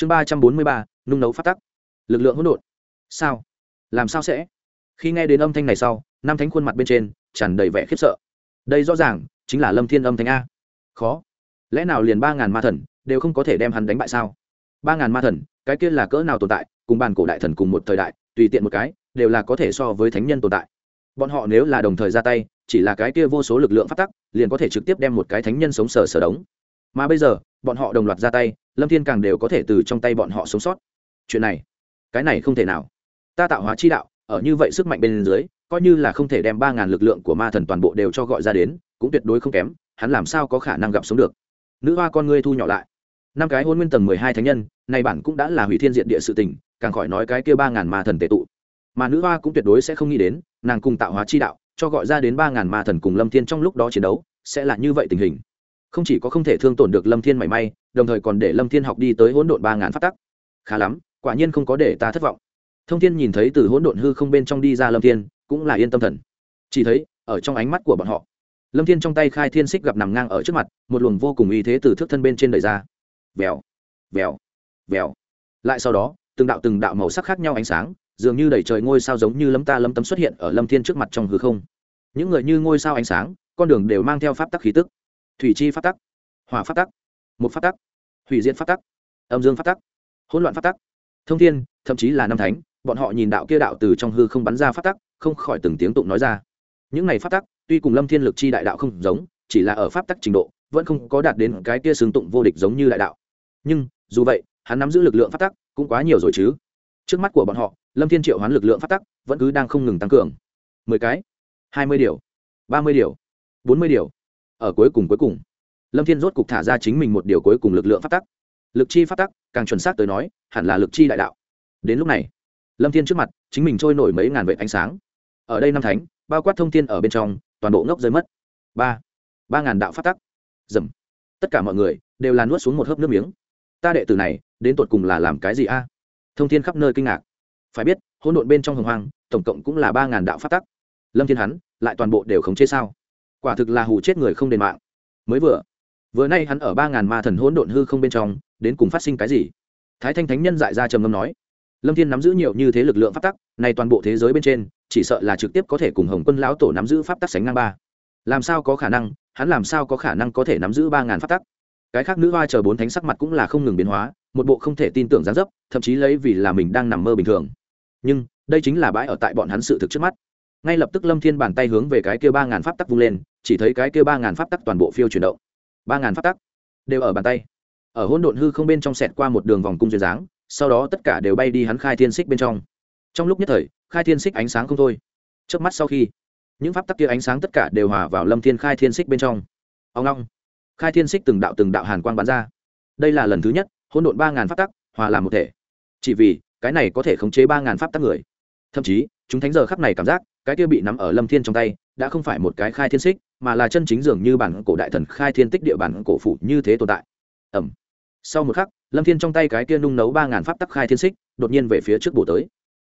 chương ba trăm bốn mươi ba, nung nấu phát tắc. Lực lượng hỗn độn. Sao? Làm sao sẽ? Khi nghe đến âm thanh này sau, nam thánh khuôn mặt bên trên tràn đầy vẻ khiếp sợ. Đây rõ ràng chính là lâm thiên âm thanh a. Khó. Lẽ nào liền ba ngàn ma thần đều không có thể đem hắn đánh bại sao? ba ngàn ma thần, cái kia là cỡ nào tồn tại, cùng bàn cổ đại thần cùng một thời đại, tùy tiện một cái, đều là có thể so với thánh nhân tồn tại. Bọn họ nếu là đồng thời ra tay, chỉ là cái kia vô số lực lượng phát tắc, liền có thể trực tiếp đem một cái thánh nhân sống sờ sờ đống. Mà bây giờ, bọn họ đồng loạt ra tay lâm thiên càng đều có thể từ trong tay bọn họ sống sót. Chuyện này, cái này không thể nào. Ta tạo hóa chi đạo, ở như vậy sức mạnh bên dưới, coi như là không thể đem ba ngàn lực lượng của ma thần toàn bộ đều cho gọi ra đến, cũng tuyệt đối không kém, hắn làm sao có khả năng gặp sống được? Nữ hoa con ngươi thu nhỏ lại. Năm cái hôn nguyên tầng mười hai thánh nhân, này bản cũng đã là hủy thiên diện địa sự tình, càng khỏi nói cái kia ba ngàn ma thần tệ tụ. Mà nữ hoa cũng tuyệt đối sẽ không nghĩ đến, nàng cùng tạo hóa chi đạo, cho gọi ra đến ba ngàn ma thần cùng lâm thiên trong lúc đó chiến đấu, sẽ là như vậy tình hình không chỉ có không thể thương tổn được lâm thiên mảy may, đồng thời còn để lâm thiên học đi tới hỗn độn ba ngàn phát tắc. Khá lắm, quả nhiên không có để ta thất vọng. Thông thiên nhìn thấy từ hỗn độn hư không bên trong đi ra lâm thiên, cũng là yên tâm thần. Chỉ thấy, ở trong ánh mắt của bọn họ, lâm thiên trong tay khai thiên xích gặp nằm ngang ở trước mặt, một luồng vô cùng uy thế từ thước thân bên trên đời ra. Vèo vèo vèo. Lại sau đó, từng đạo từng đạo màu sắc khác nhau ánh sáng, dường như đẩy trời ngôi sao giống như lâm ta lâm tấm xuất hiện ở lâm thiên trước mặt trong hư không. Những người như ngôi sao ánh sáng, con đường đều mang theo pháp tắc khí tức thủy chi phát tắc, hỏa phát tắc một phát tắc, hủy diện phát tắc, âm dương phát tắc, hỗn loạn phát tắc, thông thiên, thậm chí là năm thánh, bọn họ nhìn đạo kia đạo từ trong hư không bắn ra phát tắc, không khỏi từng tiếng tụng nói ra. Những này phát tắc, tuy cùng lâm thiên lực chi đại đạo không giống, chỉ là ở pháp tắc trình độ, vẫn không có đạt đến cái kia xương tụng vô địch giống như đại đạo. Nhưng, dù vậy, hắn nắm giữ lực lượng phát tắc cũng quá nhiều rồi chứ. Trước mắt của bọn họ, lâm thiên triệu hoán lực lượng phát tắc vẫn cứ đang không ngừng tăng cường. Mười cái, hai mươi điều, ba mươi điều, bốn mươi điều ở cuối cùng cuối cùng. Lâm thiên rốt cục thả ra chính mình một điều cuối cùng lực lượng phát tắc. Lực chi phát tắc, càng chuẩn xác tới nói, hẳn là lực chi đại đạo. Đến lúc này, lâm thiên trước mặt, chính mình trôi nổi mấy ngàn vệ ánh sáng. Ở đây năm thánh, bao quát thông thiên ở bên trong, toàn bộ ngốc rơi mất. Ba ba ngàn đạo phát tắc. Dầm. Tất cả mọi người đều là nuốt xuống một hớp nước miếng. Ta đệ tử này, đến tột cùng là làm cái gì a? Thông thiên khắp nơi kinh ngạc. Phải biết, hỗn độn bên trong hồng hoang, tổng cộng cũng là ba ngàn đạo phát tắc. Lâm thiên hắn, lại toàn bộ đều khống chế sao? Quả thực là hù chết người không đền mạng. Mới vừa vừa nay hắn ở ba ngàn ma thần hỗn độn hư không bên trong, đến cùng phát sinh cái gì? Thái thanh thánh nhân dại ra trầm ngâm nói, lâm thiên nắm giữ nhiều như thế lực lượng pháp tắc, này toàn bộ thế giới bên trên, chỉ sợ là trực tiếp có thể cùng hồng quân lão tổ nắm giữ pháp tắc sánh ngang ba. Làm sao có khả năng, hắn làm sao có khả năng có thể nắm giữ ba ngàn pháp tắc? Cái khác nữ hoa chờ bốn thánh sắc mặt cũng là không ngừng biến hóa, một bộ không thể tin tưởng gián dấp, thậm chí lấy vì là mình đang nằm mơ bình thường. Nhưng, đây chính là bãi ở tại bọn hắn sự thực trước mắt. Ngay lập tức lâm thiên bàn tay hướng về cái kia ba ngàn pháp tắc vung lên chỉ thấy cái kia ba ngàn pháp tắc toàn bộ phiêu chuyển động. Ba ngàn pháp tắc đều ở bàn tay. Ở hỗn độn hư không bên trong sẹt qua một đường vòng cung duyên dáng, sau đó tất cả đều bay đi hắn khai thiên xích bên trong. Trong lúc nhất thời, khai thiên xích ánh sáng không thôi. Trước mắt sau khi, những pháp tắc kia ánh sáng tất cả đều hòa vào lâm thiên khai thiên xích bên trong. Ông long, khai thiên xích từng đạo từng đạo hàn quang bắn ra. Đây là lần thứ nhất, hỗn độn ba ngàn pháp tắc hòa làm một thể. Chỉ vì cái này có thể khống chế ba ngàn pháp tắc người. Thậm chí, chúng thánh giờ khắp này cảm giác cái kia bị nắm ở lâm thiên trong tay, đã không phải một cái khai thiên xích, mà là chân chính dường như bản cổ đại thần khai thiên tích địa bản cổ phủ như thế tồn tại. Ẩm. Sau một khắc, lâm thiên trong tay cái kia nung nấu ba ngàn pháp tắc khai thiên xích, đột nhiên về phía trước bổ tới.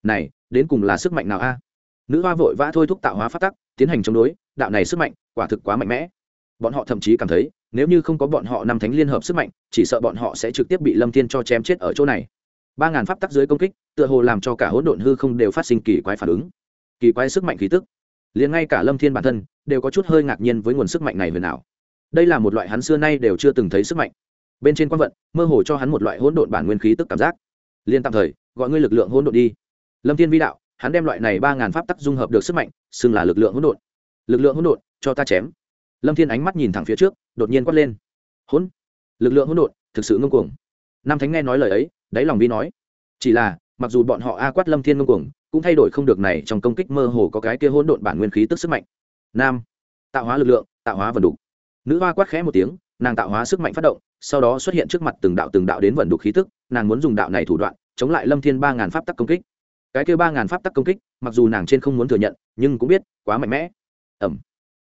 Này, đến cùng là sức mạnh nào a? Nữ hoa vội vã thôi thúc tạo hóa pháp tắc, tiến hành chống đối, đạo này sức mạnh, quả thực quá mạnh mẽ. Bọn họ thậm chí cảm thấy, nếu như không có bọn họ năm thánh liên hợp sức mạnh, chỉ sợ bọn họ sẽ trực tiếp bị lâm thiên cho chém chết ở chỗ này. Ba ngàn pháp tắc dưới công kích, tựa hồ làm cho cả hỗn độn hư không đều phát sinh kỳ quái phản ứng kỳ quái sức mạnh khí tức. Liền ngay cả lâm thiên bản thân đều có chút hơi ngạc nhiên với nguồn sức mạnh này về nào đây là một loại hắn xưa nay đều chưa từng thấy sức mạnh. Bên trên quan vận mơ hồ cho hắn một loại hỗn độn bản nguyên khí tức cảm giác. Liền tạm thời, gọi ngươi lực lượng hỗn độn đi. Lâm thiên vi đạo, hắn đem loại này ba ngàn pháp tắc dung hợp được sức mạnh, xưng là lực lượng hỗn độn. Lực lượng hỗn độn, cho ta chém. Lâm thiên ánh mắt nhìn thẳng phía trước, đột nhiên quát lên. Hỗn, lực lượng hỗn độn, thực sự ngông cuồng. Nam thánh nghe nói lời ấy, đáy lòng vi nói. Chỉ là, mặc dù bọn họ a quát lâm thiên ngông cuồng cũng thay đổi không được này trong công kích mơ hồ có cái kia hỗn độn bản nguyên khí tức sức mạnh. Nam, tạo hóa lực lượng, tạo hóa vần đục. Nữ hoa quát khẽ một tiếng, nàng tạo hóa sức mạnh phát động, sau đó xuất hiện trước mặt từng đạo từng đạo đến vần đục khí tức, nàng muốn dùng đạo này thủ đoạn, chống lại lâm thiên ba ngàn pháp tắc công kích. Cái kia ba ngàn pháp tắc công kích, mặc dù nàng trên không muốn thừa nhận, nhưng cũng biết, quá mạnh mẽ. Ẩm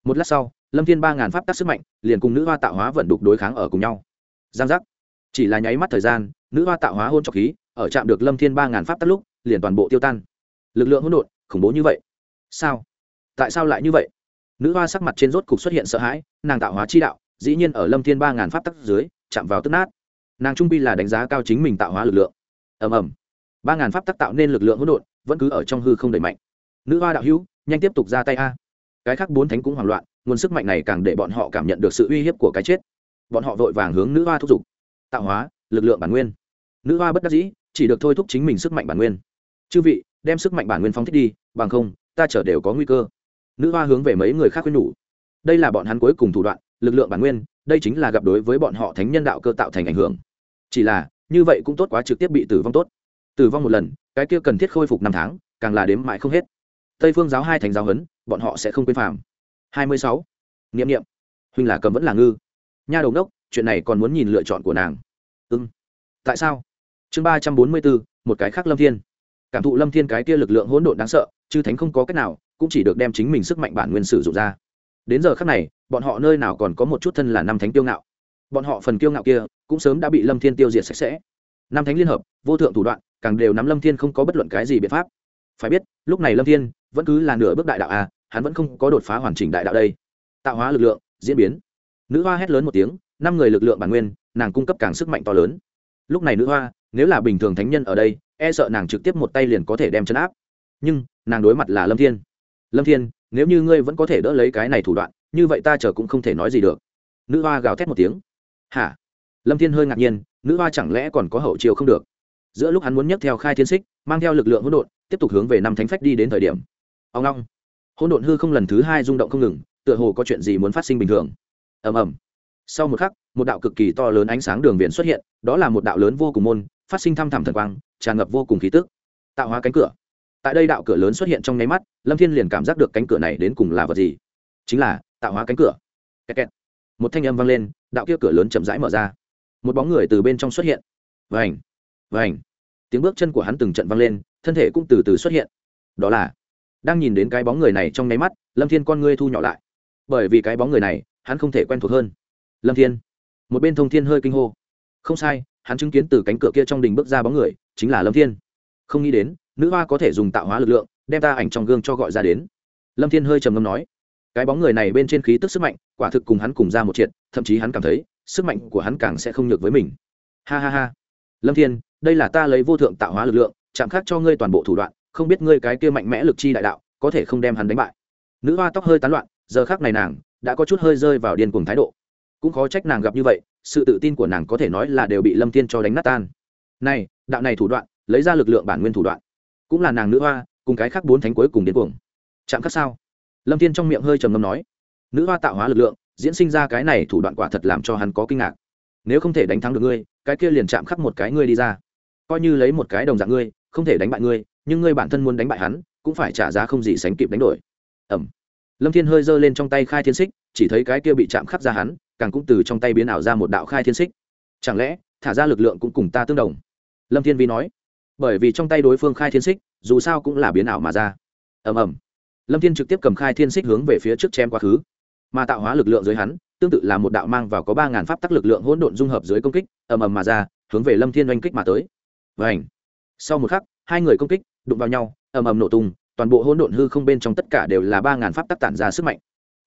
một lát sau, lâm thiên ba ngàn pháp tắc sức mạnh, liền cùng nữ hoa tạo hóa vận đục đối kháng ở cùng nhau. Giang giác. Chỉ là nháy mắt thời gian, nữ hoa tạo hóa hôn trọc khí, ở chạm được lâm thiên ba ngàn pháp tắc lúc, liền toàn bộ tiêu tan lực lượng hỗn độn, khủng bố như vậy. Sao? Tại sao lại như vậy? Nữ hoa sắc mặt trên rốt cục xuất hiện sợ hãi, nàng tạo hóa chi đạo, dĩ nhiên ở lâm thiên ba ngàn pháp tắc dưới, chạm vào tức nát. Nàng trung pi là đánh giá cao chính mình tạo hóa lực lượng. Ầm ầm. Ba ngàn pháp tắc tạo nên lực lượng hỗn độn, vẫn cứ ở trong hư không đẩy mạnh. Nữ hoa đạo hữu, nhanh tiếp tục ra tay a. Cái khác bốn thánh cũng hoảng loạn, nguồn sức mạnh này càng để bọn họ cảm nhận được sự uy hiếp của cái chết. Bọn họ vội vàng hướng nữ hoa thúc giục. Tạo hóa, lực lượng bản nguyên. Nữ hoa bất đắc dĩ, chỉ được thôi thúc chính mình sức mạnh bản nguyên. Chư vị đem sức mạnh bản nguyên phóng thích đi, bằng không, ta chở đều có nguy cơ. Nữ hoa hướng về mấy người khác khuyên nhủ. Đây là bọn hắn cuối cùng thủ đoạn, lực lượng bản nguyên, đây chính là gặp đối với bọn họ thánh nhân đạo cơ tạo thành ảnh hưởng. Chỉ là, như vậy cũng tốt quá trực tiếp bị tử vong tốt. Tử vong một lần, cái kia cần thiết khôi phục năm tháng, càng là đếm mãi không hết. Tây phương giáo hai thành giáo huấn, bọn họ sẽ không quên phạm. hai mươi sáu. Nghiệm nghiệm huynh là cầm vẫn là ngư. Nha đầu đốc, chuyện này còn muốn nhìn lựa chọn của nàng. Ưng tại sao? Chương ba trăm bốn mươi bốn, một cái khác lâm thiên cảm thụ lâm thiên cái kia lực lượng hỗn độn đáng sợ, chư thánh không có cách nào, cũng chỉ được đem chính mình sức mạnh bản nguyên sử dụng ra. Đến giờ khác này, bọn họ nơi nào còn có một chút thân là năm thánh tiêu ngạo. Bọn họ phần kiêu ngạo kia, cũng sớm đã bị lâm thiên tiêu diệt sạch sẽ. Năm thánh liên hợp, vô thượng thủ đoạn, càng đều nắm lâm thiên không có bất luận cái gì biện pháp. Phải biết, lúc này lâm thiên vẫn cứ là nửa bước đại đạo à hắn vẫn không có đột phá hoàn chỉnh đại đạo đây. Tạo hóa lực lượng, diễn biến. Nữ hoa hét lớn một tiếng, năm người lực lượng bản nguyên, nàng cung cấp càng sức mạnh to lớn. Lúc này nữ hoa, nếu là bình thường thánh nhân ở đây e sợ nàng trực tiếp một tay liền có thể đem chấn áp. Nhưng, nàng đối mặt là lâm thiên. Lâm thiên, nếu như ngươi vẫn có thể đỡ lấy cái này thủ đoạn, như vậy ta chờ cũng không thể nói gì được. Nữ hoa gào thét một tiếng. Hả? Lâm thiên hơi ngạc nhiên, nữ hoa chẳng lẽ còn có hậu chiều không được? Giữa lúc hắn muốn nhấc theo khai thiên xích, mang theo lực lượng hỗn độn, tiếp tục hướng về năm thánh phách đi đến thời điểm. Ông long hỗn độn hư không lần thứ hai rung động không ngừng, tựa hồ có chuyện gì muốn phát sinh bình thường. Ầm ầm. Sau một khắc, một đạo cực kỳ to lớn ánh sáng đường viền xuất hiện, đó là một đạo lớn vô cùng môn, phát sinh thăm thẳm thần quang tràn ngập vô cùng khí tức. Tạo hóa cánh cửa. Tại đây đạo cửa lớn xuất hiện trong nháy mắt, lâm thiên liền cảm giác được cánh cửa này đến cùng là vật gì. Chính là, tạo hóa cánh cửa. Kẹt kẹt. một thanh âm vang lên, đạo kia cửa lớn chậm rãi mở ra. Một bóng người từ bên trong xuất hiện. Vành vành. Tiếng bước chân của hắn từng trận vang lên, thân thể cũng từ từ xuất hiện. Đó là, đang nhìn đến cái bóng người này trong nháy mắt, lâm thiên con ngươi thu nhỏ lại. Bởi vì cái bóng người này, hắn không thể quen thuộc hơn. Lâm thiên. Một bên thông thiên hơi kinh hô. Không sai hắn chứng kiến từ cánh cửa kia trong đình bước ra bóng người, chính là lâm thiên. Không nghĩ đến, nữ hoa có thể dùng tạo hóa lực lượng, đem ta ảnh trong gương cho gọi ra đến. Lâm thiên hơi trầm ngâm nói, cái bóng người này bên trên khí tức sức mạnh, quả thực cùng hắn cùng ra một triệt, thậm chí hắn cảm thấy, sức mạnh của hắn càng sẽ không nhược với mình. Ha ha ha. Lâm thiên, đây là ta lấy vô thượng tạo hóa lực lượng, chạm khắc cho ngươi toàn bộ thủ đoạn, không biết ngươi cái kia mạnh mẽ lực chi đại đạo, có thể không đem hắn đánh bại. Nữ hoa tóc hơi tán loạn, giờ khác này nàng, đã có chút hơi rơi vào điên cùng thái độ. Cũng khó trách nàng gặp như vậy sự tự tin của nàng có thể nói là đều bị lâm thiên cho đánh nát tan. Này, đạo này thủ đoạn, lấy ra lực lượng bản nguyên thủ đoạn. Cũng là nàng nữ hoa, cùng cái khác bốn thánh cuối cùng đến cuồng. Chạm khắc sao? Lâm thiên trong miệng hơi trầm ngâm nói. Nữ hoa tạo hóa lực lượng, diễn sinh ra cái này thủ đoạn quả thật làm cho hắn có kinh ngạc. Nếu không thể đánh thắng được ngươi, cái kia liền chạm khắc một cái ngươi đi ra. Coi như lấy một cái đồng dạng ngươi, không thể đánh bại ngươi, nhưng ngươi bản thân muốn đánh bại hắn, cũng phải trả giá không gì sánh kịp đánh đổi. Ẩm lâm thiên hơi giơ lên trong tay khai thiên xích, chỉ thấy cái kia bị chạm khắc ra hắn càng cũng từ trong tay biến ảo ra một đạo khai thiên xích. Chẳng lẽ, thả ra lực lượng cũng cùng ta tương đồng? Lâm thiên vi nói. Bởi vì trong tay đối phương khai thiên xích, dù sao cũng là biến ảo mà ra. Ầm ầm. Lâm thiên trực tiếp cầm khai thiên xích hướng về phía trước chém quá khứ. Mà tạo hóa lực lượng dưới hắn, tương tự là một đạo mang vào có ba ngàn pháp tắc lực lượng hỗn độn dung hợp dưới công kích, ầm ầm mà ra, hướng về lâm thiên oanh kích mà tới. Vảnh sau một khắc, hai người công kích, đụng vào nhau, ầm ầm nổ tung, toàn bộ hỗn độn hư không bên trong tất cả đều là ba ngàn pháp tắc tản ra sức mạnh.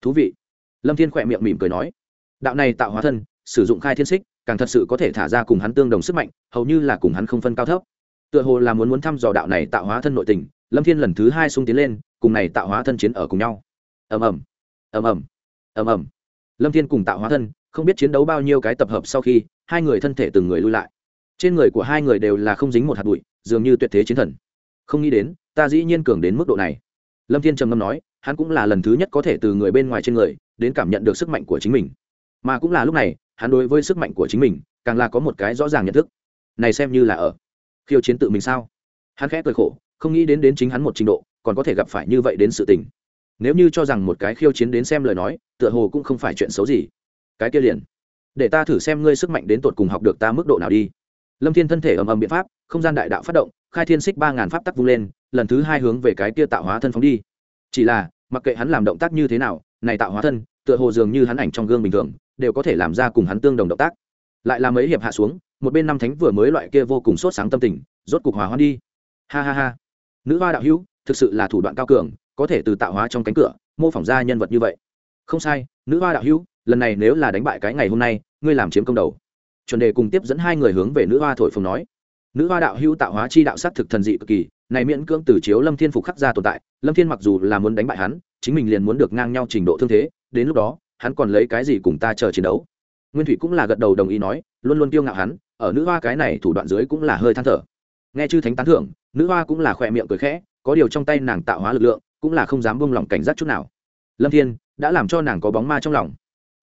Thú vị. Lâm thiên khỏe miệng mỉm cười nói đạo này tạo hóa thân, sử dụng khai thiên xích, càng thật sự có thể thả ra cùng hắn tương đồng sức mạnh, hầu như là cùng hắn không phân cao thấp. Tựa hồ là muốn muốn thăm dò đạo này tạo hóa thân nội tình, lâm thiên lần thứ hai xung tiến lên, cùng này tạo hóa thân chiến ở cùng nhau. Ầm ầm ầm ầm ầm ầm. Lâm thiên cùng tạo hóa thân, không biết chiến đấu bao nhiêu cái tập hợp sau khi, hai người thân thể từng người lui lại. Trên người của hai người đều là không dính một hạt bụi, dường như tuyệt thế chiến thần. Không nghĩ đến, ta dĩ nhiên cường đến mức độ này. Lâm thiên trầm ngâm nói, hắn cũng là lần thứ nhất có thể từ người bên ngoài trên người, đến cảm nhận được sức mạnh của chính mình mà cũng là lúc này, hắn đối với sức mạnh của chính mình, càng là có một cái rõ ràng nhận thức. Này xem như là ở khiêu chiến tự mình sao? Hắn khẽ cười khổ, không nghĩ đến đến chính hắn một trình độ, còn có thể gặp phải như vậy đến sự tình. Nếu như cho rằng một cái khiêu chiến đến xem lời nói, tựa hồ cũng không phải chuyện xấu gì. Cái kia liền, để ta thử xem ngươi sức mạnh đến tột cùng học được ta mức độ nào đi. Lâm thiên thân thể ầm ầm biện pháp, không gian đại đạo phát động, khai thiên xích ba ngàn pháp tắc vung lên, lần thứ hai hướng về cái kia tạo hóa thân phóng đi. Chỉ là, mặc kệ hắn làm động tác như thế nào, này tạo hóa thân, tựa hồ dường như hắn ảnh trong gương bình thường đều có thể làm ra cùng hắn tương đồng động tác. Lại làm mấy hiệp hạ xuống, một bên năm thánh vừa mới loại kia vô cùng sốt sáng tâm tình, rốt cục hòa hoan đi. Ha ha ha. Nữ hoa đạo hữu, thực sự là thủ đoạn cao cường, có thể từ tạo hóa trong cánh cửa, mô phỏng ra nhân vật như vậy. Không sai, nữ hoa đạo hữu, lần này nếu là đánh bại cái ngày hôm nay, ngươi làm chiếm công đầu. Chuẩn đề cùng tiếp dẫn hai người hướng về nữ hoa thổi phồng nói. Nữ hoa đạo hữu tạo hóa chi đạo s á t thực thần dị cực kỳ, này miễn cưỡng từ chiếu lâm thiên phục khắc ra tồn tại, lâm thiên mặc dù là muốn đánh bại hắn, chính mình liền muốn được ngang nhau trình độ thương thế, đến lúc đó hắn còn lấy cái gì cùng ta chờ chiến đấu? Nguyên thủy cũng là gật đầu đồng ý nói, luôn luôn kiêu ngạo hắn, ở nữ hoa cái này thủ đoạn dưới cũng là hơi than thở. Nghe chư thánh tán thưởng, nữ hoa cũng là khỏe miệng cười khẽ, có điều trong tay nàng tạo hóa lực lượng, cũng là không dám buông lỏng cảnh giác chút nào. Lâm thiên, đã làm cho nàng có bóng ma trong lòng.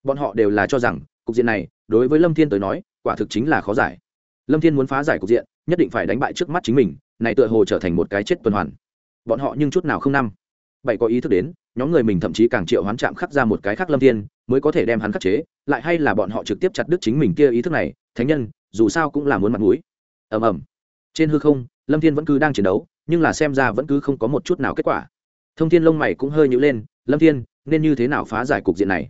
Bọn họ đều là cho rằng, cục diện này, đối với lâm thiên tới nói, quả thực chính là khó giải. Lâm thiên muốn phá giải cục diện, nhất định phải đánh bại trước mắt chính mình, này tựa hồ trở thành một cái chết tuần hoàn. Bọn họ nhưng chút nào không năm bảy có ý thức đến nhóm người mình thậm chí càng triệu hoán chạm khắc ra một cái khác lâm thiên, mới có thể đem hắn khắc chế, lại hay là bọn họ trực tiếp chặt đứt chính mình kia ý thức này, thánh nhân, dù sao cũng là muốn mặt mũi. Ầm ầm. Trên hư không, lâm thiên vẫn cứ đang chiến đấu, nhưng là xem ra vẫn cứ không có một chút nào kết quả. Thông thiên lông mày cũng hơi nhũ lên, lâm thiên, nên như thế nào phá giải cục diện này?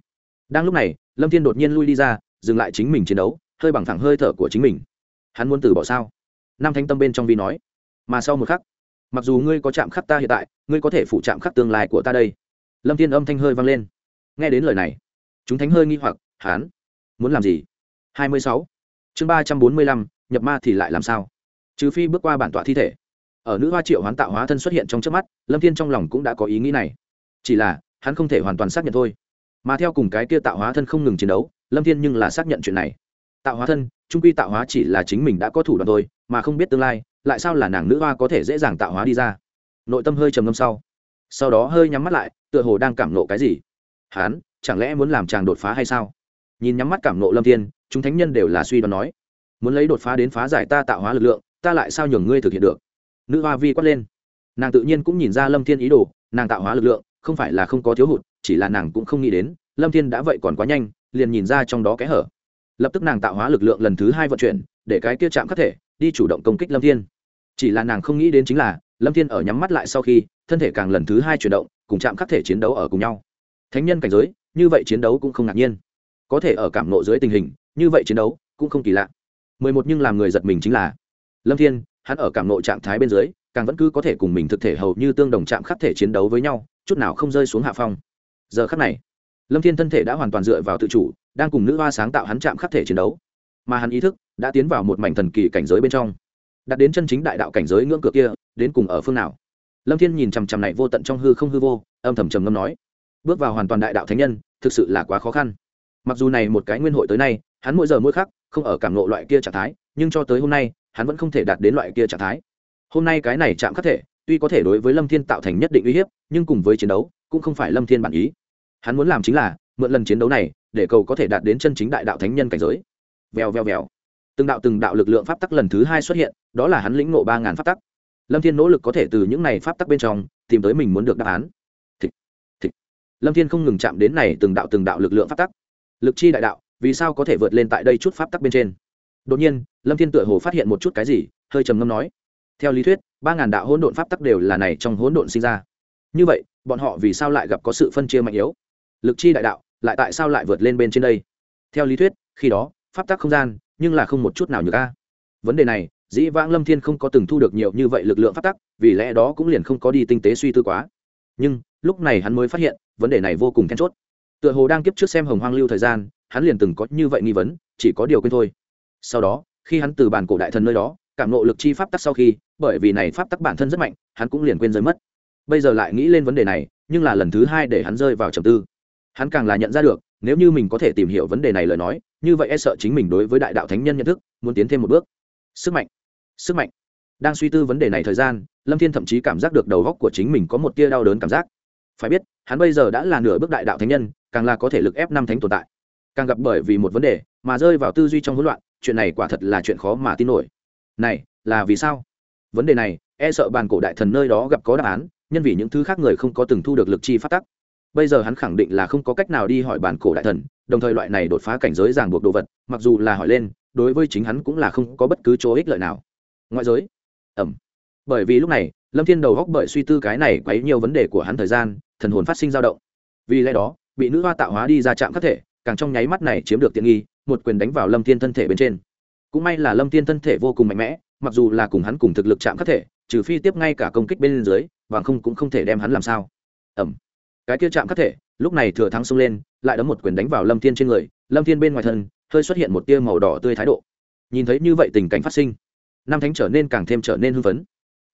Đang lúc này, lâm thiên đột nhiên lui đi ra, dừng lại chính mình chiến đấu, hơi bằng thẳng hơi thở của chính mình. Hắn muốn từ bỏ sao? Nam thánh tâm bên trong vi nói. Mà sau một khắc, mặc dù ngươi có chạm khắc ta hiện tại, ngươi có thể phụ chạm khắc tương lai của ta đây lâm thiên âm thanh hơi vang lên. Nghe đến lời này, chúng thánh hơi nghi hoặc, hán, muốn làm gì? Hai mươi sáu. Chương ba trăm bốn mươi lăm, nhập ma thì lại làm sao? Trừ phi bước qua bản tọa thi thể. Ở nữ hoa triệu hoán tạo hóa thân xuất hiện trong trước mắt, lâm thiên trong lòng cũng đã có ý nghĩ này. Chỉ là, hắn không thể hoàn toàn xác nhận thôi. Mà theo cùng cái kia tạo hóa thân không ngừng chiến đấu, lâm thiên nhưng là xác nhận chuyện này. Tạo hóa thân, trung quy tạo hóa chỉ là chính mình đã có thủ đoạn thôi, mà không biết tương lai, lại sao là nàng nữ hoa có thể dễ dàng tạo hóa đi ra? Nội tâm hơi trầm ngâm sau. Sau đó hơi nhắm mắt lại tựa hồ đang cảm nộ cái gì. Hán, chẳng lẽ muốn làm chàng đột phá hay sao? Nhìn nhắm mắt cảm nộ lâm thiên, chúng thánh nhân đều là suy đoán nói, muốn lấy đột phá đến phá giải ta tạo hóa lực lượng, ta lại sao nhường ngươi thực hiện được? Nữ hoa vi quát lên. Nàng tự nhiên cũng nhìn ra lâm thiên ý đồ, nàng tạo hóa lực lượng, không phải là không có thiếu hụt, chỉ là nàng cũng không nghĩ đến, lâm thiên đã vậy còn quá nhanh, liền nhìn ra trong đó kẽ hở. Lập tức nàng tạo hóa lực lượng lần thứ hai vận chuyển, để cái kia chạm khắc thể, đi chủ động công kích lâm thiên. Chỉ là nàng không nghĩ đến chính là, lâm thiên ở nhắm mắt lại sau khi, thân thể càng lần thứ hai chuyển động cùng chạm khắc thể chiến đấu ở cùng nhau. Thánh nhân cảnh giới, như vậy chiến đấu cũng không ngạc nhiên. Có thể ở cảm nộ dưới tình hình, như vậy chiến đấu cũng không kỳ lạ. Mười một nhưng làm người giật mình chính là, lâm thiên, hắn ở cảm nộ trạng thái bên dưới, càng vẫn cứ có thể cùng mình thực thể hầu như tương đồng chạm khắc thể chiến đấu với nhau, chút nào không rơi xuống hạ phong. Giờ khắc này, lâm thiên thân thể đã hoàn toàn dựa vào tự chủ, đang cùng nữ hoa sáng tạo hắn chạm khắc thể chiến đấu. Mà hắn ý thức đã tiến vào một mảnh thần kỳ cảnh giới bên trong. Đặt đến chân chính đại đạo cảnh giới ngưỡng cửa kia, đến cùng ở phương nào? Lâm thiên nhìn chằm chằm này vô tận trong hư không hư vô, âm thầm trầm ngâm nói, bước vào hoàn toàn đại đạo thánh nhân, thực sự là quá khó khăn. Mặc dù này một cái nguyên hội tới nay, hắn mỗi giờ mỗi khắc không ở cảm nộ loại kia trạng thái, nhưng cho tới hôm nay, hắn vẫn không thể đạt đến loại kia trạng thái. Hôm nay cái này chạm khắc thể, tuy có thể đối với lâm thiên tạo thành nhất định uy hiếp, nhưng cùng với chiến đấu, cũng không phải lâm thiên bản ý. Hắn muốn làm chính là, mượn lần chiến đấu này, để cầu có thể đạt đến chân chính đại đạo thánh nhân cảnh giới. Vèo vèo vèo. Từng đạo từng đạo lực lượng pháp tắc lần thứ hai xuất hiện, đó là hắn lĩnh nộ ba ngàn pháp tắc lâm thiên nỗ lực có thể từ những này pháp tắc bên trong tìm tới mình muốn được đáp án. Thịt thịt lâm thiên không ngừng chạm đến này từng đạo từng đạo lực lượng pháp tắc. Lực chi đại đạo, vì sao có thể vượt lên tại đây chút pháp tắc bên trên? Đột nhiên, lâm thiên tựa hồ phát hiện một chút cái gì, hơi trầm ngâm nói, theo lý thuyết, ba ngàn đạo hỗn độn pháp tắc đều là này trong hỗn độn sinh ra. Như vậy, bọn họ vì sao lại gặp có sự phân chia mạnh yếu? Lực chi đại đạo, lại tại sao lại vượt lên bên trên đây? Theo lý thuyết, khi đó, pháp tắc không gian, nhưng là không một chút nào nhược a. Vấn đề này dĩ vãng lâm thiên không có từng thu được nhiều như vậy lực lượng pháp tắc, vì lẽ đó cũng liền không có đi tinh tế suy tư quá. Nhưng, lúc này hắn mới phát hiện, vấn đề này vô cùng then chốt. Tựa hồ đang kiếp trước xem hồng hoang lưu thời gian, hắn liền từng có như vậy nghi vấn, chỉ có điều quên thôi. Sau đó, khi hắn từ bàn cổ đại thần nơi đó, cảm nộ lực chi pháp tắc sau khi, bởi vì này pháp tắc bản thân rất mạnh, hắn cũng liền quên rơi mất. Bây giờ lại nghĩ lên vấn đề này, nhưng là lần thứ hai để hắn rơi vào trầm tư. Hắn càng là nhận ra được, nếu như mình có thể tìm hiểu vấn đề này lời nói, như vậy e sợ chính mình đối với đại đạo thánh nhân nhận thức, muốn tiến thêm một bước. Sức mạnh sức mạnh. Đang suy tư vấn đề này thời gian, lâm thiên thậm chí cảm giác được đầu góc của chính mình có một tia đau đớn cảm giác. Phải biết, hắn bây giờ đã là nửa bước đại đạo thánh nhân, càng là có thể lực ép năm thánh tồn tại. Càng gặp bởi vì một vấn đề, mà rơi vào tư duy trong hỗn loạn, chuyện này quả thật là chuyện khó mà tin nổi. Này, là vì sao? Vấn đề này e sợ bàn cổ đại thần nơi đó gặp có đáp án, nhân vì những thứ khác người không có từng thu được lực chi phát tắc. Bây giờ hắn khẳng định là không có cách nào đi hỏi bàn cổ đại thần, đồng thời loại này đột phá cảnh giới ràng buộc đồ vật, mặc dù là hỏi lên, đối với chính hắn cũng là không có bất cứ chỗ ích lợi nào ngoại giới. Ẩm. Bởi vì lúc này, lâm thiên đầu góc bởi suy tư cái này quấy nhiều vấn đề của hắn thời gian, thần hồn phát sinh dao động. Vì lẽ đó, bị nữ hoa tạo hóa đi ra chạm các thể, càng trong nháy mắt này chiếm được tiện nghi, một quyền đánh vào lâm thiên thân thể bên trên. Cũng may là lâm thiên thân thể vô cùng mạnh mẽ, mặc dù là cùng hắn cùng thực lực chạm các thể, trừ phi tiếp ngay cả công kích bên dưới và không cũng không thể đem hắn làm sao. Ẩm. Cái kia chạm các thể, lúc này thừa thắng xông lên, lại đấm một quyền đánh vào lâm thiên trên người, lâm thiên bên ngoài thân, hơi xuất hiện một tia màu đỏ tươi thái độ. Nhìn thấy như vậy tình cảnh phát sinh nam thánh trở nên càng thêm trở nên hưng phấn.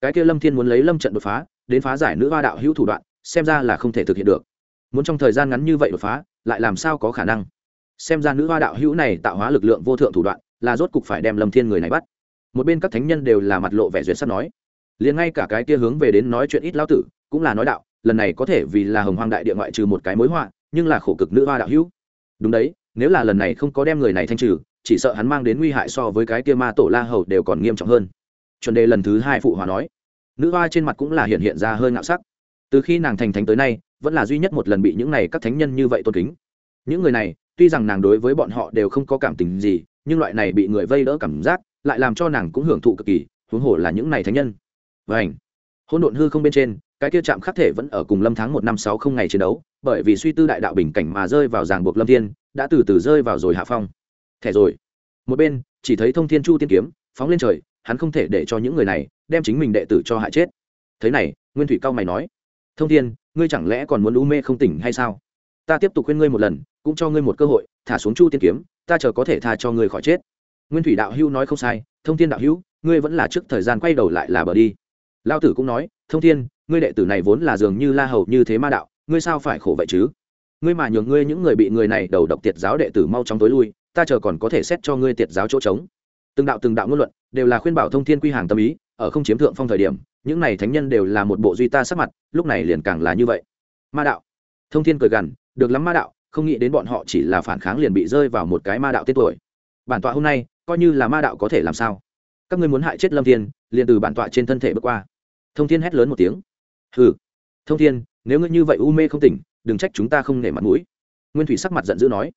Cái kia lâm thiên muốn lấy lâm trận đột phá, đến phá giải nữ hoa đạo hữu thủ đoạn, xem ra là không thể thực hiện được. Muốn trong thời gian ngắn như vậy đột phá, lại làm sao có khả năng? Xem ra nữ hoa đạo hữu này tạo hóa lực lượng vô thượng thủ đoạn, là rốt cục phải đem lâm thiên người này bắt. Một bên các thánh nhân đều là mặt lộ vẻ duyệt sắt nói. Liền ngay cả cái kia hướng về đến nói chuyện ít lao tử, cũng là nói đạo, lần này có thể vì là hồng hoang đại địa ngoại trừ một cái mối họa, nhưng là khổ cực nữ hoa đạo hữu. Đúng đấy, nếu là lần này không có đem người này thanh trừ chỉ sợ hắn mang đến nguy hại so với cái kia ma tổ la hầu đều còn nghiêm trọng hơn. Chuẩn đề lần thứ hai phụ hòa nói, nữ hoa trên mặt cũng là hiện hiện ra hơi ngạo sắc. Từ khi nàng thành thánh tới nay, vẫn là duy nhất một lần bị những này các thánh nhân như vậy tôn kính. Những người này, tuy rằng nàng đối với bọn họ đều không có cảm tình gì, nhưng loại này bị người vây đỡ cảm giác, lại làm cho nàng cũng hưởng thụ cực kỳ, huống hồ là những này thánh nhân. Và ảnh hôn độn hư không bên trên, cái kia chạm khắc thể vẫn ở cùng lâm tháng một năm sáu không ngày chiến đấu, bởi vì suy tư đại đạo bình cảnh mà rơi vào ràng buộc lâm thiên, đã từ từ rơi vào rồi hạ phong thẻ rồi. Một bên, chỉ thấy thông thiên chu tiên kiếm, phóng lên trời, hắn không thể để cho những người này đem chính mình đệ tử cho hại chết. Thế này, nguyên thủy cao mày nói, thông thiên, ngươi chẳng lẽ còn muốn u mê không tỉnh hay sao? Ta tiếp tục khuyên ngươi một lần, cũng cho ngươi một cơ hội, thả xuống chu tiên kiếm, ta chờ có thể tha cho ngươi khỏi chết. Nguyên thủy đạo hữu nói không sai, thông thiên đạo hữu, ngươi vẫn là trước thời gian quay đầu lại là bờ đi. Lao tử cũng nói, thông thiên, ngươi đệ tử này vốn là dường như la hầu như thế ma đạo, ngươi sao phải khổ vậy chứ? Ngươi mà nhường ngươi những người bị người này đầu độc tiệt giáo đệ tử mau chóng tối lui ta chờ còn có thể xét cho ngươi tiệt giáo chỗ trống. Từng đạo từng đạo ngôn luận đều là khuyên bảo thông thiên quy hàng tâm ý, ở không chiếm thượng phong thời điểm, những này thánh nhân đều là một bộ duy ta sắc mặt, lúc này liền càng là như vậy. Ma đạo. Thông thiên cười gằn, được lắm ma đạo, không nghĩ đến bọn họ chỉ là phản kháng liền bị rơi vào một cái ma đạo tên tuổi. Bản tọa hôm nay, coi như là ma đạo có thể làm sao? Các ngươi muốn hại chết lâm thiên, liền từ bản tọa trên thân thể bước qua. Thông thiên hét lớn một tiếng. Hừ. Thông thiên, nếu ngươi như vậy u mê không tỉnh, đừng trách chúng ta không nể mặt mũi. Nguyên thủy sắc mặt giận dữ nói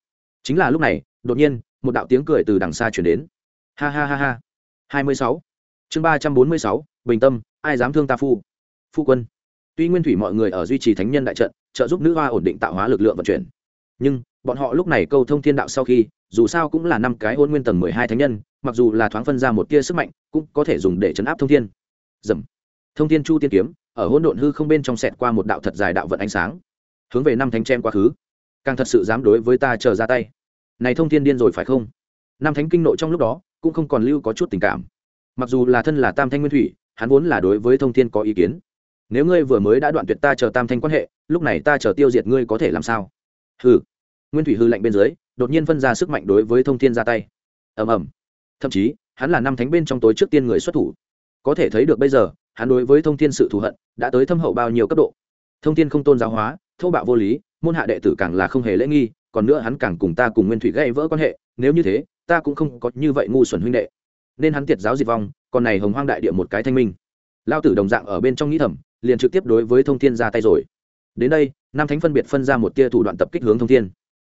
chính là lúc này, đột nhiên, một đạo tiếng cười từ đằng xa chuyển đến. Ha ha ha ha. Hai mươi sáu. Chương ba trăm bốn mươi sáu, bình tâm, ai dám thương ta phu? Phu quân. Tuy nguyên thủy mọi người ở duy trì thánh nhân đại trận, trợ giúp nữ hoa ổn định tạo hóa lực lượng vận chuyển. Nhưng, bọn họ lúc này câu thông thiên đạo sau khi, dù sao cũng là năm cái hôn nguyên tầng mười hai thánh nhân, mặc dù là thoáng phân ra một tia sức mạnh, cũng có thể dùng để chấn áp thông thiên. Dầm. Thông thiên chu tiên kiếm, ở hỗn độn hư không bên trong sẹt qua một đạo thật dài đạo vận ánh sáng. Hướng về năm thánh chém quá khứ càng thật sự dám đối với ta chờ ra tay. Này thông thiên điên rồi phải không? Nam thánh kinh nội trong lúc đó, cũng không còn lưu có chút tình cảm. Mặc dù là thân là tam thanh nguyên thủy, hắn vốn là đối với thông thiên có ý kiến. Nếu ngươi vừa mới đã đoạn tuyệt ta chờ tam thanh quan hệ, lúc này ta chờ tiêu diệt ngươi có thể làm sao? Hừ. Nguyên thủy hư lạnh bên dưới, đột nhiên phân ra sức mạnh đối với thông thiên ra tay. Ầm ầm. Thậm chí, hắn là năm thánh bên trong tối trước tiên người xuất thủ. Có thể thấy được bây giờ, hắn đối với thông thiên sự thù hận đã tới thâm hậu bao nhiêu cấp độ. Thông thiên không tôn giáo hóa, thô bạo vô lý môn hạ đệ tử càng là không hề lễ nghi, còn nữa hắn càng cùng ta cùng nguyên thủy gây vỡ quan hệ, nếu như thế, ta cũng không có như vậy ngu xuẩn huynh đệ. Nên hắn tiệt giáo diệt vong, còn này hồng hoang đại địa một cái thanh minh. Lao tử đồng dạng ở bên trong nghĩ thầm, liền trực tiếp đối với thông thiên ra tay rồi. Đến đây, nam thánh phân biệt phân ra một tia thủ đoạn tập kích hướng thông thiên.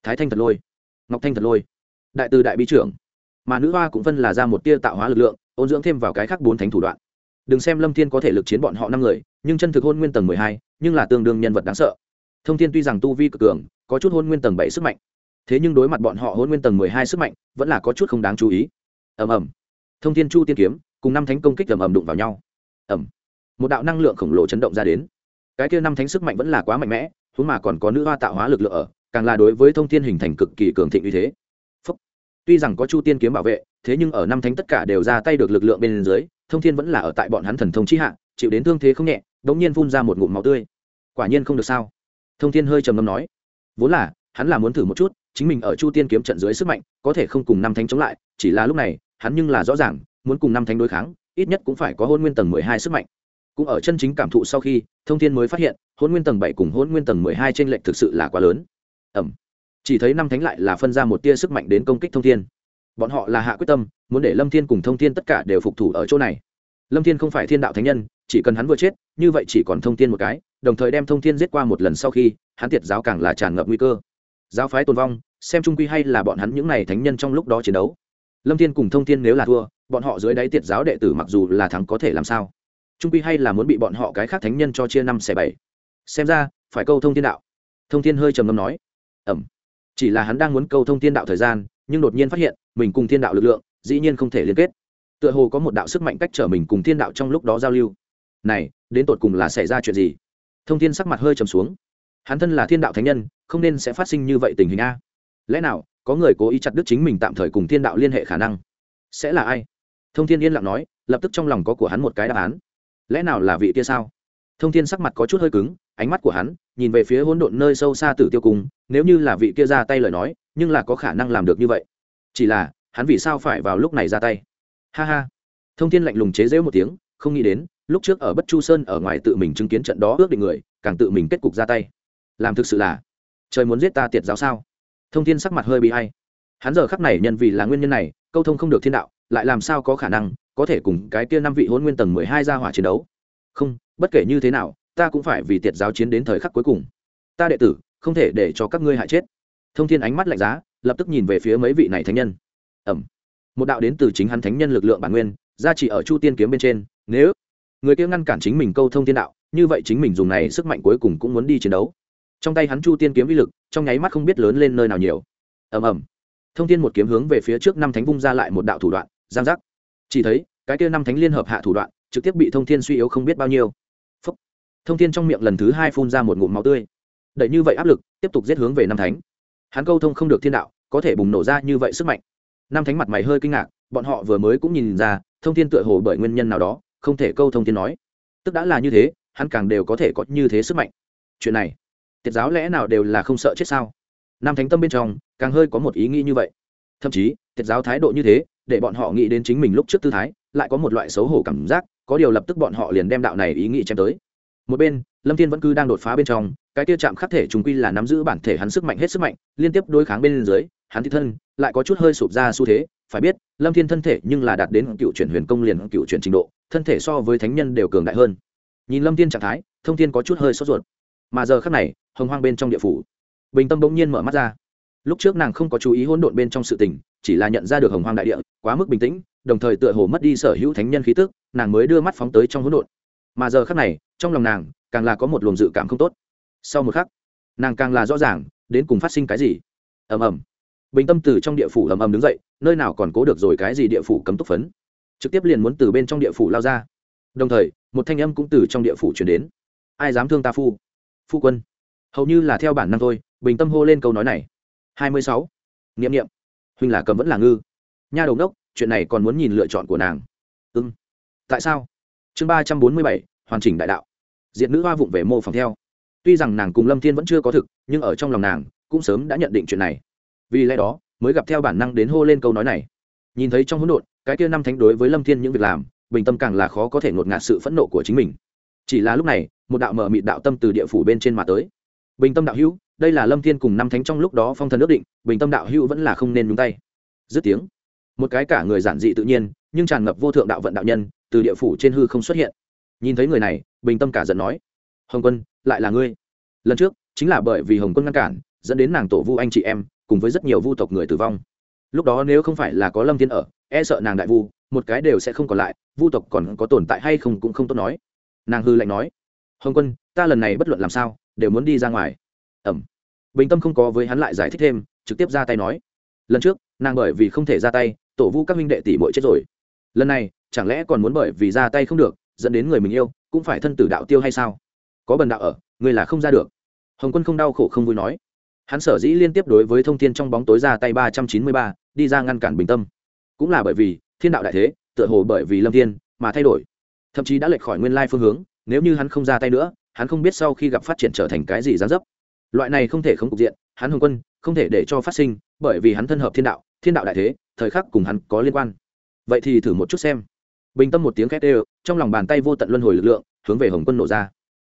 Thái thanh thật lôi, ngọc thanh thật lôi, đại từ đại bí trưởng. Mà nữ hoa cũng phân là ra một tia tạo hóa lực lượng, ôn dưỡng thêm vào cái khác bốn thánh thủ đoạn. Đừng xem lâm thiên có thể lực chiến bọn họ năm người, nhưng chân thực hôn nguyên tầng mười hai, nhưng là tương đương nhân vật đáng sợ thông thiên tuy rằng tu vi cực cường, có chút hôn nguyên tầng bảy sức mạnh, thế nhưng đối mặt bọn họ hôn nguyên tầng mười hai sức mạnh, vẫn là có chút không đáng chú ý. Ầm ầm. Thông thiên chu tiên kiếm, cùng năm thánh công kích ầm ầm đụng vào nhau. Ầm. Một đạo năng lượng khổng lồ chấn động ra đến. Cái kia năm thánh sức mạnh vẫn là quá mạnh mẽ, huống mà còn có nữ hoa tạo hóa lực lượng ở, càng là đối với thông thiên hình thành cực kỳ cường thịnh uy thế. Phúc. tuy rằng có chu tiên kiếm bảo vệ, thế nhưng ở năm thánh tất cả đều ra tay được lực lượng bên dưới, thông thiên vẫn là ở tại bọn hắn thần thông chi hạ, chịu đến thương thế không nhẹ, đống nhiên phun ra một ngụm máu tươi. Quả nhiên không được sao? Thông thiên hơi trầm ngâm nói, vốn là, hắn là muốn thử một chút, chính mình ở chu tiên kiếm trận dưới sức mạnh, có thể không cùng năm thánh chống lại, chỉ là lúc này, hắn nhưng là rõ ràng, muốn cùng năm thánh đối kháng, ít nhất cũng phải có hôn nguyên tầng mười hai sức mạnh. Cũng ở chân chính cảm thụ sau khi, thông thiên mới phát hiện hôn nguyên tầng bảy cùng hôn nguyên tầng mười hai trên lệnh thực sự là quá lớn. Ẩm chỉ thấy năm thánh lại là phân ra một tia sức mạnh đến công kích thông thiên. Bọn họ là hạ quyết tâm, muốn để lâm thiên cùng thông thiên tất cả đều phục thủ ở chỗ này. Lâm thiên không phải thiên đạo thánh nhân, chỉ cần hắn vừa chết, như vậy chỉ còn thông thiên một cái đồng thời đem thông thiên giết qua một lần sau khi, hắn tiệt giáo càng là tràn ngập nguy cơ. Giáo phái tồn vong, xem trung quy hay là bọn hắn những n à y thánh nhân trong lúc đó chiến đấu. Lâm thiên cùng thông thiên nếu là thua, bọn họ dưới đáy tiệt giáo đệ tử mặc dù là thắng có thể làm sao? Trung quy hay là muốn bị bọn họ cái khác thánh nhân cho chia năm xẻ bảy? Xem ra, phải câu thông thiên đạo. Thông thiên hơi trầm ngâm nói. Ẩm. Chỉ là hắn đang muốn câu thông thiên đạo thời gian, nhưng đột nhiên phát hiện, mình cùng thiên đạo lực lượng, dĩ nhiên không thể liên kết. Tựa hồ có một đạo sức mạnh cách trở mình cùng thiên đạo trong lúc đó giao lưu. Này, đến tột cùng là xảy ra chuyện gì? Thông thiên sắc mặt hơi trầm xuống. Hắn thân là thiên đạo thánh nhân, không nên sẽ phát sinh như vậy tình hình a. Lẽ nào, có người cố ý chặt đứt chính mình tạm thời cùng thiên đạo liên hệ khả năng? Sẽ là ai? Thông thiên yên lặng nói, lập tức trong lòng có của hắn một cái đáp án. Lẽ nào là vị kia sao? Thông thiên sắc mặt có chút hơi cứng, ánh mắt của hắn nhìn về phía hỗn độn nơi sâu xa tử tiêu cung nếu như là vị kia ra tay lời nói, nhưng là có khả năng làm được như vậy. Chỉ là, hắn vì sao phải vào lúc này ra tay? Ha ha. Thông thiên lạnh lùng chế giễu một tiếng, không nghĩ đến lúc trước ở bất chu sơn ở ngoài tự mình chứng kiến trận đó ước định người, càng tự mình kết cục ra tay. Làm thực sự là, trời muốn giết ta tiệt giáo sao? Thông thiên sắc mặt hơi bị hay hắn giờ khắc này nhân vì là nguyên nhân này, câu thông không được thiên đạo, lại làm sao có khả năng có thể cùng cái kia năm vị hôn nguyên tầng mười hai ra hỏa chiến đấu? Không, bất kể như thế nào, ta cũng phải vì tiệt giáo chiến đến thời khắc cuối cùng. Ta đệ tử, không thể để cho các ngươi hại chết. Thông thiên ánh mắt lạnh giá, lập tức nhìn về phía mấy vị này thánh nhân. Ẩm. Một đạo đến từ chính hắn thánh nhân lực lượng bản nguyên, gia chỉ ở chu tiên kiếm bên trên, nếu người kia ngăn cản chính mình câu thông thiên đạo, như vậy chính mình dùng này sức mạnh cuối cùng cũng muốn đi chiến đấu. Trong tay hắn chu tiên kiếm uy lực, trong nháy mắt không biết lớn lên nơi nào nhiều. Ầm ầm. Thông thiên một kiếm hướng về phía trước năm thánh vung ra lại một đạo thủ đoạn, giang giác. Chỉ thấy, cái kia năm thánh liên hợp hạ thủ đoạn, trực tiếp bị thông thiên suy yếu không biết bao nhiêu. Phúc. thông thiên trong miệng lần thứ hai phun ra một ngụm máu tươi. Đẩy như vậy áp lực, tiếp tục giết hướng về năm thánh. Hắn câu thông không được thiên đạo, có thể bùng nổ ra như vậy sức mạnh. Năm thánh mặt mày hơi kinh ngạc, bọn họ vừa mới cũng nhìn ra, thông thiên tựa hồ bởi nguyên nhân nào đó không thể câu thông thiên nói. Tức đã là như thế, hắn càng đều có thể có như thế sức mạnh. Chuyện này, tiết giáo lẽ nào đều là không sợ chết sao? Nam thánh tâm bên trong, càng hơi có một ý nghĩ như vậy. Thậm chí, tiết giáo thái độ như thế, để bọn họ nghĩ đến chính mình lúc trước tư thái, lại có một loại xấu hổ cảm giác, có điều lập tức bọn họ liền đem đạo này ý nghĩ chém tới. Một bên, lâm thiên vẫn cứ đang đột phá bên trong, cái tiêu chạm khắc thể trùng quy là nắm giữ bản thể hắn sức mạnh hết sức mạnh, liên tiếp đối kháng bên dưới, hắn thị thân, lại có chút hơi sụp ra xu thế phải biết, lâm thiên thân thể nhưng là đạt đến cựu chuyển huyền công liền cựu chuyển trình độ, thân thể so với thánh nhân đều cường đại hơn. Nhìn lâm thiên trạng thái, thông thiên có chút hơi sốt ruột. Mà giờ khác này, hồng hoang bên trong địa phủ, bình tâm bỗng nhiên mở mắt ra. Lúc trước nàng không có chú ý hỗn độn bên trong sự tình, chỉ là nhận ra được hồng hoang đại địa, quá mức bình tĩnh, đồng thời tựa hồ mất đi sở hữu thánh nhân khí tức, nàng mới đưa mắt phóng tới trong hỗn độn. Mà giờ khác này, trong lòng nàng, càng là có một luồng dự cảm không tốt. Sau một khắc, nàng càng là rõ ràng, đến cùng phát sinh cái gì. Ầm ầm bình tâm từ trong địa phủ ầm ầm đứng dậy, nơi nào còn cố được rồi cái gì địa phủ cấm túc phấn. Trực tiếp liền muốn từ bên trong địa phủ lao ra. Đồng thời, một thanh âm cũng từ trong địa phủ chuyển đến. Ai dám thương ta phu? Phu quân. Hầu như là theo bản năng thôi, bình tâm hô lên câu nói này. Hai mươi sáu. Nghiệm nghiệm huynh là cầm vẫn là ngư. Nha đầu đốc chuyện này còn muốn nhìn lựa chọn của nàng. Ưng ừ. tại sao? Chương ba trăm bốn mươi bảy, hoàn chỉnh đại đạo. Diện nữ hoa vụng về mô phỏng theo. Tuy rằng nàng cùng lâm thiên vẫn chưa có thực, nhưng ở trong lòng nàng, cũng sớm đã nhận định chuyện này vì lẽ đó mới gặp theo bản năng đến hô lên câu nói này. Nhìn thấy trong hỗn độn, cái kia năm thánh đối với lâm thiên những việc làm, bình tâm càng là khó có thể ngột ngạt sự phẫn nộ của chính mình. Chỉ là lúc này, một đạo mở mịt đạo tâm từ địa phủ bên trên mà tới. Bình tâm đạo hữu, đây là lâm thiên cùng năm thánh trong lúc đó phong thần ước định, bình tâm đạo hữu vẫn là không nên nhúng tay. Dứt tiếng, một cái cả người giản dị tự nhiên, nhưng tràn ngập vô thượng đạo vận đạo nhân, từ địa phủ trên hư không xuất hiện. Nhìn thấy người này, bình tâm cả giận nói, hồng quân, lại là ngươi. Lần trước, chính là bởi vì hồng quân ngăn cản, dẫn đến nàng tổ vu anh chị em cùng với rất nhiều vu tộc người tử vong. Lúc đó nếu không phải là có lâm thiên ở e sợ nàng đại vu, một cái đều sẽ không còn lại, vu tộc còn có tồn tại hay không cũng không tốt nói. Nàng hư lạnh nói, hồng quân, ta lần này bất luận làm sao, đều muốn đi ra ngoài. Ẩm. Bình tâm không có với hắn lại giải thích thêm, trực tiếp ra tay nói, lần trước, nàng bởi vì không thể ra tay, tổ vu các minh đệ tỷ muội chết rồi. Lần này, chẳng lẽ còn muốn bởi vì ra tay không được, dẫn đến người mình yêu, cũng phải thân tử đạo tiêu hay sao? Có bần đạo ở, người là không ra được. Hồng quân không đau khổ không vui nói hắn sở dĩ liên tiếp đối với thông thiên trong bóng tối ra tay ba trăm chín mươi ba, đi ra ngăn cản bình tâm. Cũng là bởi vì, thiên đạo đại thế, tựa hồ bởi vì lâm thiên mà thay đổi. Thậm chí đã lệch khỏi nguyên lai phương hướng, nếu như hắn không ra tay nữa, hắn không biết sau khi gặp phát triển trở thành cái gì gián dấp. Loại này không thể không cục diện, hắn hồng quân, không thể để cho phát sinh, bởi vì hắn thân hợp thiên đạo thiên đạo đại thế, thời khắc cùng hắn có liên quan. Vậy thì thử một chút xem. Bình tâm một tiếng két ê trong lòng bàn tay vô tận luân hồi lực lượng hướng về hồng quân nổ ra.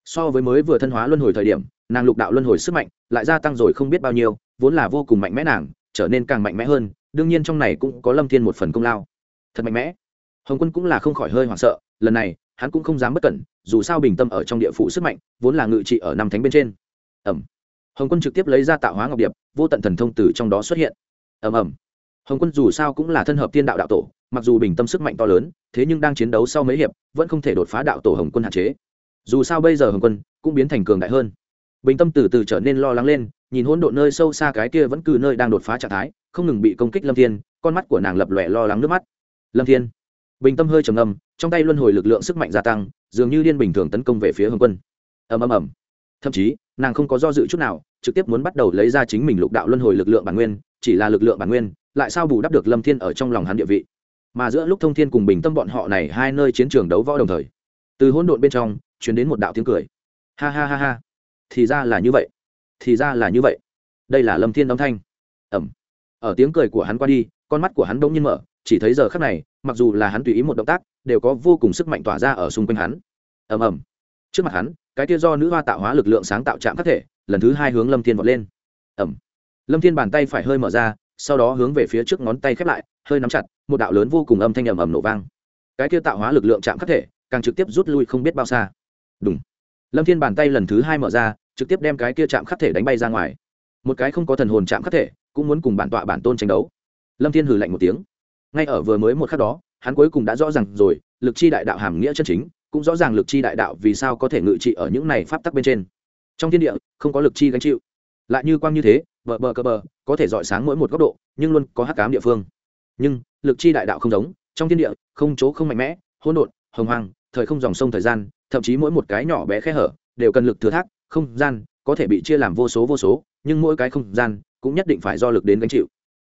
So với mới vừa thân hóa luân hồi thời điểm nàng lục đạo luân hồi sức mạnh lại gia tăng rồi không biết bao nhiêu, vốn là vô cùng mạnh mẽ nàng, trở nên càng mạnh mẽ hơn, đương nhiên trong này cũng có lâm thiên một phần công lao. Thật mạnh mẽ. Hồng quân cũng là không khỏi hơi hoảng sợ, lần này, hắn cũng không dám bất cẩn, dù sao bình tâm ở trong địa phủ sức mạnh, vốn là ngự trị ở năm thánh bên trên. Ẩm hồng quân trực tiếp lấy ra tạo hóa ngọc điệp, vô tận thần thông từ trong đó xuất hiện. Ẩm ẩm hồng quân dù sao cũng là thân hợp tiên đạo đạo tổ, mặc dù bình tâm sức mạnh to lớn, thế nhưng đang chiến đấu sau mấy hiệp, vẫn không thể đột phá đạo tổ hồng quân hạn chế. Dù sao bây giờ hồng quân cũng biến thành cường đại hơn bình tâm từ từ trở nên lo lắng lên, nhìn hỗn độn nơi sâu xa cái kia vẫn cứ nơi đang đột phá trạng thái, không ngừng bị công kích lâm thiên, con mắt của nàng lập lòe lo lắng nước mắt. Lâm thiên. Bình tâm hơi trầm ngâm, trong tay luân hồi lực lượng sức mạnh gia tăng, dường như điên bình thường tấn công về phía hồng quân. Ầm ầm ầm. Thậm chí, nàng không có do dự chút nào, trực tiếp muốn bắt đầu lấy ra chính mình lục đạo luân hồi lực lượng bản nguyên, chỉ là lực lượng bản nguyên, lại sao bù đắp được lâm thiên ở trong lòng hắn địa vị? Mà giữa lúc thông thiên cùng bình tâm bọn họ này hai nơi chiến trường đấu võ đồng thời, từ hỗn độn bên trong chuyển đến một đạo tiếng cười. Ha ha ha ha thì ra là như vậy. Thì ra là như vậy. Đây là lâm thiên âm thanh. Ẩm. Ở tiếng cười của hắn qua đi, con mắt của hắn đông nhiên mở, chỉ thấy giờ khắc này, mặc dù là hắn tùy ý một động tác, đều có vô cùng sức mạnh tỏa ra ở xung quanh hắn. Ầm ầm trước mặt hắn, cái kia do nữ hoa tạo hóa lực lượng sáng tạo chạm các thể, lần thứ hai hướng lâm thiên vọt lên. Ẩm. Lâm thiên bàn tay phải hơi mở ra, sau đó hướng về phía trước ngón tay khép lại, hơi nắm chặt, một đạo lớn vô cùng âm thanh ầm ầm nổ vang. Cái kia tạo hóa lực lượng chạm khắc thể, càng trực tiếp rút lui không biết bao xa. Đúng lâm thiên bàn tay lần thứ hai mở ra trực tiếp đem cái kia chạm khắc thể đánh bay ra ngoài. Một cái không có thần hồn chạm khắc thể, cũng muốn cùng bản tọa bản tôn tranh đấu. Lâm thiên hừ lạnh một tiếng. Ngay ở vừa mới một khắc đó, hắn cuối cùng đã rõ ràng rồi, lực chi đại đạo hàm nghĩa chân chính, cũng rõ ràng lực chi đại đạo vì sao có thể ngự trị ở những này pháp tắc bên trên. Trong thiên địa, không có lực chi gánh chịu. Lại như quang như thế vợ bờ cờ bờ, có thể dọi sáng mỗi một góc độ, nhưng luôn có hắc cám địa phương. Nhưng, lực chi đại đạo không giống, trong thiên địa, không chỗ không mạnh mẽ, hỗn độn, hồng hoang, thời không dòng sông thời gian, thậm chí mỗi một cái nhỏ bé khe hở, đều cần lực thừa thác không gian có thể bị chia làm vô số vô số, nhưng mỗi cái không gian cũng nhất định phải do lực đến gánh chịu.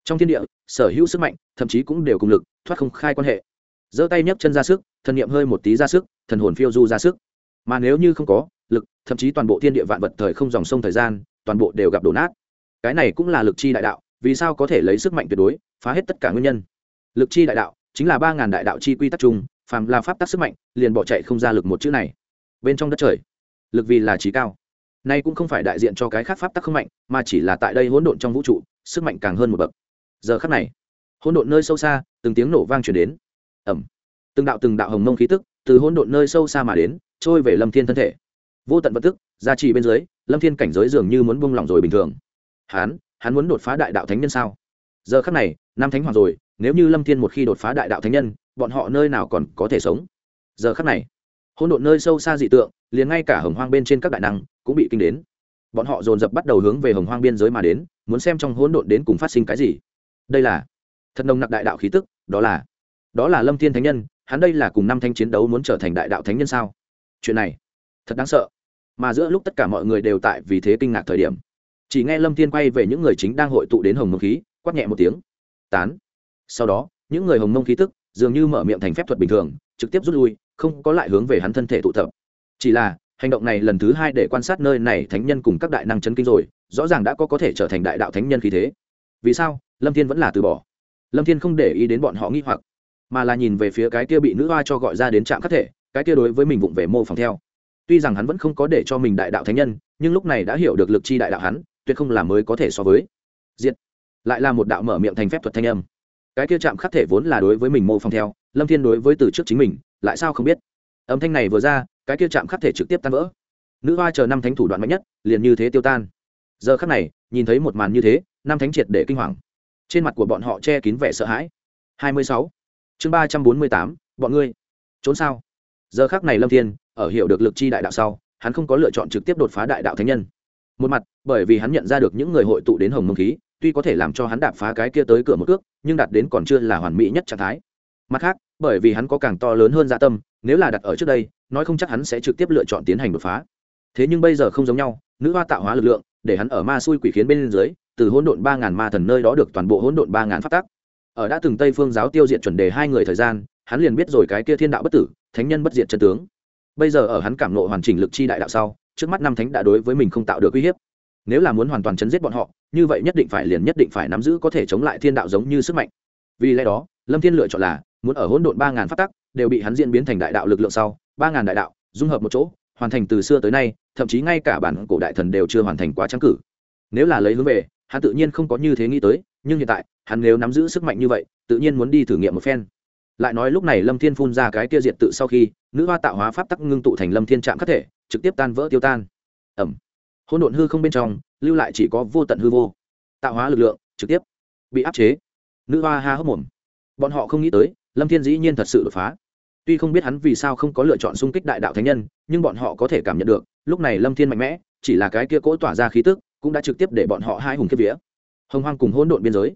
Trong thiên địa, sở hữu sức mạnh, thậm chí cũng đều cùng lực, thoát không khai quan hệ. Giơ tay nhấc chân ra sức, thần niệm hơi một tí ra sức, thần hồn phiêu du ra sức. Mà nếu như không có lực, thậm chí toàn bộ thiên địa vạn vật thời không dòng sông thời gian, toàn bộ đều gặp đổ nát. Cái này cũng là lực chi đại đạo, vì sao có thể lấy sức mạnh tuyệt đối, phá hết tất cả nguyên nhân? Lực chi đại đạo chính là ba ngàn đại đạo chi quy tắc chung, phàm là pháp tắc sức mạnh, liền bỏ chạy không ra lực một chữ này. Bên trong đất trời, lực vì là trí cao nay cũng không phải đại diện cho cái khác pháp tắc không mạnh, mà chỉ là tại đây hỗn độn trong vũ trụ, sức mạnh càng hơn một bậc. Giờ khắc này, hỗn độn nơi sâu xa, từng tiếng nổ vang chuyển đến. Ẩm từng đạo từng đạo hồng mông khí tức, từ hỗn độn nơi sâu xa mà đến, trôi về lâm thiên thân thể. Vô tận vật tức, gia trì bên dưới, lâm thiên cảnh giới dường như muốn buông lỏng rồi bình thường. Hắn hắn muốn đột phá đại đạo thánh nhân sao? Giờ khắc này nam thánh hoàng rồi, nếu như lâm thiên một khi đột phá đại đạo thánh nhân, bọn họ nơi nào còn có thể sống? Giờ khắc này hỗn độn nơi sâu xa dị tượng, liền ngay cả hồng hoang bên trên các đại năng cũng bị kinh đến. Bọn họ dồn dập bắt đầu hướng về hồng hoang biên giới mà đến, muốn xem trong hỗn độn đến cùng phát sinh cái gì. Đây là thật nồng nặc đại đạo khí tức, đó là đó là lâm thiên thánh nhân, hắn đây là cùng năm thanh chiến đấu muốn trở thành đại đạo thánh nhân sao? Chuyện này, thật đáng sợ. Mà giữa lúc tất cả mọi người đều tại vì thế kinh ngạc thời điểm, chỉ nghe lâm thiên quay về những người chính đang hội tụ đến hồng mông khí, quát nhẹ một tiếng, tán. Sau đó, những người hồng mông khí tức dường như mở miệng thành phép thuật bình thường, trực tiếp rút lui không có lại hướng về hắn thân thể tụ tập. Chỉ là, hành động này lần thứ hai để quan sát nơi này thánh nhân cùng các đại năng chấn kinh rồi, rõ ràng đã có có thể trở thành đại đạo thánh nhân khí thế. Vì sao? Lâm thiên vẫn là từ bỏ. Lâm thiên không để ý đến bọn họ nghi hoặc, mà là nhìn về phía cái kia bị nữ hoa cho gọi ra đến trạm khắc thể, cái kia đối với mình vụng về mô phỏng theo. Tuy rằng hắn vẫn không có để cho mình đại đạo thánh nhân, nhưng lúc này đã hiểu được lực chi đại đạo hắn, tuyệt không là mới có thể so với. Diệt. Lại là một đạo mở miệng thành phép thuật thanh âm. Cái kia chạm khắc thể vốn là đối với mình mô phỏng theo, lâm thiên đối với từ trước chính mình lại sao không biết. Âm thanh này vừa ra cái kia chạm khắc thể trực tiếp tan vỡ. Nữ hoa chờ năm thánh thủ đoạn mạnh nhất liền như thế tiêu tan. Giờ khắc này nhìn thấy một màn như thế năm thánh triệt để kinh hoàng. Trên mặt của bọn họ che kín vẻ sợ hãi. 26. chương 348, bọn ngươi. Trốn sao? Giờ khắc này lâm thiên ở hiểu được lực chi đại đạo sau hắn không có lựa chọn trực tiếp đột phá đại đạo thánh nhân. Một mặt bởi vì hắn nhận ra được những người hội tụ đến hồng mông khí tuy có thể làm cho hắn đạp phá cái kia tới cửa một cước nhưng đạt đến còn chưa là hoàn mỹ nhất trạng thái mặt khác, bởi vì hắn có càng to lớn hơn dạ tâm, nếu là đặt ở trước đây, nói không chắc hắn sẽ trực tiếp lựa chọn tiến hành đột phá. Thế nhưng bây giờ không giống nhau, nữ hoa tạo hóa lực lượng, để hắn ở ma xui quỷ khiến bên dưới, từ hỗn độn ba ngàn ma thần nơi đó được toàn bộ hỗn độn ba ngàn phát tắc. Ở đã từng tây phương giáo tiêu diệt chuẩn đề hai người thời gian, hắn liền biết rồi cái kia thiên đạo bất tử, thánh nhân bất diệt chân tướng. Bây giờ ở hắn cảm nộ hoàn chỉnh lực chi đại đạo sau, trước mắt năm thánh đã đối với mình không tạo được uy hiếp. Nếu là muốn hoàn toàn chấn giết bọn họ, như vậy nhất định phải liền nhất định phải nắm giữ có thể chống lại thiên đạo giống như sức mạnh. Vì lẽ đó, lâm thiên lựa chọn là muốn ở hỗn độn ba ngàn phát tắc, đều bị hắn diễn biến thành đại đạo lực lượng sau, ba ngàn đại đạo, dung hợp một chỗ, hoàn thành từ xưa tới nay, thậm chí ngay cả bản cổ đại thần đều chưa hoàn thành quá trắng cử. Nếu là lấy hướng về, hắn tự nhiên không có như thế nghĩ tới, nhưng hiện tại, hắn nếu nắm giữ sức mạnh như vậy, tự nhiên muốn đi thử nghiệm một phen. Lại nói lúc này lâm thiên phun ra cái kia diệt tự sau khi, nữ hoa tạo hóa pháp tắc ngưng tụ thành lâm thiên trạm khắc thể, trực tiếp tan vỡ tiêu tan. Ẩm. Hỗn độn hư không bên trong, lưu lại chỉ có vô tận hư vô. Tạo hóa lực lượng, trực tiếp bị áp chế. Nữ hoa ha hốc mồm. Bọn họ không nghĩ tới lâm thiên dĩ nhiên thật sự đột phá. Tuy không biết hắn vì sao không có lựa chọn xung kích đại đạo thánh nhân, nhưng bọn họ có thể cảm nhận được, lúc này lâm thiên mạnh mẽ, chỉ là cái kia cỗ tỏa ra khí tức, cũng đã trực tiếp để bọn họ hai hùng kiếp vía. Hồng hoang cùng hỗn độn biên giới.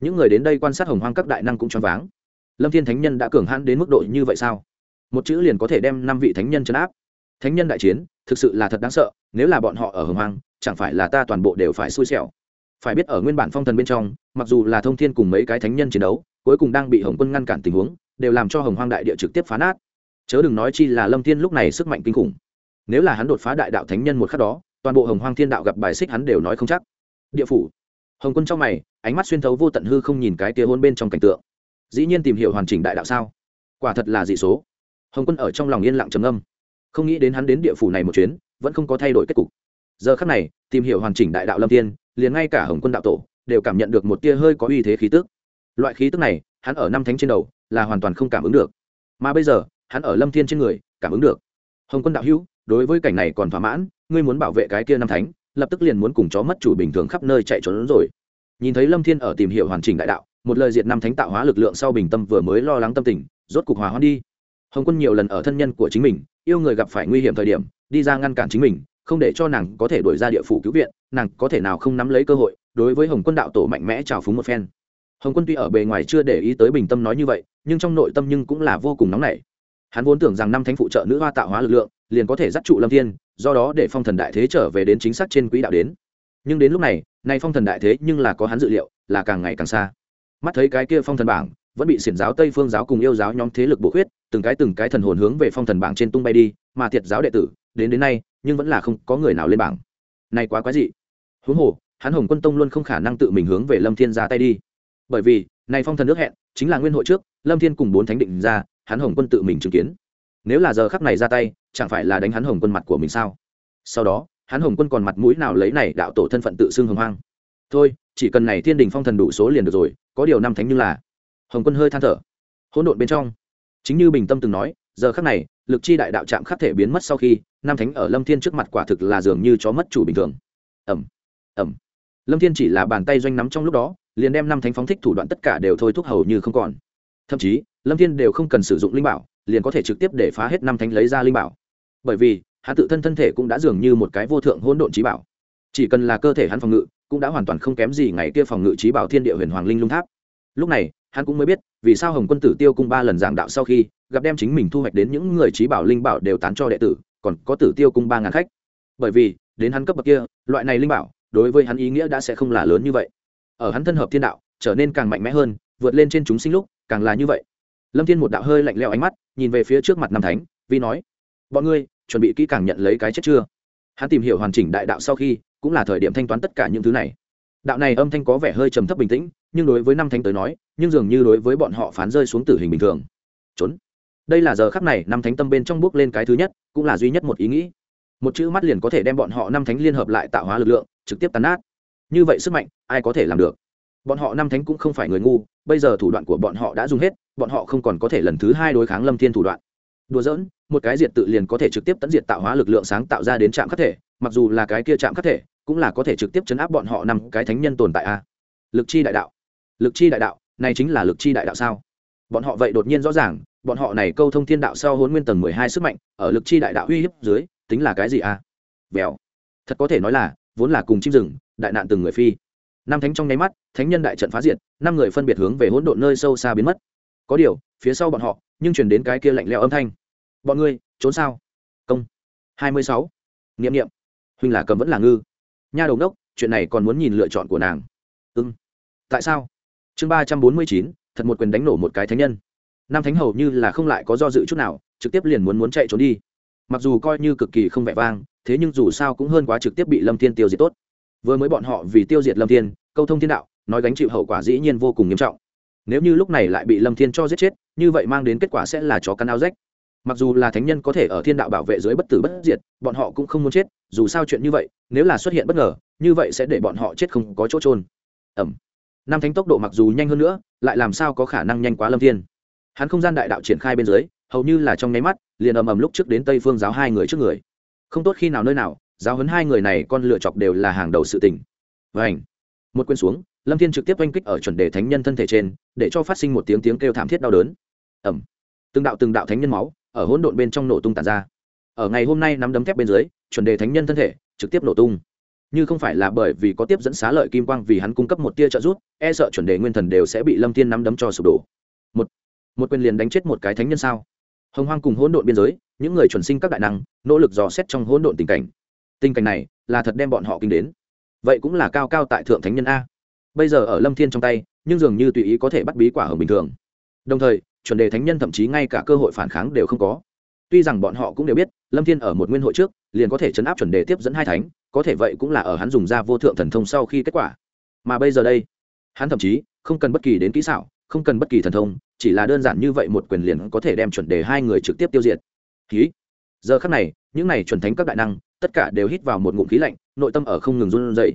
Những người đến đây quan sát hồng hoang các đại năng cũng choáng váng. Lâm thiên thánh nhân đã cường hãn đến mức độ như vậy sao? Một chữ liền có thể đem năm vị thánh nhân chấn áp. Thánh nhân đại chiến, thực sự là thật đáng sợ, nếu là bọn họ ở hồng hoang, chẳng phải là ta toàn bộ đều phải xui xẻo. Phải biết ở nguyên bản phong thần bên trong, mặc dù là thông thiên cùng mấy cái thánh nhân chiến đấu cuối cùng đang bị hồng quân ngăn cản tình huống đều làm cho hồng hoang đại địa trực tiếp phá nát. Chớ đừng nói chi là lâm thiên lúc này sức mạnh kinh khủng. Nếu là hắn đột phá đại đạo thánh nhân một khắc đó toàn bộ hồng hoang thiên đạo gặp bài xích hắn đều nói không chắc. Địa phủ. Hồng quân trong mày ánh mắt xuyên thấu vô tận hư không nhìn cái kia hôn bên trong cảnh tượng. Dĩ nhiên tìm hiểu hoàn chỉnh đại đạo sao? Quả thật là dị số. Hồng quân ở trong lòng yên lặng trầm âm không nghĩ đến hắn đến địa phủ này một chuyến vẫn không có thay đổi kết cục. Giờ khắc này tìm hiểu hoàn chỉnh đại đạo lâm Thiên, liền ngay cả hồng quân đạo tổ đều cảm nhận được một tia hơi có uy thế khí tức loại khí tức này, hắn ở năm thánh trên đầu, là hoàn toàn không cảm ứng được. Mà bây giờ, hắn ở lâm thiên trên người, cảm ứng được. Hồng quân đạo hữu, đối với cảnh này còn thỏa mãn, ngươi muốn bảo vệ cái kia năm thánh, lập tức liền muốn cùng chó mất chủ bình thường khắp nơi chạy trốn rồi. Nhìn thấy lâm thiên ở tìm hiểu hoàn chỉnh đại đạo, một lời diệt năm thánh tạo hóa lực lượng sau bình tâm vừa mới lo lắng tâm tình, rốt cục hòa hoãn đi. Hồng quân nhiều lần ở thân nhân của chính mình, yêu người gặp phải nguy hiểm thời điểm, đi ra ngăn cản chính mình, không để cho nàng có thể đổi ra địa phủ cứu viện, nàng có thể nào không nắm lấy cơ hội, đối với hồng quân đạo tổ mạnh mẽ trào phúng một phen hồng quân tuy ở bề ngoài chưa để ý tới bình tâm nói như vậy, nhưng trong nội tâm nhưng cũng là vô cùng nóng nảy. Hắn vốn tưởng rằng năm thánh phụ trợ nữ hoa tạo hóa lực lượng, liền có thể dắt trụ lâm thiên, do đó để phong thần đại thế trở về đến chính xác trên quỹ đạo đến. Nhưng đến lúc này, nay phong thần đại thế nhưng là có hắn dự liệu, là càng ngày càng xa. Mắt thấy cái kia phong thần bảng, vẫn bị xiển giáo, tây phương giáo cùng yêu giáo nhóm thế lực bổ khuyết, từng cái từng cái thần hồn hướng về phong thần bảng trên tung bay đi, mà thiệt giáo đệ tử, đến đến nay, nhưng vẫn là không có người nào lên bảng. Này quá quái dị. Huống hồ, hắn hồng quân tông luôn không khả năng tự mình hướng về lâm thiên ra tay đi bởi vì, này phong thần nước hẹn chính là nguyên hội trước, lâm thiên cùng bốn thánh định ra, hắn hồng quân tự mình chứng kiến. Nếu là giờ khắc này ra tay, chẳng phải là đánh hắn hồng quân mặt của mình sao? Sau đó, hắn hồng quân còn mặt mũi nào lấy này đạo tổ thân phận tự xưng hồng hoang? Thôi, chỉ cần này thiên đình phong thần đủ số liền được rồi, có điều năm thánh như là hồng quân hơi than thở. Hỗn độn bên trong, chính như bình tâm từng nói, giờ khắc này, lực chi đại đạo chạm khắc thể biến mất sau khi nam thánh ở lâm thiên trước mặt quả thực là dường như chó mất chủ bình thường. Ẩm ẩm lâm thiên chỉ là bàn tay doanh nắm trong lúc đó liền đem năm thánh phóng thích thủ đoạn tất cả đều thôi thúc hầu như không còn. Thậm chí, lâm thiên đều không cần sử dụng linh bảo, liền có thể trực tiếp để phá hết năm thánh lấy ra linh bảo. Bởi vì, hắn tự thân thân thể cũng đã dường như một cái vô thượng hỗn độn trí bảo. Chỉ cần là cơ thể hắn phòng ngự, cũng đã hoàn toàn không kém gì ngày kia phòng ngự trí bảo thiên địa huyền hoàng linh lung tháp. Lúc này, hắn cũng mới biết, vì sao hồng quân tử tiêu cung ba lần giảng đạo sau khi, gặp đem chính mình thu hoạch đến những người trí bảo linh bảo đều tán cho đệ tử, còn có tử tiêu cung ba ngàn khách. Bởi vì, đến hắn cấp bậc kia, loại này linh bảo, đối với hắn ý nghĩa đã sẽ không là lớn như vậy ở hắn thân hợp thiên đạo, trở nên càng mạnh mẽ hơn, vượt lên trên chúng sinh lúc, càng là như vậy. Lâm thiên một đạo hơi lạnh leo ánh mắt, nhìn về phía trước mặt nam thánh, vi nói, bọn ngươi, chuẩn bị kỹ càng nhận lấy cái chết chưa? Hắn tìm hiểu hoàn chỉnh đại đạo sau khi, cũng là thời điểm thanh toán tất cả những thứ này. Đạo này âm thanh có vẻ hơi trầm thấp bình tĩnh, nhưng đối với năm thánh tới nói, nhưng dường như đối với bọn họ phán rơi xuống tử hình bình thường. Trốn. Đây là giờ khắc này năm thánh tâm bên trong bước lên cái thứ nhất, cũng là duy nhất một ý nghĩ. Một chữ mắt liền có thể đem bọn họ năm thánh liên hợp lại tạo hóa lực lượng, trực tiếp tàn nát. Như vậy sức mạnh ai có thể làm được? Bọn họ năm thánh cũng không phải người ngu, bây giờ thủ đoạn của bọn họ đã dùng hết, bọn họ không còn có thể lần thứ hai đối kháng lâm thiên thủ đoạn. Đùa giỡn, một cái diệt tự liền có thể trực tiếp tận diệt tạo hóa lực lượng sáng tạo ra đến trạm khắc thể, mặc dù là cái kia trạm khắc thể, cũng là có thể trực tiếp chấn áp bọn họ năm cái thánh nhân tồn tại a. Lực chi đại đạo. Lực chi đại đạo, này chính là lực chi đại đạo sao? Bọn họ vậy đột nhiên rõ ràng, bọn họ này câu thông thiên đạo sau hôn nguyên tầng mười hai sức mạnh, ở lực chi đại đạo uy hiếp dưới, tính là cái gì a? Vèo. Thật có thể nói là, vốn là cùng chim rừng, đại nạn từng người phi năm thánh trong nháy mắt, thánh nhân đại trận phá diệt, năm người phân biệt hướng về hỗn độn nơi sâu xa biến mất. Có điều, phía sau bọn họ, nhưng chuyển đến cái kia lạnh lẽo âm thanh. Bọn ngươi, trốn sao? Công. Hai mươi sáu. Nghiệm nghiệm huynh là cầm vẫn là ngư. Nha đầu đốc chuyện này còn muốn nhìn lựa chọn của nàng. Ưng tại sao? Chương ba trăm bốn mươi chín, thật một quyền đánh nổ một cái thánh nhân. Nam thánh hầu như là không lại có do dự chút nào, trực tiếp liền muốn muốn chạy trốn đi. Mặc dù coi như cực kỳ không vẻ vang, thế nhưng dù sao cũng hơn quá trực tiếp bị lâm thiên tiêu diệt tốt vừa mới bọn họ vì tiêu diệt lâm thiên, câu thông thiên đạo, nói gánh chịu hậu quả dĩ nhiên vô cùng nghiêm trọng. Nếu như lúc này lại bị lâm thiên cho giết chết, như vậy mang đến kết quả sẽ là chó cắn áo rách. Mặc dù là thánh nhân có thể ở thiên đạo bảo vệ dưới bất tử bất diệt, bọn họ cũng không muốn chết, dù sao chuyện như vậy, nếu là xuất hiện bất ngờ, như vậy sẽ để bọn họ chết không có chỗ trôn ẩm. Nam thánh tốc độ mặc dù nhanh hơn nữa, lại làm sao có khả năng nhanh quá lâm thiên? Hắn không gian đại đạo triển khai bên dưới, hầu như là trong nháy mắt, liền ầm ầm lúc trước đến tây phương giáo hai người trước người. Không tốt khi nào nơi nào giáo huấn hai người này con lựa chọc đều là hàng đầu sự tình. Vảnh một quên xuống, lâm thiên trực tiếp oanh kích ở chuẩn đề thánh nhân thân thể trên, để cho phát sinh một tiếng tiếng kêu thảm thiết đau đớn. Ẩm từng đạo từng đạo thánh nhân máu ở hỗn độn bên trong nổ tung tàn ra. Ở ngày hôm nay nắm đấm thép bên dưới, chuẩn đề thánh nhân thân thể trực tiếp nổ tung. Như không phải là bởi vì có tiếp dẫn xá lợi kim quang vì hắn cung cấp một tia trợ giúp e sợ chuẩn đề nguyên thần đều sẽ bị lâm thiên nắm đấm cho sụp đổ. Một. Một quyền liền đánh chết một cái thánh nhân sao? Hồng hoang cùng hỗn độn biên giới, những người chuẩn sinh các đại năng, nỗ lực dò xét trong hỗn độn tình cảnh tình cảnh này là thật đem bọn họ kinh đến. Vậy cũng là cao cao tại thượng thánh nhân a. Bây giờ ở lâm thiên trong tay, nhưng dường như tùy ý có thể bắt bí quả hồng bình thường. Đồng thời, chuẩn đề thánh nhân thậm chí ngay cả cơ hội phản kháng đều không có. Tuy rằng bọn họ cũng đều biết, lâm thiên ở một nguyên hội trước, liền có thể chấn áp chuẩn đề tiếp dẫn hai thánh, có thể vậy cũng là ở hắn dùng ra vô thượng thần thông sau khi kết quả. Mà bây giờ đây, hắn thậm chí không cần bất kỳ đến kỹ xảo, không cần bất kỳ thần thông, chỉ là đơn giản như vậy một quyền liền có thể đem chuẩn đề hai người trực tiếp tiêu diệt. Ký. Giờ khắc này, những này chuẩn thánh các đại năng tất cả đều hít vào một ngụm khí lạnh, nội tâm ở không ngừng run rẩy.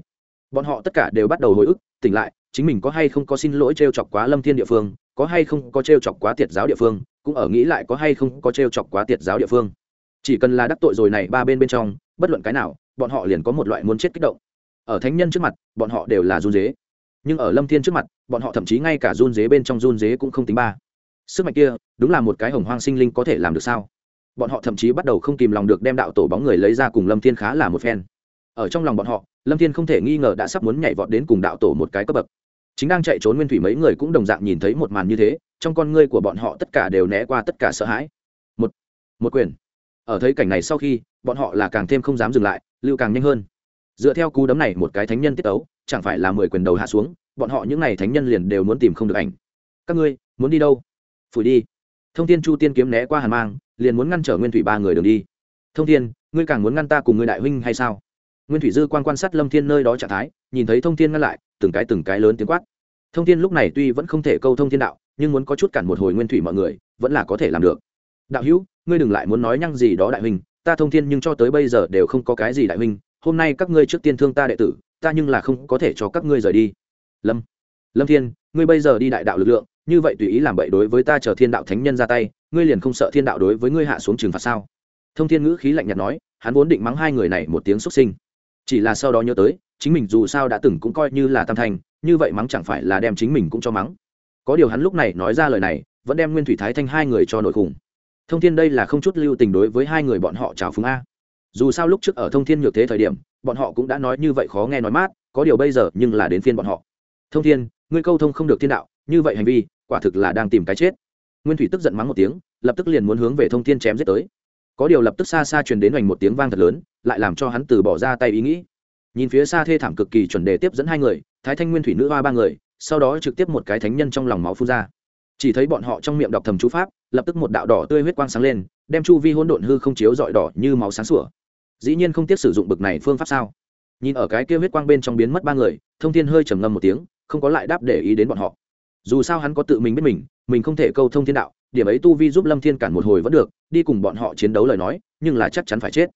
Bọn họ tất cả đều bắt đầu hồi ức, tỉnh lại, chính mình có hay không có xin lỗi t chọc quá lâm thiên địa phương, có hay không có t chọc quá tiệt giáo địa phương, cũng ở nghĩ lại có hay không có t chọc quá tiệt giáo địa phương. Chỉ cần là đắc tội rồi này ba bên bên trong, bất luận cái nào, bọn họ liền có một loại muốn chết kích động. Ở thánh nhân trước mặt, bọn họ đều là run dế nhưng ở lâm thiên trước mặt, bọn họ thậm chí ngay cả run dế bên trong run dế cũng không tính ba. Sức mạnh kia, đúng là một cái hồng hoang sinh linh có thể làm được sao? Bọn họ thậm chí bắt đầu không kìm lòng được đem đạo tổ bóng người lấy ra cùng lâm thiên khá là một phen. Ở trong lòng bọn họ, lâm thiên không thể nghi ngờ đã sắp muốn nhảy vọt đến cùng đạo tổ một cái cấp bậc. Chính đang chạy trốn nguyên thủy mấy người cũng đồng dạng nhìn thấy một màn như thế, trong con ngươi của bọn họ tất cả đều né qua tất cả sợ hãi. Một một quyền. Ở thấy cảnh này sau khi, bọn họ là càng thêm không dám dừng lại, lưu càng nhanh hơn. Dựa theo cú đấm này một cái thánh nhân tiết tấu, chẳng phải là mười quyền đầu hạ xuống, bọn họ những n à y thánh nhân liền đều muốn tìm không được ảnh. Các ngươi, muốn đi đâu? Phủi đi. Thông tin chu tiên kiếm né qua hàn mang liền muốn ngăn trở nguyên thủy ba người đường đi. Thông thiên, ngươi càng muốn ngăn ta cùng người đại huynh hay sao? Nguyên thủy dư quan quan sát lâm thiên nơi đó trạng thái, nhìn thấy thông thiên ngăn lại, từng cái từng cái lớn tiếng quát. Thông thiên lúc này tuy vẫn không thể câu thông thiên đạo, nhưng muốn có chút cản một hồi nguyên thủy mọi người, vẫn là có thể làm được. Đạo hữu, ngươi đừng lại muốn nói nhăng gì đó đại huynh, ta thông thiên nhưng cho tới bây giờ đều không có cái gì đại huynh, hôm nay các ngươi trước tiên thương ta đệ tử, ta nhưng là không có thể cho các ngươi rời đi. Lâm lâm thiên, ngươi bây giờ đi đại đạo lực lượng như vậy tùy ý làm bậy đối với ta chờ thiên đạo thánh nhân ra tay, ngươi liền không sợ thiên đạo đối với ngươi hạ xuống trừng phạt sao? Thông thiên ngữ khí lạnh nhạt nói, hắn vốn định mắng hai người này một tiếng xuất sinh. Chỉ là sau đó nhớ tới, chính mình dù sao đã từng cũng coi như là tam thành, như vậy mắng chẳng phải là đem chính mình cũng cho mắng. Có điều hắn lúc này nói ra lời này, vẫn đem nguyên thủy thái thanh hai người cho nội khủng thông thiên đây là không chút lưu tình đối với hai người bọn họ chào phúng a. Dù sao lúc trước ở thông thiên nhược thế thời điểm, bọn họ cũng đã nói như vậy khó nghe nói mát, có điều bây giờ nhưng là đến phiên bọn họ. Thông thiên, ngươi câu thông không được thiên đạo, như vậy hành vi quả thực là đang tìm cái chết. Nguyên thủy tức giận mắng một tiếng, lập tức liền muốn hướng về thông thiên chém giết tới. Có điều lập tức xa xa truyền đến hoành một tiếng vang thật lớn, lại làm cho hắn từ bỏ ra tay ý nghĩ. Nhìn phía xa thê thảm cực kỳ chuẩn đề tiếp dẫn hai người, thái thanh nguyên thủy nữ hoa ba người, sau đó trực tiếp một cái thánh nhân trong lòng máu phun ra. Chỉ thấy bọn họ trong miệng đọc thầm chú pháp, lập tức một đạo đỏ tươi huyết quang sáng lên, đem chu vi hỗn độn hư không chiếu dọi đỏ như máu sáng sủa. Dĩ nhiên không tiếc sử dụng bực này phương pháp sao? Nhìn ở cái kia huyết quang bên trong biến mất ba người, thông thiên hơi trầm ngâm một tiếng, không có lại đáp để ý đến bọn họ dù sao hắn có tự mình biết mình mình không thể câu thông thiên đạo, điểm ấy tu vi giúp lâm thiên cản một hồi vẫn được, đi cùng bọn họ chiến đấu lời nói, nhưng là chắc chắn phải chết.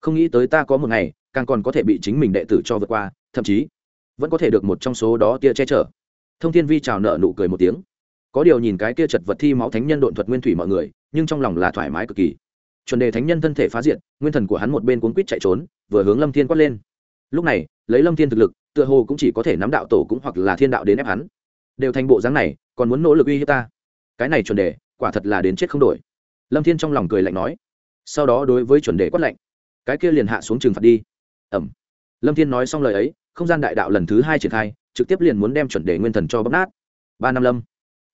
Không nghĩ tới ta có một ngày, càng còn có thể bị chính mình đệ tử cho vượt qua, thậm chí vẫn có thể được một trong số đó tia che chở. Thông thiên vi chào nợ nụ cười một tiếng. Có điều nhìn cái kia chật vật thi máu thánh nhân độn thuật nguyên thủy mọi người, nhưng trong lòng là thoải mái cực kỳ. Chuẩn đề thánh nhân thân thể phá diện nguyên thần của hắn một bên cuốn quýt chạy trốn, vừa hướng lâm thiên quát lên. Lúc này, lấy lâm thiên thực lực, tựa hồ cũng chỉ có thể nắm đạo tổ cũng hoặc là thiên đạo đến ép hắn đều thành bộ dáng này, còn muốn nỗ lực uy hiếp ta? Cái này chuẩn đề, quả thật là đến chết không đổi. Lâm thiên trong lòng cười lạnh nói. Sau đó đối với chuẩn đề quát lạnh. Cái kia liền hạ xuống trừng phạt đi. Ẩm. Lâm thiên nói xong lời ấy, không gian đại đạo lần thứ hai triển khai, trực tiếp liền muốn đem chuẩn đề nguyên thần cho bóc nát. Ba năm lâm.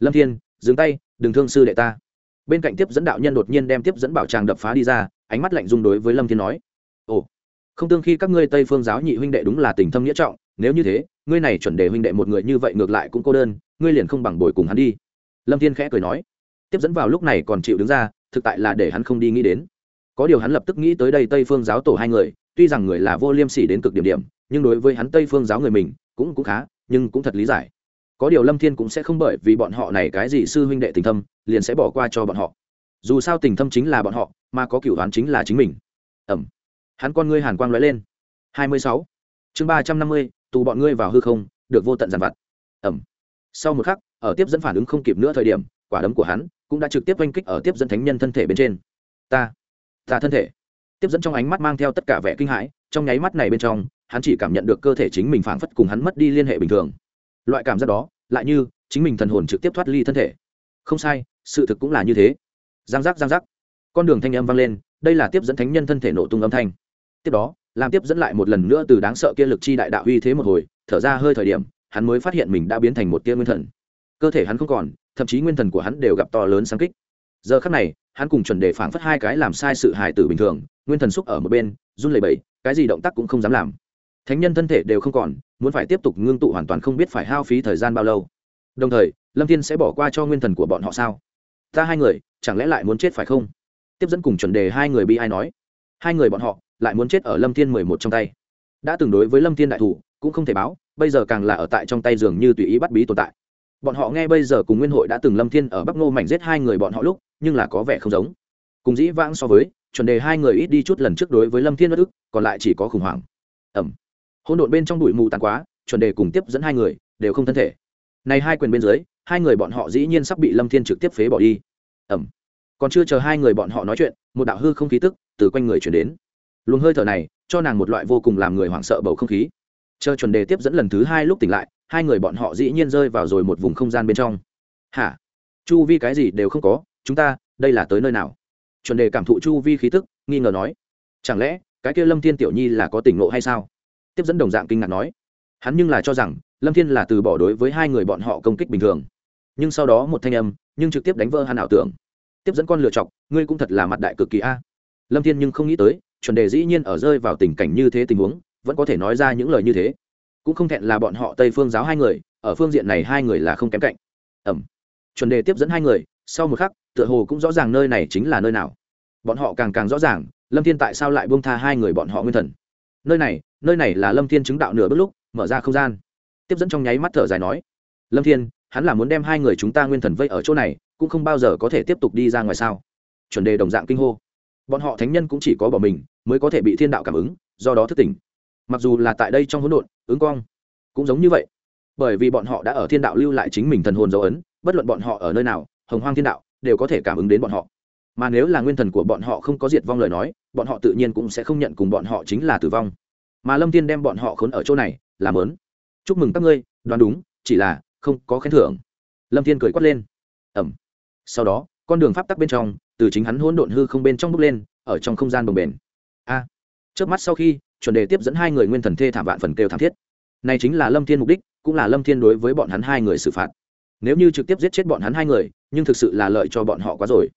Lâm thiên, dừng tay, đừng thương sư đệ ta. Bên cạnh tiếp dẫn đạo nhân đột nhiên đem tiếp dẫn bảo tràng đập phá đi ra, ánh mắt lạnh dung đối với lâm thiên nói. Ồ. Không tương khi các ngươi tây phương giáo nhị huynh đệ đúng là tình thâm nghĩa trọng nếu như thế, ngươi này chuẩn đề huynh đệ một người như vậy ngược lại cũng cô đơn, ngươi liền không bằng bồi cùng hắn đi. Lâm thiên khẽ cười nói. Tiếp dẫn vào lúc này còn chịu đứng ra, thực tại là để hắn không đi nghĩ đến. Có điều hắn lập tức nghĩ tới đây tây phương giáo tổ hai người, tuy rằng người là vô liêm sỉ đến cực điểm điểm, nhưng đối với hắn tây phương giáo người mình, cũng cũng khá, nhưng cũng thật lý giải. Có điều lâm thiên cũng sẽ không bởi vì bọn họ này cái gì sư huynh đệ tình thâm, liền sẽ bỏ qua cho bọn họ. Dù sao tình thâm chính là bọn họ, mà có cửu đoán chính là chính mình. Ẩm. Hắn con ngươi hàn quang lóe lên. Hai mươi sáu. Chương ba trăm năm mươi tù bọn ngươi vào hư không, được vô tận giàn vặt. Ẩm sau một khắc, ở tiếp dẫn phản ứng không kịp nữa thời điểm, quả đấm của hắn cũng đã trực tiếp oanh kích ở tiếp dẫn thánh nhân thân thể bên trên. Ta ta thân thể. Tiếp dẫn trong ánh mắt mang theo tất cả vẻ kinh hãi, trong nháy mắt này bên trong, hắn chỉ cảm nhận được cơ thể chính mình phảng phất cùng hắn mất đi liên hệ bình thường. Loại cảm giác đó, lại như chính mình thần hồn trực tiếp thoát ly thân thể. Không sai, sự thực cũng là như thế. Giang giác giang giác. Con đường thanh âm vang lên, đây là tiếp dẫn thánh nhân thân thể nổ tung âm thanh. Tiếp đó làm tiếp dẫn lại một lần nữa từ đáng sợ kia lực chi đại đạo uy thế một hồi, thở ra hơi thời điểm, hắn mới phát hiện mình đã biến thành một tia nguyên thần. Cơ thể hắn không còn, thậm chí nguyên thần của hắn đều gặp to lớn sáng kích. Giờ khắc này, hắn cùng chuẩn đề phảng phất hai cái làm sai sự hài tử bình thường, nguyên thần xúc ở một bên, run lẩy bẩy, cái gì động tác cũng không dám làm. Thánh nhân thân thể đều không còn, muốn phải tiếp tục ngưng tụ hoàn toàn không biết phải hao phí thời gian bao lâu. Đồng thời, lâm thiên sẽ bỏ qua cho nguyên thần của bọn họ sao? Ta hai người, chẳng lẽ lại muốn chết phải không? Tiếp dẫn cùng chuẩn đề hai người bi ai nói. Hai người bọn họ lại muốn chết ở lâm thiên mười một trong tay. Đã từng đối với lâm thiên đại thủ, cũng không thể báo, bây giờ càng là ở tại trong tay dường như tùy ý bắt bí tồn tại. Bọn họ nghe bây giờ cùng nguyên hội đã từng lâm thiên ở bắc ngô mảnh giết hai người bọn họ lúc, nhưng là có vẻ không giống. Cùng dĩ vãng so với, chuẩn đề hai người ít đi chút lần trước đối với lâm thiên bất ức, còn lại chỉ có khủng hoảng. Ẩm hỗn độn bên trong bụi mù tàn quá, chuẩn đề cùng tiếp dẫn hai người, đều không thân thể. Này hai quyền bên dưới, hai người bọn họ dĩ nhiên sắp bị lâm thiên trực tiếp phế bỏ đi. Ẩm còn chưa chờ hai người bọn họ nói chuyện, một đạo hư không khí tức từ quanh người chuyển đến luồng hơi thở này cho nàng một loại vô cùng làm người hoảng sợ bầu không khí. Chờ chuẩn đề tiếp dẫn lần thứ hai lúc tỉnh lại, hai người bọn họ dĩ nhiên rơi vào rồi một vùng không gian bên trong. Hả? Chu vi cái gì đều không có, chúng ta, đây là tới nơi nào? Chuẩn đề cảm thụ chu vi khí tức, nghi ngờ nói. Chẳng lẽ, cái kia lâm thiên tiểu nhi là có tỉnh ngộ hay sao? Tiếp dẫn đồng dạng kinh ngạc nói. Hắn nhưng là cho rằng, lâm thiên là từ bỏ đối với hai người bọn họ công kích bình thường. Nhưng sau đó một thanh âm, nhưng trực tiếp đánh vỡ hắn ảo tưởng. Tiếp dẫn con lựa chọc, ngươi cũng thật là mặt đại cực kỳ a. Lâm thiên nhưng không nghĩ tới chuẩn đề dĩ nhiên ở rơi vào tình cảnh như thế tình huống, vẫn có thể nói ra những lời như thế. Cũng không thẹn là bọn họ tây phương giáo hai người, ở phương diện này hai người là không kém cạnh. Ẩm. Chuẩn đề tiếp dẫn hai người, sau một khắc, tựa hồ cũng rõ ràng nơi này chính là nơi nào. Bọn họ càng càng rõ ràng, lâm thiên tại sao lại buông tha hai người bọn họ nguyên thần. Nơi này nơi này là lâm thiên chứng đạo nửa bước lúc, mở ra không gian. Tiếp dẫn trong nháy mắt thở dài nói, lâm thiên, hắn là muốn đem hai người chúng ta nguyên thần vây ở chỗ này, cũng không bao giờ có thể tiếp tục đi ra ngoài sao? Chuẩn đề đồng dạng kinh hô bọn họ thánh nhân cũng chỉ có bỏ mình, mới có thể bị thiên đạo cảm ứng, do đó thức tỉnh. Mặc dù là tại đây trong hỗn độn, ứng quang cũng giống như vậy. Bởi vì bọn họ đã ở thiên đạo lưu lại chính mình thần hồn dấu ấn, bất luận bọn họ ở nơi nào, hồng hoang thiên đạo đều có thể cảm ứng đến bọn họ. Mà nếu là nguyên thần của bọn họ không có diệt vong lời nói, bọn họ tự nhiên cũng sẽ không nhận cùng bọn họ chính là tử vong. Mà lâm tiên đem bọn họ khốn ở chỗ này, làm lớn chúc mừng các ngươi, đoán đúng, chỉ là không có khen thưởng. Lâm thiên cười quát lên. Ẩm. Sau đó con đường pháp tắc bên trong, từ chính hắn hỗn độn hư không bên trong bước lên, ở trong không gian bồng bền a. Trước mắt sau khi, chuẩn đề tiếp dẫn hai người nguyên thần thê thảm vạn phần kêu thảm thiết. Này chính là lâm thiên mục đích, cũng là lâm thiên đối với bọn hắn hai người xử phạt. Nếu như trực tiếp giết chết bọn hắn hai người, nhưng thực sự là lợi cho bọn họ quá rồi.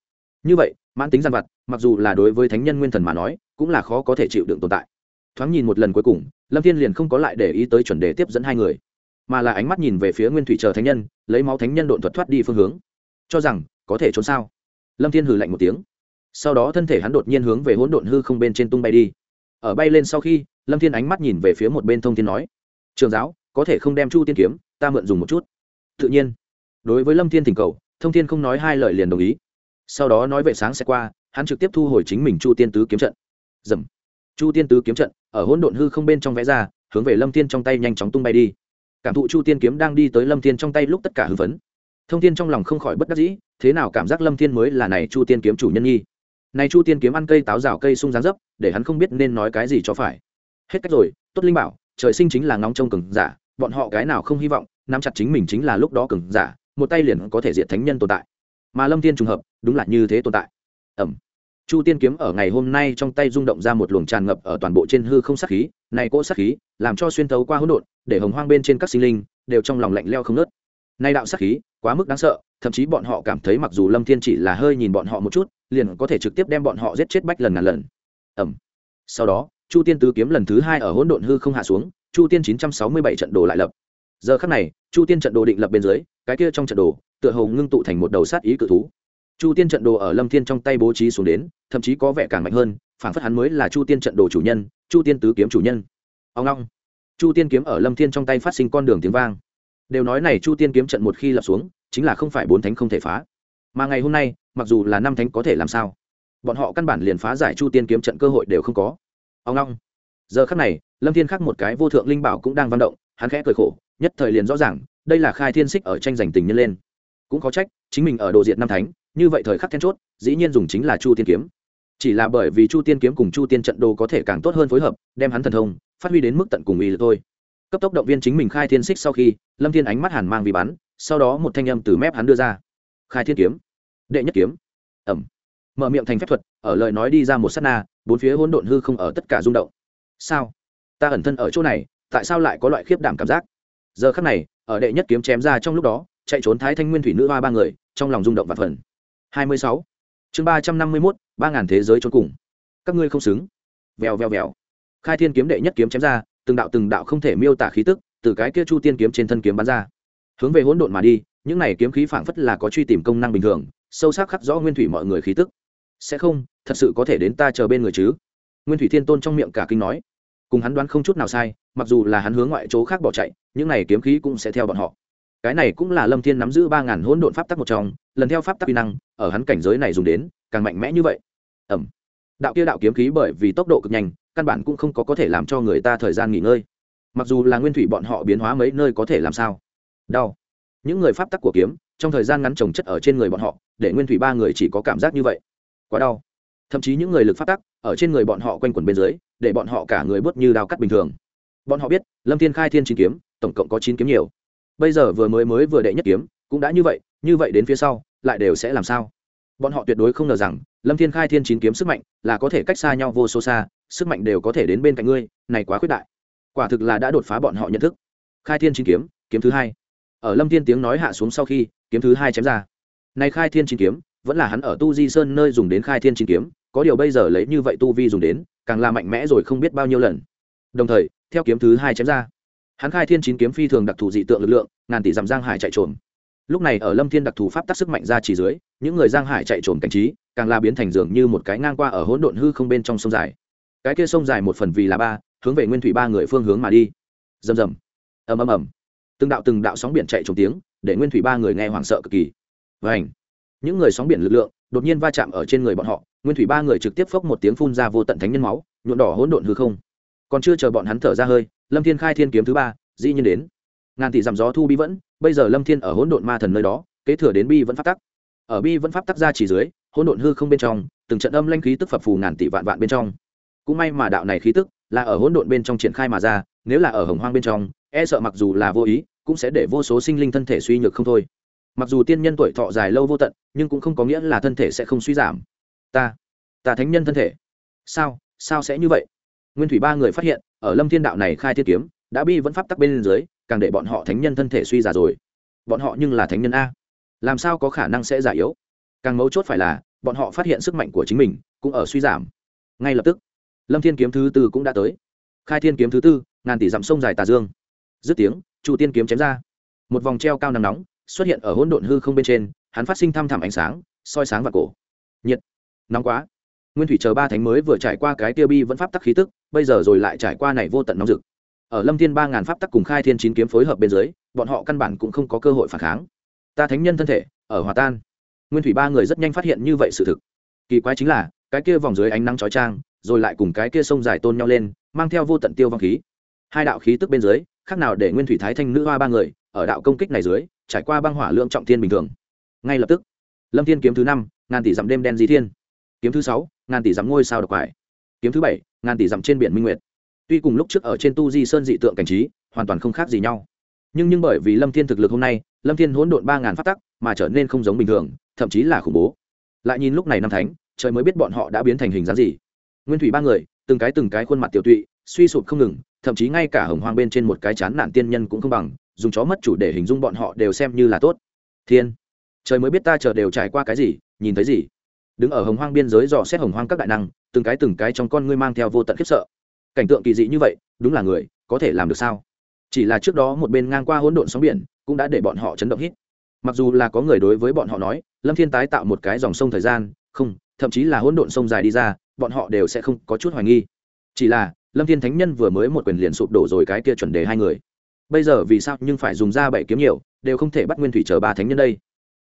Như vậy, mãn tính gian vặt, mặc dù là đối với thánh nhân nguyên thần mà nói, cũng là khó có thể chịu đựng tồn tại. Thoáng nhìn một lần cuối cùng, lâm thiên liền không có lại để ý tới chuẩn đề tiếp dẫn hai người, mà là ánh mắt nhìn về phía nguyên thủy chờ thánh nhân, lấy máu thánh nhân độn thuật thoát đi phương hướng. Cho rằng có thể trốn sao? Lâm thiên hừ lạnh một tiếng. Sau đó thân thể hắn đột nhiên hướng về hỗn độn hư không bên trên tung bay đi. Ở bay lên sau khi, lâm thiên ánh mắt nhìn về phía một bên thông thiên nói, trường giáo, có thể không đem chu tiên kiếm, ta mượn dùng một chút. Tự nhiên, đối với lâm thiên thỉnh cầu, thông thiên không nói hai lời liền đồng ý. Sau đó nói vệ sáng sẽ qua, hắn trực tiếp thu hồi chính mình chu tiên tứ kiếm trận. Dầm. Chu tiên tứ kiếm trận ở hỗn độn hư không bên trong vẽ ra, hướng về lâm thiên trong tay nhanh chóng tung bay đi. Cảm thụ chu tiên kiếm đang đi tới lâm thiên trong tay lúc tất cả hư phấn thông thiên trong lòng không khỏi bất đắc dĩ, thế nào cảm giác lâm thiên mới là này chu tiên kiếm chủ nhân nghi này chu tiên kiếm ăn cây táo rào cây sung dáng dấp, để hắn không biết nên nói cái gì cho phải. Hết cách rồi, tốt linh bảo, trời sinh chính là ngóng trông cường giả, bọn họ cái nào không hy vọng, nắm chặt chính mình chính là lúc đó cường giả, một tay liền có thể diệt thánh nhân tồn tại. Mà lâm thiên trùng hợp, đúng là như thế tồn tại. Ẩm. Chu tiên kiếm ở ngày hôm nay trong tay rung động ra một luồng tràn ngập ở toàn bộ trên hư không sát khí, này cỗ sát khí, làm cho xuyên thấu qua hỗn độn, để hồng hoang bên trên các sinh linh, đều trong lòng lạnh leo không nớt nay đạo sát khí, quá mức đáng sợ, thậm chí bọn họ cảm thấy mặc dù lâm thiên chỉ là hơi nhìn bọn họ một chút, liền có thể trực tiếp đem bọn họ giết chết bách lần ngàn lần. Ẩm sau đó, chu tiên tứ kiếm lần thứ hai ở hỗn độn hư không hạ xuống, chu tiên chín trăm sáu mươi bảy trận đồ lại lập. Giờ khắc này, chu tiên trận đồ định lập bên dưới, cái kia trong trận đồ, tựa hồ ngưng tụ thành một đầu sát ý cự thú. Chu tiên trận đồ ở lâm thiên trong tay bố trí xuống đến, thậm chí có vẻ càng mạnh hơn, phản phất hắn mới là chu tiên trận đồ chủ nhân, chu tiên tứ kiếm chủ nhân. Ông long. Chu tiên kiếm ở lâm thiên trong tay phát sinh con đường tiếng vang đều nói này chu tiên kiếm trận một khi lập xuống, chính là không phải bốn thánh không thể phá. Mà ngày hôm nay, mặc dù là năm thánh có thể làm sao, bọn họ căn bản liền phá giải chu tiên kiếm trận cơ hội đều không có. Ông long giờ khắc này, lâm thiên khắc một cái vô thượng linh bảo cũng đang văn động, hắn khẽ cười khổ, nhất thời liền rõ ràng, đây là khai thiên xích ở tranh giành tình nhân lên. Cũng có trách, chính mình ở đồ diện năm thánh, như vậy thời khắc then chốt, dĩ nhiên dùng chính là chu tiên kiếm. Chỉ là bởi vì chu tiên kiếm cùng chu tiên trận đồ có thể càng tốt hơn phối hợp, đem hắn thần thông, phát huy đến mức tận cùng ý là thôi cấp tốc động viên chính mình khai thiên xích sau khi, lâm thiên ánh mắt hàn mang vì bắn, sau đó một thanh âm từ mép hắn đưa ra. Khai thiên kiếm. Đệ nhất kiếm. Ẩm. Mở miệng thành phép thuật, ở lời nói đi ra một s á t na, bốn phía hỗn độn hư không ở tất cả rung động. Sao? Ta ẩn thân ở chỗ này, tại sao lại có loại khiếp đảm cảm giác? Giờ khắc này, ở đệ nhất kiếm chém ra trong lúc đó, chạy trốn thái thanh nguyên thủy nữ hoa ba người, trong lòng rung động và phần. Hai mươi sáu. Chương ba trăm năm mươi mốt, ba ngàn thế giới trốn cùng. Các ngươi không xứng. Vèo vèo vèo. Khai thiên kiếm đệ nhất kiếm chém ra từng đạo từng đạo không thể miêu tả khí tức từ cái kia chu tiên kiếm trên thân kiếm bắn ra. Hướng về hỗn độn mà đi, những này kiếm khí phảng phất là có truy tìm công năng bình thường, sâu sắc khắc rõ nguyên thủy mọi người khí tức. Sẽ không, thật sự có thể đến ta chờ bên người chứ? Nguyên thủy thiên tôn trong miệng cả kinh nói. Cùng hắn đoán không chút nào sai, mặc dù là hắn hướng ngoại chỗ khác bỏ chạy, những này kiếm khí cũng sẽ theo bọn họ. Cái này cũng là lâm thiên nắm giữ ba ngàn hỗn độn pháp tắc một trong, lần theo pháp tắc kỹ năng, ở hắn cảnh giới này dùng đến, càng mạnh mẽ như vậy. Ẩm. Đạo kia đạo kiếm khí bởi vì tốc độ cực nhanh căn bản cũng không có có thể làm cho người ta thời gian nghỉ ngơi. Mặc dù là nguyên thủy bọn họ biến hóa mấy nơi có thể làm sao. Đau. Những người pháp tắc của kiếm, trong thời gian ngắn trồng chất ở trên người bọn họ, để nguyên thủy ba người chỉ có cảm giác như vậy. Quá đau. Thậm chí những người lực pháp tắc, ở trên người bọn họ quanh quẩn bên dưới, để bọn họ cả người bớt như đao cắt bình thường. Bọn họ biết, lâm thiên khai thiên chín kiếm, tổng cộng có chín kiếm nhiều. Bây giờ vừa mới mới vừa đệ nhất kiếm, cũng đã như vậy như vậy đến phía sau, lại đều sẽ làm sao? Bọn họ tuyệt đối không ngờ rằng, lâm thiên khai thiên chín kiếm sức mạnh, là có thể cách xa nhau vô số xa sức mạnh đều có thể đến bên cạnh ngươi, này quá khuyết đại. Quả thực là đã đột phá bọn họ nhận thức. Khai thiên chính kiếm kiếm thứ hai. Ở lâm thiên tiếng nói hạ xuống sau khi, kiếm thứ hai chém ra. Này khai thiên chính kiếm, vẫn là hắn ở tu di sơn nơi dùng đến khai thiên chính kiếm, có điều bây giờ lấy như vậy tu vi dùng đến, càng là mạnh mẽ rồi không biết bao nhiêu lần. Đồng thời, theo kiếm thứ hai chém ra, hắn khai thiên chín kiếm phi thường đặc thù dị tượng lực lượng, ngàn tỷ dặm giang hải chạy trốn lúc này ở lâm thiên đặc thù pháp tác sức mạnh ra chỉ dưới, những người giang hải chạy trốn cảnh trí, càng là biến thành dường như một cái ngang qua ở hỗn độn hư không bên trong sông dài cái kia sông dài một phần vì là ba, hướng về nguyên thủy ba người phương hướng mà đi. Rầm rầm. Ầm ầm ầm. Từng đạo từng đạo sóng biển chạy trồng tiếng, để nguyên thủy ba người nghe hoảng sợ cực kỳ. Vảnh những người sóng biển lực lượng đột nhiên va chạm ở trên người bọn họ, nguyên thủy ba người trực tiếp phốc một tiếng phun ra vô tận thánh nhân máu nhuộn đỏ hỗn độn hư không. Còn chưa chờ bọn hắn thở ra hơi, lâm thiên khai thiên kiếm thứ ba, dĩ nhiên đến. Ngàn tỷ dặm gió thu bi vẫn, bây giờ lâm thiên ở hỗn độn ma thần nơi đó, kế thừa đến bi vẫn pháp tắc. Ở bi vẫn pháp tắc ra chỉ dưới, hỗn độn hư không bên trong, từng trận âm lanh khí tức phập phù ngàn tỷ vạn vạn bên trong cũng may mà đạo này khí tức là ở hỗn độn bên trong triển khai mà ra, nếu là ở hồng hoang bên trong e sợ mặc dù là vô ý, cũng sẽ để vô số sinh linh thân thể suy nhược không thôi. Mặc dù tiên nhân tuổi thọ dài lâu vô tận, nhưng cũng không có nghĩa là thân thể sẽ không suy giảm. Ta ta thánh nhân thân thể. Sao sao sẽ như vậy? Nguyên thủy ba người phát hiện, ở lâm thiên đạo này khai thiết kiếm, đã bi vẫn pháp tắc bên dưới, càng để bọn họ thánh nhân thân thể suy giả rồi. Bọn họ nhưng là thánh nhân a. Làm sao có khả năng sẽ giả yếu? Càng mấu chốt phải là, bọn họ phát hiện sức mạnh của chính mình cũng ở suy giảm. Ngay lập tức lâm thiên kiếm thứ tư cũng đã tới. Khai thiên kiếm thứ tư, ngàn tỷ dặm sông dài tà dương. Dứt tiếng, chu tiên kiếm chém ra. Một vòng treo cao nắng nóng xuất hiện ở hỗn độn hư không bên trên, hắn phát sinh thăm thẳm ánh sáng, soi sáng và cổ. Nhiệt. Nóng quá. Nguyên thủy chờ ba thánh mới vừa trải qua cái tiêu bi vẫn pháp tắc khí tức, bây giờ rồi lại trải qua này vô tận nóng rực. Ở lâm thiên ba ngàn pháp tắc cùng khai thiên chín kiếm phối hợp bên dưới, bọn họ căn bản cũng không có cơ hội phản kháng. Ta thánh nhân thân thể, ở hòa tan. Nguyên thủy ba người rất nhanh phát hiện như vậy sự thực. Kỳ quái chính là, cái kia vòng dưới ánh nắng chói trang rồi lại cùng cái kia sông dài tôn nhau lên, mang theo vô tận tiêu vong khí. Hai đạo khí tức bên dưới, khác nào để nguyên thủy thái thanh nữ hoa ba người, ở đạo công kích này dưới, trải qua băng hỏa lượng trọng thiên bình thường. Ngay lập tức, lâm thiên kiếm thứ năm, ngàn tỷ dặm đêm đen di thiên. Kiếm thứ sáu, ngàn tỷ dặm ngôi sao độc quải. Kiếm thứ bảy, ngàn tỷ dặm trên biển minh nguyệt. Tuy cùng lúc trước ở trên tu di sơn dị tượng cảnh trí, hoàn toàn không khác gì nhau. Nhưng nhưng bởi vì lâm thiên thực lực hôm nay, lâm thiên hỗn độn ba ngàn phát tắc mà trở nên không giống bình thường, thậm chí là khủng bố. Lại nhìn lúc này năm thánh, trời mới biết bọn họ đã biến thành hình dáng gì nguyên thủy ba người, từng cái từng cái khuôn mặt tiểu tụy, suy sụp không ngừng, thậm chí ngay cả hồng hoang bên trên một cái chán nạn tiên nhân cũng không bằng, dùng chó mất chủ để hình dung bọn họ đều xem như là tốt. Thiên, trời mới biết ta chờ đều trải qua cái gì, nhìn thấy gì. Đứng ở hồng hoang biên giới dò xét hồng hoang các đại năng, từng cái từng cái trong con ngươi mang theo vô tận khiếp sợ. Cảnh tượng kỳ dị như vậy, đúng là người, có thể làm được sao? Chỉ là trước đó một bên ngang qua hỗn độn sóng biển, cũng đã để bọn họ chấn động hít. Mặc dù là có người đối với bọn họ nói, lâm thiên tái tạo một cái dòng sông thời gian, không, thậm chí là hỗn độn sông dài đi ra bọn họ đều sẽ không có chút hoài nghi. Chỉ là, lâm thiên thánh nhân vừa mới một quyền liền sụp đổ rồi cái kia chuẩn đề hai người. Bây giờ vì sao nhưng phải dùng ra bảy kiếm nhiều, đều không thể bắt nguyên thủy chờ ba thánh nhân đây?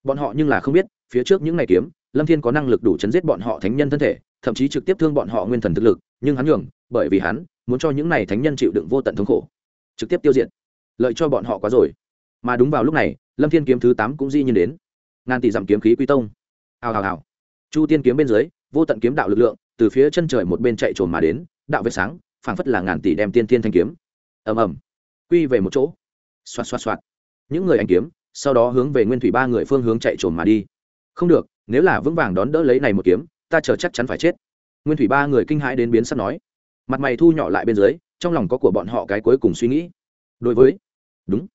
Bọn họ nhưng là không biết, phía trước những ngày kiếm, lâm thiên có năng lực đủ chấn giết bọn họ thánh nhân thân thể, thậm chí trực tiếp thương bọn họ nguyên thần thực lực, nhưng hắn nhường, bởi vì hắn muốn cho những này thánh nhân chịu đựng vô tận thống khổ. Trực tiếp tiêu diệt. Lợi cho bọn họ quá rồi. Mà đúng vào lúc này, lâm thiên kiếm thứ tám cũng di nhiên đến. Ngàn tỷ dặm kiếm khí quy tông. Hào hào hào. Chu tiên kiếm bên dưới, vô tận kiếm đạo lực lượng từ phía chân trời một bên chạy trồn mà đến, đạo vết sáng, phảng phất là ngàn tỷ đem tiên tiên thanh kiếm. Ầm ầm. Quy về một chỗ. Xoạt xoạt xoạt. Những người anh kiếm, sau đó hướng về nguyên thủy ba người phương hướng chạy trồn mà đi. Không được, nếu là vững vàng đón đỡ lấy này một kiếm, ta chờ chắc chắn phải chết. Nguyên thủy ba người kinh hãi đến biến sắp nói. Mặt mày thu nhỏ lại bên dưới, trong lòng có của bọn họ cái cuối cùng suy nghĩ. Đối với. Đúng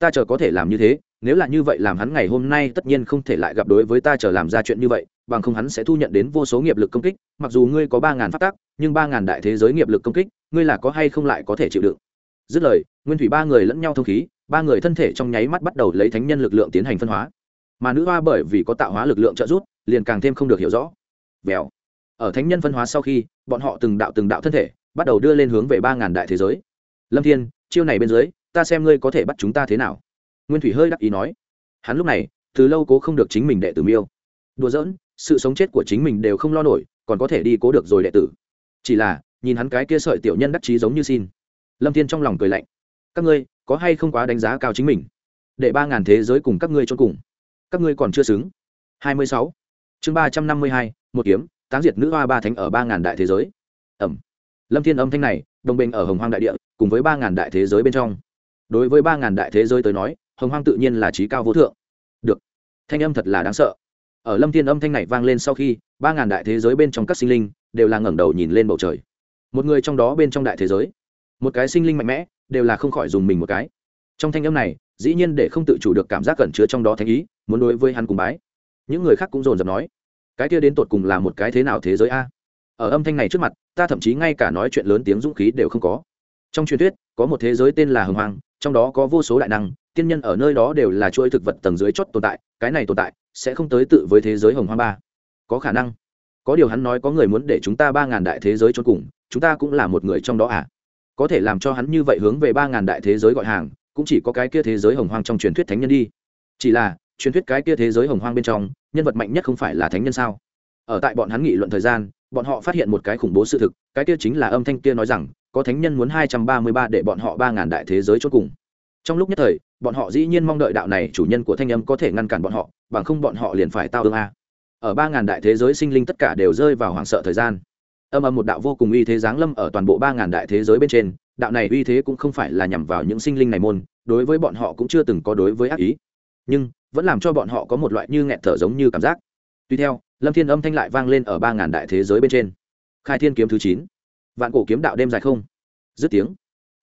ta chờ có thể làm như thế, nếu là như vậy làm hắn ngày hôm nay tất nhiên không thể lại gặp đối với ta chờ làm ra chuyện như vậy, bằng không hắn sẽ thu nhận đến vô số nghiệp lực công kích, mặc dù ngươi có ba ngàn phát tác nhưng ba ngàn đại thế giới nghiệp lực công kích, ngươi là có hay không lại có thể chịu đựng? Dứt lời, nguyên thủy ba người lẫn nhau thông khí, ba người thân thể trong nháy mắt bắt đầu lấy thánh nhân lực lượng tiến hành phân hóa. Mà nữ hoa bởi vì có tạo hóa lực lượng trợ giúp, liền càng thêm không được hiểu rõ. Vèo. Ở thánh nhân phân hóa sau khi, bọn họ từng đạo từng đạo thân thể, bắt đầu đưa lên hướng về ba ngàn đại thế giới. Lâm thiên, chiêu này bên dưới ta xem ngươi có thể bắt chúng ta thế nào. Nguyên thủy hơi đắc ý nói. Hắn lúc này, từ lâu cố không được chính mình đệ tử miêu. Đùa giỡn, sự sống chết của chính mình đều không lo nổi, còn có thể đi cố được rồi đệ tử. Chỉ là, nhìn hắn cái kia sợi tiểu nhân đắc chí giống như xin. Lâm thiên trong lòng cười lạnh. Các ngươi, có hay không quá đánh giá cao chính mình? Để ba ngàn thế giới cùng các ngươi cho cùng. Các ngươi còn chưa xứng. Hai mươi sáu. Chương ba trăm năm mươi hai, một kiếm, táng diệt nữ hoa ba thánh ở ba ngàn đại thế giới. Ẩm. Lâm thiên âm thanh này, đồng bình ở hồng hoang đại địa, cùng với ba ngàn đại thế giới bên trong đối với ba ngàn đại thế giới tới nói, hồng hoang tự nhiên là trí cao vô thượng. Được. Thanh âm thật là đáng sợ. Ở lâm thiên âm thanh này vang lên sau khi, ba ngàn đại thế giới bên trong các sinh linh đều là ngẩng đầu nhìn lên bầu trời. Một người trong đó bên trong đại thế giới, một cái sinh linh mạnh mẽ, đều là không khỏi dùng mình một cái. Trong thanh âm này, dĩ nhiên để không tự chủ được cảm giác cẩn chứa trong đó thanh ý, muốn đối với hắn cùng bái. Những người khác cũng dồn dập nói, cái kia đến tột cùng là một cái thế nào thế giới a? Ở âm thanh này trước mặt, ta thậm chí ngay cả nói chuyện lớn tiếng dũng khí đều không có trong truyền thuyết, có một thế giới tên là hồng hoang, trong đó có vô số đại năng, tiên nhân ở nơi đó đều là chuỗi thực vật tầng dưới chót tồn tại, cái này tồn tại sẽ không tới tự với thế giới hồng hoang ba. Có khả năng. Có điều hắn nói có người muốn để chúng ta ba ngàn đại thế giới cho cùng, chúng ta cũng là một người trong đó à? Có thể làm cho hắn như vậy hướng về ba ngàn đại thế giới gọi hàng, cũng chỉ có cái kia thế giới hồng hoang trong truyền thuyết thánh nhân đi. Chỉ là, truyền thuyết cái kia thế giới hồng hoang bên trong, nhân vật mạnh nhất không phải là thánh nhân sao? Ở tại bọn hắn nghị luận thời gian, bọn họ phát hiện một cái khủng bố sự thực, cái kia chính là âm thanh kia nói rằng có thánh nhân muốn hai trăm ba mươi ba để bọn họ ba ngàn đại thế giới chốt cùng. Trong lúc nhất thời, bọn họ dĩ nhiên mong đợi đạo này chủ nhân của thanh âm có thể ngăn cản bọn họ, bằng không bọn họ liền phải tao ương a. Ở ba ngàn đại thế giới sinh linh tất cả đều rơi vào hoảng sợ thời gian. Âm âm một đạo vô cùng uy thế giáng lâm ở toàn bộ ba ngàn đại thế giới bên trên, đạo này uy thế cũng không phải là nhằm vào những sinh linh này môn, đối với bọn họ cũng chưa từng có đối với ác ý. Nhưng, vẫn làm cho bọn họ có một loại như nghẹt thở giống như cảm giác. Tuy theo, lâm thiên âm thanh lại vang lên ở ba ngàn đại thế giới bên trên. Khai thiên kiếm thứ chín vạn cổ kiếm đạo đêm dài không? Dứt tiếng,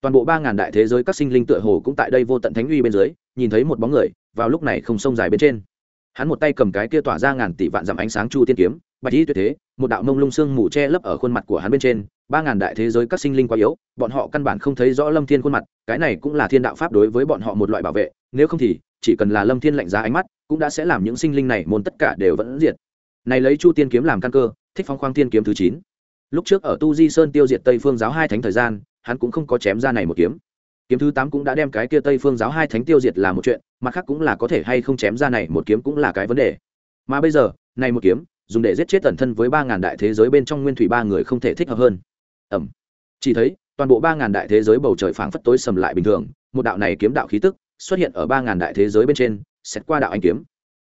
toàn bộ ba ngàn đại thế giới các sinh linh tựa hồ cũng tại đây vô tận thánh uy bên dưới, nhìn thấy một bóng người vào lúc này không sông dài bên trên. Hắn một tay cầm cái kia tỏa ra ngàn tỷ vạn dặm ánh sáng chu tiên kiếm, bạch y tuyệt thế, một đạo mông lung sương mù che lấp ở khuôn mặt của hắn bên trên. Ba ngàn đại thế giới các sinh linh quá yếu, bọn họ căn bản không thấy rõ lâm thiên khuôn mặt, cái này cũng là thiên đạo pháp đối với bọn họ một loại bảo vệ, nếu không thì chỉ cần là lâm thiên lạnh giá ánh mắt, cũng đã sẽ làm những sinh linh này môn tất cả đều vẫn diệt. Này lấy chu tiên kiếm làm căn cơ, thích phong khoang tiên kiếm thứ chín lúc trước ở tu di sơn tiêu diệt tây phương giáo hai thánh thời gian, hắn cũng không có chém ra này một kiếm. Kiếm thứ tám cũng đã đem cái kia tây phương giáo hai thánh tiêu diệt là một chuyện, mặt khác cũng là có thể hay không chém ra này một kiếm cũng là cái vấn đề. Mà bây giờ, này một kiếm, dùng để giết chết tần thân với ba ngàn đại thế giới bên trong nguyên thủy ba người không thể thích hợp hơn. Ẩm. Chỉ thấy, toàn bộ ba ngàn đại thế giới bầu trời phảng phất tối sầm lại bình thường, một đạo này kiếm đạo khí tức xuất hiện ở ba ngàn đại thế giới bên trên, xét qua đạo anh kiếm.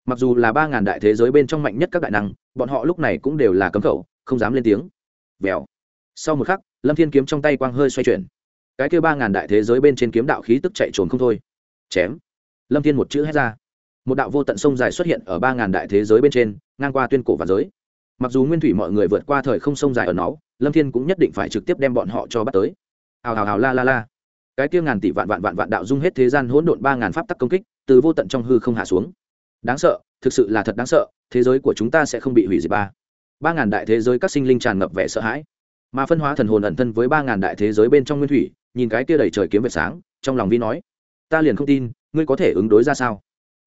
Mặc dù là ba ngàn đại thế giới bên trong mạnh nhất các đại năng, bọn họ lúc này cũng đều là cấm khẩu, không dám lên tiếng vèo. Sau một khắc, lâm thiên kiếm trong tay quang hơi xoay chuyển. Cái kêu ba ngàn đại thế giới bên trên kiếm đạo khí tức chạy trốn không thôi. Chém. Lâm thiên một chữ hét ra. Một đạo vô tận sông dài xuất hiện ở ba ngàn đại thế giới bên trên, ngang qua tuyên cổ và giới. Mặc dù nguyên thủy mọi người vượt qua thời không sông dài ở nó, lâm thiên cũng nhất định phải trực tiếp đem bọn họ cho bắt tới. Hào hào hào, la la la. Cái kia ngàn tỷ vạn vạn vạn vạn đạo dung hết thế gian hỗn độn ba ngàn pháp tắc công kích, từ vô tận trong hư không hạ xuống. Đáng sợ, thực sự là thật đáng sợ, thế giới của chúng ta sẽ không bị hủy diệt ba ba ngàn đại thế giới các sinh linh tràn ngập vẻ sợ hãi. Mà phân hóa thần hồn ẩn thân với ba ngàn đại thế giới bên trong nguyên thủy, nhìn cái kia đầy trời kiếm vệt sáng, trong lòng vi nói, ta liền không tin, ngươi có thể ứng đối ra sao?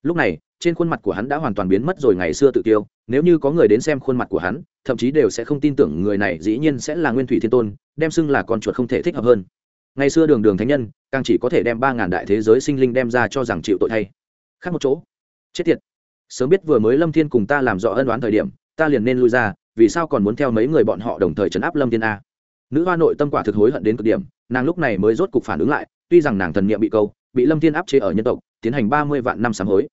Lúc này, trên khuôn mặt của hắn đã hoàn toàn biến mất rồi ngày xưa tự tiêu nếu như có người đến xem khuôn mặt của hắn, thậm chí đều sẽ không tin tưởng người này dĩ nhiên sẽ là nguyên thủy thiên tôn, đem xưng là con chuột không thể thích hợp hơn. Ngày xưa đường đường thánh nhân, càng chỉ có thể đem ba ngàn đại thế giới sinh linh đem ra cho rằng chịu tội thay. Khác một chỗ. Chết tiệt. Sớm biết vừa mới lâm thiên cùng ta làm rõ ân đoán thời điểm, ta liền nên lui ra vì sao còn muốn theo mấy người bọn họ đồng thời trấn áp lâm thiên a? Nữ hoa nội tâm quả thực hối hận đến cực điểm, nàng lúc này mới rốt cục phản ứng lại, tuy rằng nàng thần niệm bị câu, bị lâm thiên áp chế ở nhân tộc, tiến hành ba mươi vạn năm sám hối.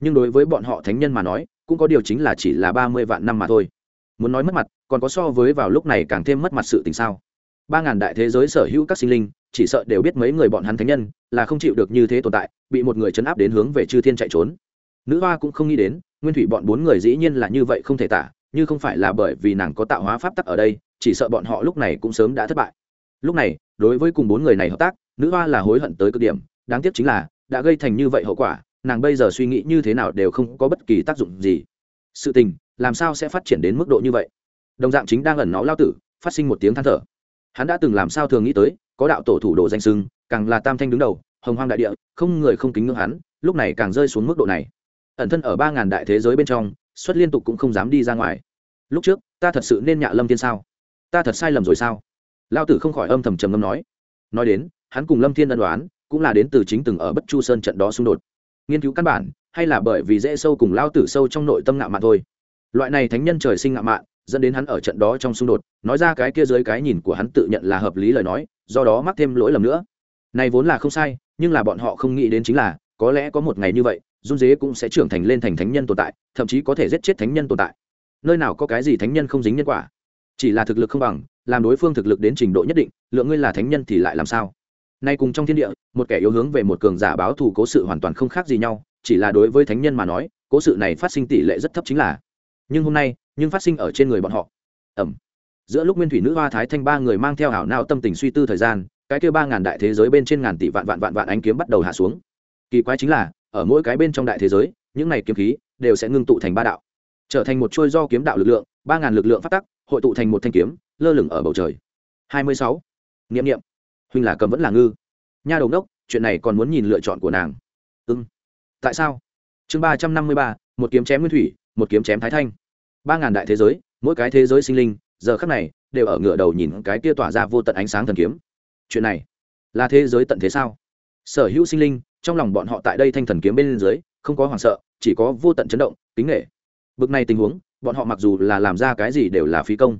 Nhưng đối với bọn họ thánh nhân mà nói, cũng có điều chính là chỉ là ba mươi vạn năm mà thôi. Muốn nói mất mặt, còn có so với vào lúc này càng thêm mất mặt sự tình sao? Ba ngàn đại thế giới sở hữu các sinh linh, chỉ sợ đều biết mấy người bọn hắn thánh nhân, là không chịu được như thế tồn tại, bị một người chấn áp đến hướng về chư thiên chạy trốn. Nữ hoa cũng không nghĩ đến, nguyên thủy bọn bốn người dĩ nhiên là như vậy không thể tả như không phải là bởi vì nàng có tạo hóa pháp tắc ở đây, chỉ sợ bọn họ lúc này cũng sớm đã thất bại. Lúc này, đối với cùng bốn người này hợp tác, nữ hoa là hối hận tới cực điểm, đáng tiếc chính là, đã gây thành như vậy hậu quả, nàng bây giờ suy nghĩ như thế nào đều không có bất kỳ tác dụng gì. Sự tình, làm sao sẽ phát triển đến mức độ như vậy? Đồng dạng chính đang ẩn nó lao tử, phát sinh một tiếng than thở. Hắn đã từng làm sao thường nghĩ tới, có đạo tổ thủ đồ danh sưng càng là tam thanh đứng đầu, hồng hoang đại địa, không người không kính ngưỡng hắn, lúc này càng rơi xuống mức độ này. Ẩn thân ở ba ngàn đại thế giới bên trong xuất liên tục cũng không dám đi ra ngoài. Lúc trước, ta thật sự nên nhạ lâm thiên sao? Ta thật sai lầm rồi sao? Lao tử không khỏi âm thầm trầm ngâm nói. Nói đến, hắn cùng lâm thiên ân đoán cũng là đến từ chính từng ở bất chu sơn trận đó xung đột. Nghiên cứu căn bản, hay là bởi vì dễ sâu cùng lao tử sâu trong nội tâm ngạo mạn thôi. Loại này thánh nhân trời sinh ngạo mạn, dẫn đến hắn ở trận đó trong xung đột, nói ra cái kia dưới cái nhìn của hắn tự nhận là hợp lý lời nói, do đó mắc thêm lỗi lầm nữa. Này vốn là không sai, nhưng là bọn họ không nghĩ đến chính là, có lẽ có một ngày như vậy run dế cũng sẽ trưởng thành lên thành thánh nhân tồn tại, thậm chí có thể giết chết thánh nhân tồn tại. Nơi nào có cái gì thánh nhân không dính nhân quả? Chỉ là thực lực không bằng, làm đối phương thực lực đến trình độ nhất định, lượng ngươi là thánh nhân thì lại làm sao? Nay cùng trong thiên địa, một kẻ yếu hướng về một cường giả báo thù cố sự hoàn toàn không khác gì nhau, chỉ là đối với thánh nhân mà nói, cố sự này phát sinh tỷ lệ rất thấp chính là. Nhưng hôm nay, nhưng phát sinh ở trên người bọn họ. Ẩm. Giữa lúc nguyên thủy nữ hoa thái thanh ba người mang theo hảo nao tâm tình suy tư thời gian, cái kêu ba ngàn đại thế giới bên trên ngàn tỷ vạn vạn vạn vạn ánh kiếm bắt đầu hạ xuống. Kỳ quái chính là ở mỗi cái bên trong đại thế giới, những này kiếm khí đều sẽ ngưng tụ thành ba đạo, trở thành một trôi do kiếm đạo lực lượng, ba ngàn lực lượng phát tắc, hội tụ thành một thanh kiếm, lơ lửng ở bầu trời. Hai mươi sáu. Nghiệm nghiệm huynh là cầm vẫn là ngư. Nha đầu đốc, chuyện này còn muốn nhìn lựa chọn của nàng. Ưng tại sao? Chương ba trăm năm mươi ba, một kiếm chém nguyên thủy, một kiếm chém thái thanh. Ba ngàn đại thế giới, mỗi cái thế giới sinh linh, giờ khắc này, đều ở ngựa đầu nhìn cái kia tỏa ra vô tận ánh sáng thần kiếm. Chuyện này, là thế giới tận thế sao? Sở hữu sinh linh trong lòng bọn họ tại đây thanh thần kiếm bên dưới, không có hoảng sợ, chỉ có vô tận chấn động tính nghệ bực này tình huống, bọn họ mặc dù là làm ra cái gì đều là phí công.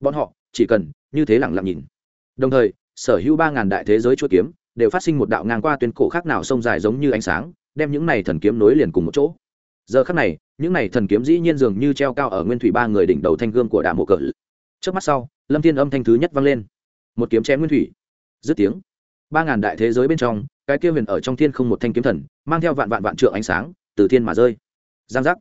Bọn họ chỉ cần như thế lẳng lặng nhìn. Đồng thời, sở hữu ba ngàn đại thế giới chuỗi kiếm đều phát sinh một đạo ngang qua tuyến cổ khác nào sông dài giống như ánh sáng, đem những này thần kiếm nối liền cùng một chỗ. Giờ khắc này, những này thần kiếm dĩ nhiên dường như treo cao ở nguyên thủy ba người đỉnh đầu thanh gươm của đà mộ cờ. Trước mắt sau, lâm thiên âm thanh thứ nhất vang lên. Một kiếm chém nguyên thủy. Dứt tiếng, ba ngàn đại thế giới bên trong cái kia huyền ở trong thiên không một thanh kiếm thần, mang theo vạn vạn vạn trượng ánh sáng, từ thiên mà rơi. Giang giác.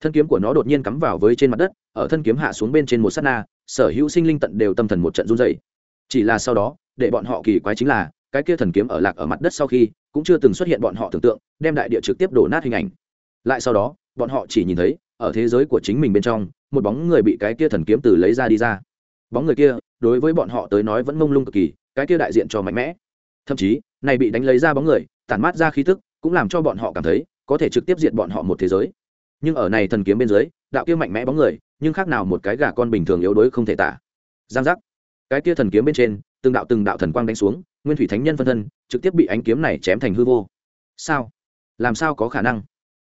Thân kiếm của nó đột nhiên cắm vào với trên mặt đất, ở thân kiếm hạ xuống bên trên một s á t na, sở hữu sinh linh tận đều tâm thần một trận run dày chỉ là sau đó, để bọn họ kỳ quái chính là, cái kia thần kiếm ở lạc ở mặt đất sau khi, cũng chưa từng xuất hiện bọn họ tưởng tượng, đem đại địa trực tiếp đổ nát hình ảnh. Lại sau đó, bọn họ chỉ nhìn thấy, ở thế giới của chính mình bên trong, một bóng người bị cái kia thần kiếm từ lấy ra đi ra. Bóng người kia, đối với bọn họ tới nói vẫn mông lung cực kỳ, cái kia đại diện cho mạnh mẽ. Thậm chí này bị đánh lấy ra bóng người, tản mát ra khí tức, cũng làm cho bọn họ cảm thấy có thể trực tiếp diệt bọn họ một thế giới. Nhưng ở này thần kiếm bên dưới, đạo kia mạnh mẽ bóng người, nhưng khác nào một cái gà con bình thường yếu đuối không thể tả. Giang giác. Cái kia thần kiếm bên trên, từng đạo từng đạo thần quang đánh xuống, nguyên thủy thánh nhân phân thân, trực tiếp bị ánh kiếm này chém thành hư vô. Sao? Làm sao có khả năng?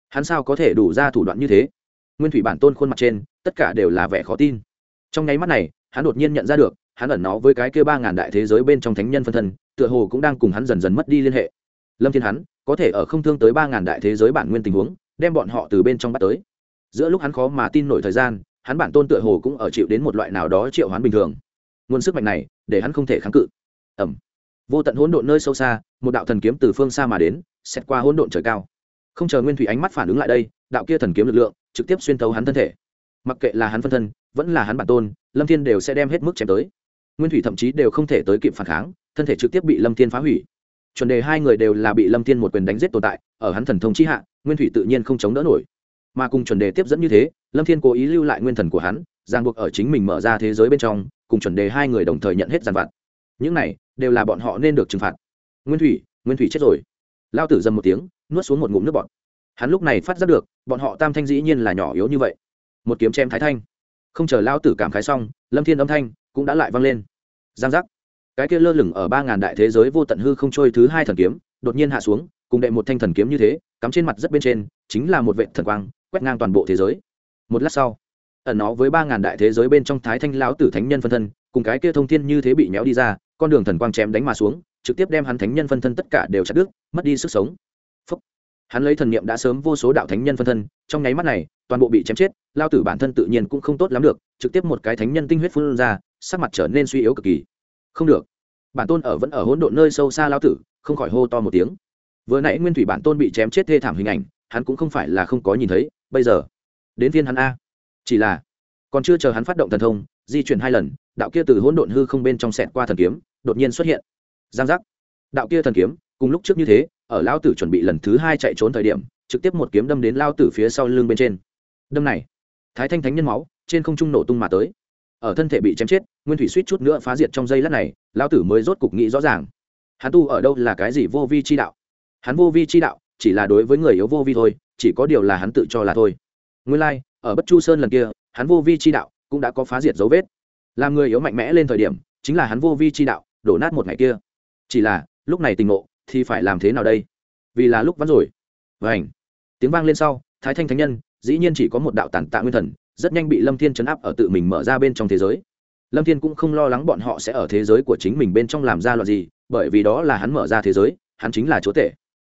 Hắn sao có thể đủ ra thủ đoạn như thế? Nguyên thủy bản tôn khuôn mặt trên, tất cả đều là vẻ khó tin. Trong nháy mắt này, hắn đột nhiên nhận ra được, hắn ẩn nó với cái kia ba ngàn đại thế giới bên trong thánh nhân phân thân tựa hồ cũng đang cùng hắn dần dần mất đi liên hệ. Lâm thiên hắn, có thể ở không thương tới ba ngàn đại thế giới bản nguyên tình huống, đem bọn họ từ bên trong bắt tới. Giữa lúc hắn khó mà tin nổi thời gian, hắn bản tôn tựa hồ cũng ở chịu đến một loại nào đó triệu hoán bình thường. Nguồn sức mạnh này, để hắn không thể kháng cự. Ẩm vô tận hỗn độn nơi sâu xa, một đạo thần kiếm từ phương xa mà đến xét qua hỗn độn trời cao. Không chờ nguyên thủy ánh mắt phản ứng lại đây, đạo kia thần kiếm lực lượng trực tiếp xuyên thấu hắn thân thể. Mặc kệ là hắn phân thân, vẫn là hắn bản tôn, lâm thiên đều sẽ đem hết mức chém tới. Nguyên thủy thậm chí đều không thể tới kịp phản kháng thân thể trực tiếp bị lâm thiên phá hủy. Chuẩn đề hai người đều là bị lâm thiên một quyền đánh giết tồn tại, ở hắn thần thông chi hạ, nguyên thủy tự nhiên không chống đỡ nổi. Mà cùng chuẩn đề tiếp dẫn như thế, lâm thiên cố ý lưu lại nguyên thần của hắn, ràng buộc ở chính mình mở ra thế giới bên trong, cùng chuẩn đề hai người đồng thời nhận hết giàn vặt. Những này, đều là bọn họ nên được trừng phạt. Nguyên thủy nguyên thủy chết rồi. Lao tử dầm một tiếng, nuốt xuống một ngụm nước bọn hắn lúc này phát giác được, bọn họ tam thanh dĩ nhiên là nhỏ yếu như vậy. Một kiếm chém thái thanh. Không chờ lao tử cảm khái xong, lâm thiên âm thanh cũng đã lại vang lên. Giang giác cái kia lơ lửng ở ba ngàn đại thế giới vô tận hư không trôi thứ hai thần kiếm, đột nhiên hạ xuống, cùng đệ một thanh thần kiếm như thế, cắm trên mặt rất bên trên, chính là một vệ thần quang, quét ngang toàn bộ thế giới. Một lát sau, ẩn nó với ba ngàn đại thế giới bên trong thái thanh lão tử thánh nhân phân thân, cùng cái kia thông thiên như thế bị méo đi ra, con đường thần quang chém đánh mà xuống, trực tiếp đem hắn thánh nhân phân thân tất cả đều chặt đứt, mất đi sức sống. Phúc. hắn lấy thần niệm đã sớm vô số đạo thánh nhân phân thân, trong nháy mắt này, toàn bộ bị chém chết, lao tử bản thân tự nhiên cũng không tốt lắm được, trực tiếp một cái thánh nhân tinh huyết phun ra, sắc mặt trở nên suy yếu cực kỳ không được. Bản tôn ở vẫn ở hỗn độn nơi sâu xa lao tử, không khỏi hô to một tiếng. Vừa nãy nguyên thủy bản tôn bị chém chết thê thảm hình ảnh, hắn cũng không phải là không có nhìn thấy, bây giờ, đến viên hắn a. Chỉ là, còn chưa chờ hắn phát động thần thông, di chuyển hai lần, đạo kia từ hỗn độn hư không bên trong sẹt qua thần kiếm, đột nhiên xuất hiện. Giang giác. Đạo kia thần kiếm, cùng lúc trước như thế, ở lao tử chuẩn bị lần thứ hai chạy trốn thời điểm, trực tiếp một kiếm đâm đến lao tử phía sau lưng bên trên. Đâm này, thái thanh thánh nhân máu, trên không trung nổ tung mà tới ở thân thể bị chém chết nguyên thủy suýt chút nữa phá diệt trong giây lát này lao tử mới rốt cục nghĩ rõ ràng. Hắn tu ở đâu là cái gì vô vi chi đạo? Hắn vô vi chi đạo chỉ là đối với người yếu vô vi thôi chỉ có điều là hắn tự cho là thôi. Nguyên lai、like, ở bất chu sơn lần kia hắn vô vi chi đạo cũng đã có phá diệt dấu vết. Làm người yếu mạnh mẽ lên thời điểm chính là hắn vô vi chi đạo đổ nát một ngày kia. Chỉ là lúc này tình ngộ thì phải làm thế nào đây? Vì là lúc vắn rồi. Vảnh tiếng vang lên sau thái thanh thánh nhân dĩ nhiên chỉ có một đạo tản tạ nguyên thần rất nhanh bị lâm thiên chấn áp ở tự mình mở ra bên trong thế giới. Lâm thiên cũng không lo lắng bọn họ sẽ ở thế giới của chính mình bên trong làm ra loạt gì, bởi vì đó là hắn mở ra thế giới, hắn chính là chúa tể.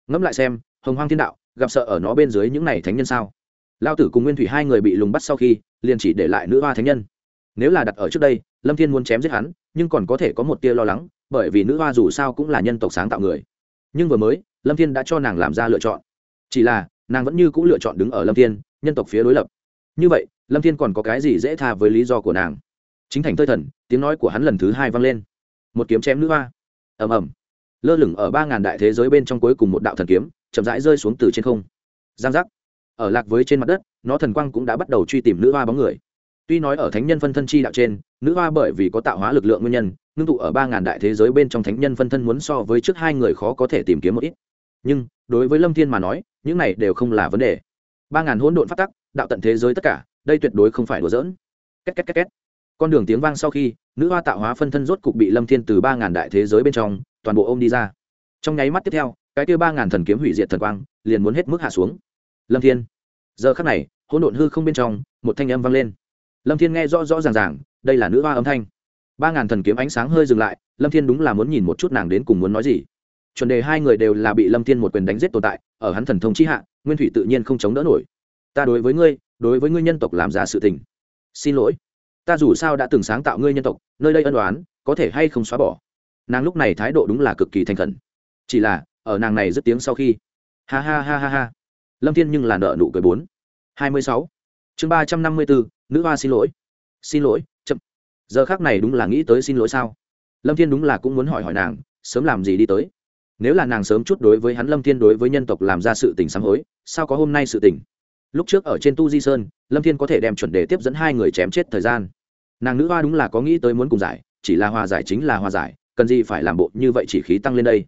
Ngẫm lại xem, hồng hoang thiên đạo, gặp sợ ở nó bên dưới những này thánh nhân sao? Lao tử cùng nguyên thủy hai người bị lùng bắt sau khi, liền chỉ để lại nữ hoa thánh nhân. Nếu là đặt ở trước đây, lâm thiên muốn chém giết hắn, nhưng còn có thể có một tia lo lắng, bởi vì nữ hoa dù sao cũng là nhân tộc sáng tạo người. Nhưng vừa mới, lâm thiên đã cho nàng làm ra lựa chọn. Chỉ là, nàng vẫn như c ũ lựa chọn đứng ở lâm thiên, nhân tộc phía đối lập. Như vậy lâm thiên còn có cái gì dễ tha với lý do của nàng? Chính thành thơi thần, tiếng nói của hắn lần thứ hai vang lên. Một kiếm chém nữ hoa. Ầm ầm. Lơ lửng ở ba ngàn đại thế giới bên trong cuối cùng một đạo thần kiếm, chậm rãi rơi xuống từ trên không. Giang giác. Ở lạc với trên mặt đất, nó thần quang cũng đã bắt đầu truy tìm nữ hoa bóng người. Tuy nói ở thánh nhân phân thân chi đạo trên, nữ hoa bởi vì có tạo hóa lực lượng nguyên nhân, ngưng tụ ở ba ngàn đại thế giới bên trong thánh nhân phân thân muốn so với trước hai người khó có thể tìm kiếm một ít. Nhưng, đối với lâm thiên mà nói, những này đều không là vấn đề. Ba ngàn hỗn độn phát tắc, đạo tận thế giới tất cả đây tuyệt đối không phải đùa giỡn. Két két két két. Con đường tiếng vang sau khi, nữ hoa tạo hóa phân thân rốt cục bị lâm thiên từ ba ngàn đại thế giới bên trong, toàn bộ ôm đi ra. Trong nháy mắt tiếp theo, cái kia ba ngàn thần kiếm hủy diệt thần quang, liền muốn hết mức hạ xuống. Lâm thiên. Giờ khắc này, hỗn độn hư không bên trong, một thanh âm vang lên. Lâm thiên nghe rõ rõ ràng ràng, đây là nữ hoa âm thanh. Ba ngàn thần kiếm ánh sáng hơi dừng lại, lâm thiên đúng là muốn nhìn một chút nàng đến cùng muốn nói gì. Chuẩn đề hai người đều là bị lâm thiên một quyền đánh giết tồn tại, ở hắn thần thông chi hạ, nguyên thủy tự nhiên không chống đỡ nổi ta đối với ngươi, đối với ngươi nhân tộc làm ra sự tình. Xin lỗi. Ta dù sao đã từng sáng tạo ngươi nhân tộc, nơi đây ân đoán có thể hay không xóa bỏ. Nàng lúc này thái độ đúng là cực kỳ thành khẩn. Chỉ là, ở nàng này rất tiếng sau khi. Ha ha ha ha ha. Lâm thiên nhưng là nợ nụ cười bốn. Hai mươi sáu. Chương ba trăm năm mươi bốn nữ hoa xin lỗi. Xin lỗi, chậm. Giờ khác này đúng là nghĩ tới xin lỗi sao? Lâm thiên đúng là cũng muốn hỏi hỏi nàng, sớm làm gì đi tới? Nếu là nàng sớm chút đối với hắn, lâm thiên đối với nhân tộc làm ra sự tình sám hối, sao có hôm nay sự tình? Lúc trước ở trên tu di sơn, lâm thiên có thể đem chuẩn đề tiếp dẫn hai người chém chết thời gian. Nàng nữ hoa đúng là có nghĩ tới muốn cùng giải, chỉ là hòa giải chính là hòa giải, cần gì phải làm bộ như vậy chỉ khí tăng lên đây.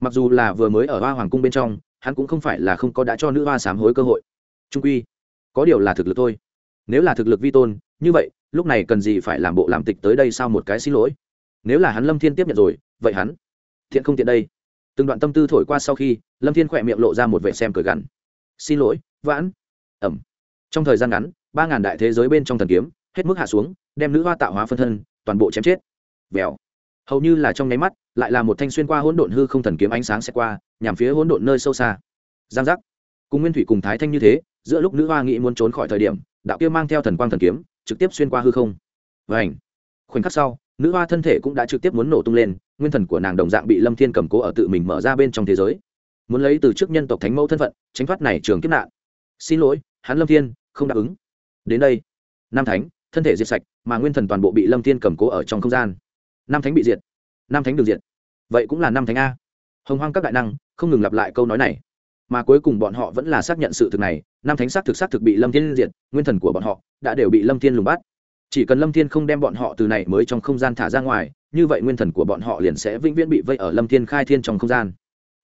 Mặc dù là vừa mới ở hoa hoàng cung bên trong, hắn cũng không phải là không có đã cho nữ hoa sám hối cơ hội. Trung quy, có điều là thực lực thôi. Nếu là thực lực vi tôn, như vậy, lúc này cần gì phải làm bộ làm tịch tới đây sao một cái xin lỗi? Nếu là hắn lâm thiên tiếp nhận rồi, vậy hắn thiện không tiện đây. Từng đoạn tâm tư thổi qua sau khi, lâm thiên khỏe miệng lộ ra một vệ xem cười gằn. Xin lỗi, vãn ẩm. Trong thời gian ngắn, ba ngàn đại thế giới bên trong thần kiếm, hết mức hạ xuống, đem nữ hoa tạo hóa phân thân, toàn bộ chém chết. Vèo. Hầu như là trong nháy mắt, lại là một thanh xuyên qua hỗn độn hư không thần kiếm ánh sáng sẽ qua, nhằm phía hỗn độn nơi sâu xa. Giang giác. Cùng nguyên thủy cùng thái thanh như thế, giữa lúc nữ hoa nghĩ muốn trốn khỏi thời điểm, đạo kia mang theo thần quang thần kiếm, trực tiếp xuyên qua hư không. Và ảnh khoảnh khắc sau, nữ hoa thân thể cũng đã trực tiếp muốn nổ tung lên, nguyên thần của nàng đồng dạng bị lâm thiên cầm cố ở tự mình mở ra bên trong thế giới. Muốn lấy từ trước nhân tộc thánh mẫu thân phận, tránh thoát này trường kiếp nạn. Xin lỗi hắn lâm thiên không đáp ứng đến đây nam thánh thân thể diệt sạch mà nguyên thần toàn bộ bị lâm thiên cầm cố ở trong không gian nam thánh bị diệt nam thánh được diệt vậy cũng là nam thánh a hồng hoang các đại năng không ngừng lặp lại câu nói này mà cuối cùng bọn họ vẫn là xác nhận sự thực này nam thánh xác thực xác thực bị lâm thiên diệt nguyên thần của bọn họ đã đều bị lâm thiên lùng bắt chỉ cần lâm thiên không đem bọn họ từ này mới trong không gian thả ra ngoài như vậy nguyên thần của bọn họ liền sẽ vĩnh viễn bị vây ở lâm thiên khai thiên trong không gian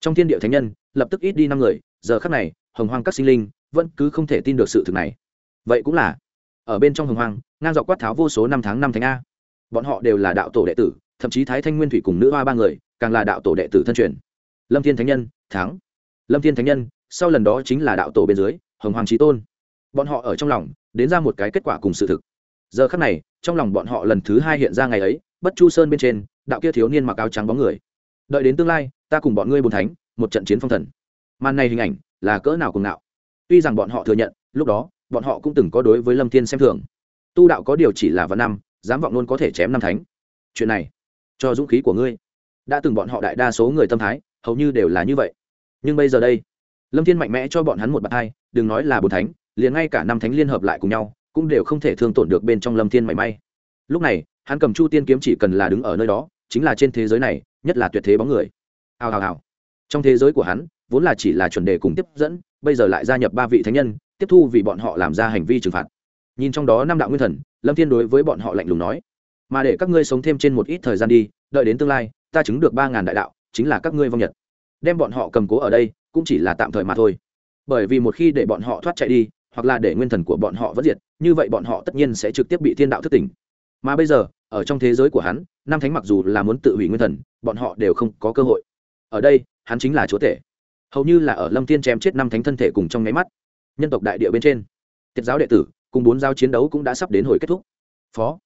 trong thiên địa thánh nhân lập tức ít đi năm người giờ khắc này hồng hoang các sinh linh vẫn cứ không thể tin được sự thực này. Vậy cũng là, ở bên trong hồng hoang, ngang dọc quát tháo vô số năm tháng năm thánh a. Bọn họ đều là đạo tổ đệ tử, thậm chí thái thanh nguyên thủy cùng nữ hoa ba người, càng là đạo tổ đệ tử thân truyền. Lâm thiên thánh nhân, thắng. Lâm thiên thánh nhân, sau lần đó chính là đạo tổ bên dưới, hồng hoàng trí tôn. Bọn họ ở trong lòng, đến ra một cái kết quả cùng sự thực. Giờ khắc này, trong lòng bọn họ lần thứ hai hiện ra ngày ấy, bất chu sơn bên trên, đạo kia thiếu niên mặc áo trắng bóng người. Đợi đến tương lai, ta cùng bọn ngươi bồn thánh, một trận chiến phong thần. Màn này hình ảnh là cỡ nào cùng nào tuy rằng bọn họ thừa nhận, lúc đó, bọn họ cũng từng có đối với lâm thiên xem thường. Tu đạo có điều chỉ là văn năm, dám vọng luôn có thể chém năm thánh. Chuyện này, cho dũng khí của ngươi. Đã từng bọn họ đại đa số người tâm thái, hầu như đều là như vậy. Nhưng bây giờ đây, lâm thiên mạnh mẽ cho bọn hắn một bạt hai đừng nói là bốn thánh, liền ngay cả năm thánh liên hợp lại cùng nhau, cũng đều không thể thương tổn được bên trong lâm thiên mảy may. Lúc này, hắn cầm chu tiên kiếm chỉ cần là đứng ở nơi đó, chính là trên thế giới này, nhất là tuyệt thế bóng người. Hào hào hào. Trong thế giới của hắn vốn là chỉ là chuẩn đề cùng tiếp dẫn, bây giờ lại gia nhập ba vị thánh nhân, tiếp thu vì bọn họ làm ra hành vi trừng phạt. Nhìn trong đó năm đạo nguyên thần, lâm thiên đối với bọn họ lạnh lùng nói, mà để các ngươi sống thêm trên một ít thời gian đi, đợi đến tương lai, ta chứng được ba ngàn đại đạo, chính là các ngươi vong nhật. Đem bọn họ cầm cố ở đây, cũng chỉ là tạm thời mà thôi. Bởi vì một khi để bọn họ thoát chạy đi, hoặc là để nguyên thần của bọn họ vẫn diệt, như vậy bọn họ tất nhiên sẽ trực tiếp bị thiên đạo thức tỉnh. Mà bây giờ, ở trong thế giới của hắn nam thánh mặc dù là muốn tự hủy nguyên thần, bọn họ đều không có cơ hội. Ở đây, hắn chính là chúa tể hầu như là ở lâm thiên chém chết năm thánh thân thể cùng trong nháy mắt nhân tộc đại địa bên trên tiết giáo đệ tử cùng bốn giáo chiến đấu cũng đã sắp đến hồi kết thúc phó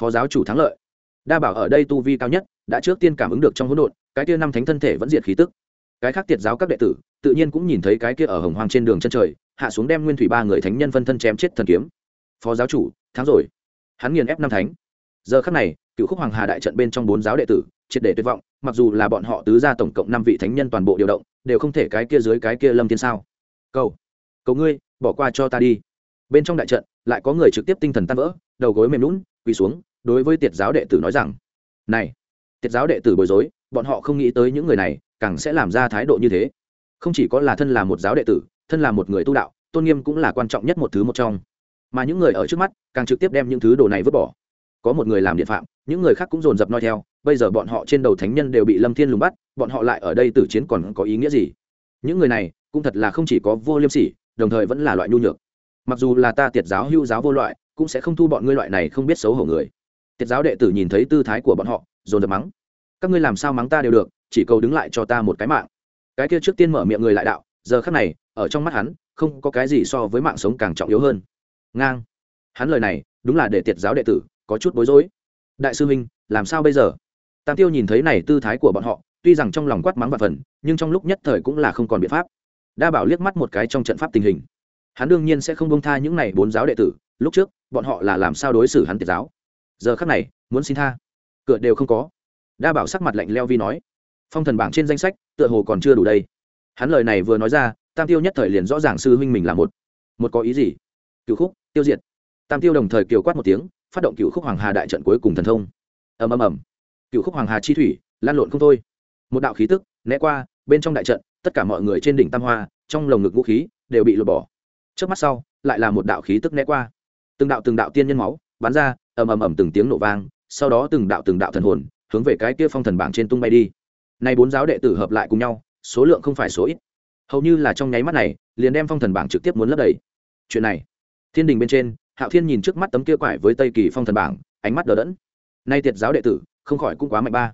phó giáo chủ thắng lợi đa bảo ở đây tu vi cao nhất đã trước tiên cảm ứng được trong hỗn độn cái kia năm thánh thân thể vẫn diệt khí tức cái khác tiệt giáo các đệ tử tự nhiên cũng nhìn thấy cái kia ở hồng hoang trên đường chân trời hạ xuống đem nguyên thủy ba người thánh nhân phân thân chém chết thần kiếm phó giáo chủ thắng rồi hắn nghiền ép năm thánh giờ khắc này cựu khúc hoàng hà đại trận bên trong bốn giáo đệ tử triệt để tuyệt vọng mặc dù là bọn họ tứ ra tổng cộng năm vị thánh nhân toàn bộ điều động đều không thể cái kia dưới cái kia lâm thiên sao? Cầu cầu ngươi, bỏ qua cho ta đi. Bên trong đại trận, lại có người trực tiếp tinh thần tan vỡ, đầu gối mềm lún quỳ xuống, đối với tiệt giáo đệ tử nói rằng, này, tiệt giáo đệ tử bối rối, bọn họ không nghĩ tới những người này càng sẽ làm ra thái độ như thế. Không chỉ có là thân là một giáo đệ tử, thân là một người tu đạo, tôn nghiêm cũng là quan trọng nhất một thứ một trong. Mà những người ở trước mắt, càng trực tiếp đem những thứ đồ này vứt bỏ. Có một người làm điện phạm, những người khác cũng dồn dập noi theo bây giờ bọn họ trên đầu thánh nhân đều bị lâm thiên lùng bắt, bọn họ lại ở đây tử chiến còn có ý nghĩa gì? Những người này, cũng thật là không chỉ có vô liêm sỉ, đồng thời vẫn là loại nhu nhược. Mặc dù là ta tiệt giáo hưu giáo vô loại, cũng sẽ không thu bọn ngươi loại này không biết xấu hổ người. Tiệt giáo đệ tử nhìn thấy tư thái của bọn họ, dồn dập mắng. Các ngươi làm sao mắng ta đều được, chỉ cầu đứng lại cho ta một cái mạng. Cái kia trước tiên mở miệng người lại đạo, giờ khắc này, ở trong mắt hắn, không có cái gì so với mạng sống càng trọng yếu hơn. Ngang. Hắn lời này, đúng là để tiệt giáo đệ tử có chút bối rối. Đại sư huynh, làm sao bây giờ? Tam tiêu nhìn thấy này tư thái của bọn họ, tuy rằng trong lòng quát mắng và phần, nhưng trong lúc nhất thời cũng là không còn biện pháp. Đa bảo liếc mắt một cái trong trận pháp tình hình. Hắn đương nhiên sẽ không bông tha những này bốn giáo đệ tử, lúc trước, bọn họ là làm sao đối xử hắn tiệt giáo. Giờ khắc này, muốn xin tha. Cửa đều không có. Đa bảo sắc mặt lạnh leo vi nói. Phong thần bảng trên danh sách, tựa hồ còn chưa đủ đây. Hắn lời này vừa nói ra, tam tiêu nhất thời liền rõ ràng sư huynh mình là một. Một có ý gì? Cựu khúc, tiêu diệt. Tam tiêu đồng thời kiều quát một tiếng, phát động cựu khúc hoàng hà đại trận cuối cùng thần thông. Ầm ầm ầm cựu khúc hoàng hà chi thủy, lan lộn không thôi. Một đạo khí tức, né qua, bên trong đại trận, tất cả mọi người trên đỉnh tam hoa, trong lồng ngực vũ khí, đều bị lột bỏ. Trước mắt sau, lại là một đạo khí tức né qua. Từng đạo từng đạo tiên nhân máu, bắn ra, ầm ầm ầm từng tiếng nổ vang, sau đó từng đạo từng đạo thần hồn, hướng về cái kia phong thần bảng trên tung bay đi. Nay bốn giáo đệ tử hợp lại cùng nhau, số lượng không phải số ít. Hầu như là trong nháy mắt này, liền đem phong thần bảng trực tiếp muốn lấp đầy. Chuyện này, thiên đình bên trên, hạo thiên nhìn trước mắt tấm kia quải với tây kỳ phong thần bảng, ánh mắt đờ đẫn. Nay tiệt giáo đệ tử không khỏi cũng quá mạnh ba.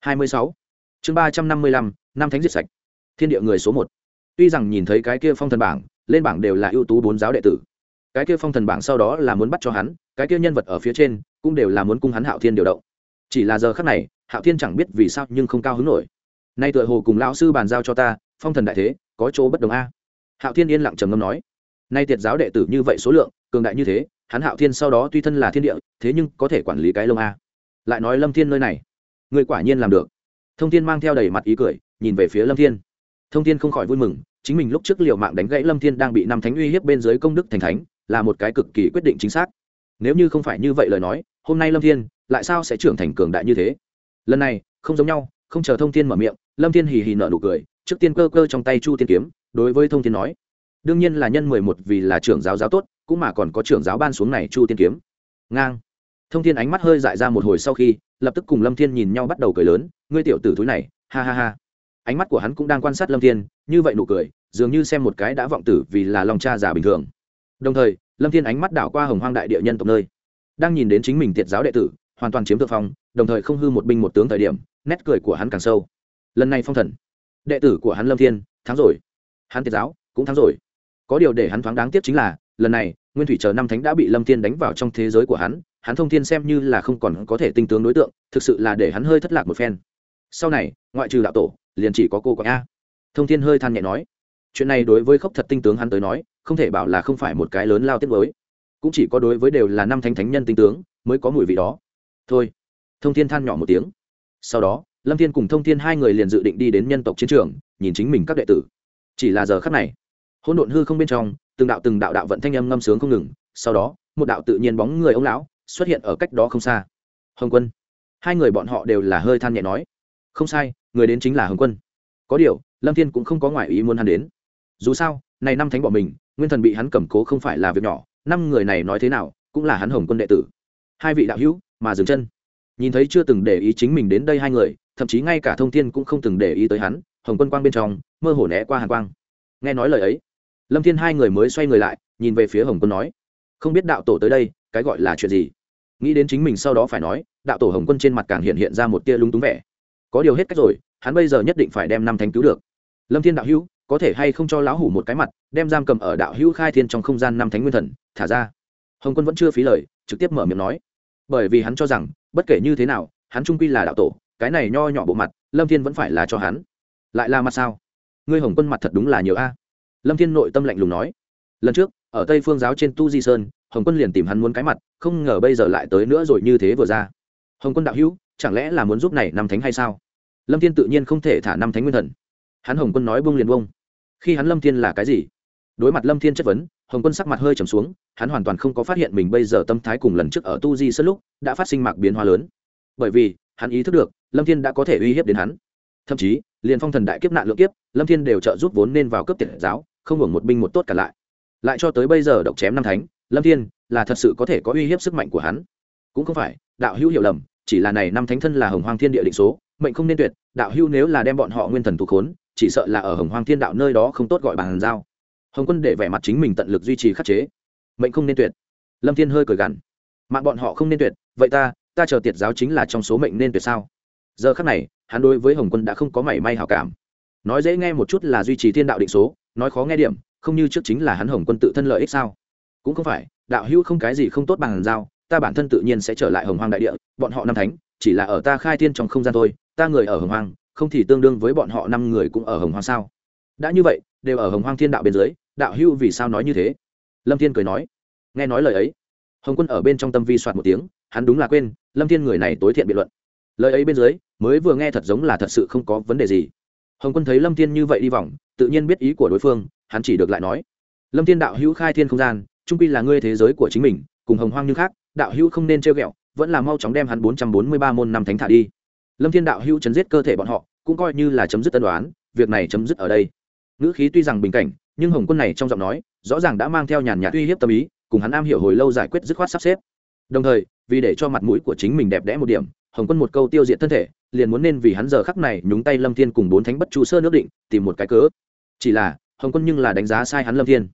Hai mươi sáu. Chương ba trăm năm mươi lăm năm thánh diệt sạch. Thiên địa người số một. Tuy rằng nhìn thấy cái kia phong thần bảng, lên bảng đều là ưu tú bốn giáo đệ tử. Cái kia phong thần bảng sau đó là muốn bắt cho hắn, cái kia nhân vật ở phía trên cũng đều là muốn cung hắn hạo thiên điều động. Chỉ là giờ khắc này, hạo thiên chẳng biết vì sao nhưng không cao hứng nổi. Nay tựa hồ cùng lão sư bàn giao cho ta, phong thần đại thế, có chỗ bất đồng a. Hạo thiên yên lặng trầm ngâm nói, nay tiệt giáo đệ tử như vậy số lượng, cường đại như thế, hắn hạo thiên sau đó tuy thân là thiên địa, thế nhưng có thể quản lý cái lông a lại nói lâm thiên nơi này. Người quả nhiên làm được. Thông thiên mang theo đầy mặt ý cười, nhìn về phía lâm thiên. Thông thiên không khỏi vui mừng, chính mình lúc trước liệu mạng đánh gãy lâm thiên đang bị năm thánh uy hiếp bên dưới công đức thành thánh, là một cái cực kỳ quyết định chính xác. Nếu như không phải như vậy lời nói, hôm nay lâm thiên, lại sao sẽ trưởng thành cường đại như thế? Lần này, không giống nhau, không chờ thông thiên mở miệng, lâm thiên hì hì nợ nụ cười, trước tiên cơ cơ trong tay chu tiên kiếm, đối với thông thiên nói. Đương nhiên là nhân mười một vì là trưởng giáo giáo tốt, cũng mà còn có trưởng giáo ban xuống này chu tiên kiếm. Ngang thông thiên ánh mắt hơi dại ra một hồi sau khi, lập tức cùng lâm thiên nhìn nhau bắt đầu cười lớn, ngươi tiểu tử thúi này, ha ha ha. Ánh mắt của hắn cũng đang quan sát lâm thiên, như vậy nụ cười, dường như xem một cái đã vọng tử vì là lòng cha già bình thường. Đồng thời, lâm thiên ánh mắt đảo qua hồng hoang đại địa nhân tộc nơi, đang nhìn đến chính mình tiệt giáo đệ tử, hoàn toàn chiếm thượng phong, đồng thời không hư một binh một tướng thời điểm, nét cười của hắn càng sâu. Lần này phong thần, đệ tử của hắn lâm thiên, thắng rồi. Hắn tiệt giáo cũng thắng rồi. Có điều để hắn thoáng đáng tiếc chính là lần này, nguyên thủy chờ năm thánh đã bị lâm thiên đánh vào trong thế giới của hắn hắn thông thiên xem như là không còn có thể tinh tướng đối tượng, thực sự là để hắn hơi thất lạc một phen. Sau này, ngoại trừ đạo tổ, liền chỉ có cô quảng a. Thông thiên hơi than nhẹ nói, chuyện này đối với khốc thật tinh tướng hắn tới nói, không thể bảo là không phải một cái lớn lao tiết với cũng chỉ có đối với đều là năm thánh thánh nhân tinh tướng, mới có mùi vị đó. Thôi. Thông thiên than nhỏ một tiếng. Sau đó, lâm thiên cùng thông thiên hai người liền dự định đi đến nhân tộc chiến trường, nhìn chính mình các đệ tử. Chỉ là giờ khắc này hỗn độn hư không bên trong, từng đạo từng đạo đạo vận thanh âm ngâm sướng không ngừng, sau đó, một đạo tự nhiên bóng người ông lão xuất hiện ở cách đó không xa. Hồng quân. Hai người bọn họ đều là hơi than nhẹ nói. Không sai, người đến chính là hồng quân. Có điều, lâm thiên cũng không có ngoại ý muốn hắn đến. Dù sao, này năm thánh bọn mình, nguyên thần bị hắn cầm cố không phải là việc nhỏ, năm người này nói thế nào, cũng là hắn hồng quân đệ tử. Hai vị đạo hữu, mà dừng chân. Nhìn thấy chưa từng để ý chính mình đến đây hai người, thậm chí ngay cả thông thiên cũng không từng để ý tới hắn, hồng quân quang bên trong, mơ hồ né qua hàn quang. Nghe nói lời ấy lâm thiên hai người mới xoay người lại, nhìn về phía hồng quân nói, không biết đạo tổ tới đây, cái gọi là chuyện gì? Nghĩ đến chính mình sau đó phải nói, đạo tổ hồng quân trên mặt càng hiện hiện ra một tia lúng túng vẻ. Có điều hết cách rồi, hắn bây giờ nhất định phải đem năm thánh cứu được. Lâm thiên đạo hữu, có thể hay không cho lão hủ một cái mặt, đem giam cầm ở đạo hữu khai thiên trong không gian năm thánh nguyên thần, thả ra? Hồng quân vẫn chưa phí lời, trực tiếp mở miệng nói, bởi vì hắn cho rằng, bất kể như thế nào, hắn trung quy là đạo tổ, cái này nho nhỏ bộ mặt, lâm thiên vẫn phải là cho hắn. Lại là mặt sao? Ngươi hồng quân mặt thật đúng là nhiều a lâm thiên nội tâm lạnh lùng nói, lần trước, ở tây phương giáo trên tu di sơn, hồng quân liền tìm hắn muốn cái mặt, không ngờ bây giờ lại tới nữa rồi như thế vừa ra. Hồng quân đạo hữu, chẳng lẽ là muốn giúp này năm thánh hay sao? Lâm thiên tự nhiên không thể thả năm thánh nguyên thần. Hắn hồng quân nói bông liền bông khi hắn lâm thiên là cái gì? Đối mặt lâm thiên chất vấn, hồng quân sắc mặt hơi trầm xuống, hắn hoàn toàn không có phát hiện mình bây giờ tâm thái cùng lần trước ở tu di Sơn lúc đã phát sinh mạc biến hóa lớn. Bởi vì, hắn ý thức được, lâm thiên đã có thể uy hiếp đến hắn. Thậm chí, liền phong thần đại kiếp nạn lượng kiếp, lâm thiên đều trợ giúp vốn nên vào cấp tiện giáo không hưởng một binh một tốt cả lại. Lại cho tới bây giờ độc chém năm thánh, lâm thiên là thật sự có thể có uy hiếp sức mạnh của hắn. Cũng không phải, đạo hữu hiểu lầm, chỉ là này năm thánh thân là hồng hoang thiên địa định số, mệnh không nên tuyệt, đạo hữu nếu là đem bọn họ nguyên thần thuộc khốn, chỉ sợ là ở hồng hoang thiên đạo nơi đó không tốt gọi bàn giao. Hồng quân để vẻ mặt chính mình tận lực duy trì khắc chế. Mệnh không nên tuyệt. Lâm thiên hơi cười gằn. Mạng bọn họ không nên tuyệt, vậy ta ta chờ tiệt giáo chính là trong số mệnh nên tuyệt sao? Giờ khắc này, hắn đối với hồng quân đã không có mảy may hảo cảm. Nói dễ nghe một chút là duy trì thiên đạo định số nói khó nghe điểm, không như trước chính là hắn hồng quân tự thân lợi ích sao? Cũng không phải, đạo hữu không cái gì không tốt bằng giao, ta bản thân tự nhiên sẽ trở lại hồng hoang đại địa, bọn họ năm thánh, chỉ là ở ta khai thiên trong không gian thôi, ta người ở hồng hoang, không thì tương đương với bọn họ năm người cũng ở hồng hoang sao? Đã như vậy, đều ở hồng hoang thiên đạo bên dưới, đạo hữu vì sao nói như thế? Lâm thiên cười nói. Nghe nói lời ấy, hồng quân ở bên trong tâm vi soạt một tiếng, hắn đúng là quên, lâm thiên người này tối thiện biện luận. Lời ấy bên dưới, mới vừa nghe thật giống là thật sự không có vấn đề gì hồng quân thấy lâm thiên như vậy đi vòng, tự nhiên biết ý của đối phương, hắn chỉ được lại nói. Lâm thiên đạo hữu khai thiên không gian, trung quy là ngươi thế giới của chính mình, cùng hồng hoang như khác, đạo hữu không nên trêu ghẹo, vẫn là mau chóng đem hắn bốn trăm bốn mươi ba môn năm thánh thả đi. Lâm thiên đạo hữu chấn giết cơ thể bọn họ, cũng coi như là chấm dứt tân đoán việc này chấm dứt ở đây. Ngữ khí tuy rằng bình cảnh, nhưng hồng quân này trong giọng nói, rõ ràng đã mang theo nhàn nhạt uy hiếp tâm ý, cùng hắn am hiểu hồi lâu giải quyết dứt khoát sắp xếp. Đồng thời, vì để cho mặt mũi của chính mình đẹp đẽ một điểm, hồng quân một câu tiêu diệt thân thể liền muốn nên vì hắn giờ khắc này nhúng tay lâm thiên cùng bốn thánh bất chu sơ nước định, tìm một cái cớ. Chỉ là, hồng quân nhưng là đánh giá sai hắn lâm thiên.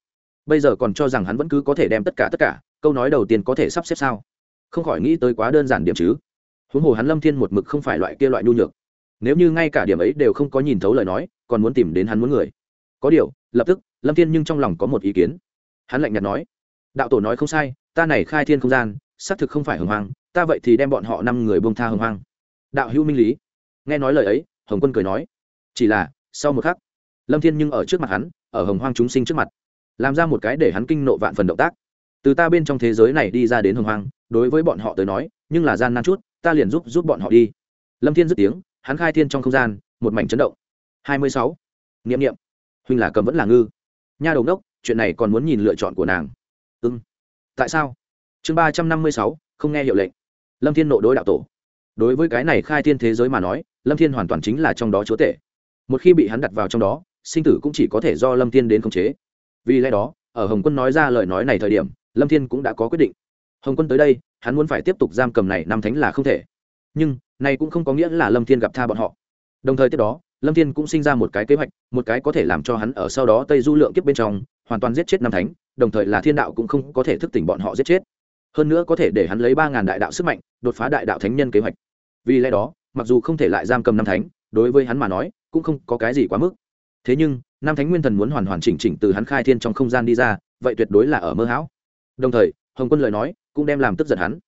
Bây giờ còn cho rằng hắn vẫn cứ có thể đem tất cả tất cả, câu nói đầu tiên có thể sắp xếp sao? Không khỏi nghĩ tới quá đơn giản điểm chứ. Huống hồ hắn lâm thiên một mực không phải loại kia loại nhu nhược. Nếu như ngay cả điểm ấy đều không có nhìn thấu lời nói, còn muốn tìm đến hắn muốn người. Có điều, lập tức, lâm thiên nhưng trong lòng có một ý kiến. Hắn lạnh nhạt nói, đạo tổ nói không sai, ta này khai thiên không gian, xác thực không phải hồng hoang, ta vậy thì đem bọn họ năm người buông tha hồng hoang đạo hữu minh lý. Nghe nói lời ấy, hồng quân cười nói, chỉ là, sau một khắc, lâm thiên nhưng ở trước mặt hắn, ở hồng hoang chúng sinh trước mặt, làm ra một cái để hắn kinh nộ vạn phần động tác. Từ ta bên trong thế giới này đi ra đến hồng hoang, đối với bọn họ tới nói, nhưng là gian nan chút, ta liền giúp giúp bọn họ đi. Lâm thiên dứt tiếng, hắn khai thiên trong không gian, một mảnh chấn động. Hai mươi sáu. Nghiệm nghiệm huynh là cầm vẫn là ngư. Nha đầu đốc, chuyện này còn muốn nhìn lựa chọn của nàng. Ưng tại sao? Chương ba trăm năm mươi sáu, không nghe hiệu lệnh. Lâm thiên nộ đối đạo tổ đối với cái này khai thiên thế giới mà nói, lâm thiên hoàn toàn chính là trong đó chúa tể. Một khi bị hắn đặt vào trong đó, sinh tử cũng chỉ có thể do lâm thiên đến khống chế. Vì lẽ đó, ở hồng quân nói ra lời nói này thời điểm, lâm thiên cũng đã có quyết định. Hồng quân tới đây, hắn muốn phải tiếp tục giam cầm này năm thánh là không thể. Nhưng, này cũng không có nghĩa là lâm thiên gặp tha bọn họ. Đồng thời tiếp đó, lâm thiên cũng sinh ra một cái kế hoạch, một cái có thể làm cho hắn ở sau đó tây du lượng kiếp bên trong, hoàn toàn giết chết năm thánh, đồng thời là thiên đạo cũng không có thể thức tỉnh bọn họ giết chết. Hơn nữa có thể để hắn lấy ba ngàn đại đạo sức mạnh, đột phá đại đạo thánh nhân kế hoạch vì lẽ đó, mặc dù không thể lại giam cầm năm thánh, đối với hắn mà nói, cũng không có cái gì quá mức. Thế nhưng, năm thánh nguyên thần muốn hoàn hoàn chỉnh chỉnh từ hắn khai thiên trong không gian đi ra, vậy tuyệt đối là ở mơ hão. Đồng thời, hồng quân lời nói cũng đem làm tức giận hắn.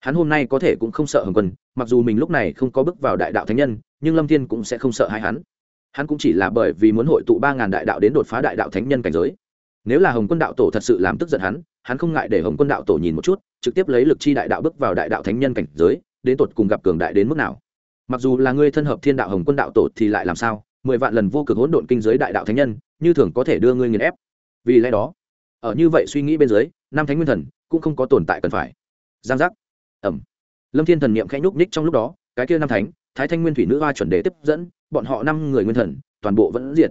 Hắn hôm nay có thể cũng không sợ hồng quân, mặc dù mình lúc này không có bước vào đại đạo thánh nhân, nhưng lâm thiên cũng sẽ không sợ hai hắn. Hắn cũng chỉ là bởi vì muốn hội tụ ba ngàn đại đạo đến đột phá đại đạo thánh nhân cảnh giới. Nếu là hồng quân đạo tổ thật sự làm tức giận hắn hắn không ngại để hồng quân đạo tổ nhìn một chút, trực tiếp lấy lực chi đại đạo bước vào đại đạo thánh nhân cảnh giới đến tột cùng gặp cường đại đến mức nào? Mặc dù là ngươi thân hợp thiên đạo hồng quân đạo tổ thì lại làm sao? Mười vạn lần vô cực hỗn độn kinh giới đại đạo thánh nhân, như thường có thể đưa ngươi nghiền ép. Vì lẽ đó, ở như vậy suy nghĩ bên dưới nam thánh nguyên thần cũng không có tồn tại cần phải. Giang giác. Ẩm lâm thiên thần niệm khẽ nhúc ních trong lúc đó, cái kia nam thánh, thái thanh nguyên thủy nữ hoa chuẩn đề tiếp dẫn, bọn họ năm người nguyên thần, toàn bộ vẫn diệt.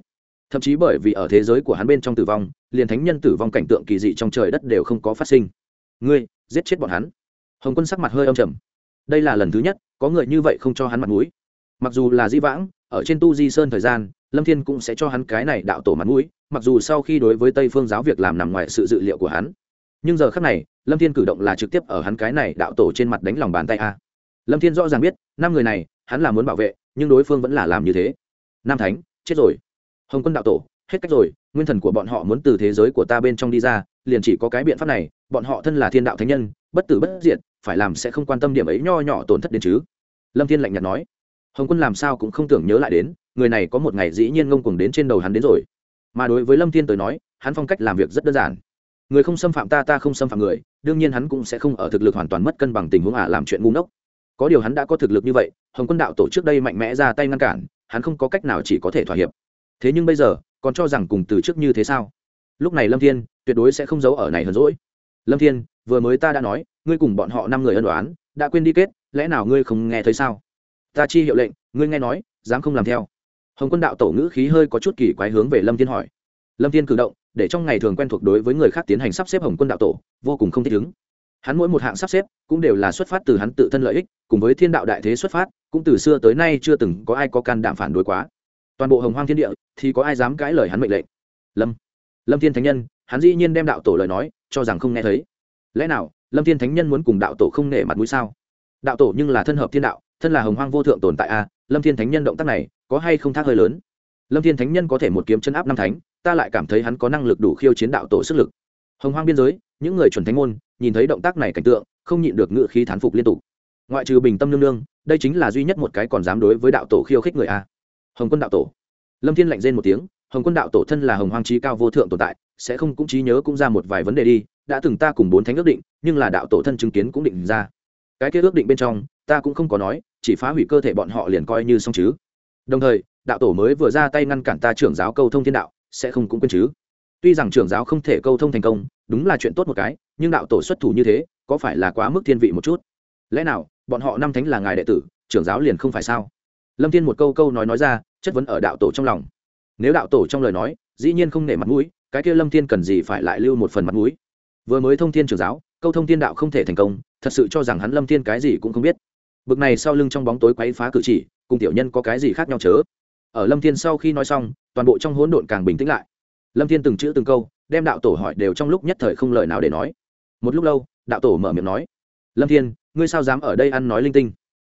Thậm chí bởi vì ở thế giới của hắn bên trong tử vong, liền thánh nhân tử vong cảnh tượng kỳ dị trong trời đất đều không có phát sinh. Ngươi, giết chết bọn hắn. Hồng quân sắc mặt hơi âm trầm đây là lần thứ nhất, có người như vậy không cho hắn mặt mũi. Mặc dù là di vãng, ở trên tu di sơn thời gian, lâm thiên cũng sẽ cho hắn cái này đạo tổ mặt mũi, mặc dù sau khi đối với tây phương giáo việc làm nằm ngoài sự dự liệu của hắn. Nhưng giờ khác này, lâm thiên cử động là trực tiếp ở hắn cái này đạo tổ trên mặt đánh lòng bàn tay a. Lâm thiên rõ ràng biết, năm người này, hắn là muốn bảo vệ, nhưng đối phương vẫn là làm như thế. Nam thánh, chết rồi. Hồng quân đạo tổ, hết cách rồi, nguyên thần của bọn họ muốn từ thế giới của ta bên trong đi ra, liền chỉ có cái biện pháp này, bọn họ thân là thiên đạo thánh nhân, bất tử bất diệt phải làm sẽ không quan tâm điểm ấy nho nhỏ tổn thất đến chứ? Lâm thiên lạnh nhạt nói. Hồng quân làm sao cũng không tưởng nhớ lại đến, người này có một ngày dĩ nhiên ngông cuồng đến trên đầu hắn đến rồi. Mà đối với lâm thiên tới nói, hắn phong cách làm việc rất đơn giản. Người không xâm phạm ta ta không xâm phạm người, đương nhiên hắn cũng sẽ không ở thực lực hoàn toàn mất cân bằng tình huống ả làm chuyện ngu ngốc. Có điều hắn đã có thực lực như vậy, hồng quân đạo tổ trước đây mạnh mẽ ra tay ngăn cản, hắn không có cách nào chỉ có thể thỏa hiệp. Thế nhưng bây giờ, còn cho rằng cùng từ trước như thế sao? Lúc này lâm thiên tuyệt đối sẽ không giấu ở này hờn rỗi lâm thiên, vừa mới ta đã nói, ngươi cùng bọn họ năm người ân đoán đã quên đi kết, lẽ nào ngươi không nghe thấy sao? Ta chi hiệu lệnh, ngươi nghe nói, dám không làm theo. Hồng quân đạo tổ ngữ khí hơi có chút kỳ quái hướng về lâm thiên hỏi. Lâm thiên cử động, để trong ngày thường quen thuộc đối với người khác tiến hành sắp xếp hồng quân đạo tổ, vô cùng không thích ứng. Hắn mỗi một hạng sắp xếp, cũng đều là xuất phát từ hắn tự thân lợi ích, cùng với thiên đạo đại thế xuất phát, cũng từ xưa tới nay chưa từng có ai có can đảm phản đối quá. Toàn bộ hồng hoang thiên địa, thì có ai dám cãi lời hắn mệnh lệnh? Lâm. Lâm thiên thánh nhân hắn dĩ nhiên đem đạo tổ lời nói, cho rằng không nghe thấy. Lẽ nào, lâm thiên thánh nhân muốn cùng đạo tổ không nể mặt mũi sao? Đạo tổ nhưng là thân hợp thiên đạo, thân là hồng hoang vô thượng tồn tại a, lâm thiên thánh nhân động tác này, có hay không thác hơi lớn? Lâm thiên thánh nhân có thể một kiếm chân áp năm thánh, ta lại cảm thấy hắn có năng lực đủ khiêu chiến đạo tổ sức lực. Hồng hoang biên giới, những người chuẩn thánh môn, nhìn thấy động tác này cảnh tượng, không nhịn được ngự khí thán phục liên tục. Ngoại trừ bình tâm nương nương, đây chính là duy nhất một cái còn dám đối với đạo tổ khiêu khích người a. Hồng quân đạo tổ. Lâm thiên lạnh rên một tiếng, hồng quân đạo tổ thân là hồng hoang trí cao vô thượng tồn tại sẽ không cũng trí nhớ cũng ra một vài vấn đề đi, đã từng ta cùng bốn thánh ước định, nhưng là đạo tổ thân chứng kiến cũng định ra. Cái kia ước định bên trong, ta cũng không có nói, chỉ phá hủy cơ thể bọn họ liền coi như xong chứ. Đồng thời, đạo tổ mới vừa ra tay ngăn cản ta trưởng giáo câu thông thiên đạo, sẽ không cũng quên chứ. Tuy rằng trưởng giáo không thể câu thông thành công, đúng là chuyện tốt một cái, nhưng đạo tổ xuất thủ như thế, có phải là quá mức thiên vị một chút? Lẽ nào, bọn họ năm thánh là ngài đệ tử, trưởng giáo liền không phải sao? Lâm thiên một câu câu nói nói ra, chất vấn ở đạo tổ trong lòng. Nếu đạo tổ trong lời nói, dĩ nhiên không nể mặt mũi cái kia lâm thiên cần gì phải lại lưu một phần mặt mũi? Vừa mới thông thiên trưởng giáo, câu thông thiên đạo không thể thành công, thật sự cho rằng hắn lâm thiên cái gì cũng không biết. Bực này sau lưng trong bóng tối quấy phá cử chỉ, cùng tiểu nhân có cái gì khác nhau chớ? Ở lâm thiên sau khi nói xong, toàn bộ trong hỗn độn càng bình tĩnh lại. Lâm thiên từng chữ từng câu, đem đạo tổ hỏi đều trong lúc nhất thời không lời nào để nói. Một lúc lâu, đạo tổ mở miệng nói, lâm thiên, ngươi sao dám ở đây ăn nói linh tinh?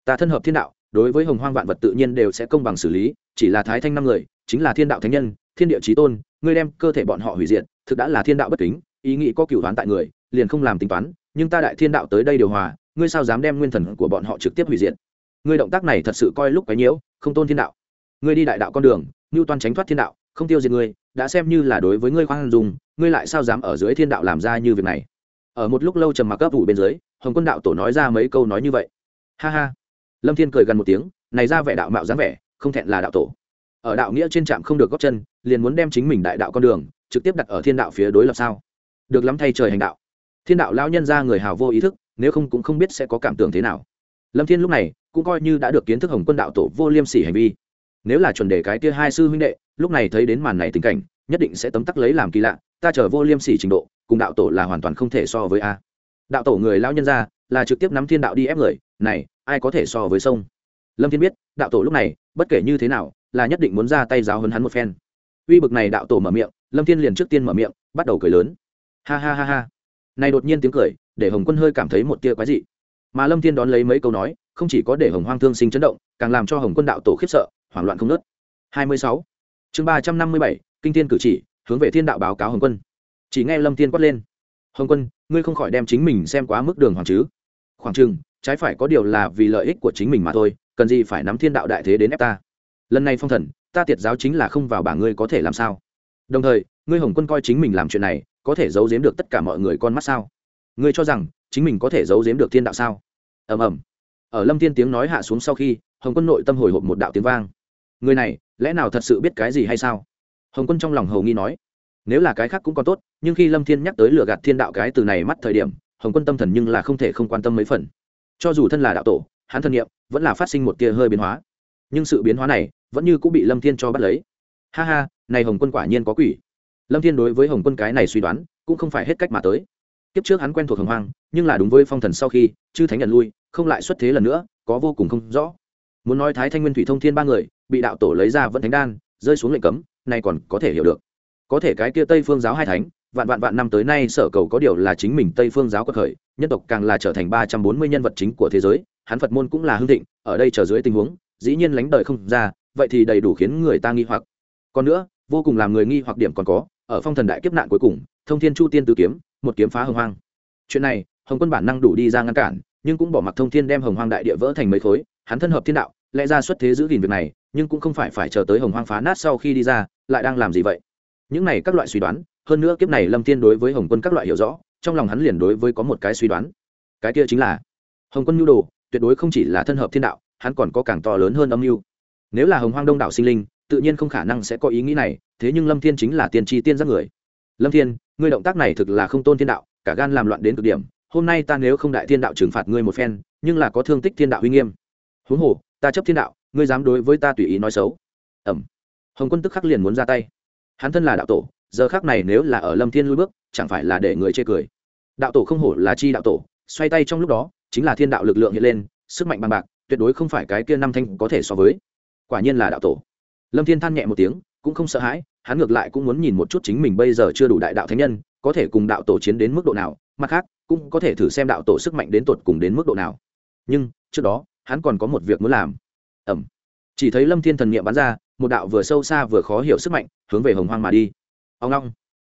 Ta thân hợp thiên đạo, đối với hồng hoang vạn vật tự nhiên đều sẽ công bằng xử lý, chỉ là thái thanh năm người, chính là thiên đạo thánh nhân, thiên địa trí tôn ngươi đem cơ thể bọn họ hủy diệt, thực đã là thiên đạo bất kính, ý nghĩ có cửu đoán tại người, liền không làm tính toán, nhưng ta đại thiên đạo tới đây điều hòa, ngươi sao dám đem nguyên thần của bọn họ trực tiếp hủy diệt? Ngươi động tác này thật sự coi lúc cái nhiễu, không tôn thiên đạo. Ngươi đi đại đạo con đường ngưu toan tránh thoát thiên đạo, không tiêu diệt ngươi, đã xem như là đối với ngươi khoan dùng ngươi lại sao dám ở dưới thiên đạo làm ra như việc này? Ở một lúc lâu trầm mặc cấp ủ bên dưới, hồng quân đạo tổ nói ra mấy câu nói như vậy. Ha ha. Lâm thiên cười gần một tiếng, này ra vẻ đạo mạo dáng vẻ, không thẹn là đạo tổ ở đạo nghĩa trên trạm không được góp chân, liền muốn đem chính mình đại đạo con đường, trực tiếp đặt ở thiên đạo phía đối lập sao? Được lắm thay trời hành đạo. Thiên đạo lão nhân ra người hào vô ý thức, nếu không cũng không biết sẽ có cảm tưởng thế nào. Lâm thiên lúc này cũng coi như đã được kiến thức hồng quân đạo tổ vô liêm sỉ hành vi. Nếu là chuẩn đề cái kia hai sư huynh đệ, lúc này thấy đến màn này tình cảnh, nhất định sẽ tấm tắc lấy làm kỳ lạ, ta chờ vô liêm sỉ trình độ, cùng đạo tổ là hoàn toàn không thể so với a. Đạo tổ người lão nhân ra là trực tiếp nắm thiên đạo đi ép người, này, ai có thể so với sông? Lâm thiên biết, đạo tổ lúc này, bất kể như thế nào là nhất định muốn ra tay giáo hấn hắn một phen. Uy bực này đạo tổ mở miệng, lâm thiên liền trước tiên mở miệng, bắt đầu cười lớn. Ha ha ha ha. Này đột nhiên tiếng cười, để hồng quân hơi cảm thấy một tia quái dị. Mà lâm thiên đón lấy mấy câu nói, không chỉ có để hồng hoang thương sinh chấn động, càng làm cho hồng quân đạo tổ khiếp sợ, hoảng loạn không nớt hai mươi sáu. Chương ba trăm năm mươi bảy, kinh thiên cử chỉ, hướng về thiên đạo báo cáo hồng quân. Chỉ nghe lâm thiên quát lên. Hồng quân, ngươi không khỏi đem chính mình xem quá mức đường hoàng chứ. Khoảng chừng, trái phải có điều là vì lợi ích của chính mình mà thôi, cần gì phải nắm thiên đạo đại thế đến ép ta? Lần này phong thần, ta tiệt giáo chính là không vào bảng ngươi có thể làm sao? Đồng thời, ngươi hồng quân coi chính mình làm chuyện này, có thể giấu giếm được tất cả mọi người con mắt sao? Ngươi cho rằng, chính mình có thể giấu giếm được thiên đạo sao? Ầm ầm. Ở lâm thiên tiếng nói hạ xuống sau khi, hồng quân nội tâm hồi hộp một đạo tiếng vang. Người này, lẽ nào thật sự biết cái gì hay sao? Hồng quân trong lòng hầu nghi nói. Nếu là cái khác cũng còn tốt, nhưng khi lâm thiên nhắc tới lừa gạt thiên đạo cái từ này mắt thời điểm, hồng quân tâm thần nhưng là không thể không quan tâm mấy phần. Cho dù thân là đạo tổ, hắn thân nhiệm vẫn là phát sinh một tia hơi biến hóa. Nhưng sự biến hóa này vẫn như cũng bị lâm thiên cho bắt lấy. Ha ha, này hồng quân quả nhiên có quỷ. Lâm thiên đối với hồng quân cái này suy đoán, cũng không phải hết cách mà tới. Kiếp trước hắn quen thuộc hồng hoang, nhưng là đúng với phong thần sau khi, chư thánh nhận lui, không lại xuất thế lần nữa, có vô cùng không rõ. Muốn nói thái thanh nguyên thủy thông thiên ba người, bị đạo tổ lấy ra vẫn thánh đan, rơi xuống lệnh cấm nay còn có thể hiểu được. Có thể cái kia tây phương giáo hai thánh, vạn vạn vạn năm tới nay sở cầu có điều là chính mình tây phương giáo quật khởi, nhân tộc càng là trở thành ba trăm bốn mươi nhân vật chính của thế giới, hắn phật môn cũng là hưng thịnh, ở đây chờ dưới tình huống, dĩ nhiên lánh đời không ra vậy thì đầy đủ khiến người ta nghi hoặc. Còn nữa, vô cùng làm người nghi hoặc điểm còn có, ở phong thần đại kiếp nạn cuối cùng, thông thiên chu tiên tứ kiếm, một kiếm phá hồng hoang. Chuyện này, hồng quân bản năng đủ đi ra ngăn cản, nhưng cũng bỏ mặc thông thiên đem hồng hoang đại địa vỡ thành mấy khối, hắn thân hợp thiên đạo, lẽ ra xuất thế giữ gìn việc này, nhưng cũng không phải phải chờ tới hồng hoang phá nát sau khi đi ra, lại đang làm gì vậy? Những này các loại suy đoán, hơn nữa kiếp này lâm thiên đối với hồng quân các loại hiểu rõ, trong lòng hắn liền đối với có một cái suy đoán. Cái kia chính là, hồng quân nhu đồ, tuyệt đối không chỉ là thân hợp thiên đạo, hắn còn có càng to lớn hơn âm mưu nếu là hồng hoang đông đảo sinh linh, tự nhiên không khả năng sẽ có ý nghĩ này, thế nhưng lâm thiên chính là tiên tri tiên giác người. Lâm thiên, ngươi động tác này thực là không tôn thiên đạo, cả gan làm loạn đến cực điểm, hôm nay ta nếu không đại thiên đạo trừng phạt ngươi một phen, nhưng là có thương tích thiên đạo uy nghiêm. Huống hồ, ta chấp thiên đạo, ngươi dám đối với ta tùy ý nói xấu. Ẩm. Hồng quân tức khắc liền muốn ra tay. Hắn thân là đạo tổ, giờ khác này nếu là ở lâm thiên lui bước, chẳng phải là để người chê cười. Đạo tổ không hổ là chi đạo tổ, xoay tay trong lúc đó, chính là thiên đạo lực lượng hiện lên, sức mạnh bằng bạc, tuyệt đối không phải cái kia năm thanh có thể so với quả nhiên là đạo tổ. Lâm thiên than nhẹ một tiếng, cũng không sợ hãi, hắn ngược lại cũng muốn nhìn một chút chính mình bây giờ chưa đủ đại đạo thánh nhân, có thể cùng đạo tổ chiến đến mức độ nào, mặt khác, cũng có thể thử xem đạo tổ sức mạnh đến tột cùng đến mức độ nào. Nhưng, trước đó, hắn còn có một việc muốn làm. Ẩm chỉ thấy lâm thiên thần niệm bắn ra, một đạo vừa sâu xa vừa khó hiểu sức mạnh, hướng về hồng hoang mà đi. Ông long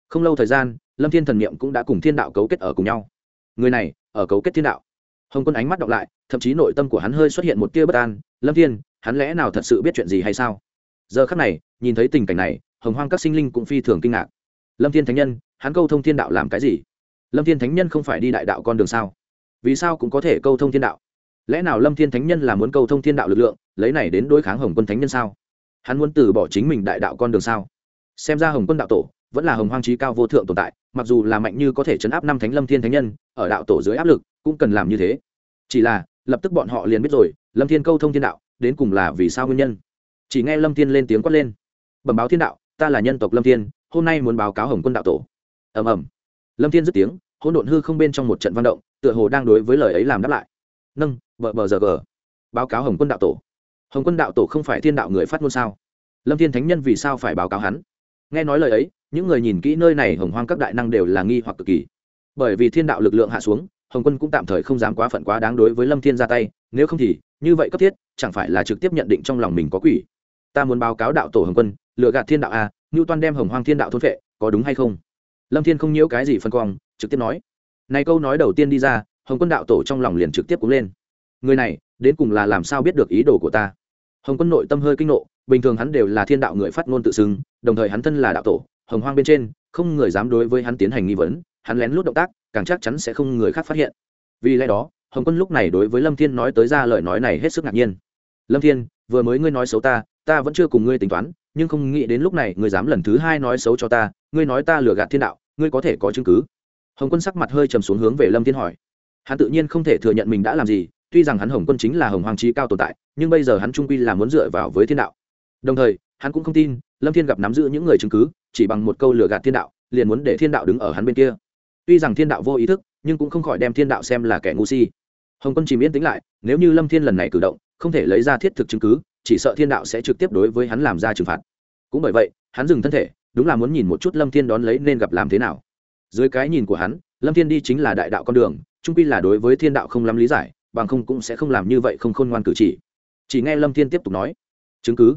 không lâu thời gian, lâm thiên thần niệm cũng đã cùng thiên đạo cấu kết ở cùng nhau. Người này, ở cấu kết thiên đạo. Hồng quân ánh mắt đọc lại, thậm chí nội tâm của hắn hơi xuất hiện một tia bất an. Lâm thiên hắn lẽ nào thật sự biết chuyện gì hay sao? Giờ khắc này, nhìn thấy tình cảnh này, hồng hoang các sinh linh cũng phi thường kinh ngạc. Lâm thiên thánh nhân, hắn câu thông thiên đạo làm cái gì? Lâm thiên thánh nhân không phải đi đại đạo con đường sao? Vì sao cũng có thể câu thông thiên đạo? Lẽ nào lâm thiên thánh nhân là muốn câu thông thiên đạo lực lượng, lấy này đến đối kháng hồng quân thánh nhân sao? Hắn muốn từ bỏ chính mình đại đạo con đường sao? Xem ra hồng quân đạo tổ vẫn là hồng hoang trí cao vô thượng tồn tại, mặc dù là mạnh như có thể chấn áp năm thánh lâm thiên thánh nhân, ở đạo tổ dưới áp lực cũng cần làm như thế. Chỉ là, lập tức bọn họ liền biết rồi, lâm thiên câu thông thiên đạo đến cùng là vì sao nguyên nhân? Chỉ nghe lâm thiên lên tiếng quát lên. Bẩm báo thiên đạo, ta là nhân tộc lâm thiên, hôm nay muốn báo cáo hồng quân đạo tổ. Ầm ầm. Lâm thiên dứt tiếng, hỗn độn hư không bên trong một trận văn động, tựa hồ đang đối với lời ấy làm đáp lại. Nâng vợ bờ, giờ, gờ. Báo cáo hồng quân đạo tổ. Hồng quân đạo tổ không phải thiên đạo người phát ngôn sao? Lâm thiên thánh nhân vì sao phải báo cáo hắn? Nghe nói lời ấy, những người nhìn kỹ nơi này hồng hoang các đại năng đều là nghi hoặc cực kỳ. Bởi vì thiên đạo lực lượng hạ xuống, hồng quân cũng tạm thời không dám quá phận quá đáng đối với lâm thiên ra tay, nếu không thì như vậy cấp thiết, chẳng phải là trực tiếp nhận định trong lòng mình có quỷ. Ta muốn báo cáo đạo tổ hồng quân lựa gạt thiên đạo a ngưu toan đem hồng hoang thiên đạo thôn vệ có đúng hay không? Lâm thiên không nhiễu cái gì phân quang, trực tiếp nói. Này câu nói đầu tiên đi ra, hồng quân đạo tổ trong lòng liền trực tiếp cúng lên. Người này, đến cùng là làm sao biết được ý đồ của ta? Hồng quân nội tâm hơi kinh nộ, bình thường hắn đều là thiên đạo người phát ngôn tự xưng, đồng thời hắn thân là đạo tổ, hồng hoang bên trên, không người dám đối với hắn tiến hành nghi vấn, hắn lén lút động tác, càng chắc chắn sẽ không người khác phát hiện. Vì lẽ đó hồng quân lúc này đối với lâm thiên nói tới ra lời nói này hết sức ngạc nhiên. Lâm thiên, vừa mới ngươi nói xấu ta ta vẫn chưa cùng ngươi tính toán, nhưng không nghĩ đến lúc này ngươi dám lần thứ hai nói xấu cho ta, ngươi nói ta lừa gạt thiên đạo, ngươi có thể có chứng cứ? Hồng quân sắc mặt hơi trầm xuống hướng về lâm thiên hỏi. Hắn tự nhiên không thể thừa nhận mình đã làm gì, tuy rằng hắn hồng quân chính là hồng hoàng trí cao tồn tại, nhưng bây giờ hắn trung quy là muốn dựa vào với thiên đạo. Đồng thời, hắn cũng không tin, lâm thiên gặp nắm giữ những người chứng cứ, chỉ bằng một câu lừa gạt thiên đạo, liền muốn để thiên đạo đứng ở hắn bên kia. Tuy rằng thiên đạo vô ý thức, nhưng cũng không khỏi đem thiên đạo xem là kẻ ngu si hồng quân chìm yên tĩnh lại, nếu như lâm thiên lần này cử động, không thể lấy ra thiết thực chứng cứ, chỉ sợ thiên đạo sẽ trực tiếp đối với hắn làm ra trừng phạt. Cũng bởi vậy, hắn dừng thân thể, đúng là muốn nhìn một chút lâm thiên đón lấy nên gặp làm thế nào. Dưới cái nhìn của hắn, lâm thiên đi chính là đại đạo con đường, trung pi là đối với thiên đạo không lắm lý giải, bằng không cũng sẽ không làm như vậy không khôn ngoan cử chỉ. Chỉ nghe lâm thiên tiếp tục nói, chứng cứ?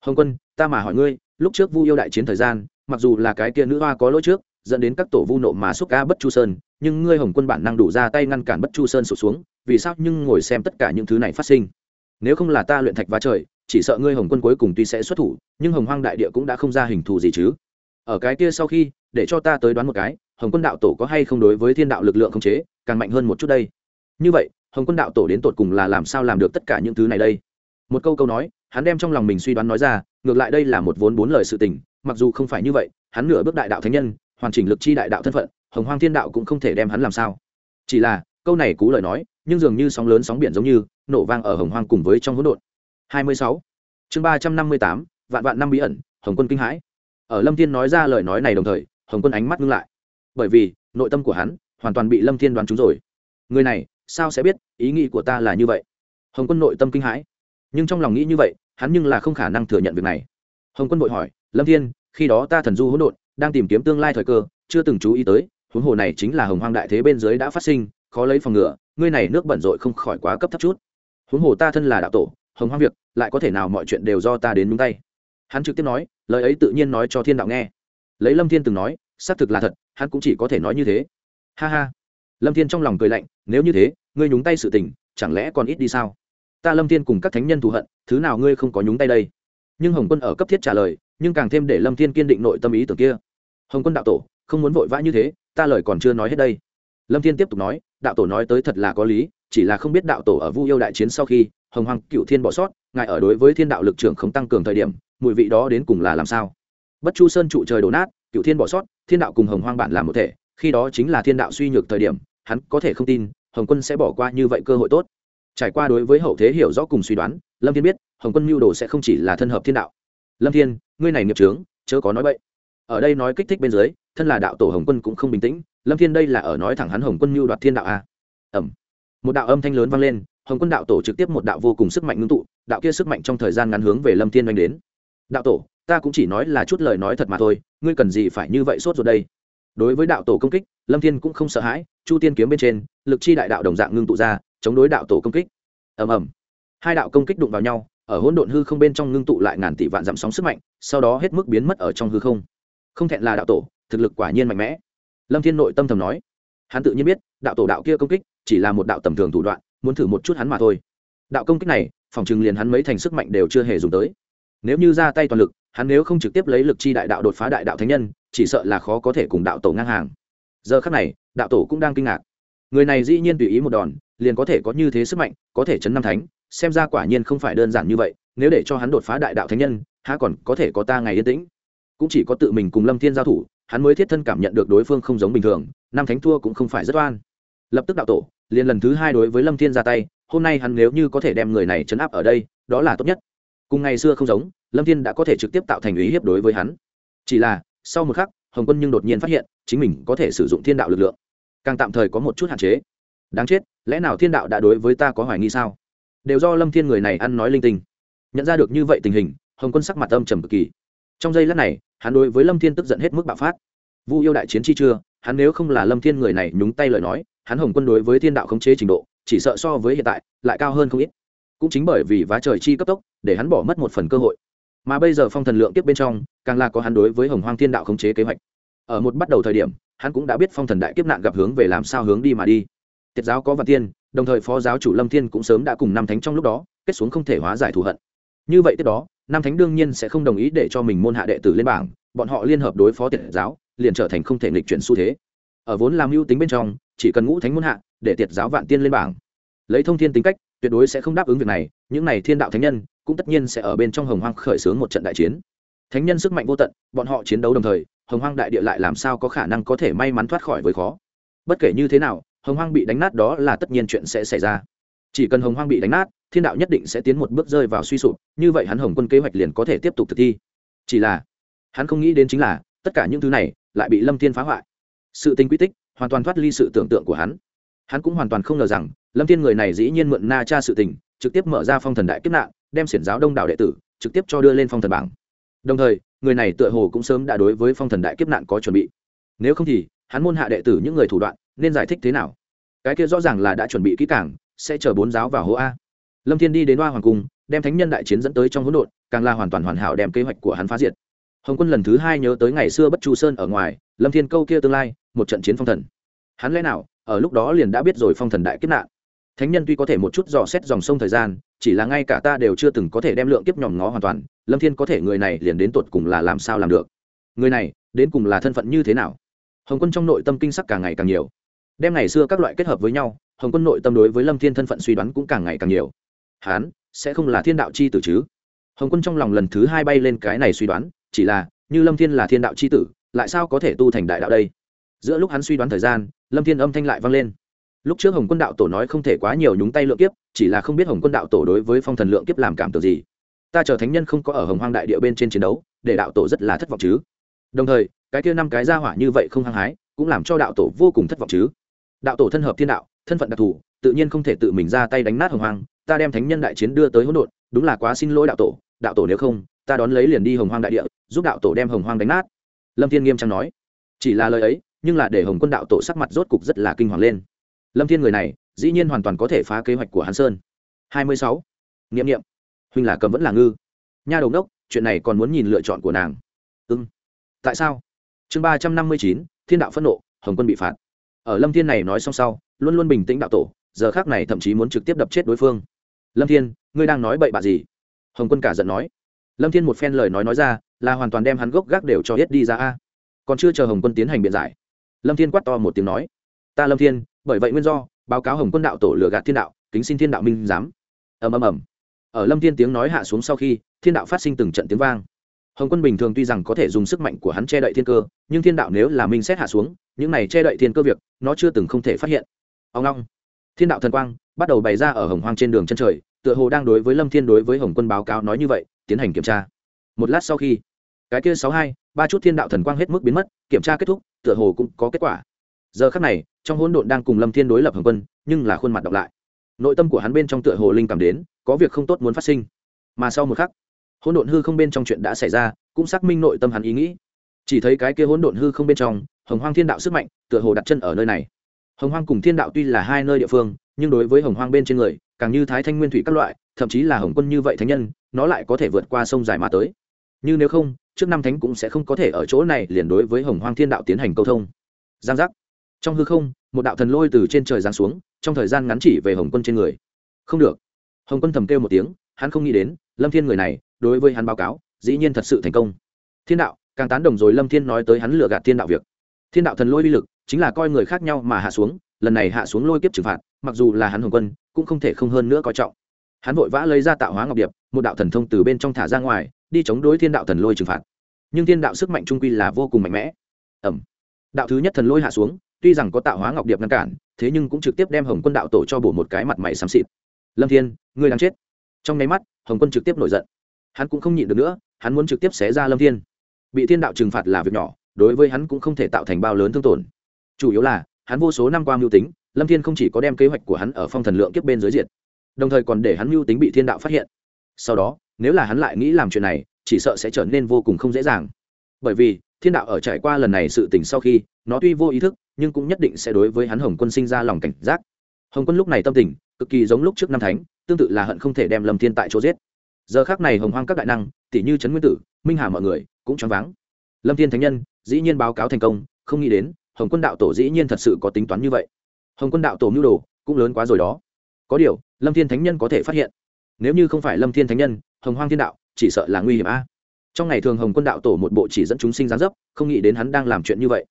Hồng quân, ta mà hỏi ngươi, lúc trước vu yêu đại chiến thời gian, mặc dù là cái kia nữ hoa có lỗi trước, dẫn đến các tổ vu nộ mà xúc ca bất chu sơn, nhưng ngươi hồng quân bản năng đủ ra tay ngăn cản bất chu sơn sụt xuống vì sao nhưng ngồi xem tất cả những thứ này phát sinh? Nếu không là ta luyện thạch vá trời, chỉ sợ ngươi hồng quân cuối cùng tuy sẽ xuất thủ, nhưng hồng hoang đại địa cũng đã không ra hình thù gì chứ. Ở cái kia sau khi, để cho ta tới đoán một cái, hồng quân đạo tổ có hay không đối với thiên đạo lực lượng không chế, càng mạnh hơn một chút đây? Như vậy, hồng quân đạo tổ đến tột cùng là làm sao làm được tất cả những thứ này đây? Một câu câu nói, hắn đem trong lòng mình suy đoán nói ra, ngược lại đây là một vốn bốn lời sự tình, mặc dù không phải như vậy, hắn nửa bước đại đạo thánh nhân, hoàn chỉnh lực chi đại đạo thân phận, hồng hoang thiên đạo cũng không thể đem hắn làm sao. Chỉ là, câu này cú lời nói nhưng dường như sóng lớn sóng biển giống như nổ vang ở hồng hoang cùng với trong hỗn độn. 26. chương 358, vạn vạn năm bí ẩn hồng quân kinh hãi. Ở lâm thiên nói ra lời nói này đồng thời hồng quân ánh mắt ngưng lại. Bởi vì nội tâm của hắn hoàn toàn bị lâm thiên đoán trúng rồi. Người này sao sẽ biết ý nghĩ của ta là như vậy? Hồng quân nội tâm kinh hãi. Nhưng trong lòng nghĩ như vậy hắn nhưng là không khả năng thừa nhận việc này. Hồng quân vội hỏi lâm thiên khi đó ta thần du hỗn độn đang tìm kiếm tương lai thời cơ chưa từng chú ý tới huống hồ này chính là hồng hoang đại thế bên dưới đã phát sinh khó lấy phòng ngừa ngươi này nước bẩn rội không khỏi quá cấp thấp chút. Huống hồ ta thân là đạo tổ, hồng hoang việc, lại có thể nào mọi chuyện đều do ta đến nhúng tay? Hắn trực tiếp nói, lời ấy tự nhiên nói cho thiên đạo nghe. Lấy lâm thiên từng nói, xác thực là thật, hắn cũng chỉ có thể nói như thế. Ha ha. Lâm thiên trong lòng cười lạnh, nếu như thế, ngươi nhúng tay sự tình, chẳng lẽ còn ít đi sao? Ta lâm thiên cùng các thánh nhân thù hận, thứ nào ngươi không có nhúng tay đây? Nhưng hồng quân ở cấp thiết trả lời, nhưng càng thêm để lâm thiên kiên định nội tâm ý tưởng kia. Hồng quân đạo tổ, không muốn vội vã như thế, ta lời còn chưa nói hết đây. Lâm thiên tiếp tục nói đạo tổ nói tới thật là có lý, chỉ là không biết đạo tổ ở vu yêu đại chiến sau khi, hồng hoàng cựu thiên bỏ sót, ngài ở đối với thiên đạo lực trưởng không tăng cường thời điểm, mùi vị đó đến cùng là làm sao? Bất chu sơn trụ trời đổ nát cựu thiên bỏ sót, thiên đạo cùng hồng hoang bản làm một thể, khi đó chính là thiên đạo suy nhược thời điểm, hắn có thể không tin, hồng quân sẽ bỏ qua như vậy cơ hội tốt. Trải qua đối với hậu thế hiểu rõ cùng suy đoán, lâm thiên biết, hồng quân mưu đồ sẽ không chỉ là thân hợp thiên đạo. Lâm thiên, ngươi này nghiệp trướng chớ có nói bậy ở đây nói kích thích bên dưới, thân là đạo tổ hồng quân cũng không bình tĩnh, lâm thiên đây là ở nói thẳng hắn hồng quân mưu đoạt thiên đạo a à? ẩm một đạo âm thanh lớn vang lên, hồng quân đạo tổ trực tiếp một đạo vô cùng sức mạnh ngưng tụ, đạo kia sức mạnh trong thời gian ngắn hướng về lâm thiên oanh đến. Đạo tổ, ta cũng chỉ nói là chút lời nói thật mà thôi, ngươi cần gì phải như vậy sốt rồi đây? Đối với đạo tổ công kích, lâm thiên cũng không sợ hãi, chu tiên kiếm bên trên, lực chi đại đạo đồng dạng ngưng tụ ra, chống đối đạo tổ công kích. Ầm ầm. Hai đạo công kích đụng vào nhau, ở hỗn độn hư không bên trong ngưng tụ lại ngàn tỷ vạn dặm sóng sức mạnh, sau đó hết mức biến mất ở trong hư không không thẹn là đạo tổ, thực lực quả nhiên mạnh mẽ. Lâm thiên nội tâm thầm nói. Hắn tự nhiên biết, đạo tổ đạo kia công kích chỉ là một đạo tầm thường thủ đoạn, muốn thử một chút hắn mà thôi. Đạo công kích này, phòng chừng liền hắn mấy thành sức mạnh đều chưa hề dùng tới. Nếu như ra tay toàn lực, hắn nếu không trực tiếp lấy lực chi đại đạo đột phá đại đạo thánh nhân, chỉ sợ là khó có thể cùng đạo tổ ngang hàng. Giờ khắc này, đạo tổ cũng đang kinh ngạc. Người này dĩ nhiên tùy ý một đòn, liền có thể có như thế sức mạnh, có thể chấn năm thánh, xem ra quả nhiên không phải đơn giản như vậy, nếu để cho hắn đột phá đại đạo thánh nhân, há còn có thể có ta ngày yên tĩnh cũng chỉ có tự mình cùng lâm thiên giao thủ, hắn mới thiết thân cảm nhận được đối phương không giống bình thường, năm thánh thua cũng không phải rất oan. Lập tức đạo tổ, liền lần thứ hai đối với lâm thiên ra tay, hôm nay hắn nếu như có thể đem người này chấn áp ở đây, đó là tốt nhất. Cùng ngày xưa không giống, lâm thiên đã có thể trực tiếp tạo thành ý hiếp đối với hắn. Chỉ là, sau một khắc, hồng quân nhưng đột nhiên phát hiện, chính mình có thể sử dụng thiên đạo lực lượng. Càng tạm thời có một chút hạn chế. Đáng chết, lẽ nào thiên đạo đã đối với ta có hoài nghi sao? Đều do lâm thiên người này ăn nói linh tinh. Nhận ra được như vậy tình hình, hồng quân sắc mặt âm trầm cực kỳ. Trong giây lát này hắn đối với lâm thiên tức giận hết mức bạo phát. Vu yêu đại chiến chi chưa, hắn nếu không là lâm thiên người này nhúng tay lời nói, hắn hồng quân đối với thiên đạo khống chế trình độ, chỉ sợ so với hiện tại, lại cao hơn không ít. Cũng chính bởi vì vá trời chi cấp tốc, để hắn bỏ mất một phần cơ hội. Mà bây giờ phong thần lượng tiếp bên trong, càng là có hắn đối với hồng hoang thiên đạo khống chế kế hoạch. Ở một bắt đầu thời điểm, hắn cũng đã biết phong thần đại kiếp nạn gặp hướng về làm sao hướng đi mà đi. Tiết giáo có vạn tiên, đồng thời phó giáo chủ lâm thiên cũng sớm đã cùng năm thánh trong lúc đó, kết xuống không thể hóa giải thù hận. Như vậy tiếp đó năm thánh đương nhiên sẽ không đồng ý để cho mình môn hạ đệ tử lên bảng, bọn họ liên hợp đối phó tiệt giáo, liền trở thành không thể nghịch chuyển xu thế. Ở vốn làm mưu tính bên trong, chỉ cần ngũ thánh môn hạ, để tiệt giáo vạn tiên lên bảng. Lấy thông thiên tính cách, tuyệt đối sẽ không đáp ứng việc này, những này thiên đạo thánh nhân, cũng tất nhiên sẽ ở bên trong hồng hoang khởi xướng một trận đại chiến. Thánh nhân sức mạnh vô tận, bọn họ chiến đấu đồng thời, hồng hoang đại địa lại làm sao có khả năng có thể may mắn thoát khỏi với khó? Bất kể như thế nào, hồng hoang bị đánh nát đó là tất nhiên chuyện sẽ xảy ra. Chỉ cần hồng hoang bị đánh nát thiên đạo nhất định sẽ tiến một bước rơi vào suy sụp, như vậy hắn hồng quân kế hoạch liền có thể tiếp tục thực thi. Chỉ là, hắn không nghĩ đến chính là, tất cả những thứ này lại bị lâm thiên phá hoại. Sự tinh quy tích, hoàn toàn thoát ly sự tưởng tượng của hắn. Hắn cũng hoàn toàn không ngờ rằng, lâm thiên người này dĩ nhiên mượn na cha sự tình, trực tiếp mở ra phong thần đại kiếp nạn, đem xiển giáo đông đảo đệ tử, trực tiếp cho đưa lên phong thần bảng. Đồng thời, người này tựa hồ cũng sớm đã đối với phong thần đại kiếp nạn có chuẩn bị. Nếu không thì, hắn môn hạ đệ tử những người thủ đoạn, nên giải thích thế nào? Cái kia rõ ràng là đã chuẩn bị kỹ càng, sẽ chờ bốn giáo vào hố a lâm thiên đi đến hoa hoàng cung, đem thánh nhân đại chiến dẫn tới trong hỗn độn, càng là hoàn toàn hoàn hảo đem kế hoạch của hắn phá diệt. Hồng quân lần thứ hai nhớ tới ngày xưa bất chu sơn ở ngoài, lâm thiên câu kia tương lai, một trận chiến phong thần. Hắn lẽ nào, ở lúc đó liền đã biết rồi phong thần đại kiếp nạn? Thánh nhân tuy có thể một chút dò xét dòng sông thời gian, chỉ là ngay cả ta đều chưa từng có thể đem lượng kiếp nhòm ngó hoàn toàn, lâm thiên có thể người này liền đến tột cùng là làm sao làm được? Người này, đến cùng là thân phận như thế nào? Hồng quân trong nội tâm kinh sắc càng ngày càng nhiều. Đem ngày xưa các loại kết hợp với nhau, hồng quân nội tâm đối với lâm thiên thân phận suy đoán cũng càng ngày càng nhiều hán, sẽ không là thiên đạo chi tử chứ? Hồng quân trong lòng lần thứ hai bay lên cái này suy đoán, chỉ là, như lâm thiên là thiên đạo chi tử, lại sao có thể tu thành đại đạo đây? Giữa lúc hắn suy đoán thời gian, lâm thiên âm thanh lại vang lên. Lúc trước hồng quân đạo tổ nói không thể quá nhiều nhúng tay lượng kiếp, chỉ là không biết hồng quân đạo tổ đối với phong thần lượng kiếp làm cảm tưởng gì. Ta chờ thánh nhân không có ở hồng hoang đại địa bên trên chiến đấu, để đạo tổ rất là thất vọng chứ. Đồng thời, cái kia năm cái ra hỏa như vậy không hăng hái, cũng làm cho đạo tổ vô cùng thất vọng chứ. Đạo tổ thân hợp thiên đạo, thân phận đặc thù, tự nhiên không thể tự mình ra tay đánh nát hồng hoang ta đem thánh nhân đại chiến đưa tới hỗn độn, đúng là quá xin lỗi đạo tổ đạo tổ nếu không, ta đón lấy liền đi hồng hoang đại địa, giúp đạo tổ đem hồng hoang đánh nát. Lâm thiên nghiêm trang nói. Chỉ là lời ấy, nhưng là để hồng quân đạo tổ sắc mặt rốt cục rất là kinh hoàng lên. Lâm thiên người này, dĩ nhiên hoàn toàn có thể phá kế hoạch của hắn sơn. Hai mươi sáu. Nghiệm nghiệm. Huynh là cầm vẫn là ngư. Nha đầu đốc, chuyện này còn muốn nhìn lựa chọn của nàng. Ưng tại sao? Chương ba trăm năm mươi chín, thiên đạo phẫn nộ, hồng quân bị phạt. Ở lâm thiên này nói xong sau, luôn luôn bình tĩnh đạo tổ, giờ khác này thậm chí muốn trực tiếp đập chết đối phương lâm thiên, ngươi đang nói bậy bạ gì? Hồng quân cả giận nói. Lâm thiên một phen lời nói nói ra, là hoàn toàn đem hắn gốc gác đều cho hết đi ra a. Còn chưa chờ hồng quân tiến hành biện giải, lâm thiên quát to một tiếng nói. Ta lâm thiên, bởi vậy nguyên do, báo cáo hồng quân đạo tổ lừa gạt thiên đạo, kính xin thiên đạo minh giám. Ầm ầm ầm. Ở lâm thiên tiếng nói hạ xuống sau khi, thiên đạo phát sinh từng trận tiếng vang. Hồng quân bình thường tuy rằng có thể dùng sức mạnh của hắn che đậy thiên cơ, nhưng thiên đạo nếu là minh xét hạ xuống, những này che đậy thiên cơ việc, nó chưa từng không thể phát hiện. Ông long. Thiên đạo thần quang bắt đầu bày ra ở hồng hoang trên đường chân trời, tựa hồ đang đối với lâm thiên đối với hồng quân báo cáo nói như vậy, tiến hành kiểm tra. Một lát sau khi, cái kia sáu hai, ba chút thiên đạo thần quang hết mức biến mất, kiểm tra kết thúc, tựa hồ cũng có kết quả. Giờ khắc này, trong hỗn độn đang cùng lâm thiên đối lập hồng quân, nhưng là khuôn mặt đọc lại. Nội tâm của hắn bên trong tựa hồ linh cảm đến, có việc không tốt muốn phát sinh. Mà sau một khắc, hỗn độn hư không bên trong chuyện đã xảy ra, cũng xác minh nội tâm hắn ý nghĩ. Chỉ thấy cái kia hỗn độn hư không bên trong, hồng hoang thiên đạo sức mạnh, tựa hồ đặt chân ở nơi này hồng hoang cùng thiên đạo tuy là hai nơi địa phương, nhưng đối với hồng hoang bên trên người, càng như thái thanh nguyên thủy các loại, thậm chí là hồng quân như vậy thánh nhân, nó lại có thể vượt qua sông dài mà tới. Như nếu không, trước năm thánh cũng sẽ không có thể ở chỗ này liền đối với hồng hoang thiên đạo tiến hành câu thông. Giang giác. Trong hư không, một đạo thần lôi từ trên trời giáng xuống, trong thời gian ngắn chỉ về hồng quân trên người. Không được. Hồng quân thầm kêu một tiếng, hắn không nghĩ đến, lâm thiên người này, đối với hắn báo cáo, dĩ nhiên thật sự thành công. Thiên đạo, càng tán đồng rồi lâm thiên nói tới hắn lừa gạt thiên đạo việc. Thiên đạo thần lôi uy lực chính là coi người khác nhau mà hạ xuống, lần này hạ xuống lôi kiếp trừng phạt, mặc dù là hắn hồng quân, cũng không thể không hơn nữa coi trọng. Hắn vội vã lấy ra tạo hóa ngọc điệp, một đạo thần thông từ bên trong thả ra ngoài, đi chống đối thiên đạo thần lôi trừng phạt. Nhưng thiên đạo sức mạnh trung quy là vô cùng mạnh mẽ. Ẩm đạo thứ nhất thần lôi hạ xuống, tuy rằng có tạo hóa ngọc điệp ngăn cản, thế nhưng cũng trực tiếp đem hồng quân đạo tổ cho bổ một cái mặt mày xám xịt. Lâm thiên, ngươi đang chết. Trong nháy mắt, hồng quân trực tiếp nổi giận. Hắn cũng không nhịn được nữa, hắn muốn trực tiếp xé ra lâm thiên. Bị thiên đạo trừng phạt là việc nhỏ, đối với hắn cũng không thể tạo thành bao lớn thương tổn chủ yếu là, hắn vô số năm qua mưu tính, lâm thiên không chỉ có đem kế hoạch của hắn ở phong thần lượng kiếp bên dưới diệt, đồng thời còn để hắn mưu tính bị thiên đạo phát hiện. Sau đó, nếu là hắn lại nghĩ làm chuyện này, chỉ sợ sẽ trở nên vô cùng không dễ dàng. Bởi vì, thiên đạo ở trải qua lần này sự tình sau khi, nó tuy vô ý thức, nhưng cũng nhất định sẽ đối với hắn hồng quân sinh ra lòng cảnh giác. Hồng quân lúc này tâm tình, cực kỳ giống lúc trước năm thánh, tương tự là hận không thể đem lâm thiên tại chỗ giết. Giờ khác này hồng hoang các đại năng tỷ như trấn nguyên tử, minh hà mọi người, cũng choáng váng. Lâm thiên thánh nhân, dĩ nhiên báo cáo thành công, không nghĩ đến hồng quân đạo tổ dĩ nhiên thật sự có tính toán như vậy. Hồng quân đạo tổ mưu đồ cũng lớn quá rồi đó. Có điều, lâm thiên thánh nhân có thể phát hiện, nếu như không phải lâm thiên thánh nhân, hồng hoang thiên đạo chỉ sợ là nguy hiểm a. Trong ngày thường hồng quân đạo tổ một bộ chỉ dẫn chúng sinh gián dấp, không nghĩ đến hắn đang làm chuyện như vậy.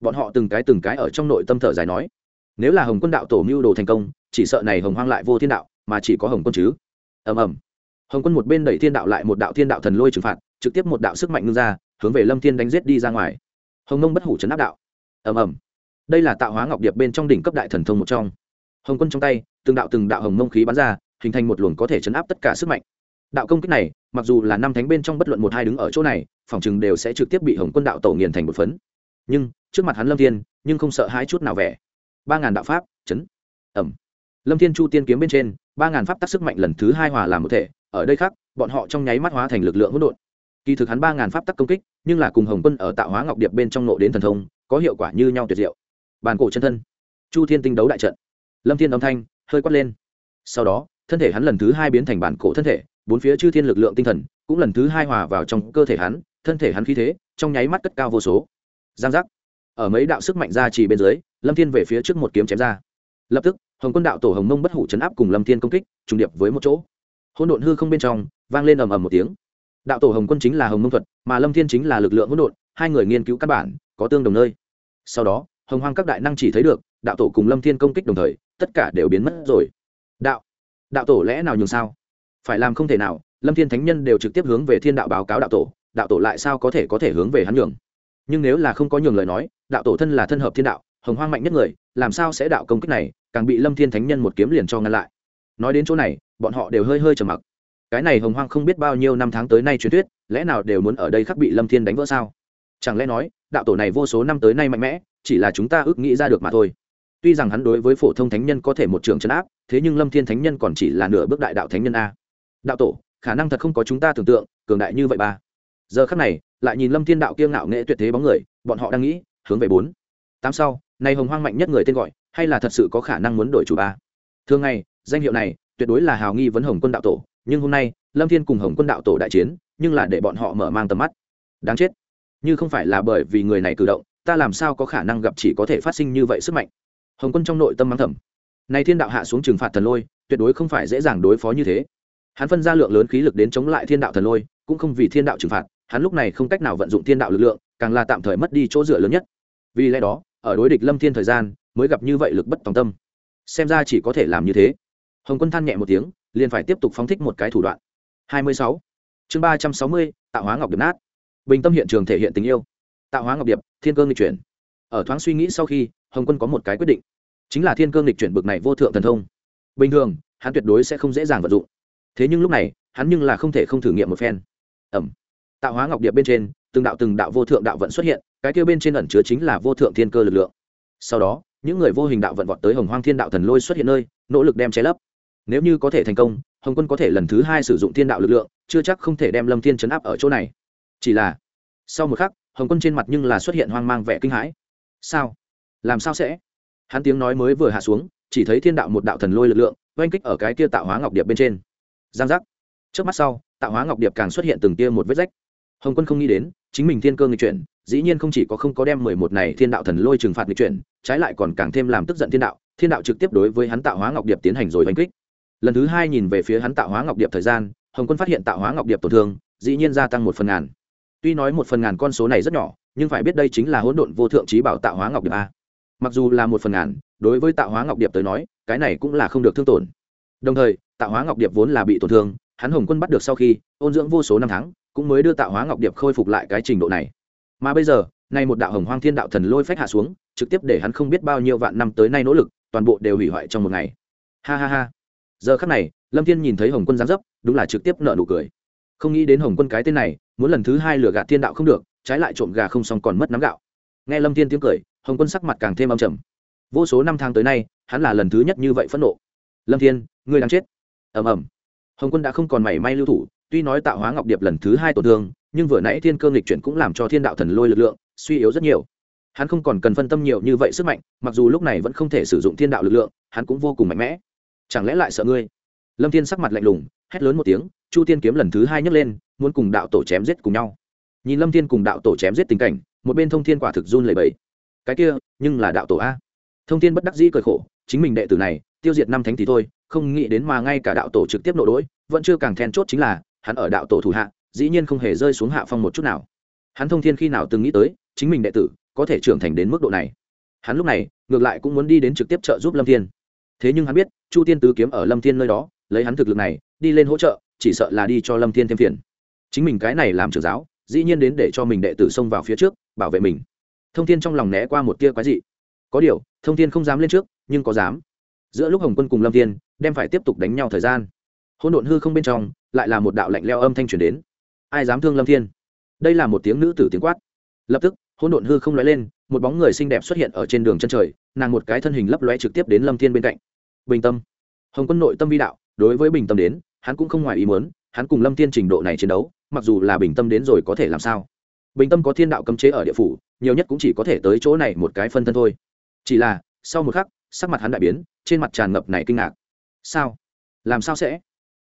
Bọn họ từng cái từng cái ở trong nội tâm thở dài nói, nếu là hồng quân đạo tổ mưu đồ thành công, chỉ sợ này hồng hoang lại vô thiên đạo, mà chỉ có hồng quân chứ. Ầm ầm. Hồng quân một bên đẩy thiên đạo lại một đạo thiên đạo thần lôi trừng phạt, trực tiếp một đạo sức mạnh ngưng ra, hướng về lâm thiên đánh giết đi ra ngoài. Hồng nông bất hủ chấn áp đạo ầm ầm. Đây là tạo hóa ngọc điệp bên trong đỉnh cấp đại thần thông một trong. Hồng quân trong tay, từng đạo từng đạo hồng mông khí bắn ra, hình thành một luồng có thể chấn áp tất cả sức mạnh. Đạo công kích này, mặc dù là năm thánh bên trong bất luận một hai đứng ở chỗ này, phòng chừng đều sẽ trực tiếp bị hồng quân đạo tổ nghiền thành một phấn. Nhưng, trước mặt hắn lâm thiên, nhưng không sợ hãi chút nào vẻ. Ba ngàn đạo pháp, chấn. Ẩm lâm thiên chu tiên kiếm bên trên, ba ngàn pháp tác sức mạnh lần thứ hai hòa làm một thể, ở đây khác, bọn họ trong nháy mắt hóa thành lực lượng hỗn độn. Kỳ thực hắn ba ngàn pháp tắc công kích, nhưng là cùng hồng quân ở tạo hóa ngọc điệp bên trong nộ đến thần thông có hiệu quả như nhau tuyệt diệu. Bàn cổ chân thân, chu thiên tinh đấu đại trận. Lâm thiên âm thanh, hơi quát lên. Sau đó, thân thể hắn lần thứ hai biến thành bản cổ thân thể, bốn phía chư thiên lực lượng tinh thần cũng lần thứ hai hòa vào trong cơ thể hắn, thân thể hắn khí thế trong nháy mắt cất cao vô số. Giang giác. Ở mấy đạo sức mạnh ra chỉ bên dưới, lâm thiên về phía trước một kiếm chém ra. Lập tức, hồng quân đạo tổ hồng mông bất hủ chấn áp cùng lâm thiên công kích, trùng điệp với một chỗ. Hỗn độn hư không bên trong, vang lên ầm ầm một tiếng. Đạo tổ hồng quân chính là hồng mông thuật, mà lâm thiên chính là lực lượng hỗn độn hai người nghiên cứu căn bản, có tương đồng nơi. Sau đó, hồng hoang các đại năng chỉ thấy được, đạo tổ cùng lâm thiên công kích đồng thời, tất cả đều biến mất rồi. Đạo đạo tổ lẽ nào nhường sao? Phải làm không thể nào, lâm thiên thánh nhân đều trực tiếp hướng về thiên đạo báo cáo đạo tổ đạo tổ lại sao có thể có thể hướng về hắn nhường? Nhưng nếu là không có nhường lời nói, đạo tổ thân là thân hợp thiên đạo, hồng hoang mạnh nhất người, làm sao sẽ đạo công kích này, càng bị lâm thiên thánh nhân một kiếm liền cho ngăn lại. Nói đến chỗ này, bọn họ đều hơi hơi trầm mặc. Cái này hồng hoang không biết bao nhiêu năm tháng tới nay truyền thuyết, lẽ nào đều muốn ở đây khắc bị lâm thiên đánh vỡ sao? Chẳng lẽ nói, đạo tổ này vô số năm tới nay mạnh mẽ, chỉ là chúng ta ước nghĩ ra được mà thôi. Tuy rằng hắn đối với phổ thông thánh nhân có thể một trường chấn áp, thế nhưng lâm thiên thánh nhân còn chỉ là nửa bước đại đạo thánh nhân a. Đạo tổ, khả năng thật không có chúng ta tưởng tượng, cường đại như vậy ba. Giờ khắc này, lại nhìn lâm thiên đạo kiêng ngạo nghệ tuyệt thế bóng người, bọn họ đang nghĩ, hướng về bốn. Tám sau này hồng hoang mạnh nhất người tên gọi, hay là thật sự có khả năng muốn đổi chủ ba? Thường ngày, danh hiệu này, tuyệt đối là hào nghi vấn hồng quân đạo tổ, nhưng hôm nay, lâm thiên cùng hồng quân đạo tổ đại chiến, nhưng là để bọn họ mở mang tầm mắt. Đáng chết như không phải là bởi vì người này cử động ta làm sao có khả năng gặp chỉ có thể phát sinh như vậy sức mạnh? Hồng quân trong nội tâm mắng thầm. Này thiên đạo hạ xuống trừng phạt thần lôi tuyệt đối không phải dễ dàng đối phó như thế. Hắn phân ra lượng lớn khí lực đến chống lại thiên đạo thần lôi cũng không vì thiên đạo trừng phạt hắn lúc này không cách nào vận dụng thiên đạo lực lượng càng là tạm thời mất đi chỗ dựa lớn nhất. Vì lẽ đó ở đối địch lâm thiên thời gian mới gặp như vậy lực bất tòng tâm. Xem ra chỉ có thể làm như thế. Hồng quân than nhẹ một tiếng liền phải tiếp tục phóng thích một cái thủ đoạn. 26. chương 360, tạo hóa ngọc điểm nát bình tâm hiện trường thể hiện tình yêu. Tạo hóa ngọc điệp, thiên cơ nghịch chuyển. Ở thoáng suy nghĩ sau khi, hồng quân có một cái quyết định. Chính là thiên cơ nghịch chuyển bực này vô thượng thần thông. Bình thường, hắn tuyệt đối sẽ không dễ dàng vận dụng. Thế nhưng lúc này, hắn nhưng là không thể không thử nghiệm một phen. Ẩm. Tạo hóa ngọc điệp bên trên, từng đạo từng đạo vô thượng đạo vận xuất hiện, cái kia bên trên ẩn chứa chính là vô thượng thiên cơ lực lượng. Sau đó, những người vô hình đạo vận vọt tới hồng hoang thiên đạo thần lôi xuất hiện nơi, nỗ lực đem che lấp. Nếu như có thể thành công, hồng quân có thể lần thứ hai sử dụng thiên đạo lực lượng, chưa chắc không thể đem lâm thiên chấn áp ở chỗ này chỉ là, sau một khắc, hồng quân trên mặt nhưng là xuất hiện hoang mang vẻ kinh hãi. Sao? Làm sao sẽ? Hắn tiếng nói mới vừa hạ xuống, chỉ thấy thiên đạo một đạo thần lôi lực lượng, oanh kích ở cái kia tạo hóa ngọc điệp bên trên. Giang giác. Trước mắt sau, tạo hóa ngọc điệp càng xuất hiện từng tia một vết rách. Hồng quân không nghĩ đến, chính mình thiên cơ người chuyển, dĩ nhiên không chỉ có không có đem mười một này thiên đạo thần lôi trừng phạt người chuyển, trái lại còn càng thêm làm tức giận thiên đạo thiên đạo trực tiếp đối với hắn tạo hóa ngọc điệp tiến hành rồi oanh kích. Lần thứ hai nhìn về phía hắn tạo hóa ngọc điệp thời gian, hồng quân phát hiện tạo hóa ngọc điệp tổn thương, dĩ nhiên gia tăng một phần ngàn tuy nói một phần ngàn con số này rất nhỏ, nhưng phải biết đây chính là hỗn độn vô thượng trí bảo tạo hóa ngọc điệp a. Mặc dù là một phần ngàn, đối với tạo hóa ngọc điệp tới nói, cái này cũng là không được thương tổn. Đồng thời, tạo hóa ngọc điệp vốn là bị tổn thương, hắn hồng quân bắt được sau khi, ôn dưỡng vô số năm tháng, cũng mới đưa tạo hóa ngọc điệp khôi phục lại cái trình độ này. Mà bây giờ, nay một đạo hồng hoang thiên đạo thần lôi phách hạ xuống, trực tiếp để hắn không biết bao nhiêu vạn năm tới nay nỗ lực, toàn bộ đều hủy hoại trong một ngày. Ha ha ha. Giờ khắc này, lâm thiên nhìn thấy hồng quân giáng dấp, đúng là trực tiếp nợ nụ cười không nghĩ đến hồng quân cái tên này, muốn lần thứ hai lừa gạt thiên đạo không được, trái lại trộm gà không xong còn mất nắm gạo. Nghe lâm thiên tiếng cười, hồng quân sắc mặt càng thêm âm trầm. Vô số năm tháng tới nay, hắn là lần thứ nhất như vậy phẫn nộ. Lâm thiên, ngươi đang chết. Ầm ầm. Hồng quân đã không còn mảy may lưu thủ, tuy nói tạo hóa ngọc điệp lần thứ hai tổn thương, nhưng vừa nãy thiên cương lịch chuyển cũng làm cho thiên đạo thần lôi lực lượng suy yếu rất nhiều. Hắn không còn cần phân tâm nhiều như vậy sức mạnh, mặc dù lúc này vẫn không thể sử dụng thiên đạo lực lượng, hắn cũng vô cùng mạnh mẽ. Chẳng lẽ lại sợ ngươi? Lâm thiên sắc mặt lạnh lùng hét lớn một tiếng, chu tiên kiếm lần thứ hai nhấc lên, muốn cùng đạo tổ chém giết cùng nhau. Nhìn lâm thiên cùng đạo tổ chém giết tình cảnh, một bên thông thiên quả thực run lẩy bẩy. Cái kia, nhưng là đạo tổ a. Thông thiên bất đắc dĩ cười khổ, chính mình đệ tử này, tiêu diệt năm thánh thì thôi, không nghĩ đến mà ngay cả đạo tổ trực tiếp nộ đỗi, vẫn chưa càng then chốt chính là, hắn ở đạo tổ thủ hạ, dĩ nhiên không hề rơi xuống hạ phong một chút nào. Hắn thông thiên khi nào từng nghĩ tới, chính mình đệ tử, có thể trưởng thành đến mức độ này. Hắn lúc này, ngược lại cũng muốn đi đến trực tiếp trợ giúp lâm thiên. Thế nhưng hắn biết, chu tiên tứ kiếm ở lâm thiên nơi đó, lấy hắn thực lực này đi lên hỗ trợ, chỉ sợ là đi cho lâm thiên thêm phiền. Chính mình cái này làm trưởng giáo, dĩ nhiên đến để cho mình đệ tử xông vào phía trước, bảo vệ mình. Thông thiên trong lòng né qua một tia quái dị. Có điều, thông thiên không dám lên trước, nhưng có dám. Giữa lúc hồng quân cùng lâm thiên đem phải tiếp tục đánh nhau thời gian. Hôn độn hư không bên trong, lại là một đạo lạnh leo âm thanh truyền đến. Ai dám thương lâm thiên? Đây là một tiếng nữ tử tiếng quát. Lập tức hôn độn hư không lóe lên, một bóng người xinh đẹp xuất hiện ở trên đường chân trời, nàng một cái thân hình lấp lóe trực tiếp đến lâm thiên bên cạnh. Bình tâm. Hồng quân nội tâm vi đạo, đối với bình tâm đến hắn cũng không ngoài ý muốn, hắn cùng lâm thiên trình độ này chiến đấu, mặc dù là bình tâm đến rồi có thể làm sao. Bình tâm có thiên đạo cấm chế ở địa phủ, nhiều nhất cũng chỉ có thể tới chỗ này một cái phân thân thôi. Chỉ là, sau một khắc, sắc mặt hắn đại biến, trên mặt tràn ngập này kinh ngạc. Sao? Làm sao sẽ?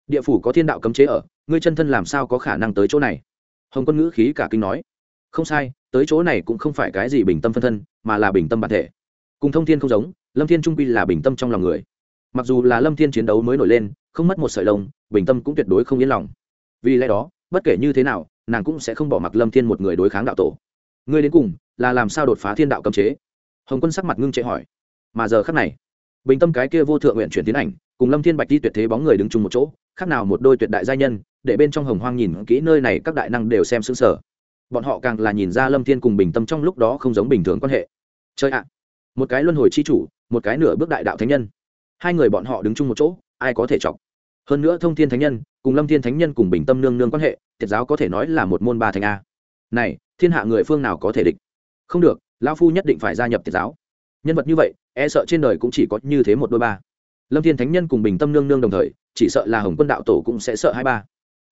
Địa phủ có thiên đạo cấm chế ở, ngươi chân thân làm sao có khả năng tới chỗ này? Hồng quân ngữ khí cả kinh nói. Không sai, tới chỗ này cũng không phải cái gì bình tâm phân thân, mà là bình tâm bản thể. Cùng thông thiên không giống, lâm thiên trung quy là bình tâm trong lòng người. Mặc dù là lâm thiên chiến đấu mới nổi lên, không mất một sợi lông bình tâm cũng tuyệt đối không yên lòng. Vì lẽ đó, bất kể như thế nào, nàng cũng sẽ không bỏ mặc lâm thiên một người đối kháng đạo tổ. Ngươi đến cùng là làm sao đột phá thiên đạo cấm chế? Hồng quân sắc mặt ngưng trệ hỏi. Mà giờ khắc này, bình tâm cái kia vô thượng nguyện chuyển tiến ảnh, cùng lâm thiên bạch đi tuyệt thế bóng người đứng chung một chỗ, khác nào một đôi tuyệt đại gia nhân, để bên trong hồng hoang nhìn kỹ nơi này các đại năng đều xem xứng sở bọn họ càng là nhìn ra lâm thiên cùng bình tâm trong lúc đó không giống bình thường quan hệ. Chơi ạ. Một cái luân hồi chi chủ, một cái nửa bước đại đạo thánh nhân. Hai người bọn họ đứng chung một chỗ, ai có thể chọc? Hơn nữa thông thiên thánh nhân, cùng lâm thiên thánh nhân cùng bình tâm nương nương quan hệ thiệt giáo có thể nói là một môn ba thành a. Này, thiên hạ người phương nào có thể địch? Không được, lão phu nhất định phải gia nhập thiệt giáo. Nhân vật như vậy e sợ trên đời cũng chỉ có như thế một đôi ba. Lâm thiên thánh nhân cùng bình tâm nương nương đồng thời, chỉ sợ là hồng quân đạo tổ cũng sẽ sợ hai ba.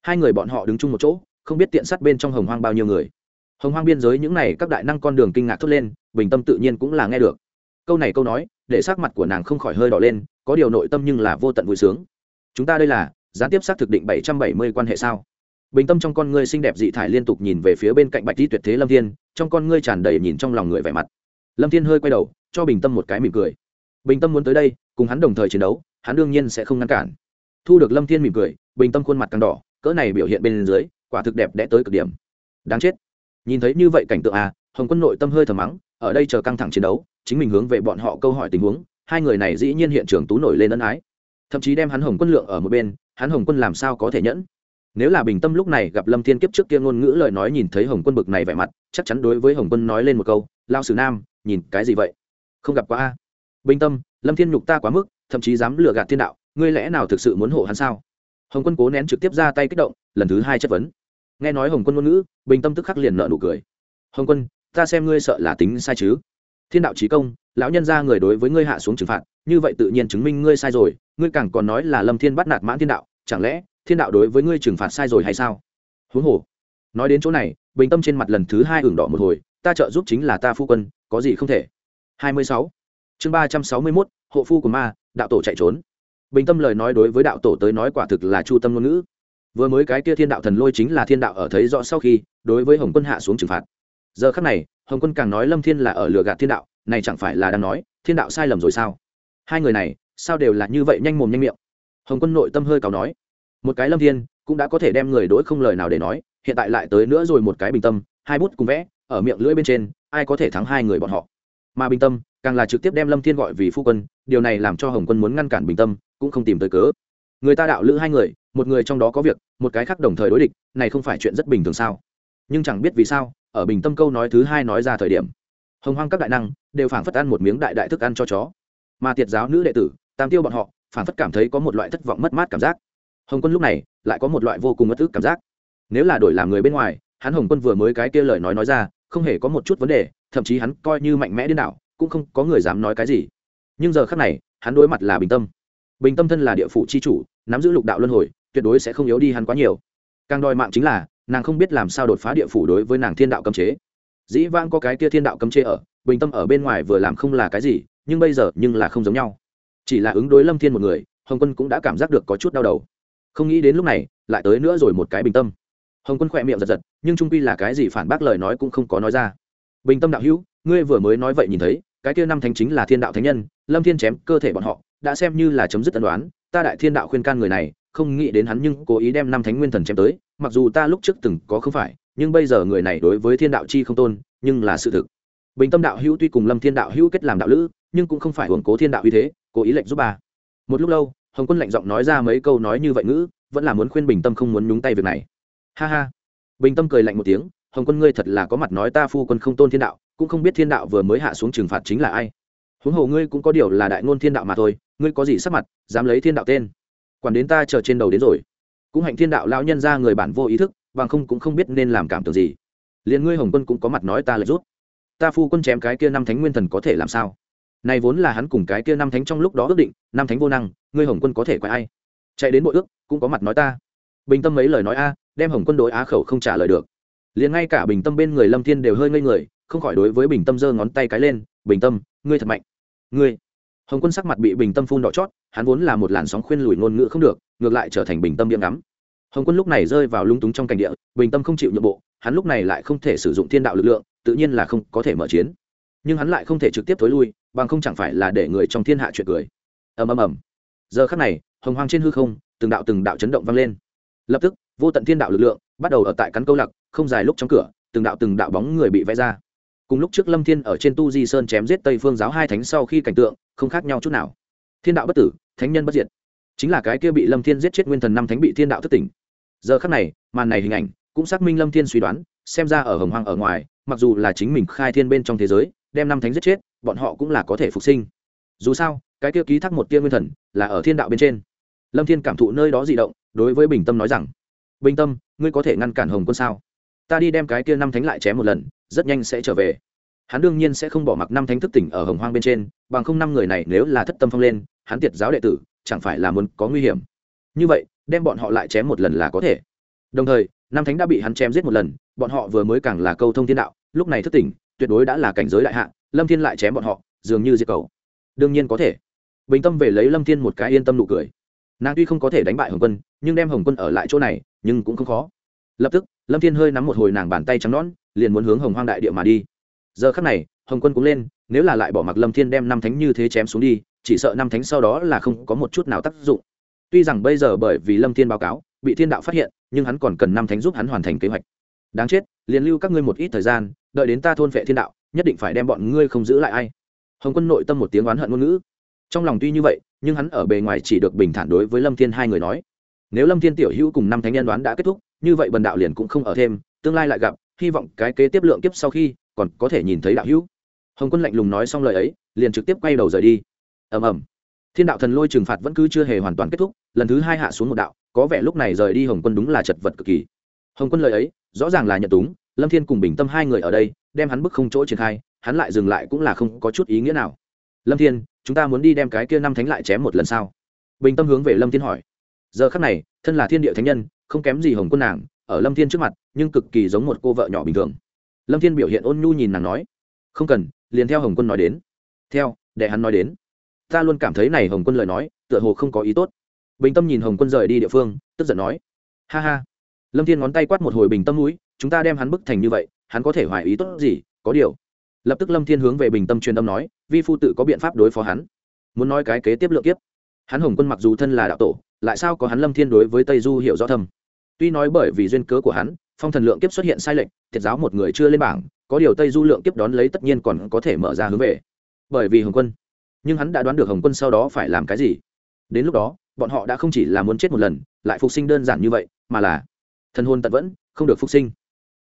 Hai người bọn họ đứng chung một chỗ, không biết tiện sát bên trong hồng hoang bao nhiêu người. Hồng hoang biên giới những này các đại năng con đường kinh ngạc thốt lên, bình tâm tự nhiên cũng là nghe được. Câu này câu nói, để sắc mặt của nàng không khỏi hơi đỏ lên, có điều nội tâm nhưng là vô tận vui sướng chúng ta đây là, gián tiếp xác thực định bảy trăm bảy mươi quan hệ sao? Bình tâm trong con ngươi xinh đẹp dị thải liên tục nhìn về phía bên cạnh bạch di tuyệt thế lâm thiên, trong con ngươi tràn đầy nhìn trong lòng người vẻ mặt. Lâm thiên hơi quay đầu, cho bình tâm một cái mỉm cười. Bình tâm muốn tới đây, cùng hắn đồng thời chiến đấu, hắn đương nhiên sẽ không ngăn cản. Thu được lâm thiên mỉm cười, bình tâm khuôn mặt càng đỏ, cỡ này biểu hiện bên dưới, quả thực đẹp đẽ tới cực điểm. Đáng chết. Nhìn thấy như vậy cảnh tượng à hồng quân nội tâm hơi thầm mắng, ở đây chờ căng thẳng chiến đấu, chính mình hướng về bọn họ câu hỏi tình huống, hai người này dĩ nhiên hiện trường tú nổi lên ân ái thậm chí đem hắn hồng quân lượng ở một bên, hắn hồng quân làm sao có thể nhẫn? Nếu là bình tâm lúc này gặp lâm thiên kiếp trước kia ngôn ngữ lời nói nhìn thấy hồng quân bực này vẻ mặt, chắc chắn đối với hồng quân nói lên một câu lao sử nam, nhìn cái gì vậy? Không gặp quá a. Bình tâm, lâm thiên nhục ta quá mức, thậm chí dám lừa gạt thiên đạo, ngươi lẽ nào thực sự muốn hộ hắn sao? Hồng quân cố nén trực tiếp ra tay kích động, lần thứ hai chất vấn. Nghe nói hồng quân ngôn ngữ, bình tâm tức khắc liền nợ nụ cười. Hồng quân, ta xem ngươi sợ là tính sai chứ thiên đạo trí công, lão nhân ra người đối với ngươi hạ xuống trừng phạt, như vậy tự nhiên chứng minh ngươi sai rồi, ngươi càng còn nói là lâm thiên bắt nạt mãn thiên đạo, chẳng lẽ thiên đạo đối với ngươi trừng phạt sai rồi hay sao? Huống hồ, nói đến chỗ này, bình tâm trên mặt lần thứ hai ửng đỏ một hồi, ta trợ giúp chính là ta phu quân, có gì không thể. Hai mươi sáu, chương ba trăm sáu mươi mốt, hộ phu của ma, đạo tổ chạy trốn. Bình tâm lời nói đối với đạo tổ tới nói quả thực là chu tâm ngôn ngữ. Vừa mới cái kia thiên đạo thần lôi chính là thiên đạo ở thấy rõ sau khi, đối với hồng quân hạ xuống trừng phạt. Giờ khắc này hồng quân càng nói lâm thiên là ở lừa gạt thiên đạo này chẳng phải là đang nói thiên đạo sai lầm rồi sao hai người này sao đều là như vậy nhanh mồm nhanh miệng hồng quân nội tâm hơi cáo nói một cái lâm thiên cũng đã có thể đem người đỗi không lời nào để nói hiện tại lại tới nữa rồi một cái bình tâm hai bút cùng vẽ ở miệng lưỡi bên trên ai có thể thắng hai người bọn họ mà bình tâm càng là trực tiếp đem lâm thiên gọi vì phu quân điều này làm cho hồng quân muốn ngăn cản bình tâm cũng không tìm tới cớ người ta đạo lữ hai người một người trong đó có việc một cái khác đồng thời đối địch này không phải chuyện rất bình thường sao nhưng chẳng biết vì sao ở bình tâm câu nói thứ hai nói ra thời điểm, hồng hoang các đại năng đều phảng phất ăn một miếng đại đại thức ăn cho chó. Mà tiệt giáo nữ đệ tử, tam tiêu bọn họ, phảng phất cảm thấy có một loại thất vọng mất mát cảm giác. Hồng quân lúc này lại có một loại vô cùng mất ức cảm giác. Nếu là đổi làm người bên ngoài, hắn hồng quân vừa mới cái kia lời nói nói ra, không hề có một chút vấn đề, thậm chí hắn coi như mạnh mẽ đến đảo, cũng không có người dám nói cái gì. Nhưng giờ khác này, hắn đối mặt là bình tâm. Bình tâm thân là địa phủ c h i chủ, nắm giữ lục đạo luân hồi, tuyệt đối sẽ không yếu đi hắn quá nhiều. Càng đòi mạng chính là nàng không biết làm sao đột phá địa phủ đối với nàng thiên đạo cấm chế. Dĩ vãng có cái kia thiên đạo cấm chế ở, bình tâm ở bên ngoài vừa làm không là cái gì, nhưng bây giờ nhưng là không giống nhau. Chỉ là ứng đối lâm thiên một người, hồng quân cũng đã cảm giác được có chút đau đầu. Không nghĩ đến lúc này, lại tới nữa rồi một cái bình tâm. Hồng quân khỏe miệng giật giật, nhưng trung quy là cái gì phản bác lời nói cũng không có nói ra. Bình tâm đạo hữu, ngươi vừa mới nói vậy nhìn thấy, cái kia năm thánh chính là thiên đạo thánh nhân, lâm thiên chém cơ thể bọn họ, đã xem như là chấm dứt tân đoán ta đại thiên đạo khuyên can người này không nghĩ đến hắn nhưng cố ý đem năm thánh nguyên thần chém tới, mặc dù ta lúc trước từng có không phải, nhưng bây giờ người này đối với thiên đạo chi không tôn, nhưng là sự thực. Bình tâm đạo hữu tuy cùng lâm thiên đạo hữu kết làm đạo lữ, nhưng cũng không phải hưởng cố thiên đạo uy thế, cố ý lệnh giúp bà một lúc lâu, hồng quân lạnh giọng nói ra mấy câu nói như vậy ngữ, vẫn là muốn khuyên bình tâm không muốn nhúng tay việc này. Ha ha. Bình tâm cười lạnh một tiếng, hồng quân ngươi thật là có mặt nói ta phu quân không tôn thiên đạo, cũng không biết thiên đạo vừa mới hạ xuống trừng phạt chính là ai. Huống hồ ngươi cũng có điều là đại ngôn thiên đạo mà thôi, ngươi có gì sắc mặt, dám lấy thiên đạo tên? Quản đến ta chờ trên đầu đến rồi. Cũng hạnh thiên đạo lão nhân ra người bản vô ý thức, bằng không cũng không biết nên làm cảm tưởng gì. Liền ngươi hồng quân cũng có mặt nói ta lại rút. Ta phu quân chém cái kia năm thánh nguyên thần có thể làm sao? Này vốn là hắn cùng cái kia năm thánh trong lúc đó ước định, năm thánh vô năng, ngươi hồng quân có thể quay ai? Chạy đến bội ước, cũng có mặt nói ta. Bình tâm mấy lời nói a, đem hồng quân đối á khẩu không trả lời được. Liền ngay cả bình tâm bên người lâm thiên đều hơi ngây người, không khỏi đối với bình tâm giơ ngón tay cái lên, bình tâm, ngươi thật mạnh. Ngươi hồng quân sắc mặt bị bình tâm phun đỏ chót, hắn vốn là một làn sóng khuyên lùi ngôn ngữ không được, ngược lại trở thành bình tâm miệng ngắm hồng quân lúc này rơi vào lung túng trong cảnh địa, bình tâm không chịu nhượng bộ, hắn lúc này lại không thể sử dụng thiên đạo lực lượng, tự nhiên là không có thể mở chiến. Nhưng hắn lại không thể trực tiếp thối lui, bằng không chẳng phải là để người trong thiên hạ chuyện cười. Ầm ầm ầm. Giờ khắc này, hồng hoang trên hư không, từng đạo từng đạo chấn động vang lên. Lập tức, vô tận thiên đạo lực lượng bắt đầu ở tại cắn câu lạc, không dài lúc trong cửa, từng đạo từng đạo bóng người bị vẽ ra cùng lúc trước lâm thiên ở trên tu di sơn chém giết tây phương giáo hai thánh sau khi cảnh tượng, không khác nhau chút nào. Thiên đạo bất tử, thánh nhân bất diệt. Chính là cái kia bị lâm thiên giết chết nguyên thần năm thánh bị thiên đạo thất tỉnh. Giờ khắc này, màn này hình ảnh cũng xác minh lâm thiên suy đoán, xem ra ở hồng hoang ở ngoài, mặc dù là chính mình khai thiên bên trong thế giới, đem năm thánh giết chết, bọn họ cũng là có thể phục sinh. Dù sao, cái kia ký thác một tia nguyên thần là ở thiên đạo bên trên. Lâm thiên cảm thụ nơi đó di động, đối với bình tâm nói rằng, bình tâm, ngươi có thể ngăn cản hồng quân sao? Ta đi đem cái kia năm thánh lại chém một lần, rất nhanh sẽ trở về. Hắn đương nhiên sẽ không bỏ mặc năm thánh thức tỉnh ở hồng hoang bên trên, bằng không năm người này nếu là thất tâm phong lên, hắn tiệt giáo đệ tử, chẳng phải là muốn có nguy hiểm. Như vậy, đem bọn họ lại chém một lần là có thể. Đồng thời, năm thánh đã bị hắn chém giết một lần, bọn họ vừa mới càng là câu thông thiên đạo, lúc này thức tỉnh, tuyệt đối đã là cảnh giới đại hạ, lâm thiên lại chém bọn họ, dường như diệt cầu. Đương nhiên có thể. Bình tâm về lấy lâm thiên một cái yên tâm nụ cười. Nàng tuy không có thể đánh bại hồng quân, nhưng đem hồng quân ở lại chỗ này, nhưng cũng không khó. Lập tức lâm thiên hơi nắm một hồi nàng bàn tay trắng nõn, liền muốn hướng hồng hoang đại địa mà đi. Giờ khắc này, hồng quân cũng lên, nếu là lại bỏ mặc lâm thiên đem năm thánh như thế chém xuống đi, chỉ sợ năm thánh sau đó là không có một chút nào tác dụng. Tuy rằng bây giờ bởi vì lâm thiên báo cáo, bị thiên đạo phát hiện, nhưng hắn còn cần năm thánh giúp hắn hoàn thành kế hoạch. Đáng chết, liền lưu các ngươi một ít thời gian, đợi đến ta thôn vệ thiên đạo, nhất định phải đem bọn ngươi không giữ lại ai. Hồng quân nội tâm một tiếng oán hận ngôn ngữ. Trong lòng tuy như vậy, nhưng hắn ở bề ngoài chỉ được bình thản đối với lâm thiên hai người nói nếu lâm thiên tiểu hữu cùng năm thánh nhân đoán đã kết thúc, như vậy bần đạo liền cũng không ở thêm, tương lai lại gặp, hy vọng cái kế tiếp lượng kiếp sau khi, còn có thể nhìn thấy đạo hữu. Hồng quân lạnh lùng nói xong lời ấy, liền trực tiếp quay đầu rời đi. Ầm ầm. Thiên đạo thần lôi trừng phạt vẫn cứ chưa hề hoàn toàn kết thúc, lần thứ hai hạ xuống một đạo, có vẻ lúc này rời đi hồng quân đúng là chật vật cực kỳ. Hồng quân lời ấy, rõ ràng là nhận túng, lâm thiên cùng bình tâm hai người ở đây, đem hắn bức không chỗ triển khai, hắn lại dừng lại cũng là không có chút ý nghĩa nào. Lâm thiên, chúng ta muốn đi đem cái kia năm thánh lại chém một lần sao? Bình tâm hướng về lâm thiên hỏi giờ khắc này, thân là thiên địa thánh nhân, không kém gì hồng quân nàng, ở lâm thiên trước mặt, nhưng cực kỳ giống một cô vợ nhỏ bình thường. Lâm thiên biểu hiện ôn nhu nhìn nàng nói, không cần, liền theo hồng quân nói đến. Theo, để hắn nói đến. Ta luôn cảm thấy này hồng quân lời nói, tựa hồ không có ý tốt. Bình tâm nhìn hồng quân rời đi địa phương, tức giận nói, ha ha. Lâm thiên ngón tay quát một hồi bình tâm mũi, chúng ta đem hắn bức thành như vậy, hắn có thể hoài ý tốt gì, có điều. Lập tức lâm thiên hướng về bình tâm truyền âm nói, vi phu tự có biện pháp đối phó hắn. Muốn nói cái kế tiếp lượng kiếp. Hắn hồng quân mặc dù thân là đạo tổ lại sao có hắn lâm thiên đối với tây du hiểu rõ thầm tuy nói bởi vì duyên cớ của hắn, phong thần lượng kiếp xuất hiện sai lệch, thiệt giáo một người chưa lên bảng, có điều tây du lượng kiếp đón lấy tất nhiên còn có thể mở ra hướng về. Bởi vì hồng quân. Nhưng hắn đã đoán được hồng quân sau đó phải làm cái gì? Đến lúc đó, bọn họ đã không chỉ là muốn chết một lần, lại phục sinh đơn giản như vậy, mà là thân hôn tận vẫn, không được phục sinh.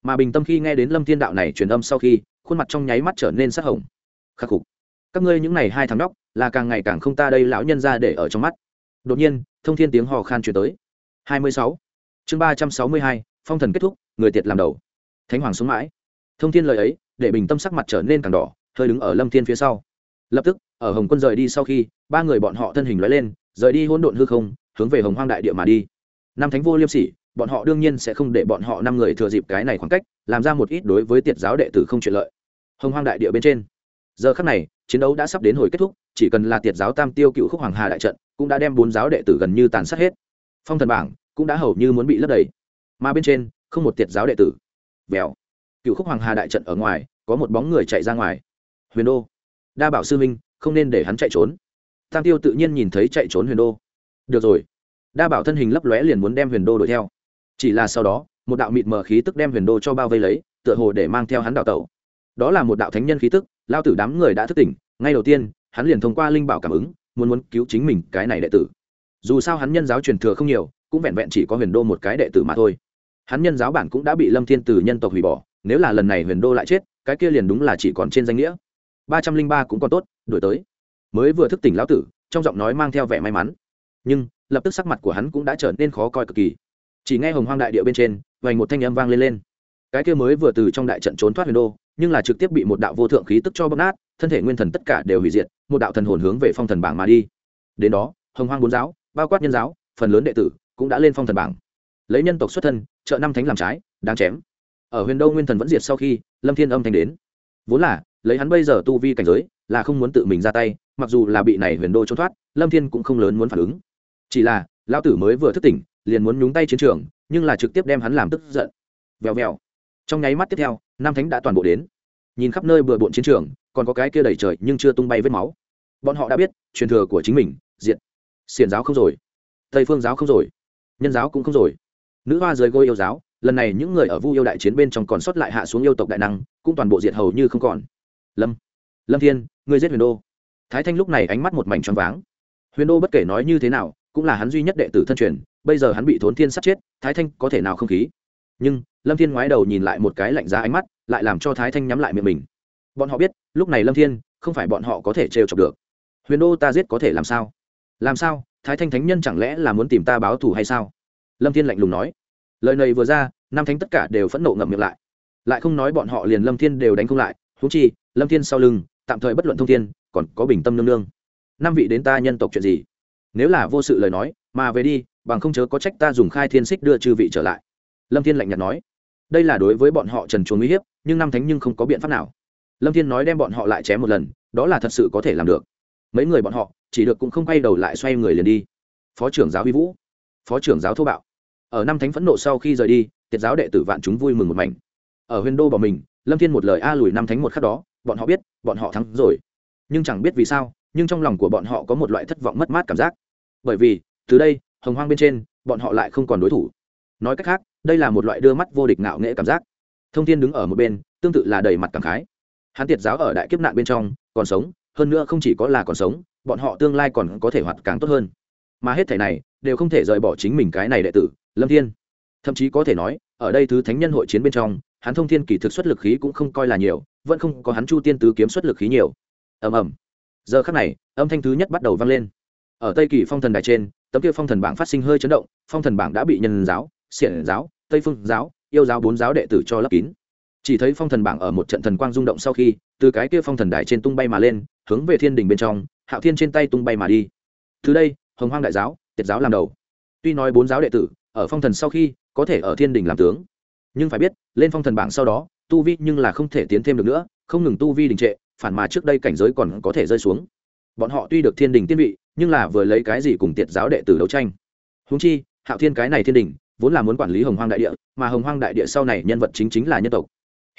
Mà bình tâm khi nghe đến lâm thiên đạo này truyền âm sau khi, khuôn mặt trong nháy mắt trở nên sắc hồng. Khắc phục. Các ngươi những n à y hai thằng đốc là càng ngày càng không ta đây lão nhân ra để ở trong mắt. Đột nhiên thông thiên tiếng hò khan chuyển tới. Hai mươi sáu. Chương ba trăm sáu mươi hai, phong thần kết thúc, người tiệt làm đầu. Thánh hoàng xuống mãi. Thông thiên lời ấy, để bình tâm sắc mặt trở nên càng đỏ, hơi đứng ở lâm thiên phía sau. Lập tức, ở hồng quân rời đi sau khi, ba người bọn họ thân hình lóe lên, rời đi hỗn độn hư không, hướng về hồng hoang đại địa mà đi. Năm thánh vô liêm sỉ, bọn họ đương nhiên sẽ không để bọn họ năm người thừa dịp cái này khoảng cách, làm ra một ít đối với tiệt giáo đệ tử không chuyện lợi. Hồng hoang đại địa bên trên. Giờ khắc này chiến đấu đã sắp đến hồi kết thúc, chỉ cần là tiệt giáo tam tiêu cựu khúc hoàng hà đại trận, cũng đã đem bốn giáo đệ tử gần như tàn sát hết. Phong thần bảng cũng đã hầu như muốn bị lấp đầy. Mà bên trên, không một tiệt giáo đệ tử. Vèo. Cựu khúc hoàng hà đại trận ở ngoài, có một bóng người chạy ra ngoài. Huyền đô. Đa bảo sư minh, không nên để hắn chạy trốn. Tam tiêu tự nhiên nhìn thấy chạy trốn huyền đô. Được rồi. Đa bảo thân hình lấp lóe liền muốn đem huyền đô đuổi theo. Chỉ là sau đó, một đạo mịt mờ khí tức đem huyền đô cho bao vây lấy, tựa hồ để mang theo hắn đào tẩu đó là một đạo thánh nhân khí tức, lao tử đám người đã thức tỉnh, ngay đầu tiên, hắn liền thông qua linh bảo cảm ứng, muốn muốn cứu chính mình cái này đệ tử. Dù sao hắn nhân giáo truyền thừa không nhiều, cũng vẹn vẹn chỉ có huyền đô một cái đệ tử mà thôi. Hắn nhân giáo bản cũng đã bị lâm thiên từ nhân tộc hủy bỏ, nếu là lần này huyền đô lại chết, cái kia liền đúng là chỉ còn trên danh nghĩa. Ba trăm linh ba cũng còn tốt đổi tới. Mới vừa thức tỉnh lão tử, trong giọng nói mang theo vẻ may mắn. Nhưng, lập tức sắc mặt của hắn cũng đã trở nên khó coi cực kỳ. Chỉ nghe hồng hoang đại địa bên trên, vành một thanh âm vang lên lên. Cái kia mới vừa từ trong đại trận trốn thoát huyền đô nhưng là trực tiếp bị một đạo vô thượng khí tức cho bóc nát, thân thể nguyên thần tất cả đều hủy diệt, một đạo thần hồn hướng về phong thần bảng mà đi. Đến đó, hồng hoang bốn giáo, bao quát nhân giáo, phần lớn đệ tử cũng đã lên phong thần bảng. Lấy nhân tộc xuất thân, trợ năm thánh làm trái, đáng chém. Ở huyền đô nguyên thần vẫn diệt sau khi, lâm thiên âm thanh đến. Vốn là, lấy hắn bây giờ tu vi cảnh giới, là không muốn tự mình ra tay, mặc dù là bị này huyền đô trốn thoát, lâm thiên cũng không lớn muốn phản ứng. Chỉ là, lão tử mới vừa thức tỉnh, liền muốn nhúng tay chiến trường, nhưng là trực tiếp đem hắn làm tức giận. Vèo vèo trong nháy mắt tiếp theo, nam thánh đã toàn bộ đến. Nhìn khắp nơi bừa bộn chiến trường, còn có cái kia đầy trời nhưng chưa tung bay vết máu. Bọn họ đã biết, truyền thừa của chính mình diện xiển giáo không rồi. Tây phương giáo không rồi. Nhân giáo cũng không rồi. Nữ hoa rời gôi yêu giáo, lần này những người ở vu yêu đại chiến bên trong còn sót lại hạ xuống yêu tộc đại năng, cũng toàn bộ diệt hầu như không còn. Lâm. Lâm thiên người giết huyền đô. Thái thanh lúc này ánh mắt một mảnh tròn váng. Huyền đô bất kể nói như thế nào, cũng là hắn duy nhất đệ tử thân truyền, bây giờ hắn bị thốn thiên sát chết, thái thanh có thể nào không khí? Nhưng lâm thiên ngoái đầu nhìn lại một cái lạnh giá ánh mắt lại làm cho thái thanh nhắm lại miệng mình bọn họ biết lúc này lâm thiên không phải bọn họ có thể trêu chọc được huyền đô ta giết có thể làm sao làm sao thái thanh thánh nhân chẳng lẽ là muốn tìm ta báo thù hay sao lâm thiên lạnh lùng nói lời này vừa ra nam thánh tất cả đều phẫn nộ ngậm miệng lại lại không nói bọn họ liền lâm thiên đều đánh không lại thú chi lâm thiên sau lưng tạm thời bất luận thông thiên còn có bình tâm nương nương năm vị đến ta nhân tộc chuyện gì nếu là vô sự lời nói mà về đi bằng không chớ có trách ta dùng khai thiên xích đưa chư vị trở lại lâm thiên lạnh nhạt nói, đây là đối với bọn họ trần chuồng uy hiếp, nhưng năm thánh nhưng không có biện pháp nào. Lâm thiên nói đem bọn họ lại chém một lần, đó là thật sự có thể làm được. Mấy người bọn họ, chỉ được cũng không quay đầu lại xoay người liền đi. Phó trưởng giáo huy vũ, phó trưởng giáo thô bạo. Ở năm thánh phẫn nộ sau khi rời đi, tiệt giáo đệ tử vạn chúng vui mừng một mảnh. Ở huyền đô bỏ mình, lâm thiên một lời a lùi năm thánh một khắc đó, bọn họ biết, bọn họ thắng rồi. Nhưng chẳng biết vì sao, nhưng trong lòng của bọn họ có một loại thất vọng mất mát cảm giác. Bởi vì, từ đây, hồng hoang bên trên, bọn họ lại không còn đối thủ. Nói cách khác đây là một loại đưa mắt vô địch ngạo nghễ cảm giác. Thông thiên đứng ở một bên, tương tự là đầy mặt cảm khái. Hắn tiệt giáo ở đại kiếp nạn bên trong, còn sống, hơn nữa không chỉ có là còn sống, bọn họ tương lai còn có thể hoạt càng tốt hơn. Mà hết thể này, đều không thể rời bỏ chính mình cái này đệ tử, lâm thiên. Thậm chí có thể nói, ở đây thứ thánh nhân hội chiến bên trong, hắn thông thiên kỳ thực xuất lực khí cũng không coi là nhiều, vẫn không có hắn chu tiên tứ kiếm xuất lực khí nhiều. Ầm ầm. Giờ khắc này, âm thanh thứ nhất bắt đầu vang lên. Ở tây kỳ phong thần đài trên, tấm kia phong thần bảng phát sinh hơi chấn động, phong thần bảng đã bị nhân giáo xiển giáo, tây phương giáo, yêu giáo bốn giáo đệ tử cho lấp kín. Chỉ thấy phong thần bảng ở một trận thần quang rung động sau khi, từ cái kia phong thần đài trên tung bay mà lên, hướng về thiên đình bên trong, hạo thiên trên tay tung bay mà đi. Từ đây, hồng hoang đại giáo, tiệt giáo làm đầu. Tuy nói bốn giáo đệ tử, ở phong thần sau khi, có thể ở thiên đình làm tướng. Nhưng phải biết, lên phong thần bảng sau đó, tu vi nhưng là không thể tiến thêm được nữa, không ngừng tu vi đình trệ, phản mà trước đây cảnh giới còn có thể rơi xuống. Bọn họ tuy được thiên đình tiên vị, nhưng là vừa lấy cái gì cùng tiệt giáo đệ tử đấu tranh. Húng chi, hạo thiên cái này thiên đình vốn là muốn quản lý hồng hoang đại địa, mà hồng hoang đại địa sau này nhân vật chính chính là nhân tộc.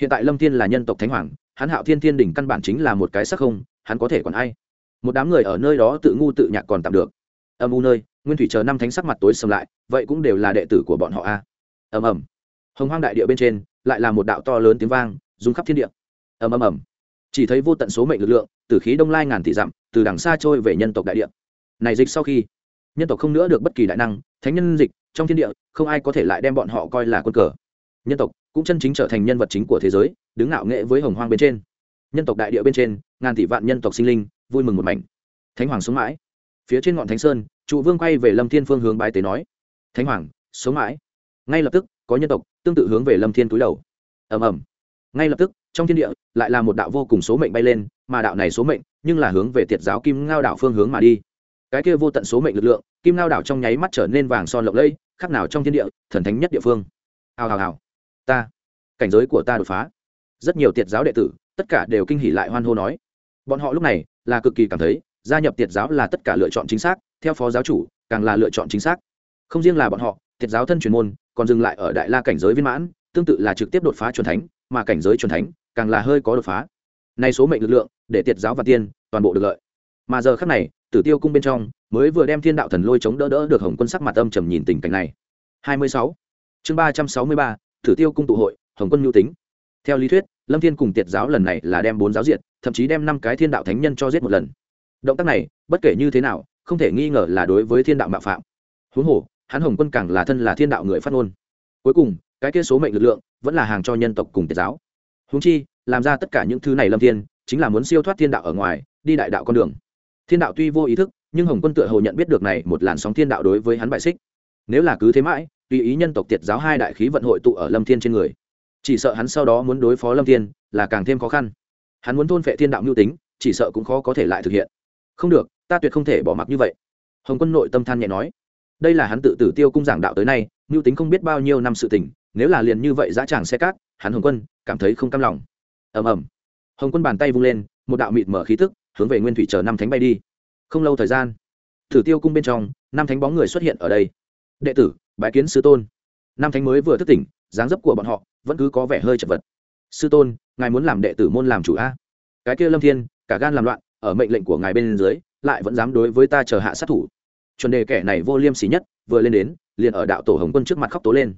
Hiện tại lâm thiên là nhân tộc thánh hoàng, hắn hạo thiên thiên đỉnh căn bản chính là một cái sắc không, hắn có thể còn ai? Một đám người ở nơi đó tự ngu tự nhạc còn tạm được. Âm u nơi, nguyên thủy chờ năm thánh sắc mặt tối sầm lại, vậy cũng đều là đệ tử của bọn họ a. Ầm ầm. Hồng hoang đại địa bên trên, lại là một đạo to lớn tiếng vang, rung khắp thiên địa. Ầm ầm ầm. Chỉ thấy vô tận số mệnh lực lượng, từ khí đông lai ngàn tỷ dặm, từ đằng xa trôi về nhân tộc đại địa. Này dịch sau khi, nhân tộc không nữa được bất kỳ đại năng, thánh nhân dịch trong thiên địa, không ai có thể lại đem bọn họ coi là quân cờ. Nhân tộc cũng chân chính trở thành nhân vật chính của thế giới, đứng ngạo nghệ với hồng hoang bên trên. Nhân tộc đại địa bên trên, ngàn tỷ vạn nhân tộc sinh linh, vui mừng một mảnh. Thánh hoàng sống mãi. Phía trên ngọn thánh sơn, trụ vương quay về lâm thiên phương hướng bái tế nói. Thánh hoàng, sống mãi. Ngay lập tức, có nhân tộc tương tự hướng về lâm thiên túi đầu. Ầm ầm. Ngay lập tức, trong thiên địa, lại là một đạo vô cùng số mệnh bay lên, mà đạo này số mệnh nhưng là hướng về tiệt giáo kim ngao đạo phương hướng mà đi cái kia vô tận số mệnh lực lượng, kim lao đảo trong nháy mắt trở nên vàng son lộng lẫy khác nào trong thiên địa, thần thánh nhất địa phương. Hào hào hào. Ta, cảnh giới của ta đột phá. Rất nhiều tiệt giáo đệ tử, tất cả đều kinh hỉ lại hoan hô nói. Bọn họ lúc này, là cực kỳ cảm thấy, gia nhập tiệt giáo là tất cả lựa chọn chính xác, theo phó giáo chủ, càng là lựa chọn chính xác. Không riêng là bọn họ, tiệt giáo thân truyền môn, còn dừng lại ở đại la cảnh giới viên mãn, tương tự là trực tiếp đột phá truyền thánh, mà cảnh giới truyền thánh, càng là hơi có đột phá. Nay số mệnh lực lượng, để tiệt giáo và tiên, toàn bộ được lợi. Mà giờ khác này tử tiêu cung bên trong mới vừa đem thiên đạo thần lôi chống đỡ đỡ được hồng quân sắc mặt âm trầm nhìn tình cảnh này. 26. chương 363, tử tiêu cung tụ hội hồng quân nhu tính. Theo lý thuyết lâm thiên cùng tiệt giáo lần này là đem bốn giáo diện thậm chí đem năm cái thiên đạo thánh nhân cho giết một lần. Động tác này bất kể như thế nào không thể nghi ngờ là đối với thiên đạo mạo phạm. Huống hồ hắn hồng quân càng là thân là thiên đạo người phát ngôn. Cuối cùng cái kia số mệnh lực lượng vẫn là hàng cho nhân tộc cùng tiệt giáo. Huống chi làm ra tất cả những thứ này lâm thiên chính là muốn siêu thoát thiên đạo ở ngoài đi đại đạo con đường thiên đạo tuy vô ý thức, nhưng hồng quân tựa hồ nhận biết được này một làn sóng thiên đạo đối với hắn bại xích. Nếu là cứ thế mãi, tùy ý nhân tộc tiệt giáo hai đại khí vận hội tụ ở lâm thiên trên người. Chỉ sợ hắn sau đó muốn đối phó lâm thiên, là càng thêm khó khăn. Hắn muốn thôn phệ thiên đạo mưu tính, chỉ sợ cũng khó có thể lại thực hiện. Không được, ta tuyệt không thể bỏ mặc như vậy. Hồng quân nội tâm than nhẹ nói. Đây là hắn tự tử tiêu cung giảng đạo tới nay, mưu tính không biết bao nhiêu năm sự tình, nếu là liền như vậy dã tràng xe cát, hắn hồng quân cảm thấy không cam lòng. Ầm ầm. Hồng quân bàn tay vung lên, một đạo mịt mở khí tức hướng về nguyên thủy chờ năm thánh bay đi. Không lâu thời gian, thử tiêu cung bên trong, năm thánh bóng người xuất hiện ở đây. Đệ tử, bái kiến sư tôn. Năm thánh mới vừa thức tỉnh, dáng dấp của bọn họ vẫn cứ có vẻ hơi chật vật. Sư tôn, ngài muốn làm đệ tử môn làm chủ a? Cái kia lâm thiên, cả gan làm loạn, ở mệnh lệnh của ngài bên dưới, lại vẫn dám đối với ta chờ hạ sát thủ. Chuẩn đề kẻ này vô liêm sỉ nhất, vừa lên đến, liền ở đạo tổ hồng quân trước mặt khóc tố lên.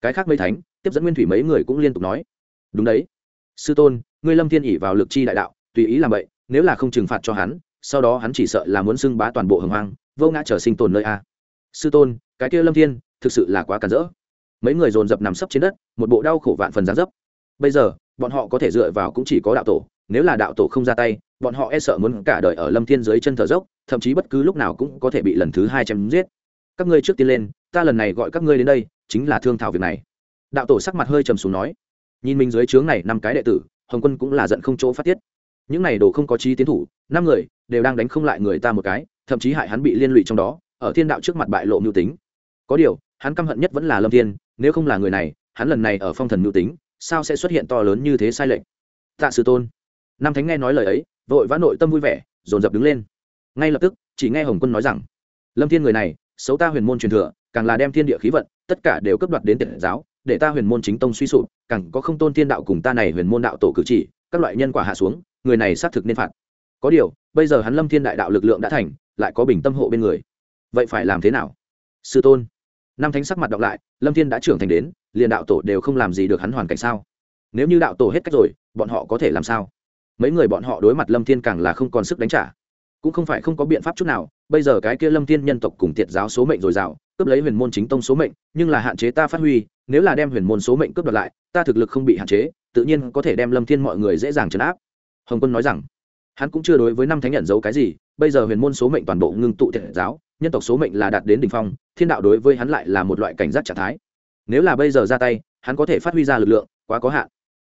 Cái khác mấy thánh, tiếp dẫn nguyên thủy mấy người cũng liên tục nói. Đúng đấy. Sư tôn, ngươi lâm thiên ỉ vào lực chi đại đạo, tùy ý làm vậy nếu là không trừng phạt cho hắn, sau đó hắn chỉ sợ là muốn xưng bá toàn bộ hồng hoang, vô ngã trở sinh tồn nơi a. Sư tôn, cái kia lâm thiên, thực sự là quá cản rỡ. Mấy người dồn dập nằm sấp trên đất, một bộ đau khổ vạn phần gián dấp. Bây giờ, bọn họ có thể dựa vào cũng chỉ có đạo tổ, nếu là đạo tổ không ra tay, bọn họ e sợ muốn cả đời ở lâm thiên dưới chân thở dốc, thậm chí bất cứ lúc nào cũng có thể bị lần thứ hai chém giết. Các ngươi trước tiên lên, ta lần này gọi các ngươi đến đây, chính là thương thảo việc này. Đạo tổ sắc mặt hơi trầm xuống nói, nhìn mình dưới trướng này năm cái đệ tử, hồng quân cũng là giận không chỗ phát tiết những này đồ không có trí tiến thủ, năm người đều đang đánh không lại người ta một cái, thậm chí hại hắn bị liên lụy trong đó, ở thiên đạo trước mặt bại lộ mưu tính. Có điều, hắn căm hận nhất vẫn là lâm thiên, nếu không là người này, hắn lần này ở phong thần mưu tính, sao sẽ xuất hiện to lớn như thế sai lệch? Tạ sư tôn, nam thánh nghe nói lời ấy, vội vã nội tâm vui vẻ, dồn dập đứng lên. Ngay lập tức, chỉ nghe hồng quân nói rằng, lâm thiên người này, xấu ta huyền môn truyền thừa, càng là đem thiên địa khí vận, tất cả đều cấp đoạt đến tiện giáo, để ta huyền môn chính tông suy sụp, càng có không tôn thiên đạo cùng ta này huyền môn đạo tổ cử chỉ, các loại nhân quả hạ xuống người này xác thực nên phạt. Có điều, bây giờ hắn lâm thiên đại đạo lực lượng đã thành, lại có bình tâm hộ bên người. Vậy phải làm thế nào? Sư tôn. Năm thánh sắc mặt đọc lại, lâm thiên đã trưởng thành đến, liền đạo tổ đều không làm gì được hắn hoàn cảnh sao? Nếu như đạo tổ hết cách rồi, bọn họ có thể làm sao? Mấy người bọn họ đối mặt lâm thiên càng là không còn sức đánh trả. Cũng không phải không có biện pháp chút nào, bây giờ cái kia lâm thiên nhân tộc cùng tiệt giáo số mệnh dồi dào, cướp lấy huyền môn chính tông số mệnh, nhưng là hạn chế ta phát huy, nếu là đem huyền môn số mệnh cướp đoạt lại, ta thực lực không bị hạn chế, tự nhiên có thể đem lâm thiên mọi người dễ dàng trấn áp hồng quân nói rằng, hắn cũng chưa đối với năm thánh nhận dấu cái gì, bây giờ huyền môn số mệnh toàn bộ ngưng tụ thiện giáo, nhân tộc số mệnh là đạt đến đ ỉ n h phong, thiên đạo đối với hắn lại là một loại cảnh giác trạng thái. Nếu là bây giờ ra tay, hắn có thể phát huy ra lực lượng, quá có hạn.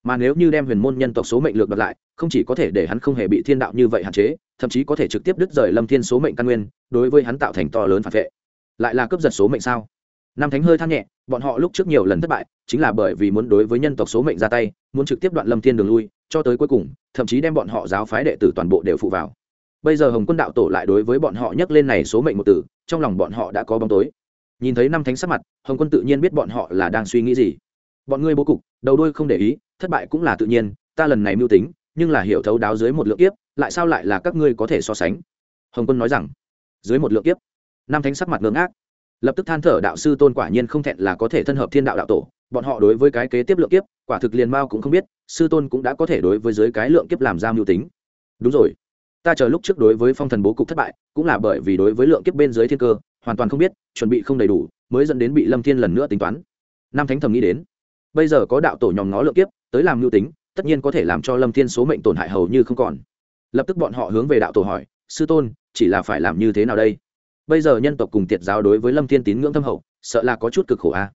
Mà nếu như đem huyền môn nhân tộc số mệnh lược đặt lại, không chỉ có thể để hắn không hề bị thiên đạo như vậy hạn chế, thậm chí có thể trực tiếp đứt rời lâm thiên số mệnh căn nguyên, đối với hắn tạo thành to lớn phản vệ. Lại là cướp giật số mệnh sao? Nam thánh hơi than nhẹ, bọn họ lúc trước nhiều lần thất bại, chính là bởi vì muốn đối với nhân tộc số mệnh ra tay, muốn trực tiếp đoạn lâm thiên đường lui cho tới cuối cùng, thậm chí đem bọn họ giáo phái đệ tử toàn bộ đều phụ vào. Bây giờ hồng quân đạo tổ lại đối với bọn họ nhắc lên này số mệnh một tử, trong lòng bọn họ đã có bóng tối. Nhìn thấy năm thánh sắc mặt, hồng quân tự nhiên biết bọn họ là đang suy nghĩ gì. Bọn ngươi bố cục, đầu đuôi không để ý, thất bại cũng là tự nhiên, ta lần này mưu tính, nhưng là hiểu thấu đáo dưới một lượng kiếp, lại sao lại là các ngươi có thể so sánh? Hồng quân nói rằng, dưới một lượng kiếp, năm thánh sắc mặt ngưỡng ác lập tức than thở đạo sư tôn quả nhiên không thẹn là có thể thân hợp thiên đạo đạo tổ bọn họ đối với cái kế tiếp lượng kiếp, quả thực liền mao cũng không biết, sư tôn cũng đã có thể đối với dưới cái lượng kiếp làm ra mưu tính. Đúng rồi. Ta chờ lúc trước đối với phong thần bố cục thất bại, cũng là bởi vì đối với lượng kiếp bên dưới thiên cơ, hoàn toàn không biết, chuẩn bị không đầy đủ, mới dẫn đến bị lâm thiên lần nữa tính toán. Nam thánh thầm nghĩ đến. Bây giờ có đạo tổ nhòm ngó lượng kiếp, tới làm mưu tính, tất nhiên có thể làm cho lâm thiên số mệnh tổn hại hầu như không còn. Lập tức bọn họ hướng về đạo tổ hỏi, sư tôn, chỉ là phải làm như thế nào đây? Bây giờ nhân tộc cùng tiệt giáo đối với lâm thiên tín ngưỡng thâm hậu, sợ là có chút cực khổ a. à?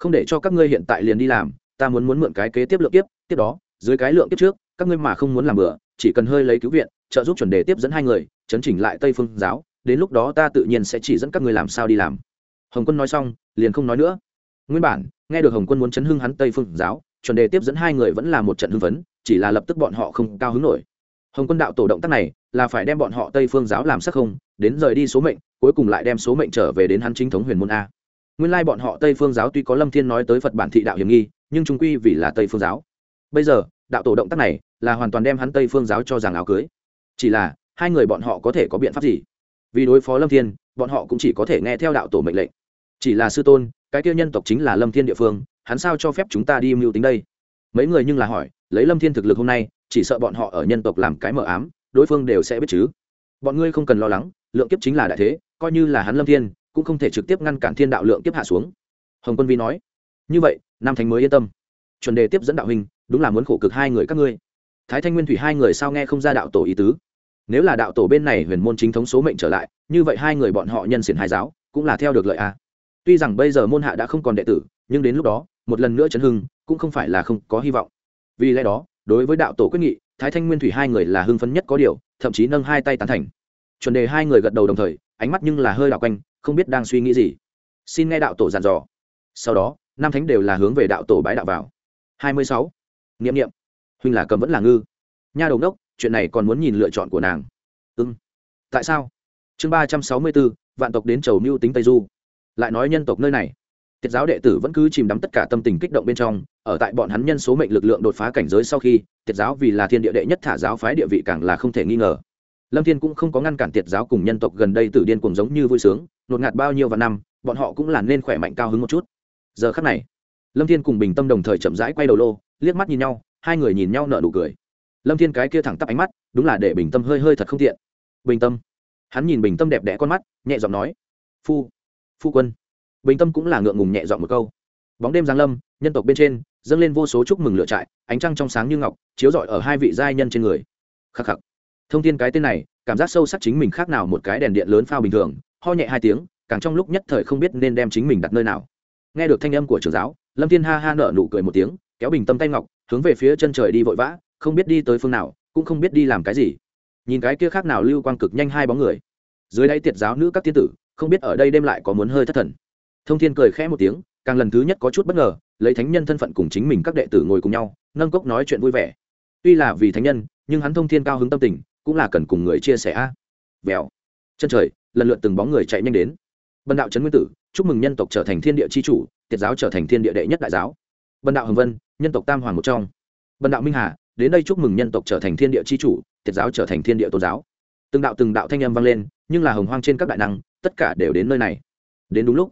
Không để cho các ngươi hiện tại liền đi làm, ta muốn muốn mượn cái kế tiếp lượng tiếp tiếp đó, dưới cái lượng tiếp trước, các ngươi mà không muốn làm bữa chỉ cần hơi lấy cứu viện, trợ giúp chuẩn đề tiếp dẫn hai người, chấn chỉnh lại tây phương giáo, đến lúc đó ta tự nhiên sẽ chỉ dẫn các ngươi làm sao đi làm. Hồng quân nói xong, liền không nói nữa. Nguyên bản, nghe được hồng quân muốn chấn hưng hắn tây phương giáo, chuẩn đề tiếp dẫn hai người vẫn là một trận hưng phấn, chỉ là lập tức bọn họ không cao hứng nổi. Hồng quân đạo tổ động tác này, là phải đem bọn họ tây phương giáo làm sắc không, đến rời đi số mệnh, cuối cùng lại đem số mệnh trở về đến hắn chính thống huyền môn a nguyên lai bọn họ tây phương giáo tuy có lâm thiên nói tới phật bản thị đạo hiểm nghi, nhưng chúng quy vì là tây phương giáo. Bây giờ, đạo tổ động tác này là hoàn toàn đem hắn tây phương giáo cho rằng áo cưới. Chỉ là, hai người bọn họ có thể có biện pháp gì? Vì đối phó lâm thiên, bọn họ cũng chỉ có thể nghe theo đạo tổ mệnh lệnh. Chỉ là sư tôn, cái tiêu nhân tộc chính là lâm thiên địa phương, hắn sao cho phép chúng ta đi mưu tính đây? Mấy người nhưng là hỏi, lấy lâm thiên thực lực hôm nay, chỉ sợ bọn họ ở nhân tộc làm cái mờ ám, đối phương đều sẽ biết chứ. Bọn ngươi không cần lo lắng, lượng kiếp chính là đại thế, coi như là hắn lâm thiên cũng không thể trực tiếp ngăn cản thiên đạo lượng kiếp hạ xuống. Hồng quân vi nói, như vậy, nam thánh mới yên tâm. Chuẩn đề tiếp dẫn đạo hình đúng là muốn khổ cực hai người các ngươi. Thái thanh nguyên thủy hai người sao nghe không ra đạo tổ ý tứ. Nếu là đạo tổ bên này huyền môn chính thống số mệnh trở lại, như vậy hai người bọn họ nhân xiển hai giáo, cũng là theo được lợi a. Tuy rằng bây giờ môn hạ đã không còn đệ tử, nhưng đến lúc đó, một lần nữa chấn hưng, cũng không phải là không có hy vọng. Vì lẽ đó, đối với đạo tổ quyết nghị, thái thanh nguyên thủy hai người là hưng phấn nhất có điều, thậm chí nâng hai tay tán thành. Chuẩn đề hai người gật đầu đồng thời, ánh mắt nhưng là hơi đảo quanh không biết đang suy nghĩ gì. Xin nghe đạo tổ dàn dò. Sau đó, năm thánh đều là hướng về đạo tổ bái đạo vào. Hai mươi sáu. N i ệ m n i ệ m huynh là cầm vẫn là ngư. Nha đầu đốc chuyện này còn muốn nhìn lựa chọn của nàng. Ưng ừ. tại sao? Chương ba trăm sáu mươi bốn vạn tộc đến chầu mưu tính tây du. Lại nói nhân tộc nơi này. Tiết giáo đệ tử vẫn cứ chìm đắm tất cả tâm tình kích động bên trong, ở tại bọn hắn nhân số mệnh lực lượng đột phá cảnh giới sau khi tiết giáo vì là thiên địa đệ nhất thả giáo phái địa vị càng là không thể nghi ngờ. Lâm thiên cũng không có ngăn cản tiệt giáo cùng nhân tộc gần đây tử điên cùng giống như vui sướng nột ngạt bao nhiêu và năm, bọn họ cũng là nên khỏe mạnh cao hứng một chút. Giờ khắc này, lâm thiên cùng bình tâm đồng thời chậm rãi quay đầu lô, liếc mắt nhìn nhau, hai người nhìn nhau nở nụ cười. Lâm thiên cái kia thẳng tắp ánh mắt, đúng là để bình tâm hơi hơi thật không tiện. Bình tâm, hắn nhìn bình tâm đẹp đẽ con mắt, nhẹ giọng nói, phu phu quân. Bình tâm cũng là ngượng ngùng nhẹ giọng một câu. Bóng đêm giáng lâm, nhân tộc bên trên, dâng lên vô số chúc mừng lựa trại, ánh trăng trong sáng như ngọc, chiếu rọi ở hai vị giai nhân trên người. Khắc khắc. Thông tin cái tên này, cảm giác sâu sắc chính mình khác nào một cái đèn điện lớn phao bình thường ho nhẹ hai tiếng, càng trong lúc nhất thời không biết nên đem chính mình đặt nơi nào. Nghe được thanh âm của trưởng giáo, lâm thiên ha ha nở nụ cười một tiếng, kéo bình tâm tay ngọc, hướng về phía chân trời đi vội vã, không biết đi tới phương nào, cũng không biết đi làm cái gì. Nhìn cái kia khác nào lưu quang cực nhanh hai bóng người. Dưới đây tiệt giáo nữ các tiên tử, không biết ở đây đêm lại có muốn hơi thất thần. Thông thiên cười khẽ một tiếng, càng lần thứ nhất có chút bất ngờ, lấy thánh nhân thân phận cùng chính mình các đệ tử ngồi cùng nhau, nâng cốc nói chuyện vui vẻ. Tuy là vì thánh nhân, nhưng hắn thông thiên cao hứng tâm tình, cũng là cần cùng người chia sẻ a. Vèo. Chân trời lần lượt từng bóng người chạy nhanh đến. Bần đạo trấn nguyên tử chúc mừng nhân tộc trở thành thiên địa c h i chủ tiệt giáo trở thành thiên địa đệ nhất đại giáo. Bần đạo hồng vân nhân tộc tam hoàng một trong. Bần đạo minh hà đến đây chúc mừng nhân tộc trở thành thiên địa c h i chủ tiệt giáo trở thành thiên địa tôn giáo. Từng đạo từng đạo thanh âm vang lên nhưng là hồng hoang trên các đại năng tất cả đều đến nơi này. Đến đúng lúc.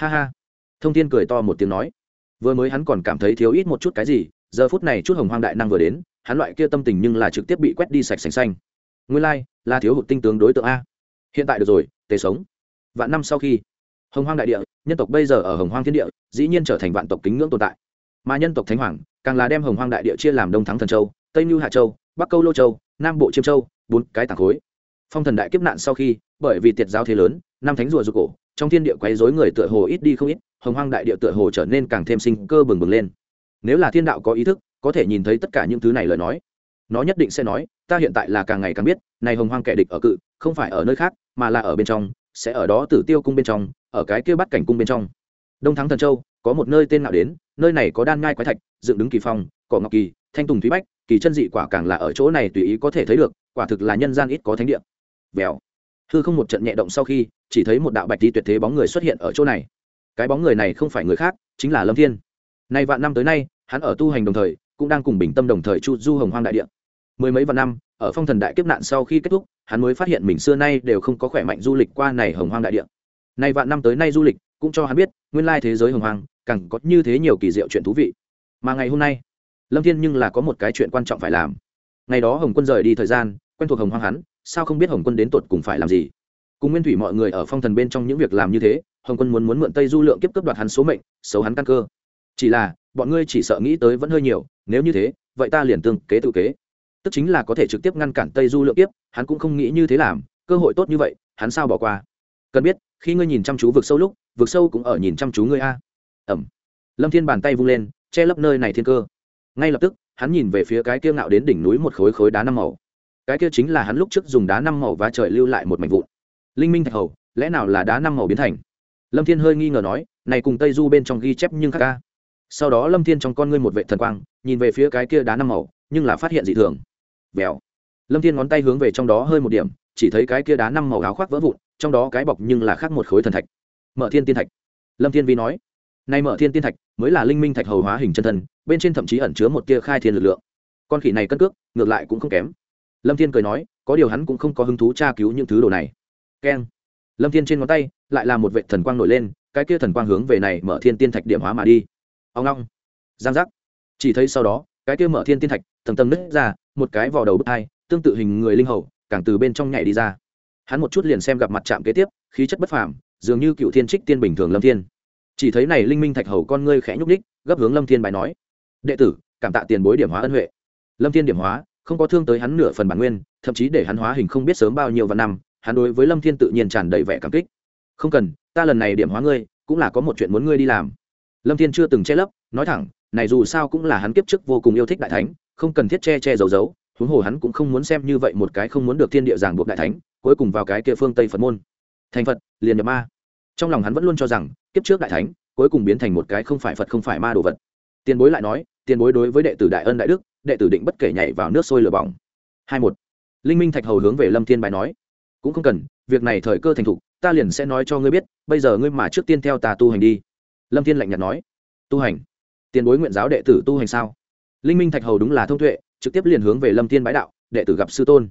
Ha ha. Thông thiên cười to một tiếng nói. Vừa mới hắn còn cảm thấy thiếu ít một chút cái gì giờ phút này chút hồng hoang đại năng vừa đến hắn loại kia tâm tình nhưng là trực tiếp bị quét đi sạch sành xanh. Nguyên lai、like, là thiếu hụt tinh tướng đối tượng a hiện tại được rồi, tề sống. Vạn năm sau khi, hồng hoang đại địa, nhân tộc bây giờ ở hồng hoang thiên địa, dĩ nhiên trở thành vạn tộc kính ngưỡng tồn tại. Mà nhân tộc thánh hoàng, càng là đem hồng hoang đại địa chia làm đông thắng thần châu, tây mưu hạ châu, bắc câu lô châu, nam bộ chiêm châu, bốn cái tảng khối. Phong thần đại kiếp nạn sau khi, bởi vì tiệt giáo thế lớn, năm thánh rùa rụt cổ, trong thiên địa quấy dối người tựa hồ ít đi không ít, hồng hoang đại địa tựa hồ trở nên càng thêm sinh cơ bừng bừng lên. Nếu là thiên đạo có ý thức, có thể nhìn thấy tất cả những thứ này lời nói. Nó nhất định sẽ nói, ta hiện tại là càng ngày càng biết, này hồng hoang kẻ địch ở cự, không phải ở nơi khác mà là ở bên trong, sẽ ở đó tử tiêu cung bên trong, ở cái kia bắt cảnh cung bên trong. Đông thắng thần châu, có một nơi tên nào đến, nơi này có đan ngai quái thạch, dựng đứng kỳ phong, cỏ ngọc kỳ, thanh tùng thúy bách, kỳ chân dị quả càng là ở chỗ này tùy ý có thể thấy được, quả thực là nhân gian ít có thánh địa. Vèo. Hư không một trận nhẹ động sau khi, chỉ thấy một đạo bạch đi tuyệt thế bóng người xuất hiện ở chỗ này. Cái bóng người này không phải người khác, chính là lâm thiên. Nay vạn năm tới nay, hắn ở tu hành đồng thời, cũng đang cùng bình tâm đồng thời chu du hồng hoang đại địa mười mấy vạn năm, ở phong thần đại kiếp nạn sau khi kết thúc, hắn mới phát hiện mình xưa nay đều không có khỏe mạnh du lịch qua này hồng hoang đại địa. Nay vạn năm tới nay du lịch, cũng cho hắn biết, nguyên lai thế giới hồng hoang, càng có như thế nhiều kỳ diệu chuyện thú vị. Mà ngày hôm nay, lâm thiên nhưng là có một cái chuyện quan trọng phải làm. Ngày đó hồng quân rời đi thời gian, quen thuộc hồng hoang hắn, sao không biết hồng quân đến tột cùng phải làm gì? Cùng nguyên thủy mọi người ở phong thần bên trong những việc làm như thế, hồng quân muốn muốn mượn tây du lượng kiếp cướp đoạt hắn số mệnh, xấu hắn căn cơ. Chỉ là, bọn ngươi chỉ sợ nghĩ tới vẫn hơi nhiều, nếu như thế, vậy ta liền tương kế tự kế tức chính là có thể trực tiếp ngăn cản tây du lượng tiếp hắn cũng không nghĩ như thế làm, cơ hội tốt như vậy, hắn sao bỏ qua? Cần biết, khi ngươi nhìn chăm chú vực sâu lúc, vực sâu cũng ở nhìn chăm chú ngươi a. Ẩm. Lâm thiên bàn tay vung lên, che lấp nơi này thiên cơ. Ngay lập tức, hắn nhìn về phía cái kia ngạo đến đỉnh núi một khối khối đá năm màu. Cái kia chính là hắn lúc trước dùng đá năm màu và trời lưu lại một mảnh vụn. Linh minh thạch hầu, lẽ nào là đá năm màu biến thành? Lâm thiên hơi nghi ngờ nói, này cùng tây du bên trong ghi chép nhưng khác ca. Sau đó lâm thiên trong con ngươi một vệ thần quang, nhìn về phía cái kia đá năm màu, nhưng là phát hiện dị thường vèo. Lâm thiên ngón tay hướng về trong đó hơi một điểm, chỉ thấy cái kia đá năm màu áo khoác vỡ vụn, trong đó cái bọc nhưng là khác một khối thần thạch. Mở thiên tiên thạch. Lâm thiên vi nói nay mở thiên tiên thạch, mới là linh minh thạch hầu hóa hình chân thân, bên trên thậm chí ẩn chứa một tia khai thiên lực lượng. Con khỉ này cất cước, ngược lại cũng không kém. Lâm thiên cười nói, có điều hắn cũng không có hứng thú tra cứu những thứ đồ này. Keng. Lâm thiên trên ngón tay, lại là một vệ thần quang nổi lên, cái kia thần quang hướng về này mở thiên tiên thạch điểm hóa mà đi. Ông long. Giang giác. Chỉ thấy sau đó, cái kia mở thiên tiên thạch tầng tầng nứt ra, một cái vỏ đầu bức hai, tương tự hình người linh hầu, càng từ bên trong nhảy đi ra. Hắn một chút liền xem gặp mặt chạm kế tiếp, khí chất bất phàm, dường như cựu thiên trích tiên bình thường lâm thiên. Chỉ thấy này linh minh thạch hầu con ngươi khẽ nhúc ních gấp hướng lâm thiên bài nói, đệ tử, cảm tạ tiền bối điểm hóa ân huệ. Lâm thiên điểm hóa, không có thương tới hắn nửa phần bản nguyên, thậm chí để hắn hóa hình không biết sớm bao nhiêu vạn năm, hắn đối với lâm thiên tự nhiên tràn đầy vẻ cảm kích. Không cần, ta lần này điểm hóa ngươi, cũng là có một chuyện muốn ngươi đi làm. Lâm thiên chưa từng che lấp, nói thẳng, này dù sao cũng là hắn kiếp trước vô cùng yêu thích đại thánh không cần thiết che che giấu giấu, huống hồ hắn cũng không muốn xem như vậy một cái không muốn được thiên địa giảng buộc đại thánh, cuối cùng vào cái kia phương tây phật môn. Thành phật, liền nhập ma. Trong lòng hắn vẫn luôn cho rằng, kiếp trước đại thánh, cuối cùng biến thành một cái không phải phật không phải ma đồ vật. Tiền bối lại nói, tiền bối đối với đệ tử đại ân đại đức, đệ tử định bất kể nhảy vào nước sôi lửa bỏng. Hai một. Linh minh thạch hầu hướng về lâm thiên bài nói, cũng không cần, việc này thời cơ thành thục, ta liền sẽ nói cho ngươi biết, bây giờ ngươi mà trước tiên theo ta tu hành đi. Lâm thiên lạnh nhạt nói, tu hành? Tiền bối nguyện giáo đệ tử tu hành sao? Linh minh thạch hầu đúng là thông tuệ, trực tiếp liền hướng về lâm thiên bái đạo, đệ tử gặp sư tôn.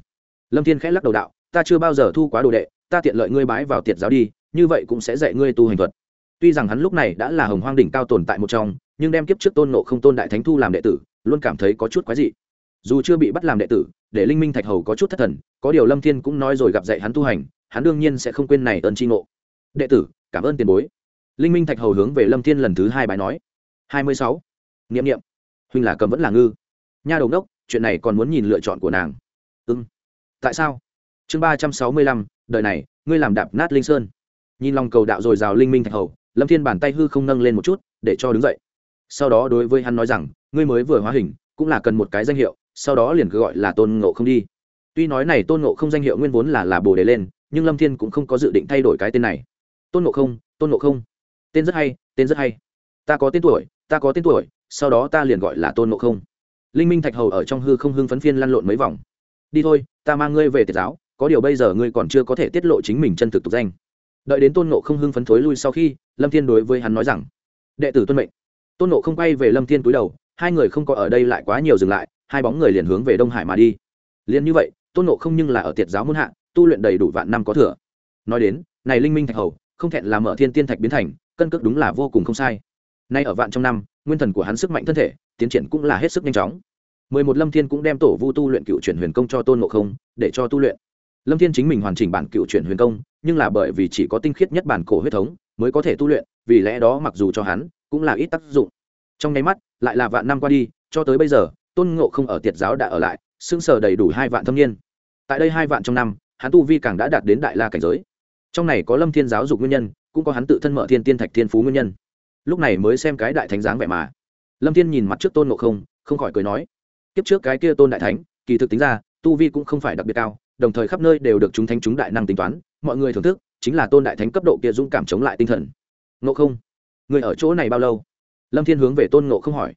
Lâm thiên khẽ lắc đầu đạo, ta chưa bao giờ thu quá đồ đệ, ta tiện lợi ngươi bái vào tiệt giáo đi, như vậy cũng sẽ dạy ngươi tu hành thuật. Tuy rằng hắn lúc này đã là hồng hoang đỉnh cao tồn tại một trong, nhưng đem kiếp trước tôn nộ không tôn đại thánh thu làm đệ tử, luôn cảm thấy có chút quái dị. Dù chưa bị bắt làm đệ tử, để linh minh thạch hầu có chút thất thần, có điều lâm thiên cũng nói rồi gặp dạy hắn tu hành, hắn đương nhiên sẽ không quên này ơn tri ngộ. Đệ tử, cảm ơn tiền bối. Linh minh thạch hầu hướng về lâm thiên lần thứ hai bài nói. Hai mươi sáu. N i ệ m n i ệ m huynh là cầm vẫn là ngư. Nha đầu đốc chuyện này còn muốn nhìn lựa chọn của nàng. Ưng tại sao? Chương ba trăm sáu mươi lăm, đời này, ngươi làm đạp nát linh sơn. Nhìn lòng cầu đạo dồi dào linh minh thạch hầu, lâm thiên bàn tay hư không nâng lên một chút, để cho đứng dậy. Sau đó đối với hắn nói rằng, ngươi mới vừa hóa hình, cũng là cần một cái danh hiệu, sau đó liền cứ gọi là tôn ngộ không đi. Tuy nói này tôn ngộ không danh hiệu nguyên vốn là là bồ đề lên, nhưng lâm thiên cũng không có dự định thay đổi cái tên này. Tôn ngộ không, tôn ngộ không. Tên rất hay, tên rất hay. Ta có tên tuổi, ta có tên tuổi sau đó ta liền gọi là tôn ngộ không. Linh minh thạch hầu ở trong hư không hưng phấn phiên lăn lộn mấy vòng. Đi thôi, ta mang ngươi về tiệt giáo, có điều bây giờ ngươi còn chưa có thể tiết lộ chính mình chân thực tục danh. Đợi đến tôn nộ không hưng phấn thối lui sau khi, lâm thiên đối với hắn nói rằng, đệ tử tuân mệnh. Tôn nộ không quay về lâm thiên cúi đầu, hai người không có ở đây lại quá nhiều dừng lại, hai bóng người liền hướng về đông hải mà đi. Liền như vậy, tôn nộ không nhưng là ở tiệt giáo muôn hạ, tu luyện đầy đủ vạn năm có thừa. Nói đến, này linh minh thạch hầu, không thẹn là mở thiên tiên thạch biến thành, cân cước đúng là vô cùng không sai nay ở vạn trong năm, nguyên thần của hắn sức mạnh thân thể, tiến triển cũng là hết sức nhanh chóng. Mười một lâm thiên cũng đem tổ vu tu luyện cựu chuyển huyền công cho tôn ngộ không, để cho tu luyện. Lâm thiên chính mình hoàn chỉnh bản cựu chuyển huyền công, nhưng là bởi vì chỉ có tinh khiết nhất bản cổ huyết thống mới có thể tu luyện, vì lẽ đó mặc dù cho hắn cũng là ít tác dụng. Trong nháy mắt, lại là vạn năm qua đi, cho tới bây giờ, tôn ngộ không ở tiệt giáo đã ở lại xưng sở đầy đủ hai vạn thâm niên. Tại đây hai vạn trong năm, hắn tu vi càng đã đạt đến đại la cảnh giới. Trong này có lâm thiên giáo dục nguyên nhân, cũng có hắn tự thân mở thiên tiên thạch thiên phú nguyên nhân lúc này mới xem cái đại thánh dáng vẻ mà. Lâm thiên nhìn mặt trước tôn ngộ không không khỏi cười nói, kiếp trước cái kia tôn đại thánh, kỳ thực tính ra, tu vi cũng không phải đặc biệt cao, đồng thời khắp nơi đều được chúng thánh chúng đại năng tính toán, mọi người thưởng thức, chính là tôn đại thánh cấp độ kia dũng cảm chống lại tinh thần. Ngộ không, người ở chỗ này bao lâu? Lâm thiên hướng về tôn ngộ không hỏi.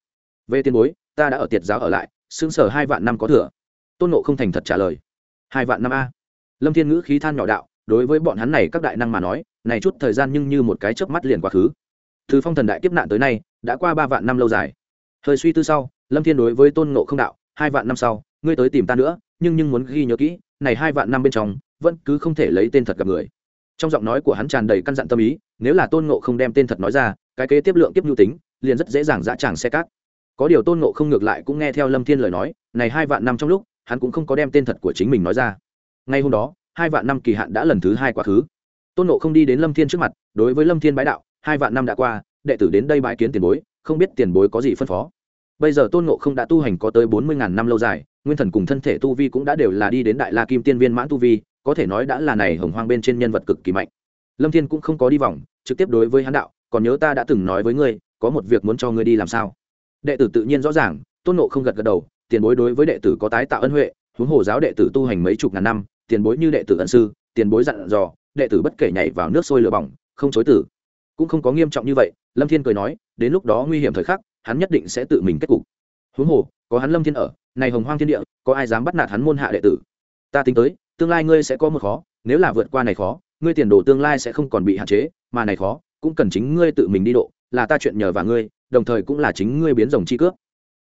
Về tiền bối, ta đã ở tiệt giáo ở lại xương sở hai vạn năm có thừa. Tôn ngộ không thành thật trả lời. Hai vạn năm a? Lâm thiên ngữ khí than nhỏ đạo, đối với bọn hắn này các đại năng mà nói, này chút thời gian nhưng như một cái chớp mắt liền quá khứ từ phong thần đại kiếp nạn tới nay, đã qua ba vạn năm lâu dài. Thời suy tư sau, lâm thiên đối với tôn ngộ không đạo, hai vạn năm sau, ngươi tới tìm ta nữa, nhưng nhưng muốn ghi nhớ kỹ, này hai vạn năm bên trong, vẫn cứ không thể lấy tên thật gặp người. Trong giọng nói của hắn tràn đầy căn dặn tâm ý, nếu là tôn ngộ không đem tên thật nói ra, cái kế tiếp lượng tiếp nhu tính, liền rất dễ dàng dã tràng xe cát. Có điều tôn ngộ không ngược lại cũng nghe theo lâm thiên lời nói, này hai vạn năm trong lúc, hắn cũng không có đem tên thật của chính mình nói ra. Ngay hôm đó, hai vạn năm kỳ hạn đã lần thứ hai quá khứ. Tôn ngộ không đi đến lâm thiên trước mặt, đối với lâm thiên bái đạo hai vạn năm đã qua, đệ tử đến đây bái kiến tiền bối, không biết tiền bối có gì phân phó. Bây giờ tôn ngộ không đã tu hành có tới bốn mươi ngàn năm lâu dài, nguyên thần cùng thân thể tu vi cũng đã đều là đi đến đại la kim tiên viên mãn tu vi, có thể nói đã là này hồng hoang bên trên nhân vật cực kỳ mạnh. Lâm thiên cũng không có đi vòng, trực tiếp đối với hán đạo, còn nhớ ta đã từng nói với ngươi, có một việc muốn cho ngươi đi làm sao? Đệ tử tự nhiên rõ ràng, tôn nộ không gật gật đầu, tiền bối đối với đệ tử có tái tạo ân huệ, huống hồ giáo đệ tử tu hành mấy chục ngàn năm, tiền bối như đệ tử ẩn sư, tiền bối dặn dò, đệ tử bất kể nhảy vào nước sôi lửa bỏng, không chối tử cũng không có nghiêm trọng như vậy, lâm thiên cười nói, đến lúc đó nguy hiểm thời khắc, hắn nhất định sẽ tự mình kết cục. Huống hồ, có hắn lâm thiên ở, này hồng hoang thiên địa, có ai dám bắt nạt hắn môn hạ đệ tử? Ta tính tới, tương lai ngươi sẽ có một khó, nếu là vượt qua này khó, ngươi tiền đồ tương lai sẽ không còn bị hạn chế, mà này khó, cũng cần chính ngươi tự mình đi độ, là ta chuyện nhờ và ngươi, đồng thời cũng là chính ngươi biến rồng chi cướp.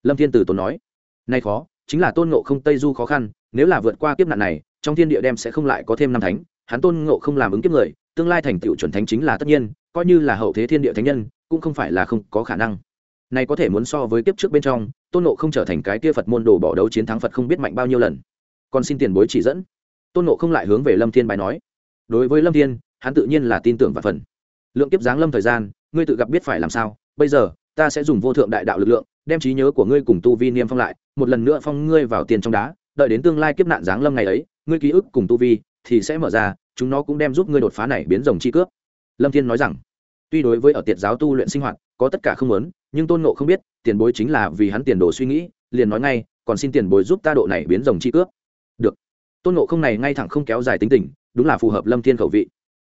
Lâm thiên tử tốn nói. Này khó, chính là tôn ngộ không tây du khó khăn, nếu là vượt qua kiếp nạn này, trong thiên địa đem sẽ không lại có thêm năm thánh, hắn tôn ngộ không làm ứng kiếp người tương lai thành tựu chuẩn thánh chính là tất nhiên, coi như là hậu thế thiên địa thánh nhân, cũng không phải là không có khả năng. Này có thể muốn so với kiếp trước bên trong, tôn ngộ không trở thành cái kia phật môn đồ bỏ đấu chiến thắng phật không biết mạnh bao nhiêu lần. Còn xin tiền bối chỉ dẫn. Tôn ngộ không lại hướng về lâm thiên bài nói. Đối với lâm thiên, hắn tự nhiên là tin tưởng và phần. Lượng kiếp giáng lâm thời gian, ngươi tự gặp biết phải làm sao, bây giờ, ta sẽ dùng vô thượng đại đạo lực lượng, đem trí nhớ của ngươi cùng tu vi niêm phong lại, một lần nữa phong ngươi vào tiền trong đá, đợi đến tương lai kiếp nạn giáng lâm ngày ấy, ngươi ký ức cùng tu vi thì sẽ mở ra chúng nó cũng đem giúp ngươi đột phá này biến rồng chi cướp. Lâm thiên nói rằng, tuy đối với ở tiệt giáo tu luyện sinh hoạt, có tất cả không muốn, nhưng tôn ngộ không biết, tiền bối chính là vì hắn tiền đồ suy nghĩ, liền nói ngay, còn xin tiền bối giúp ta độ này biến rồng chi cướp. Được. Tôn ngộ không này ngay thẳng không kéo dài tính tình, đúng là phù hợp lâm thiên khẩu vị.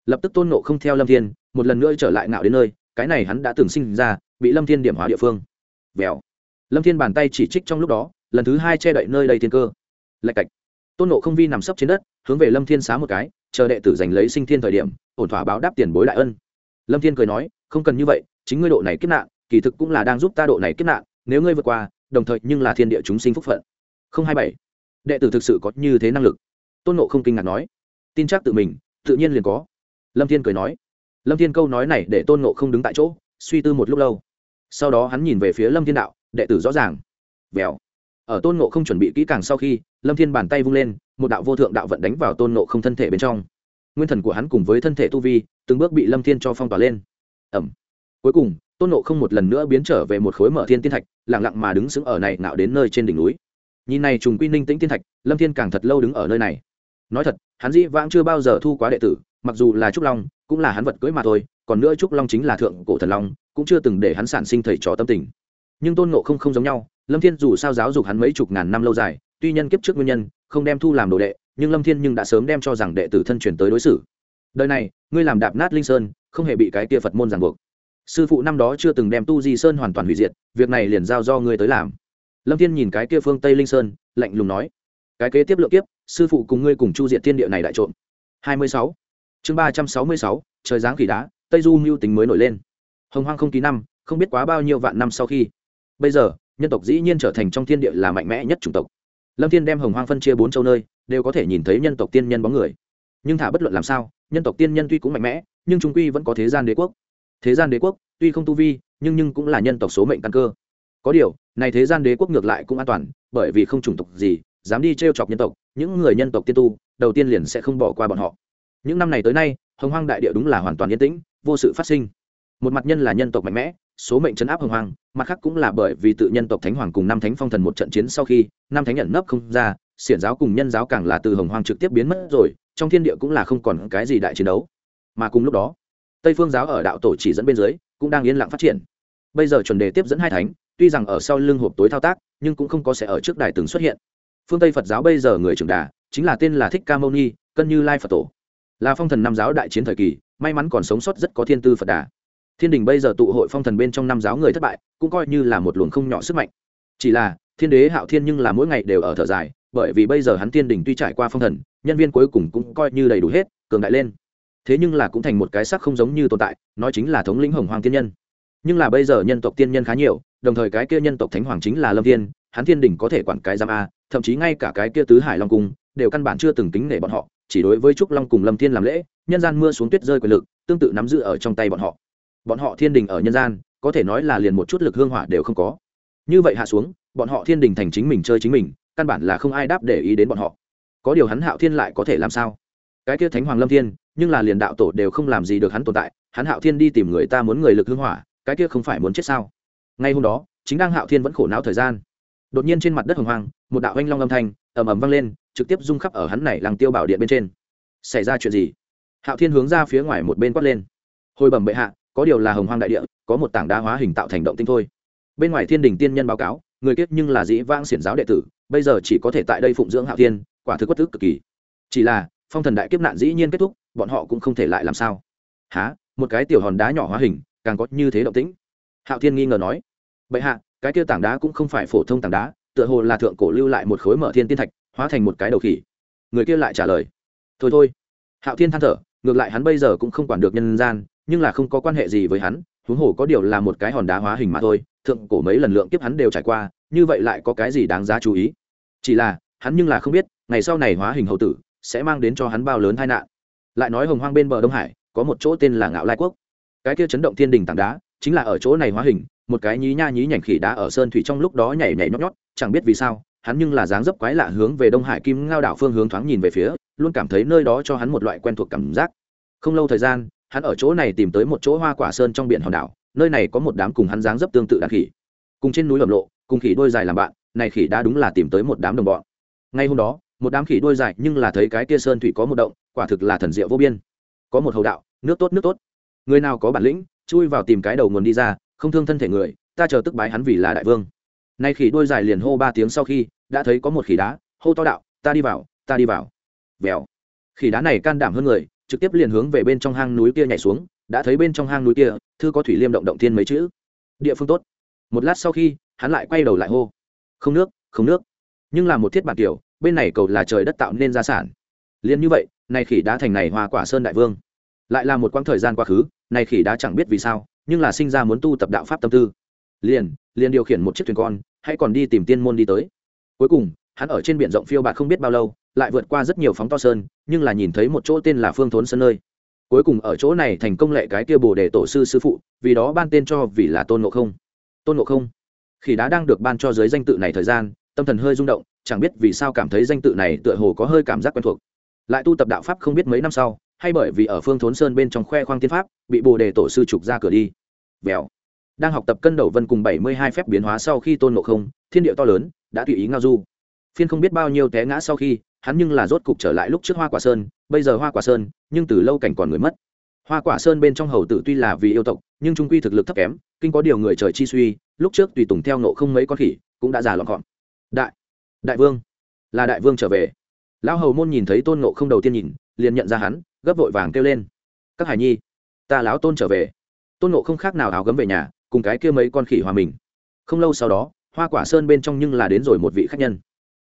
Lập tức tôn ngộ không theo lâm thiên, một lần nữa trở lại ngạo đến nơi, cái này hắn đã từng sinh ra, bị lâm thiên điểm hóa địa phương. Vèo. Lâm thiên bàn tay chỉ trích trong lúc đó, lần thứ hai che đậy nơi đầy thiên cơ. Lạch cạch tôn nộ không vi nằm sấp trên đất, hướng về lâm thiên xá một cái, chờ đệ tử giành lấy sinh thiên thời điểm, ổn thỏa báo đáp tiền bối đại ân. Lâm thiên cười nói, không cần như vậy, chính ngươi độ này kiếp nạn, kỳ thực cũng là đang giúp ta độ này kiếp nạn, nếu ngươi vượt qua, đồng thời nhưng là thiên địa chúng sinh phúc phận. Không hai bảy. Đệ tử thực sự có như thế năng lực? Tôn nộ không kinh ngạc nói. Tin chắc tự mình, tự nhiên liền có. Lâm thiên cười nói. Lâm thiên câu nói này để tôn nộ không đứng tại chỗ, suy tư một lúc lâu. Sau đó hắn nhìn về phía lâm thiên đạo, đệ tử rõ ràng. Vèo ở tôn nộ không chuẩn bị kỹ càng sau khi, lâm thiên bàn tay vung lên, một đạo vô thượng đạo vận đánh vào tôn nộ không thân thể bên trong. Nguyên thần của hắn cùng với thân thể tu vi, từng bước bị lâm thiên cho phong tỏa lên. Ẩm. Cuối cùng, tôn nộ không một lần nữa biến trở về một khối mở thiên tiên thạch lẳng lặng mà đứng sững ở này nạo đến nơi trên đỉnh núi. Nhìn này trùng quy ninh tĩnh tiên thạch, lâm thiên càng thật lâu đứng ở nơi này. Nói thật, hắn dĩ vãng chưa bao giờ thu quá đệ tử, mặc dù là trúc long, cũng là hắn vật cưới mà thôi, còn nữa trúc long chính là thượng cổ thần long, cũng chưa từng để hắn sản sinh thầy trò tâm tình. Nhưng tôn nộ không không giống nhau lâm thiên dù sao giáo dục hắn mấy chục ngàn năm lâu dài, tuy nhân kiếp trước nguyên nhân, không đem thu làm đồ đệ, nhưng lâm thiên nhưng đã sớm đem cho rằng đệ tử thân truyền tới đối xử. Đời này, ngươi làm đạp nát linh sơn, không hề bị cái kia phật môn ràng buộc. Sư phụ năm đó chưa từng đem tu di sơn hoàn toàn hủy diệt, việc này liền giao do ngươi tới làm. Lâm thiên nhìn cái kia phương tây linh sơn, lạnh lùng nói, cái kế tiếp lượng kiếp, sư phụ cùng ngươi cùng chu diệt thiên địa này đại trộm. Hai mươi sáu, chương ba trăm sáu mươi sáu, trời giáng khỉ đá, tây du mưu tính mới nổi lên. Hồng hoang không ký năm, không biết quá bao nhiêu vạn năm sau khi. Bây giờ nhân tộc dĩ nhiên trở thành trong thiên địa là mạnh mẽ nhất chủng tộc. Lâm thiên đem hồng hoang phân chia bốn châu nơi, đều có thể nhìn thấy nhân tộc tiên nhân bóng người. Nhưng thả bất luận làm sao, nhân tộc tiên nhân tuy cũng mạnh mẽ, nhưng chúng quy vẫn có thế gian đế quốc. Thế gian đế quốc, tuy không tu vi, nhưng nhưng cũng là nhân tộc số mệnh căn cơ. Có điều, này thế gian đế quốc ngược lại cũng an toàn, bởi vì không chủng tộc gì dám đi t chọc nhân tộc, những người nhân tộc tiên tu, đầu tiên liền sẽ không bỏ qua bọn họ. Những năm này tới nay, hồng hoang đại địa đúng là hoàn toàn yên tĩnh, vô sự phát sinh. Một mặt nhân là nhân tộc mạnh mẽ số mệnh chấn áp hồng hoang, mặt khác cũng là bởi vì tự nhân tộc thánh hoàng cùng năm thánh phong thần một trận chiến sau khi, năm thánh nhận nấp không ra, xiển giáo cùng nhân giáo càng là từ hồng hoang trực tiếp biến mất rồi, trong thiên địa cũng là không còn cái gì đại chiến đấu. Mà cùng lúc đó, tây phương giáo ở đạo tổ chỉ dẫn bên dưới, cũng đang yên lặng phát triển. Bây giờ chuẩn đề tiếp dẫn hai thánh, tuy rằng ở sau lưng hộp tối thao tác, nhưng cũng không có sẽ ở trước đài từng xuất hiện. Phương tây phật giáo bây giờ người trưởng đà, chính là tên là thích ca mâu ni, cân như lai phật tổ. Là phong thần năm giáo đại chiến thời kỳ, may mắn còn sống sót rất có thiên tư phật đà thiên đình bây giờ tụ hội phong thần bên trong năm giáo người thất bại, cũng coi như là một luồng không nhỏ sức mạnh. Chỉ là, thiên đế hạo thiên nhưng là mỗi ngày đều ở thở dài, bởi vì bây giờ hắn thiên đình tuy trải qua phong thần, nhân viên cuối cùng cũng coi như đầy đủ hết, cường đại lên. Thế nhưng là cũng thành một cái sắc không giống như tồn tại, nói chính là thống lĩnh hồng hoàng tiên nhân. Nhưng là bây giờ nhân tộc tiên nhân khá nhiều, đồng thời cái kia nhân tộc thánh hoàng chính là lâm tiên hắn thiên đình có thể quản cái giam a, thậm chí ngay cả cái kia tứ hải long cung, đều căn bản chưa từng tính nể bọn họ, chỉ đối với trúc long cùng lâm thiên làm lễ, nhân gian mưa xuống tuyết rơi quyền lực, tương tự nắm giữ ở trong tay bọn họ bọn họ thiên đình ở nhân gian, có thể nói là liền một chút lực hương hỏa đều không có. Như vậy hạ xuống, bọn họ thiên đình thành chính mình chơi chính mình, căn bản là không ai đáp để ý đến bọn họ. Có điều hắn hạo thiên lại có thể làm sao? Cái kia thánh hoàng lâm thiên, nhưng là liền đạo tổ đều không làm gì được hắn tồn tại, hắn hạo thiên đi tìm người ta muốn người lực hương hỏa, cái kia không phải muốn chết sao? Ngay hôm đó, chính đang hạo thiên vẫn khổ não thời gian, đột nhiên trên mặt đất hồng hoang, một đạo oanh long âm thanh, ầm ầm vang lên, trực tiếp rung khắp ở hắn này làng tiêu bảo điện bên trên. Xảy ra chuyện gì? Hạo thiên hướng ra phía ngoài một bên quát lên. Hồi bẩm bệ hạ có điều là hồng hoang đại địa, có một tảng đá hóa hình tạo thành động tinh thôi. Bên ngoài thiên đình tiên nhân báo cáo, người kết nhưng là dĩ vãng xiển giáo đệ tử, bây giờ chỉ có thể tại đây phụng dưỡng hạo thiên, quả thực quất thức cực kỳ. Chỉ là, phong thần đại kiếp nạn dĩ nhiên kết thúc, bọn họ cũng không thể lại làm sao. Há một cái tiểu hòn đá nhỏ hóa hình, càng có như thế động tĩnh. Hạo thiên nghi ngờ nói, bệ hạ, cái kia tảng đá cũng không phải phổ thông tảng đá, tựa hồ là thượng cổ lưu lại một khối mở thiên tiên thạch, hóa thành một cái đầu khỉ. Người kia lại trả lời, thôi thôi. Hạo thiên than thở, ngược lại hắn bây giờ cũng không quản được nhân gian nhưng là không có quan hệ gì với hắn, huống hồ có điều là một cái hòn đá hóa hình mà thôi, thượng cổ mấy lần lượng kiếp hắn đều trải qua, như vậy lại có cái gì đáng giá chú ý? Chỉ là, hắn nhưng là không biết, ngày sau này hóa hình hậu tử sẽ mang đến cho hắn bao lớn tai nạn. Lại nói hồng hoang bên bờ đông hải, có một chỗ tên là ngạo lai quốc. Cái kia chấn động thiên đình tảng đá, chính là ở chỗ này hóa hình, một cái nhí nha nhí nhảnh khỉ đá ở sơn thủy trong lúc đó nhảy nhảy nhót nhót, chẳng biết vì sao, hắn nhưng là dáng dấp quái lạ hướng về đông hải kim ngao đảo phương hướng thoáng nhìn về phía, luôn cảm thấy nơi đó cho hắn một loại quen thuộc cảm giác. Không lâu thời gian hắn ở chỗ này tìm tới một chỗ hoa quả sơn trong biển hòn đảo, nơi này có một đám cùng hắn dáng dấp tương tự đàn khỉ. Cùng trên núi lầm lộ, cùng khỉ đôi dài làm bạn, này khỉ đã đúng là tìm tới một đám đồng bọn. Ngay hôm đó, một đám khỉ đôi dài nhưng là thấy cái kia sơn thủy có một động, quả thực là thần diệu vô biên. Có một hầu đạo, nước tốt nước tốt. Người nào có bản lĩnh, chui vào tìm cái đầu nguồn đi ra, không thương thân thể người, ta chờ tức bái hắn vì là đại vương. Nay khỉ đôi dài liền hô ba tiếng sau khi, đã thấy có một khỉ đá, hô to đạo, ta đi vào, ta đi vào. Vèo. Khỉ đá này can đảm hơn người trực tiếp liền hướng về bên trong hang núi kia nhảy xuống, đã thấy bên trong hang núi kia, thư có thủy liêm động động thiên mấy chữ. Địa phương tốt. Một lát sau khi, hắn lại quay đầu lại hô. Không nước không nước. Nhưng là một thiết bản kiểu, bên này cầu là trời đất tạo nên gia sản. Liền như vậy này khỉ đá thành này hoa quả sơn đại vương. Lại là một quãng thời gian quá khứ này khỉ đá chẳng biết vì sao, nhưng là sinh ra muốn tu tập đạo pháp tâm tư. Liền liền điều khiển một chiếc thuyền con, hãy còn đi tìm tiên môn đi tới. Cuối cùng, hắn ở trên biển rộng phiêu bạt không biết bao lâu lại vượt qua rất nhiều phóng to sơn, nhưng là nhìn thấy một chỗ tên là phương thốn sơn nơi. Cuối cùng ở chỗ này thành công lệ cái kia bồ đề tổ sư sư phụ, vì đó ban tên cho vì là tôn ngộ không. Tôn ngộ không? Khi đã đang được ban cho dưới danh tự này thời gian, tâm thần hơi rung động, chẳng biết vì sao cảm thấy danh tự này tựa hồ có hơi cảm giác quen thuộc. Lại tu tập đạo pháp không biết mấy năm sau, hay bởi vì ở phương thốn sơn bên trong khoe khoang tiên pháp, bị bồ đề tổ sư trục ra cửa đi. Vèo đang học tập cân đầu vân cùng bảy mươi hai phép biến hóa sau khi tôn ngộ không, thiên địa to lớn, đã tùy ý ngao du. Phiên không biết bao nhiêu té ngã sau khi hắn nhưng là rốt cục trở lại lúc trước hoa quả sơn, bây giờ hoa quả sơn, nhưng từ lâu cảnh còn người mất. Hoa quả sơn bên trong hầu tử tuy là vì yêu tộc, nhưng trung quy thực lực thấp kém, kinh có điều người trời chi suy, lúc trước tùy tùng theo nộ không mấy con khỉ, cũng đã già lọn gọn. Đại đại vương, là đại vương trở về. Lão hầu môn nhìn thấy tôn nộ không đầu tiên nhìn, liền nhận ra hắn, gấp vội vàng kêu lên. Các hải nhi, ta lão tôn trở về. Tôn nộ không khác nào áo gấm về nhà, cùng cái kia mấy con khỉ hòa mình. Không lâu sau đó, hoa quả sơn bên trong nhưng là đến rồi một vị khách nhân.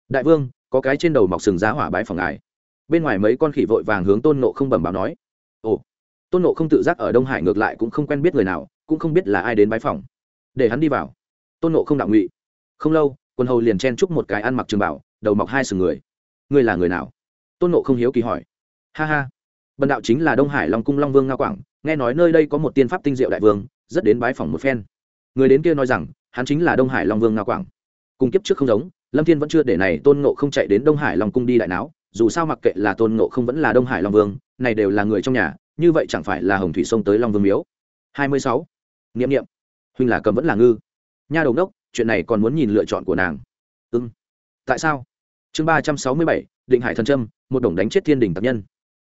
Đại vương có cái trên đầu mọc sừng giá hỏa bái phòng ngài. Bên ngoài mấy con khỉ vội vàng hướng tôn nộ không bẩm báo nói, ồ. Tôn nộ không tự giác ở đông hải ngược lại cũng không quen biết người nào, cũng không biết là ai đến bái phòng. Để hắn đi vào. Tôn nộ không đạo ngụy. Không lâu quân hầu liền chen chúc một cái ăn mặc trường bảo, đầu mọc hai sừng người. Ngươi là người nào? Tôn nộ không hiếu kỳ hỏi. Ha ha. Bần đạo chính là đông hải long cung long vương nga quảng, nghe nói nơi đây có một tiên pháp tinh diệu đại vương, rất đến bái phòng một phen. Người đến kia nói rằng, hắn chính là đông hải long vương nga quảng. Cùng kiếp trước không giống lâm thiên vẫn chưa để này tôn ngộ không chạy đến đông hải long cung đi đại não dù sao mặc kệ là tôn ngộ không vẫn là đông hải long vương, này đều là người trong nhà, như vậy chẳng phải là hồng thủy sông tới long vương miếu. Hai mươi sáu. Nghiệm nghiệm huynh là cầm vẫn là ngư. Nha đầu đốc, chuyện này còn muốn nhìn lựa chọn của nàng. Ưng tại sao? Chương ba trăm sáu mươi bảy, định hải thần trâm, một đồng đánh chết thiên đình tập nhân.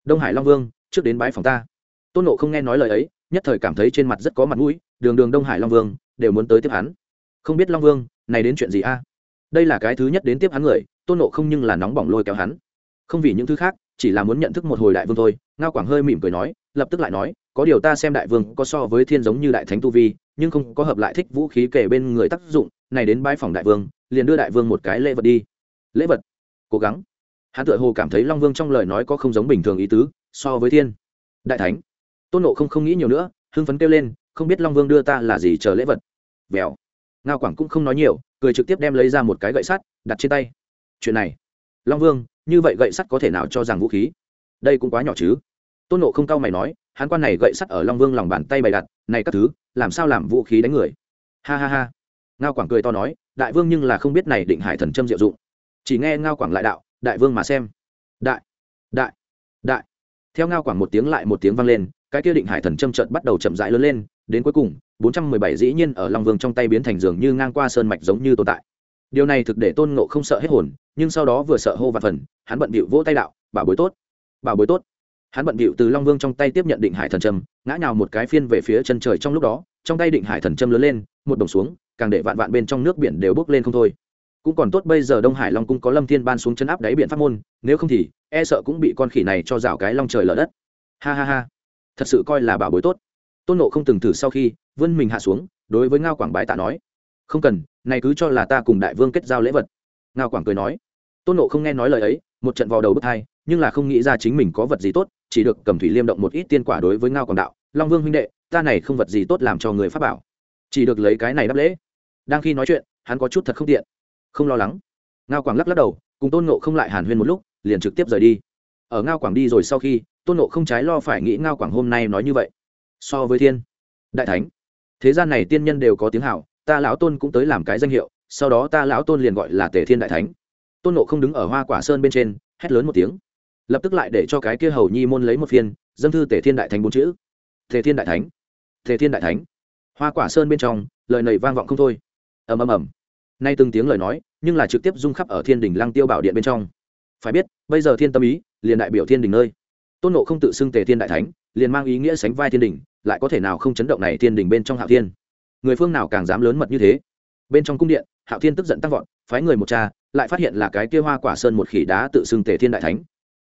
Đông hải long vương, trước đến bãi phòng ta. Tôn nộ không nghe nói lời ấy, nhất thời cảm thấy trên mặt rất có mặt mũi, đường đường đông hải long vương, đều muốn tới tiếp hắn. Không biết long vương, này đến chuyện gì a? Đây là cái thứ nhất đến tiếp hắn người, tôn nộ không nhưng là nóng bỏng lôi kéo hắn. Không vì những thứ khác, chỉ là muốn nhận thức một hồi đại vương thôi, ngao quảng hơi mỉm cười nói, lập tức lại nói, có điều ta xem đại vương có so với thiên giống như đại thánh tu vi, nhưng không có hợp lại thích vũ khí kể bên người tác dụng, này đến bãi phòng đại vương, liền đưa đại vương một cái lễ vật đi. Lễ vật? Cố gắng. Hắn tựa hồ cảm thấy long vương trong lời nói có không giống bình thường ý tứ, so với thiên. Đại thánh. Tôn nộ không không nghĩ nhiều nữa, hưng phấn kêu lên, không biết long vương đưa ta là gì chờ lễ vật. Vèo ngao quảng cũng không nói nhiều, cười trực tiếp đem lấy ra một cái gậy sắt, đặt trên tay. Chuyện này, long vương, như vậy gậy sắt có thể nào cho rằng vũ khí? Đây cũng quá nhỏ chứ. Tôn nộ không cao mày nói, hắn quan này gậy sắt ở long vương lòng bàn tay bày đặt, này các thứ, làm sao làm vũ khí đánh người? Ha ha ha. Ngao quảng cười to nói, đại vương nhưng là không biết này định hải thần châm diệu dụng. Chỉ nghe ngao quảng lại đạo, đại vương mà xem. Đại đại đại. Theo ngao quảng một tiếng lại một tiếng vang lên, cái kia định hải thần châm trận bắt đầu chậm rãi lớn lên đến cuối cùng 417 dĩ nhiên ở long vương trong tay biến thành dường như ngang qua sơn mạch giống như tồn tại. Điều này thực để tôn ngộ không sợ hết hồn, nhưng sau đó vừa sợ hô và phần, hắn bận bịu vỗ tay đạo bảo bối tốt bảo bối tốt. Hắn bận bịu từ long vương trong tay tiếp nhận định hải thần trâm ngã nhào một cái phiên về phía chân trời trong lúc đó, trong tay định hải thần trâm lớn lên, một đồng xuống, càng để vạn vạn bên trong nước biển đều bốc lên không thôi. Cũng còn tốt bây giờ đông hải long cung có lâm thiên ban xuống chân áp đáy biển pháp môn, nếu không thì e sợ cũng bị con khỉ này cho rào cái long trời lở đất. Ha ha ha. Thật sự coi là bảo bối tốt tôn nộ không từng thử sau khi vươn mình hạ xuống, đối với ngao quảng bái tạ nói, không cần, này cứ cho là ta cùng đại vương kết giao lễ vật. Ngao quảng cười nói, tôn nộ không nghe nói lời ấy, một trận vào đầu bức hai, nhưng là không nghĩ ra chính mình có vật gì tốt, chỉ được cầm thủy liêm động một ít tiên quả đối với ngao quảng đạo, long vương huynh đệ, ta này không vật gì tốt làm cho người pháp bảo, chỉ được lấy cái này đáp lễ. Đang khi nói chuyện, hắn có chút thật không tiện, không lo lắng. Ngao quảng lắc lắc đầu, cùng tôn nộ không lại hàn huyên một lúc, liền trực tiếp rời đi. Ở ngao quảng đi rồi sau khi, tôn nộ không trái lo phải nghĩ ngao quảng hôm nay nói như vậy so với thiên, đại thánh. Thế gian này tiên nhân đều có tiếng hảo, ta lão tôn cũng tới làm cái danh hiệu, sau đó ta lão tôn liền gọi là tề thiên đại thánh. Tôn nộ không đứng ở hoa quả sơn bên trên, hét lớn một tiếng. Lập tức lại để cho cái kia hầu nhi môn lấy một phiên, dâng thư tề thiên đại thánh bốn chữ. Tề thiên đại thánh, tề thiên đại thánh. Hoa quả sơn bên trong, lời nầy vang vọng không thôi. Ầm ầm ầm. Nay từng tiếng lời nói, nhưng là trực tiếp rung khắp ở thiên đình lăng tiêu bảo điện bên trong. Phải biết, bây giờ thiên tâm ý, liền đại biểu thiên đình nơi. Tôn nộ không tự xưng tề thiên đại thánh liền mang ý nghĩa sánh vai thiên đình, lại có thể nào không chấn động này thiên đình bên trong hạo thiên? Người phương nào càng dám lớn mật như thế? Bên trong cung điện, hạo thiên tức giận tăng vọt, phái người một cha lại phát hiện là cái kia hoa quả sơn một khỉ đá tự xưng tề thiên đại thánh.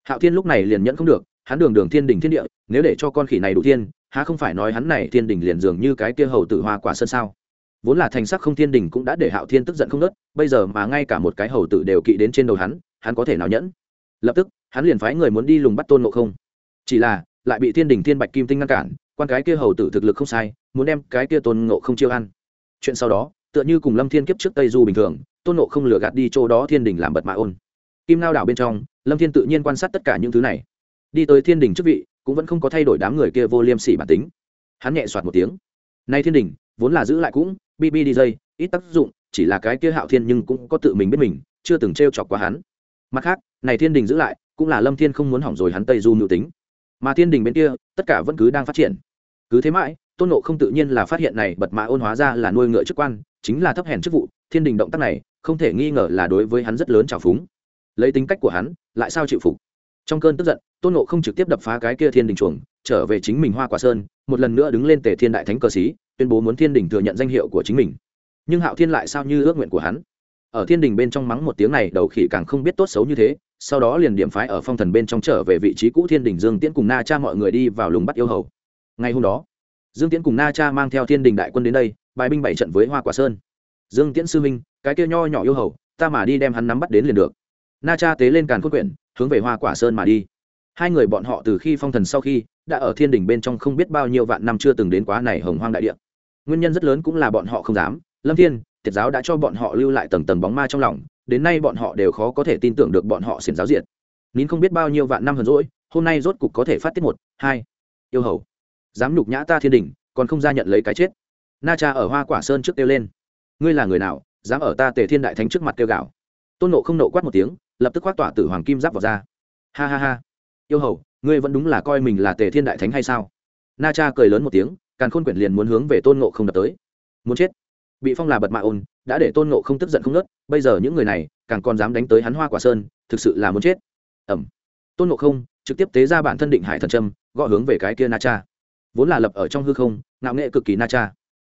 Hạo thiên lúc này liền nhẫn không được, hắn đường đường thiên đình thiên địa, nếu để cho con khỉ này đủ thiên, há không phải nói hắn này thiên đình liền dường như cái kia hầu tử hoa quả sơn sao? Vốn là thành sắc không thiên đình cũng đã để hạo thiên tức giận không nớt, bây giờ mà ngay cả một cái hầu tử đều kỵ đến trên đầu hắn hắn có thể nào nhẫn? Lập tức, hắn liền phái người muốn đi lùng bắt tôn ngộ không. Chỉ là lại bị thiên đình thiên bạch kim tinh ngăn cản, quan cái kia hầu tử thực lực không sai, muốn đem cái kia tôn ngộ không chiêu ăn. Chuyện sau đó, tựa như cùng lâm thiên kiếp trước tây du bình thường, tôn ngộ không lừa gạt đi chỗ đó thiên đình làm bật mạ ôn. Kim lao đảo bên trong, lâm thiên tự nhiên quan sát tất cả những thứ này. Đi tới thiên đình chức vị, cũng vẫn không có thay đổi đám người kia vô liêm sỉ bản tính. Hắn nhẹ soạt một tiếng. Nay thiên đình, vốn là giữ lại cũng bb dj ít tác dụng, chỉ là cái kia hạo thiên nhưng cũng có tự mình biết mình, chưa từng t r e o chọc qua hắn. Mặt khác, này thiên đình giữ lại, cũng là lâm thiên không muốn hỏng rồi hắn tây du mưu tính mà thiên đình bên kia, tất cả vẫn cứ đang phát triển. Cứ thế mãi, tôn nộ không tự nhiên là phát hiện này bật mã ôn hóa ra là nuôi ngựa chức quan, chính là thấp hèn chức vụ, thiên đình động tác này, không thể nghi ngờ là đối với hắn rất lớn trào phúng. Lấy tính cách của hắn, lại sao chịu phục? Trong cơn tức giận, tôn nộ không trực tiếp đập phá cái kia thiên đình chuồng, trở về chính mình hoa quả sơn, một lần nữa đứng lên tề thiên đại thánh cờ sĩ, tuyên bố muốn thiên đình thừa nhận danh hiệu của chính mình. Nhưng hạo thiên lại sao như ước nguyện của hắn? Ở thiên đình bên trong mắng một tiếng này, đầu khỉ càng không biết tốt xấu như thế. Sau đó liền điểm phái ở phong thần bên trong trở về vị trí cũ thiên đình dương tiễn cùng na cha mọi người đi vào lùng bắt yêu hầu. Ngày hôm đó, dương tiễn cùng na cha mang theo thiên đình đại quân đến đây, bài binh bảy trận với hoa quả sơn. Dương tiễn sư minh, cái kia nho nhỏ yêu hầu, ta mà đi đem hắn nắm bắt đến liền được. Na cha tế lên càn cốt quyển, hướng về hoa quả sơn mà đi. Hai người bọn họ từ khi phong thần sau khi, đã ở thiên đình bên trong không biết bao nhiêu vạn năm chưa từng đến quá này hồng hoang đại địa. Nguyên nhân rất lớn cũng là bọn họ không dám. Lâm thiên tiệt giáo đã cho bọn họ lưu lại tầng tầng bóng ma trong lòng, đến nay bọn họ đều khó có thể tin tưởng được bọn họ xiển giáo diện nín không biết bao nhiêu vạn năm hờn rỗi hôm nay rốt cục có thể phát tiết một, hai. Yêu hầu, dám nhục nhã ta thiên đình, còn không ra nhận lấy cái chết. Na cha ở hoa quả sơn trước kêu lên. Ngươi là người nào, dám ở ta tề thiên đại thánh trước mặt kêu gạo tôn nộ không nộ quát một tiếng, lập tức khoác tỏa tử hoàng kim giáp vào ra. Ha ha ha. Yêu hầu, ngươi vẫn đúng là coi mình là tề thiên đại thánh hay sao? Na cha cười lớn một tiếng, càn khôn quyển liền muốn hướng về tôn nộ không đập tới. Muốn chết bị phong là bật mạ ôn, đã để tôn nộ không tức giận không nớt bây giờ những người này, càng còn dám đánh tới hắn hoa quả sơn, thực sự là muốn chết. Ẩm tôn nộ không, trực tiếp tế ra bản thân định hải thần trâm gõ hướng về cái kia na cha. Vốn là lập ở trong hư không, ngạo nghệ cực kỳ na cha.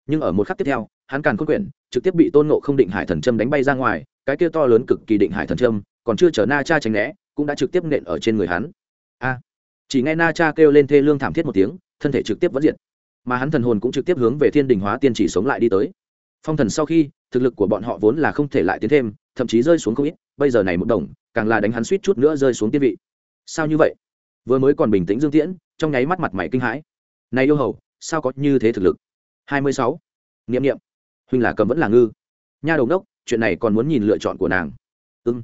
Nhưng ở một khắc tiếp theo, hắn càng khôn quyển, trực tiếp bị tôn nộ không định hải thần trâm đánh bay ra ngoài, cái kia to lớn cực kỳ định hải thần trâm còn chưa chờ na cha tránh né, cũng đã trực tiếp nện ở trên người hắn. A. Chỉ nghe na cha kêu lên thê lương thảm thiết một tiếng, thân thể trực tiếp vẫn diện mà hắn thần hồn cũng trực tiếp hướng về thiên đình hóa tiên chỉ sống lại đi tới phong thần sau khi, thực lực của bọn họ vốn là không thể lại tiến thêm, thậm chí rơi xuống không ít, bây giờ này một đồng, càng là đánh hắn suýt chút nữa rơi xuống tiên vị. Sao như vậy? Vừa mới còn bình tĩnh dương tiễn, trong nháy mắt mặt mày kinh hãi. Này yêu hầu, sao có như thế thực lực? Hai mươi sáu. Nghiệm nghiệm huynh là cầm vẫn là ngư. Nha đầu đốc chuyện này còn muốn nhìn lựa chọn của nàng. Ưng ừ.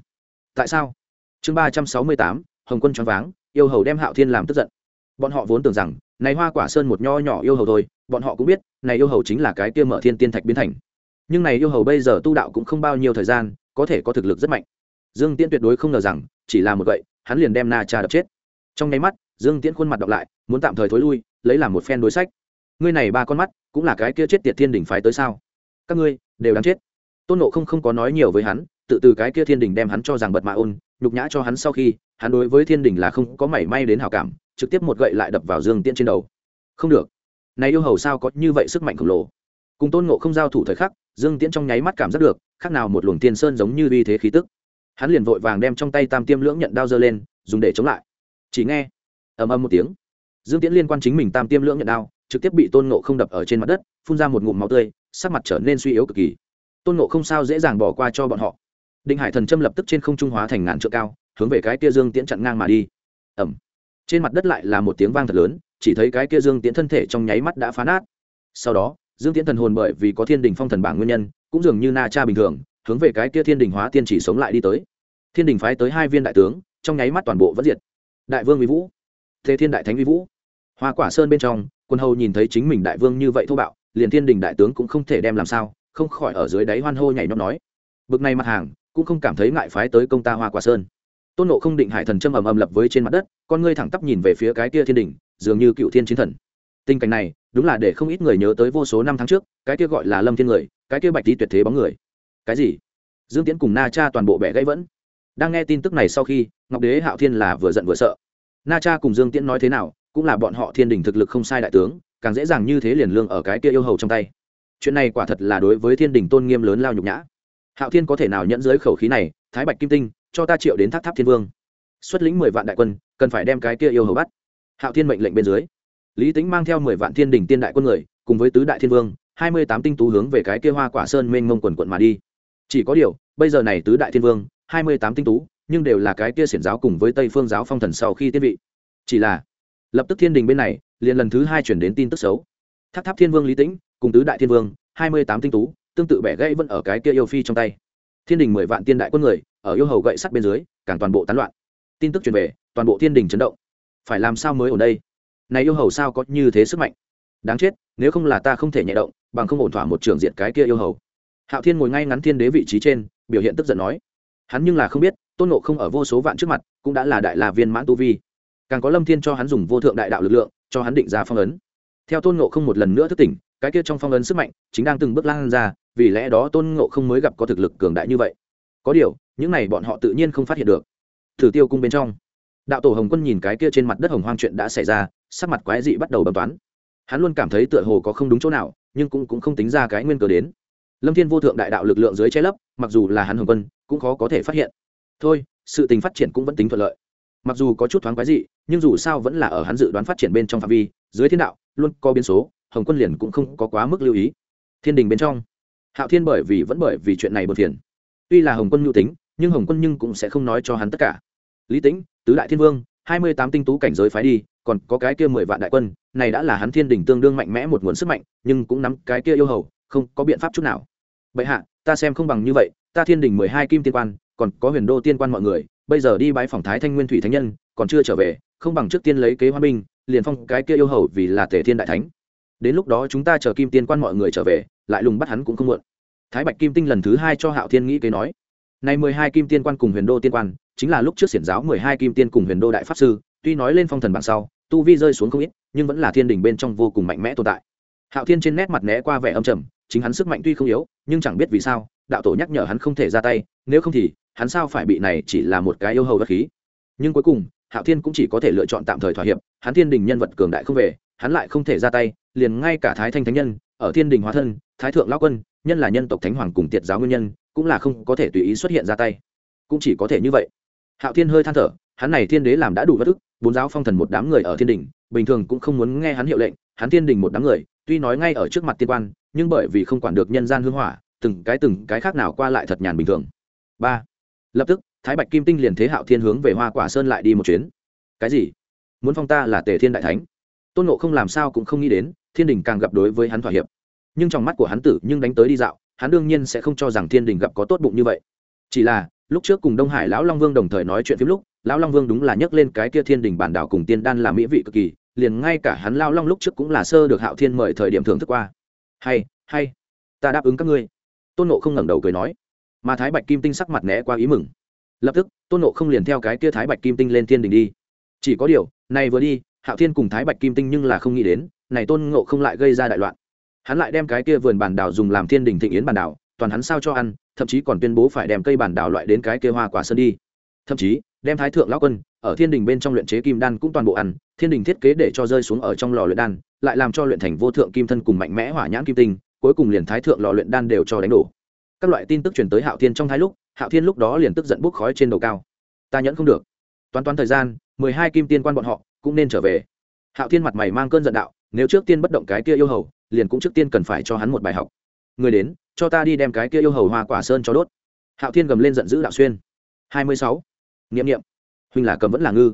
tại sao? Chương ba trăm sáu mươi tám, hồng quân choáng váng, yêu hầu đem hạo thiên làm tức giận. Bọn họ vốn tưởng rằng, này hoa quả sơn một nho nhỏ yêu hầu thôi bọn họ cũng biết, này yêu hầu chính là cái kia mở thiên tiên thạch biến thành. Nhưng này yêu hầu bây giờ tu đạo cũng không bao nhiêu thời gian, có thể có thực lực rất mạnh. Dương tiễn tuyệt đối không ngờ rằng, chỉ là một vậy hắn liền đem na cha đập chết. Trong nháy mắt, dương tiễn khuôn mặt đọc lại, muốn tạm thời thối lui, lấy làm một phen đối sách. Ngươi này ba con mắt, cũng là cái kia chết tiệt thiên đình phái tới sao? Các ngươi, đều đáng chết. Tôn nộ không không có nói nhiều với hắn, tự từ cái kia thiên đình đem hắn cho rằng bật mạ ôn, nhục nhã cho hắn sau khi, hắn đối với thiên đình là không có mảy may đến hào cảm, trực tiếp một gậy lại đập vào dương tiễn trên đầu. Không được này yêu hầu sao có như vậy sức mạnh khổng lồ. Cùng tôn ngộ không giao thủ thời khắc, dương tiễn trong nháy mắt cảm giác được, khác nào một luồng tiên sơn giống như uy thế khí tức. Hắn liền vội vàng đem trong tay tam tiêm lưỡng nhận đao dơ lên, dùng để chống lại. Chỉ nghe, ầm ầm một tiếng, dương tiễn liên quan chính mình tam tiêm lưỡng nhận đao, trực tiếp bị tôn ngộ không đập ở trên mặt đất, phun ra một ngụm máu tươi, sắc mặt trở nên suy yếu cực kỳ. Tôn ngộ không sao dễ dàng bỏ qua cho bọn họ. Định hải thần châm lập tức trên không trung hóa thành ngàn trượng cao, hướng về cái tia dương tiễn chặn ngang mà đi. Ẩm trên mặt đất lại là một tiếng vang thật lớn chỉ thấy cái kia dương tiễn thân thể trong nháy mắt đã phá nát. Sau đó, dương tiễn thần hồn bởi vì có thiên đình phong thần bảng nguyên nhân, cũng dường như na cha bình thường, hướng về cái kia thiên đình hóa tiên chỉ sống lại đi tới. Thiên đình phái tới hai viên đại tướng, trong nháy mắt toàn bộ vẫn diệt. Đại vương vi vũ, thế thiên đại thánh vi vũ. Hoa quả sơn bên trong, quân hầu nhìn thấy chính mình đại vương như vậy thô bạo, liền thiên đình đại tướng cũng không thể đem làm sao, không khỏi ở dưới đáy hoan hô nhảy nhót nói. Bực này mặt hàng, cũng không cảm thấy ngại phái tới công ta hoa quả sơn tôn nộ không định hải thần châm ầm ầm lập với trên mặt đất, con ngươi thẳng tắp nhìn về phía cái kia thiên đình dường như cựu thiên chiến thần. Tình cảnh này, đúng là để không ít người nhớ tới vô số năm tháng trước, cái kia gọi là lâm thiên người, cái kia bạch đi tuyệt thế bóng người. Cái gì? Dương tiễn cùng na cha toàn bộ bẻ gãy vẫn. Đang nghe tin tức này sau khi, ngọc đế, hạo thiên là vừa giận vừa sợ. Na cha cùng dương tiễn nói thế nào, cũng là bọn họ thiên đình thực lực không sai đại tướng, càng dễ dàng như thế liền lương ở cái kia yêu hầu trong tay. Chuyện này quả thật là đối với thiên đình tôn nghiêm lớn lao nhục nhã. Hạo thiên có thể nào nhẫn dưới khẩu khí này, thái bạch kim tinh cho ta triệu đến tháp tháp thiên vương. Xuất lĩnh mười vạn đại quân, cần phải đem cái kia yêu hầu bắt. Hạo thiên mệnh lệnh bên dưới, lý tính mang theo mười vạn thiên đình tiên đại quân người, cùng với tứ đại thiên vương, hai mươi tám tinh tú hướng về cái kia hoa quả sơn mênh mông quần quận mà đi. Chỉ có điều, bây giờ này tứ đại thiên vương, hai mươi tám tinh tú, nhưng đều là cái kia xiển giáo cùng với tây phương giáo phong thần sau khi tiên vị. Chỉ là, lập tức thiên đình bên này, liền lần thứ hai chuyển đến tin tức xấu. Tháp tháp thiên vương lý tĩnh, cùng tứ đại thiên vương, hai mươi tám tinh tú, tương tự bẻ gãy vẫn ở cái kia yêu phi trong tay thiên đình mười vạn tiên đại quân người, ở yêu hầu gậy sắt bên dưới, càng toàn bộ tán loạn. Tin tức truyền về, toàn bộ thiên đình chấn động. Phải làm sao mới ở đây? Này yêu hầu sao có như thế sức mạnh? Đáng chết, nếu không là ta không thể nhẹ động, bằng không ổn thỏa một trường diện cái kia yêu hầu. Hạo thiên ngồi ngay ngắn thiên đế vị trí trên, biểu hiện tức giận nói. Hắn nhưng là không biết, tôn nộ không ở vô số vạn trước mặt, cũng đã là đại la viên mãn tu vi. Càng có lâm thiên cho hắn dùng vô thượng đại đạo lực lượng, cho hắn định ra phong ấn. Theo tôn nộ không một lần nữa thức tỉnh, cái kia trong phong ấn sức mạnh, chính đang từng bước lan ra vì lẽ đó tôn ngộ không mới gặp có thực lực cường đại như vậy. Có điều những này bọn họ tự nhiên không phát hiện được. Thử tiêu cung bên trong đạo tổ hồng quân nhìn cái kia trên mặt đất hồng hoang chuyện đã xảy ra sắc mặt quái dị bắt đầu bấm toán. Hắn luôn cảm thấy tựa hồ có không đúng chỗ nào nhưng cũng, cũng không tính ra cái nguyên cờ đến. Lâm thiên vô thượng đại đạo lực lượng dưới che lấp mặc dù là hắn hồng quân cũng khó có thể phát hiện. Thôi sự tình phát triển cũng vẫn tính thuận lợi. Mặc dù có chút thoáng quái dị nhưng dù sao vẫn là ở hắn dự đoán phát triển bên trong phạm vi dưới thiên đạo luôn có biến số hồng quân liền cũng không có quá mức lưu ý. Thiên đình bên trong hạo thiên bởi vì vẫn bởi vì chuyện này bật phiền. Tuy là hồng quân nhu tính, nhưng hồng quân nhưng cũng sẽ không nói cho hắn tất cả. Lý tĩnh, tứ đại thiên vương, hai mươi tám tinh tú cảnh giới phái đi, còn có cái kia mười vạn đại quân, này đã là hắn thiên đình tương đương mạnh mẽ một nguồn sức mạnh, nhưng cũng nắm cái kia yêu hầu, không có biện pháp chút nào. Bệ hạ, ta xem không bằng như vậy, ta thiên đình mười hai kim tiên quan, còn có huyền đô tiên quan mọi người, bây giờ đi bái phòng thái thanh nguyên thủy thánh nhân, còn chưa trở về, không bằng trước tiên lấy kế hoa binh, liền phong cái kia yêu hầu vì là tể thiên đại thánh. Đến lúc đó chúng ta chờ kim tiên quan mọi người trở về lại lùng bắt hắn cũng không muộn. Thái bạch kim tinh lần thứ hai cho hạo thiên nghĩ kế nói, Nay mười hai kim tiên quan cùng huyền đô tiên quan, chính là lúc trước xiển giáo mười hai kim tiên cùng huyền đô đại pháp sư, tuy nói lên phong thần bảng sau, tu vi rơi xuống không ít, nhưng vẫn là thiên đình bên trong vô cùng mạnh mẽ tồn tại. Hạo thiên trên nét mặt né qua vẻ âm trầm, chính hắn sức mạnh tuy không yếu, nhưng chẳng biết vì sao, đạo tổ nhắc nhở hắn không thể ra tay, nếu không thì, hắn sao phải bị này chỉ là một cái yêu hầu đất khí. Nhưng cuối cùng, hạo thiên cũng chỉ có thể lựa chọn tạm thời thỏa hiệp, hắn thiên đình nhân vật cường đại không về, hắn lại không thể ra tay, liền ngay cả thái thanh thánh nhân, ở thiên đình hóa thân thái thượng lao quân, nhân là nhân tộc thánh hoàng cùng tiệt giáo nguyên nhân, cũng là không có thể tùy ý xuất hiện ra tay. Cũng chỉ có thể như vậy. Hạo thiên hơi than thở, hắn này thiên đế làm đã đủ bất ức bốn giáo phong thần một đám người ở thiên đình, bình thường cũng không muốn nghe hắn hiệu lệnh, hắn thiên đình một đám người, tuy nói ngay ở trước mặt tiên quan, nhưng bởi vì không quản được nhân gian hương hỏa, từng cái từng cái khác nào qua lại thật nhàn bình thường. Ba. Lập tức, thái bạch kim tinh liền thế hạo thiên hướng về hoa quả sơn lại đi một chuyến. Cái gì? Muốn phong ta là tề thiên đại thánh? Tôn nộ không làm sao cũng không nghĩ đến, thiên đình càng gặp đối với hắn thỏa hiệp nhưng trong mắt của hắn tử nhưng đánh tới đi dạo, hắn đương nhiên sẽ không cho rằng thiên đình gặp có tốt bụng như vậy. Chỉ là, lúc trước cùng đông hải lão long vương đồng thời nói chuyện phim lúc, lão long vương đúng là nhắc lên cái kia thiên đình bản đảo cùng tiên đan là mỹ vị cực kỳ, liền ngay cả hắn lao long lúc trước cũng là sơ được hạo thiên mời thời điểm thưởng thức qua. Hay hay, ta đáp ứng các ngươi. Tôn nộ không ngẩng đầu cười nói. Mà thái bạch kim tinh sắc mặt né qua ý mừng. Lập tức, tôn nộ không liền theo cái kia thái bạch kim tinh lên thiên đình đi. Chỉ có điều này vừa đi, hạo thiên cùng thái bạch kim tinh nhưng là không nghĩ đến, này tôn ngộ không lại gây ra đại loạn hắn lại đem cái kia vườn bản đảo dùng làm thiên đình thịnh yến bản đảo, toàn hắn sao cho ăn, thậm chí còn tuyên bố phải đem cây bản đảo loại đến cái kia hoa quả sơn đi. Thậm chí, đem thái thượng lão quân, ở thiên đình bên trong luyện chế kim đan cũng toàn bộ ăn, thiên đình thiết kế để cho rơi xuống ở trong lò luyện đan, lại làm cho luyện thành vô thượng kim thân cùng mạnh mẽ hỏa nhãn kim tinh, cuối cùng liền thái thượng lò luyện đan đều cho đánh đổ. Các loại tin tức truyền tới hạo thiên trong thái lúc, hạo thiên lúc đó liền tức giận bốc khói trên đầu cao. Ta nhẫn không được. Toán toán thời gian, mười hai kim tiên quan bọn họ cũng nên trở về. Hạo thiên mặt mày mang cơn giận đạo, nếu trước tiên bất động cái kia yêu hầu liền cũng trước tiên cần phải cho hắn một bài học. Người đến, cho ta đi đem cái kia yêu hầu hoa quả sơn cho đốt. Hạo thiên gầm lên giận dữ đạo xuyên. Hai mươi sáu. N i ệ m n i ệ m huynh là cầm vẫn là ngư.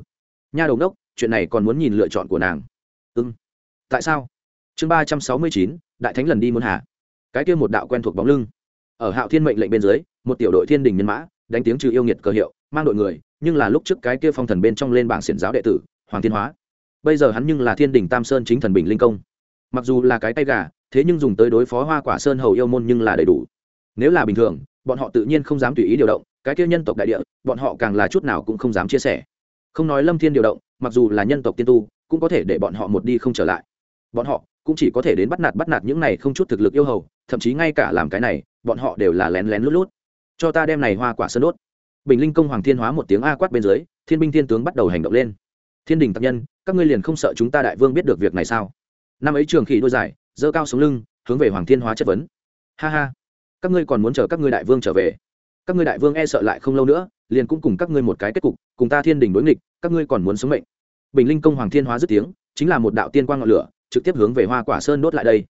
Nha đầu đốc, chuyện này còn muốn nhìn lựa chọn của nàng. Ưng tại sao? Chương ba trăm sáu mươi chín, đại thánh lần đi muốn hạ cái kia một đạo quen thuộc bóng lưng. Ở hạo thiên mệnh lệnh bên dưới, một tiểu đội thiên đình nhân mã, đánh tiếng trừ yêu nghiệt cơ hiệu, mang đội người, nhưng là lúc trước cái kia phong thần bên trong lên bảng xiển giáo đệ tử, hoàng thiên hóa. Bây giờ hắn nhưng là thiên đình tam sơn chính thần bình linh công mặc dù là cái tay gà, thế nhưng dùng tới đối phó hoa quả sơn hầu yêu môn nhưng là đầy đủ. Nếu là bình thường, bọn họ tự nhiên không dám tùy ý điều động, cái kia nhân tộc đại địa, bọn họ càng là chút nào cũng không dám chia sẻ. Không nói lâm thiên điều động, mặc dù là nhân tộc tiên tu, cũng có thể để bọn họ một đi không trở lại. Bọn họ cũng chỉ có thể đến bắt nạt bắt nạt những này không chút thực lực yêu hầu, thậm chí ngay cả làm cái này, bọn họ đều là lén lén lút lút. Cho ta đem này hoa quả sơn đốt. Bình linh công hoàng thiên hóa một tiếng a quát bên dưới, thiên binh thiên tướng bắt đầu hành động lên. Thiên đình tập nhân, các ngươi liền không sợ chúng ta đại vương biết được việc này sao? Năm ấy trường khỉ đôi dài dơ cao xuống lưng, hướng về hoàng thiên hóa chất vấn. Ha ha, các ngươi còn muốn chờ các ngươi đại vương trở về? Các ngươi đại vương e sợ lại không lâu nữa, liền cũng cùng các ngươi một cái kết cục, cùng ta thiên đình đối nghịch, các ngươi còn muốn sống mệnh. Bình linh công hoàng thiên hóa dứt tiếng, chính là một đạo tiên quang ngọn lửa, trực tiếp hướng về hoa quả sơn đốt lại đây.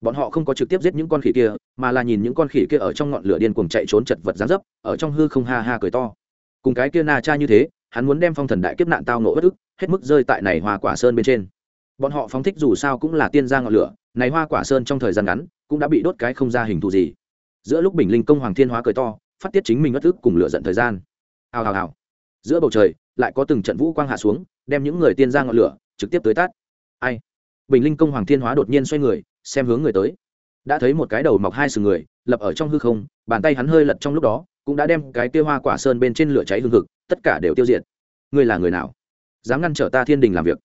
Bọn họ không có trực tiếp giết những con khỉ kia, mà là nhìn những con khỉ kia ở trong ngọn lửa điên cuồng chạy trốn chật vật gián dấp, ở trong hư không ha ha cười to. Cùng cái kia na cha như thế, hắn muốn đem phong thần đại kiếp nạn tao nổ bất ức, hết mức rơi tại này hoa quả sơn bên trên bọn họ phóng thích dù sao cũng là tiên gia ngọn lửa, này hoa quả sơn trong thời gian ngắn cũng đã bị đốt cái không ra hình thù gì. Giữa lúc bình linh công hoàng thiên hóa cười to, phát tiết chính mình bất thức cùng lửa giận thời gian. Hào hào hào. Giữa bầu trời, lại có từng trận vũ quang hạ xuống, đem những người tiên gia ngọn lửa trực tiếp tới tát. Ai? Bình linh công hoàng thiên hóa đột nhiên xoay người, xem hướng người tới. Đã thấy một cái đầu mọc hai sừng người, lập ở trong hư không, bàn tay hắn hơi lật trong lúc đó, cũng đã đem cái tiêu hoa quả sơn bên trên lửa cháy hương thực tất cả đều tiêu diệt. Ngươi là người nào? Dám ngăn trở ta thiên đình làm việc?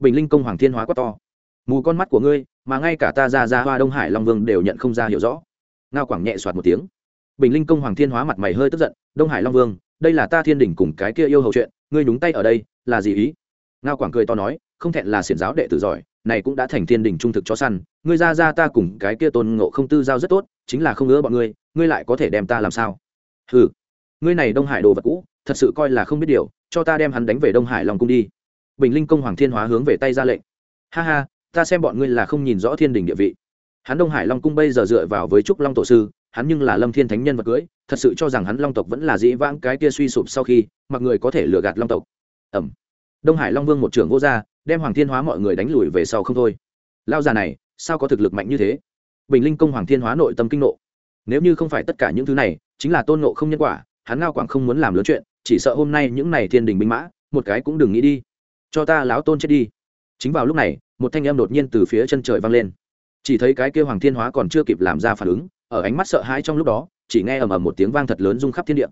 Bình linh công hoàng thiên hóa quá to. Mù con mắt của ngươi, mà ngay cả ta ra ra hoa đông hải long vương đều nhận không ra hiểu rõ. Ngao quảng nhẹ soạt một tiếng. Bình linh công hoàng thiên hóa mặt mày hơi tức giận, đông hải long vương, đây là ta thiên đình cùng cái kia yêu hầu chuyện, ngươi nhúng tay ở đây, là gì ý? Ngao quảng cười to nói, không thẹn là xiển giáo đệ tử giỏi, này cũng đã thành thiên đình trung thực cho săn, ngươi ra ra ta cùng cái kia tôn ngộ không tư giao rất tốt, chính là không ngỡ bọn ngươi ngươi lại có thể đem ta làm sao? Ừ ngươi này đông hải đồ vật cũ, thật sự coi là không biết điều, cho ta đem hắn đánh về đông hải Long cung đi bình linh công hoàng thiên hóa hướng về tay ra lệnh. Ha ha, ta xem bọn ngươi là không nhìn rõ thiên đình địa vị. Hắn đông hải long cung bây giờ dựa vào với trúc long tổ sư, hắn nhưng là lâm thiên thánh nhân vật cưới, thật sự cho rằng hắn long tộc vẫn là dĩ vãng cái kia suy sụp sau khi, mặc người có thể lừa gạt long tộc. Ẩm đông hải long vương một trưởng vô gia, đem hoàng thiên hóa mọi người đánh lùi về sau không thôi. Lao già này, sao có thực lực mạnh như thế? Bình linh công hoàng thiên hóa nội tâm kinh nộ. Nếu như không phải tất cả những thứ này, chính là tôn nộ không nhân quả, hắn ngao quảng không muốn làm lớn chuyện, chỉ sợ hôm nay những này thiên đình binh mã, một cái cũng đừng nghĩ đi cho ta láo tôn chết đi. Chính vào lúc này, một thanh âm đột nhiên từ phía chân trời vang lên. Chỉ thấy cái kêu hoàng thiên hóa còn chưa kịp làm ra phản ứng, ở ánh mắt sợ hãi trong lúc đó, chỉ nghe ầm ầm một tiếng vang thật lớn rung khắp thiên địa.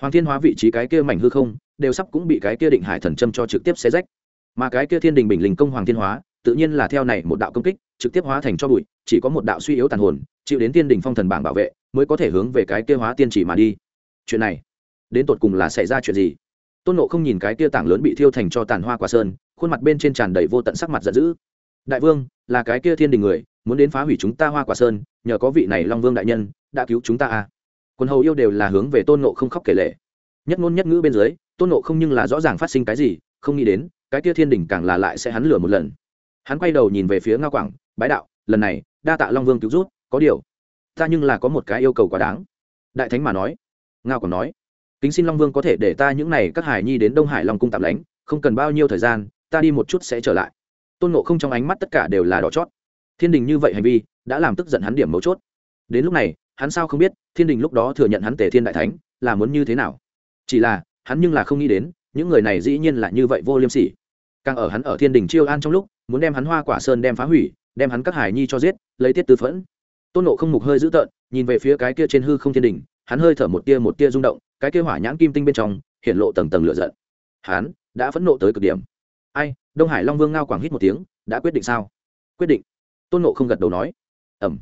Hoàng thiên hóa vị trí cái kia mảnh hư không, đều sắp cũng bị cái kia định hải thần châm cho trực tiếp xé rách. Mà cái kia thiên đình bình linh công hoàng thiên hóa, tự nhiên là theo này một đạo công kích, trực tiếp hóa thành cho bụi, chỉ có một đạo suy yếu tàn hồn, chịu đến thiên đình phong thần bảng bảo vệ, mới có thể hướng về cái kia hóa tiên chỉ mà đi. Chuyện này, đến tột cùng là xảy ra chuyện gì? Tôn nộ không nhìn cái kia tảng lớn bị thiêu thành cho tàn hoa quả sơn, khuôn mặt bên trên tràn đầy vô tận sắc mặt giận dữ. Đại vương, là cái kia thiên đình người, muốn đến phá hủy chúng ta hoa quả sơn, nhờ có vị này long vương đại nhân, đã cứu chúng ta à? Quân hầu yêu đều là hướng về tôn nộ không khóc kể lệ nhất ngôn nhất ngữ bên dưới, tôn nộ không nhưng là rõ ràng phát sinh cái gì, không nghĩ đến, cái kia thiên đình càng là lại sẽ hắn lửa một lần. Hắn quay đầu nhìn về phía ngao quảng, bái đạo, lần này, đa tạ long vương cứu rút có điều, ta nhưng là có một cái yêu cầu quá đáng. Đại thánh mà nói. Ngao quảng nói kính xin long vương có thể để ta những n à y các hải nhi đến đông hải long cung tạm lánh, không cần bao nhiêu thời gian, ta đi một chút sẽ trở lại. Tôn nộ không trong ánh mắt tất cả đều là đỏ chót. Thiên đình như vậy hành vi, đã làm tức giận hắn điểm mấu chốt. Đến lúc này, hắn sao không biết, thiên đình lúc đó thừa nhận hắn tề thiên đại thánh, là muốn như thế nào? Chỉ là, hắn nhưng là không nghĩ đến, những người này dĩ nhiên là như vậy vô liêm sỉ. Càng ở hắn ở thiên đình chiêu an trong lúc, muốn đem hắn hoa quả sơn đem phá hủy, đem hắn các hải nhi cho giết, lấy tiết tư phẫn. Tôn nộ không mục hơi dữ tợn, nhìn về phía cái kia trên hư không thiên đình, hắn hơi thở một tia một tia rung động cái kia hỏa nhãn kim tinh bên trong, hiện lộ tầng tầng lửa giận. Hắn đã phẫn nộ tới cực điểm. Ai, đông hải long vương ngao quảng hít một tiếng, đã quyết định sao? Quyết định. Tôn nộ không gật đầu nói. Ẩm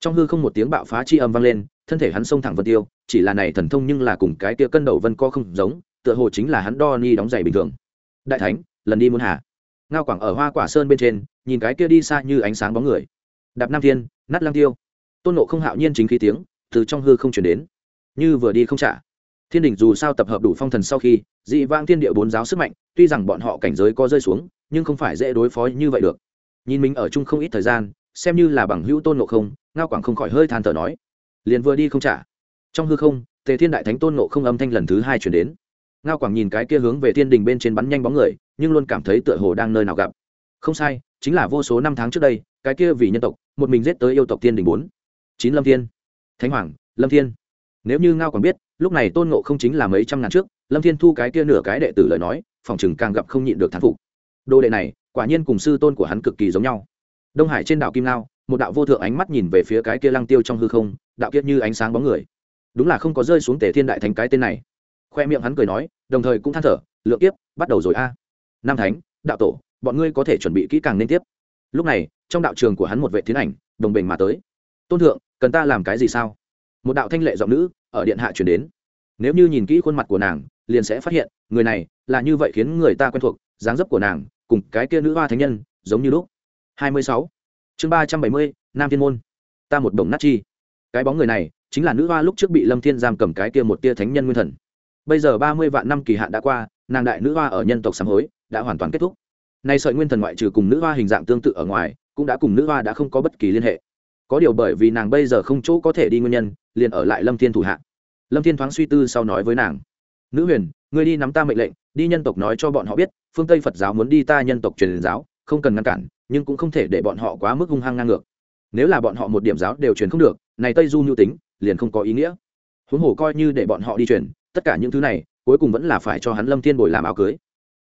trong hư không một tiếng bạo phá chi âm vang lên, thân thể hắn xông thẳng vân tiêu, chỉ là này thần thông nhưng là cùng cái kia cân đầu vân co không giống, tựa hồ chính là hắn đo ni đóng giày bình thường. Đại thánh, lần đi muốn hà. Ngao quảng ở hoa quả sơn bên trên, nhìn cái kia đi xa như ánh sáng bóng người. Đạp nam thiên, nát lang tiêu. Tôn nộ không hạo nhiên chính khí tiếng, từ trong hư không chuyển đến. Như vừa đi không trả thiên đình dù sao tập hợp đủ phong thần sau khi, dị vang thiên địa bốn giáo sức mạnh, tuy rằng bọn họ cảnh giới có rơi xuống, nhưng không phải dễ đối phó như vậy được. Nhìn mình ở chung không ít thời gian, xem như là bằng hữu tôn nộ không, ngao quảng không khỏi hơi than thở nói. Liền vừa đi không trả. Trong hư không, tề thiên đại thánh tôn nộ không âm thanh lần thứ hai chuyển đến. Ngao quảng nhìn cái kia hướng về thiên đình bên trên bắn nhanh bóng người, nhưng luôn cảm thấy tựa hồ đang nơi nào gặp. Không sai, chính là vô số năm tháng trước đây, cái kia vì nhân tộc, một mình giết tới yêu tộc thiên đình bốn. Chín lâm thiên. Thánh hoàng, lâm thiên. Nếu như ngao quảng biết lúc này tôn ngộ không chính là mấy trăm ngàn trước, lâm thiên thu cái kia nửa cái đệ tử lời nói, phòng chừng càng gặp không nhịn được thán phục. Đồ đệ này, quả nhiên cùng sư tôn của hắn cực kỳ giống nhau. Đông hải trên đảo kim lao một đạo vô thượng ánh mắt nhìn về phía cái kia lăng tiêu trong hư không, đạo kiết như ánh sáng bóng người. Đúng là không có rơi xuống tể thiên đại thánh cái tên này. Khoe miệng hắn cười nói, đồng thời cũng than thở, lượng tiếp bắt đầu rồi a. Nam thánh, đạo tổ, bọn ngươi có thể chuẩn bị kỹ càng nên tiếp. Lúc này, trong đạo trường của hắn một vệ tiến ảnh, đồng bình mà tới. Tôn thượng, cần ta làm cái gì sao? Một đạo thanh lệ giọng nữ ở điện hạ chuyển đến. Nếu như nhìn kỹ khuôn mặt của nàng, liền sẽ phát hiện, người này là như vậy khiến người ta quen thuộc, dáng dấp của nàng cùng cái kia nữ hoa thánh nhân giống như lúc. Hai mươi sáu. Chương ba trăm bảy mươi, nam thiên môn. Ta một đồng nát chi. Cái bóng người này chính là nữ hoa lúc trước bị lâm thiên giam cầm cái kia một tia thánh nhân nguyên thần. Bây giờ ba mươi vạn năm kỳ hạn đã qua, nàng đại nữ hoa ở nhân tộc sám hối đã hoàn toàn kết thúc. Nay sợi nguyên thần ngoại trừ cùng nữ hoa hình dạng tương tự ở ngoài, cũng đã cùng nữ hoa đã không có bất kỳ liên hệ có điều bởi vì nàng bây giờ không chỗ có thể đi nguyên nhân, liền ở lại lâm thiên thủ hạ. Lâm thiên thoáng suy tư sau nói với nàng. Nữ huyền, ngươi đi nắm ta mệnh lệnh, đi nhân tộc nói cho bọn họ biết, phương tây phật giáo muốn đi ta nhân tộc truyền giáo, không cần ngăn cản, nhưng cũng không thể để bọn họ quá mức hung hăng ngang ngược. Nếu là bọn họ một điểm giáo đều truyền không được, này tây du nhu tính, liền không có ý nghĩa. Huống hồ coi như để bọn họ đi truyền, tất cả những thứ này, cuối cùng vẫn là phải cho hắn lâm thiên bồi làm áo cưới.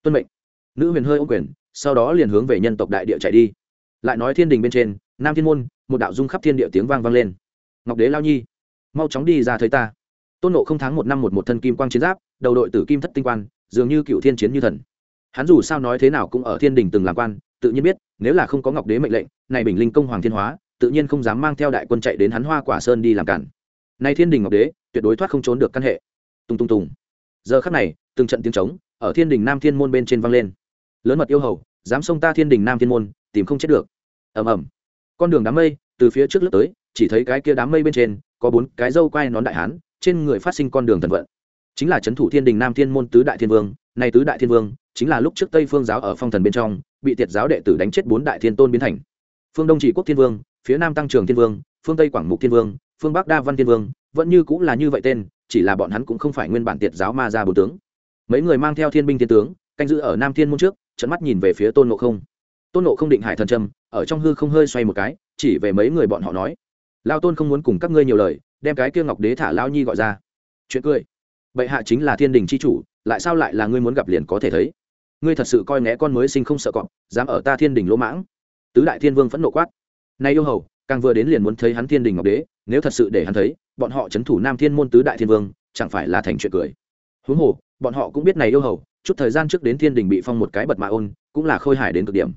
Tuân mệnh. Nữ huyền hơi ô quyền, sau đó liền hướng về nhân tộc đại địa chạy đi. Lại nói thiên đình bên trên, nam thiên môn một đạo dung khắp thiên địa tiếng vang vang lên. Ngọc đế lao nhi, mau chóng đi ra thấy ta. Tôn nộ không tháng một năm một một thân kim quang chiến giáp, đầu đội tử kim thất tinh quan, dường như cựu thiên chiến như thần. Hắn dù sao nói thế nào cũng ở thiên đình từng làm quan, tự nhiên biết, nếu là không có ngọc đế mệnh lệnh, này bình linh công hoàng thiên hóa, tự nhiên không dám mang theo đại quân chạy đến hắn hoa quả sơn đi làm cản. Nay thiên đình ngọc đế, tuyệt đối thoát không trốn được căn hệ. Tung tung tùng. Giờ khắc này, từng trận tiếng trống ở thiên đình nam thiên môn bên trên vang lên. Lớn mật yêu hầu, dám xông ta thiên đình nam thiên môn, tìm không chết được. Ầm ầm con đường đám mây, từ phía trước lướt tới, chỉ thấy cái kia đám mây bên trên, có bốn cái dâu quai nón đại hán, trên người phát sinh con đường thần vận. Chính là trấn thủ thiên đình nam thiên môn tứ đại thiên vương này tứ đại thiên vương, chính là lúc trước tây phương giáo ở phong thần bên trong, bị tiệt giáo đệ tử đánh chết bốn đại thiên tôn biến thành. Phương đông chỉ quốc thiên vương, phía nam tăng trường thiên vương, phương tây quảng mục thiên vương, phương bắc đa văn thiên vương, vẫn như cũng là như vậy tên, chỉ là bọn hắn cũng không phải nguyên bản tiệt giáo ma ra bốn tướng. Mấy người mang theo thiên binh thiên tướng, canh giữ ở nam thiên môn trước trận mắt nhìn về phía tôn ngộ không. Tôn ngộ không định hải thần trâm ở trong hư không hơi xoay một cái, chỉ về mấy người bọn họ nói. Lao tôn không muốn cùng các ngươi nhiều lời, đem cái kia ngọc đế thả lao nhi gọi ra. Chuyện cười. Bệ hạ chính là thiên đình c h i chủ, lại sao lại là ngươi muốn gặp liền có thể thấy? Ngươi thật sự coi ngẽ con mới sinh không sợ cọp, dám ở ta thiên đình lỗ mãng? Tứ đại thiên vương phẫn nộ quát. Nay yêu hầu, càng vừa đến liền muốn thấy hắn thiên đình ngọc đế, nếu thật sự để hắn thấy, bọn họ c h ấ n thủ nam thiên môn tứ đại thiên vương, chẳng phải là thành chuyện cười. Huống hồ, bọn họ cũng biết này yêu hầu, chút thời gian trước đến thiên đình bị phong một cái bật mạ ôn, cũng là khôi hài đến cực điểm.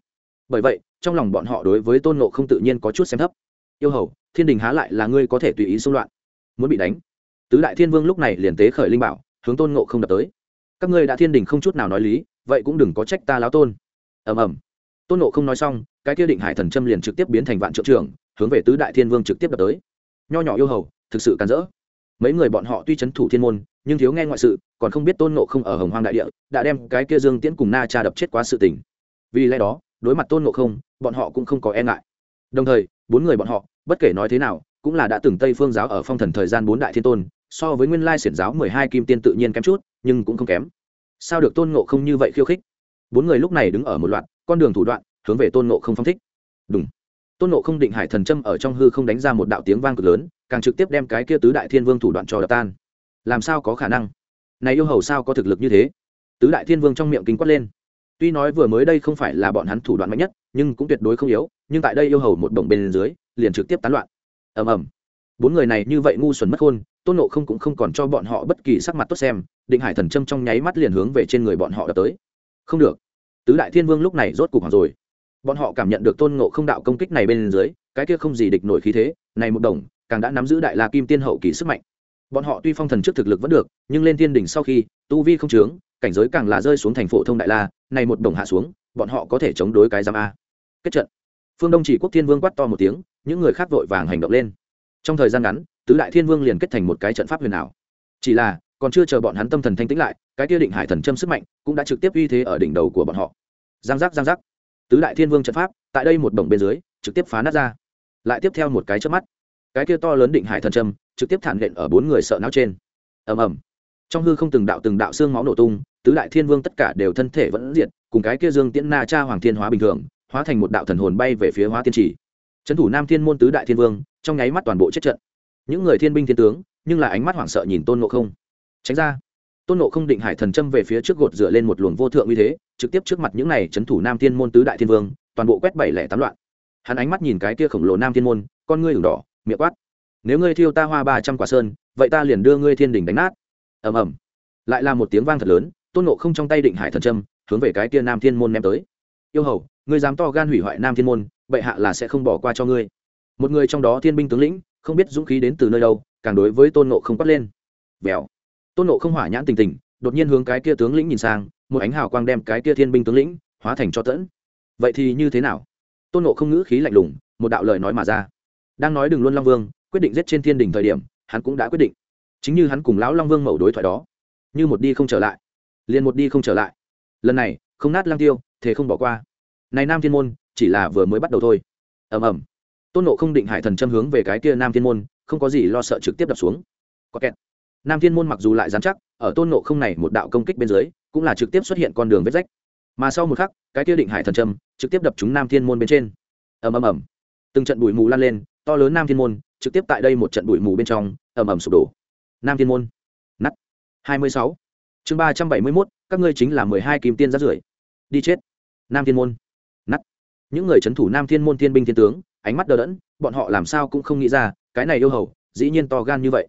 Bởi vậy trong lòng bọn họ đối với tôn nộ không tự nhiên có chút xem thấp. Yêu hầu, thiên đình há lại là ngươi có thể tùy ý xung loạn. Muốn bị đánh. Tứ đại thiên vương lúc này liền tế khởi linh bảo, hướng tôn nộ không đập tới. Các ngươi đã thiên đình không chút nào nói lý, vậy cũng đừng có trách ta láo tôn. Ầm ầm. Tôn nộ không nói xong, cái kia định hải thần châm liền trực tiếp biến thành vạn trượng trưởng, hướng về tứ đại thiên vương trực tiếp đập tới. Nho nhỏ yêu hầu, thực sự càn rỡ. Mấy người bọn họ tuy c h ấ n thủ thiên môn, nhưng thiếu nghe ngoại sự, còn không biết tôn nộ không ở hồng hoang đại địa, đã đem cái kia dương tiễn cùng na cha đập chết quá sự tình. Vì lẽ đó đối mặt tôn ngộ không, bọn họ cũng không có e ngại. Đồng thời, bốn người bọn họ, bất kể nói thế nào, cũng là đã từng tây phương giáo ở phong thần thời gian bốn đại thiên tôn, so với nguyên lai xiển giáo mười hai kim tiên tự nhiên kém chút, nhưng cũng không kém. Sao được tôn ngộ không như vậy khiêu khích? Bốn người lúc này đứng ở một loạt, con đường thủ đoạn, hướng về tôn ngộ không phong thích. Đúng tôn ngộ không định hải thần châm ở trong hư không đánh ra một đạo tiếng vang cực lớn, càng trực tiếp đem cái kia tứ đại thiên vương thủ đoạn cho đập tan. Làm sao có khả năng? Này yêu hầu sao có thực lực như thế? Tứ đại thiên vương trong miệng kinh quát lên tuy nói vừa mới đây không phải là bọn hắn thủ đoạn mạnh nhất nhưng cũng tuyệt đối không yếu nhưng tại đây yêu hầu một đồng bên dưới liền trực tiếp tán loạn. Ầm ầm. Bốn người này như vậy ngu xuẩn mất hôn, tôn nộ không cũng không còn cho bọn họ bất kỳ sắc mặt tốt xem định hải thần châm trong nháy mắt liền hướng về trên người bọn họ đập tới. Không được. Tứ đại thiên vương lúc này rốt cục hoàng rồi. Bọn họ cảm nhận được tôn ngộ không đạo công kích này bên dưới cái kia không gì địch nổi khí thế này một đồng càng đã nắm giữ đại la kim tiên hậu kỳ sức mạnh. Bọn họ tuy phong thần trước thực lực vẫn được nhưng lên thiên đỉnh sau khi tu vi không trướng cảnh giới càng là rơi xuống thành phổ thông đại la này một đồng hạ xuống, bọn họ có thể chống đối cái giam a. Kết trận. Phương đông chỉ quốc thiên vương quát to một tiếng, những người khác vội vàng hành động lên. Trong thời gian ngắn, tứ đại thiên vương liền kết thành một cái trận pháp huyền ảo. Chỉ là, còn chưa chờ bọn hắn tâm thần thanh tĩnh lại, cái kia định hải thần châm sức mạnh cũng đã trực tiếp uy thế ở đỉnh đầu của bọn họ. Giang giác giang giác. Tứ đại thiên vương trận pháp, tại đây một đồng bên dưới, trực tiếp phá nát ra. Lại tiếp theo một cái trước mắt, cái kia to lớn định hải thần châm trực tiếp thản nện ở bốn người sợ não trên. Ầm ầm. Trong hư không từng đạo từng đạo xương máu nổ tung tứ đại thiên vương tất cả đều thân thể vẫn diệt, cùng cái kia dương tiễn na cha hoàng thiên hóa bình thường, hóa thành một đạo thần hồn bay về phía hóa tiên trì trấn thủ nam thiên môn tứ đại thiên vương, trong nháy mắt toàn bộ chết trận. Những người thiên binh thiên tướng, nhưng là ánh mắt hoảng sợ nhìn tôn ngộ không. Tránh ra. Tôn nộ không định hải thần châm về phía trước gột dựa lên một luồng vô thượng uy thế, trực tiếp trước mặt những này Trấn thủ nam thiên môn tứ đại thiên vương, toàn bộ quét bảy lẻ tám loạn. Hắn ánh mắt nhìn cái kia khổng lồ nam thiên môn, con ngươi ửng đỏ, miệng quát. Nếu ngươi thiêu ta hoa ba trăm quả sơn, vậy ta liền đưa ngươi thiên đình đánh nát. Ầm ầm. Lại là một tiếng vang thật lớn tôn nộ không trong tay định hải thần trâm, hướng về cái kia nam thiên môn ném tới. Yêu hầu, ngươi dám to gan hủy hoại nam thiên môn, bệ hạ là sẽ không bỏ qua cho ngươi. Một người trong đó thiên binh tướng lĩnh, không biết dũng khí đến từ nơi đâu, càng đối với tôn nộ không quát lên. Vèo tôn nộ không hỏa nhãn tình tình, đột nhiên hướng cái kia tướng lĩnh nhìn sang, một ánh hào quang đem cái kia thiên binh tướng lĩnh hóa thành cho tẫn. Vậy thì như thế nào? Tôn nộ không ngữ khí lạnh lùng, một đạo lời nói mà ra. Đang nói đừng luôn long vương, quyết định giết trên thiên đình thời điểm, hắn cũng đã quyết định. Chính như hắn cùng lão long vương mẩu đối thoại đó. Như một đi không trở lại liền một đi không trở lại. Lần này, không nát lang tiêu, thế không bỏ qua. Này nam thiên môn, chỉ là vừa mới bắt đầu thôi. Ầm ầm. Tôn nộ không định hải thần châm hướng về cái kia nam thiên môn, không có gì lo sợ trực tiếp đập xuống. Có kẹt. Nam thiên môn mặc dù lại dán chắc, ở tôn nộ không này một đạo công kích bên dưới, cũng là trực tiếp xuất hiện con đường vết rách. Mà sau một khắc, cái kia định hải thần trâm trực tiếp đập chúng nam thiên môn bên trên. Ầm ầm ầm. Từng trận bụi mù lan lên, to lớn nam thiên môn, trực tiếp tại đây một trận bụi mù bên trong, ầm ầm sụp đổ. Nam thiên môn. Nắt hai mươi sáu chương ba trăm bảy mươi mốt, các ngươi chính là mười hai kim tiên rát rưởi. Đi chết. Nam thiên môn. Nắt những người c h ấ n thủ nam thiên môn thiên binh thiên tướng, ánh mắt đờ đẫn, bọn họ làm sao cũng không nghĩ ra, cái này yêu hầu, dĩ nhiên to gan như vậy.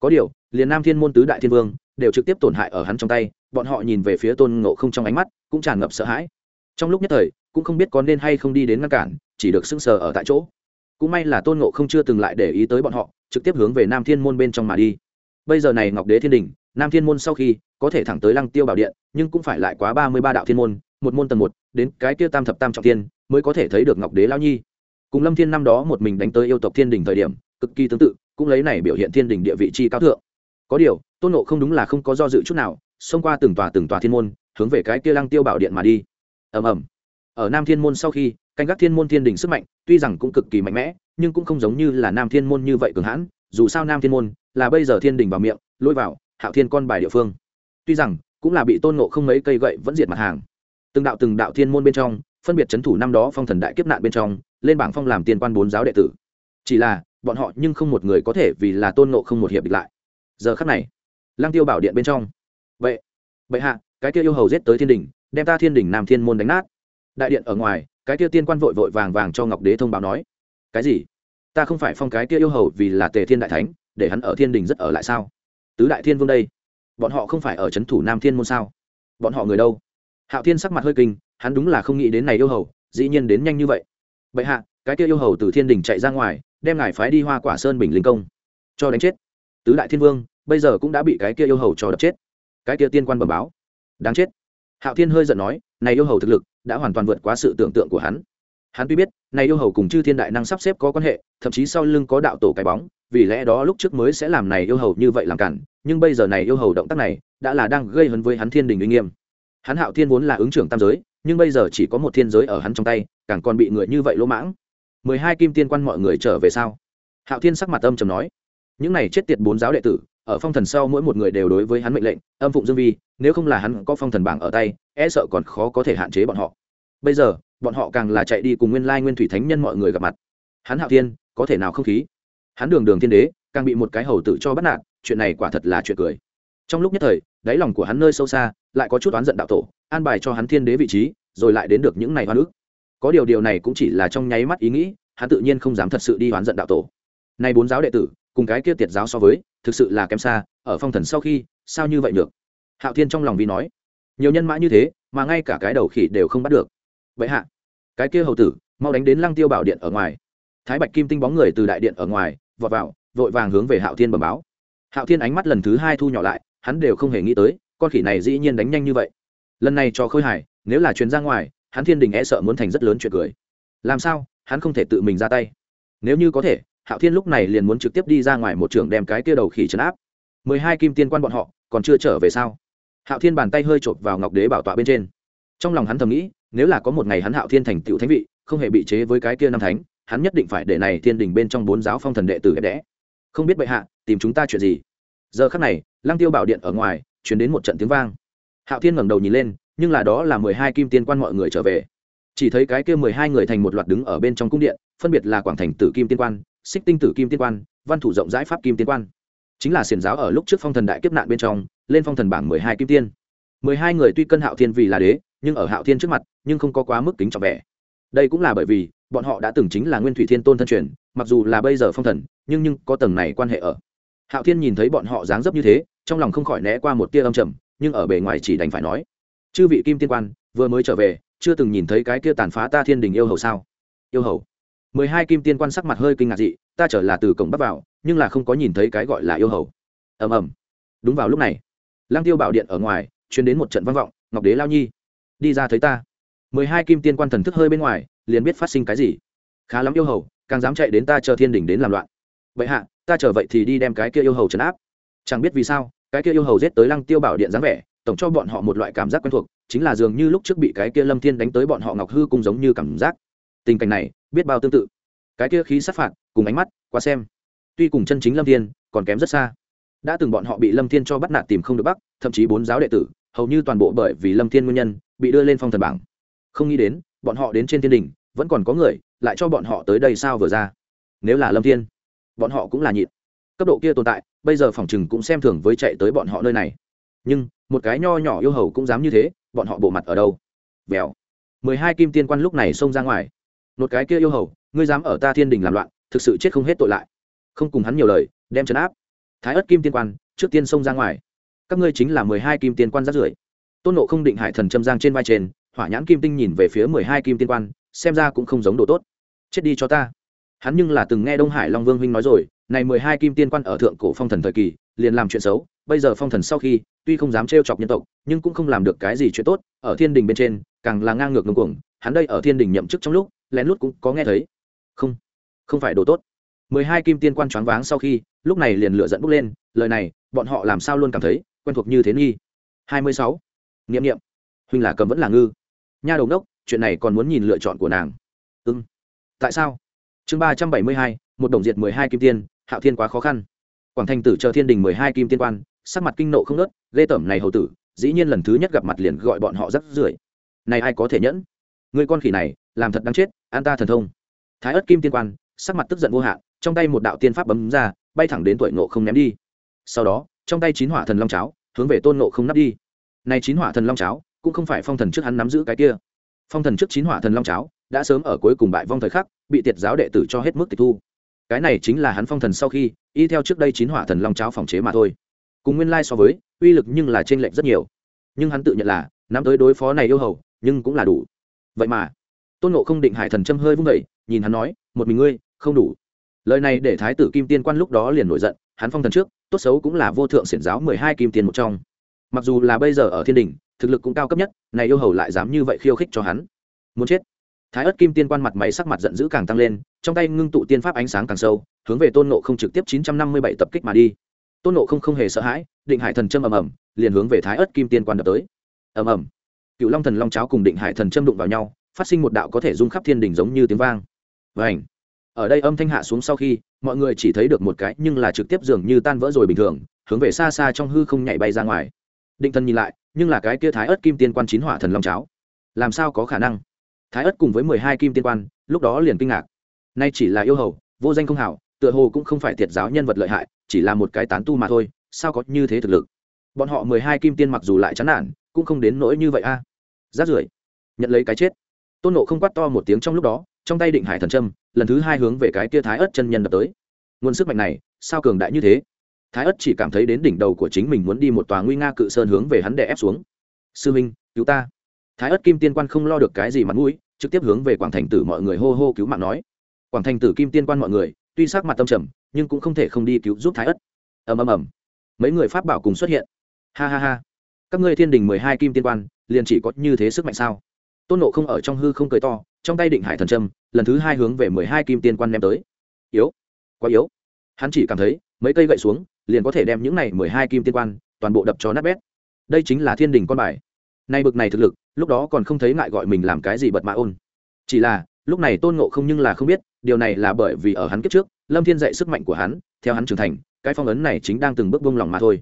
Có điều, liền nam thiên môn tứ đại thiên vương, đều trực tiếp tổn hại ở hắn trong tay, bọn họ nhìn về phía tôn ngộ không trong ánh mắt, cũng tràn ngập sợ hãi. Trong lúc nhất thời, cũng không biết có nên hay không đi đến ngăn cản, chỉ được sưng sờ ở tại chỗ. Cũng may là tôn ngộ không chưa từng lại để ý tới bọn họ, trực tiếp hướng về nam thiên môn bên trong mà đi bây giờ này ngọc đế thiên đình, nam thiên môn sau khi có thể thẳng tới lăng tiêu bảo điện, nhưng cũng phải lại quá ba mươi ba đạo thiên môn, một môn tầng một, đến cái kia tam thập tam trọng thiên mới có thể thấy được ngọc đế lao nhi. Cùng lâm thiên năm đó một mình đánh tới yêu tộc thiên đình thời điểm, cực kỳ tương tự, cũng lấy này biểu hiện thiên đình địa vị chi cao thượng. Có điều, tôn nộ không đúng là không có do dự chút nào, xông qua từng tòa từng tòa thiên môn, hướng về cái kia lăng tiêu bảo điện mà đi. Ầm ầm. Ở nam thiên môn sau khi, canh gác thiên môn thiên đình sức mạnh, tuy rằng cũng cực kỳ mạnh mẽ, nhưng cũng không giống như là nam thiên môn như vậy cường hãn dù sao nam thiên môn là bây giờ thiên đình vào miệng, lôi vào, hạo thiên con bài địa phương. Tuy rằng, cũng là bị tôn nộ không mấy cây gậy vẫn diệt mặt hàng. Từng đạo từng đạo thiên môn bên trong, phân biệt c h ấ n thủ năm đó phong thần đại kiếp nạn bên trong, lên bảng phong làm tiên quan bốn giáo đệ tử. Chỉ là, bọn họ nhưng không một người có thể vì là tôn nộ không một hiệp địch lại. Giờ khắc này lang tiêu bảo điện bên trong. Vậy vậy hạ, cái kia yêu hầu giết tới thiên đình, đem ta thiên đình nam thiên môn đánh nát. Đại điện ở ngoài, cái kia tiên quan vội vội vàng vàng cho ngọc đế thông báo nói. Cái gì? Ta không phải phong cái kia yêu hầu vì là tề thiên đại thánh, để hắn ở thiên đình rất ở lại sao? Tứ đại thiên vương đây, bọn họ không phải ở c h ấ n thủ nam thiên môn sao? Bọn họ người đâu? Hạo thiên sắc mặt hơi kinh, hắn đúng là không nghĩ đến này yêu hầu, dĩ nhiên đến nhanh như vậy. Vậy hạ, cái kia yêu hầu từ thiên đình chạy ra ngoài, đem ngài phái đi hoa quả sơn bình linh công, cho đánh chết. Tứ đại thiên vương, bây giờ cũng đã bị cái kia yêu hầu cho đập chết. Cái kia tiên quan bẩm báo, đáng chết. Hạo thiên hơi giận nói, này yêu hầu thực lực đã hoàn toàn vượt quá sự tưởng tượng của hắn hắn tuy biết, này yêu hầu cùng chư thiên đại năng sắp xếp có quan hệ, thậm chí sau lưng có đạo tổ cái bóng, vì lẽ đó lúc trước mới sẽ làm này yêu hầu như vậy làm cản, nhưng bây giờ này yêu hầu động tác này, đã là đang gây hấn với hắn thiên đình uy nghiêm. Hắn hạo thiên vốn là ứng trưởng tam giới, nhưng bây giờ chỉ có một thiên giới ở hắn trong tay, càng còn bị người như vậy lỗ mãng. Mười hai kim tiên quan mọi người trở về sau hạo thiên sắc mặt âm trầm nói, những này chết tiệt bốn giáo đệ tử, ở phong thần sau mỗi một người đều đối với hắn mệnh lệnh, âm phụng dương vi, nếu không là hắn có phong thần bảng ở tay e sợ còn khó có thể hạn chế bọn họ. Bây giờ bọn họ càng là chạy đi cùng nguyên lai nguyên thủy thánh nhân mọi người gặp mặt. Hắn hạo thiên, có thể nào không khí? Hắn đường đường thiên đế, càng bị một cái hầu tử cho bắt nạt, chuyện này quả thật là chuyện cười. Trong lúc nhất thời, đáy lòng của hắn nơi sâu xa, lại có chút oán giận đạo tổ, an bài cho hắn thiên đế vị trí, rồi lại đến được những này hoa nước có điều điều này cũng chỉ là trong nháy mắt ý nghĩ, hắn tự nhiên không dám thật sự đi oán giận đạo tổ. Nay bốn giáo đệ tử, cùng cái kia tiệt giáo so với, thực sự là kém xa, ở phong thần sau khi, sao như vậy được? Hạo thiên trong lòng vì nói, nhiều nhân mã như thế, mà ngay cả cái đầu khỉ đều không bắt được. Bệ hạ. Cái kia hầu tử, mau đánh đến lăng tiêu bảo điện ở ngoài. Thái bạch kim tinh bóng người từ đại điện ở ngoài, vọt vào, vội vàng hướng về hạo thiên bẩm báo. Hạo thiên ánh mắt lần thứ hai thu nhỏ lại, hắn đều không hề nghĩ tới, con khỉ này dĩ nhiên đánh nhanh như vậy. Lần này cho khôi hài nếu là chuyến ra ngoài, hắn thiên đình e sợ muốn thành rất lớn chuyện cười. Làm sao, hắn không thể tự mình ra tay? Nếu như có thể, hạo thiên lúc này liền muốn trực tiếp đi ra ngoài một trường đem cái kia đầu khỉ trấn áp. Mười hai kim tiên quan bọn họ, còn chưa trở về sao? Hạo thiên bàn tay hơi chộp vào ngọc đế bảo tọa bên trên. Trong lòng hắn thầm nghĩ nếu là có một ngày hắn hạo thiên thành tựu thánh vị, không hề bị chế với cái kia năm thánh, hắn nhất định phải để này thiên đình bên trong bốn giáo phong thần đệ tử ghép đẽ. Không biết bệ hạ, tìm chúng ta chuyện gì? Giờ khắc này, lăng tiêu bảo điện ở ngoài chuyển đến một trận tiếng vang. Hạo thiên ngẩng đầu nhìn lên, nhưng là đó là mười hai kim tiên quan mọi người trở về. Chỉ thấy cái kia mười hai người thành một loạt đứng ở bên trong cung điện, phân biệt là quảng thành tử kim tiên quan, xích tinh tử kim tiên quan, văn thủ rộng rãi pháp kim tiên quan. Chính là xiền giáo ở lúc trước phong thần đại kiếp nạn bên trong, lên phong thần bảng mười hai kim tiên. Mười hai người tuy cân hạo thiên vì là đế nhưng ở hạo thiên trước mặt, nhưng không có quá mức kính trọng vẻ. Đây cũng là bởi vì, bọn họ đã từng chính là nguyên thủy thiên tôn thân truyền, mặc dù là bây giờ phong thần, nhưng nhưng có tầng này quan hệ ở. Hạo thiên nhìn thấy bọn họ dáng dấp như thế, trong lòng không khỏi né qua một tia âm trầm, nhưng ở bề ngoài chỉ đành phải nói, chư vị kim tiên quan, vừa mới trở về, chưa từng nhìn thấy cái kia tàn phá ta thiên đình yêu hầu sao? Yêu hầu? Mười hai kim tiên quan sắc mặt hơi kinh ngạc dị, ta trở là từ cổng bắt vào, nhưng là không có nhìn thấy cái gọi là yêu hầu. Ầm ầm. Đúng vào lúc này, lăng tiêu bảo điện ở ngoài chuyến đến một trận vang vọng, ngọc đế lao nhi đi ra thấy ta. Mười hai kim tiên quan thần thức hơi bên ngoài, liền biết phát sinh cái gì. Khá lắm yêu hầu, càng dám chạy đến ta chờ thiên đình đến làm loạn. Vậy hạ, ta chờ vậy thì đi đem cái kia yêu hầu trấn áp. Chẳng biết vì sao, cái kia yêu hầu giết tới lăng tiêu bảo điện dáng vẻ, tổng cho bọn họ một loại cảm giác quen thuộc, chính là dường như lúc trước bị cái kia lâm thiên đánh tới bọn họ ngọc hư cũng giống như cảm giác. Tình cảnh này, biết bao tương tự. Cái kia khí sát phạt, cùng ánh mắt qua xem. Tuy cùng chân chính lâm thiên, còn kém rất xa. Đã từng bọn họ bị lâm thiên cho bắt nạt tìm không được bắc, thậm chí bốn giáo đệ tử, hầu như toàn bộ bởi vì lâm thiên nguyên nhân bị đưa lên phong thần bảng. Không nghĩ đến, bọn họ đến trên thiên đình vẫn còn có người, lại cho bọn họ tới đây sao vừa ra. Nếu là lâm thiên, bọn họ cũng là nhịn. Cấp độ kia tồn tại, bây giờ phòng chừng cũng xem thường với chạy tới bọn họ nơi này. Nhưng, một cái nho nhỏ yêu hầu cũng dám như thế, bọn họ bộ mặt ở đâu? Vèo. Mười hai kim tiên quan lúc này xông ra ngoài. Một cái kia yêu hầu, ngươi dám ở ta thiên đình làm loạn, thực sự chết không hết tội lại. Không cùng hắn nhiều lời, đem chấn áp. Thái ất kim tiên quan, trước tiên xông ra ngoài. Các ngươi chính là mười hai kim tiên quan rát rưởi tôn nộ không định hải thần châm giang trên vai trên, hỏa nhãn kim tinh nhìn về phía mười hai kim tiên quan, xem ra cũng không giống đồ tốt. Chết đi cho ta. Hắn nhưng là từng nghe đông hải long vương huynh nói rồi, này mười hai kim tiên quan ở thượng cổ phong thần thời kỳ, liền làm chuyện xấu, bây giờ phong thần sau khi, tuy không dám trêu chọc nhân tộc, nhưng cũng không làm được cái gì chuyện tốt, ở thiên đình bên trên, càng là ngang ngược ngưng cuồng, hắn đây ở thiên đình nhậm chức trong lúc, lén lút cũng có nghe thấy. Không không phải đồ tốt. Mười hai kim tiên quan choáng váng sau khi, lúc này liền lựa dẫn bốc lên, lời này, bọn họ làm sao luôn cảm thấy, quen thuộc như thế nghi. Hai mươi sáu nghiệm nghiệm huynh là cầm vẫn là ngư. Nha đầu đốc chuyện này còn muốn nhìn lựa chọn của nàng. Ưng tại sao? Chương ba trăm bảy mươi hai, một đồng diệt mười hai kim tiên, hạo thiên quá khó khăn. Quảng thành tử chờ thiên đình mười hai kim tiên quan, sắc mặt kinh nộ không nớt ghê tởm này hầu tử, dĩ nhiên lần thứ nhất gặp mặt liền gọi bọn họ rắc rưởi. Này ai có thể nhẫn? Người con khỉ này, làm thật đáng chết, an ta thần thông. Thái ất kim tiên quan, sắc mặt tức giận vô hạn, trong tay một đạo tiên pháp bấm ra, bay thẳng đến tuổi nộ không ném đi. Sau đó, trong tay chín hỏa thần long cháo, hướng về tôn nộ không nắp đi nay chín hỏa thần long cháo, cũng không phải phong thần trước hắn nắm giữ cái kia. Phong thần trước chín hỏa thần long cháo, đã sớm ở cuối cùng bại vong thời khắc, bị tiệt giáo đệ tử cho hết mức tịch thu. Cái này chính là hắn phong thần sau khi, y theo trước đây chín hỏa thần long cháo phòng chế mà thôi. Cùng nguyên lai so với, uy lực nhưng là t r ê n lệch rất nhiều. Nhưng hắn tự nhận là, nắm tới đối phó này yêu hầu, nhưng cũng là đủ. Vậy mà, tôn nộ không định hải thần châm hơi vung vẩy nhìn hắn nói, một mình ngươi, không đủ. Lời này để thái tử kim tiên quan lúc đó liền nổi giận, hắn phong thần trước, tốt xấu cũng là vô thượng xiển giáo mười hai kim tiên một trong mặc dù là bây giờ ở thiên đình thực lực cũng cao cấp nhất, này yêu hầu lại dám như vậy khiêu khích cho hắn. Muốn chết. Thái ớt kim tiên quan mặt máy sắc mặt giận dữ càng tăng lên, trong tay ngưng tụ tiên pháp ánh sáng càng sâu, hướng về tôn nộ không trực tiếp chín trăm năm mươi bảy tập kích mà đi. Tôn nộ không không hề sợ hãi, định hải thần châm ầm ầm, liền hướng về thái ớt kim tiên quan đập tới. Ầm ầm. Cựu long thần long cháo cùng định hải thần châm đụng vào nhau, phát sinh một đạo có thể rung khắp thiên đình giống như tiếng vang. Và ảnh ở đây âm thanh hạ xuống sau khi, mọi người chỉ thấy được một cái nhưng là trực tiếp dường như tan vỡ rồi bình thường, hướng về xa xa trong hư không nhảy bay ra ngoài định thần nhìn lại, nhưng là cái kia thái ớt kim tiên quan chín hỏa thần long cháo, làm sao có khả năng? Thái ớt cùng với mười hai kim tiên quan, lúc đó liền kinh ngạc. Nay chỉ là yêu hầu, vô danh không hảo, tựa hồ cũng không phải thiệt giáo nhân vật lợi hại, chỉ là một cái tán tu mà thôi, sao có như thế thực lực? Bọn họ mười hai kim tiên mặc dù lại chán nản, cũng không đến nỗi như vậy a. À. rát rưởi, nhận lấy cái chết. Tôn nộ không quát to một tiếng trong lúc đó, trong tay định hải thần trâm lần thứ hai hướng về cái kia thái ớt chân nhân đập tới. Nguồn sức mạnh này, sao cường đại như thế? Thái ất chỉ cảm thấy đến đỉnh đầu của chính mình muốn đi một tòa nguy nga cự sơn hướng về hắn đè ép xuống. Sư minh, cứu ta. Thái ất kim tiên quan không lo được cái gì mặt mũi, trực tiếp hướng về quảng thành tử mọi người hô hô cứu mạng nói. Quảng thành tử kim tiên quan mọi người, tuy sắc mặt tâm trầm, nhưng cũng không thể không đi cứu giúp thái ất. Ầm ầm ầm. Mấy người pháp bảo cùng xuất hiện. Ha ha ha. Các ngươi thiên đình mười hai kim tiên quan, liền chỉ có như thế sức mạnh sao? Tôn nộ không ở trong hư không cười to, trong tay định hải thần trâm, lần thứ hai hướng về mười hai kim tiên quan ném tới. Yếu. Quá yếu. Hắn chỉ cảm thấy, mấy cây gậy xuống liền có thể đem những này mười hai kim tiên quan toàn bộ đập cho nát bét. Đây chính là thiên đình con bài. Nay bực này thực lực, lúc đó còn không thấy ngại gọi mình làm cái gì bật mã ôn. Chỉ là, lúc này tôn ngộ không nhưng là không biết, điều này là bởi vì ở hắn kiếp trước, lâm thiên dạy sức mạnh của hắn, theo hắn trưởng thành, cái phong ấn này chính đang từng bước buông lòng mà thôi.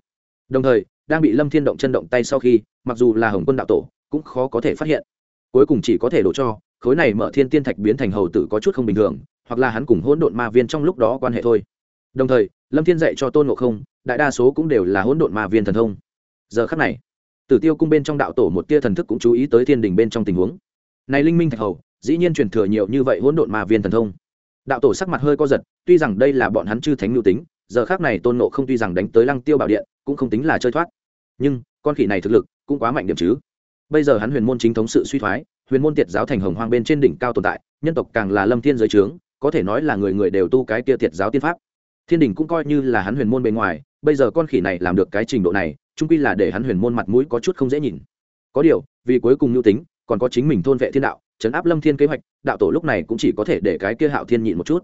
Đồng thời, đang bị lâm thiên động chân động tay sau khi, mặc dù là hồng quân đạo tổ, cũng khó có thể phát hiện. Cuối cùng chỉ có thể đổ cho, khối này mở thiên tiên thạch biến thành hầu tử có chút không bình thường, hoặc là hắn cùng hỗn độn ma viên trong lúc đó quan hệ thôi. Đồng thời lâm thiên dạy cho tôn ngộ không, đại đa số cũng đều là hỗn độn ma viên thần thông. Giờ khắc này, tử tiêu cung bên trong đạo tổ một tia thần thức cũng chú ý tới thiên đình bên trong tình huống. Này linh minh thạch hầu, dĩ nhiên truyền thừa nhiều như vậy hỗn độn ma viên thần thông. Đạo tổ sắc mặt hơi co giật, tuy rằng đây là bọn hắn chư thánh lưu tính, giờ khác này tôn nộ không tuy rằng đánh tới lăng tiêu bảo điện, cũng không tính là chơi thoát. Nhưng, con khỉ này thực lực cũng quá mạnh điểm chứ. Bây giờ hắn huyền môn chính thống sự suy thoái, huyền môn tiệt giáo thành hồng hoang bên trên đỉnh cao tồn tại, nhân tộc càng là lâm thiên giới trướng, có thể nói là người người đều tu cái kia tiệt giáo tiên pháp thiên đình cũng coi như là hắn huyền môn bề ngoài, bây giờ con khỉ này làm được cái trình độ này trung quy là để hắn huyền môn mặt mũi có chút không dễ nhìn. Có điều, vì cuối cùng nhu tính, còn có chính mình thôn vệ thiên đạo chấn áp lâm thiên kế hoạch, đạo tổ lúc này cũng chỉ có thể để cái kia hạo thiên nhịn một chút.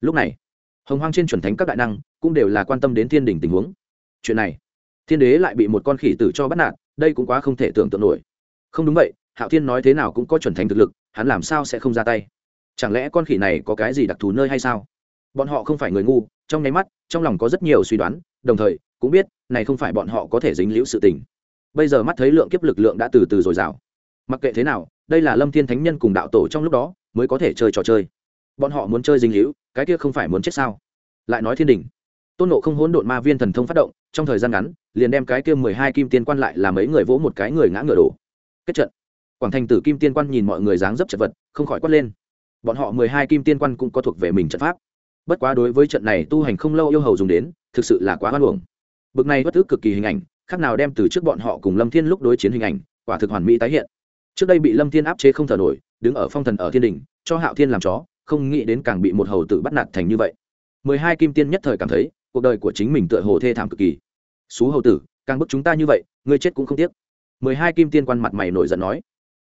Lúc này, hồng hoang trên chuẩn thánh các đại năng cũng đều là quan tâm đến thiên đình tình huống. Chuyện này, thiên đế lại bị một con khỉ tử cho bắt nạt, đây cũng quá không thể tưởng tượng nổi. Không đúng vậy, hạo thiên nói thế nào cũng có chuẩn thánh thực lực, hắn làm sao sẽ không ra tay? Chẳng lẽ con khỉ này có cái gì đặc thù nơi hay sao? Bọn họ không phải người ngu trong nháy mắt, trong lòng có rất nhiều suy đoán, đồng thời, cũng biết, này không phải bọn họ có thể dính liễu sự tình. Bây giờ mắt thấy lượng kiếp lực lượng đã từ từ dồi dào. Mặc kệ thế nào, đây là lâm thiên thánh nhân cùng đạo tổ trong lúc đó, mới có thể chơi trò chơi. Bọn họ muốn chơi dính liễu cái kia không phải muốn chết sao? Lại nói thiên đình tôn nộ không hỗn độn ma viên thần thông phát động, trong thời gian ngắn, liền đem cái kia mười hai kim tiên quan lại là mấy người vỗ một cái người ngã ngựa đổ. Kết trận. Quảng thành tử kim tiên quan nhìn mọi người dáng dấp chật vật, không khỏi quát lên. Bọn họ mười hai kim tiên quan cũng có thuộc về mình trận pháp bất quá đối với trận này tu hành không lâu yêu hầu dùng đến, thực sự là quá hoan hưởng bực này bất ức cực kỳ hình ảnh, khác nào đem từ trước bọn họ cùng lâm thiên lúc đối chiến hình ảnh, quả thực hoàn mỹ tái hiện. Trước đây bị lâm thiên áp chế không thở nổi, đứng ở phong thần ở thiên đình cho hạo thiên làm chó, không nghĩ đến càng bị một hầu tử bắt nạt thành như vậy. Mười hai kim tiên nhất thời cảm thấy, cuộc đời của chính mình tựa hồ thê thảm cực kỳ. Xú hầu tử, càng bức chúng ta như vậy, ngươi chết cũng không tiếc. Mười hai kim tiên quan mặt mày nổi giận nói.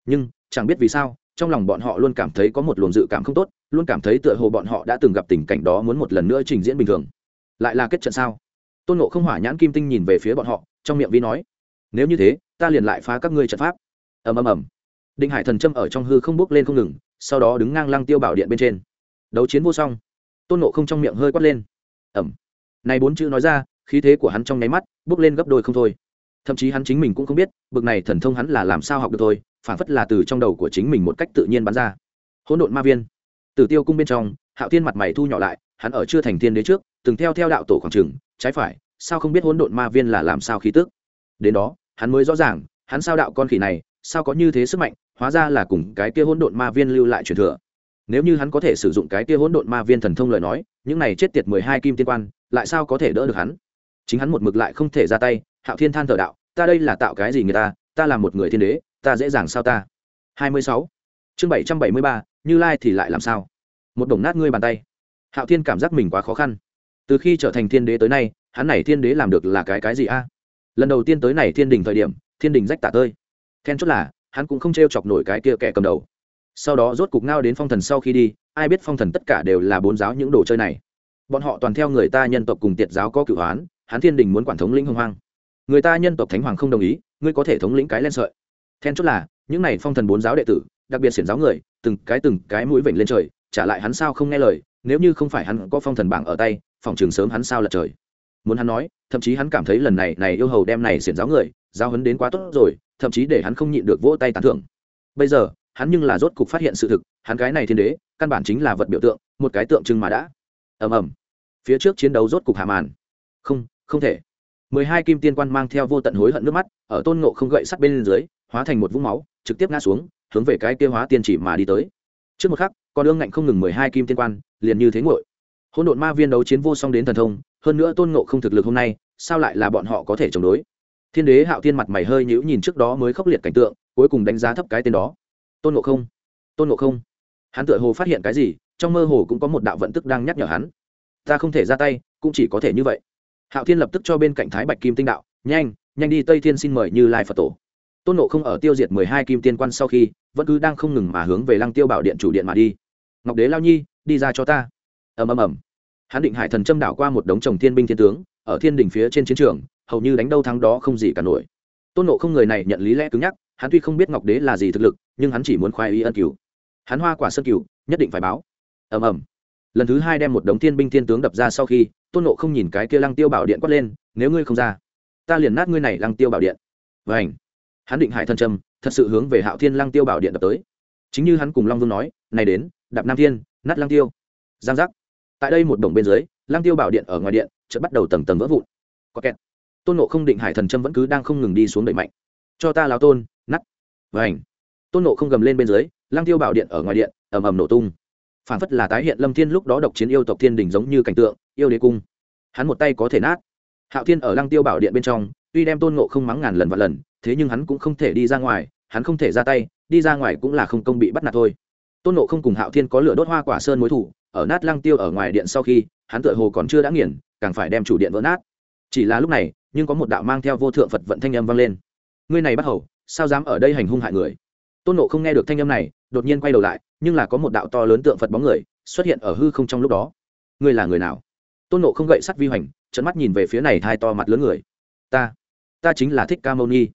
Nhưng, chẳng biết vì sao trong lòng bọn họ luôn cảm thấy có một luồng dự cảm không tốt, luôn cảm thấy tựa hồ bọn họ đã từng gặp tình cảnh đó muốn một lần nữa trình diễn bình thường. Lại là kết trận sao? Tôn nộ không hỏa nhãn kim tinh nhìn về phía bọn họ, trong miệng vi nói, nếu như thế, ta liền lại phá các ngươi trận pháp. Ầm ầm ầm. Định hải thần châm ở trong hư không bước lên không ngừng, sau đó đứng ngang lăng tiêu bảo điện bên trên. Đấu chiến vô song. Tôn nộ không trong miệng hơi quát lên. Ẩm này bốn chữ nói ra, khí thế của hắn trong nháy mắt bước lên gấp đôi không thôi. Thậm chí hắn chính mình cũng không biết, bực này thần thông hắn là làm sao học được thôi phản phất là từ trong đầu của chính mình một cách tự nhiên bắn ra. Hỗn độn ma viên. Tử tiêu cung bên trong, hạo thiên mặt mày thu nhỏ lại, hắn ở chưa thành thiên đế trước, từng theo theo đạo tổ khoảng trừng trái phải, sao không biết hỗn độn ma viên là làm sao khí tức? Đến đó, hắn mới rõ ràng, hắn sao đạo con khỉ này, sao có như thế sức mạnh, hóa ra là cùng cái kia hỗn độn ma viên lưu lại truyền thừa. Nếu như hắn có thể sử dụng cái kia hỗn độn ma viên thần thông lời nói, những này chết tiệt mười hai kim tiên quan, lại sao có thể đỡ được hắn? Chính hắn một mực lại không thể ra tay, hạo thiên than thờ đạo, ta đây là tạo cái gì người ta? Ta là một người thiên đế ta dễ dàng sao ta? Hai mươi sáu. Chương bảy trăm bảy mươi ba, như lai thì lại làm sao? Một đồng nát ngươi bàn tay. Hạo thiên cảm giác mình quá khó khăn. Từ khi trở thành thiên đế tới nay, hắn này thiên đế làm được là cái cái gì a? Lần đầu tiên tới này thiên đình thời điểm, thiên đình rách tả tơi. Then chốt là, hắn cũng không t r e o chọc nổi cái kia kẻ cầm đầu. Sau đó rốt cục ngao đến phong thần sau khi đi, ai biết phong thần tất cả đều là bốn giáo những đồ chơi này. Bọn họ toàn theo người ta nhân tộc cùng tiệt giáo có cửu hoán, hắn thiên đình muốn quản thống lĩnh hưng hoang người ta nhân tộc thánh hoàng không đồng ý, ngươi có thể thống lĩnh cái lên sợi then chốt là, những này phong thần bốn giáo đệ tử, đặc biệt xiển giáo người, từng cái từng cái mũi vểnh lên trời, trả lại hắn sao không nghe lời, nếu như không phải hắn có phong thần bảng ở tay, phòng trường sớm hắn sao lật trời. Muốn hắn nói, thậm chí hắn cảm thấy lần này này yêu hầu đem này xiển giáo người giáo hấn đến quá tốt rồi, thậm chí để hắn không nhịn được vỗ tay tán thưởng. Bây giờ, hắn nhưng là rốt cục phát hiện sự thực, hắn cái này thiên đế, căn bản chính là vật biểu tượng, một cái tượng trưng mà đã. Ầm ầm. Phía trước chiến đấu rốt cục hạ màn. Không không thể. Mười hai kim tiên quan mang theo vô tận hối hận nước mắt, ở tôn ngộ không gậy sắt bên dưới hóa thành một vũng máu, trực tiếp ngã xuống, hướng về cái kia hóa tiên chỉ mà đi tới. Trước một khắc, con ương ngạnh không ngừng mười hai kim tiên quan, liền như thế ngội. Hỗn độn ma viên đấu chiến vô song đến thần thông, hơn nữa tôn ngộ không thực lực hôm nay, sao lại là bọn họ có thể chống đối? Thiên đế hạo thiên mặt mày hơi nhữ nhìn trước đó mới khốc liệt cảnh tượng, cuối cùng đánh giá thấp cái tên đó. Tôn ngộ không, tôn ngộ không. Hắn tựa hồ phát hiện cái gì, trong mơ hồ cũng có một đạo vận tức đang nhắc nhở hắn. Ta không thể ra tay, cũng chỉ có thể như vậy. Hạo thiên lập tức cho bên cạnh thái bạch kim tinh đạo, nhanh nhanh đi, tây thiên xin mời như lai phật tổ tôn nộ không ở tiêu diệt mười hai kim tiên quan sau khi, vẫn cứ đang không ngừng mà hướng về lăng tiêu bảo điện chủ điện mà đi. Ngọc đế lao nhi, đi ra cho ta. Ầm ầm ầm. Hắn định hải thần châm đảo qua một đống chồng thiên binh thiên tướng, ở thiên đỉnh phía trên chiến trường, hầu như đánh đâu thắng đó không gì cả nổi. Tôn nộ không người này nhận lý lẽ cứng nhắc, hắn tuy không biết ngọc đế là gì thực lực, nhưng hắn chỉ muốn khoai y ân cửu hắn hoa quả sơn cửu nhất định phải báo. Ầm ầm. Lần thứ hai đem một đống thiên binh thiên tướng đập ra sau khi, tôn nộ không nhìn cái kia lăng tiêu bảo điện quát lên, nếu ngươi không ra, ta liền nát ngươi này lăng tiêu bảo điện. Vảnh hắn định hải thân trầm, thật sự hướng về hạo thiên lang tiêu bảo điện đập tới. Chính như hắn cùng long vương nói này đến đạp nam thiên nát lang tiêu. Giang giác. Tại đây một đồng bên dưới lang tiêu bảo điện ở ngoài điện chợt bắt đầu tầng tầng vỡ vụn. Có kẹt. Tôn nộ không định hải thần trâm vẫn cứ đang không ngừng đi xuống đẩy mạnh. Cho ta lao tôn nắt và ảnh tôn nộ không gầm lên bên dưới lang tiêu bảo điện ở ngoài điện ầm ầm nổ tung. Phản phất là tái hiện lâm thiên lúc đó độc chiến yêu tộc thiên đình giống như cảnh tượng yêu đế cung. Hắn một tay có thể nát. Hạo thiên ở lăng tiêu bảo điện bên trong tuy đem tôn nộ không mắng ngàn lần và lần thế nhưng hắn cũng không thể đi ra ngoài, hắn không thể ra tay, đi ra ngoài cũng là không công bị bắt nạt thôi. Tôn nộ không cùng hạo thiên có lửa đốt hoa quả sơn mối thủ, ở nát lăng tiêu ở ngoài điện sau khi, hắn tựa hồ còn chưa đã nghiền, càng phải đem chủ điện vỡ nát. Chỉ là lúc này, nhưng có một đạo mang theo vô thượng phật vận thanh âm vang lên. Ngươi này bắt hầu, sao dám ở đây hành hung hại người? Tôn nộ không nghe được thanh âm này, đột nhiên quay đầu lại, nhưng là có một đạo to lớn tượng phật bóng người xuất hiện ở hư không trong lúc đó. Ngươi là người nào? Tôn nộ không gậy sắt vi hoành trận mắt nhìn về phía này hai to mặt lớn người. Ta ta chính là thích ca mâu ni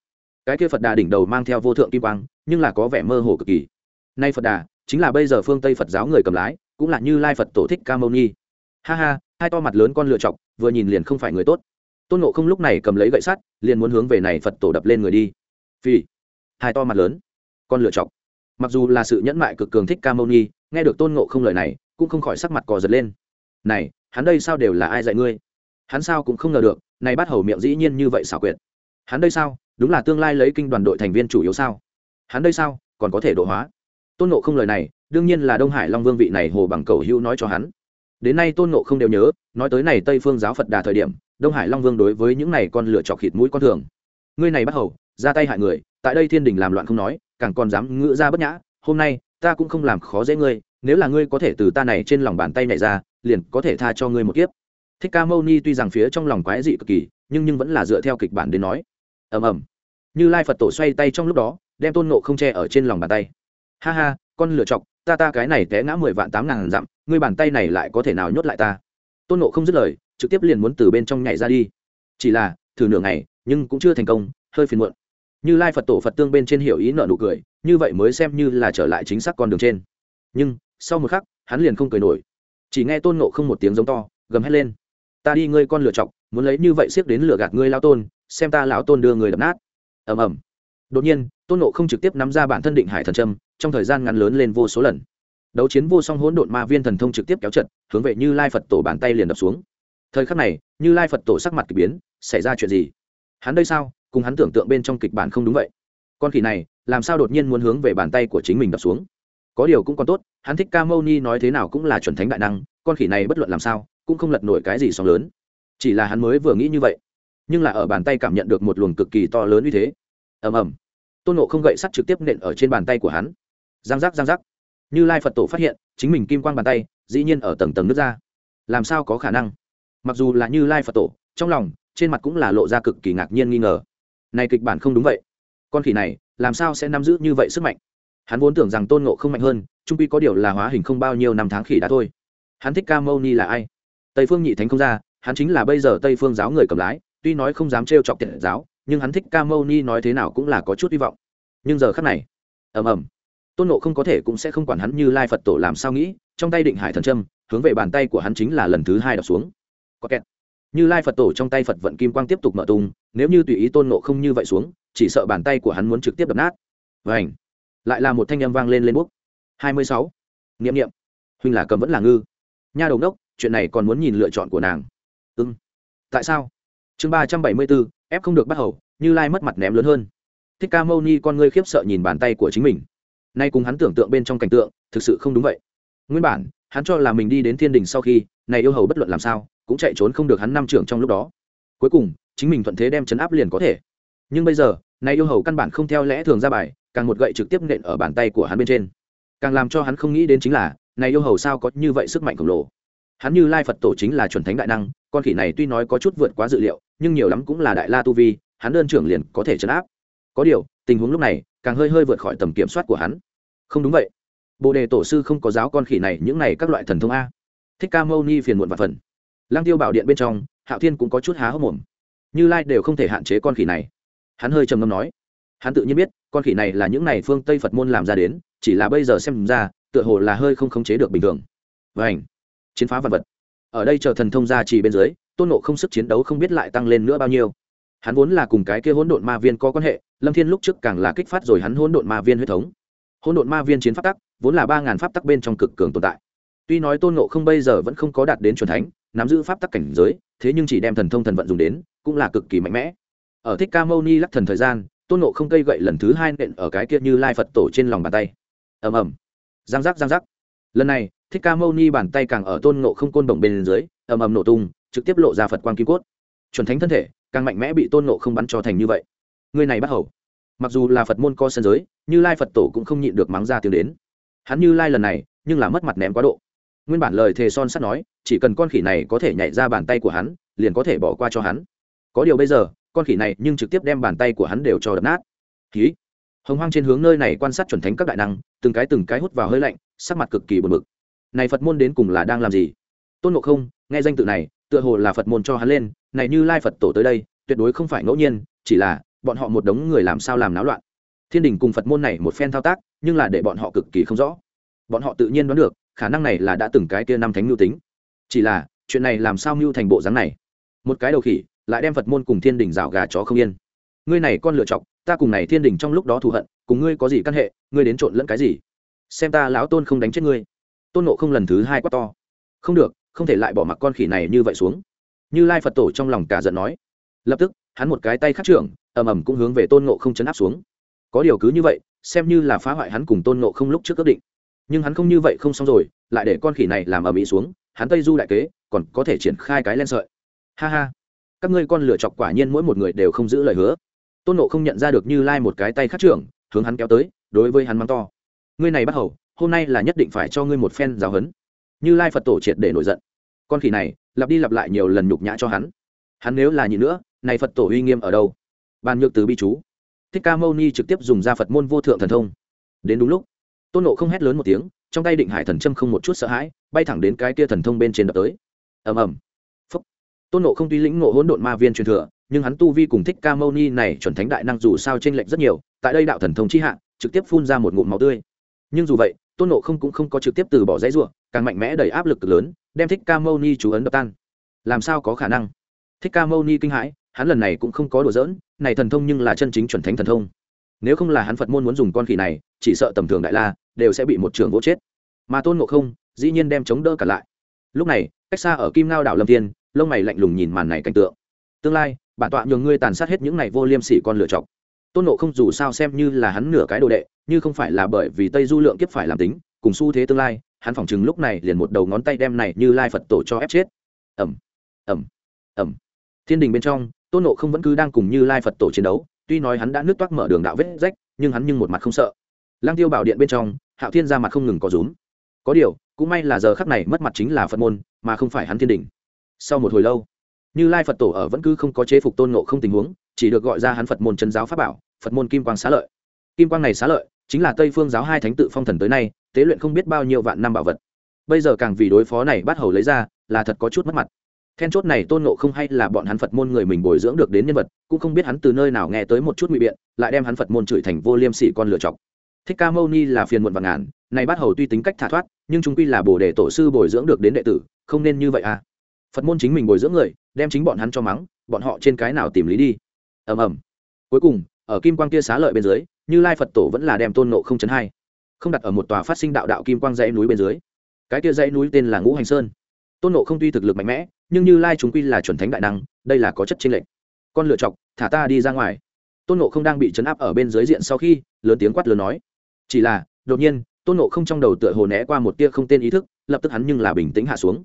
cái kia phật đà đỉnh đầu mang theo vô thượng kim quang, nhưng là có vẻ mơ hồ cực kỳ. Nay phật đà chính là bây giờ phương tây phật giáo người cầm lái, cũng là như lai phật tổ thích ca mâu ni. Ha ha, hai to mặt lớn con lựa chọc, vừa nhìn liền không phải người tốt. Tôn nộ không lúc này cầm lấy gậy sắt, liền muốn hướng về này phật tổ đập lên người đi. Phi hai to mặt lớn, con lựa chọc. Mặc dù là sự nhẫn mại cực cường thích ca mâu ni, nghe được tôn ngộ không lời này, cũng không khỏi sắc mặt cò giật lên. Này, hắn đây sao đều là ai dạy ngươi? Hắn sao cũng không ngờ được, này bắt hầu miệng dĩ nhiên như vậy xảo quyệt hắn đây sao? Đúng là tương lai lấy kinh đoàn đội thành viên chủ yếu sao? Hắn đây sao? Còn có thể độ hóa? Tôn nộ không lời này, đương nhiên là đông hải long vương vị này hồ bằng cầu hữu nói cho hắn. Đến nay tôn nộ không đều nhớ, nói tới này tây phương giáo phật đà thời điểm, đông hải long vương đối với những này con lựa chọc khịt mũi con thường. Ngươi này bắt hầu, ra tay hại người, tại đây thiên đình làm loạn không nói, càng còn dám ngữ ra bất nhã, hôm nay, ta cũng không làm khó dễ ngươi, nếu là ngươi có thể từ ta này trên lòng bàn tay này ra, liền có thể tha cho ngươi một kiếp. Thích ca mâu ni tuy rằng phía trong lòng quái dị cực kỳ, nhưng nhưng vẫn là dựa theo kịch bản đến nói ầm ầm. Như lai phật tổ xoay tay trong lúc đó, đem tôn nộ không che ở trên lòng bàn tay. Ha ha, con lựa chọc, ta ta cái này té ngã mười vạn tám ngàn dặm, ngươi bàn tay này lại có thể nào nhốt lại ta? Tôn nộ không dứt lời, trực tiếp liền muốn từ bên trong nhảy ra đi. Chỉ là, thử nửa ngày, nhưng cũng chưa thành công, hơi phiền muộn. Như lai phật tổ phật tương bên trên hiểu ý nợ nụ cười, như vậy mới xem như là trở lại chính xác con đường trên. Nhưng, sau một khắc, hắn liền không cười nổi. Chỉ nghe tôn nộ không một tiếng giống to, gầm hét lên. Ta đi, ngươi con lựa chọc, muốn lấy như vậy siết đến lửa gạt ngươi lao tôn xem ta lão tôn đưa người đập nát. Ầm ầm. Đột nhiên, tôn nộ không trực tiếp nắm ra bản thân định hải thần trâm trong thời gian ngắn lớn lên vô số lần. Đấu chiến vô song hỗn độn ma viên thần thông trực tiếp kéo trận, hướng về như lai phật tổ bàn tay liền đập xuống. Thời khắc này, như lai phật tổ sắc mặt k ỳ biến, xảy ra chuyện gì? Hắn đây sao? Cùng hắn tưởng tượng bên trong kịch bản không đúng vậy. Con khỉ này, làm sao đột nhiên muốn hướng về bàn tay của chính mình đập xuống? Có điều cũng còn tốt, hắn thích ca mâu ni nói thế nào cũng là chuẩn thánh đại năng, con khỉ này bất luận làm sao, cũng không lật nổi cái gì sóng lớn. Chỉ là hắn mới vừa nghĩ như vậy nhưng là ở bàn tay cảm nhận được một luồng cực kỳ to lớn như thế. Ầm ầm. Tôn nộ không gậy sắt trực tiếp nện ở trên bàn tay của hắn. Giang giác giang giác. Như lai phật tổ phát hiện, chính mình kim quang bàn tay, dĩ nhiên ở tầng tầng nước ra. Làm sao có khả năng? Mặc dù là như lai phật tổ, trong lòng, trên mặt cũng là lộ ra cực kỳ ngạc nhiên nghi ngờ. Này kịch bản không đúng vậy. Con khỉ này, làm sao sẽ nắm giữ như vậy sức mạnh? Hắn vốn tưởng rằng tôn ngộ không mạnh hơn trung quy có điều là hóa hình không bao nhiêu năm tháng khỉ đã thôi. Hắn thích ca mâu ni là ai? Tây phương nhị thánh không ra, hắn chính là bây giờ tây phương giáo người cầm lái tuy nói không dám trêu chọc tiện giáo, nhưng hắn thích ca mâu ni nói thế nào cũng là có chút hy vọng. Nhưng giờ khắc này, ầm ầm, tôn nộ không có thể cũng sẽ không quản hắn như lai phật tổ làm sao nghĩ, trong tay định hải thần trâm hướng về bàn tay của hắn chính là lần thứ hai đập xuống. Có kẹt. Như lai phật tổ trong tay phật vận kim quang tiếp tục mở tung, nếu như tùy ý tôn nộ không như vậy xuống, chỉ sợ bàn tay của hắn muốn trực tiếp đập nát. Vảnh lại là một thanh â m vang lên lên bút. Hai mươi sáu. N i ệ m n i ệ m huynh là cầm vẫn là ngư. Nha đầu đốc, chuyện này còn muốn nhìn lựa chọn của nàng. Ưng tại sao? Chương ba trăm bảy mươi bốn, ép không được bắt hầu, như lai mất mặt ném lớn hơn. Thích ca mâu ni con ngươi khiếp sợ nhìn bàn tay của chính mình. Nay cùng hắn tưởng tượng bên trong cảnh tượng, thực sự không đúng vậy. Nguyên bản, hắn cho là mình đi đến thiên đình sau khi, này yêu hầu bất luận làm sao, cũng chạy trốn không được hắn năm trưởng trong lúc đó. Cuối cùng, chính mình thuận thế đem chấn áp liền có thể. Nhưng bây giờ nay yêu hầu căn bản không theo lẽ thường ra bài, càng một gậy trực tiếp nện ở bàn tay của hắn bên trên. Càng làm cho hắn không nghĩ đến chính là, này yêu hầu sao có như vậy sức mạnh khổng lồ. Hắn như lai phật tổ chính là chuẩn thánh đại năng con khỉ này tuy nói có chút vượt quá dự liệu, nhưng nhiều lắm cũng là đại la tu vi, hắn đơn trưởng liền có thể chấn áp. Có điều, tình huống lúc này, càng hơi hơi vượt khỏi tầm kiểm soát của hắn. Không đúng vậy. Bồ đề tổ sư không có giáo con khỉ này những này các loại thần thông a. Thích ca mâu ni phiền muộn và phần. Lang tiêu bảo điện bên trong, hạo thiên cũng có chút há hốc mồm. Như lai đều không thể hạn chế con khỉ này. Hắn hơi trầm ngâm nói. Hắn tự nhiên biết, con khỉ này là những này phương tây phật môn làm ra đến, chỉ là bây giờ xem ra, tựa hồ là hơi không khống chế được bình thường. Vảnh chiến phá vật vật ở đây chờ thần thông ra chỉ bên dưới, tôn nộ không sức chiến đấu không biết lại tăng lên nữa bao nhiêu. Hắn vốn là cùng cái kia hỗn độn ma viên có quan hệ, lâm thiên lúc trước càng là kích phát rồi hắn hỗn độn ma viên huyết thống. Hỗn độn ma viên chiến pháp tắc, vốn là ba ngàn pháp tắc bên trong cực cường tồn tại. Tuy nói tôn nộ không bây giờ vẫn không có đạt đến c thánh, nắm giữ pháp tắc cảnh giới, thế nhưng chỉ đem thần thông thần vận dùng đến, cũng là cực kỳ mạnh mẽ. Ở thích ca mâu ni lắc thần thời gian, tôn nộ không cây gậy lần thứ hai nện ở cái kia như lai phật tổ trên lòng bàn tay. Ầm ầm. Giang giác giang giác. Lần này thích ca mâu ni bàn tay càng ở tôn nộ không côn đồng bên dưới, ầm ầm nổ tung, trực tiếp lộ ra phật quang kim cốt. Chuẩn thánh thân thể, càng mạnh mẽ bị tôn nộ không bắn cho thành như vậy. Người này bắt hầu. Mặc dù là phật môn co sân giới, như lai phật tổ cũng không nhịn được mắng ra tiếng đến. Hắn như lai lần này, nhưng là mất mặt ném quá độ. Nguyên bản lời thề son sắt nói, chỉ cần con khỉ này có thể nhảy ra bàn tay của hắn, liền có thể bỏ qua cho hắn. Có điều bây giờ, con khỉ này nhưng trực tiếp đem bàn tay của hắn đều cho đập nát. Ký hồng hoang trên hướng nơi này quan sát chuẩn thánh các đại năng, từng cái từng cái hút vào hơi lạnh, sắc mặt cực kỳ buồn bực này phật môn đến cùng là đang làm gì? Tôn ngộ không, nghe danh tự này, tựa hồ là phật môn cho hắn lên, này như lai phật tổ tới đây, tuyệt đối không phải ngẫu nhiên, chỉ là, bọn họ một đống người làm sao làm náo loạn. Thiên đình cùng phật môn này một phen thao tác, nhưng là để bọn họ cực kỳ không rõ. Bọn họ tự nhiên đoán được, khả năng này là đã từng cái kia năm thánh mưu tính. Chỉ là, chuyện này làm sao mưu thành bộ dáng này? Một cái đầu khỉ, lại đem phật môn cùng thiên đình rào gà chó không yên. Ngươi này con lựa chọc, ta cùng này thiên đình trong lúc đó thù hận, cùng ngươi có gì căn hệ, ngươi đến trộn lẫn cái gì? Xem ta lão tôn không đánh chết ngươi tôn nộ không lần thứ hai quá to. Không được, không thể lại bỏ mặc con khỉ này như vậy xuống. Như lai phật tổ trong lòng cả giận nói. Lập tức, hắn một cái tay khắc trưởng, ầm ầm cũng hướng về tôn nộ không chấn áp xuống. Có điều cứ như vậy, xem như là phá hoại hắn cùng tôn nộ không lúc trước ước định. Nhưng hắn không như vậy không xong rồi, lại để con khỉ này làm ầm ĩ xuống, hắn tây du đại kế, còn có thể triển khai cái len sợi. Ha ha. Các ngươi con lửa chọc quả nhiên mỗi một người đều không giữ lời hứa. Tôn nộ không nhận ra được như lai một cái tay khắc trưởng, hướng hắn kéo tới, đối với hắn mắng to. Ngươi này bắt hầu hôm nay là nhất định phải cho ngươi một phen giáo hấn như lai phật tổ triệt để nổi giận. Con khỉ này, lặp đi lặp lại nhiều lần nhục nhã cho hắn. Hắn nếu là nhị nữa, này phật tổ uy nghiêm ở đâu? Bàn nhược từ bi chú. Thích ca mâu ni trực tiếp dùng ra phật môn vô thượng thần thông. Đến đúng lúc, tôn nộ không hét lớn một tiếng, trong tay định hải thần châm không một chút sợ hãi, bay thẳng đến cái tia thần thông bên trên đập tới. Ầm ầm. Phúc. Tôn nộ không tuy lĩnh ngộ hỗn độn ma viên truyền thừa, nhưng hắn tu vi cùng thích ca mâu ni này chuẩn thánh đại năng dù sao t r ê n lệch rất nhiều, tại đây đạo thần thông chi hạ, trực tiếp phun ra một ngụm máu tươi. Nhưng dù vậy tôn nộ không cũng không có trực tiếp từ bỏ dãy ruộng càng mạnh mẽ đẩy áp lực cực lớn, đem thích ca mâu ni chú ấn đập tan. Làm sao có khả năng? Thích ca mâu ni kinh hãi, hắn lần này cũng không có đùa giỡn, này thần thông nhưng là chân chính chuẩn thánh thần thông. Nếu không là hắn phật môn muốn dùng con khỉ này, chỉ sợ tầm thường đại la đều sẽ bị một trường vỗ chết. Mà tôn ngộ không, dĩ nhiên đem chống đỡ cả lại. Lúc này, cách xa ở kim ngao đảo lâm thiên, lông mày lạnh lùng nhìn màn này cảnh tượng. Tương lai, bản tọa nhường ngươi tàn sát hết những này vô liêm sỉ con lựa chọc tôn nộ không dù sao xem như là hắn nửa cái đồ đệ như không phải là bởi vì tây du lượng kiếp phải làm tính, cùng xu thế tương lai, hắn phỏng chừng lúc này liền một đầu ngón tay đem này như lai phật tổ cho ép chết. Ẩm ẩm ẩm thiên đình bên trong, tôn nộ không vẫn cứ đang cùng như lai phật tổ chiến đấu, tuy nói hắn đã nước toác mở đường đạo vết rách, nhưng hắn nhưng một mặt không sợ. Lang tiêu bảo điện bên trong, hạo thiên ra mặt không ngừng có rúm. Có điều, cũng may là giờ khắc này mất mặt chính là phật môn, mà không phải hắn thiên đình. Sau một hồi lâu, như lai phật tổ ở vẫn cứ không có chế phục tôn nộ không tình huống, chỉ được gọi ra hắn phật môn chân giáo pháp bảo, phật môn kim quang xá lợi. Kim quang này xá lợi chính là tây phương giáo hai thánh tự phong thần tới nay, tế luyện không biết bao nhiêu vạn năm bảo vật. Bây giờ càng vì đối phó này bắt hầu lấy ra, là thật có chút mất mặt. Then chốt này tôn nộ không hay là bọn hắn phật môn người mình bồi dưỡng được đến nhân vật, cũng không biết hắn từ nơi nào nghe tới một chút ngụy biện, lại đem hắn phật môn chửi thành vô liêm sỉ con lựa chọc. Thích ca mâu ni là phiền muộn và ngàn, này bắt hầu tuy tính cách thả thoát, nhưng chúng quy là bồ đề tổ sư bồi dưỡng được đến đệ tử, không nên như vậy à. Phật môn chính mình bồi dưỡng người, đem chính bọn hắn cho mắng, bọn họ trên cái nào tìm lý đi. Ầm ầm. Cuối cùng ở kim quang kia xá lợi bên dưới, như lai phật tổ vẫn là đem tôn nộ không chấn hai, không đặt ở một tòa phát sinh đạo đạo kim quang dãy núi bên dưới. Cái kia dãy núi tên là ngũ hành sơn. Tôn nộ không tuy thực lực mạnh mẽ, nhưng như lai chúng quy là chuẩn thánh đại năng, đây là có chất chênh lệch. Con lựa chọc, thả ta đi ra ngoài. Tôn nộ không đang bị chấn áp ở bên dưới diện sau khi, lớn tiếng quát lớn nói. Chỉ là, đột nhiên, tôn nộ không trong đầu tựa hồ né qua một tia không tên ý thức, lập tức hắn nhưng là bình tĩnh hạ xuống.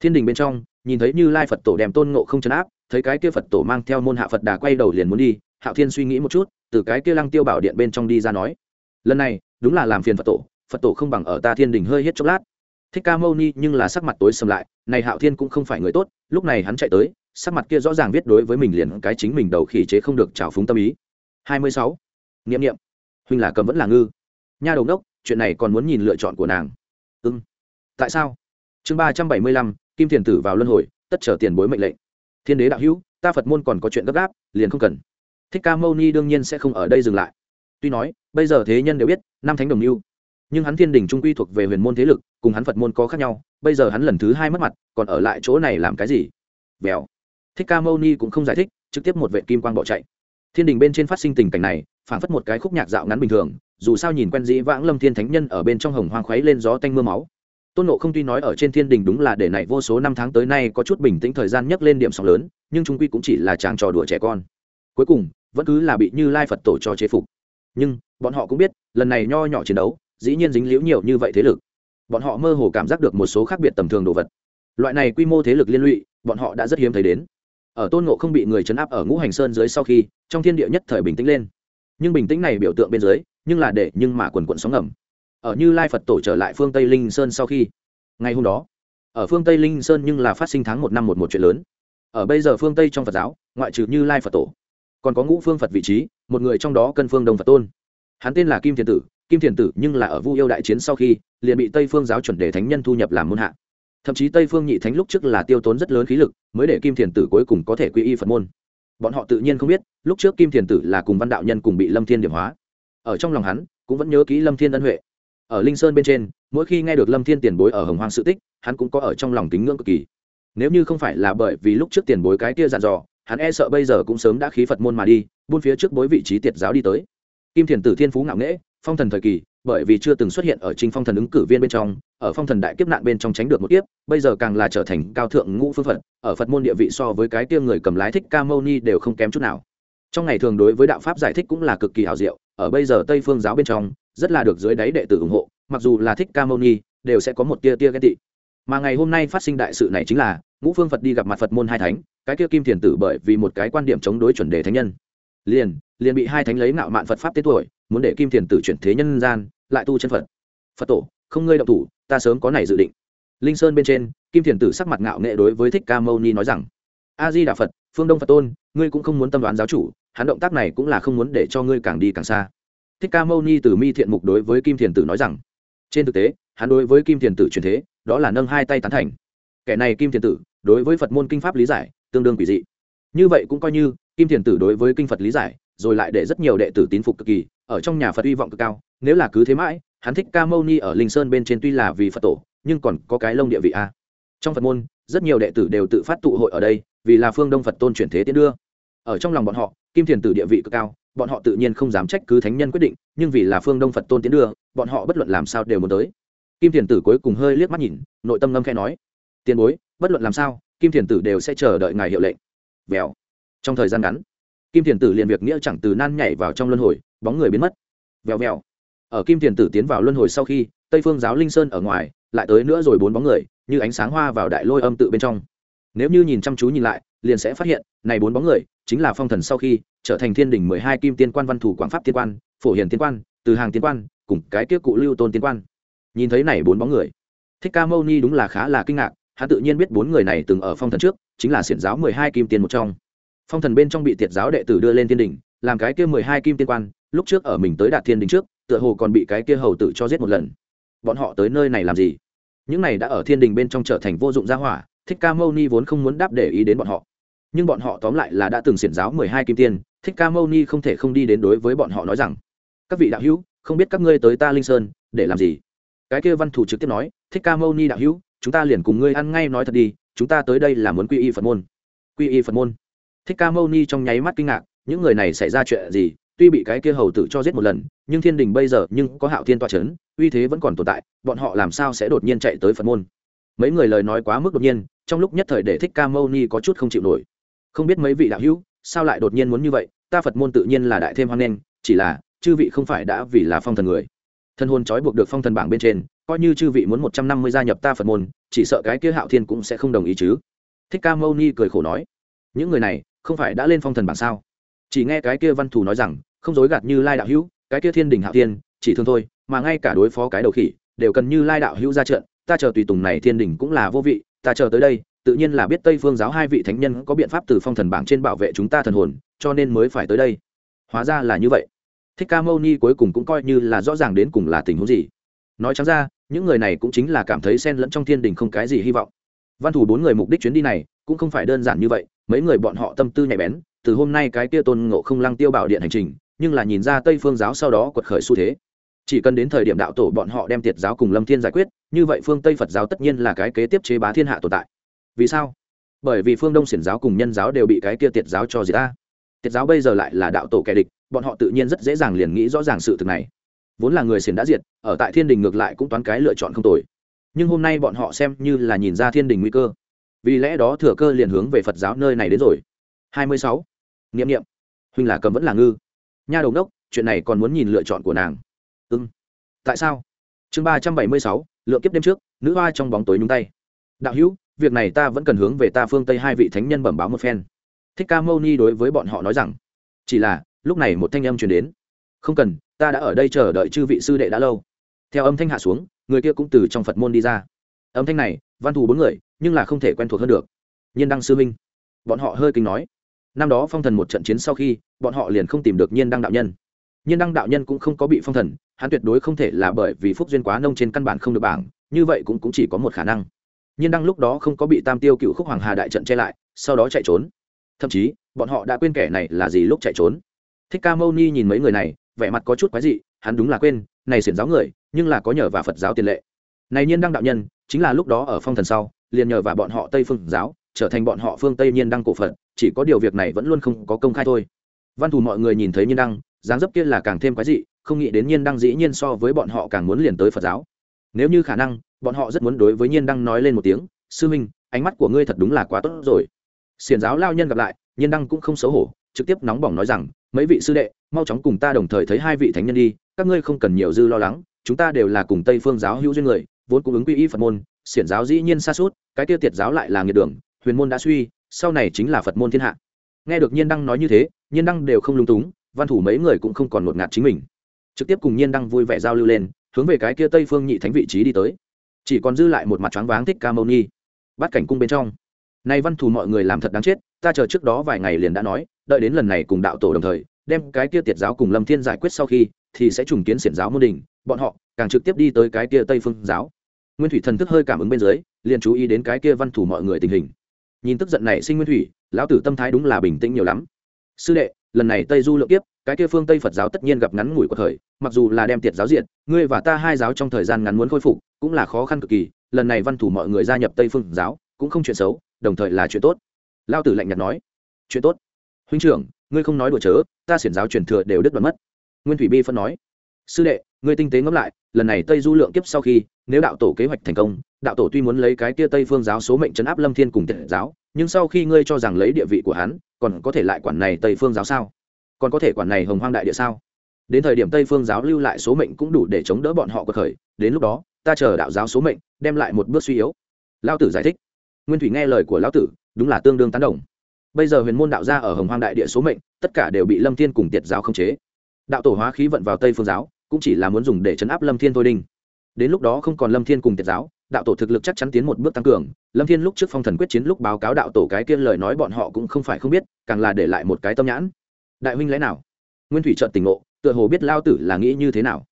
Thiên đình bên trong, nhìn thấy như lai phật tổ đem tôn nộ không chấn áp, thấy cái kia phật tổ mang theo môn hạ phật đà quay đầu liền muốn đi hạo thiên suy nghĩ một chút, từ cái kia lăng tiêu bảo điện bên trong đi ra nói, lần này, đúng là làm phiền phật tổ phật tổ không bằng ở ta thiên đình hơi hết chốc lát. Thích ca mâu ni nhưng là sắc mặt tối sầm lại, này hạo thiên cũng không phải người tốt, lúc này hắn chạy tới, sắc mặt kia rõ ràng viết đối với mình liền cái chính mình đầu khỉ chế không được trào phúng tâm ý. Hai mươi sáu. Nghiệm nghiệm huynh là cầm vẫn là ngư. Nha đầu đốc, chuyện này còn muốn nhìn lựa chọn của nàng. Ưng tại sao? Chương ba trăm bảy mươi lăm, kim thiền tử vào luân hồi, tất trở tiền bối mệnh lệnh. Thiên đế đạo hữu, ta phật môn còn có chuyện gấp gáp, liền không cần thích ca mâu ni đương nhiên sẽ không ở đây dừng lại. Tuy nói, bây giờ thế nhân đều biết, năm thánh đồng mưu nhưng hắn thiên đình trung quy thuộc về huyền môn thế lực, cùng hắn phật môn có khác nhau, bây giờ hắn lần thứ hai mất mặt, còn ở lại chỗ này làm cái gì? Vèo. Thích ca mâu ni cũng không giải thích, trực tiếp một vệ kim quang bỏ chạy. Thiên đình bên trên phát sinh tình cảnh này phản phất một cái khúc nhạc dạo ngắn bình thường, dù sao nhìn quen dĩ vãng lâm thiên thánh nhân ở bên trong hồng hoang khuấy lên gió tanh mưa máu. Tôn nộ không tuy nói ở trên thiên đình đúng là để này vô số năm tháng tới nay có chút bình tĩnh thời gian nhấc lên điểm sóng lớn, nhưng Trung quy cũng chỉ là chàng trò đùa trẻ con. Cuối cùng vẫn cứ là bị như lai phật tổ cho chế phục. Nhưng, bọn họ cũng biết, lần này nho nhỏ chiến đấu, dĩ nhiên dính liễu nhiều như vậy thế lực. Bọn họ mơ hồ cảm giác được một số khác biệt tầm thường đồ vật. Loại này quy mô thế lực liên lụy, bọn họ đã rất hiếm thấy đến. Ở tôn ngộ không bị người chấn áp ở ngũ hành sơn dưới sau khi, trong thiên địa nhất thời bình tĩnh lên. Nhưng bình tĩnh này biểu tượng bên dưới, nhưng là để nhưng mà quần quận sóng ngầm. Ở như lai phật tổ trở lại phương tây linh sơn sau khi, ngày hôm đó, ở phương tây linh sơn nhưng là phát sinh tháng một năm một một chuyện lớn. Ở bây giờ phương tây trong phật giáo, ngoại trừ như lai phật tổ còn có ngũ phương phật vị trí, một người trong đó cân phương đông phật tôn. Hắn tên là kim thiền tử, kim thiền tử nhưng là ở vu yêu đại chiến sau khi, liền bị tây phương giáo chuẩn đề thánh nhân thu nhập làm môn hạ. Thậm chí tây phương nhị thánh lúc trước là tiêu tốn rất lớn khí lực, mới để kim thiền tử cuối cùng có thể quy y phật môn. Bọn họ tự nhiên không biết, lúc trước kim thiền tử là cùng văn đạo nhân cùng bị lâm thiên điểm hóa. Ở trong lòng hắn, cũng vẫn nhớ kỹ lâm thiên ân huệ. Ở linh sơn bên trên, mỗi khi nghe được lâm thiên tiền bối ở hồng hoang sự tích, hắn cũng có ở trong lòng kính ngưỡng cực kỳ. Nếu như không phải là bởi vì lúc trước tiền bối cái kia dặn dò hắn e sợ bây giờ cũng sớm đã khí phật môn mà đi, buôn phía trước bối vị trí tiệt giáo đi tới. Kim thiền tử thiên phú ngạo nghễ, phong thần thời kỳ, bởi vì chưa từng xuất hiện ở trinh phong thần ứng cử viên bên trong, ở phong thần đại kiếp nạn bên trong tránh được một kiếp, bây giờ càng là trở thành cao thượng ngũ phương phật, ở phật môn địa vị so với cái tiêu người cầm lái thích ca mâu ni đều không kém chút nào. Trong ngày thường đối với đạo pháp giải thích cũng là cực kỳ hảo diệu, ở bây giờ tây phương giáo bên trong, rất là được dưới đáy đệ tử ủng hộ, mặc dù là thích ca mâu ni, đều sẽ có một tia tia ghen tị mà ngày hôm nay phát sinh đại sự này chính là, ngũ phương phật đi gặp mặt phật môn hai thánh, cái kia kim thiền tử bởi vì một cái quan điểm chống đối chuẩn đề thánh nhân. Liền liền bị hai thánh lấy ngạo mạn phật pháp tên tuổi, muốn để kim thiền tử chuyển thế nhân gian, lại tu chân phật. Phật tổ, không ngơi động thủ, ta sớm có này dự định. Linh sơn bên trên, kim thiền tử sắc mặt ngạo nghệ đối với thích ca mâu ni nói rằng, a di đà phật, phương đông phật tôn, ngươi cũng không muốn tâm đoán giáo chủ, hắn động tác này cũng là không muốn để cho ngươi càng đi càng xa. Thích ca mâu ni từ mi thiện mục đối với kim thiền tử nói rằng trên thực tế, hắn đối với kim thiền tử truyền thế, đó là nâng hai tay tán thành. Kẻ này kim thiền tử, đối với phật môn kinh pháp lý giải, tương đương quỷ dị. Như vậy cũng coi như, kim thiền tử đối với kinh phật lý giải, rồi lại để rất nhiều đệ tử tín phục cực kỳ, ở trong nhà phật hy vọng cực cao. Nếu là cứ thế mãi, hắn thích ca mâu ni ở linh sơn bên trên tuy là vì phật tổ, nhưng còn có cái lông địa vị a. Trong phật môn, rất nhiều đệ tử đều tự phát tụ hội ở đây, vì là phương đông phật tôn chuyển thế tiến đưa. Ở trong lòng bọn họ, kim thiền tử địa vị cực cao bọn họ tự nhiên không dám trách cứ thánh nhân quyết định, nhưng vì là phương đông phật tôn tiến đưa, bọn họ bất luận làm sao đều muốn tới. Kim thiền tử cuối cùng hơi liếc mắt nhìn, nội tâm ngâm khẽ nói, tiền bối, bất luận làm sao, kim thiền tử đều sẽ chờ đợi ngài hiệu lệnh. Vèo. Trong thời gian ngắn, kim thiền tử liền việc nghĩa chẳng từ nan nhảy vào trong luân hồi, bóng người biến mất. Vèo vèo. Ở kim thiền tử tiến vào luân hồi sau khi, tây phương giáo linh sơn ở ngoài, lại tới nữa rồi bốn bóng người, như ánh sáng hoa vào đại lôi âm tự bên trong. Nếu như nhìn chăm chú nhìn lại, liền sẽ phát hiện, này bốn bóng người chính là phong thần sau khi trở thành thiên đình mười hai kim tiên quan văn thủ quảng pháp tiên quan, phổ hiền tiên quan, từ hàng tiên quan, cùng cái kia cụ lưu tôn tiên quan. Nhìn thấy này bốn bóng người, thích ca mâu ni đúng là khá là kinh ngạc, hắn tự nhiên biết bốn người này từng ở phong thần trước, chính là xiển giáo mười hai kim tiên một trong. Phong thần bên trong bị tiệt giáo đệ tử đưa lên thiên đình, làm cái kia mười hai kim tiên quan, lúc trước ở mình tới đạt thiên đình trước, tựa hồ còn bị cái kia hầu tử cho giết một lần. Bọn họ tới nơi này làm gì? Những này đã ở thiên đình bên trong trở thành vô dụng gia hỏa, thích ca mâu ni vốn không muốn đáp để ý đến bọn họ. Nhưng bọn họ tóm lại là đã từng xiển giáo mười hai kim tiên thích ca mâu ni không thể không đi đến đối với bọn họ nói rằng, các vị đạo hữu, không biết các ngươi tới ta linh sơn, để làm gì? Cái kia văn thủ trực tiếp nói, thích ca mâu ni đạo hữu, chúng ta liền cùng ngươi ăn ngay nói thật đi, chúng ta tới đây là muốn quy y phật môn. Quy y phật môn. Thích ca mâu ni trong nháy mắt kinh ngạc, những người này xảy ra chuyện gì? Tuy bị cái kia hầu tử cho giết một lần, nhưng thiên đình bây giờ nhưng có hạo thiên toa c h ấ n uy thế vẫn còn tồn tại, bọn họ làm sao sẽ đột nhiên chạy tới phật môn? Mấy người lời nói quá mức đột nhiên, trong lúc nhất thời để thích ca mâu ni có chút không chịu nổi. Không biết mấy vị đạo hữu sao lại đột nhiên muốn như vậy? Ta phật môn tự nhiên là đại thêm hoan nghênh, chỉ là, chư vị không phải đã vì là phong thần người. Thân hôn trói buộc được phong thần bảng bên trên, coi như chư vị muốn một trăm năm mươi gia nhập ta phật môn, chỉ sợ cái kia hạo thiên cũng sẽ không đồng ý chứ. Thích ca mâu ni cười khổ nói, những người này không phải đã lên phong thần bảng sao? Chỉ nghe cái kia văn thù nói rằng, không dối gạt như lai đạo hữu, cái kia thiên đình hạo thiên, chỉ thương thôi, mà ngay cả đối phó cái đầu khỉ, đều cần như lai đạo hữu ra trận, ta chờ tùy tùng này thiên đình cũng là vô vị, ta chờ tới đây tự nhiên là biết tây phương giáo hai vị thánh nhân có biện pháp từ phong thần bảng trên bảo vệ chúng ta thần hồn, cho nên mới phải tới đây. Hóa ra là như vậy. Thích ca mâu ni cuối cùng cũng coi như là rõ ràng đến cùng là tình huống gì. Nói chẳng ra, những người này cũng chính là cảm thấy xen lẫn trong thiên đình không cái gì hy vọng. Văn thủ bốn người mục đích chuyến đi này, cũng không phải đơn giản như vậy, mấy người bọn họ tâm tư nhạy bén, từ hôm nay cái kia tôn ngộ không lăng tiêu bảo điện hành trình, nhưng là nhìn ra tây phương giáo sau đó quật khởi xu thế. Chỉ cần đến thời điểm đạo tổ bọn họ đem tiệt giáo cùng lâm thiên giải quyết, như vậy phương tây phật giáo tất nhiên là cái kế tiếp chế bá thiên hạ tồn tại vì sao? Bởi vì phương đông xiển giáo cùng nhân giáo đều bị cái kia tiệt giáo cho gì ta. Tiệt giáo bây giờ lại là đạo tổ kẻ địch, bọn họ tự nhiên rất dễ dàng liền nghĩ rõ ràng sự thực này. Vốn là người xiển đã diệt, ở tại thiên đình ngược lại cũng toán cái lựa chọn không tồi. Nhưng hôm nay bọn họ xem như là nhìn ra thiên đình nguy cơ. Vì lẽ đó thừa cơ liền hướng về phật giáo nơi này đến rồi. Hai mươi sáu. Nghiệm nghiệm huynh là cầm vẫn là ngư. Nha đầu đốc chuyện này còn muốn nhìn lựa chọn của nàng. Ưng tại sao? Chương ba trăm bảy mươi sáu, lượng kiếp đêm trước, nữ hoa trong bóng tối nhúng tay. Đạo hữu việc này ta vẫn cần hướng về ta phương tây hai vị thánh nhân bẩm báo một phen. Thích ca mâu ni đối với bọn họ nói rằng chỉ là lúc này một thanh âm truyền đến. Không cần ta đã ở đây chờ đợi chư vị sư đệ đã lâu. Theo âm thanh hạ xuống người kia cũng từ trong phật môn đi ra. Âm thanh này văn thù bốn người nhưng là không thể quen thuộc hơn được. Nhiên đăng sư minh bọn họ hơi kinh nói. Năm đó phong thần một trận chiến sau khi bọn họ liền không tìm được nhiên đăng đạo nhân. Nhiên đăng đạo nhân cũng không có bị phong thần hắn tuyệt đối không thể là bởi vì phúc duyên quá nông trên căn bản không được bảng như vậy cũng, cũng chỉ có một khả năng nhưng đăng lúc đó không có bị tam tiêu cựu khúc hoàng hà đại trận che lại, sau đó chạy trốn. Thậm chí, bọn họ đã quên kẻ này là gì lúc chạy trốn. Thích ca mâu ni nhìn mấy người này, vẻ mặt có chút quái dị, hắn đúng là quên, này xiển giáo người, nhưng là có nhờ và phật giáo tiền lệ. Này nhiên đăng đạo nhân, chính là lúc đó ở phong thần sau, liền nhờ và bọn họ tây phương giáo, trở thành bọn họ phương tây nhiên đăng cổ phật, chỉ có điều việc này vẫn luôn không có công khai thôi. Văn thù mọi người nhìn thấy nhiên đăng dáng dấp kia là càng thêm quái dị, không nghĩ đến nhiên đăng dĩ nhiên so với bọn họ càng muốn liền tới phật giáo. Nếu như khả năng bọn họ rất muốn đối với nhiên đăng nói lên một tiếng, sư minh, ánh mắt của ngươi thật đúng là quá tốt rồi. Xiền giáo lao nhân gặp lại, nhiên đăng cũng không xấu hổ, trực tiếp nóng bỏng nói rằng, mấy vị sư đệ, mau chóng cùng ta đồng thời thấy hai vị thánh nhân đi, các ngươi không cần nhiều dư lo lắng, chúng ta đều là cùng tây phương giáo hữu duyên người, vốn cung ứng quy y phật môn, xiển giáo dĩ nhiên xa suốt, cái tiêu tiệt giáo lại là nghiệt đường, huyền môn đã suy, sau này chính là phật môn thiên hạ. Nghe được nhiên đăng nói như thế, nhiên đăng đều không lung túng, văn thủ mấy người cũng không còn ngột ngạt chính mình. Trực tiếp cùng nhiên đăng vui vẻ giao lưu lên, hướng về cái kia tây phương nhị thánh vị trí đi tới chỉ còn dư lại một mặt choáng váng thích ca mâu ni. Bắt cảnh cung bên trong. Nay văn thù mọi người làm thật đáng chết, ta chờ trước đó vài ngày liền đã nói, đợi đến lần này cùng đạo tổ đồng thời, đem cái kia tiệt giáo cùng lâm thiên giải quyết sau khi, thì sẽ trùng kiến xiển giáo môn đình, bọn họ càng trực tiếp đi tới cái kia tây phương giáo. Nguyên thủy thần thức hơi cảm ứng bên dưới, liền chú ý đến cái kia văn thủ mọi người tình hình. Nhìn tức giận này sinh nguyên thủy, lão tử tâm thái đúng là bình tĩnh nhiều lắm. Sư đệ, lần này tây du lượng tiếp cái kia phương tây phật giáo tất nhiên gặp ngắn ngủi của thời, mặc dù là đem tiệt giáo diện ngươi và ta hai giáo trong thời gian ngắn muốn khôi phục, cũng là khó khăn cực kỳ, lần này văn thủ mọi người gia nhập tây phương giáo, cũng không chuyện xấu, đồng thời là chuyện tốt. Lao tử lạnh nhạt nói. Chuyện tốt. Huynh trưởng, ngươi không nói đùa chớ, ta xiển giáo truyền thừa đều đứt đoạn mất. Nguyên thủy bi phân nói. Sư đệ, ngươi tinh tế ngẫm lại, lần này tây du lượng kiếp sau khi, nếu đạo tổ kế hoạch thành công, đạo tổ tuy muốn lấy cái kia tây phương giáo số mệnh chấn áp lâm thiên cùng tiệt giáo, nhưng sau khi ngươi cho rằng lấy địa vị của hắn, còn có thể lại quản này tây phương giáo sao? Còn có thể quản này hồng hoang đại địa sao? Đến thời điểm tây phương giáo lưu lại số mệnh cũng đủ để chống đỡ bọn họ cuộc khởi đến lúc đó, ta chờ đạo giáo số mệnh, đem lại một bước suy yếu. Lao tử giải thích. Nguyên thủy nghe lời của lão tử, đúng là tương đương tán đồng. Bây giờ huyền môn đạo gia ở hồng hoang đại địa số mệnh, tất cả đều bị lâm thiên cùng tiệt giáo khống chế. Đạo tổ hóa khí vận vào tây phương giáo, cũng chỉ là muốn dùng để chấn áp lâm thiên thôi đinh. Đến lúc đó không còn lâm thiên cùng tiệt giáo, đạo tổ thực lực chắc chắn tiến một bước tăng cường. Lâm thiên lúc trước phong thần quyết chiến lúc báo cáo đạo tổ cái kia lời nói bọn họ cũng không phải không biết, càng là để lại một cái tâm nhãn đại huynh lẽ nào? Nguyên thủy trợn tỉnh ngộ, tựa hồ biết lao tử là nghĩ như thế nào.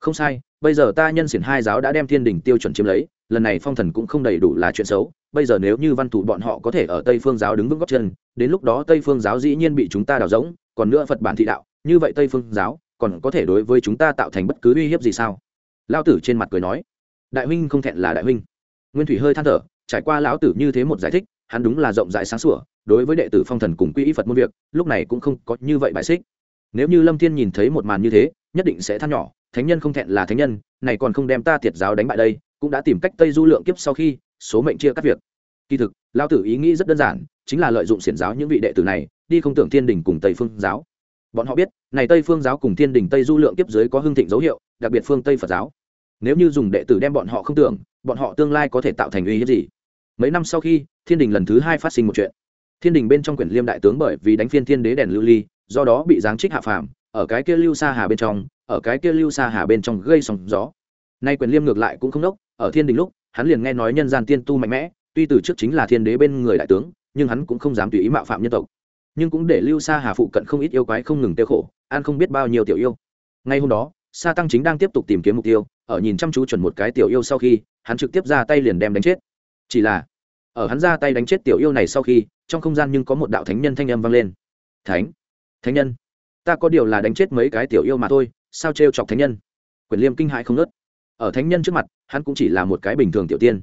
Không sai, bây giờ ta nhân xiển hai giáo đã đem thiên đình tiêu chuẩn chiếm lấy, lần này phong thần cũng không đầy đủ là chuyện xấu. Bây giờ nếu như văn thủ bọn họ có thể ở tây phương giáo đứng vững góc chân, đến lúc đó tây phương giáo dĩ nhiên bị chúng ta đào rỗng, còn nữa phật bản thị đạo, như vậy tây phương giáo còn có thể đối với chúng ta tạo thành bất cứ uy hiếp gì sao? Lao tử trên mặt cười nói. Đại huynh không thẹn là đại huynh. Nguyên thủy hơi than thở, trải qua lão tử như thế một giải thích, hắn đúng là rộng rãi sáng sủa đối với đệ tử phong thần cùng quy y phật môn việc, lúc này cũng không có như vậy bài xích. Nếu như lâm thiên nhìn thấy một màn như thế, nhất định sẽ than nhỏ, thánh nhân không thẹn là thánh nhân, này còn không đem ta tiệt giáo đánh bại đây, cũng đã tìm cách tây du lượng kiếp sau khi, số mệnh chia cắt việc. Kỳ thực lao tử ý nghĩ rất đơn giản, chính là lợi dụng xiển giáo những vị đệ tử này, đi không tưởng thiên đình cùng tây phương giáo. Bọn họ biết, này tây phương giáo cùng thiên đình tây du lượng kiếp dưới có hưng thịnh dấu hiệu, đặc biệt phương tây phật giáo. Nếu như dùng đệ tử đem bọn họ không tưởng, bọn họ tương lai có thể tạo thành uy hiếp gì? Mấy năm sau khi, thiên đình lần thứ hai phát sinh một chuyện thiên đình bên trong quyển liêm đại tướng bởi vì đánh phiên thiên đế đèn lưu ly, do đó bị giáng trích hạ phàm, ở cái kia lưu xa hà bên trong, ở cái kia lưu xa hà bên trong gây sóng gió. Nay quyền liêm ngược lại cũng không đốc, ở thiên đình lúc, hắn liền nghe nói nhân gian tiên tu mạnh mẽ, tuy từ trước chính là thiên đế bên người đại tướng, nhưng hắn cũng không dám tùy ý mạo phạm nhân tộc. Nhưng cũng để lưu xa hà phụ cận không ít yêu quái không ngừng tiêu khổ an không biết bao nhiêu tiểu yêu. Ngay hôm đó, sa tăng chính đang tiếp tục tìm kiếm mục tiêu, ở nhìn chăm chú chuẩn một cái tiểu yêu sau khi, hắn trực tiếp ra tay liền đem đánh chết. Chỉ là, ở hắn ra tay đánh chết tiểu yêu này sau khi trong không gian nhưng có một đạo thánh nhân thanh âm vang lên. Thánh thánh nhân, ta có điều là đánh chết mấy cái tiểu yêu mà thôi, sao trêu chọc thánh nhân? Quyền liêm kinh hại không nớt ở thánh nhân trước mặt, hắn cũng chỉ là một cái bình thường tiểu tiên.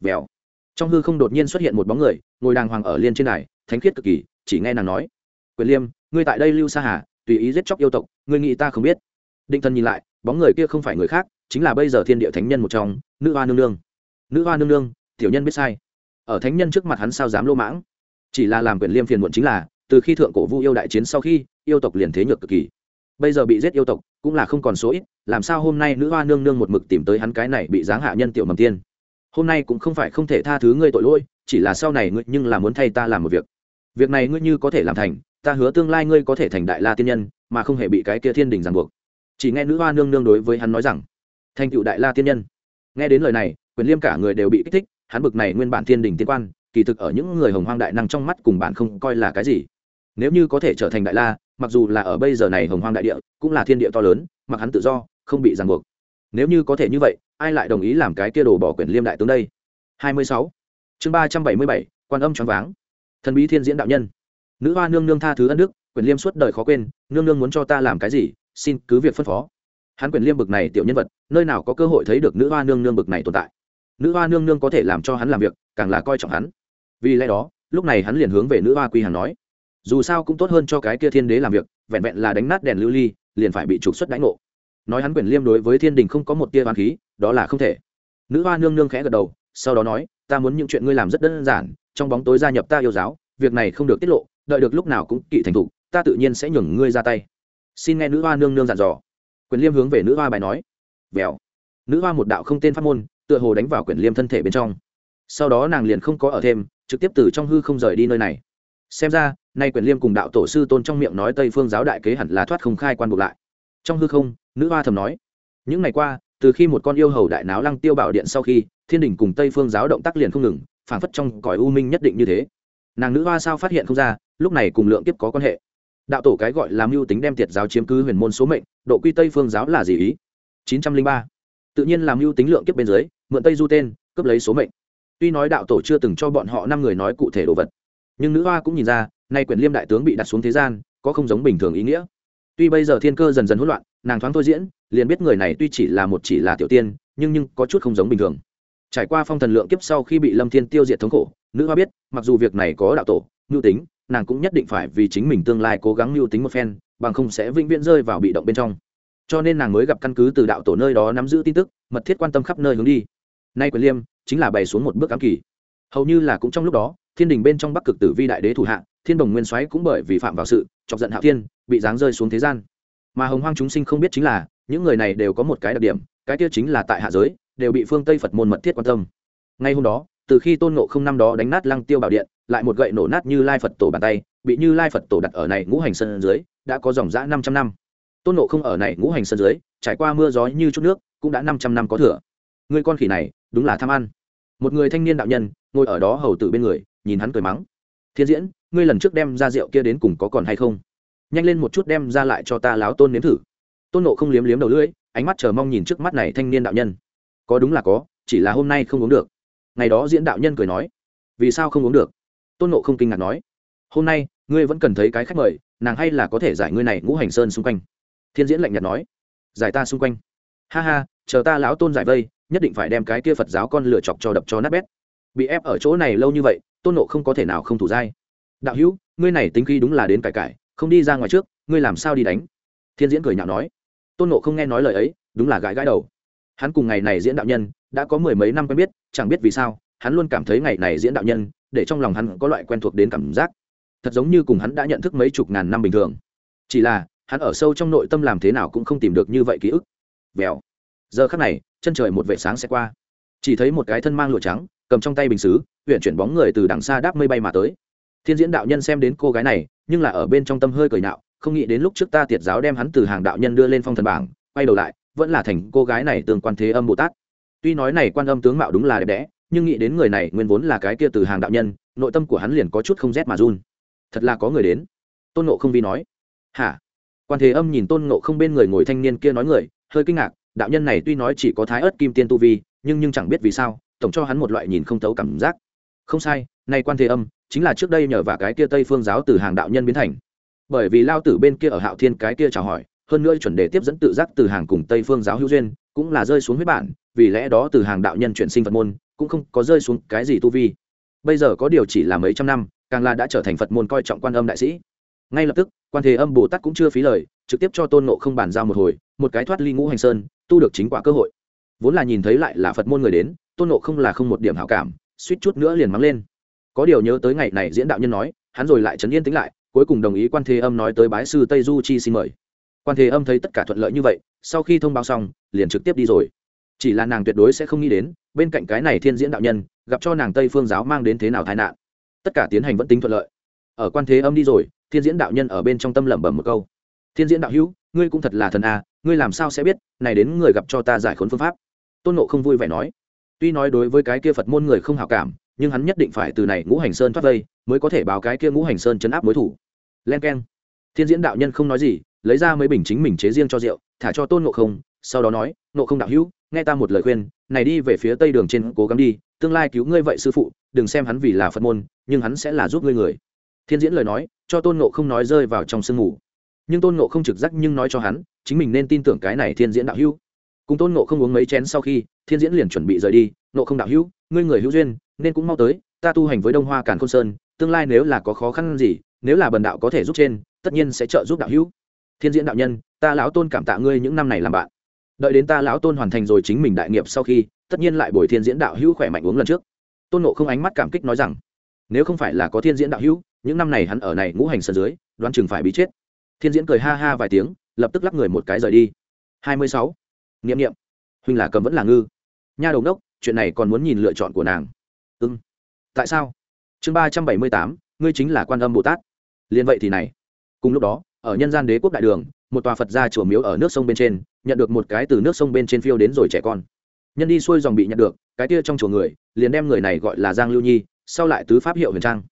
Vèo. Trong hư không đột nhiên xuất hiện một bóng người, ngồi đàng hoàng ở liên trên này thánh khiết cực kỳ, chỉ nghe nàng nói. Quyền liêm, ngươi tại đây lưu sa hà, tùy ý giết chóc yêu tộc, ngươi nghĩ ta không biết. Định thần nhìn lại, bóng người kia không phải người khác, chính là bây giờ thiên địa thánh nhân một trong, nữ hoa nương nương. Nữ hoa nương nương, tiểu nhân biết sai. Ở thánh nhân trước mặt hắn sao dám lô mãng? Chỉ là làm quyền liêm phiền muộn chính là, từ khi thượng cổ vu yêu đại chiến sau khi, yêu tộc liền thế nhược cực kỳ. Bây giờ bị giết yêu tộc, cũng là không còn số ít, làm sao hôm nay nữ hoa nương nương một mực tìm tới hắn cái này bị giáng hạ nhân tiểu mầm tiên? Hôm nay cũng không phải không thể tha thứ ngươi tội lỗi, chỉ là sau này ngươi nhưng là muốn thay ta làm một việc. Việc này ngươi như có thể làm thành, ta hứa tương lai ngươi có thể thành đại la tiên nhân, mà không hề bị cái kia thiên đình ràng buộc. Chỉ nghe nữ hoa nương nương đối với hắn nói rằng, thành cựu đại la tiên nhân. Nghe đến lời này quyền liêm cả người đều bị kích thích, hắn bực này nguyên bản thiên đình tiên quan kỳ thực ở những người hồng hoang đại năng trong mắt cùng bạn không coi là cái gì. Nếu như có thể trở thành đại la mặc dù là ở bây giờ này hồng hoang đại địa cũng là thiên địa to lớn mặc hắn tự do không bị ràng buộc. Nếu như có thể như vậy ai lại đồng ý làm cái kia đồ bỏ quyền liêm đại tướng đây? 26. chương 377, quan âm choáng váng. Thần bí thiên diễn đạo nhân. Nữ hoa nương nương tha thứ ân đức quyền liêm suốt đời khó quên nương nương muốn cho ta làm cái gì xin cứ việc phân phó. Hắn quyền liêm bực này tiểu nhân vật nơi nào có cơ hội thấy được nữ hoa nương nương bực này tồn tại? Nữ hoa nương nương có thể làm cho hắn làm việc càng là coi trọng hắn vì lẽ đó, lúc này hắn liền hướng về nữ hoa quy hàn nói, dù sao cũng tốt hơn cho cái kia thiên đế làm việc, vẹn vẹn là đánh nát đèn lưu ly, liền phải bị trục xuất đánh ngộ. Nói hắn quyền liêm đối với thiên đình không có một tia hoàn khí, đó là không thể. Nữ hoa nương nương khẽ gật đầu, sau đó nói, ta muốn những chuyện ngươi làm rất đơn giản, trong bóng tối gia nhập ta yêu giáo, việc này không được tiết lộ, đợi được lúc nào cũng kỵ thành thục ta tự nhiên sẽ nhường ngươi ra tay. Xin nghe nữ hoa nương nương dặn dò. Quyền liêm hướng về nữ hoa bài nói, vèo. Nữ hoa một đạo không tên pháp môn, tựa hồ đánh vào quyền liêm thân thể bên trong sau đó nàng liền không có ở thêm, trực tiếp từ trong hư không rời đi nơi này. Xem ra, nay quyền liêm cùng đạo tổ sư tôn trong miệng nói tây phương giáo đại kế hẳn là thoát không khai quan buộc lại. Trong hư không, nữ hoa thầm nói, những ngày qua, từ khi một con yêu hầu đại náo lăng tiêu bảo điện sau khi, thiên đình cùng tây phương giáo động tác liền không ngừng, phảng phất trong cõi u minh nhất định như thế. Nàng nữ hoa sao phát hiện không ra, lúc này cùng lượng tiếp có quan hệ. Đạo tổ cái gọi là mưu tính đem tiệt giáo chiếm cứ huyền môn số mệnh, độ quy tây phương giáo là gì ý? Chín trăm linh ba. Tự nhiên làm mưu tính lượng kiếp bên dưới, mượn tây du tên, cướp lấy số mệnh tuy nói đạo tổ chưa từng cho bọn họ năm người nói cụ thể đồ vật, nhưng nữ hoa cũng nhìn ra, nay quyển liêm đại tướng bị đặt xuống thế gian, có không giống bình thường ý nghĩa. Tuy bây giờ thiên cơ dần dần hỗn loạn, nàng thoáng thôi diễn, liền biết người này tuy chỉ là một chỉ là tiểu tiên, nhưng nhưng có chút không giống bình thường. Trải qua phong thần lượng kiếp sau khi bị lâm thiên tiêu diệt thống khổ, nữ hoa biết, mặc dù việc này có đạo tổ, mưu tính, nàng cũng nhất định phải vì chính mình tương lai cố gắng mưu tính một phen, bằng không sẽ vĩnh viễn rơi vào bị động bên trong. Cho nên nàng mới gặp căn cứ từ đạo tổ nơi đó nắm giữ tin tức, mật thiết quan tâm khắp nơi hướng đi nay quyền liêm chính là bày xuống một bước ám kỳ. Hầu như là cũng trong lúc đó, thiên đình bên trong bắc cực tử vi đại đế thủ hạ, thiên đồng nguyên soái cũng bởi vì phạm vào sự, chọc giận hạo thiên, bị giáng rơi xuống thế gian. Mà hồng hoang chúng sinh không biết chính là, những người này đều có một cái đặc điểm, cái kia chính là tại hạ giới, đều bị phương tây phật môn mật thiết quan tâm. Ngay hôm đó, từ khi tôn nộ không năm đó đánh nát lăng tiêu bảo điện, lại một gậy nổ nát như lai phật tổ bàn tay, bị như lai phật tổ đặt ở này ngũ hành sân dưới, đã có dòng dã năm trăm năm. Tôn nộ không ở này ngũ hành sân dưới, trải qua mưa gió như chút nước, cũng đã năm trăm năm có thừa. Người con khỉ này đúng là tham ăn. Một người thanh niên đạo nhân, ngồi ở đó hầu tử bên người, nhìn hắn cười mắng. Thiên diễn, ngươi lần trước đem ra rượu kia đến cùng có còn hay không? Nhanh lên một chút đem ra lại cho ta láo tôn nếm thử. Tôn nộ không liếm liếm đầu lưỡi, ánh mắt chờ mong nhìn trước mắt này thanh niên đạo nhân. Có đúng là có, chỉ là hôm nay không uống được. Ngày đó diễn đạo nhân cười nói. Vì sao không uống được? Tôn nộ không kinh ngạc nói. Hôm nay, ngươi vẫn cần thấy cái khách mời, nàng hay là có thể giải ngươi này ngũ hành sơn xung quanh. Thiên diễn lạnh nhạt nói. Giải ta xung quanh. Ha ha, chờ ta lão tôn giải vây nhất định phải đem cái kia phật giáo con lửa chọc cho đập cho nát bét. Bị ép ở chỗ này lâu như vậy, tôn nộ không có thể nào không thủ dai. Đạo hữu, ngươi này tính khi đúng là đến cải cải, không đi ra ngoài trước, ngươi làm sao đi đánh? Thiên diễn cười nhạo nói. Tôn nộ không nghe nói lời ấy, đúng là gãi gãi đầu. Hắn cùng ngày này diễn đạo nhân, đã có mười mấy năm quen biết, chẳng biết vì sao, hắn luôn cảm thấy ngày này diễn đạo nhân, để trong lòng hắn có loại quen thuộc đến cảm giác. Thật giống như cùng hắn đã nhận thức mấy chục ngàn năm bình thường. Chỉ là, hắn ở sâu trong nội tâm làm thế nào cũng không tìm được như vậy ký ức. Vèo. Giờ khắc này chân trời một vệ sáng sẽ qua. Chỉ thấy một cái thân mang lụa trắng, cầm trong tay bình xứ huyện chuyển bóng người từ đằng xa đáp mây bay mà tới. Thiên diễn đạo nhân xem đến cô gái này, nhưng là ở bên trong tâm hơi cười nạo, không nghĩ đến lúc trước ta tiệt giáo đem hắn từ hàng đạo nhân đưa lên phong thần bảng, quay đầu lại, vẫn là thành cô gái này tương quan thế âm bồ tát. Tuy nói này quan âm tướng mạo đúng là đẹp đẽ, nhưng nghĩ đến người này nguyên vốn là cái kia từ hàng đạo nhân, nội tâm của hắn liền có chút không rét mà run. Thật là có người đến. Tôn nộ không vi nói. Hả? Quan thế âm nhìn tôn nộ không bên người ngồi thanh niên kia nói người, hơi kinh ngạc đạo nhân này tuy nói chỉ có thái ớt kim tiên tu vi, nhưng nhưng chẳng biết vì sao, tổng cho hắn một loại nhìn không thấu cảm giác. Không sai, nay quan thế âm, chính là trước đây nhờ và cái kia tây phương giáo từ hàng đạo nhân biến thành. Bởi vì lao tử bên kia ở hạo thiên cái kia chào hỏi, hơn nữa chuẩn đề tiếp dẫn tự giác từ hàng cùng tây phương giáo hữu duyên, cũng là rơi xuống huyết bản, vì lẽ đó từ hàng đạo nhân chuyển sinh phật môn, cũng không có rơi xuống cái gì tu vi. Bây giờ có điều chỉ là mấy trăm năm, càng là đã trở thành phật môn coi trọng quan âm đại sĩ. Ngay lập tức, quan thế âm bồ tát cũng chưa phí lời, trực tiếp cho tôn nộ không bàn giao một hồi, một cái thoát ly ngũ hành sơn tu được chính quả cơ hội. Vốn là nhìn thấy lại là phật môn người đến, tôn nộ không là không một điểm hảo cảm, suýt chút nữa liền mắng lên. Có điều nhớ tới ngày này diễn đạo nhân nói, hắn rồi lại trấn yên tính lại, cuối cùng đồng ý quan thế âm nói tới bái sư tây du chi xin mời. Quan thế âm thấy tất cả thuận lợi như vậy, sau khi thông báo xong, liền trực tiếp đi rồi. Chỉ là nàng tuyệt đối sẽ không nghĩ đến, bên cạnh cái này thiên diễn đạo nhân, gặp cho nàng tây phương giáo mang đến thế nào tai nạn. Tất cả tiến hành vẫn tính thuận lợi. Ở quan thế âm đi rồi, thiên diễn đạo nhân ở bên trong tâm lẩm bẩm một câu. Thiên diễn đạo hữu, ngươi cũng thật là thần a ngươi làm sao sẽ biết, này đến người gặp cho ta giải khốn phương pháp. Tôn nộ không vui vẻ nói. Tuy nói đối với cái kia phật môn người không hào cảm, nhưng hắn nhất định phải từ này ngũ hành sơn thoát vây, mới có thể báo cái kia ngũ hành sơn chấn áp mối thủ. Len k e n thiên diễn đạo nhân không nói gì, lấy ra mấy bình chính mình chế riêng cho rượu, thả cho tôn nộ không, sau đó nói nộ không đạo hữu, nghe ta một lời khuyên, này đi về phía tây đường trên cố gắng đi, tương lai cứu ngươi vậy sư phụ, đừng xem hắn vì là phật môn, nhưng hắn sẽ là giúp ngươi người. Thiên diễn lời nói, cho tôn nộ không nói rơi vào trong sương ngủ nhưng tôn nộ không trực giác nhưng nói cho hắn, chính mình nên tin tưởng cái này thiên diễn đạo hữu. Cùng tôn nộ không uống mấy chén sau khi, thiên diễn liền chuẩn bị rời đi. Nộ không đạo hữu, ngươi người hữu duyên, nên cũng mau tới, ta tu hành với đông hoa càn khôn sơn, tương lai nếu là có khó khăn gì, nếu là bần đạo có thể giúp trên, tất nhiên sẽ trợ giúp đạo hữu. Thiên diễn đạo nhân, ta lão tôn cảm tạ ngươi những năm này làm bạn. Đợi đến ta lão tôn hoàn thành rồi chính mình đại nghiệp sau khi, tất nhiên lại bồi thiên diễn đạo hữu khỏe mạnh uống lần trước. Tôn nộ không ánh mắt cảm kích nói rằng, nếu không phải là có thiên diễn đạo hữu, những năm này hắn ở này ngũ hành sân dưới, đoán chừng phải bị chết thiên diễn cười ha ha vài tiếng, lập tức lắc người một cái rời đi. Hai mươi sáu. Nghiệm nghiệm. Huynh là cầm vẫn là ngư. Nha đầu đốc chuyện này còn muốn nhìn lựa chọn của nàng. Ưng tại sao? Chương ba trăm bảy mươi tám, ngươi chính là quan âm bồ tát. Liên vậy thì này. Cùng lúc đó, ở nhân gian đế quốc đại đường, một tòa phật gia chùa miếu ở nước sông bên trên, nhận được một cái từ nước sông bên trên phiêu đến rồi trẻ con. Nhân đi xuôi dòng bị nhận được, cái kia trong chùa người, liền đem người này gọi là giang lưu nhi, sau lại tứ pháp hiệu huyền trang.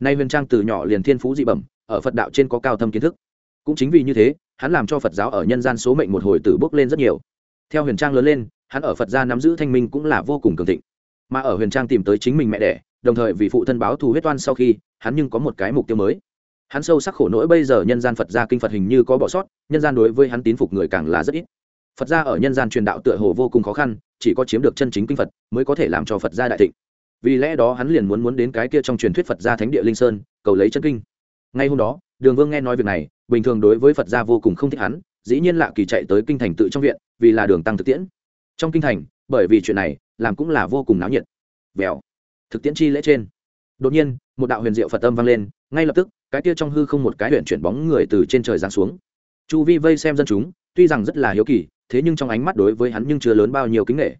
Nay huyền trang từ nhỏ liền thiên phú dị bẩm, ở phật đạo trên có cao thâm kiến thức cũng chính vì như thế, hắn làm cho phật giáo ở nhân gian số mệnh một hồi tử bước lên rất nhiều. Theo huyền trang lớn lên, hắn ở phật gia nắm giữ thanh minh cũng là vô cùng cường thịnh. Mà ở huyền trang tìm tới chính mình mẹ đẻ, đồng thời vì phụ thân báo thù huyết toan sau khi, hắn nhưng có một cái mục tiêu mới. Hắn sâu sắc khổ nỗi bây giờ nhân gian phật gia kinh phật hình như có bỏ sót, nhân gian đối với hắn tín phục người càng là rất ít. Phật gia ở nhân gian truyền đạo tựa hồ vô cùng khó khăn, chỉ có chiếm được chân chính kinh phật mới có thể làm cho phật gia đại thịnh. Vì lẽ đó hắn liền muốn muốn đến cái kia trong truyền thuyết phật gia thánh địa linh sơn, cầu lấy chân kinh. Ngay hôm đó, đường vương nghe nói việc này bình thường đối với phật gia vô cùng không thích hắn, dĩ nhiên lạ kỳ chạy tới kinh thành tự trong viện, vì là đường tăng thực tiễn. Trong kinh thành, bởi vì chuyện này, làm cũng là vô cùng náo nhiệt. Vèo. Thực tiễn chi lễ trên. Đột nhiên, một đạo huyền diệu phật âm vang lên, ngay lập tức, cái kia trong hư không một cái huyện chuyển bóng người từ trên trời giáng xuống. Chu vi vây xem dân chúng, tuy rằng rất là hiếu kỳ, thế nhưng trong ánh mắt đối với hắn nhưng chưa lớn bao nhiêu kính nghệ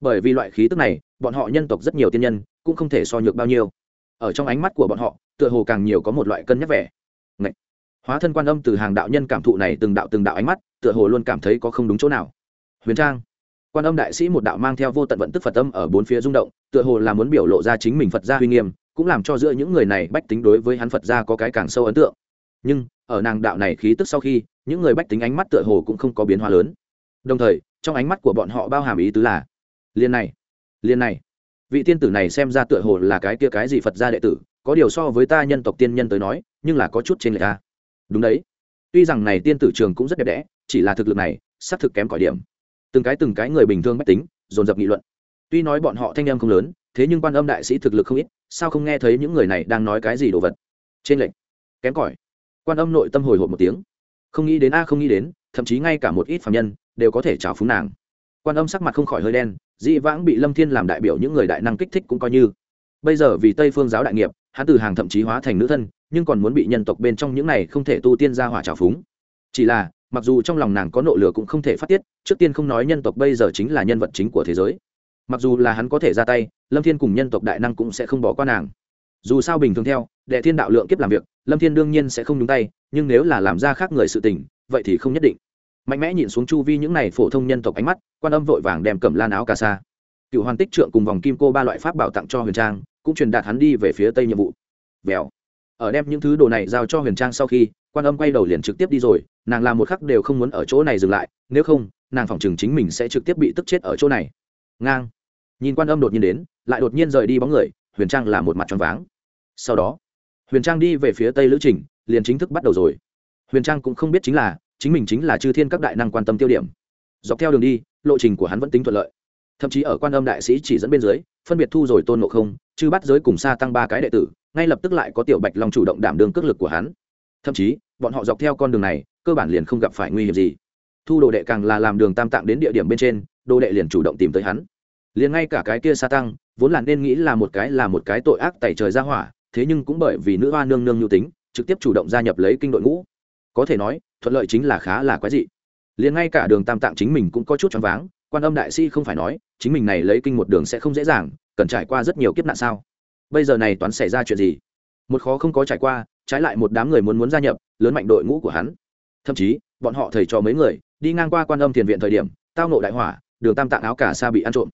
bởi vì loại khí tức này, bọn họ nhân tộc rất nhiều tiên nhân, cũng không thể so nhược bao nhiêu. Ở trong ánh mắt của bọn họ, tựa hồ càng nhiều có một loại cân nhắc vẻ hóa thân quan âm từ hàng đạo nhân cảm thụ này từng đạo từng đạo ánh mắt, tựa hồ luôn cảm thấy có không đúng chỗ nào. Huyền trang. Quan âm đại sĩ một đạo mang theo vô tận vận tức phật âm ở bốn phía rung động, tựa hồ là muốn biểu lộ ra chính mình phật gia uy nghiêm, cũng làm cho giữa những người này bách tính đối với hắn phật gia có cái càng sâu ấn tượng. Nhưng, ở nàng đạo này khí tức sau khi, những người bách tính ánh mắt tựa hồ cũng không có biến hóa lớn. Đồng thời, trong ánh mắt của bọn họ bao hàm ý tứ là, liên này liên này. Vị tiên tử này xem ra tựa hồ là cái kia cái gì phật gia đệ tử, có điều so với ta nhân tộc tiên nhân tới nói, nhưng là có chút trên lệch ta đúng đấy. Tuy rằng này tiên tử trường cũng rất đẹp đẽ, chỉ là thực lực này, xác thực kém cỏi điểm. Từng cái từng cái người bình thường mách tính, dồn dập nghị luận. Tuy nói bọn họ thanh em không lớn, thế nhưng quan âm đại sĩ thực lực không ít, sao không nghe thấy những người này đang nói cái gì đồ vật? Trên lệnh. Kém cỏi. Quan âm nội tâm hồi hộp một tiếng. Không nghĩ đến a, không nghĩ đến, thậm chí ngay cả một ít phạm nhân đều có thể trào phúng nàng. Quan âm sắc mặt không khỏi hơi đen dị vãng bị lâm thiên làm đại biểu những người đại năng kích thích cũng coi như. Bây giờ vì tây phương giáo đại nghiệp, hắn từ hàng thậm chí hóa thành nữ thân nhưng còn muốn bị nhân tộc bên trong những này không thể tu tiên ra hỏa trào phúng. Chỉ là, mặc dù trong lòng nàng có nộ lửa cũng không thể phát tiết, trước tiên không nói nhân tộc bây giờ chính là nhân vật chính của thế giới. Mặc dù là hắn có thể ra tay, lâm thiên cùng nhân tộc đại năng cũng sẽ không bỏ qua nàng. Dù sao bình thường theo, đệ thiên đạo lượng kiếp làm việc, lâm thiên đương nhiên sẽ không nhúng tay, nhưng nếu là làm ra khác người sự tình, vậy thì không nhất định. Mạnh mẽ nhìn xuống chu vi những này phổ thông nhân tộc ánh mắt, quan âm vội vàng đem cầm lan áo cà sa. Cựu hoàn tích trượng cùng vòng kim cô ba loại pháp bảo tặng cho huyền trang, cũng truyền đạt hắn đi về phía tây nhiệm vụ. Vèo ở đem những thứ đồ này giao cho huyền trang sau khi, quan âm quay đầu liền trực tiếp đi rồi, nàng làm một khắc đều không muốn ở chỗ này dừng lại, nếu không, nàng phỏng chừng chính mình sẽ trực tiếp bị tức chết ở chỗ này. Ngang. Nhìn quan âm đột nhiên đến, lại đột nhiên rời đi bóng người, huyền trang là một mặt tròn váng. Sau đó, huyền trang đi về phía tây lữ trình, liền chính thức bắt đầu rồi. Huyền trang cũng không biết chính là, chính mình chính là chư thiên các đại năng quan tâm tiêu điểm. Dọc theo đường đi, lộ trình của hắn vẫn tính thuận lợi. Thậm chí ở quan âm đại sĩ chỉ dẫn bên dưới phân biệt thu rồi tôn ngộ không chứ bắt giới cùng xa tăng ba cái đệ tử, ngay lập tức lại có tiểu bạch long chủ động đảm đương cước lực của hắn. Thậm chí, bọn họ dọc theo con đường này, cơ bản liền không gặp phải nguy hiểm gì. Thu đồ đệ càng là làm đường tam tạng đến địa điểm bên trên, đồ đệ liền chủ động tìm tới hắn. Liền ngay cả cái kia sa tăng, vốn là nên nghĩ là một cái là một cái tội ác tẩy trời ra hỏa, thế nhưng cũng bởi vì nữ hoa nương nương nhu tính, trực tiếp chủ động gia nhập lấy kinh đội ngũ. Có thể nói, thuận lợi chính là khá là quái dị. Liền ngay cả đường tam tạng chính mình cũng có chút choáng váng quan âm đại sĩ không phải nói, chính mình này lấy kinh một đường sẽ không dễ dàng, cần trải qua rất nhiều kiếp nạn sao? Bây giờ này toán xảy ra chuyện gì? Một khó không có trải qua, trái lại một đám người muốn muốn gia nhập, lớn mạnh đội ngũ của hắn. Thậm chí, bọn họ thầy trò mấy người, đi ngang qua quan âm thiền viện thời điểm, tao nộ đại hỏa, đường tam tạng áo cả xa bị ăn trộm.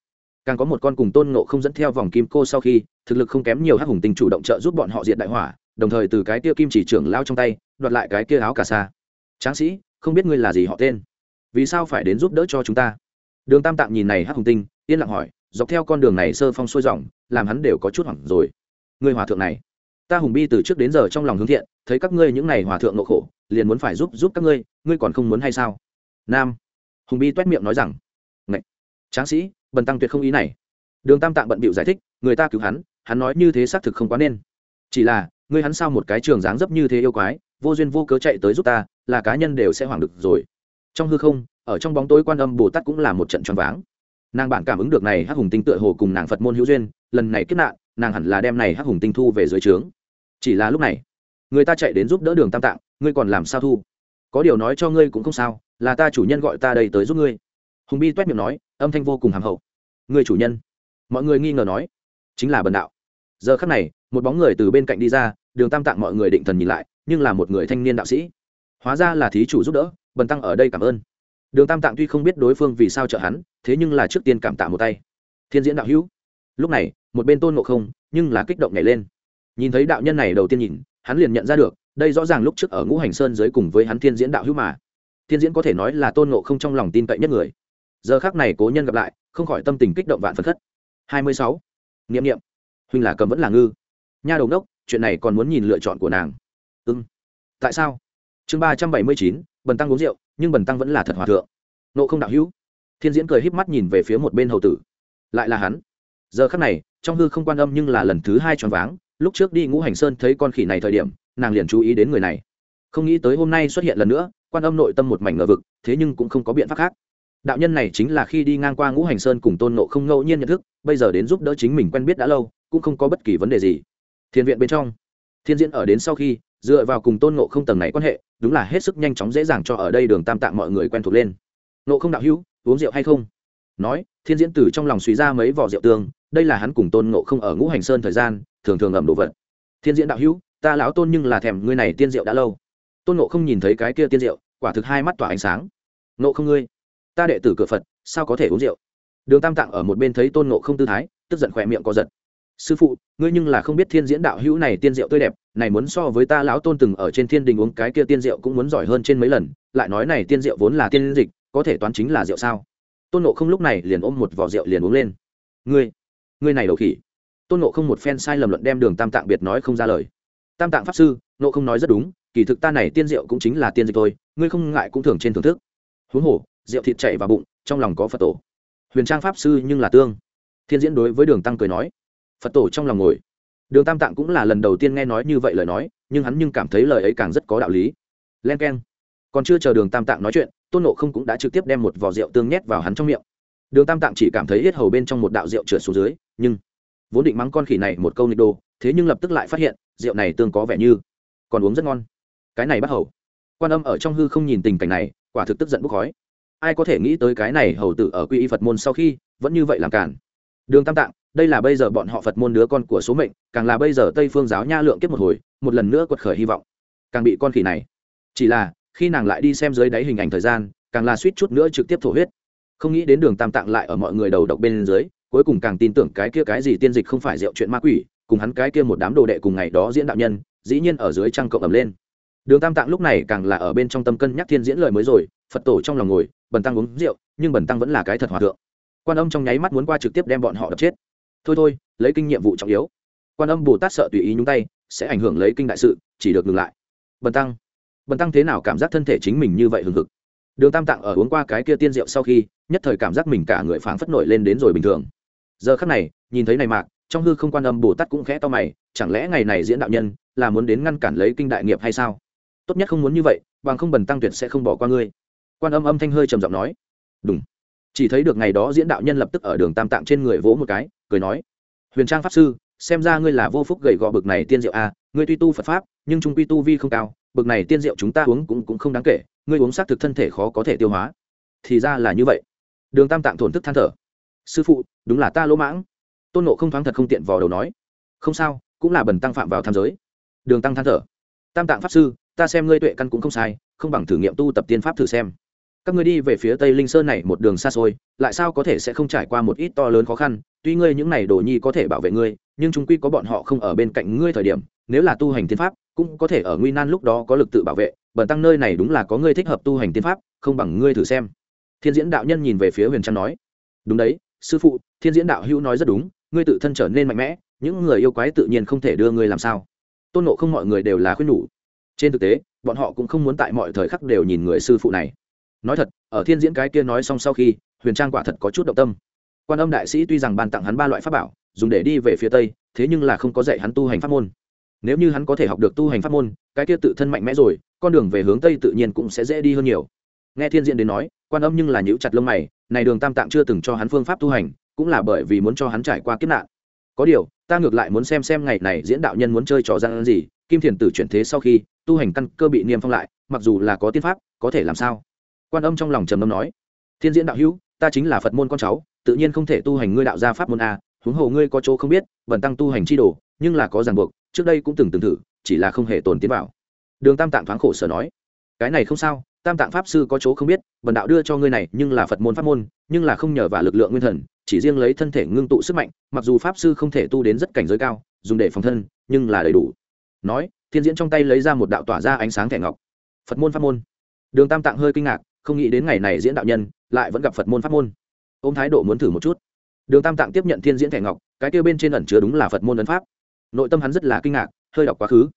Càng có một con cùng tôn nộ không dẫn theo vòng kim cô sau khi, thực lực không kém nhiều hắc hùng tinh chủ động trợ giúp bọn họ diệt đại hỏa, đồng thời từ cái kia kim chỉ trưởng lao trong tay, đoạt lại cái kia áo cả xa tráng sĩ, không biết ngươi là gì họ tên? Vì sao phải đến giúp đỡ cho chúng ta? Đường tam tạng nhìn này hắc hùng tinh, yên lặng hỏi, dọc theo con đường này sơ phong xuôi dòng, làm hắn đều có chút hoảng rồi. Người hòa thượng này, ta hùng bi từ trước đến giờ trong lòng hướng thiện, thấy các ngươi những n à y hòa thượng nộ khổ, liền muốn phải giúp giúp các ngươi ngươi còn không muốn hay sao? Nam, hùng bi t u é t miệng nói rằng, Ngậy! tráng sĩ, bần tăng tuyệt không ý này. Đường tam tạng bận bịu giải thích, người ta cứu hắn hắn nói như thế xác thực không quá nên. Chỉ là, ngươi hắn sao một cái trường dáng dấp như thế yêu quái, vô duyên vô cớ chạy tới giúp ta, là cá nhân đều sẽ hoảng được rồi. Trong hư không ở trong bóng tối quan âm bồ tát cũng là một trận choáng váng. Nàng bản cảm ứng được này hắc hùng tinh tựa hồ cùng nàng phật môn hữu duyên, lần này kết nạn, nàng hẳn là đem này hắc hùng tinh thu về dưới trướng. Chỉ là lúc này, người ta chạy đến giúp đỡ đường tam tạng, ngươi còn làm sao thu? Có điều nói cho ngươi cũng không sao, là ta chủ nhân gọi ta đây tới giúp ngươi. Hùng bi toét miệng nói, âm thanh vô cùng hàm hậu. Người chủ nhân. Mọi người nghi ngờ nói, chính là bần đạo. Giờ khắc này, một bóng người từ bên cạnh đi ra, đường tam tạng mọi người định thần nhìn lại, nhưng là một người thanh niên đạo sĩ. Hóa ra là thí chủ giúp đỡ, bần tăng ở đây cảm ơn đường tam tạng tuy không biết đối phương vì sao trợ hắn, thế nhưng là trước tiên cảm tạ một tay. Thiên diễn đạo hữu. Lúc này, một bên tôn ngộ không, nhưng là kích động nhảy lên. Nhìn thấy đạo nhân này đầu tiên nhìn, hắn liền nhận ra được, đây rõ ràng lúc trước ở ngũ hành sơn dưới cùng với hắn thiên diễn đạo hữu mà. Thiên diễn có thể nói là tôn ngộ không trong lòng tin cậy nhất người. Giờ khác này cố nhân gặp lại, không khỏi tâm tình kích động vạn phật khất. Hai mươi sáu. Nghiệm nghiệm huynh là cầm vẫn là ngư. Nha đầu đốc chuyện này còn muốn nhìn lựa chọn của nàng. Ưng tại sao? Chương ba trăm bảy mươi chín, bần tăng uống rượu nhưng bần tăng vẫn là thật hòa thượng. Nộ không đạo hữu. Thiên diễn cười híp mắt nhìn về phía một bên hầu tử. Lại là hắn. Giờ khắc này, trong hư không quan âm nhưng là lần thứ hai tròn váng. Lúc trước đi ngũ hành sơn thấy con khỉ này thời điểm, nàng liền chú ý đến người này. Không nghĩ tới hôm nay xuất hiện lần nữa, quan âm nội tâm một mảnh ngờ vực, thế nhưng cũng không có biện pháp khác. Đạo nhân này chính là khi đi ngang qua ngũ hành sơn cùng tôn nộ không ngẫu nhiên nhận thức, bây giờ đến giúp đỡ chính mình quen biết đã lâu, cũng không có bất kỳ vấn đề gì. Thiên viện bên trong, thiên diễn ở đến sau khi dựa vào cùng tôn ngộ không tầng này quan hệ, đúng là hết sức nhanh chóng dễ dàng cho ở đây đường tam tạng mọi người quen thuộc lên. Ngộ không đạo hữu, uống rượu hay không? Nói, thiên diễn từ trong lòng suy ra mấy vỏ rượu tương, đây là hắn cùng tôn ngộ không ở ngũ hành sơn thời gian, thường thường ẩm đồ vật. Thiên diễn đạo hữu, ta lão tôn nhưng là thèm ngươi này tiên rượu đã lâu. Tôn ngộ không nhìn thấy cái kia tiên rượu, quả thực hai mắt tỏa ánh sáng. Ngộ không ngươi, ta đệ tử cửa phật, sao có thể uống rượu? Đường tam tạng ở một bên thấy tôn ngộ không tư thái, tức giận khỏe miệng có giật. Sư phụ, ngươi nhưng là không biết thiên diễn đạo hữu này tiên rượu tươi đẹp này muốn so với ta lão tôn từng ở trên thiên đình uống cái kia tiên rượu cũng muốn giỏi hơn trên mấy lần, lại nói này tiên rượu vốn là tiên dịch, có thể toán chính là rượu sao? Tôn nộ không lúc này liền ôm một vỏ rượu liền uống lên. Ngươi ngươi này đầu khỉ. Tôn nộ không một phen sai lầm luận đem đường tam tạng biệt nói không ra lời. Tam tạng pháp sư nộ không nói rất đúng, kỳ thực ta này tiên rượu cũng chính là tiên dịch thôi, ngươi không ngại cũng thường trên thưởng thức. Huống hồ, rượu thịt chảy vào bụng, trong lòng có phật tổ. Huyền trang pháp sư nhưng là tương. Thiên diễn đối với đường tăng cười nói, phật tổ trong lòng ngồi đường tam tạng cũng là lần đầu tiên nghe nói như vậy lời nói, nhưng hắn nhưng cảm thấy lời ấy càng rất có đạo lý. Len k e n còn chưa chờ đường tam tạng nói chuyện, tôn nộ không cũng đã trực tiếp đem một vỏ rượu tương nhét vào hắn trong miệng. Đường tam tạng chỉ cảm thấy hết hầu bên trong một đạo rượu trượt xuống dưới, nhưng vốn định mắng con khỉ này một câu nịch đồ, thế nhưng lập tức lại phát hiện, rượu này tương có vẻ như còn uống rất ngon. Cái này bắt hầu. Quan âm ở trong hư không nhìn tình cảnh này, quả thực tức giận bốc khói. Ai có thể nghĩ tới cái này hầu tử ở quy y phật môn sau khi vẫn như vậy làm cản đường tam tạng đây là bây giờ bọn họ phật môn đứa con của số mệnh, càng là bây giờ tây phương giáo nha lượng kiếp một hồi, một lần nữa quật khởi hy vọng. Càng bị con khỉ này. Chỉ là, khi nàng lại đi xem dưới đáy hình ảnh thời gian, càng là suýt chút nữa trực tiếp thổ huyết. Không nghĩ đến đường tam tạng lại ở mọi người đầu độc bên dưới, cuối cùng càng tin tưởng cái kia cái gì tiên dịch không phải rượu chuyện ma quỷ, cùng hắn cái kia một đám đồ đệ cùng ngày đó diễn đạo nhân, dĩ nhiên ở dưới trăng cộng ẩm lên. Đường tam tạng lúc này càng là ở bên trong tâm cân nhắc thiên diễn lời mới rồi, phật tổ trong lòng ngồi, bần tăng uống rượu, nhưng bần tăng vẫn là cái thật hòa thượng. Quan âm trong nháy mắt muốn qua trực tiếp đem bọn họ đập chết thôi thôi, lấy kinh nhiệm vụ trọng yếu. Quan âm bồ tát sợ tùy ý nhúng tay, sẽ ảnh hưởng lấy kinh đại sự, chỉ được ngừng lại. Bần tăng. Bần tăng thế nào cảm giác thân thể chính mình như vậy hừng hực? Đường tam tạng ở uống qua cái kia tiên rượu sau khi, nhất thời cảm giác mình cả người phảng phất nổi lên đến rồi bình thường. Giờ khắc này, nhìn thấy này mạc trong hư không quan âm bồ tát cũng khẽ to mày, chẳng lẽ ngày này diễn đạo nhân là muốn đến ngăn cản lấy kinh đại nghiệp hay sao? Tốt nhất không muốn như vậy, bằng không bần tăng tuyệt sẽ không bỏ qua ngươi. Quan âm âm thanh hơi trầm giọng nói. Đúng. Chỉ thấy được ngày đó diễn đạo nhân lập tức ở đường tam tạng trên người vỗ một cái cười nói, huyền trang pháp sư, xem ra ngươi là vô phúc gầy gò bực này tiên diệu a ngươi tuy tu phật pháp, nhưng trung quy tu vi không cao, bực này tiên diệu chúng ta uống cũng cũng không đáng kể, ngươi uống xác thực thân thể khó có thể tiêu hóa. Thì ra là như vậy. Đường tam tạng thổn thức than thở, sư phụ, đúng là ta lỗ mãng. Tôn nộ không thoáng thật không tiện vò đầu nói, không sao, cũng là bần tăng phạm vào tham giới. Đường tăng than thở, tam tạng pháp sư, ta xem ngươi tuệ căn cũng không sai, không bằng thử nghiệm tu tập tiên pháp thử xem. Các ngươi đi về phía tây linh sơn này một đường xa xôi, lại sao có thể sẽ không trải qua một ít to lớn khó khăn tuy ngươi những này đồ nhi có thể bảo vệ ngươi, nhưng chúng quy có bọn họ không ở bên cạnh ngươi thời điểm, nếu là tu hành tiên pháp, cũng có thể ở nguy nan lúc đó có lực tự bảo vệ bẩn tăng nơi này đúng là có ngươi thích hợp tu hành tiên pháp, không bằng ngươi thử xem. Thiên diễn đạo nhân nhìn về phía huyền trang nói. Đúng đấy, sư phụ, thiên diễn đạo hữu nói rất đúng, ngươi tự thân trở nên mạnh mẽ, những người yêu quái tự nhiên không thể đưa ngươi làm sao. Tôn nộ không mọi người đều là khuyên nhủ. Trên thực tế, bọn họ cũng không muốn tại mọi thời khắc đều nhìn người sư phụ này. Nói thật, ở thiên diễn cái kia nói xong sau khi, huyền trang quả thật có chút động tâm quan âm đại sĩ tuy rằng ban tặng hắn ba loại pháp bảo, dùng để đi về phía tây, thế nhưng là không có dạy hắn tu hành pháp môn. Nếu như hắn có thể học được tu hành pháp môn, cái kia tự thân mạnh mẽ rồi, con đường về hướng tây tự nhiên cũng sẽ dễ đi hơn nhiều. Nghe thiên diễn đến nói, quan âm nhưng là nhữ chặt lông mày, này đường tam tạng chưa từng cho hắn phương pháp tu hành, cũng là bởi vì muốn cho hắn trải qua kiếp nạn. Có điều, ta ngược lại muốn xem xem ngày này diễn đạo nhân muốn chơi trò gian gì, kim thiền tử chuyển thế sau khi, tu hành căn cơ bị niêm phong lại, mặc dù là có tiên pháp, có thể làm sao? Quan âm trong lòng trầm âm nói, thiên diễn đạo hữu, ta chính là phật môn con cháu tự nhiên không thể tu hành ngươi đạo gia pháp môn a, huống hồ ngươi có chỗ không biết, bần tăng tu hành chi đồ, nhưng là có ràng buộc, trước đây cũng từng từng thử, chỉ là không hề tồn tiến vào. Đường tam tạng thoáng khổ sở nói, cái này không sao, tam tạng pháp sư có chỗ không biết, bần đạo đưa cho ngươi này, nhưng là phật môn pháp môn, nhưng là không nhờ vào lực lượng nguyên thần, chỉ riêng lấy thân thể ngưng tụ sức mạnh, mặc dù pháp sư không thể tu đến rất cảnh giới cao, dùng để phòng thân, nhưng là đầy đủ. Nói, thiên diễn trong tay lấy ra một đạo tỏa ra ánh sáng thẻ ngọc. Phật môn pháp môn. Đường tam tạng hơi kinh ngạc, không nghĩ đến ngày này diễn đạo nhân, lại vẫn gặp phật môn pháp môn ôm thái độ muốn thử một chút. Đường tam tạng tiếp nhận thiên diễn thẻ ngọc, cái kêu bên trên ẩn chứa đúng là phật môn ấn pháp. Nội tâm hắn rất là kinh ngạc, hơi đọc quá khứ.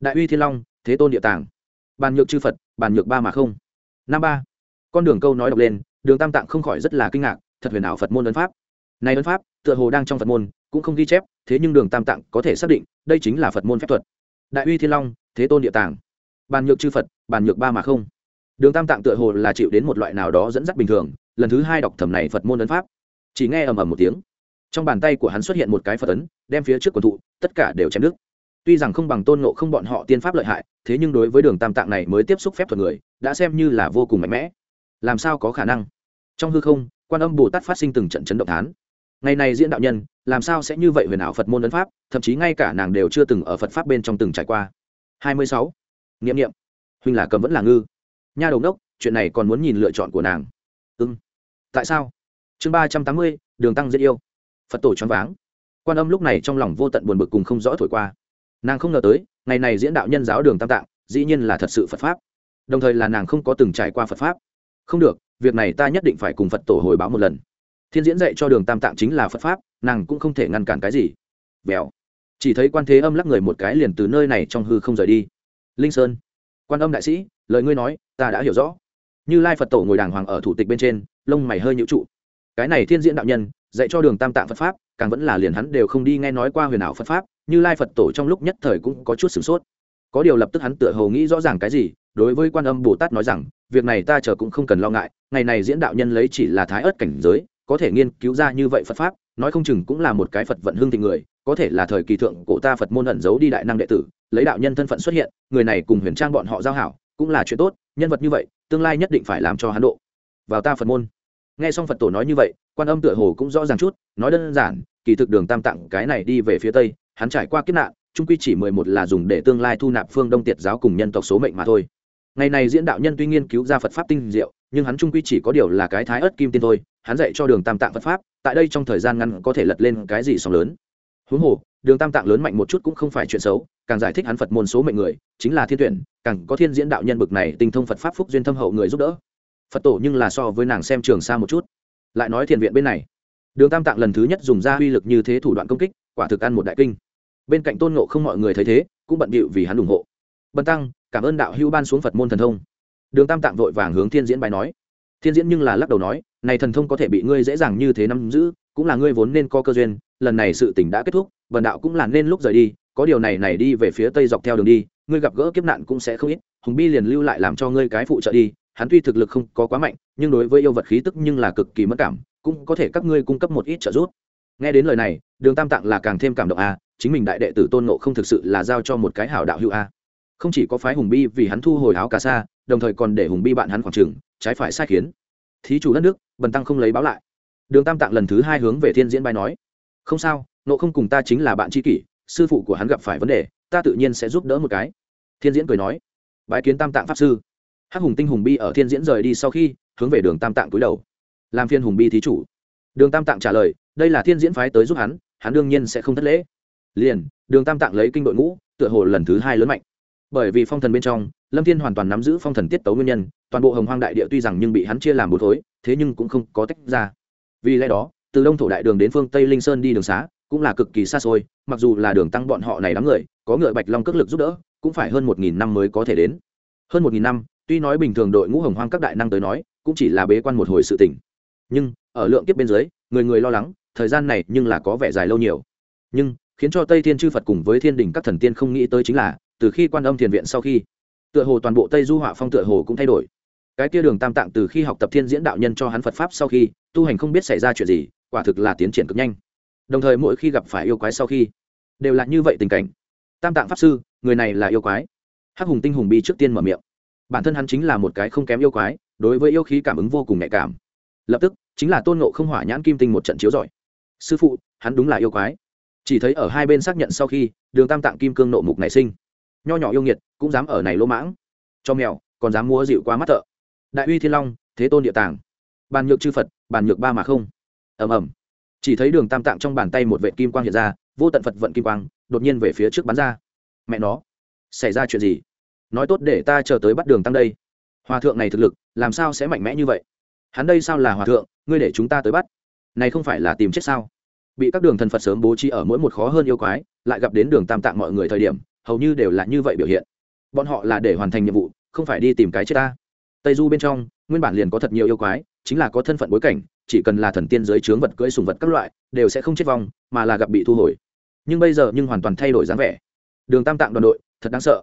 Đại uy thiên long, thế tôn địa tàng bàn nhược chư phật, bàn nhược ba mà không. Năm ba. Con đường câu nói đọc lên, đường tam tạng không khỏi rất là kinh ngạc, thật huyền ảo phật môn ấn pháp. Này ấn pháp, tựa hồ đang trong phật môn, cũng không ghi chép, thế nhưng đường tam tạng có thể xác định, đây chính là phật môn phép thuật. Đại uy thiên long, thế tôn địa tàng bàn nhược chư phật, bàn nhược ba mà không. Đường tam tạng tựa hồ là chịu đến một loại nào đó dẫn dắt bình thường lần thứ hai đọc thẩm này phật môn ấn pháp. Chỉ nghe ầm ầm một tiếng, trong bàn tay của hắn xuất hiện một cái phật ấn, đem phía trước quần thụ, tất cả đều chém đứt. Tuy rằng không bằng tôn nộ không bọn họ tiên pháp lợi hại, thế nhưng đối với đường tam tạng này mới tiếp xúc phép thuật người, đã xem như là vô cùng mạnh mẽ. Làm sao có khả năng? Trong hư không, quan âm bồ tát phát sinh từng trận chấn động thán. Ngày này diễn đạo nhân, làm sao sẽ như vậy về nào phật môn ấn pháp, thậm chí ngay cả nàng đều chưa từng ở phật pháp bên trong từng trải qua. Hai mươi sáu. Nghiệm nghiệm huynh là cầm vẫn là ngư. Nha đầu đốc, chuyện này còn muốn nhìn lựa chọn của nàng. Ưng tại sao? Chương ba trăm tám mươi, đường tăng dễ yêu. Phật tổ choáng váng. Quan âm lúc này trong lòng vô tận buồn bực cùng không rõ thổi qua. Nàng không ngờ tới, ngày này diễn đạo nhân giáo đường tam tạng, dĩ nhiên là thật sự phật pháp. Đồng thời là nàng không có từng trải qua phật pháp. Không được, việc này ta nhất định phải cùng phật tổ hồi báo một lần. Thiên diễn dạy cho đường tam tạng chính là phật pháp, nàng cũng không thể ngăn cản cái gì. Vèo. Chỉ thấy quan thế âm lắc người một cái liền từ nơi này trong hư không rời đi. Linh sơn. Quan âm đại sĩ, lời ngươi nói, ta đã hiểu rõ. Như lai phật tổ ngồi đàng hoàng ở thủ tịch bên trên lông mày hơi nhũ trụ. Cái này thiên diễn đạo nhân, dạy cho đường tam tạng phật pháp, càng vẫn là liền hắn đều không đi nghe nói qua huyền ảo phật pháp, như lai phật tổ trong lúc nhất thời cũng có chút sửng sốt. Có điều lập tức hắn tựa hồ nghĩ rõ ràng cái gì, đối với quan âm bồ tát nói rằng, việc này ta chờ cũng không cần lo ngại, ngày này diễn đạo nhân lấy chỉ là thái ớt cảnh giới, có thể nghiên cứu ra như vậy phật pháp, nói không chừng cũng là một cái phật vận hương thị người, có thể là thời kỳ thượng cổ ta phật môn ẩn giấu đi đại năng đệ tử, lấy đạo nhân thân phận xuất hiện, người này cùng huyền trang bọn họ giao hảo, cũng là chuyện tốt, nhân vật như vậy, tương lai nhất định phải làm cho hắn độ. Vào ta phật môn nghe xong phật tổ nói như vậy, quan âm tựa hồ cũng rõ ràng chút, nói đơn giản, kỳ thực đường tam tặng cái này đi về phía tây, hắn trải qua kiếp nạn trung quy chỉ mười một là dùng để tương lai thu nạp phương đông tiệt giáo cùng nhân tộc số mệnh mà thôi. Ngày này diễn đạo nhân tuy nghiên cứu ra phật pháp tinh diệu, nhưng hắn trung quy chỉ có điều là cái thái ớt kim tiên thôi, hắn dạy cho đường tam tạng phật pháp, tại đây trong thời gian ngắn có thể lật lên cái gì sóng lớn. Huống hồ, đường tam tạng lớn mạnh một chút cũng không phải chuyện xấu, càng giải thích hắn phật môn số mệnh người, chính là thiên tuyển, càng có thiên diễn đạo nhân bực này tinh thông phật pháp phúc duyên thâm hậu người giúp đỡ phật tổ nhưng là so với nàng xem trường xa một chút. Lại nói thiền viện bên này, đường tam tạng lần thứ nhất dùng ra uy lực như thế thủ đoạn công kích, quả thực ăn một đại kinh. Bên cạnh tôn ngộ không mọi người thấy thế, cũng bận bịu vì hắn ủng hộ. Bần tăng, cảm ơn đạo hữu ban xuống phật môn thần thông. Đường tam tạng vội vàng hướng thiên diễn bài nói. Thiên diễn nhưng là lắc đầu nói, này thần thông có thể bị ngươi dễ dàng như thế nắm giữ, cũng là ngươi vốn nên có cơ duyên, lần này sự tình đã kết thúc vần đạo cũng là nên lúc rời đi, có điều này này đi về phía tây dọc theo đường đi, ngươi gặp gỡ kiếp nạn cũng sẽ không ít, hùng bi liền lưu lại làm cho ngươi cái phụ trợ đi hắn tuy thực lực không có quá mạnh, nhưng đối với yêu vật khí tức nhưng là cực kỳ mất cảm, cũng có thể các ngươi cung cấp một ít trợ giúp. Nghe đến lời này, đường tam tạng là càng thêm cảm động a, chính mình đại đệ tử tôn nộ không thực sự là giao cho một cái hảo đạo hữu a. Không chỉ có phái hùng bi vì hắn thu hồi áo cà sa, đồng thời còn để hùng bi bạn hắn khoảng trừng trái phải sai khiến. Thí chủ đất nước, bần tăng không lấy báo lại. Đường tam tạng lần thứ hai hướng về thiên diễn bài nói, không sao nộ không cùng ta chính là bạn tri kỷ, sư phụ của hắn gặp phải vấn đề, ta tự nhiên sẽ giúp đỡ một cái. Thiên diễn cười nói, bái kiến tam tạng pháp sư hắc hùng tinh hùng bi ở thiên diễn rời đi sau khi, hướng về đường tam tạng cúi đầu. Làm phiên hùng bi thí chủ. Đường tam tạng trả lời, đây là thiên diễn phái tới giúp hắn hắn đương nhiên sẽ không thất lễ. Liền, đường tam tạng lấy kinh đội ngũ, tựa hồ lần thứ hai lớn mạnh. Bởi vì phong thần bên trong, lâm thiên hoàn toàn nắm giữ phong thần tiết tấu nguyên nhân, toàn bộ hồng hoang đại địa tuy rằng nhưng bị hắn chia làm bốn khối, thế nhưng cũng không có tách ra. Vì lẽ đó, từ đông thổ đại đường đến phương tây linh sơn đi đường xá, cũng là cực kỳ xa xôi, mặc dù là đường tăng bọn họ này đám người, có ngựa bạch long cước lực giúp đỡ, cũng phải hơn một nghìn năm mới có thể đến. Hơn một nghìn năm tuy nói bình thường đội ngũ hồng hoang các đại năng tới nói, cũng chỉ là bế quan một hồi sự tỉnh nhưng, ở lượng kiếp bên dưới, người người lo lắng, thời gian này nhưng là có vẻ dài lâu nhiều. Nhưng, khiến cho tây thiên chư phật cùng với thiên đình các thần tiên không nghĩ tới chính là, từ khi quan âm thiền viện sau khi, tựa hồ toàn bộ tây du họa phong tựa hồ cũng thay đổi. Cái kia đường tam tạng từ khi học tập thiên diễn đạo nhân cho hắn phật pháp sau khi, tu hành không biết xảy ra chuyện gì, quả thực là tiến triển cực nhanh. Đồng thời mỗi khi gặp phải yêu quái sau khi, đều là như vậy tình cảnh. Tam tạng pháp sư, người này là yêu quái. Hắc hùng tinh hùng bi trước tiên mở miệng bản thân hắn chính là một cái không kém yêu quái, đối với yêu khí cảm ứng vô cùng nhạy cảm. Lập tức, chính là tôn nộ không hỏa nhãn kim tinh một trận chiếu giỏi sư phụ, hắn đúng là yêu quái. Chỉ thấy ở hai bên xác nhận sau khi, đường tam tạng kim cương nộ mục nảy sinh. Nho nhỏ yêu nghiệt, cũng dám ở này lỗ mãng. Cho mèo, còn dám mua dịu quá mắt thợ. Đại uy thiên long, thế tôn địa tàng. Bàn nhược chư phật, bàn nhược ba mà không. Ầm ầm. Chỉ thấy đường tam tạng trong bàn tay một vệ kim quang hiện ra, vô tận phật vận kim quang, đột nhiên về phía trước bắn ra. Mẹ nó, xảy ra chuyện gì? Nói tốt để ta chờ tới bắt đường tăng đây. Hòa thượng này thực lực, làm sao sẽ mạnh mẽ như vậy? Hắn đây sao là hòa thượng, ngươi để chúng ta tới bắt? Này không phải là tìm chết sao? Bị các đường thần phật sớm bố trí ở mỗi một khó hơn yêu quái, lại gặp đến đường tam tạng mọi người thời điểm, hầu như đều là như vậy biểu hiện. Bọn họ là để hoàn thành nhiệm vụ, không phải đi tìm cái chết ta. Tây du bên trong, nguyên bản liền có thật nhiều yêu quái, chính là có thân phận bối cảnh, chỉ cần là thần tiên giới chướng vật cưỡi sùng vật các loại, đều sẽ không chết vong, mà là gặp bị thu hồi. Nhưng bây giờ nhưng hoàn toàn thay đổi dáng vẻ. Đường tam tạng đoàn đội, thật đáng sợ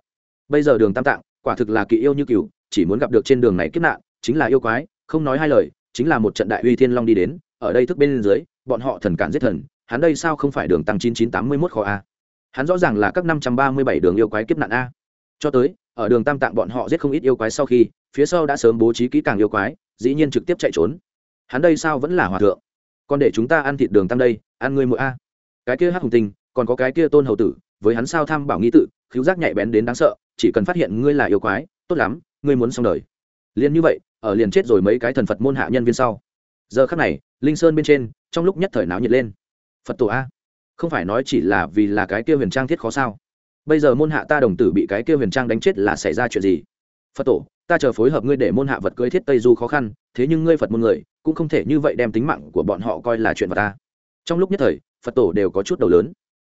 bây giờ đường tam tạng, quả thực là kỵ yêu như cừu, chỉ muốn gặp được trên đường này kiếp nạn, chính là yêu quái, không nói hai lời, chính là một trận đại uy thiên long đi đến, ở đây thức bên dưới, bọn họ thần cản giết thần, hắn đây sao không phải đường tăng chín chín tám mươi mốt khó a? Hắn rõ ràng là các năm trăm ba mươi bảy đường yêu quái kiếp nạn a. Cho tới, ở đường tam tạng bọn họ giết không ít yêu quái sau khi, phía sau đã sớm bố trí kỹ càng yêu quái, dĩ nhiên trực tiếp chạy trốn. Hắn đây sao vẫn là hòa thượng? Còn để chúng ta ăn thịt đường tam đây, ăn ngươi mỗi a. Cái kia hát hùng tinh, còn có cái kia tôn hầu tử, với hắn sao tham bảo nghi tự, khiếu giác nhạy bén đến đáng sợ chỉ cần phát hiện ngươi là yêu quái, tốt lắm, ngươi muốn xong đời. Liền như vậy, ở liền chết rồi mấy cái thần phật môn hạ nhân viên sau. Giờ khắc này, linh sơn bên trên, trong lúc nhất thời náo nhiệt lên. Phật tổ a, không phải nói chỉ là vì là cái kia huyền trang thiết khó sao? Bây giờ môn hạ ta đồng tử bị cái kia huyền trang đánh chết là xảy ra chuyện gì? Phật tổ, ta chờ phối hợp ngươi để môn hạ vật cưới thiết tây du khó khăn, thế nhưng ngươi phật môn người, cũng không thể như vậy đem tính mạng của bọn họ coi là chuyện vật ta. Trong lúc nhất thời, phật tổ đều có chút đầu lớn.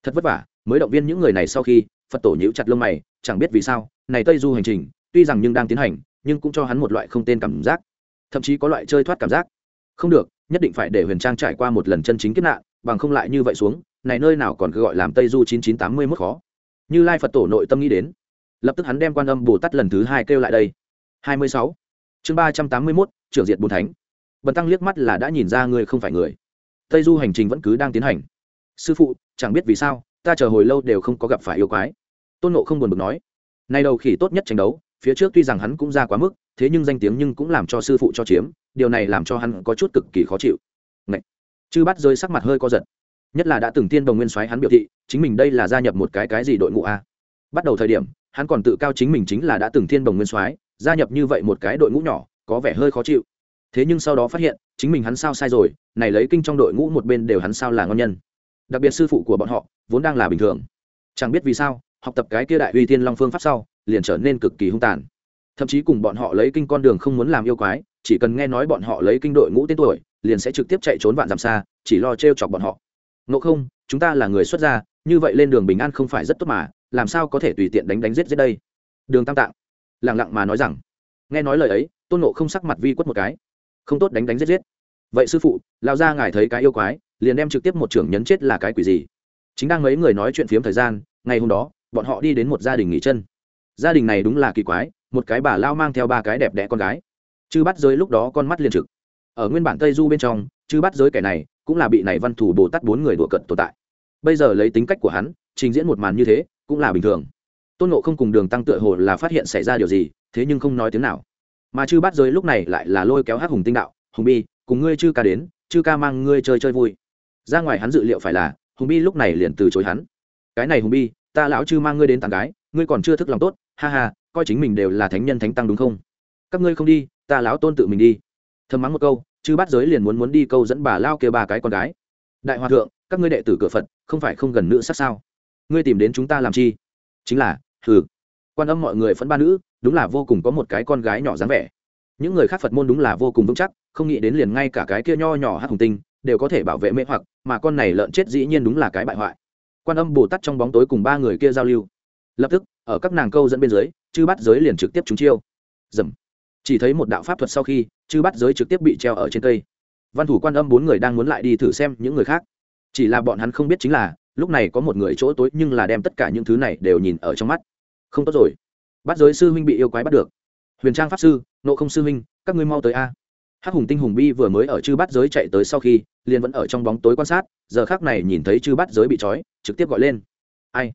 Thật vất vả, mới động viên những người này sau khi, phật tổ nhíu chặt lông mày chẳng biết vì sao, này tây du hành trình, tuy rằng nhưng đang tiến hành, nhưng cũng cho hắn một loại không tên cảm giác. Thậm chí có loại chơi thoát cảm giác. Không được, nhất định phải để huyền trang trải qua một lần chân chính kiếp nạn, bằng không lại như vậy xuống, này nơi nào còn cứ gọi làm tây du chín chín tám mươi mốt khó. Như lai phật tổ nội tâm nghĩ đến. Lập tức hắn đem quan âm bồ tát lần thứ hai kêu lại đây. Hai mươi sáu. Chương ba trăm tám mươi mốt, trưởng diệt bùn thánh. Bần tăng liếc mắt là đã nhìn ra người không phải người. Tây du hành trình vẫn cứ đang tiến hành. Sư phụ, chẳng biết vì sao, ta chờ hồi lâu đều không có gặp phải yêu quái tôn nộ không buồn bực nói nay đầu khỉ tốt nhất tranh đấu, phía trước tuy rằng hắn cũng ra quá mức, thế nhưng danh tiếng nhưng cũng làm cho sư phụ cho chiếm, điều này làm cho hắn có chút cực kỳ khó chịu. Ngậy! chư bắt rơi sắc mặt hơi co giật. Nhất là đã từng tiên đồng nguyên soái hắn biểu thị, chính mình đây là gia nhập một cái cái gì đội ngũ a? Bắt đầu thời điểm, hắn còn tự cao chính mình chính là đã từng thiên đồng nguyên soái, gia nhập như vậy một cái đội ngũ nhỏ, có vẻ hơi khó chịu. Thế nhưng sau đó phát hiện, chính mình hắn sao sai rồi, này lấy kinh trong đội ngũ một bên đều hắn sao là ngon nhân. Đặc biệt sư phụ của bọn họ, vốn đang là bình thường. Chẳng biết vì sao học tập cái kia đại uy tiên long phương pháp sau, liền trở nên cực kỳ hung tàn. Thậm chí cùng bọn họ lấy kinh con đường không muốn làm yêu quái, chỉ cần nghe nói bọn họ lấy kinh đội ngũ tên tuổi, liền sẽ trực tiếp chạy trốn vạn dặm xa, chỉ lo t r e o chọc bọn họ. Ngộ không, chúng ta là người xuất gia, như vậy lên đường bình an không phải rất tốt mà, làm sao có thể tùy tiện đánh đánh giết giết đây? Đường tam tạng lẳng lặng mà nói rằng, nghe nói lời ấy, tôn nộ không sắc mặt vi quất một cái. Không tốt đánh đánh giết giết. Vậy sư phụ lao ra ngài thấy cái yêu quái, liền đem trực tiếp một trưởng nhấn chết là cái quỷ gì? Chính đang mấy người nói chuyện phiếm thời gian, ngày hôm đó bọn họ đi đến một gia đình nghỉ chân. Gia đình này đúng là kỳ quái, một cái bà lao mang theo ba cái đẹp đẽ con gái. Chư bắt giới lúc đó con mắt liên trực. Ở nguyên bản tây du bên trong, chư bắt giới kẻ này cũng là bị này văn thủ bồ tát bốn người đùa cận tồn tại. Bây giờ lấy tính cách của hắn, trình diễn một màn như thế cũng là bình thường. Tôn nộ không cùng đường tăng tựa hồ là phát hiện xảy ra điều gì, thế nhưng không nói tiếng nào. Mà chư bắt giới lúc này lại là lôi kéo hát hùng tinh đạo, hùng bi, cùng ngươi chư ca đến, chư ca mang ngươi chơi chơi vui. Ra ngoài hắn dự liệu phải là, hùng bi lúc này liền từ chối hắn. Cái này hùng bi ta lão chư mang ngươi đến tàn gái, ngươi còn chưa thức lòng tốt, ha ha, coi chính mình đều là thánh nhân thánh tăng đúng không? Các ngươi không đi, ta lão tôn tự mình đi. Thầm mắng một câu, chư bắt giới liền muốn muốn đi câu dẫn bà lao kêu ba cái con gái. Đại hòa thượng, các ngươi đệ tử cửa phật, không phải không gần nữ sát sao? Ngươi tìm đến chúng ta làm chi? Chính là, hừ. Quan âm mọi người phẫn ba nữ, đúng là vô cùng có một cái con gái nhỏ dáng vẻ. Những người khác phật môn đúng là vô cùng vững chắc, không nghĩ đến liền ngay cả cái kia nho nhỏ hát hùng tinh, đều có thể bảo vệ mê hoặc, mà con này lợn chết dĩ nhiên đúng là cái bại hoại quan âm bồ tát trong bóng tối cùng ba người kia giao lưu. Lập tức, ở các nàng câu dẫn bên dưới, chư bắt giới liền trực tiếp trúng chiêu. Dầm. Chỉ thấy một đạo pháp thuật sau khi, chư bắt giới trực tiếp bị treo ở trên cây. Văn thủ quan âm bốn người đang muốn lại đi thử xem những người khác. Chỉ là bọn hắn không biết chính là, lúc này có một người chỗ tối nhưng là đem tất cả những thứ này đều nhìn ở trong mắt. Không tốt rồi. Bắt giới sư huynh bị yêu quái bắt được. Huyền trang pháp sư, nộ không sư huynh, các ngươi mau tới a hắc hùng tinh hùng bi vừa mới ở chư bắt giới chạy tới sau khi, liền vẫn ở trong bóng tối quan sát, giờ khác này nhìn thấy chư bắt giới bị trói, trực tiếp gọi lên. Ai?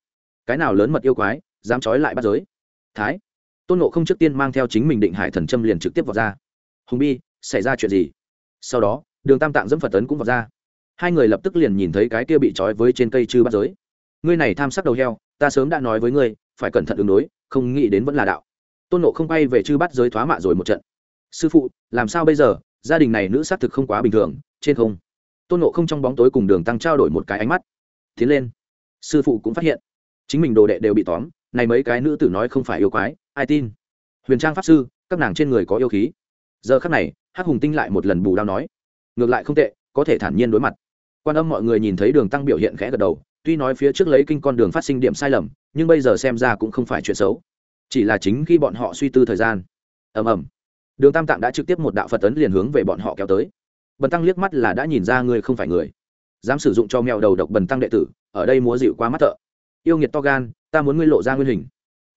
Cái nào lớn mật yêu quái, dám trói lại bắt giới? Thái. Tôn nộ không trước tiên mang theo chính mình định hải thần châm liền trực tiếp vào ra. Hùng bi, xảy ra chuyện gì? Sau đó, đường tam tạng dẫm phật tấn cũng vào ra. Hai người lập tức liền nhìn thấy cái kia bị trói với trên cây chư bắt giới. Ngươi này tham sắc đầu heo, ta sớm đã nói với ngươi, phải cẩn thận ứng đối, không nghĩ đến vẫn là đạo. Tôn nộ không bay về chư bắt giới thoá mạ rồi một trận sư phụ, làm sao bây giờ? Gia đình này nữ xác thực không quá bình thường, trên không. Tôn nộ không trong bóng tối cùng đường tăng trao đổi một cái ánh mắt. Tiến lên. Sư phụ cũng phát hiện. Chính mình đồ đệ đều bị tóm, này mấy cái nữ tử nói không phải yêu quái, ai tin? Huyền trang pháp sư, các nàng trên người có yêu khí. Giờ khắc này, hắc hùng tinh lại một lần bù đao nói. Ngược lại không tệ, có thể thản nhiên đối mặt. Quan âm mọi người nhìn thấy đường tăng biểu hiện khẽ gật đầu, tuy nói phía trước lấy kinh con đường phát sinh điểm sai lầm, nhưng bây giờ xem ra cũng không phải chuyện xấu. Chỉ là chính khi bọn họ suy tư thời gian. Ầm ầm đường tam tạng đã trực tiếp một đạo phật tấn liền hướng về bọn họ kéo tới. Bần tăng liếc mắt là đã nhìn ra ngươi không phải người. Dám sử dụng cho mèo đầu độc bần tăng đệ tử, ở đây múa dịu quá mắt thợ. Yêu nghiệt to gan, ta muốn ngươi lộ ra nguyên hình.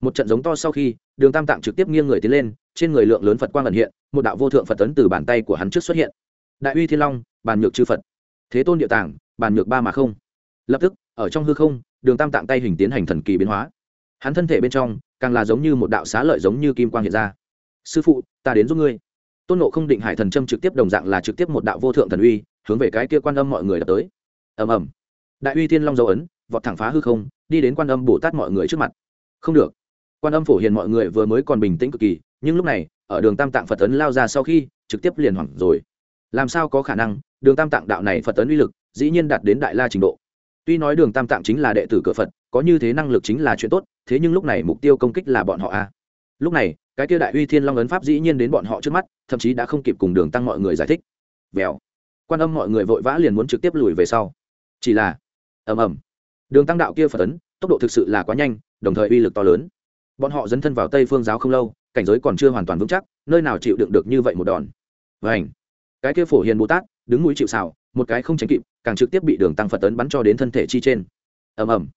Một trận giống to sau khi, đường tam tạng trực tiếp nghiêng người tiến lên, trên người lượng lớn phật quang ẩn hiện, một đạo vô thượng phật tấn từ bàn tay của hắn trước xuất hiện. Đại uy thiên long, bàn nhược chư phật. Thế tôn địa tàng bàn nhược ba mà không. Lập tức, ở trong hư không, đường tam tạng tay hình tiến hành thần kỳ biến hóa. Hắn thân thể bên trong, càng là giống như một đạo xá lợi giống như kim quang hiện ra sư phụ, ta đến giúp ngươi. Tôn nộ không định hải thần châm trực tiếp đồng dạng là trực tiếp một đạo vô thượng thần uy, hướng về cái kia quan âm mọi người đã tới. Ầm ầm. Đại uy thiên long dấu ấn, vọt thẳng phá hư không, đi đến quan âm bồ tát mọi người trước mặt. Không được. Quan âm phổ hiền mọi người vừa mới còn bình tĩnh cực kỳ, nhưng lúc này, ở đường tam tạng phật tấn lao ra sau khi, trực tiếp liền hoảng rồi. Làm sao có khả năng, đường tam tạng đạo này phật tấn uy lực, dĩ nhiên đạt đến đại la trình độ. Tuy nói đường tam tạng chính là đệ tử cửa phật, có như thế năng lực chính là chuyện tốt, thế nhưng lúc này mục tiêu công kích là bọn họ a. Lúc này cái kia đại uy thiên long ấn pháp dĩ nhiên đến bọn họ trước mắt, thậm chí đã không kịp cùng đường tăng mọi người giải thích. Vèo. Quan âm mọi người vội vã liền muốn trực tiếp lùi về sau. Chỉ là, ầm ầm. Đường tăng đạo kia phật ấn tốc độ thực sự là quá nhanh, đồng thời uy lực to lớn. Bọn họ dấn thân vào tây phương giáo không lâu, cảnh giới còn chưa hoàn toàn vững chắc, nơi nào chịu đựng được như vậy một đòn. Vảnh cái kia phổ hiền bồ tát, đứng mũi chịu xào một cái không tránh kịp, càng trực tiếp bị đường tăng phật ấn bắn cho đến thân thể chi trên. Ầm ầm.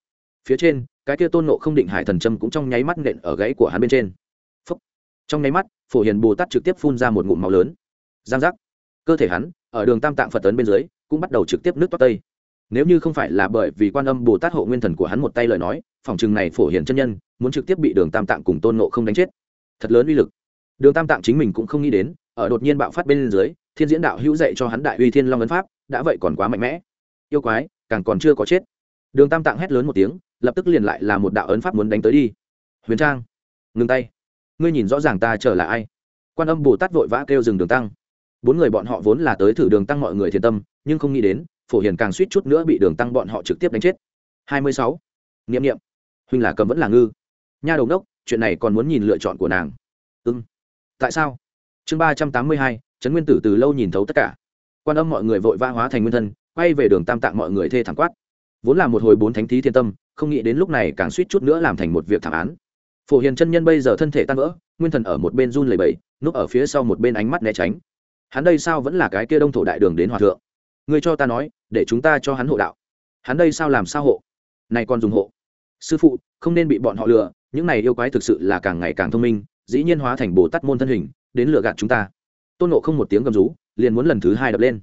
Phía trên, cái kia tôn nộ không định hải thần châm cũng trong nháy mắt nện ở gãy của hắn bên trên trong nháy mắt, phổ hiền bồ tát trực tiếp phun ra một ngụm máu lớn. Giang giác. Cơ thể hắn, ở đường tam tạng phật tấn bên dưới, cũng bắt đầu trực tiếp nước toát tây. Nếu như không phải là bởi vì quan âm bồ tát hộ nguyên thần của hắn một tay lời nói, phòng chừng này phổ hiền chân nhân, muốn trực tiếp bị đường tam tạng cùng tôn nộ không đánh chết. Thật lớn uy lực. Đường tam tạng chính mình cũng không nghĩ đến, ở đột nhiên bạo phát bên dưới, thiên diễn đạo hữu dạy cho hắn đại uy thiên long ấn pháp, đã vậy còn quá mạnh mẽ. Yêu quái, càng còn chưa có chết. Đường tam tạng hét lớn một tiếng, lập tức liền lại là một đạo ấn pháp muốn đánh tới đi. Huyền trang, ngừng tay ngươi nhìn rõ ràng ta chờ là ai? Quan âm bồ tát vội vã kêu dừng đường tăng. Bốn người bọn họ vốn là tới thử đường tăng mọi người thiền tâm, nhưng không nghĩ đến, phổ hiền càng suýt chút nữa bị đường tăng bọn họ trực tiếp đánh chết. Hai mươi sáu. N i ệ m n i ệ m huynh là cầm vẫn là ngư. Nha đầu đốc chuyện này còn muốn nhìn lựa chọn của nàng. Ưng tại sao? Chương ba trăm tám mươi hai, trấn nguyên tử từ lâu nhìn thấu tất cả. Quan âm mọi người vội vã hóa thành nguyên thân, quay về đường tam tạng mọi người thê thẳng quát. Vốn là một hồi bốn thánh thí thiên tâm, không nghĩ đến lúc này càng suýt chút nữa làm thành một việc thảm án phổ hiền chân nhân bây giờ thân thể tan vỡ, nguyên thần ở một bên run lầy bẫy núp ở phía sau một bên ánh mắt né tránh. Hắn đây sao vẫn là cái kia đông thổ đại đường đến hòa thượng? Người cho ta nói, để chúng ta cho hắn hộ đạo. Hắn đây sao làm sao hộ? Này còn dùng hộ. Sư phụ, không nên bị bọn họ lừa, những này yêu quái thực sự là càng ngày càng thông minh, dĩ nhiên hóa thành bồ tát môn thân hình, đến lừa gạt chúng ta. Tôn nộ không một tiếng gầm rú, liền muốn lần thứ hai đập lên.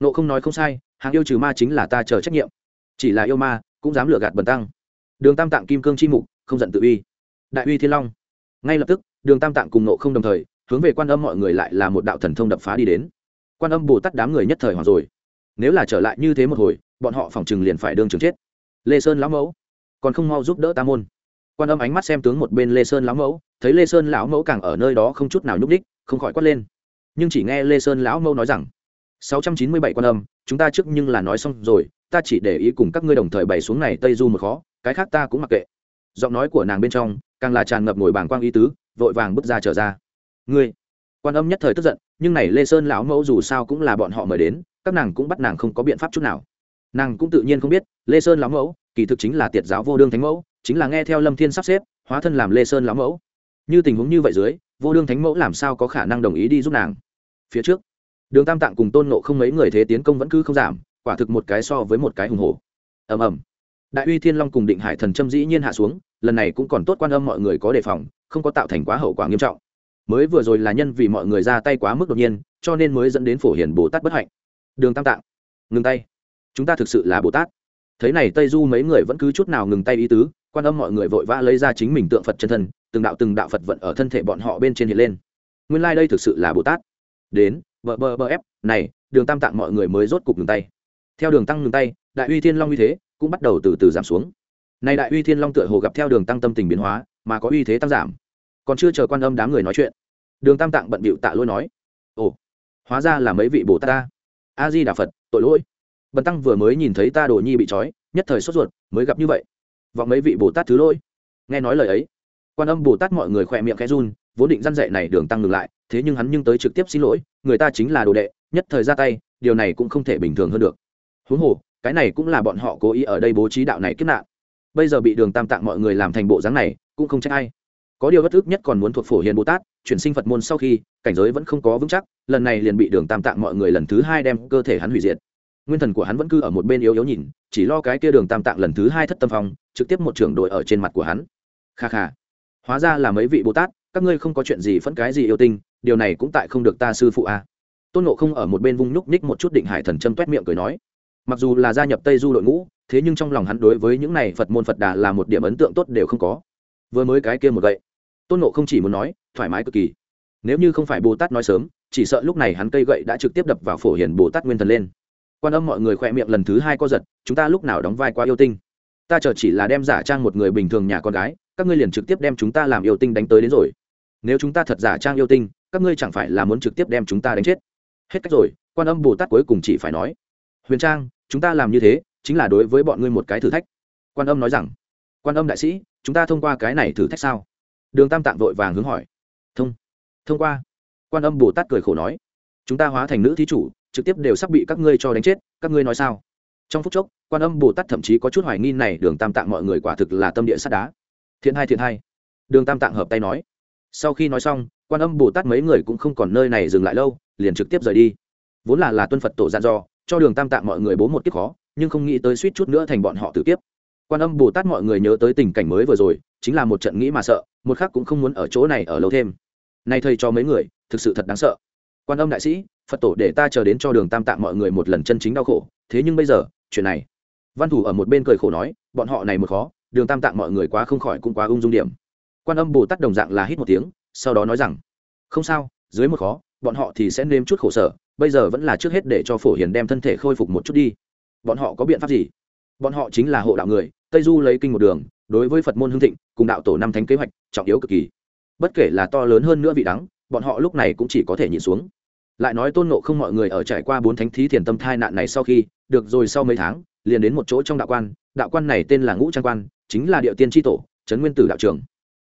Nộ không nói không sai, hàng yêu trừ ma chính là ta chờ trách nhiệm. Chỉ là yêu ma, cũng dám lừa gạt bần tăng. Đường tam tạng kim cương chi mục, không giận tự uy đại uy thiên long. Ngay lập tức, đường tam tạng cùng nộ không đồng thời, hướng về quan âm mọi người lại là một đạo thần thông đập phá đi đến. Quan âm bồ tát đám người nhất thời hoàng rồi. Nếu là trở lại như thế một hồi, bọn họ phòng chừng liền phải đương trường chết. Lê sơn lão mẫu, còn không mau giúp đỡ Tam môn. Quan âm ánh mắt xem tướng một bên lê sơn lão mẫu, thấy lê sơn lão mẫu càng ở nơi đó không chút nào nhúc đích không khỏi quát lên. Nhưng chỉ nghe lê sơn lão mẫu nói rằng, sáu trăm chín mươi bảy quan âm, chúng ta trước nhưng là nói xong rồi, ta chỉ để ý cùng các ngươi đồng thời bày xuống này tây du một khó, cái khác ta cũng mặc kệ. Giọng nói của nàng bên trong càng là tràn ngập ngồi bảng quang ý tứ, vội vàng bước ra trở ra. Ngươi. Quan âm nhất thời tức giận, nhưng này lê sơn lão mẫu dù sao cũng là bọn họ mời đến, các nàng cũng bắt nàng không có biện pháp chút nào. Nàng cũng tự nhiên không biết, lê sơn lão mẫu, kỳ thực chính là tiệt giáo vô đương thánh mẫu, chính là nghe theo lâm thiên sắp xếp, hóa thân làm lê sơn lão mẫu. Như tình huống như vậy dưới, vô đương thánh mẫu làm sao có khả năng đồng ý đi giúp nàng? Phía trước, đường tam tạng cùng tôn nộ không mấy người thế tiến công vẫn cứ không giảm, quả thực một cái so với một cái hùng hồ ầm ầm. Đại uy thiên long cùng định hải thần châm dĩ nhiên hạ xuống lần này cũng còn tốt quan âm mọi người có đề phòng, không có tạo thành quá hậu quả nghiêm trọng. Mới vừa rồi là nhân vì mọi người ra tay quá mức đột nhiên, cho nên mới dẫn đến phổ hiền bồ tát bất hạnh. Đường tam tạng, ngừng tay. Chúng ta thực sự là bồ tát. Thấy này tây du mấy người vẫn cứ chút nào ngừng tay ý tứ, quan âm mọi người vội vã lấy ra chính mình tượng phật chân thân, từng đạo từng đạo phật vận ở thân thể bọn họ bên trên hiện lên. Nguyên lai、like、đây thực sự là bồ tát. Đến, bờ bờ bờ ép, này, đường tam tạng mọi người mới rốt cục ngừng tay. Theo đường tăng ngừng tay, đại uy thiên long uy thế cũng bắt đầu từ từ giảm xuống này đại uy thiên long tựa hồ gặp theo đường tăng tâm tình biến hóa, mà có uy thế tăng giảm. Còn chưa chờ quan âm đám người nói chuyện, đường tam tạng bận bịu tạ lỗi nói, ồ, hóa ra là mấy vị bồ tát ta. A di đà phật, tội lỗi. Bần tăng vừa mới nhìn thấy ta đồ nhi bị trói, nhất thời sốt ruột, mới gặp như vậy. Vọng mấy vị bồ tát thứ lỗi. Nghe nói lời ấy, quan âm bồ tát mọi người khỏe miệng khẽ run, vốn định răn dạy này đường tăng ngừng lại, thế nhưng hắn nhưng tới trực tiếp xin lỗi, người ta chính là đồ đệ, nhất thời ra tay, điều này cũng không thể bình thường hơn được. Huống hồ, cái này cũng là bọn họ cố ý ở đây bố trí đạo này kết nạn bây giờ bị đường tam tạng mọi người làm thành bộ dáng này, cũng không trách ai. Có điều bất ức nhất còn muốn thuộc phổ hiền bồ tát, chuyển sinh phật môn sau khi, cảnh giới vẫn không có vững chắc, lần này liền bị đường tam tạng mọi người lần thứ hai đem cơ thể hắn hủy diệt. Nguyên thần của hắn vẫn cứ ở một bên yếu yếu nhìn, chỉ lo cái kia đường tam tạng lần thứ hai thất tâm phong, trực tiếp một trưởng đội ở trên mặt của hắn. Kha kha. Hóa ra là mấy vị bồ tát, các ngươi không có chuyện gì phẫn cái gì yêu tinh, điều này cũng tại không được ta sư phụ a. À. tôn nộ không ở một bên vung nhúc ních một chút định hải thần châm t miệng cười nói mặc dù là gia nhập tây du đội ngũ, thế nhưng trong lòng hắn đối với những này phật môn phật đà là một điểm ấn tượng tốt đều không có. Vừa mới cái kia một gậy, tôn nộ không chỉ muốn nói, thoải mái cực kỳ. Nếu như không phải bồ tát nói sớm, chỉ sợ lúc này hắn cây gậy đã trực tiếp đập vào phổ hiền bồ tát nguyên thần lên. Quan âm mọi người khỏe miệng lần thứ hai co giật, chúng ta lúc nào đóng vai quá yêu tinh? Ta chờ chỉ là đem giả trang một người bình thường nhà con gái, các ngươi liền trực tiếp đem chúng ta làm yêu tinh đánh tới đến rồi. Nếu chúng ta thật giả trang yêu tinh, các ngươi chẳng phải là muốn trực tiếp đem chúng ta đánh chết? Hết cách rồi, quan âm bồ tát cuối cùng chỉ phải nói huyền trang, chúng ta làm như thế chính là đối với bọn ngươi một cái thử thách. Quan âm nói rằng, quan âm đại sĩ, chúng ta thông qua cái này thử thách sao? Đường tam tạng vội vàng hướng hỏi. Thông thông qua. Quan âm bồ tát cười khổ nói, chúng ta hóa thành nữ thí chủ, trực tiếp đều sắp bị các ngươi cho đánh chết, các ngươi nói sao? Trong phút chốc, quan âm bồ tát thậm chí có chút hoài nghi này, đường tam tạng mọi người quả thực là tâm địa sắt đá. Thiện hai thiện hai. Đường tam tạng hợp tay nói. Sau khi nói xong, quan âm bồ tát mấy người cũng không còn nơi này dừng lại lâu, liền trực tiếp rời đi. Vốn là là tuân phật tổ gian do cho đường tam tạng mọi người bố một kiếp khó, nhưng không nghĩ tới suýt chút nữa thành bọn họ tử kiếp. Quan âm bồ tát mọi người nhớ tới tình cảnh mới vừa rồi, chính là một trận nghĩ mà sợ, một khác cũng không muốn ở chỗ này ở lâu thêm. Nay thầy cho mấy người, thực sự thật đáng sợ. Quan âm đại sĩ, phật tổ để ta chờ đến cho đường tam tạng mọi người một lần chân chính đau khổ, thế nhưng bây giờ, chuyện này. Văn thủ ở một bên cười khổ nói, bọn họ này một khó, đường tam tạng mọi người quá không khỏi cũng quá ung dung điểm. Quan âm bồ tát đồng dạng là hít một tiếng, sau đó nói rằng, không sao, dưới một khó, bọn họ thì sẽ nêm chút khổ sở bây giờ vẫn là trước hết để cho phổ hiền đem thân thể khôi phục một chút đi. Bọn họ có biện pháp gì? Bọn họ chính là hộ đạo người, tây du lấy kinh một đường, đối với phật môn hương thịnh, cùng đạo tổ năm thánh kế hoạch, trọng yếu cực kỳ. Bất kể là to lớn hơn nữa vị đắng, bọn họ lúc này cũng chỉ có thể nhìn xuống. Lại nói tôn nộ không mọi người ở trải qua bốn thánh thí thiền tâm thai nạn này sau khi, được rồi sau mấy tháng, liền đến một chỗ trong đạo quan đạo quan này tên là ngũ trang quan, chính là địa tiên tri tổ, trấn nguyên tử đạo trường.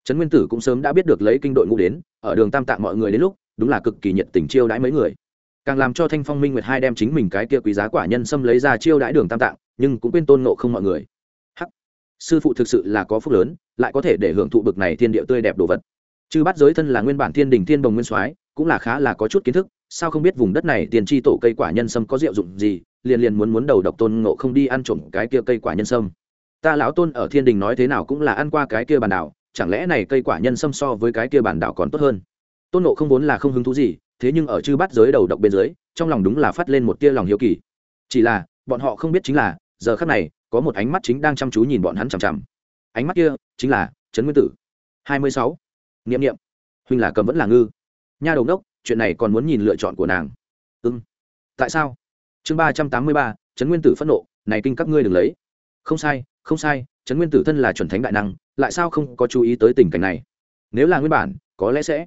Trấn nguyên tử cũng sớm đã biết được lấy kinh đội ngũ đến, ở đường tam tạng mọi người đến lúc, đúng là cực kỳ nhiệt tình chiêu đãi mấy người càng làm cho thanh phong minh nguyệt hai đem chính mình cái kia quý giá quả nhân xâm lấy ra chiêu đãi đường tam tạng, nhưng cũng quên tôn nộ không mọi người. Hắc! Sư phụ thực sự là có phúc lớn, lại có thể để hưởng thụ bực này thiên địa tươi đẹp đồ vật. Chư bắt giới thân là nguyên bản thiên đình thiên đồng nguyên soái, cũng là khá là có chút kiến thức, sao không biết vùng đất này tiền chi tổ cây quả nhân sâm có diệu dụng gì, liền liền muốn muốn đầu độc tôn ngộ không đi ăn trộm cái kia cây quả nhân sâm ta lão tôn ở thiên đình nói thế nào cũng là ăn qua cái kia bản đảo, chẳng lẽ này cây quả nhân sâm so với cái kia bản đảo còn tốt hơn? Tôn ngộ không vốn là không hứng thú gì thế nhưng ở chư bắt giới đầu độc bên dưới, trong lòng đúng là phát lên một tia lòng hiếu kỳ. Chỉ là, bọn họ không biết chính là, giờ khắc này, có một ánh mắt chính đang chăm chú nhìn bọn hắn chằm chằm. Ánh mắt kia, chính là trấn nguyên tử. Hai mươi sáu. N i ệ m n i ệ m huynh là cầm vẫn là ngư. Nha đầu đốc chuyện này còn muốn nhìn lựa chọn của nàng. Ưng tại sao? Chương ba trăm tám mươi ba, trấn nguyên tử phẫn nộ, này kinh các ngươi đừng lấy. Không sai không sai, trấn nguyên tử thân là chuẩn thánh đại năng, lại sao không có chú ý tới tình cảnh này? Nếu là nguyên bản, có lẽ sẽ.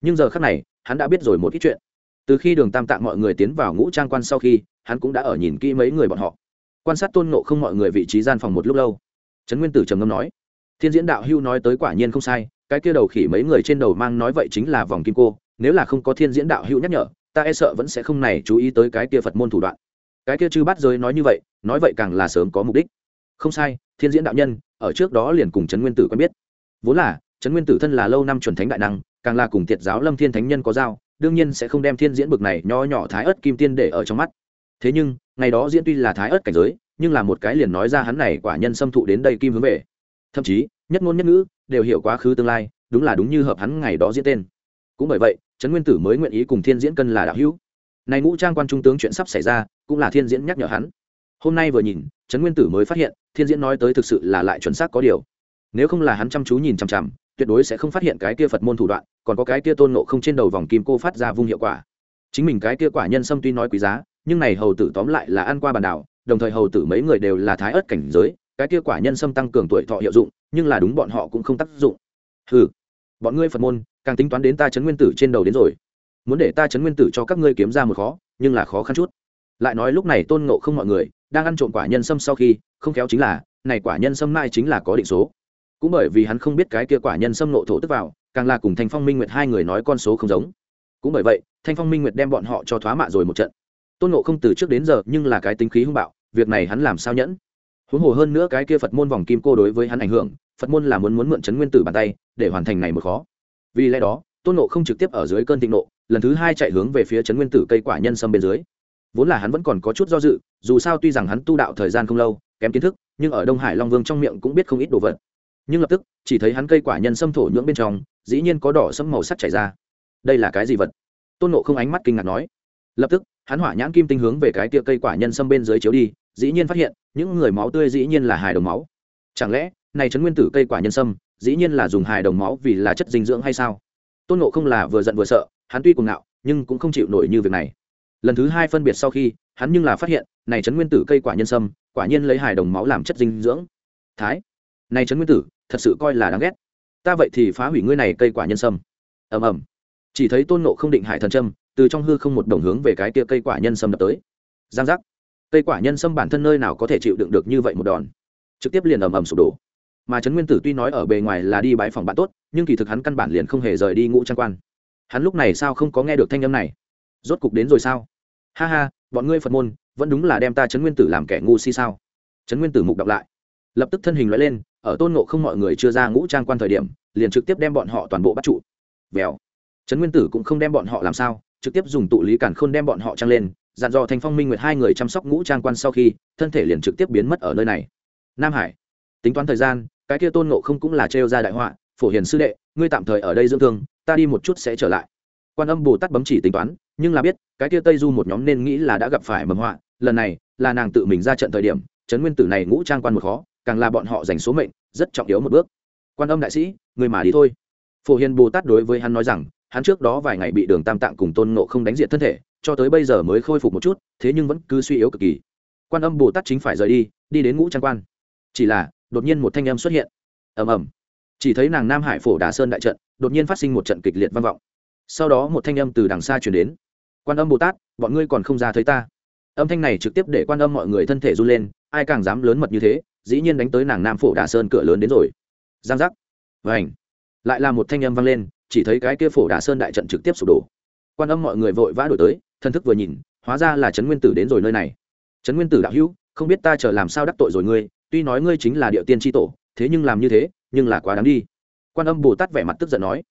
Nhưng giờ khác này hắn đã biết rồi một ít chuyện. Từ khi đường tam tạng mọi người tiến vào ngũ trang quan sau khi, hắn cũng đã ở nhìn kỹ mấy người bọn họ. Quan sát tôn nộ không mọi người vị trí gian phòng một lúc lâu. Trấn nguyên tử trầm ngâm nói, thiên diễn đạo hưu nói tới quả nhiên không sai, cái kia đầu khỉ mấy người trên đầu mang nói vậy chính là vòng kim cô, nếu là không có thiên diễn đạo Hưu nhắc nhở, ta e sợ vẫn sẽ không này chú ý tới cái kia phật môn thủ đoạn. Cái kia chư bắt giới nói như vậy, nói vậy càng là sớm có mục đích. Không sai, thiên diễn đạo nhân, ở trước đó liền cùng trấn nguyên tử quen biết. Vốn là, trấn nguyên tử thân là lâu năm chuẩn thánh đại năng càng là cùng tiệt giáo lâm thiên thánh nhân có giao, đương nhiên sẽ không đem thiên diễn bực này nho nhỏ thái ớt kim tiên để ở trong mắt. Thế nhưng, ngày đó diễn tuy là thái ớt cảnh giới, nhưng là một cái liền nói ra hắn này quả nhân xâm thụ đến đây kim hướng về. Thậm chí, nhất ngôn nhất ngữ, đều hiểu quá khứ tương lai, đúng là đúng như hợp hắn ngày đó diễn tên. Cũng bởi vậy, trấn nguyên tử mới nguyện ý cùng thiên diễn cân là đạo hữu. Này ngũ trang quan trung tướng chuyện sắp xảy ra, cũng là thiên diễn nhắc nhở hắn. Hôm nay vừa nhìn, trấn nguyên tử mới phát hiện, thiên diễn nói tới thực sự là lại chuẩn xác có điều. Nếu không là hắn chăm chú nhìn chằm chằm tuyệt đối sẽ không phát hiện cái kia phật môn thủ đoạn, còn có cái kia tôn nộ không trên đầu vòng kim cô phát ra vung hiệu quả. Chính mình cái kia quả nhân sâm tuy nói quý giá, nhưng này hầu tử tóm lại là ăn qua bàn đảo, đồng thời hầu tử mấy người đều là thái ớt cảnh giới, cái kia quả nhân sâm tăng cường tuổi thọ hiệu dụng, nhưng là đúng bọn họ cũng không tác dụng. Ừ bọn ngươi phật môn, càng tính toán đến ta chấn nguyên tử trên đầu đến rồi. Muốn để ta chấn nguyên tử cho các ngươi kiếm ra một khó, nhưng là khó khăn chút. Lại nói lúc này tôn ngộ không mọi người đang ăn trộm quả nhân sâm sau khi, không khéo chính là, này quả nhân sâm mai chính là có định số cũng bởi vì hắn không biết cái kia quả nhân sâm nộ thổ tức vào, càng là cùng thanh phong minh nguyệt hai người nói con số không giống. Cũng bởi vậy, thanh phong minh nguyệt đem bọn họ cho thoá mạ rồi một trận. Tôn nộ không từ trước đến giờ nhưng là cái tính khí hung bạo, việc này hắn làm sao nhẫn? Huống hồ hơn nữa cái kia phật môn vòng kim cô đối với hắn ảnh hưởng, phật môn là muốn muốn mượn chấn nguyên tử bàn tay, để hoàn thành này một khó. Vì lẽ đó, tôn nộ không trực tiếp ở dưới cơn thịnh nộ, lần thứ hai chạy hướng về phía chấn nguyên tử cây quả nhân sâm bên dưới. Vốn là hắn vẫn còn có chút do dự, dù sao tuy rằng hắn tu đạo thời gian không lâu, kém kiến thức, nhưng ở đông hải long vương trong miệng cũng biết không ít đồ vật nhưng lập tức, chỉ thấy hắn cây quả nhân sâm thổ nhưỡng bên trong, dĩ nhiên có đỏ sâm màu sắc chảy ra. Đây là cái gì vật? Tôn nộ không ánh mắt kinh ngạc nói. Lập tức, hắn hỏa nhãn kim tinh hướng về cái tia cây quả nhân sâm bên dưới chiếu đi, dĩ nhiên phát hiện, những người máu tươi dĩ nhiên là hài đồng máu. Chẳng lẽ, này trấn nguyên tử cây quả nhân sâm, dĩ nhiên là dùng hài đồng máu vì là chất dinh dưỡng hay sao? Tôn nộ không là vừa giận vừa sợ, hắn tuy cuồng ngạo, nhưng cũng không chịu nổi như việc này. Lần thứ hai phân biệt sau khi, hắn nhưng là phát hiện, này trấn nguyên tử cây quả nhân sâm, quả nhiên lấy hài đồng máu làm chất dinh dưỡng. Thái, này trấn nguyên tử thật sự coi là đáng ghét. Ta vậy thì phá hủy ngươi này cây quả nhân sâm. Ầm ầm. Chỉ thấy tôn nộ không định hải thần trâm, từ trong hư không một đồng hướng về cái kia cây quả nhân sâm đập tới. Giang giác. Cây quả nhân sâm bản thân nơi nào có thể chịu đựng được như vậy một đòn? Trực tiếp liền ầm ầm sụp đổ. Mà trấn nguyên tử tuy nói ở bề ngoài là đi bãi phòng bạn tốt, nhưng kỳ thực hắn căn bản liền không hề rời đi ngũ trang quan. Hắn lúc này sao không có nghe được thanh âm này? Rốt cục đến rồi sao? Ha ha, bọn ngươi phật môn, vẫn đúng là đem ta trấn nguyên tử làm kẻ ngu si sao? Trấn nguyên tử mục đọc lại. Lập tức thân hình loại lên ở tôn ngộ không mọi người chưa ra ngũ trang quan thời điểm, liền trực tiếp đem bọn họ toàn bộ bắt trụ. Vèo. Trấn nguyên tử cũng không đem bọn họ làm sao, trực tiếp dùng tụ lý cản khôn đem bọn họ trăng lên, dặn dò thành phong minh nguyệt hai người chăm sóc ngũ trang quan sau khi, thân thể liền trực tiếp biến mất ở nơi này. Nam hải. Tính toán thời gian, cái kia tôn ngộ không cũng là trêu ra đại họa, phổ hiền sư đệ, ngươi tạm thời ở đây dưỡng thương, ta đi một chút sẽ trở lại. Quan âm bồ tát bấm chỉ tính toán, nhưng là biết, cái kia tây du một nhóm nên nghĩ là đã gặp phải mầm họa, lần này là nàng tự mình ra trận thời điểm, trấn nguyên tử này ngũ trang quan một khó càng là bọn họ giành số mệnh, rất trọng yếu một bước. Quan âm đại sĩ, người mà đi thôi. Phổ hiền bồ tát đối với hắn nói rằng, hắn trước đó vài ngày bị đường tam tạng cùng tôn nộ không đánh diện thân thể, cho tới bây giờ mới khôi phục một chút, thế nhưng vẫn cứ suy yếu cực kỳ. Quan âm bồ tát chính phải rời đi đi đến ngũ trang quan. Chỉ là, đột nhiên một thanh âm xuất hiện. Ầm ầm. Chỉ thấy nàng nam hải phổ đà sơn đại trận, đột nhiên phát sinh một trận kịch liệt vang vọng. Sau đó một thanh âm từ đằng xa chuyển đến. Quan âm bồ tát, bọn ngươi còn không ra thấy ta. Âm thanh này trực tiếp để quan âm mọi người thân thể run lên, ai càng dám lớn mật như thế dĩ nhiên đánh tới nàng nam phổ đà sơn cửa lớn đến rồi. Giang giác. Vảnh lại là một thanh âm vang lên, chỉ thấy cái kia phổ đà sơn đại trận trực tiếp sụp đổ. Quan âm mọi người vội vã đổi tới, thân thức vừa nhìn, hóa ra là trấn nguyên tử đến rồi nơi này. Trấn nguyên tử đạo hữu, không biết ta chờ làm sao đắc tội rồi ngươi, tuy nói ngươi chính là địa tiên tri tổ, thế nhưng làm như thế, nhưng là quá đáng đi. Quan âm bồ tát vẻ mặt tức giận nói.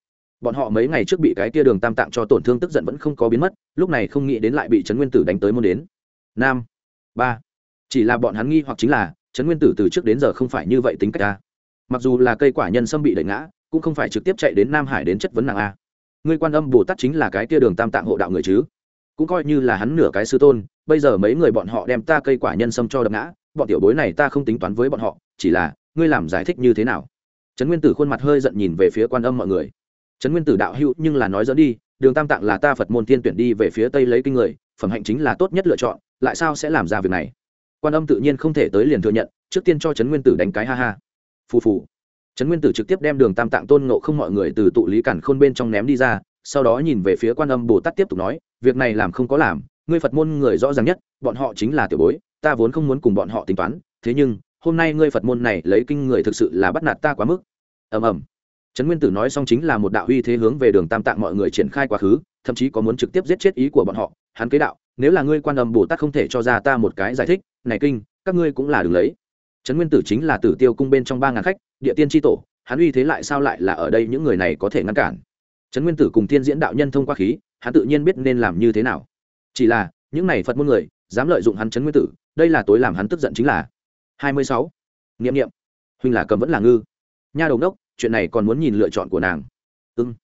Bọn họ mấy ngày trước bị cái kia đường tam tạng cho tổn thương tức giận vẫn không có biến mất, lúc này không nghĩ đến lại bị trấn nguyên tử đánh tới muốn đến. Nam. Ba. Chỉ là bọn hắn nghi hoặc chính là trấn nguyên tử từ trước đến giờ không phải như vậy tính cách ta mặc dù là cây quả nhân sâm bị đẩy ngã, cũng không phải trực tiếp chạy đến nam hải đến chất vấn nàng a. Ngươi quan âm bồ tát chính là cái kia đường tam tạng hộ đạo người chứ? Cũng coi như là hắn nửa cái sư tôn, bây giờ mấy người bọn họ đem ta cây quả nhân sâm cho đập ngã, bọn tiểu bối này ta không tính toán với bọn họ, chỉ là, ngươi làm giải thích như thế nào? Trấn nguyên tử khuôn mặt hơi giận nhìn về phía quan âm mọi người. Trấn nguyên tử đạo hữu, nhưng là nói dẫn đi, đường tam tạng là ta phật môn tiên tuyển đi về phía tây lấy kinh người, phẩm hạnh chính là tốt nhất lựa chọn, lại sao sẽ làm ra việc này? Quan âm tự nhiên không thể tới liền thừa nhận, trước tiên cho trấn nguyên tử đánh cái ha ha. Phù phù. Trấn nguyên tử trực tiếp đem đường tam tạng tôn nộ không mọi người từ tụ lý cản khôn bên trong ném đi ra, sau đó nhìn về phía quan âm bồ tát tiếp tục nói, việc này làm không có làm, ngươi phật môn người rõ ràng nhất, bọn họ chính là tiểu bối, ta vốn không muốn cùng bọn họ tính toán, thế nhưng, hôm nay ngươi phật môn này lấy kinh người thực sự là bắt nạt ta quá mức. Ầm ầm. Trấn nguyên tử nói xong chính là một đạo uy thế hướng về đường tam tạng mọi người triển khai quá khứ, thậm chí có muốn trực tiếp giết chết ý của bọn họ, hắn kế đạo, nếu là ngươi quan âm bồ tát không thể cho ra ta một cái giải thích này kinh, các ngươi cũng là đừng lấy. Trấn nguyên tử chính là tử tiêu cung bên trong ba ngàn khách, địa tiên tri tổ, hắn uy thế lại sao lại là ở đây những người này có thể ngăn cản? Trấn nguyên tử cùng tiên diễn đạo nhân thông qua khí, hắn tự nhiên biết nên làm như thế nào. Chỉ là, những này phật môn người, dám lợi dụng hắn trấn nguyên tử, đây là tối làm hắn tức giận chính là. Hai mươi sáu. Nghiệm nghiệm huynh là cầm vẫn là ngư. Nha đầu đốc, chuyện này còn muốn nhìn lựa chọn của nàng. Ưng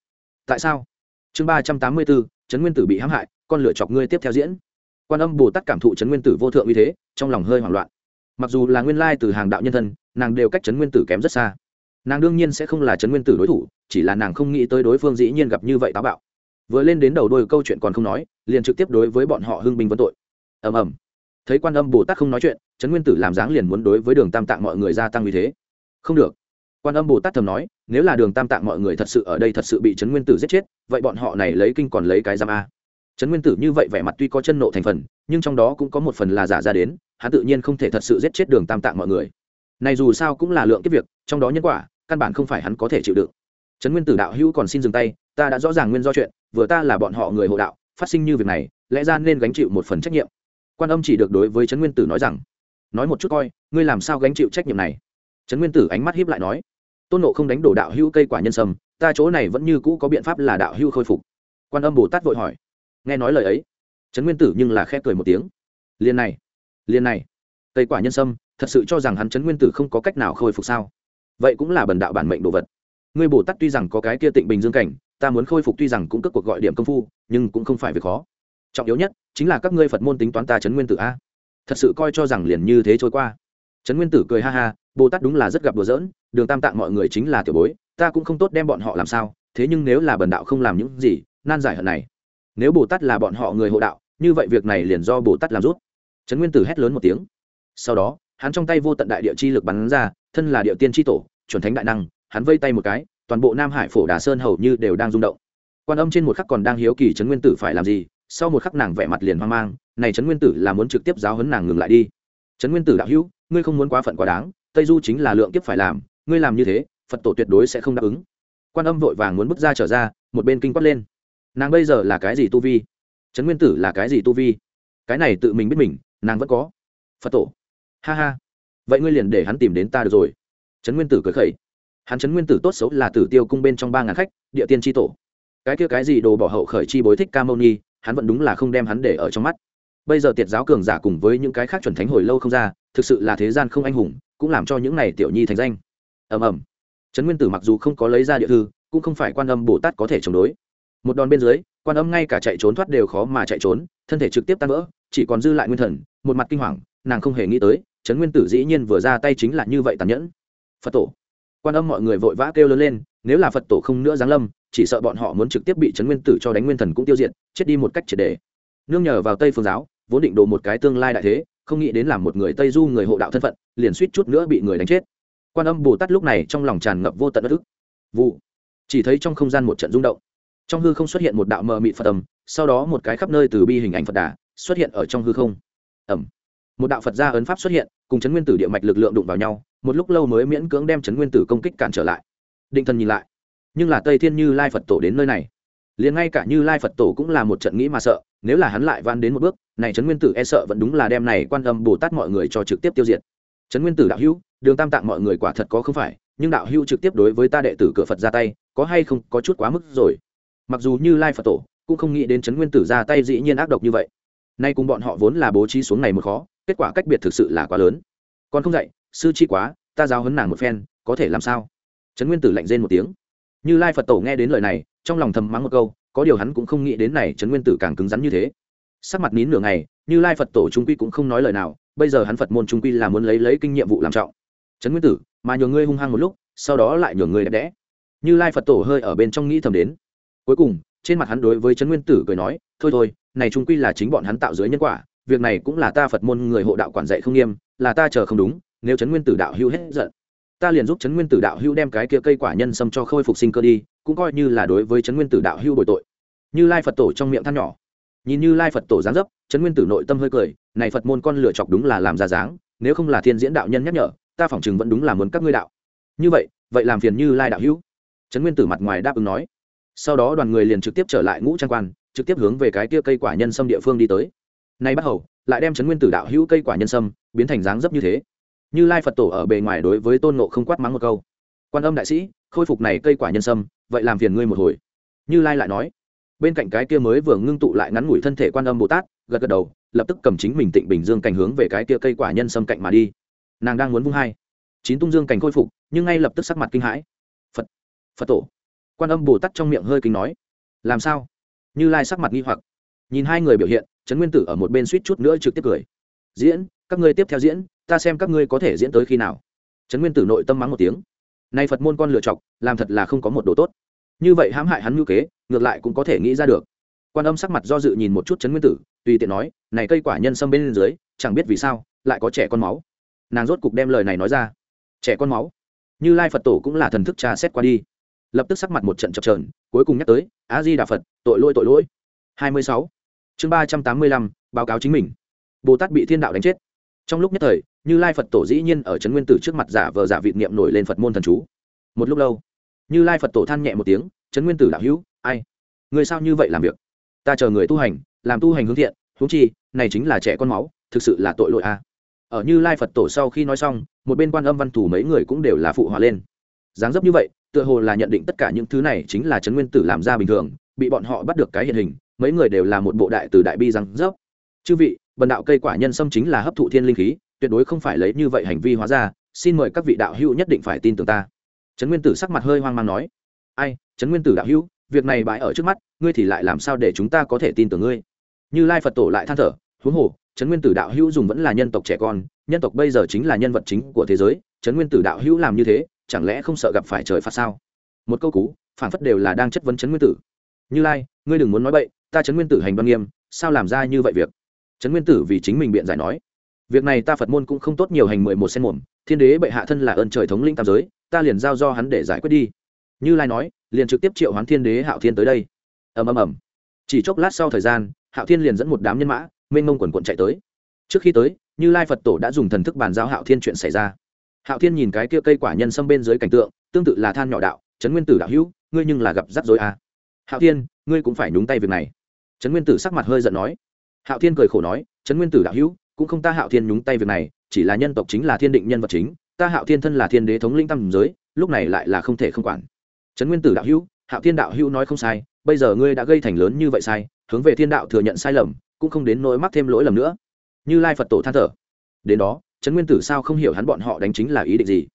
tại sao? Chương ba trăm tám mươi bốn, trấn nguyên tử bị hãm hại, con lựa chọc ngươi tiếp theo diễn quan âm bồ tát cảm thụ trấn nguyên tử vô thượng uy thế, trong lòng hơi hoảng loạn. Mặc dù là nguyên lai từ hàng đạo nhân thân, nàng đều cách trấn nguyên tử kém rất xa. Nàng đương nhiên sẽ không là trấn nguyên tử đối thủ, chỉ là nàng không nghĩ tới đối phương dĩ nhiên gặp như vậy táo bạo. Vừa lên đến đầu đôi câu chuyện còn không nói, liền trực tiếp đối với bọn họ hưng binh vấn tội. Ầm ầm. Thấy quan âm bồ tát không nói chuyện trấn nguyên tử làm dáng liền muốn đối với đường tam tạng mọi người gia tăng như thế. Không được. Quan âm bồ tát thầm nói, nếu là đường tam tạng mọi người thật sự ở đây thật sự bị trấn nguyên tử giết chết, vậy bọn họ này lấy kinh còn lấy cái giam a trấn nguyên tử như vậy vẻ mặt tuy có chân nộ thành phần, nhưng trong đó cũng có một phần là giả ra đến, hắn tự nhiên không thể thật sự giết chết đường tam tạng mọi người. Này dù sao cũng là lượng cái việc, trong đó nhân quả, căn bản không phải hắn có thể chịu đựng. Trấn nguyên tử đạo hữu còn xin dừng tay, ta đã rõ ràng nguyên do chuyện, vừa ta là bọn họ người hộ đạo, phát sinh như việc này, lẽ ra nên gánh chịu một phần trách nhiệm. Quan âm chỉ được đối với trấn nguyên tử nói rằng, nói một chút coi, ngươi làm sao gánh chịu trách nhiệm này? Trấn nguyên tử ánh mắt hiếp lại nói, tôn nộ không đánh đổ đạo hữu cây quả nhân sâm, ta chỗ này vẫn như cũ có biện pháp là đạo hữu khôi phục. Quan âm bồ tát vội hỏi nghe nói lời ấy. Trấn nguyên tử nhưng là khẽ cười một tiếng. Liền này liền này. Cây quả nhân sâm, thật sự cho rằng hắn trấn nguyên tử không có cách nào khôi phục sao? Vậy cũng là bần đạo bản mệnh đồ vật. Ngươi bồ tát tuy rằng có cái kia tịnh bình dương cảnh, ta muốn khôi phục tuy rằng cũng cất cuộc gọi điểm công phu, nhưng cũng không phải việc khó. Trọng yếu nhất chính là các ngươi phật môn tính toán ta trấn nguyên tử a. Thật sự coi cho rằng liền như thế trôi qua. Trấn nguyên tử cười ha ha, bồ tát đúng là rất gặp đùa giỡn, đường tam tạng mọi người chính là tiểu bối, ta cũng không tốt đem bọn họ làm sao, thế nhưng nếu là bần đạo không làm những gì, nan giải hận này nếu bồ tát là bọn họ người hộ đạo, như vậy việc này liền do bồ tát làm rút trấn nguyên tử hét lớn một tiếng. Sau đó, hắn trong tay vô tận đại địa chi lực bắn ra, thân là địa tiên tri tổ, chuẩn thánh đại năng, hắn vây tay một cái, toàn bộ nam hải phổ đà sơn hầu như đều đang rung động. Quan âm trên một khắc còn đang hiếu kỳ trấn nguyên tử phải làm gì, sau một khắc nàng vẻ mặt liền hoang mang, này trấn nguyên tử là muốn trực tiếp giáo hấn nàng ngừng lại đi. Trấn nguyên tử đạo hữu, ngươi không muốn quá phận quá đáng, tây du chính là lượng kiếp phải làm, ngươi làm như thế, phật tổ tuyệt đối sẽ không đáp ứng. Quan âm vội vàng muốn bước ra trở ra, một bên kinh quát lên nàng bây giờ là cái gì tu vi? Trấn nguyên tử là cái gì tu vi? Cái này tự mình biết mình, nàng vẫn có. Phật tổ. Ha ha. Vậy ngươi liền để hắn tìm đến ta được rồi. Trấn nguyên tử cười khẩy. Hắn trấn nguyên tử tốt xấu là tử tiêu cung bên trong ba ngàn khách, địa tiên tri tổ. Cái kia cái gì đồ bỏ hậu khởi chi bối thích ca mâu ni, hắn vẫn đúng là không đem hắn để ở trong mắt. Bây giờ tiệt giáo cường giả cùng với những cái khác chuẩn thánh hồi lâu không ra, thực sự là thế gian không anh hùng, cũng làm cho những này tiểu nhi thành danh. Ầm ầm. Trấn nguyên tử mặc dù không có lấy ra địa thư, cũng không phải quan âm bồ tát có thể chống đối một đòn bên dưới, quan âm ngay cả chạy trốn thoát đều khó mà chạy trốn, thân thể trực tiếp tan vỡ, chỉ còn dư lại nguyên thần, một mặt kinh hoàng, nàng không hề nghĩ tới, trấn nguyên tử dĩ nhiên vừa ra tay chính là như vậy tàn nhẫn. Phật tổ. Quan âm mọi người vội vã kêu lớn lên, nếu là phật tổ không nữa giáng lâm, chỉ sợ bọn họ muốn trực tiếp bị trấn nguyên tử cho đánh nguyên thần cũng tiêu diệt, chết đi một cách triệt đề. Nương nhờ vào tây phương giáo, vốn định đồ một cái tương lai đại thế, không nghĩ đến làm một người tây du người hộ đạo thân phận, liền suýt chút nữa bị người đánh chết. Quan âm bồ tát lúc này trong lòng tràn ngập vô tận bất ức. Vụ. Chỉ thấy trong không gian một trận rung động trong hư không xuất hiện một đạo mờ mịt phật tầm sau đó một cái khắp nơi từ bi hình ảnh phật đà xuất hiện ở trong hư không. Ẩm. Một đạo phật gia ấn pháp xuất hiện, cùng chấn nguyên tử địa mạch lực lượng đụng vào nhau, một lúc lâu mới miễn cưỡng đem chấn nguyên tử công kích cản trở lại. Định thần nhìn lại. Nhưng là tây thiên như lai phật tổ đến nơi này. Liền ngay cả như lai phật tổ cũng là một trận nghĩ mà sợ, nếu là hắn lại van đến một bước, này trấn nguyên tử e sợ vẫn đúng là đem này quan âm bồ tát mọi người cho trực tiếp tiêu diệt. Trấn nguyên tử đạo hữu, đường tam tạng mọi người quả thật có không phải, nhưng đạo hữu trực tiếp đối với ta đệ tử cửa phật ra tay, có hay không có chút quá mức rồi? Mặc dù như lai phật tổ cũng không nghĩ đến trấn nguyên tử ra tay dĩ nhiên ác độc như vậy nay cùng bọn họ vốn là bố trí xuống này một khó kết quả cách biệt thực sự là quá lớn còn không dạy sư chi quá ta giáo hấn nàng một phen có thể làm sao trấn nguyên tử lạnh rên một tiếng như lai phật tổ nghe đến lời này trong lòng thầm mắng một câu có điều hắn cũng không nghĩ đến này trấn nguyên tử càng cứng rắn như thế sắc mặt nín nửa ngày như lai phật tổ trung quy cũng không nói lời nào bây giờ hắn phật môn trung quy là muốn lấy lấy kinh nghiệm vụ làm trọng trấn nguyên tử mà nhường ngươi hung hăng một lúc sau đó lại nhường ngươi đẹp đẽ như lai phật tổ hơi ở bên trong nghĩ thầm đến cuối cùng, trên mặt hắn đối với trấn nguyên tử cười nói, thôi thôi, này trung quy là chính bọn hắn tạo dưới nhân quả, việc này cũng là ta phật môn người hộ đạo quản dạy không nghiêm, là ta chờ không đúng, nếu trấn nguyên tử đạo hưu hết giận, ta liền giúp trấn nguyên tử đạo hưu đem cái kia cây quả nhân xâm cho khôi phục sinh cơ đi, cũng coi như là đối với trấn nguyên tử đạo hưu bồi tội. Như lai phật tổ trong miệng than nhỏ. Nhìn như lai phật tổ giáng dấp, trấn nguyên tử nội tâm hơi cười, này phật môn con lựa chọc đúng là làm ra dáng, nếu không là thiên diễn đạo nhân nhắc nhở, ta phỏng chừng vẫn đúng là muốn các ngươi đạo. Như vậy vậy làm phiền như lai đạo hữu. Trấn nguyên tử mặt ngoài đáp ứng nói sau đó đoàn người liền trực tiếp trở lại ngũ trang quan, trực tiếp hướng về cái kia cây quả nhân sâm địa phương đi tới. Nay bắt hầu, lại đem trấn nguyên tử đạo hữu cây quả nhân sâm biến thành dáng dấp như thế. Như lai phật tổ ở bề ngoài đối với tôn nộ không quát mắng một câu. Quan âm đại sĩ, khôi phục này cây quả nhân sâm, vậy làm phiền ngươi một hồi. Như lai lại nói, bên cạnh cái kia mới vừa ngưng tụ lại ngắn ngủi thân thể quan âm bồ tát, gật gật đầu, lập tức cầm chính mình tịnh bình dương cảnh hướng về cái kia cây quả nhân sâm cạnh mà đi. Nàng đang muốn vung hai. Chín tung dương cảnh khôi phục, nhưng ngay lập tức sắc mặt kinh hãi. Phật phật tổ quan âm bồ tát trong miệng hơi kinh nói, làm sao? Như lai sắc mặt nghi hoặc, nhìn hai người biểu hiện, trấn nguyên tử ở một bên suýt chút nữa trực tiếp cười. Diễn, các ngươi tiếp theo diễn, ta xem các ngươi có thể diễn tới khi nào. Trấn nguyên tử nội tâm mắng một tiếng. Nay phật môn con lựa chọc, làm thật là không có một đồ tốt. Như vậy hãm hại hắn ngữ kế, ngược lại cũng có thể nghĩ ra được. Quan âm sắc mặt do dự nhìn một chút trấn nguyên tử, tùy tiện nói, này cây quả nhân sâm bên dưới, chẳng biết vì sao, lại có trẻ con máu. Nàng rốt cục đem lời này nói ra. Trẻ con máu? Như lai phật tổ cũng là thần thức trà xét qua đi lập tức sắc mặt một trận chập trờn cuối cùng nhắc tới a di đà phật tội lỗi tội lỗi. Hai mươi sáu. Chương ba trăm tám mươi lăm, báo cáo chính mình. Bồ tát bị thiên đạo đánh chết. Trong lúc nhất thời, như lai phật tổ dĩ nhiên ở trấn nguyên tử trước mặt giả vờ giả vị niệm nổi lên phật môn thần chú. Một lúc lâu, như lai phật tổ than nhẹ một tiếng, trấn nguyên tử đạo hữu, ai? Người sao như vậy làm việc? Ta chờ người tu hành, làm tu hành hướng thiện, huống chi, này chính là trẻ con máu, thực sự là tội lỗi a à. ở như lai phật tổ sau khi nói xong, một bên quan âm văn thủ mấy người cũng đều là phụ hòa lên. Dáng dấp như vậy tựa hồ là nhận định tất cả những thứ này chính là trấn nguyên tử làm ra bình thường, bị bọn họ bắt được cái hiện hình, mấy người đều là một bộ đại từ đại bi răng dốc. chư vị, bần đạo cây quả nhân sâm chính là hấp thụ thiên linh khí, tuyệt đối không phải lấy như vậy hành vi hóa ra, xin mời các vị đạo hữu nhất định phải tin tưởng ta. Trấn nguyên tử sắc mặt hơi hoang mang nói. Ai, trấn nguyên tử đạo hữu, việc này bãi ở trước mắt, ngươi thì lại làm sao để chúng ta có thể tin tưởng ngươi? Như lai phật tổ lại than thở, huống hồ, trấn nguyên tử đạo hữu dùng vẫn là nhân tộc trẻ con, nhân tộc bây giờ chính là nhân vật chính của thế giới, trấn nguyên tử đạo hữu làm như thế chẳng lẽ không sợ gặp phải trời phạt sao? Một câu cú phản phất đều là đang chất vấn chấn nguyên tử. Như lai, ngươi đừng muốn nói bậy, ta chấn nguyên tử hành đoan nghiêm, sao làm ra như vậy việc? Chấn nguyên tử vì chính mình biện giải nói, việc này ta phật môn cũng không tốt nhiều hành mười một sen mồm, thiên đế bệ hạ thân là ơn trời thống linh tam giới, ta liền giao do hắn để giải quyết đi. Như lai nói, liền trực tiếp triệu hoán thiên đế hạo thiên tới đây. Ầm ầm ầm. Chỉ chốc lát sau thời gian, hạo thiên liền dẫn một đám nhân mã, mênh mông quần quận chạy tới. Trước khi tới, như lai phật tổ đã dùng thần thức bàn giao hạo thiên chuyện xảy ra hạo thiên nhìn cái kia cây quả nhân xâm bên dưới cảnh tượng, tương tự là than nhỏ đạo, trấn nguyên tử đạo hữu, ngươi nhưng là gặp rắc rối à. hạo thiên, ngươi cũng phải nhúng tay việc này. Trấn nguyên tử sắc mặt hơi giận nói. Hạo thiên cười khổ nói, trấn nguyên tử đạo hữu, cũng không ta hạo thiên nhúng tay việc này, chỉ là nhân tộc chính là thiên định nhân vật chính, ta hạo thiên thân là thiên đế thống linh tam giới, lúc này lại là không thể không quản. Trấn nguyên tử đạo hữu, hạo thiên đạo hữu nói không sai, bây giờ ngươi đã gây thành lớn như vậy sai, hướng về thiên đạo thừa nhận sai lầm, cũng không đến nỗi mắc thêm lỗi lầm nữa. Như lai phật tổ than thở. Đến đó trấn nguyên tử sao không hiểu hắn bọn họ đánh chính là ý định gì?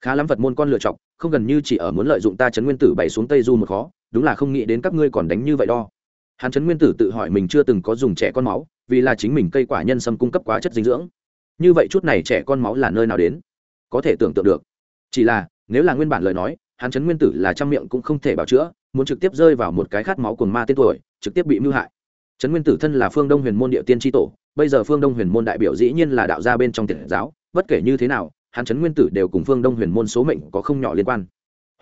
Khá lắm phật môn con lựa chọc, không gần như chỉ ở muốn lợi dụng ta trấn nguyên tử bày xuống tây du một khó, đúng là không nghĩ đến các ngươi còn đánh như vậy đo. Hắn trấn nguyên tử tự hỏi mình chưa từng có dùng trẻ con máu, vì là chính mình cây quả nhân sâm cung cấp quá chất dinh dưỡng. Như vậy chút này trẻ con máu là nơi nào đến? Có thể tưởng tượng được. Chỉ là, nếu là nguyên bản lời nói, hắn chấn nguyên tử là trăm miệng cũng không thể bảo chữa, muốn trực tiếp rơi vào một cái khát máu cồn ma tên tuổi, trực tiếp bị mưu hại trấn nguyên tử thân là phương đông huyền môn địa tiên tri tổ, bây giờ phương đông huyền môn đại biểu dĩ nhiên là đạo gia bên trong tiệt giáo, bất kể như thế nào, hắn trấn nguyên tử đều cùng phương đông huyền môn số mệnh có không nhỏ liên quan.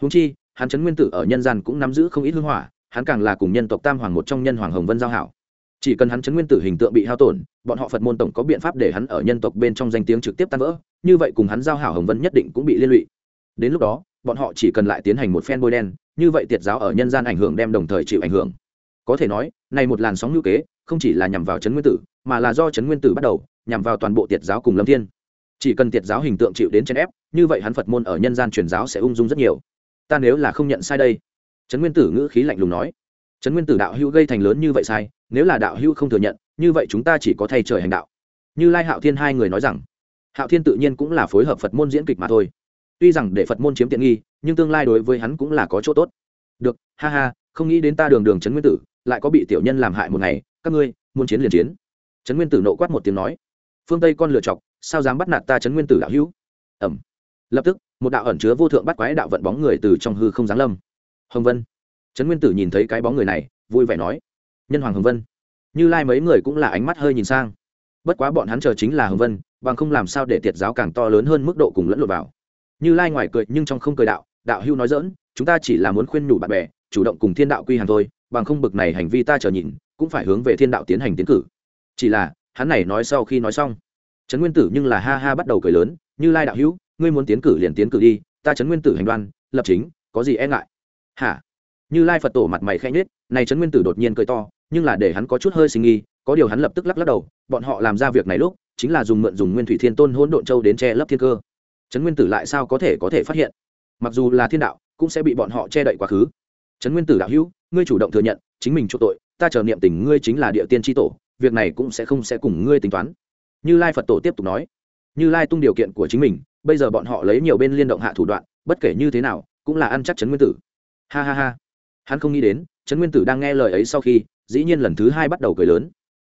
Húng chi, hắn trấn nguyên tử ở nhân gian cũng nắm giữ không ít hương hỏa, hắn càng là cùng nhân tộc tam hoàng một trong nhân hoàng hồng vân giao hảo. Chỉ cần hắn chấn nguyên tử hình tượng bị hao tổn, bọn họ phật môn tổng có biện pháp để hắn ở nhân tộc bên trong danh tiếng trực tiếp tan vỡ, như vậy cùng hắn giao hảo hồng vân nhất định cũng bị liên lụy. Đến lúc đó, bọn họ chỉ cần lại tiến hành một phen bôi đen, như vậy tiệt giáo ở nhân gian ảnh hưởng đem đồng thời chịu ảnh hưởng có thể nói, này một làn sóng ngữ kế, không chỉ là nhằm vào chấn nguyên tử, mà là do chấn nguyên tử bắt đầu, nhằm vào toàn bộ tiệt giáo cùng lâm thiên. Chỉ cần tiệt giáo hình tượng chịu đến chèn ép, như vậy hắn phật môn ở nhân gian truyền giáo sẽ ung dung rất nhiều. Ta nếu là không nhận sai đây. Trấn nguyên tử ngữ khí lạnh lùng nói. Trấn nguyên tử đạo hữu gây thành lớn như vậy sai, nếu là đạo hữu không thừa nhận, như vậy chúng ta chỉ có thay trời hành đạo. Như lai hạo thiên hai người nói rằng. Hạo thiên tự nhiên cũng là phối hợp phật môn diễn kịch mà thôi. Tuy rằng để phật môn chiếm tiện nghi, nhưng tương lai đối với hắn cũng là có chỗ tốt. Được, ha ha, không nghĩ đến ta đường đường trấn nguyên tử lại có bị tiểu nhân làm hại một ngày, các ngươi muốn chiến liền chiến. Trấn nguyên tử nộ quát một tiếng nói, phương tây con lựa chọc, sao dám bắt nạt ta trấn nguyên tử đạo hữu? Ẩm. Lập tức, một đạo ẩn chứa vô thượng bắt quái đạo vận bóng người từ trong hư không giáng lâm. Hồng vân. Trấn nguyên tử nhìn thấy cái bóng người này, vui vẻ nói, nhân hoàng hồng vân. Như lai mấy người cũng là ánh mắt hơi nhìn sang. Bất quá bọn hắn chờ chính là hồng vân, bằng không làm sao để tiệt giáo càng to lớn hơn mức độ cùng lẫn lộn vào. Như lai ngoài cười nhưng trong không cười đạo đạo hưu nói dỡn chúng ta chỉ là muốn khuyên nhủ bạn bè, chủ động cùng thiên đạo quy hàng thôi bằng không bực này hành vi ta chờ nhìn, cũng phải hướng về thiên đạo tiến hành tiến cử. Chỉ là, hắn này nói sau khi nói xong, trấn nguyên tử nhưng là ha ha bắt đầu cười lớn, như lai đạo hữu, ngươi muốn tiến cử liền tiến cử đi, ta trấn nguyên tử hành đoan, lập chính, có gì e ngại? Hả? Như lai phật tổ mặt mày khẽ nhết này trấn nguyên tử đột nhiên cười to, nhưng là để hắn có chút hơi sinh nghi có điều hắn lập tức lắc lắc đầu, bọn họ làm ra việc này lúc, chính là dùng mượn dùng nguyên thủy thiên tôn hỗn độn châu đến che lấp thiên cơ. Trấn nguyên tử lại sao có thể có thể phát hiện? Mặc dù là thiên đạo, cũng sẽ bị bọn họ che đậy quá khứ. Trấn nguyên tử đạo hữu ngươi chủ động thừa nhận, chính mình chỗ tội, ta chờ niệm tình ngươi chính là địa tiên tri tổ, việc này cũng sẽ không sẽ cùng ngươi tính toán. Như lai phật tổ tiếp tục nói. Như lai tung điều kiện của chính mình, bây giờ bọn họ lấy nhiều bên liên động hạ thủ đoạn, bất kể như thế nào, cũng là ăn chắc trấn nguyên tử. Ha ha ha. Hắn không nghĩ đến, trấn nguyên tử đang nghe lời ấy sau khi, dĩ nhiên lần thứ hai bắt đầu cười lớn.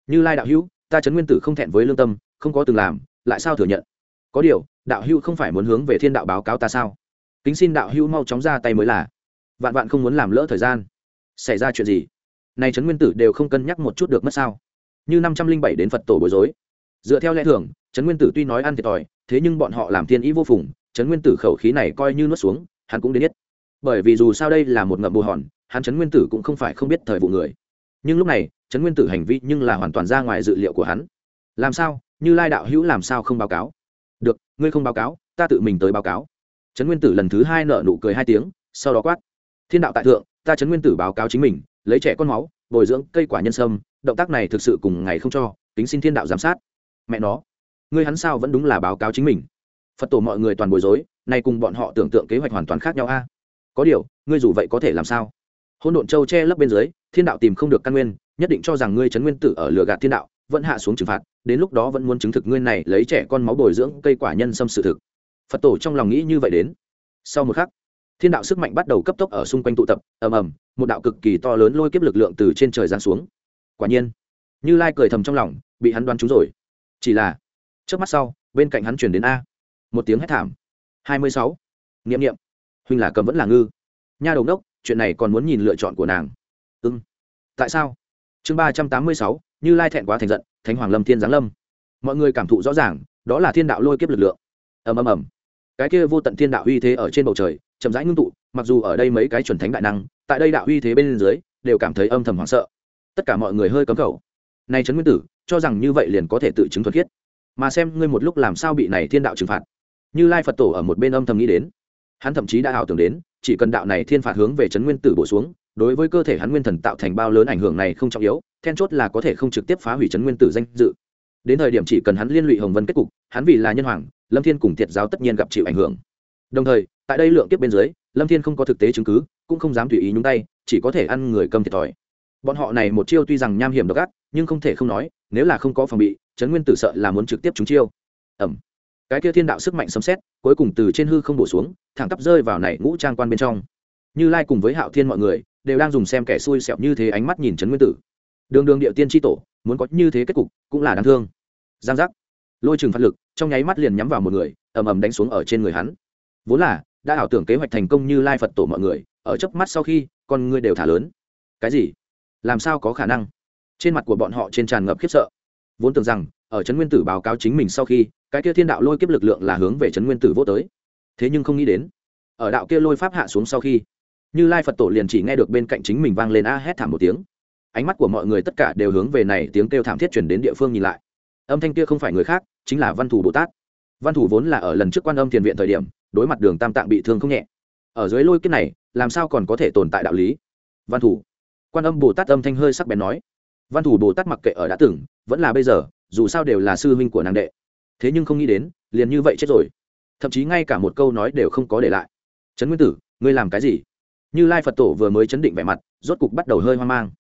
Như lai đạo hữu, ta trấn nguyên tử không thẹn với lương tâm, không có từng làm, lại sao thừa nhận? Có điều, đạo hữu không phải muốn hướng về thiên đạo báo cáo ta sao? Kính xin đạo hữu mau chóng ra tay mới là. Vạn vạn không muốn làm lỡ thời gian xảy ra chuyện gì? Này trấn nguyên tử đều không cân nhắc một chút được mất sao? Như năm trăm linh bảy đến phật tổ bối rối. Dựa theo lẽ thường, trấn nguyên tử tuy nói ăn thiệt thòi, thế nhưng bọn họ làm thiên ý vô phùng, trấn nguyên tử khẩu khí này coi như nuốt xuống, hắn cũng đến biết bởi vì dù sao đây là một ngậm bù hòn, hắn trấn nguyên tử cũng không phải không biết thời vụ người. Nhưng lúc này, trấn nguyên tử hành vi nhưng là hoàn toàn ra ngoài dự liệu của hắn. Làm sao? Như lai đạo hữu làm sao không báo cáo? Được, ngươi không báo cáo, ta tự mình tới báo cáo. Trấn nguyên tử lần thứ hai nợ nụ cười hai tiếng, sau đó quát thiên đạo tại thượng, ta chấn nguyên tử báo cáo chính mình, lấy trẻ con máu, bồi dưỡng cây quả nhân sâm, động tác này thực sự cùng ngày không cho tính xin thiên đạo giám sát. Mẹ nó, ngươi hắn sao vẫn đúng là báo cáo chính mình? Phật tổ mọi người toàn bối rối, nay cùng bọn họ tưởng tượng kế hoạch hoàn toàn khác nhau a. Có điều, ngươi dù vậy có thể làm sao? Hôn độn châu che lấp bên dưới, thiên đạo tìm không được căn nguyên, nhất định cho rằng ngươi trấn nguyên tử ở lừa gạt thiên đạo, vẫn hạ xuống trừng phạt, đến lúc đó vẫn muốn chứng thực ngươi này lấy trẻ con máu bồi dưỡng cây quả nhân xâm sự thực. Phật tổ trong lòng nghĩ như vậy đến. Sau một khắc thiên đạo sức mạnh bắt đầu cấp tốc ở xung quanh tụ tập, ầm ầm, một đạo cực kỳ to lớn lôi kiếp lực lượng từ trên trời giáng xuống. Quả nhiên, như lai cười thầm trong lòng, bị hắn đoán trúng rồi. Chỉ là trước mắt sau, bên cạnh hắn chuyển đến a. Một tiếng hét thảm. Hai mươi sáu. Nghiệm nghiệm huynh là cầm vẫn là ngư. Nha đầu đốc, chuyện này còn muốn nhìn lựa chọn của nàng. Ưng tại sao? Chương ba trăm tám mươi sáu, như lai thẹn quá thành giận, thánh hoàng lâm thiên giáng lâm. Mọi người cảm thụ rõ ràng, đó là thiên đạo lôi kiếp lực lượng. Ầm ầm ầm. Cái kia vô tận thiên đạo uy thế ở trên bầu trời chậm rãi ngưng tụ, mặc dù ở đây mấy cái chuẩn thánh đại năng, tại đây đạo uy thế bên dưới, đều cảm thấy âm thầm hoảng sợ. Tất cả mọi người hơi cấm khẩu. Nay trấn nguyên tử, cho rằng như vậy liền có thể tự chứng thuần khiết. Mà xem ngươi một lúc làm sao bị này thiên đạo trừng phạt. Như lai phật tổ ở một bên âm thầm nghĩ đến. Hắn thậm chí đã ảo tưởng đến, chỉ cần đạo này thiên phạt hướng về trấn nguyên tử bổ xuống, đối với cơ thể hắn nguyên thần tạo thành bao lớn ảnh hưởng này không trọng yếu, then chốt là có thể không trực tiếp phá hủy trấn nguyên tử danh dự. Đến thời điểm chỉ cần hắn liên lụy hồng vân kết cục, hắn vì là nhân hoàng, lâm thiên cùng thiệt giáo tất nhiên gặp chịu ảnh hưởng. Đồng thời tại đây lượng kiếp bên dưới, lâm thiên không có thực tế chứng cứ, cũng không dám tùy ý nhúng tay, chỉ có thể ăn người cầm thiệt thòi. Bọn họ này một chiêu tuy rằng nham hiểm độc ác, nhưng không thể không nói, nếu là không có phòng bị, trấn nguyên tử sợ là muốn trực tiếp trúng chiêu. Ẩm. Cái kia thiên đạo sức mạnh sấm xét cuối cùng từ trên hư không bổ xuống, thẳng tắp rơi vào này ngũ trang quan bên trong. Như lai cùng với hạo thiên mọi người, đều đang dùng xem kẻ xui xẹo như thế ánh mắt nhìn trấn nguyên tử. Đường đường địa tiên tri tổ, muốn có như thế kết cục, cũng là đáng thương. Giang giác. Lôi trừng phát lực, trong nháy mắt liền nhắm vào một người, ầm ầm đánh xuống ở trên người hắn. Vốn là đã ảo tưởng kế hoạch thành công như lai phật tổ mọi người, ở chớp mắt sau khi, con ngươi đều thả lớn. Cái gì? Làm sao có khả năng? Trên mặt của bọn họ trên tràn ngập khiếp sợ. Vốn tưởng rằng, ở trấn nguyên tử báo cáo chính mình sau khi, cái kia thiên đạo lôi kiếp lực lượng là hướng về trấn nguyên tử vô tới. Thế nhưng không nghĩ đến, ở đạo kia lôi pháp hạ xuống sau khi, như lai phật tổ liền chỉ nghe được bên cạnh chính mình vang lên a hét thảm một tiếng. Ánh mắt của mọi người tất cả đều hướng về này tiếng kêu thảm thiết chuyển đến địa phương nhìn lại. Âm thanh kia không phải người khác, chính là văn thủ bồ tát. Văn thủ vốn là ở lần trước quan âm thiền viện thời điểm đối mặt đường tam tạng bị thương không nhẹ. Ở dưới lôi kiếp này, làm sao còn có thể tồn tại đạo lý? Văn thủ. Quan âm bồ tát âm thanh hơi sắc bén nói. Văn thủ bồ tát mặc kệ ở đã từng, vẫn là bây giờ, dù sao đều là sư huynh của nàng đệ. Thế nhưng không nghĩ đến, liền như vậy chết rồi. Thậm chí ngay cả một câu nói đều không có để lại. Trấn nguyên tử, ngươi làm cái gì? Như lai phật tổ vừa mới chấn định vẻ mặt, rốt cục bắt đầu hơi hoang mang.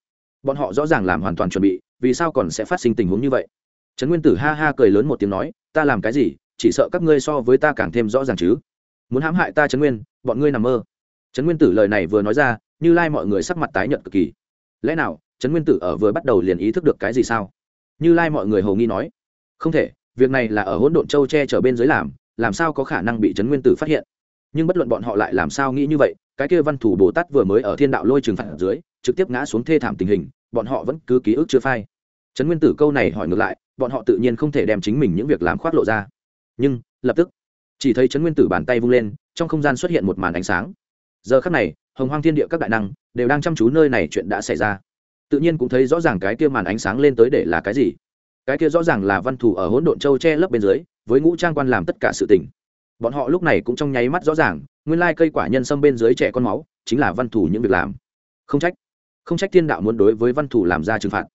Bọn họ rõ ràng làm hoàn toàn chuẩn bị, vì sao còn sẽ phát sinh tình huống như vậy? Trấn nguyên tử ha ha cười lớn một tiếng nói, ta làm cái gì? Chỉ sợ các ngươi so với ta càng thêm rõ ràng chứ muốn hãm hại ta trấn nguyên, bọn ngươi nằm mơ. Trấn nguyên tử lời này vừa nói ra, như lai mọi người sắc mặt tái nhợt cực kỳ. Lẽ nào, trấn nguyên tử ở vừa bắt đầu liền ý thức được cái gì sao? Như lai mọi người hầu nghi nói. Không thể, việc này là ở hỗn độn châu che chở bên dưới làm làm sao có khả năng bị trấn nguyên tử phát hiện? Nhưng bất luận bọn họ lại làm sao nghĩ như vậy, cái kia văn thủ bồ tát vừa mới ở thiên đạo lôi trừng phạt ở dưới, trực tiếp ngã xuống thê thảm tình hình, bọn họ vẫn cứ ký ức chưa phai. Trấn nguyên tử câu này hỏi ngược lại, bọn họ tự nhiên không thể đem chính mình những việc làm khoác lộ ra. Nhưng, lập tức chỉ thấy trấn nguyên tử bàn tay vung lên, trong không gian xuất hiện một màn ánh sáng. Giờ khắc này, hồng hoang thiên địa các đại năng đều đang chăm chú nơi này chuyện đã xảy ra. Tự nhiên cũng thấy rõ ràng cái kia màn ánh sáng lên tới để là cái gì. Cái kia rõ ràng là văn thủ ở hỗn độn châu che lấp bên dưới, với ngũ trang quan làm tất cả sự tình. Bọn họ lúc này cũng trong nháy mắt rõ ràng, nguyên lai cây quả nhân sâm bên dưới trẻ con máu, chính là văn thủ những việc làm. Không trách không trách thiên đạo muốn đối với văn thủ làm ra trừng phạt.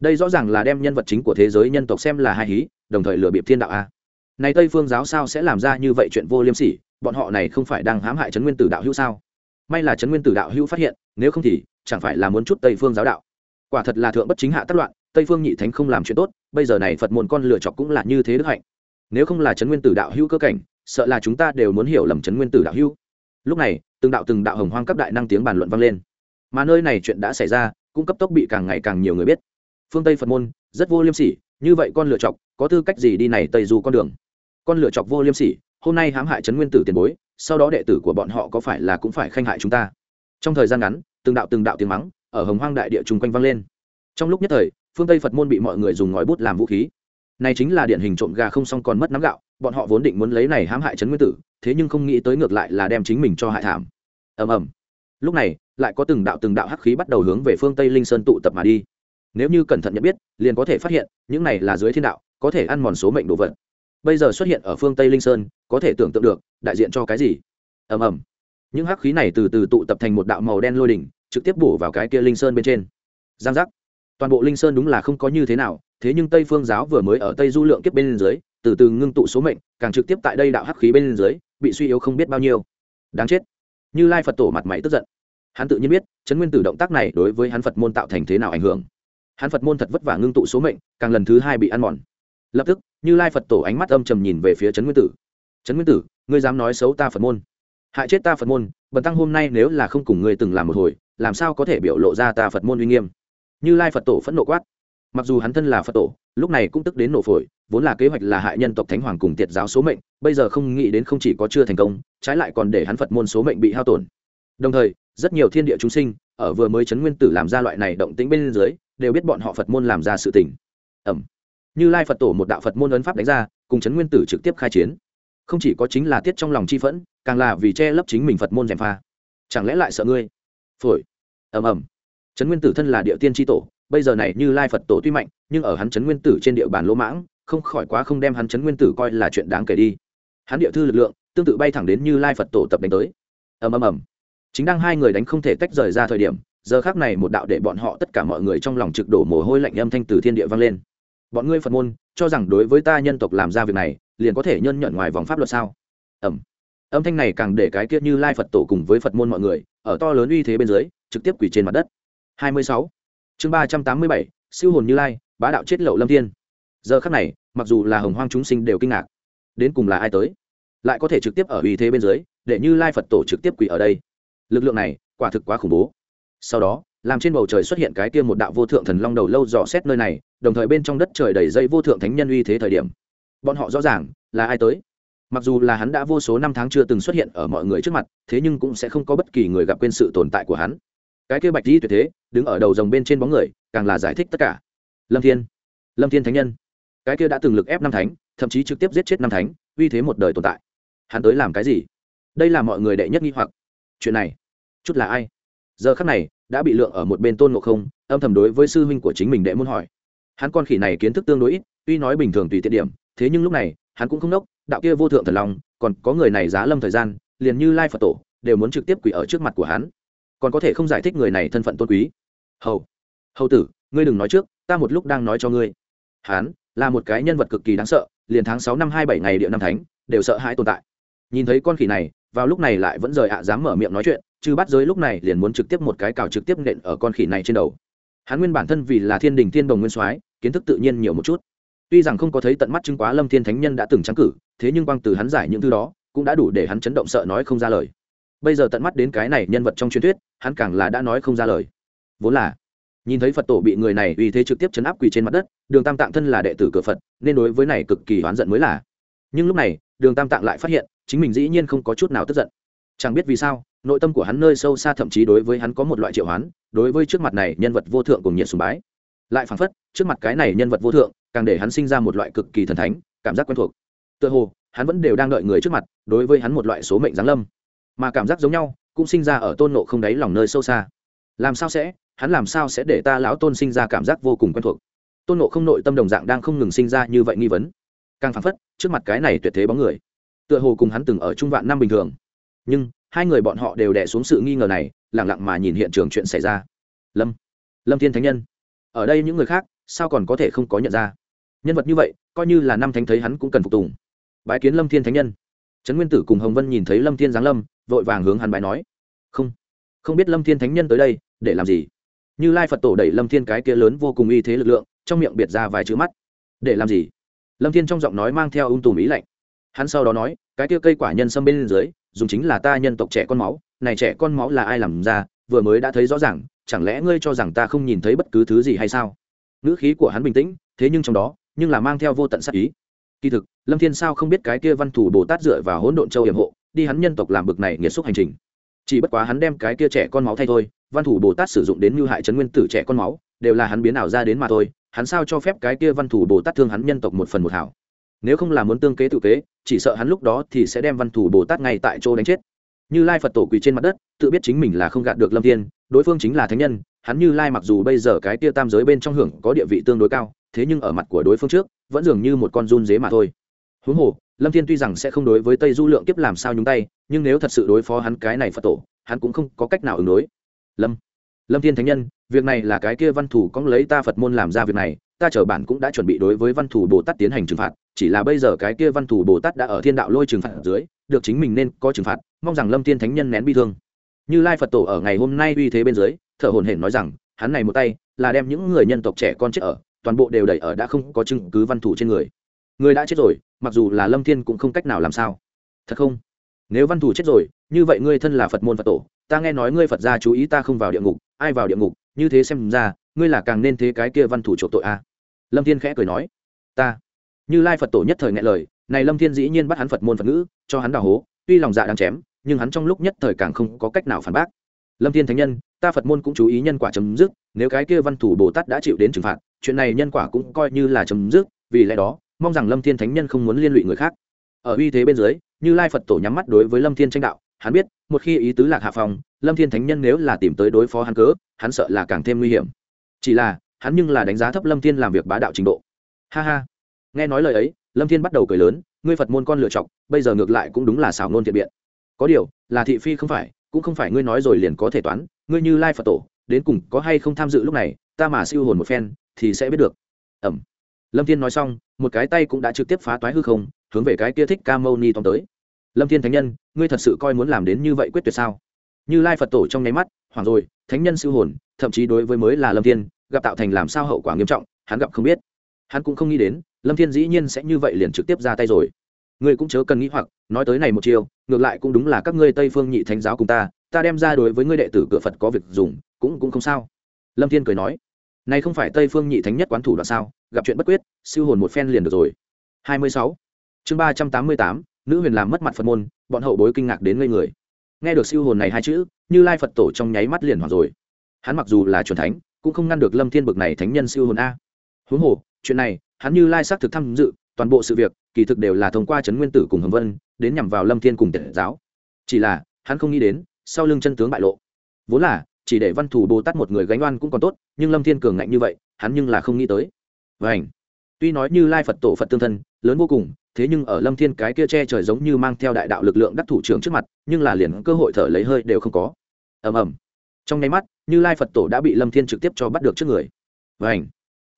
Đây rõ ràng là đem nhân vật chính của thế giới nhân tộc xem là hai hí, đồng thời lừa bịp thiên đạo a này tây phương giáo sao sẽ làm ra như vậy chuyện vô liêm sỉ, bọn họ này không phải đang hãm hại trấn nguyên tử đạo hữu sao? May là trấn nguyên tử đạo hữu phát hiện, nếu không thì, chẳng phải là muốn chút tây phương giáo đạo. Quả thật là thượng bất chính hạ tất loạn, tây phương nhị thánh không làm chuyện tốt, bây giờ này phật môn con lựa chọc cũng là như thế đức hạnh. Nếu không là trấn nguyên tử đạo hữu cơ cảnh, sợ là chúng ta đều muốn hiểu lầm trấn nguyên tử đạo hữu. Lúc này, từng đạo từng đạo hồng hoang cấp đại năng tiếng bàn luận vang lên. Mà nơi này chuyện đã xảy ra cũng cấp tốc bị càng ngày càng nhiều người biết. Phương tây phật môn, rất vô liêm sỉ, như vậy con lựa chọc có tư cách gì đi này tây du con đường? Con lựa chọc vô liêm sỉ, hôm nay hãm hại trấn nguyên tử tiền bối, sau đó đệ tử của bọn họ có phải là cũng phải khanh hại chúng ta? Trong thời gian ngắn, từng đạo từng đạo tiếng mắng ở hồng hoang đại địa chung quanh vang lên. Trong lúc nhất thời, phương tây phật môn bị mọi người dùng ngòi bút làm vũ khí. Này chính là điển hình trộm gà không xong còn mất nắm gạo, bọn họ vốn định muốn lấy này hãm hại trấn nguyên tử, thế nhưng không nghĩ tới ngược lại là đem chính mình cho hại thảm. Ầm ầm. Lúc này, lại có từng đạo từng đạo hắc khí bắt đầu hướng về phương tây linh sơn tụ tập mà đi. Nếu như cẩn thận nhận biết, liền có thể phát hiện, những này là dưới thiên đạo, có thể ăn mòn số mệnh đồ vật bây giờ xuất hiện ở phương tây linh sơn, có thể tưởng tượng được, đại diện cho cái gì? Ầm ầm. Những hắc khí này từ từ tụ tập thành một đạo màu đen lôi đỉnh, trực tiếp bổ vào cái kia linh sơn bên trên. Giang giác. Toàn bộ linh sơn đúng là không có như thế nào, thế nhưng tây phương giáo vừa mới ở tây du lượng kiếp bên dưới, từ từ ngưng tụ số mệnh, càng trực tiếp tại đây đạo hắc khí bên dưới, bị suy yếu không biết bao nhiêu. Đáng chết. Như lai phật tổ mặt mày tức giận. Hắn tự nhiên biết, chấn nguyên tử động tác này đối với hắn phật môn tạo thành thế nào ảnh hưởng. Hắn phật môn thật vất vả ngưng tụ số mệnh, càng lần thứ hai bị ăn mòn. Lập tức như lai phật tổ ánh mắt âm trầm nhìn về phía trấn nguyên tử. Trấn nguyên tử, ngươi dám nói xấu ta phật môn? Hại chết ta phật môn, bần tăng hôm nay nếu là không cùng ngươi từng làm một hồi, làm sao có thể biểu lộ ra ta phật môn uy nghiêm? Như lai phật tổ phẫn nộ quát. Mặc dù hắn thân là phật tổ, lúc này cũng tức đến nổ phổi, vốn là kế hoạch là hại nhân tộc thánh hoàng cùng tiệt giáo số mệnh, bây giờ không nghĩ đến không chỉ có chưa thành công, trái lại còn để hắn phật môn số mệnh bị hao tổn. Đồng thời, rất nhiều thiên địa chúng sinh, ở vừa mới chấn nguyên tử làm ra loại này động tĩnh bên dưới, đều biết bọn họ phật môn làm ra sự tình. Ẩm như lai phật tổ một đạo phật môn ấn pháp đánh ra, cùng chấn nguyên tử trực tiếp khai chiến. Không chỉ có chính là tiết trong lòng chi phẫn, càng là vì che lấp chính mình phật môn gièm pha. Chẳng lẽ lại sợ ngươi? Phổi. Ầm ầm. Trấn nguyên tử thân là địa tiên tri tổ, bây giờ này như lai phật tổ tuy mạnh, nhưng ở hắn trấn nguyên tử trên địa bàn lỗ mãng, không khỏi quá không đem hắn trấn nguyên tử coi là chuyện đáng kể đi. Hắn địa thư lực lượng, tương tự bay thẳng đến như lai phật tổ tập đánh tới. Ầm ầm ầm. Chính đang hai người đánh không thể tách rời ra thời điểm, giờ khác này một đạo để bọn họ tất cả mọi người trong lòng trực đổ mồ hôi lạnh âm thanh từ thiên địa vang lên bọn ngươi phật môn cho rằng đối với ta nhân tộc làm ra việc này liền có thể nhân nhận ngoài vòng pháp luật sao? Ẩm. Âm thanh này càng để cái kia như lai phật tổ cùng với phật môn mọi người ở to lớn uy thế bên dưới trực tiếp quỷ trên mặt đất. 26. chương 387, siêu hồn như lai bá đạo chết lậu lâm thiên. Giờ khắc này mặc dù là hồng hoang chúng sinh đều kinh ngạc. Đến cùng là ai tới? Lại có thể trực tiếp ở uy thế bên dưới để như lai phật tổ trực tiếp quỷ ở đây. Lực lượng này quả thực quá khủng bố. Sau đó làm trên bầu trời xuất hiện cái kia một đạo vô thượng thần long đầu lâu dò xét nơi này, đồng thời bên trong đất trời đầy dây vô thượng thánh nhân uy thế thời điểm. Bọn họ rõ ràng là ai tới. Mặc dù là hắn đã vô số năm tháng chưa từng xuất hiện ở mọi người trước mặt, thế nhưng cũng sẽ không có bất kỳ người gặp quên sự tồn tại của hắn. Cái kia bạch di tuyệt thế, đứng ở đầu dòng bên trên bóng người, càng là giải thích tất cả. Lâm thiên lâm thiên thánh nhân. Cái kia đã từng lực ép năm thánh, thậm chí trực tiếp giết chết năm thánh, uy thế một đời tồn tại. Hắn tới làm cái gì? Đây là mọi người đệ nhất nghi hoặc. Chuyện này, chút là ai? Giờ khắc này đã bị lượng ở một bên tôn ngộ không, âm thầm đối với sư huynh của chính mình đệ muốn hỏi. Hắn con khỉ này kiến thức tương đối ít, tuy nói bình thường tùy tiện điểm, thế nhưng lúc này, hắn cũng không đốc đạo kia vô thượng thần long, còn có người này giá lâm thời gian, liền như lai phật tổ, đều muốn trực tiếp quỷ ở trước mặt của hắn. Còn có thể không giải thích người này thân phận tôn quý. Hầu hầu tử, ngươi đừng nói trước, ta một lúc đang nói cho ngươi. Hắn là một cái nhân vật cực kỳ đáng sợ, liền tháng sáu năm hai bảy ngày địa năm thánh, đều sợ hãi tồn tại. Nhìn thấy con khỉ này vào lúc này lại vẫn rời ạ dám mở miệng nói chuyện, chứ bắt giới lúc này liền muốn trực tiếp một cái cào trực tiếp nện ở con khỉ này trên đầu. Hắn nguyên bản thân vì là thiên đình thiên đồng nguyên soái, kiến thức tự nhiên nhiều một chút. Tuy rằng không có thấy tận mắt chứng quá lâm thiên thánh nhân đã từng trắng cử, thế nhưng quang từ hắn giải những thứ đó, cũng đã đủ để hắn chấn động sợ nói không ra lời. Bây giờ tận mắt đến cái này nhân vật trong truyền thuyết, hắn càng là đã nói không ra lời. Vốn là, nhìn thấy phật tổ bị người này uy thế trực tiếp chấn áp quỳ trên mặt đất, đường tam tạng thân là đệ tử cửa phật, nên đối với này cực kỳ oán giận mới là nhưng lúc này, đường tam tạng lại phát hiện, chính mình dĩ nhiên không có chút nào tức giận. Chẳng biết vì sao, nội tâm của hắn nơi sâu xa thậm chí đối với hắn có một loại triệu hoán, đối với trước mặt này nhân vật vô thượng cùng nhiệt sùng bái. Lại phảng phất, trước mặt cái này nhân vật vô thượng, càng để hắn sinh ra một loại cực kỳ thần thánh, cảm giác quen thuộc. Tựa hồ, hắn vẫn đều đang đợi người trước mặt, đối với hắn một loại số mệnh giáng lâm. Mà cảm giác giống nhau, cũng sinh ra ở tôn nộ không đáy lòng nơi sâu xa. Làm sao sẽ, hắn làm sao sẽ để ta lão tôn sinh ra cảm giác vô cùng quen thuộc? Tôn nộ không nội tâm đồng dạng đang không ngừng sinh ra như vậy nghi vấn càng phảng phất, trước mặt cái này tuyệt thế bóng người. Tựa hồ cùng hắn từng ở trung vạn năm bình thường. Nhưng, hai người bọn họ đều đẻ xuống sự nghi ngờ này lẳng lặng mà nhìn hiện trường chuyện xảy ra. Lâm lâm thiên thánh nhân. Ở đây những người khác, sao còn có thể không có nhận ra? Nhân vật như vậy, coi như là năm thánh thấy hắn cũng cần phục tùng. Bái kiến lâm thiên thánh nhân. Trấn nguyên tử cùng hồng vân nhìn thấy lâm thiên giáng lâm, vội vàng hướng hắn bái nói. Không không biết lâm thiên thánh nhân tới đây, để làm gì? Như lai phật tổ đẩy lâm thiên cái kia lớn vô cùng y thế lực lượng, trong miệng biệt ra vài chữ mắt. Để làm gì? Lâm thiên trong giọng nói mang theo ung tùm ý lạnh. Hắn sau đó nói, cái kia cây quả nhân xâm bên dưới, dùng chính là ta nhân tộc trẻ con máu. Này trẻ con máu là ai làm ra? Vừa mới đã thấy rõ ràng, chẳng lẽ ngươi cho rằng ta không nhìn thấy bất cứ thứ gì hay sao? Ngữ khí của hắn bình tĩnh, thế nhưng trong đó, nhưng là mang theo vô tận sắc ý. Kỳ thực, lâm thiên sao không biết cái kia văn thủ bồ tát dựa vào hỗn độn châu hiểm hộ, đi hắn nhân tộc làm bực này nghiệt xúc hành trình. Chỉ bất quá hắn đem cái kia trẻ con máu thay thôi, văn thủ bồ tát sử dụng đến mưu hại chấn nguyên tử trẻ con máu, đều là hắn biến ảo ra đến mà thôi hắn sao cho phép cái kia văn thủ bồ tát thương hắn nhân tộc một phần một hảo? Nếu không là muốn tương kế tự kế, chỉ sợ hắn lúc đó thì sẽ đem văn thủ bồ tát ngay tại chỗ đánh chết. Như lai phật tổ quỳ trên mặt đất, tự biết chính mình là không gạt được lâm thiên, đối phương chính là thánh nhân, hắn như lai mặc dù bây giờ cái tia tam giới bên trong hưởng có địa vị tương đối cao, thế nhưng ở mặt của đối phương trước, vẫn dường như một con run dế mà thôi. Huống hồ, lâm thiên tuy rằng sẽ không đối với tây du lượng kiếp làm sao nhúng tay, nhưng nếu thật sự đối phó hắn cái này phật tổ, hắn cũng không có cách nào ứng đối. Lâm lâm thiên thánh nhân, việc này là cái kia văn thủ có lấy ta phật môn làm ra việc này, ta chờ bản cũng đã chuẩn bị đối với văn thủ bồ tát tiến hành trừng phạt, chỉ là bây giờ cái kia văn thủ bồ tát đã ở thiên đạo lôi trừng phạt ở dưới, được chính mình nên có trừng phạt, mong rằng lâm thiên thánh nhân nén bi thương. Như lai phật tổ ở ngày hôm nay uy thế bên dưới, thở hồn hển nói rằng, hắn này một tay là đem những người nhân tộc trẻ con chết ở, toàn bộ đều đẩy ở đã không có chứng cứ văn thủ trên người. Người đã chết rồi, mặc dù là lâm thiên cũng không cách nào làm sao. Thật không? Nếu văn thủ chết rồi, như vậy ngươi thân là phật môn phật tổ, ta nghe nói ngươi phật gia chú ý ta không vào địa ngục ai vào địa ngục, như thế xem ra, ngươi là càng nên thế cái kia văn thủ chuộc tội a. À? lâm thiên khẽ cười nói, ta. Như lai phật tổ nhất thời nghe lời, này lâm thiên dĩ nhiên bắt hắn phật môn phật ngữ, cho hắn đào hố, tuy lòng dạ đang chém, nhưng hắn trong lúc nhất thời càng không có cách nào phản bác. Lâm thiên thánh nhân, ta phật môn cũng chú ý nhân quả chấm dứt, nếu cái kia văn thủ bồ tát đã chịu đến trừng phạt, chuyện này nhân quả cũng coi như là chấm dứt, vì lẽ đó, mong rằng lâm thiên thánh nhân không muốn liên lụy người khác. Ở uy thế bên dưới, như lai phật tổ nhắm mắt đối với lâm thiên tranh đạo hắn biết, một khi ý tứ lạc hạ phòng lâm thiên thánh nhân nếu là tìm tới đối phó hắn cớ, hắn sợ là càng thêm nguy hiểm. Chỉ là, hắn nhưng là đánh giá thấp lâm thiên làm việc bá đạo trình độ. Ha ha. Nghe nói lời ấy, lâm thiên bắt đầu cười lớn, ngươi phật môn con lựa chọc, bây giờ ngược lại cũng đúng là xảo nôn thiện biện. Có điều, là thị phi không phải, cũng không phải ngươi nói rồi liền có thể toán, ngươi như lai phật tổ, đến cùng có hay không tham dự lúc này, ta mà siêu hồn một phen, thì sẽ biết được. Ẩm. Lâm thiên nói xong, một cái tay cũng đã trực tiếp phá toái hư không, hướng về cái kia thích ca mâu ni tóm tới lâm thiên thánh nhân ngươi thật sự coi muốn làm đến như vậy quyết tuyệt sao? Như lai phật tổ trong nháy mắt hoảng rồi thánh nhân siêu hồn thậm chí đối với mới là lâm thiên gặp tạo thành làm sao hậu quả nghiêm trọng hắn gặp không biết. Hắn cũng không nghĩ đến lâm thiên dĩ nhiên sẽ như vậy liền trực tiếp ra tay rồi. Ngươi cũng chớ cần nghĩ hoặc nói tới này một chiều ngược lại cũng đúng là các ngươi tây phương nhị thánh giáo cùng ta ta đem ra đối với ngươi đệ tử cửa phật có việc dùng cũng cũng không sao. Lâm thiên cười nói này không phải tây phương nhị thánh nhất quán thủ đoạn sao gặp chuyện bất quyết siêu hồn một phen liền được rồi. 26. chương 388, nữ huyền làm mất mặt phật môn, bọn hậu bối kinh ngạc đến ngây người. Nghe được siêu hồn này hai chữ, như lai phật tổ trong nháy mắt liền hoảng rồi. Hắn mặc dù là c thánh, cũng không ngăn được lâm thiên bực này thánh nhân siêu hồn a. Huống hồ, chuyện này, hắn như lai xác thực tham dự, toàn bộ sự việc, kỳ thực đều là thông qua trấn nguyên tử cùng hồng vân, đến nhằm vào lâm thiên cùng tiện giáo. Chỉ là, hắn không nghĩ đến, sau lưng chân tướng bại lộ. Vốn là, chỉ để văn thủ bồ tát một người gánh oan cũng còn tốt, nhưng lâm thiên cường ngạnh như vậy, hắn nhưng là không nghĩ tới. Vảnh tuy nói như lai phật tổ phật tương thân, lớn vô cùng thế nhưng ở lâm thiên cái kia che trời giống như mang theo đại đạo lực lượng đắc thủ trưởng trước mặt, nhưng là liền cơ hội thở lấy hơi đều không có. Ầm ầm. Trong nháy mắt, như lai phật tổ đã bị lâm thiên trực tiếp cho bắt được trước người. Vảnh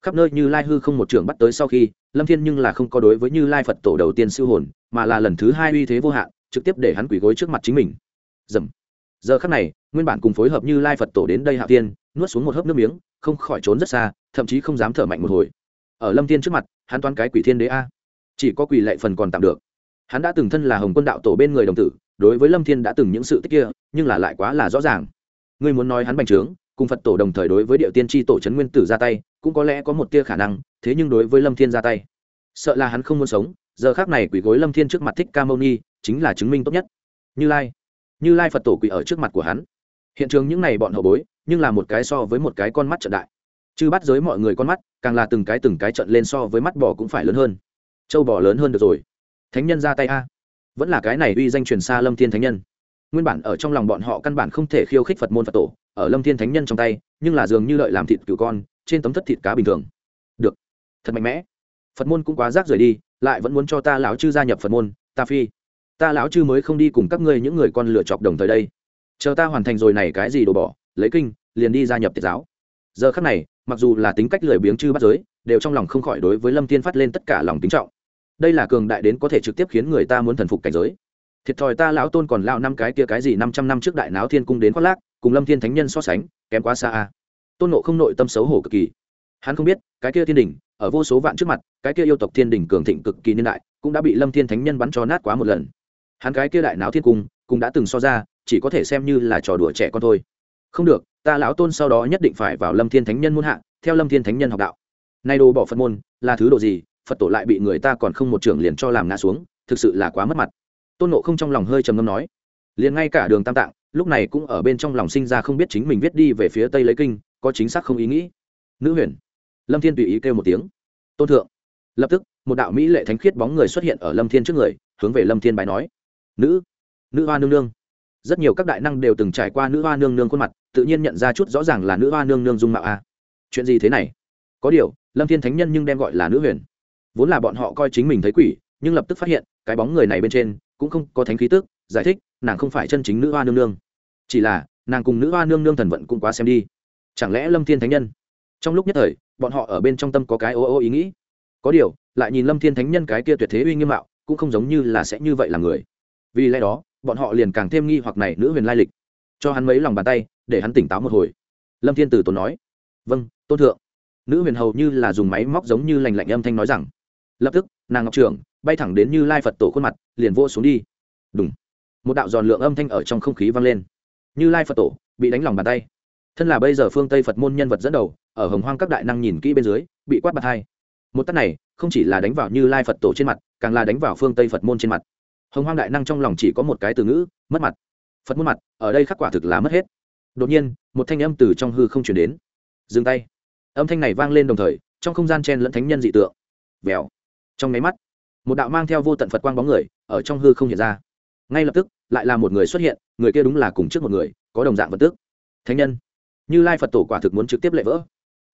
khắp nơi như lai hư không một trưởng bắt tới sau khi, lâm thiên nhưng là không có đối với như lai phật tổ đầu tiên siêu hồn, mà là lần thứ hai uy thế vô hạn, trực tiếp để hắn quỳ gối trước mặt chính mình. Dầm. Giờ khắc này, nguyên bản cùng phối hợp như lai phật tổ đến đây hạ tiên, nuốt xuống một hớp nước miếng, không khỏi trốn rất xa, thậm chí không dám thở mạnh một hồi. Ở lâm thiên trước mặt, hắn toán cái quỷ thiên đế a chỉ có quỳ lệ phần còn tạm được. Hắn đã từng thân là hồng quân đạo tổ bên người đồng tử, đối với lâm thiên đã từng những sự tích kia, nhưng là lại quá là rõ ràng. Ngươi muốn nói hắn bành trướng, cùng phật tổ đồng thời đối với địa tiên tri tổ trấn nguyên tử ra tay, cũng có lẽ có một tia khả năng, thế nhưng đối với lâm thiên ra tay, sợ là hắn không muốn sống, giờ khác này quỷ gối lâm thiên trước mặt thích ca mâu ni, chính là chứng minh tốt nhất. Như lai như lai phật tổ quỷ ở trước mặt của hắn. Hiện trường những này bọn hậu bối, nhưng là một cái so với một cái con mắt trận đại. Chứ bắt giới mọi người con mắt, càng là từng cái từng cái trận lên so với mắt bò cũng phải lớn hơn châu bò lớn hơn được rồi. Thánh nhân ra tay a. Vẫn là cái này uy danh truyền xa lâm thiên thánh nhân. Nguyên bản ở trong lòng bọn họ căn bản không thể khiêu khích phật môn phật tổ, ở lâm thiên thánh nhân trong tay, nhưng là dường như lợi làm thịt cừu con, trên tấm thất thịt cá bình thường. Được. Thật mạnh mẽ. Phật môn cũng quá rác rời đi, lại vẫn muốn cho ta lão chư gia nhập phật môn, ta phi. Ta lão chư mới không đi cùng các ngươi những người con lựa chọc đồng thời đây. Chờ ta hoàn thành rồi này cái gì đồ bỏ, lấy kinh, liền đi gia nhập tiệt giáo. Giờ khắc này, mặc dù là tính cách lười biếng chư bắt giới, đều trong lòng không khỏi đối với lâm thiên phát lên tất cả lòng kính trọng đây là cường đại đến có thể trực tiếp khiến người ta muốn thần phục cảnh giới. Thiệt thòi ta lão tôn còn lao năm cái kia cái gì năm trăm năm trước đại náo thiên cung đến khoác lác, cùng lâm thiên thánh nhân so sánh, kém quá xa a. Tôn nộ không nội tâm xấu hổ cực kỳ. Hắn không biết, cái kia thiên đình, ở vô số vạn trước mặt, cái kia yêu tộc thiên đình cường thịnh cực kỳ niên đại, cũng đã bị lâm thiên thánh nhân bắn cho nát quá một lần. Hắn cái kia đại náo thiên cung, cũng đã từng so ra, chỉ có thể xem như là trò đùa trẻ con thôi. Không được, ta lão tôn sau đó nhất định phải vào lâm thiên thánh nhân muôn hạ, theo lâm thiên thánh nhân học đạo. Nay đồ bỏ phật môn, là thứ đồ gì phật tổ lại bị người ta còn không một trưởng liền cho làm ngã xuống thực sự là quá mất mặt tôn nộ không trong lòng hơi trầm ngâm nói liền ngay cả đường tam tạng lúc này cũng ở bên trong lòng sinh ra không biết chính mình viết đi về phía tây lấy kinh có chính xác không ý nghĩ nữ huyền lâm thiên tùy ý kêu một tiếng tôn thượng lập tức một đạo mỹ lệ thánh khiết bóng người xuất hiện ở lâm thiên trước người hướng về lâm thiên bài nói nữ nữ hoa nương nương rất nhiều các đại năng đều từng trải qua nữ hoa nương nương khuôn mặt tự nhiên nhận ra chút rõ ràng là nữ hoa nương nương dung mạo a chuyện gì thế này có điều lâm thiên thánh nhân nhưng đem gọi là nữ huyền vốn là bọn họ coi chính mình thấy quỷ, nhưng lập tức phát hiện, cái bóng người này bên trên cũng không có thánh khí tức, giải thích, nàng không phải chân chính nữ hoa nương nương. Chỉ là, nàng cùng nữ hoa nương nương thần vận cũng quá xem đi. Chẳng lẽ lâm thiên thánh nhân? Trong lúc nhất thời, bọn họ ở bên trong tâm có cái ô ô ý nghĩ. Có điều, lại nhìn lâm thiên thánh nhân cái kia tuyệt thế uy nghiêm mạo, cũng không giống như là sẽ như vậy là người. Vì lẽ đó, bọn họ liền càng thêm nghi hoặc này nữ huyền lai lịch. Cho hắn mấy lòng bàn tay, để hắn tỉnh táo một hồi. Lâm thiên tử tốn nói vâng tôn thượng. Nữ huyền hầu như là dùng máy móc giống như lành lạnh âm thanh nói rằng lập tức, nàng ngọc trưởng, bay thẳng đến như lai phật tổ khuôn mặt, liền vô xuống đi. Đúng một đạo giòn lượng âm thanh ở trong không khí vang lên. Như lai phật tổ, bị đánh lòng bàn tay. Thân là bây giờ phương tây phật môn nhân vật dẫn đầu, ở hồng hoang các đại năng nhìn kỹ bên dưới, bị quát bạt hai. Một tắt này, không chỉ là đánh vào như lai phật tổ trên mặt, càng là đánh vào phương tây phật môn trên mặt. Hồng hoang đại năng trong lòng chỉ có một cái từ ngữ, mất mặt. Phật môn mặt, ở đây khắc quả thực là mất hết. Đột nhiên, một thanh âm từ trong hư không chuyển đến. Dừng tay. Âm thanh này vang lên đồng thời, trong không gian chen lẫn thánh nhân dị tượng. Vèo trong máy mắt, một đạo mang theo vô tận phật quang bóng người ở trong hư không hiện ra. Ngay lập tức, lại là một người xuất hiện, người kia đúng là cùng trước một người, có đồng dạng vật tức thánh nhân. Như lai phật tổ quả thực muốn trực tiếp lệ vỡ.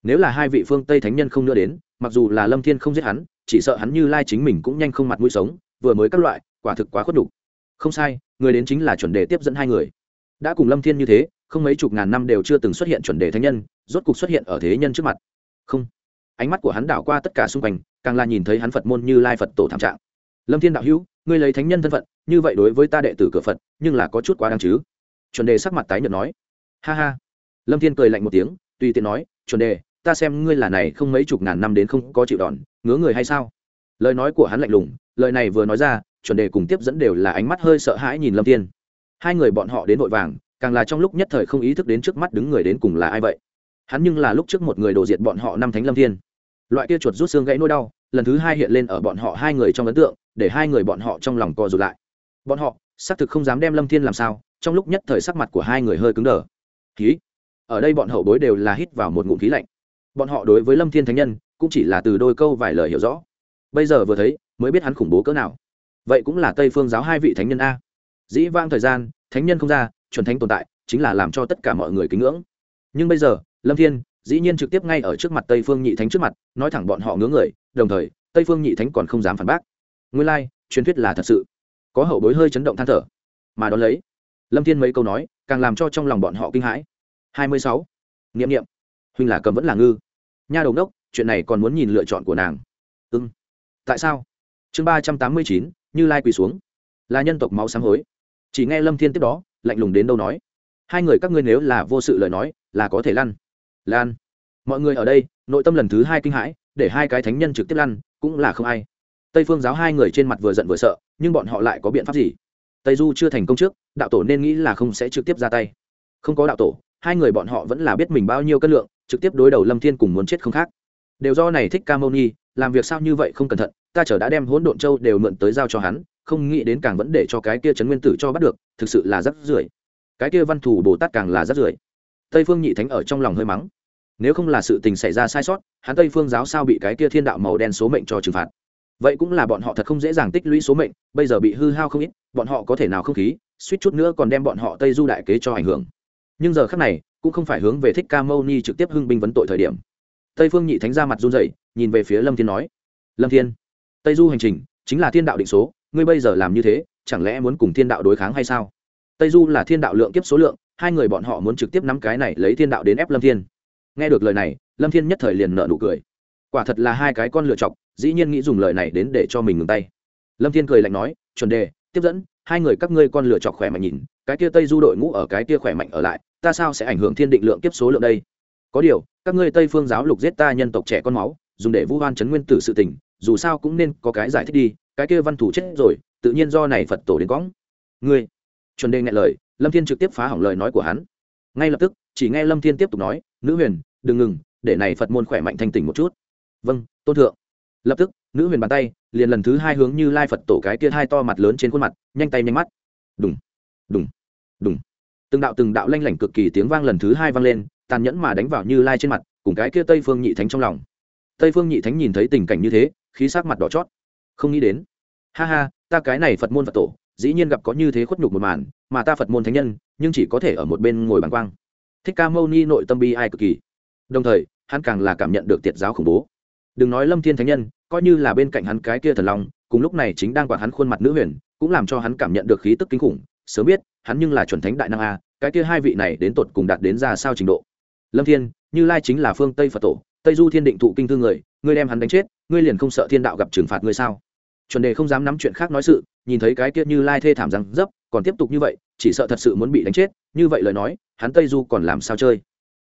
Nếu là hai vị phương tây thánh nhân không nữa đến, mặc dù là lâm thiên không giết hắn, chỉ sợ hắn như lai chính mình cũng nhanh không mặt mũi sống, vừa mới các loại, quả thực quá khuất đục không sai, người đến chính là chuẩn đề tiếp dẫn hai người. Đã cùng lâm thiên như thế, không mấy chục ngàn năm đều chưa từng xuất hiện chuẩn đề thánh nhân, rốt cục xuất hiện ở thế nhân trước mặt. Không. Ánh mắt của hắn đảo qua tất cả xung quanh càng là nhìn thấy hắn phật môn như lai phật tổ thảm trạng. Lâm thiên đạo hữu, ngươi lấy thánh nhân thân phận như vậy đối với ta đệ tử cửa phật, nhưng là có chút quá đáng chứ? Chuẩn đề sắc mặt tái nhợt nói. Ha ha. Lâm thiên cười lạnh một tiếng, tùy tiện nói, chuẩn đề, ta xem ngươi là này không mấy chục ngàn năm đến không có chịu đòn, ngứa người hay sao? Lời nói của hắn lạnh lùng, lời này vừa nói ra, chuẩn đề cùng tiếp dẫn đều là ánh mắt hơi sợ hãi nhìn lâm thiên. Hai người bọn họ đến vội vàng, càng là trong lúc nhất thời không ý thức đến trước mắt đứng người đến cùng là ai vậy. Hắn nhưng là lúc trước một người đổ diệt bọn họ năm thánh lâm thiên loại kia chuột rút xương gãy nỗi đau, lần thứ hai hiện lên ở bọn họ hai người trong ấn tượng, để hai người bọn họ trong lòng co rụt lại. Bọn họ, xác thực không dám đem lâm thiên làm sao, trong lúc nhất thời sắc mặt của hai người hơi cứng đờ. Khí. Ở đây bọn hậu bối đều là hít vào một ngụm khí lạnh. Bọn họ đối với lâm thiên thánh nhân, cũng chỉ là từ đôi câu vài lời hiểu rõ. Bây giờ vừa thấy, mới biết hắn khủng bố cỡ nào. Vậy cũng là tây phương giáo hai vị thánh nhân a. Dĩ vang thời gian, thánh nhân không ra, chuẩn thánh tồn tại, chính là làm cho tất cả mọi người kính ngưỡng. Nhưng bây giờ, lâm thiên dĩ nhiên trực tiếp ngay ở trước mặt tây phương nhị thánh trước mặt nói thẳng bọn họ ngứa người đồng thời tây phương nhị thánh còn không dám phản bác. Nguyên lai、like, truyền thuyết là thật sự. Có hậu bối hơi chấn động than thở. Mà đón lấy lâm thiên mấy câu nói càng làm cho trong lòng bọn họ kinh hãi. Hai mươi sáu. Nghiệm nghiệm huynh là cầm vẫn là ngư. Nha đầu đốc chuyện này còn muốn nhìn lựa chọn của nàng. Ưng tại sao? Chương ba trăm tám mươi chín như lai quỳ xuống. Là nhân tộc máu sáng hối. Chỉ nghe lâm thiên tiếp đó lạnh lùng đến đâu nói. Hai người các ngươi nếu là vô sự lời nói là có thể lăn lan. Mọi người ở đây, nội tâm lần thứ hai kinh hãi, để hai cái thánh nhân trực tiếp lăn, cũng là không ai. Tây phương giáo hai người trên mặt vừa giận vừa sợ, nhưng bọn họ lại có biện pháp gì? Tây du chưa thành công trước, đạo tổ nên nghĩ là không sẽ trực tiếp ra tay. Không có đạo tổ, hai người bọn họ vẫn là biết mình bao nhiêu cân lượng, trực tiếp đối đầu lâm thiên cùng muốn chết không khác. Đều do này thích ca mâu ni, làm việc sao như vậy không cẩn thận, ta chở đã đem hỗn độn châu đều mượn tới giao cho hắn, không nghĩ đến càng vẫn để cho cái kia trấn nguyên tử cho bắt được, thực sự là rất rưởi. Cái kia văn thủ bồ tát càng là rất rưởi tây phương nhị thánh ở trong lòng hơi mắng. Nếu không là sự tình xảy ra sai sót, hắn tây phương giáo sao bị cái kia thiên đạo màu đen số mệnh cho trừng phạt. Vậy cũng là bọn họ thật không dễ dàng tích lũy số mệnh, bây giờ bị hư hao không ít, bọn họ có thể nào không khí, suýt chút nữa còn đem bọn họ tây du đại kế cho ảnh hưởng. Nhưng giờ khác này, cũng không phải hướng về thích ca mâu ni trực tiếp hưng binh vấn tội thời điểm. Tây phương nhị thánh ra mặt run rẩy, nhìn về phía lâm thiên nói, lâm thiên, tây du hành trình chính là thiên đạo định số, ngươi bây giờ làm như thế, chẳng lẽ muốn cùng thiên đạo đối kháng hay sao? Tây du là thiên đạo lượng kiếp số lượng hai người bọn họ muốn trực tiếp nắm cái này lấy thiên đạo đến ép lâm thiên. Nghe được lời này, lâm thiên nhất thời liền nợ nụ cười. Quả thật là hai cái con lựa chọc, dĩ nhiên nghĩ dùng lời này đến để cho mình ngừng tay. Lâm thiên cười lạnh nói, chuẩn đề, tiếp dẫn, hai người các ngươi con lựa chọc khỏe mạnh nhìn, cái kia tây du đội ngũ ở cái kia khỏe mạnh ở lại, ta sao sẽ ảnh hưởng thiên định lượng kiếp số lượng đây? Có điều, các ngươi tây phương giáo lục giết ta nhân tộc trẻ con máu, dùng để vu hoan chấn nguyên tử sự tình, dù sao cũng nên có cái giải thích đi, cái kia văn thủ chết rồi, tự nhiên do này phật tổ đến cõng. Ngươi, chuẩn đề ngại lời lâm thiên trực tiếp phá hỏng lời nói của hắn. Ngay lập tức, chỉ nghe lâm thiên tiếp tục nói, nữ huyền, đừng ngừng, để này phật môn khỏe mạnh thanh tỉnh một chút. Vâng tôn thượng. Lập tức, nữ huyền bàn tay liền lần thứ hai hướng như lai phật tổ cái kia hai to mặt lớn trên khuôn mặt, nhanh tay nhanh mắt. Đùng đùng đùng. Từng đạo từng đạo lanh lảnh cực kỳ tiếng vang lần thứ hai vang lên, tàn nhẫn mà đánh vào như lai trên mặt, cùng cái kia tây phương nhị thánh trong lòng. Tây phương nhị thánh nhìn thấy tình cảnh như thế, khí sắc mặt đỏ chót. Không nghĩ đến. Ha ha, ta cái này phật môn phật tổ dĩ nhiên gặp có như thế khuất nhục một màn, mà ta phật môn thánh nhân, nhưng chỉ có thể ở một bên ngồi bàn quang. Thích ca mâu ni nội tâm bi ai cực kỳ. Đồng thời, hắn càng là cảm nhận được tiệt giáo khủng bố. Đừng nói lâm thiên thánh nhân, coi như là bên cạnh hắn cái kia thần long, cùng lúc này chính đang quạt hắn khuôn mặt nữ huyền, cũng làm cho hắn cảm nhận được khí tức kinh khủng. Sớm biết, hắn nhưng là chuẩn thánh đại năng a, cái kia hai vị này đến tột cùng đạt đến ra sao trình độ? Lâm thiên, như lai chính là phương tây phật tổ, tây du thiên định thụ kinh thư người, ngươi đem hắn đánh chết, ngươi liền không sợ thiên đạo gặp trừng phạt ngươi sao? Chuẩn đề không dám nắm chuyện khác nói sự nhìn thấy cái kia như lai thê thảm răng dấp, còn tiếp tục như vậy, chỉ sợ thật sự muốn bị đánh chết, như vậy lời nói, hắn tây du còn làm sao chơi?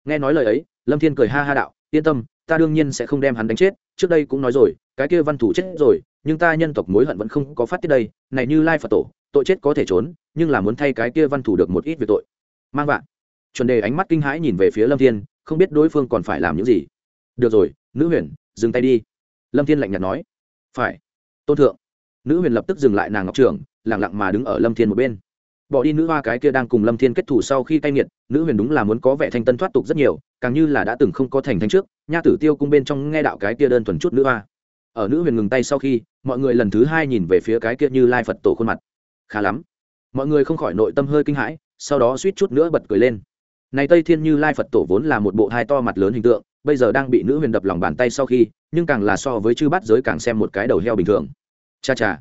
Nghe nói lời ấy, lâm thiên cười ha ha đạo, yên tâm, ta đương nhiên sẽ không đem hắn đánh chết, trước đây cũng nói rồi, cái kia văn thủ chết rồi, nhưng ta nhân tộc mối hận vẫn không có phát tiết đây, này như lai phật tổ, tội chết có thể trốn, nhưng là muốn thay cái kia văn thủ được một ít việc tội. Mang vạn chuẩn đề ánh mắt kinh hãi nhìn về phía lâm thiên, không biết đối phương còn phải làm những gì. Được rồi, nữ huyền, dừng tay đi. Lâm thiên lạnh nhạt nói. Phải. Tôn thượng nữ huyền lập tức dừng lại nàng ngọc trưởng lẳng lặng mà đứng ở lâm thiên một bên. Bỏ đi nữ hoa cái kia đang cùng lâm thiên kết thủ sau khi cay nghiệt, nữ huyền đúng là muốn có vẻ thanh tân thoát tục rất nhiều, càng như là đã từng không có thành thanh trước, nha tử tiêu cung bên trong nghe đạo cái kia đơn thuần chút nữ hoa. Ở nữ huyền ngừng tay sau khi, mọi người lần thứ hai nhìn về phía cái kia như lai phật tổ khuôn mặt. Khá lắm. Mọi người không khỏi nội tâm hơi kinh hãi, sau đó suýt chút nữa bật cười lên. Này tây thiên như lai phật tổ vốn là một bộ hai to mặt lớn hình tượng, bây giờ đang bị nữ huyền đập lòng bàn tay sau khi, nhưng càng là so với chư bát giới càng xem một cái đầu heo bình thường cha cha.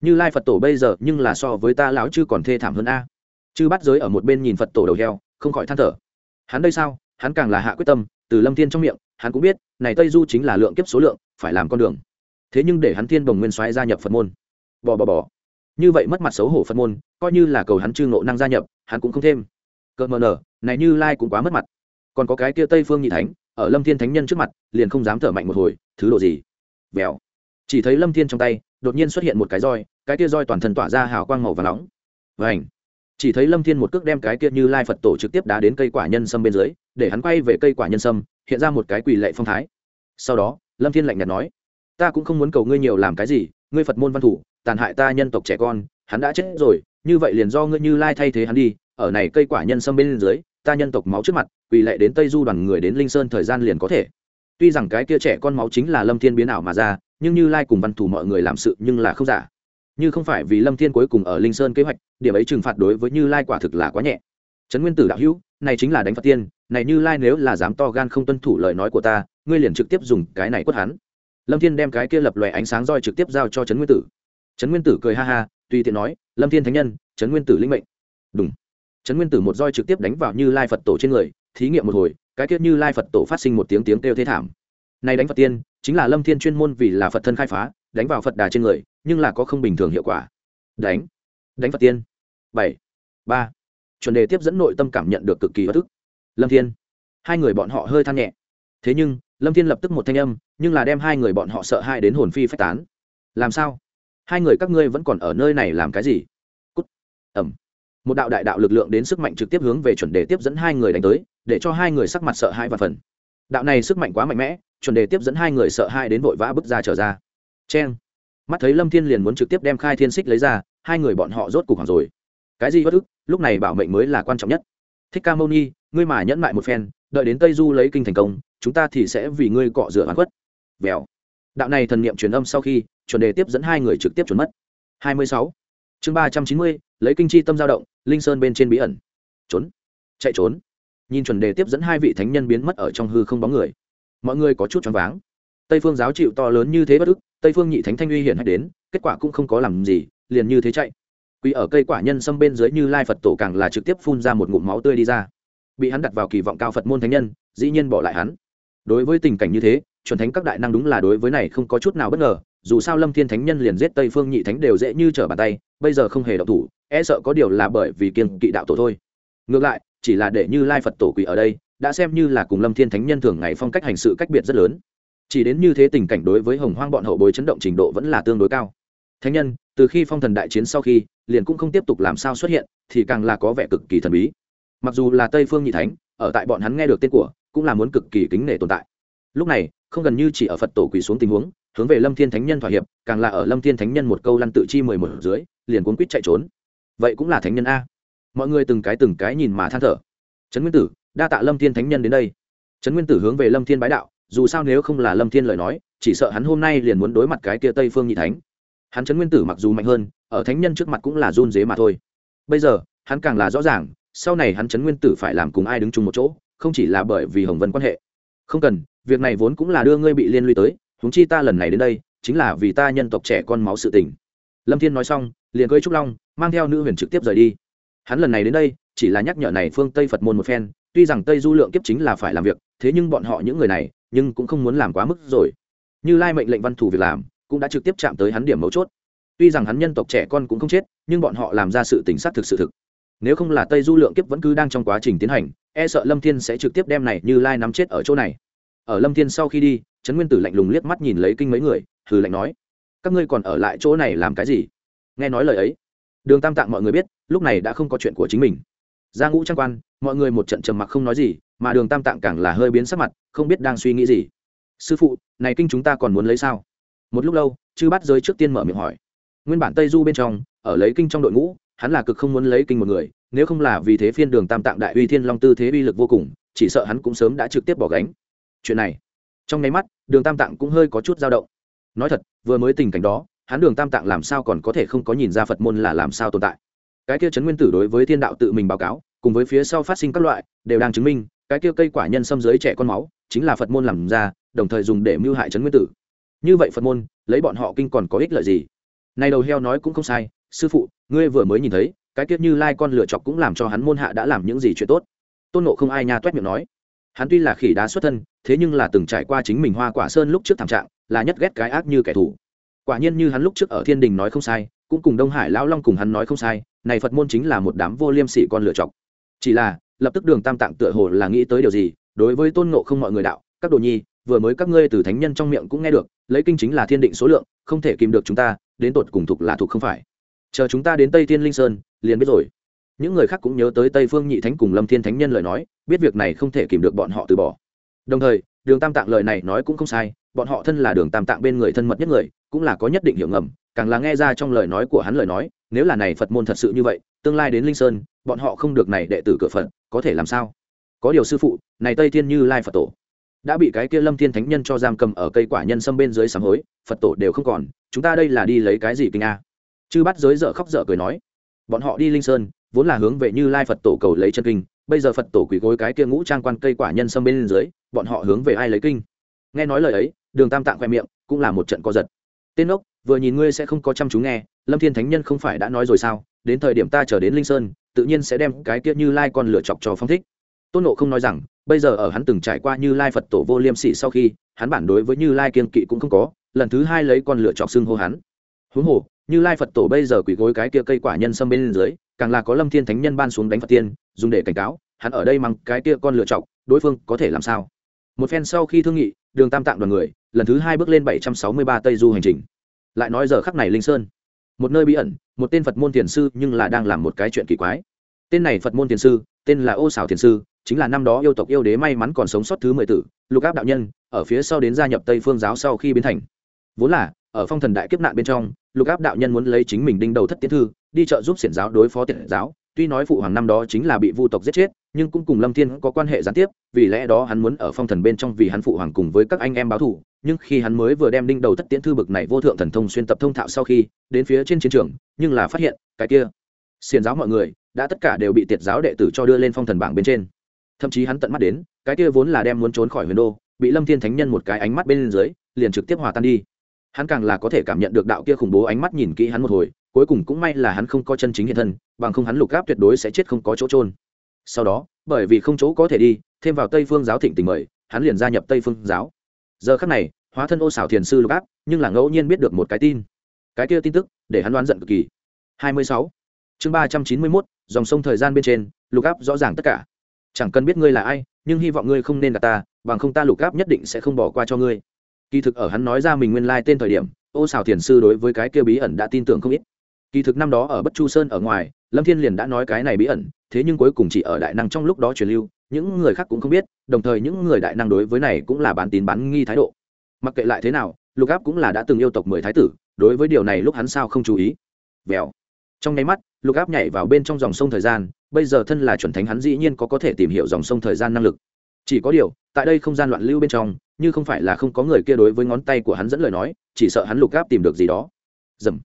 Như lai phật tổ bây giờ nhưng là so với ta lão chư còn thê thảm hơn a. Chư bát giới ở một bên nhìn phật tổ đầu heo, không khỏi than thở. Hắn đây sao? Hắn càng là hạ quyết tâm, từ lâm thiên trong miệng, hắn cũng biết, này tây du chính là lượng kiếp số lượng, phải làm con đường. Thế nhưng để hắn thiên bồng nguyên soái gia nhập phật môn. Bò bò bò. Như vậy mất mặt xấu hổ phật môn, coi như là cầu hắn chư ngộ năng gia nhập, hắn cũng không thêm. Cờ mờ nở, này như lai cũng quá mất mặt. Còn có cái kia tây phương nhị thánh, ở lâm thiên thánh nhân trước mặt, liền không dám thở mạnh một hồi, thứ độ gì? Vèo chỉ thấy lâm thiên trong tay, đột nhiên xuất hiện một cái roi, cái kia roi toàn thân tỏa ra hào quang màu và nóng. Vảnh chỉ thấy lâm thiên một cước đem cái kia như lai phật tổ trực tiếp đá đến cây quả nhân sâm bên dưới, để hắn quay về cây quả nhân sâm, hiện ra một cái quỳ lệ phong thái. Sau đó, lâm thiên lạnh nhạt nói, ta cũng không muốn cầu ngươi nhiều làm cái gì, ngươi phật môn văn thủ, tàn hại ta nhân tộc trẻ con, hắn đã chết rồi, như vậy liền do ngươi như lai thay thế hắn đi, ở này cây quả nhân sâm bên dưới, ta nhân tộc máu trước mặt, quỳ lệ đến tây du đoàn người đến linh sơn thời gian liền có thể tuy rằng cái kia trẻ con máu chính là lâm thiên biến ảo mà ra, nhưng như lai cùng văn thủ mọi người làm sự nhưng là không giả. Như không phải vì lâm thiên cuối cùng ở linh sơn kế hoạch, điểm ấy trừng phạt đối với như lai quả thực là quá nhẹ. Trấn nguyên tử đạo hữu, này chính là đánh phật tiên, này như lai nếu là dám to gan không tuân thủ lời nói của ta, ngươi liền trực tiếp dùng cái này quất hắn. Lâm thiên đem cái kia lập lòe ánh sáng roi trực tiếp giao cho trấn nguyên tử. Trấn nguyên tử cười ha ha, tùy tiện nói, lâm thiên thánh nhân, trấn nguyên tử linh mệnh. Đúng trấn nguyên tử một roi trực tiếp đánh vào như lai phật tổ trên người thí nghiệm một hồi, cái kia như lai phật tổ phát sinh một tiếng tiếng kêu thế thảm. Nay đánh phật tiên, chính là lâm thiên chuyên môn vì là phật thân khai phá, đánh vào phật đà trên người, nhưng là có không bình thường hiệu quả. Đánh. Đánh phật tiên. Bảy. Ba. Chuẩn đề tiếp dẫn nội tâm cảm nhận được cực kỳ bất thức lâm thiên. Hai người bọn họ hơi than nhẹ. Thế nhưng, lâm thiên lập tức một thanh âm, nhưng là đem hai người bọn họ sợ hãi đến hồn phi phách tán. Làm sao? Hai người các ngươi vẫn còn ở nơi này làm cái gì? Cút. Ẩm. Một đạo đại đạo lực lượng đến sức mạnh trực tiếp hướng về chuẩn đề tiếp dẫn hai người đánh tới để cho hai người sắc mặt sợ hãi và phần. Đạo này sức mạnh quá mạnh mẽ chuẩn đề tiếp dẫn hai người sợ hãi đến vội vã bước ra trở ra. Chen, mắt thấy lâm thiên liền muốn trực tiếp đem khai thiên xích lấy ra hai người bọn họ rốt cục hoàng rồi. Cái gì bất ức lúc này bảo mệnh mới là quan trọng nhất. Thích ca mâu ni ngươi mà nhẫn mại một phen đợi đến tây du lấy kinh thành công chúng ta thì sẽ vì ngươi cọ rửa hoàn quất vèo. Đạo này thần niệm truyền âm sau khi chuẩn đề tiếp dẫn hai người trực tiếp chuẩn mất. Hai mươi sáu. Chương ba trăm chín mươi lấy kinh chi tâm giao động linh sơn bên trên bí ẩn. Trốn. Chạy trốn nhìn chuẩn đề tiếp dẫn hai vị thánh nhân biến mất ở trong hư không bóng người. Mọi người có chút choáng váng. Tây phương giáo chịu to lớn như thế bất ức, tây phương nhị thánh thanh uy hiện hay đến, kết quả cũng không có làm gì, liền như thế chạy. Quỳ ở cây quả nhân xâm bên dưới như lai phật tổ càng là trực tiếp phun ra một ngụm máu tươi đi ra. Bị hắn đặt vào kỳ vọng cao phật môn thánh nhân, dĩ nhiên bỏ lại hắn. Đối với tình cảnh như thế, chuẩn thánh các đại năng đúng là đối với này không có chút nào bất ngờ, dù sao lâm thiên thánh nhân liền giết tây phương nhị thánh đều dễ như trở bàn tay, bây giờ không hề động thủ e sợ có điều là bởi vì kiên kỵ đạo tổ thôi. Ngược lại chỉ là để như lai phật tổ quỷ ở đây, đã xem như là cùng lâm thiên thánh nhân thường ngày phong cách hành sự cách biệt rất lớn. Chỉ đến như thế tình cảnh đối với hồng hoang bọn hậu bối chấn động trình độ vẫn là tương đối cao. Thánh nhân, từ khi phong thần đại chiến sau khi, liền cũng không tiếp tục làm sao xuất hiện, thì càng là có vẻ cực kỳ thần bí. Mặc dù là tây phương nhị thánh, ở tại bọn hắn nghe được tên của, cũng là muốn cực kỳ kính nể tồn tại. Lúc này, không gần như chỉ ở phật tổ quỳ xuống tình huống, hướng về lâm thiên thánh nhân thỏa hiệp, càng là ở lâm thiên thánh nhân một câu lăn tự chi mười một dưới, liền cuốn quýt chạy trốn. Vậy cũng là thánh nhân a mọi người từng cái từng cái nhìn mà than thở. Trấn nguyên tử, đa tạ lâm thiên thánh nhân đến đây. Trấn nguyên tử hướng về lâm thiên bái đạo, dù sao nếu không là lâm thiên lời nói, chỉ sợ hắn hôm nay liền muốn đối mặt cái kia tây phương nhị thánh. Hắn trấn nguyên tử mặc dù mạnh hơn, ở thánh nhân trước mặt cũng là run dế mà thôi. Bây giờ, hắn càng là rõ ràng, sau này hắn trấn nguyên tử phải làm cùng ai đứng chung một chỗ, không chỉ là bởi vì hồng vân quan hệ. Không cần, việc này vốn cũng là đưa ngươi bị liên lụy tới, huống chi ta lần này đến đây, chính là vì ta nhân tộc trẻ con máu sự tình. Lâm thiên nói xong, liền cưỡi trúc long, mang theo nữ huyền trực tiếp rời đi hắn lần này đến đây, chỉ là nhắc nhở này phương tây phật môn một phen, tuy rằng tây du lượng kiếp chính là phải làm việc, thế nhưng bọn họ những người này, nhưng cũng không muốn làm quá mức rồi. Như lai mệnh lệnh văn thủ việc làm, cũng đã trực tiếp chạm tới hắn điểm mấu chốt. Tuy rằng hắn nhân tộc trẻ con cũng không chết, nhưng bọn họ làm ra sự tính xác thực sự thực. Nếu không là tây du lượng kiếp vẫn cứ đang trong quá trình tiến hành e sợ lâm thiên sẽ trực tiếp đem này như lai nắm chết ở chỗ này. Ở lâm thiên sau khi đi, trấn nguyên tử lạnh lùng liếc mắt nhìn lấy kinh mấy người, hừ lạnh nói, các ngươi còn ở lại chỗ này làm cái gì? Nghe nói lời ấy đường tam tạng mọi người biết, lúc này đã không có chuyện của chính mình. Ra ngũ trang quan, mọi người một trận trầm mặc không nói gì, mà đường tam tạng càng là hơi biến sắc mặt, không biết đang suy nghĩ gì. Sư phụ, này kinh chúng ta còn muốn lấy sao? Một lúc lâu, chư bắt giới trước tiên mở miệng hỏi. Nguyên bản tây du bên trong, ở lấy kinh trong đội ngũ, hắn là cực không muốn lấy kinh một người, nếu không là vì thế phiên đường tam tạng đại uy thiên long tư thế uy lực vô cùng, chỉ sợ hắn cũng sớm đã trực tiếp bỏ gánh. Chuyện này, trong nháy mắt, đường tam tạng cũng hơi có chút dao động. Nói thật, vừa mới tình cảnh đó hắn đường tam tạng làm sao còn có thể không có nhìn ra phật môn là làm sao tồn tại cái kia trấn nguyên tử đối với thiên đạo tự mình báo cáo cùng với phía sau phát sinh các loại đều đang chứng minh cái kia cây quả nhân xâm dưới trẻ con máu chính là phật môn làm ra đồng thời dùng để mưu hại trấn nguyên tử như vậy phật môn lấy bọn họ kinh còn có ích lợi gì này đầu heo nói cũng không sai sư phụ ngươi vừa mới nhìn thấy cái tiết như lai con lựa chọc cũng làm cho hắn môn hạ đã làm những gì chuyện tốt tôn nộ không ai nha toét miệng nói hắn tuy là khỉ đá xuất thân thế nhưng là từng trải qua chính mình hoa quả sơn lúc trước thảm trạng là nhất ghét cái ác như kẻ thù quả nhiên như hắn lúc trước ở thiên đình nói không sai, cũng cùng đông hải lão long cùng hắn nói không sai, này phật môn chính là một đám vô liêm sỉ con lựa chọc chỉ là, lập tức đường tam tạng tựa hồ là nghĩ tới điều gì, đối với tôn ngộ không mọi người đạo, các đồ nhi, vừa mới các ngươi từ thánh nhân trong miệng cũng nghe được, lấy kinh chính là thiên định số lượng, không thể kìm được chúng ta, đến tột cùng thục là thục không phải. Chờ chúng ta đến tây thiên linh sơn, liền biết rồi. Những người khác cũng nhớ tới tây phương nhị thánh cùng lâm thiên thánh nhân lời nói, biết việc này không thể kìm được bọn họ từ bỏ. Đồng thời đường tam tạng lời này nói cũng không sai, bọn họ thân là đường tam tạng bên người thân mật nhất người, cũng là có nhất định hiểu ngầm, càng là nghe ra trong lời nói của hắn lời nói, nếu là này phật môn thật sự như vậy, tương lai đến linh sơn, bọn họ không được này đệ tử cửa phật, có thể làm sao? Có điều sư phụ, này tây thiên như lai phật tổ, đã bị cái kia lâm thiên thánh nhân cho giam cầm ở cây quả nhân sâm bên dưới sám hối, phật tổ đều không còn, chúng ta đây là đi lấy cái gì kinh a? Chư bắt giới dở khóc dở cười nói, bọn họ đi linh sơn, vốn là hướng về như lai phật tổ cầu lấy chân kinh bây giờ phật tổ quỳ gối cái kia ngũ trang quan cây quả nhân sâm bên dưới, bọn họ hướng về ai lấy kinh? Nghe nói lời ấy, đường tam tạng khoe miệng, cũng là một trận co giật. Tên ốc, vừa nhìn ngươi sẽ không có chăm chú nghe, lâm thiên thánh nhân không phải đã nói rồi sao? Đến thời điểm ta trở đến linh sơn, tự nhiên sẽ đem cái kia như lai con lửa chọc cho phong thích. Tôn nộ không nói rằng, bây giờ ở hắn từng trải qua như lai phật tổ vô liêm sỉ sau khi, hắn bản đối với như lai kiên kỵ cũng không có, lần thứ hai lấy con lửa chọc xưng hô hắn. Huống hồ như lai phật tổ bây giờ quỷ gối cái kia cây quả nhân xâm bên dưới, càng là có lâm thiên thánh nhân ban xuống đánh phật tiên, dùng để cảnh cáo, hắn ở đây mang cái kia con lựa chọc, đối phương có thể làm sao? Một phen sau khi thương nghị, đường tam tạng đoàn người, lần thứ hai bước lên bảy trăm sáu mươi ba tây du hành trình. Lại nói giờ khắc này linh sơn, một nơi bí ẩn, một tên phật môn thiền sư nhưng là đang làm một cái chuyện kỳ quái. Tên này phật môn thiền sư, tên là ô xảo thiền sư, chính là năm đó yêu tộc yêu đế may mắn còn sống sót thứ mười tử, lục áp đạo nhân, ở phía sau đến gia nhập tây phương giáo sau khi biến thành. Vốn là, ở phong thần đại kiếp nạn bên trong lục áp đạo nhân muốn lấy chính mình đinh đầu thất tiến thư, đi trợ giúp xiển giáo đối phó tiện giáo. Tuy nói phụ hoàng năm đó chính là bị vu tộc giết chết, nhưng cũng cùng lâm thiên có quan hệ gián tiếp, vì lẽ đó hắn muốn ở phong thần bên trong vì hắn phụ hoàng cùng với các anh em báo thù nhưng khi hắn mới vừa đem đinh đầu thất tiễn thư bực này vô thượng thần thông xuyên tập thông thạo sau khi, đến phía trên chiến trường, nhưng là phát hiện, cái kia, xiển giáo mọi người, đã tất cả đều bị tiệt giáo đệ tử cho đưa lên phong thần bảng bên trên. Thậm chí hắn tận mắt đến, cái kia vốn là đem muốn trốn khỏi huyền đô, bị lâm thiên thánh nhân một cái ánh mắt bên dưới, liền trực tiếp hòa tan đi hắn càng là có thể cảm nhận được đạo kia khủng bố ánh mắt nhìn kỹ hắn một hồi cuối cùng cũng may là hắn không có chân chính hiện thân bằng không hắn lục gáp tuyệt đối sẽ chết không có chỗ trôn sau đó bởi vì không chỗ có thể đi thêm vào tây phương giáo thịnh tình mời hắn liền gia nhập tây phương giáo. Giờ khắc này hóa thân ô xảo thiền sư lục áp nhưng là ngẫu nhiên biết được một cái tin. Cái kia tin tức để hắn đoán giận cực kỳ. 26. chương 391, dòng sông thời gian bên trên lục áp rõ ràng tất cả. Chẳng cần biết ngươi là ai nhưng hy vọng ngươi không nên gặp ta bằng không ta lục áp nhất định sẽ không bỏ qua cho ngươi kỳ thực ở hắn nói ra mình nguyên lai tên thời điểm, ô xào thiền sư đối với cái kia bí ẩn đã tin tưởng không ít. Kỳ thực năm đó ở bất chu sơn ở ngoài, lâm thiên liền đã nói cái này bí ẩn, thế nhưng cuối cùng chỉ ở đại năng trong lúc đó truyền lưu, những người khác cũng không biết, đồng thời những người đại năng đối với này cũng là bán tín bán nghi thái độ. Mặc kệ lại thế nào, lục áp cũng là đã từng yêu tộc mười thái tử, đối với điều này lúc hắn sao không chú ý. Vèo. Trong nháy mắt, lục áp nhảy vào bên trong dòng sông thời gian, bây giờ thân là chuẩn thánh hắn dĩ nhiên có có thể tìm hiểu dòng sông thời gian năng lực chỉ có điều, tại đây không gian loạn lưu bên trong, như không phải là không có người kia đối với ngón tay của hắn dẫn lời nói, chỉ sợ hắn lục áp tìm được gì đó. Dầm.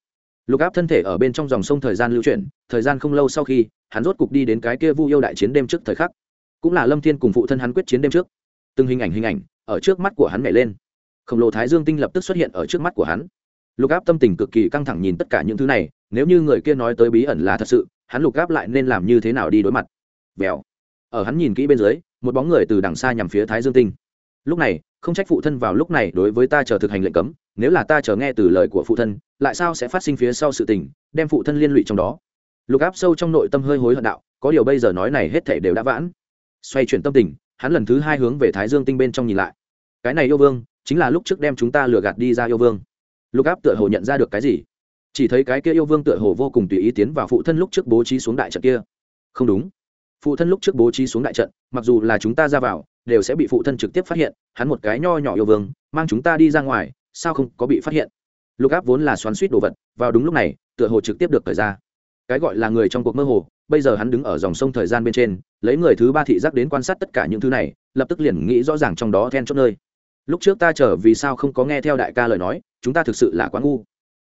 Lục áp thân thể ở bên trong dòng sông thời gian lưu chuyển, thời gian không lâu sau khi, hắn rốt cục đi đến cái kia vu yêu đại chiến đêm trước thời khắc. Cũng là lâm thiên cùng phụ thân hắn quyết chiến đêm trước. Từng hình ảnh hình ảnh, ở trước mắt của hắn nhảy lên. Khổng lồ thái dương tinh lập tức xuất hiện ở trước mắt của hắn. Lục áp tâm tình cực kỳ căng thẳng nhìn tất cả những thứ này, nếu như người kia nói tới bí ẩn là thật sự, hắn lục áp lại nên làm như thế nào đi đối mặt. Vèo. Ở hắn nhìn kỹ bên dưới một bóng người từ đằng xa nhằm phía thái dương tinh. Lúc này, không trách phụ thân vào lúc này đối với ta chờ thực hành lệnh cấm, nếu là ta chờ nghe từ lời của phụ thân, lại sao sẽ phát sinh phía sau sự tình, đem phụ thân liên lụy trong đó. Lục áp sâu trong nội tâm hơi hối hận đạo, có điều bây giờ nói này hết thể đều đã vãn. Xoay chuyển tâm tình, hắn lần thứ hai hướng về thái dương tinh bên trong nhìn lại. Cái này yêu vương, chính là lúc trước đem chúng ta lừa gạt đi ra yêu vương. Lục áp tựa hồ nhận ra được cái gì? Chỉ thấy cái kia yêu vương tựa hồ vô cùng tùy ý tiến vào phụ thân lúc trước bố trí xuống đại trận kia. Không đúng phụ thân lúc trước bố trí xuống đại trận, mặc dù là chúng ta ra vào, đều sẽ bị phụ thân trực tiếp phát hiện, hắn một cái nho nhỏ yêu vương, mang chúng ta đi ra ngoài, sao không có bị phát hiện? Lục áp vốn là xoắn suýt đồ vật, vào đúng lúc này, tựa hồ trực tiếp được thời ra. Cái gọi là người trong cuộc mơ hồ, bây giờ hắn đứng ở dòng sông thời gian bên trên, lấy người thứ ba thị giác đến quan sát tất cả những thứ này, lập tức liền nghĩ rõ ràng trong đó then chốt nơi. Lúc trước ta trở vì sao không có nghe theo đại ca lời nói, chúng ta thực sự là quá ngu.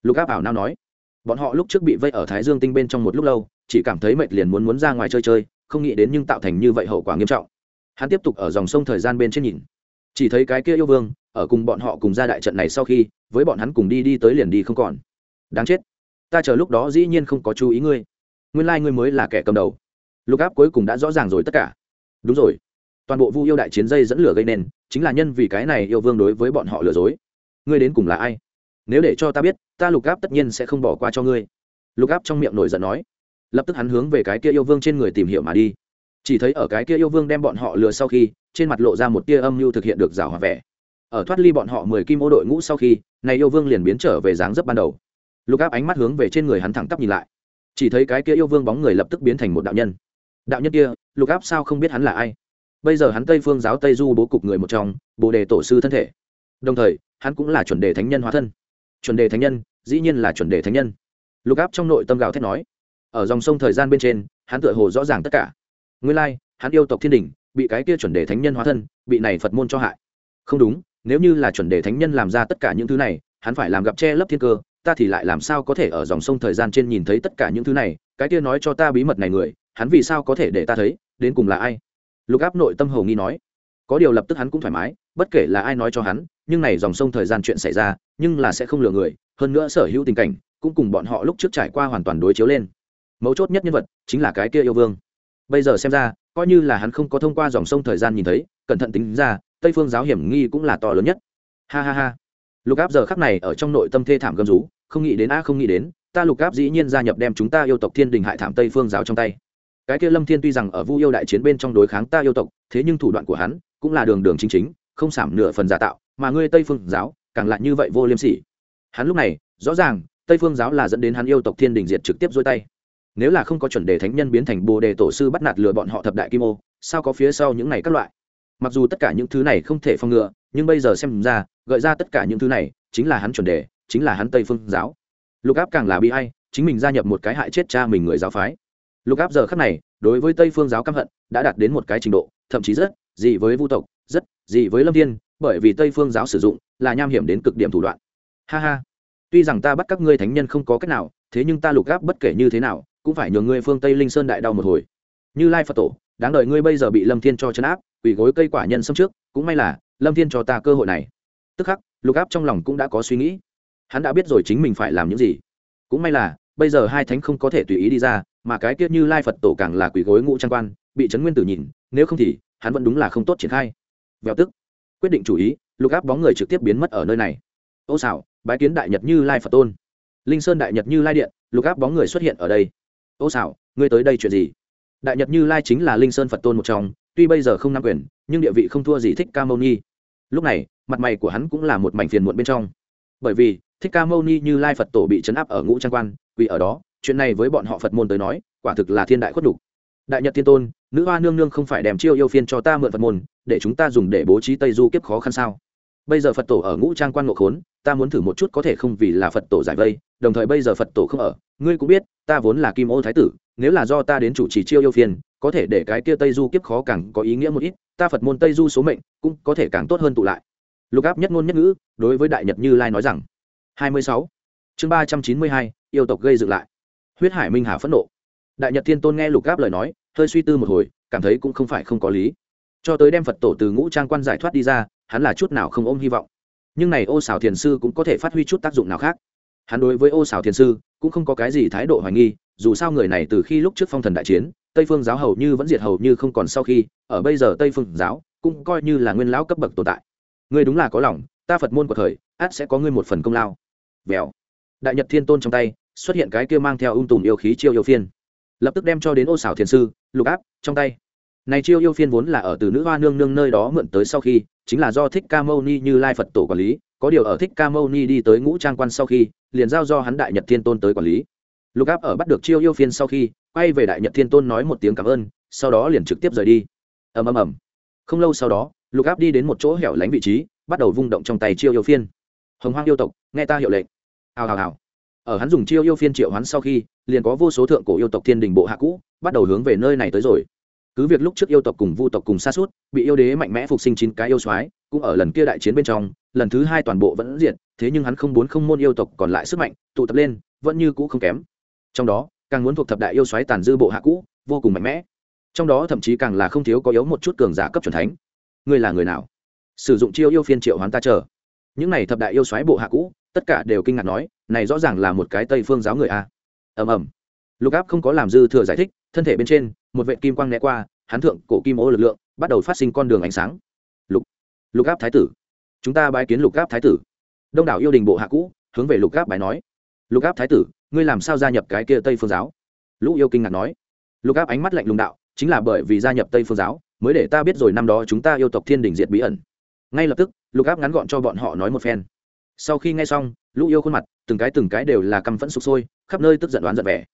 Lục áp ảo nao nói. Bọn họ lúc trước bị vây ở thái dương tinh bên trong một lúc lâu, chỉ cảm thấy mệt liền muốn muốn ra ngoài chơi chơi không nghĩ đến nhưng tạo thành như vậy hậu quả nghiêm trọng. Hắn tiếp tục ở dòng sông thời gian bên trên nhìn. Chỉ thấy cái kia yêu vương, ở cùng bọn họ cùng ra đại trận này sau khi, với bọn hắn cùng đi đi tới liền đi không còn. Đáng chết. Ta chờ lúc đó dĩ nhiên không có chú ý ngươi. Nguyên lai、like、ngươi mới là kẻ cầm đầu. Lục áp cuối cùng đã rõ ràng rồi tất cả. Đúng rồi. Toàn bộ vu yêu đại chiến dây dẫn lửa gây nên, chính là nhân vì cái này yêu vương đối với bọn họ lừa dối. Ngươi đến cùng là ai? Nếu để cho ta biết, ta lục áp tất nhiên sẽ không bỏ qua cho ngươi. Lục áp trong miệng nổi giận nói lập tức hắn hướng về cái kia yêu vương trên người tìm hiểu mà đi. Chỉ thấy ở cái kia yêu vương đem bọn họ lừa sau khi, trên mặt lộ ra một tia âm mưu thực hiện được rào hòa vẻ. Ở thoát ly bọn họ mười kim ô đội ngũ sau khi, này yêu vương liền biến trở về dáng dấp ban đầu. Lục áp ánh mắt hướng về trên người hắn thẳng tắp nhìn lại. Chỉ thấy cái kia yêu vương bóng người lập tức biến thành một đạo nhân. Đạo nhân kia, lục áp sao không biết hắn là ai? Bây giờ hắn tây phương giáo tây du bố cục người một trong, bồ đề tổ sư thân thể. Đồng thời, hắn cũng là chuẩn đề thánh nhân hóa thân. Chuẩn đề thánh nhân, dĩ nhiên là chuẩn đề thánh nhân. Lục áp trong nội tâm gào thét nói ở dòng sông thời gian bên trên, hắn tựa hồ rõ ràng tất cả. Nguyên lai, hắn yêu tộc thiên đình, bị cái kia chuẩn đề thánh nhân hóa thân, bị này phật môn cho hại. Không đúng, nếu như là chuẩn đề thánh nhân làm ra tất cả những thứ này, hắn phải làm gặp che lấp thiên cơ, ta thì lại làm sao có thể ở dòng sông thời gian trên nhìn thấy tất cả những thứ này? Cái kia nói cho ta bí mật này người, hắn vì sao có thể để ta thấy, đến cùng là ai? Lục áp nội tâm hầu nghi nói. Có điều lập tức hắn cũng thoải mái, bất kể là ai nói cho hắn, nhưng này dòng sông thời gian chuyện xảy ra, nhưng là sẽ không lừa người, hơn nữa sở hữu tình cảnh, cũng cùng bọn họ lúc trước trải qua hoàn toàn đối chiếu lên mấu chốt nhất nhân vật chính là cái kia yêu vương. Bây giờ xem ra, coi như là hắn không có thông qua dòng sông thời gian nhìn thấy, cẩn thận tính ra, tây phương giáo hiểm nghi cũng là to lớn nhất. Ha ha ha. Lục áp giờ khắc này ở trong nội tâm thê thảm gầm rú, không nghĩ đến a, không nghĩ đến, ta lục áp dĩ nhiên gia nhập đem chúng ta yêu tộc thiên đình hại thảm tây phương giáo trong tay. Cái kia lâm thiên tuy rằng ở vu yêu đại chiến bên trong đối kháng ta yêu tộc, thế nhưng thủ đoạn của hắn cũng là đường đường chính chính, không giảm nửa phần giả tạo, mà ngươi tây phương giáo càng lại như vậy vô liêm sỉ. Hắn lúc này, rõ ràng, tây phương giáo là dẫn đến hắn yêu tộc thiên đình diệt trực tiếp dôi tay nếu là không có chuẩn đề thánh nhân biến thành bồ đề tổ sư bắt nạt lừa bọn họ thập đại kim ô, sao có phía sau những này các loại? Mặc dù tất cả những thứ này không thể phòng ngừa, nhưng bây giờ xem ra, gợi ra tất cả những thứ này, chính là hắn chuẩn đề, chính là hắn tây phương giáo. Lục áp càng là bi hay chính mình gia nhập một cái hại chết cha mình người giáo phái. Lục áp giờ khắc này, đối với tây phương giáo căm hận, đã đạt đến một cái trình độ, thậm chí rất gì với vu tộc, rất gì với lâm thiên, bởi vì tây phương giáo sử dụng là nham hiểm đến cực điểm thủ đoạn. Ha ha, tuy rằng ta bắt các ngươi thánh nhân không có cách nào, thế nhưng ta lục áp bất kể như thế nào cũng phải nhường ngươi phương tây linh sơn đại đau một hồi. Như lai phật tổ, đáng đợi ngươi bây giờ bị lâm thiên cho chấn áp, quỳ gối cây quả nhân xâm trước, cũng may là, lâm thiên cho ta cơ hội này. Tức khắc, lục áp trong lòng cũng đã có suy nghĩ. Hắn đã biết rồi chính mình phải làm những gì. Cũng may là, bây giờ hai thánh không có thể tùy ý đi ra, mà cái tiết như lai phật tổ càng là quỳ gối ngũ trang quan, bị trấn nguyên tử nhìn, nếu không thì, hắn vẫn đúng là không tốt triển khai. Vẹo tức. Quyết định chủ ý, lục áp bóng người trực tiếp biến mất ở nơi này. Ô xảo, bái kiến đại nhật như lai phật tôn. Linh sơn đại nhật như lai điện, lục áp bóng người xuất hiện ở đây ô xảo ngươi tới đây chuyện gì? Đại nhật như lai chính là linh sơn phật tôn một trong, tuy bây giờ không nắm quyền, nhưng địa vị không thua gì thích ca mâu ni. Lúc này, mặt mày của hắn cũng là một mảnh phiền muộn bên trong. Bởi vì, thích ca mâu ni như lai phật tổ bị chấn áp ở ngũ trang quan quỳ ở đó, chuyện này với bọn họ phật môn tới nói, quả thực là thiên đại khuất đục đại nhật thiên tôn, nữ hoa nương nương không phải đem chiêu yêu phiên cho ta mượn phật môn, để chúng ta dùng để bố trí tây du kiếp khó khăn sao? Bây giờ phật tổ ở ngũ trang quan ngộ khốn ta muốn thử một chút có thể không vì là phật tổ giải vây đồng thời bây giờ phật tổ không ở ngươi cũng biết ta vốn là kim ô thái tử nếu là do ta đến chủ trì chiêu yêu phiền, có thể để cái kia tây du kiếp khó càng có ý nghĩa một ít ta phật môn tây du số mệnh cũng có thể càng tốt hơn tụ lại. Lục áp nhất ngôn nhất ngữ đối với đại nhật như lai nói rằng hai mươi sáu chương ba trăm chín mươi hai yêu tộc gây dựng lại. Huyết hải minh hà phẫn nộ. Đại nhật thiên tôn nghe lục áp lời nói hơi suy tư một hồi cảm thấy cũng không phải không có lý. Cho tới đem phật tổ từ ngũ trang quan giải thoát đi ra hắn là chút nào không ôm hy vọng. Nhưng này ô xảo thiền sư cũng có thể phát huy chút tác dụng nào khác. Hắn đối với ô xảo thiền sư cũng không có cái gì thái độ hoài nghi, dù sao người này từ khi lúc trước phong thần đại chiến, tây phương giáo hầu như vẫn diệt hầu như không còn sau khi, ở bây giờ tây phương giáo cũng coi như là nguyên lão cấp bậc tồn tại. Ngươi đúng là có lòng, ta phật môn của thời, át sẽ có ngươi một phần công lao. Vèo. Đại nhật thiên tôn trong tay xuất hiện cái kia mang theo ung tùm yêu khí chiêu yêu phiên. Lập tức đem cho đến ô xảo thiền sư, lục áp, trong tay này chiêu yêu phiên vốn là ở từ nữ hoa nương nương nơi đó mượn tới sau khi, chính là do thích ca mâu ni như lai phật tổ quản lý, có điều ở thích ca mâu ni đi tới ngũ trang quan sau khi, liền giao do hắn đại nhật thiên tôn tới quản lý. Lục áp ở bắt được chiêu yêu phiên sau khi, quay về đại nhật thiên tôn nói một tiếng cảm ơn, sau đó liền trực tiếp rời đi. Ầm ầm ầm. Không lâu sau đó, lục áp đi đến một chỗ hẻo lánh vị trí, bắt đầu vung động trong tay chiêu yêu phiên. Hồng hoang yêu tộc, nghe ta hiệu lệnh. Hào hào hào. Ở hắn dùng chiêu yêu phiên triệu hoán sau khi, liền có vô số thượng cổ yêu tộc thiên đình bộ hạ cũ, bắt đầu hướng về nơi này tới rồi cứ việc lúc trước yêu tộc cùng vu tộc cùng xa suốt, bị yêu đế mạnh mẽ phục sinh chín cái yêu soái, cũng ở lần kia đại chiến bên trong, lần thứ hai toàn bộ vẫn diện thế nhưng hắn không muốn không môn yêu tộc còn lại sức mạnh, tụ tập lên, vẫn như cũ không kém. Trong đó, càng muốn thuộc thập đại yêu soái tàn dư bộ hạ cũ, vô cùng mạnh mẽ. Trong đó thậm chí càng là không thiếu có yếu một chút cường giả cấp chuẩn thánh. Ngươi là người nào? Sử dụng chiêu yêu phiên triệu hoán ta chờ. Những này thập đại yêu soái bộ hạ cũ, tất cả đều kinh ngạc nói, này rõ ràng là một cái tây phương giáo người a. Ầm ầm. Lục áp không có làm dư thừa giải thích thân thể bên trên, một vệ kim quang né qua, hắn thượng cổ kim ô lực lượng bắt đầu phát sinh con đường ánh sáng. Lục lục áp thái tử. Chúng ta bái kiến lục áp thái tử. Đông đảo yêu đình bộ hạ cũ, hướng về lục áp bài nói. Lục áp thái tử, ngươi làm sao gia nhập cái kia tây phương giáo? Lũ yêu kinh ngạc nói. Lục áp ánh mắt lạnh lùng đạo, chính là bởi vì gia nhập tây phương giáo, mới để ta biết rồi năm đó chúng ta yêu tộc thiên đình diệt bí ẩn. Ngay lập tức, lục áp ngắn gọn cho bọn họ nói một phen. Sau khi nghe xong, lũ yêu khuôn mặt, từng cái từng cái đều là căm phẫn sụp sôi, khắp nơi tức giận đoán giận vẻ.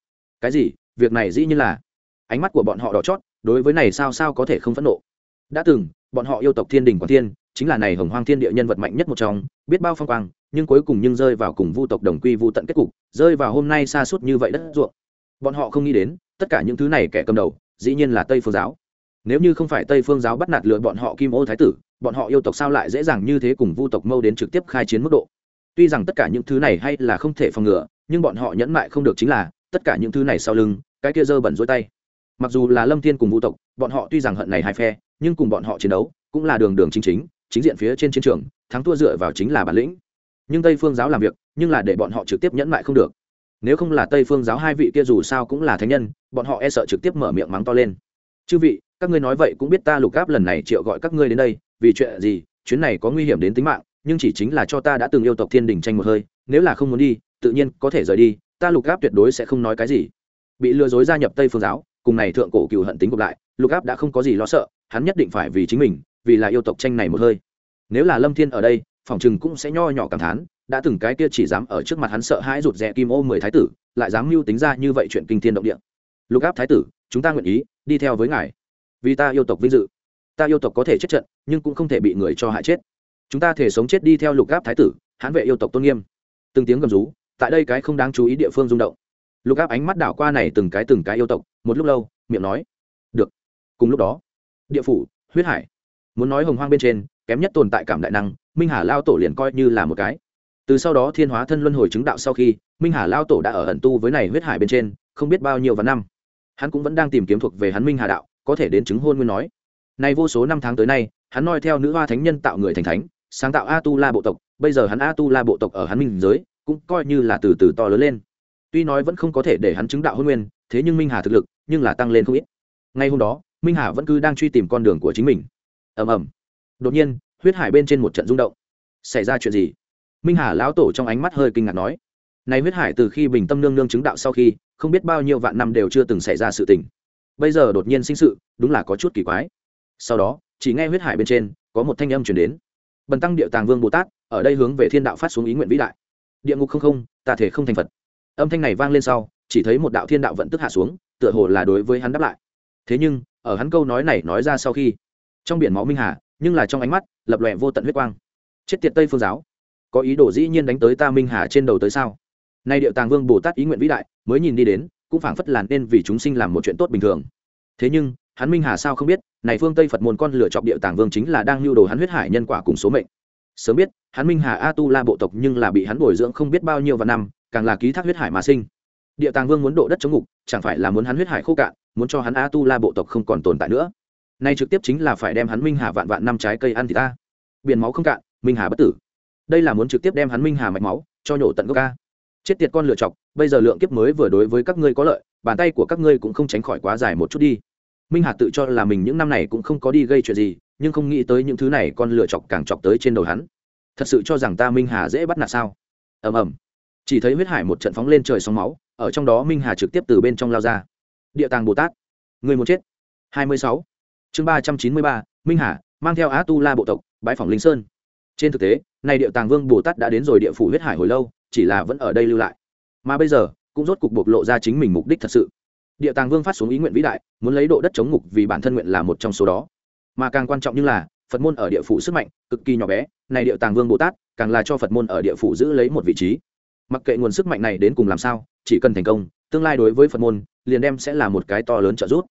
Cái gì? Việc này dĩ như là ánh mắt của bọn họ đỏ chót, đối với này sao sao có thể không phẫn nộ. Đã từng, bọn họ yêu tộc thiên đình quản thiên, chính là này hồng hoang thiên địa nhân vật mạnh nhất một trong, biết bao phong quang, nhưng cuối cùng nhưng rơi vào cùng vu tộc đồng quy vu tận kết cục, rơi vào hôm nay xa suốt như vậy đất ruộng. Bọn họ không nghĩ đến, tất cả những thứ này kẻ cầm đầu, dĩ nhiên là tây phương giáo. Nếu như không phải tây phương giáo bắt nạt lừa bọn họ kim ô thái tử, bọn họ yêu tộc sao lại dễ dàng như thế cùng vu tộc mâu đến trực tiếp khai chiến mức độ? Tuy rằng tất cả những thứ này hay là không thể phòng ngừa, nhưng bọn họ nhẫn mại không được chính là, tất cả những thứ này sau lưng, cái kia dơ bẩn dối tay mặc dù là lâm thiên cùng vu tộc, bọn họ tuy rằng hận này hai phe, nhưng cùng bọn họ chiến đấu cũng là đường đường chính chính chính diện phía trên chiến trường, thắng thua dựa vào chính là bản lĩnh. Nhưng tây phương giáo làm việc, nhưng là để bọn họ trực tiếp nhẫn mại không được. Nếu không là tây phương giáo hai vị kia dù sao cũng là thánh nhân, bọn họ e sợ trực tiếp mở miệng mắng to lên. Chư vị, các ngươi nói vậy cũng biết ta lục gáp lần này triệu gọi các ngươi đến đây, vì chuyện gì? Chuyến này có nguy hiểm đến tính mạng, nhưng chỉ chính là cho ta đã từng yêu tộc thiên đình tranh một hơi, nếu là không muốn đi, tự nhiên có thể rời đi, ta lục gáp tuyệt đối sẽ không nói cái gì. Bị lừa dối gia nhập tây phương giáo cùng này thượng cổ cựu hận tính gộp lại, lục áp đã không có gì lo sợ, hắn nhất định phải vì chính mình, vì là yêu tộc tranh này một hơi. Nếu là lâm thiên ở đây, phòng chừng cũng sẽ nho nhỏ cảm thán, đã từng cái kia chỉ dám ở trước mặt hắn sợ hãi rụt rè kim ô mười thái tử, lại dám mưu tính ra như vậy chuyện kinh thiên động địa. Lục áp thái tử, chúng ta nguyện ý, đi theo với ngài. Vì ta yêu tộc vinh dự. Ta yêu tộc có thể chết trận, nhưng cũng không thể bị người cho hại chết. Chúng ta thể sống chết đi theo lục áp thái tử, hãn vệ yêu tộc tôn nghiêm. Từng tiếng gầm rú, tại đây cái không đáng chú ý địa phương rung động lục áp ánh mắt đảo qua này từng cái từng cái yêu tộc, một lúc lâu, miệng nói, được. Cùng lúc đó, địa phủ, huyết hải, muốn nói hồng hoang bên trên, kém nhất tồn tại cảm đại năng, minh hà lao tổ liền coi như là một cái. Từ sau đó thiên hóa thân luân hồi chứng đạo sau khi, minh hà lao tổ đã ở ẩn tu với này huyết hải bên trên, không biết bao nhiêu và năm. Hắn cũng vẫn đang tìm kiếm thuộc về hắn minh hà đạo, có thể đến chứng hôn nguyên nói. Này vô số năm tháng tới nay, hắn noi theo nữ hoa thánh nhân tạo người thành thánh, sáng tạo a tu la bộ tộc, bây giờ hắn a tu la bộ tộc ở hắn minh giới, cũng coi như là từ từ to lớn lên tuy nói vẫn không có thể để hắn chứng đạo hôn nguyên, thế nhưng minh hà thực lực, nhưng là tăng lên không ít. Ngay hôm đó, minh hà vẫn cứ đang truy tìm con đường của chính mình. Ầm ầm. Đột nhiên, huyết hải bên trên một trận rung động. Xảy ra chuyện gì? Minh hà lão tổ trong ánh mắt hơi kinh ngạc nói. Này huyết hải từ khi bình tâm nương nương chứng đạo sau khi, không biết bao nhiêu vạn năm đều chưa từng xảy ra sự tình. Bây giờ đột nhiên sinh sự, đúng là có chút kỳ quái. Sau đó, chỉ nghe huyết hải bên trên, có một thanh âm chuyển đến. Bần tăng địa tàng vương bồ tát, ở đây hướng về thiên đạo phát xuống ý nguyện vĩ đại. Địa ngục không không, ta thể không thành phật âm thanh này vang lên sau, chỉ thấy một đạo thiên đạo vận tức hạ xuống, tựa hồ là đối với hắn đáp lại. Thế nhưng, ở hắn câu nói này nói ra sau khi, trong biển máu minh hà, nhưng là trong ánh mắt, lập lòe vô tận huyết quang. Chết tiệt tây phương giáo, có ý đồ dĩ nhiên đánh tới ta minh hà trên đầu tới sao? Nay điệu tàng vương bồ tát ý nguyện vĩ đại, mới nhìn đi đến, cũng phảng phất làn nên vì chúng sinh làm một chuyện tốt bình thường. Thế nhưng, hắn minh hà sao không biết, này phương tây phật môn con lửa chọc điệu tàng vương chính là đang lưu đồ hắn huyết hải nhân quả cùng số mệnh. Sớm biết, hắn minh hà a tu la bộ tộc nhưng là bị hắn bồi dưỡng không biết bao nhiêu và năm càng là ký thác huyết hải mà sinh. Địa tàng vương muốn độ đất chống ngục, chẳng phải là muốn hắn huyết hải khô cạn, muốn cho hắn a tu la bộ tộc không còn tồn tại nữa. Nay trực tiếp chính là phải đem hắn minh hà vạn vạn năm trái cây ăn thì ta. Biển máu không cạn, minh hà bất tử. Đây là muốn trực tiếp đem hắn minh hà mạch máu, cho nhổ tận gốc ca chết tiệt con lựa chọc, bây giờ lượng kiếp mới vừa đối với các ngươi có lợi, bàn tay của các ngươi cũng không tránh khỏi quá dài một chút đi. Minh hà tự cho là mình những năm này cũng không có đi gây chuyện gì, nhưng không nghĩ tới những thứ này con lựa chọc càng chọc tới trên đầu hắn. Thật sự cho rằng ta minh hà dễ bắt nạt sao? Ầm ầm chỉ thấy huyết hải một trận phóng lên trời sóng máu, ở trong đó minh hà trực tiếp từ bên trong lao ra. Địa tàng bồ tát, người muốn chết. Hai mươi sáu. Chương ba trăm chín mươi ba, minh hà, mang theo á tu la bộ tộc bãi phòng linh sơn. Trên thực tế này địa tàng vương bồ tát đã đến rồi địa phủ huyết hải hồi lâu, chỉ là vẫn ở đây lưu lại. Mà bây giờ, cũng rốt cục bộc lộ ra chính mình mục đích thật sự. Địa tàng vương phát xuống ý nguyện vĩ đại, muốn lấy độ đất chống ngục vì bản thân nguyện là một trong số đó. Mà càng quan trọng như là, phật môn ở địa phủ sức mạnh cực kỳ nhỏ bé, này địa tàng vương bồ tát, càng là cho phật môn ở địa phủ giữ lấy một vị trí mặc kệ nguồn sức mạnh này đến cùng làm sao, chỉ cần thành công, tương lai đối với phật môn, liền đem sẽ là một cái to lớn trợ giúp.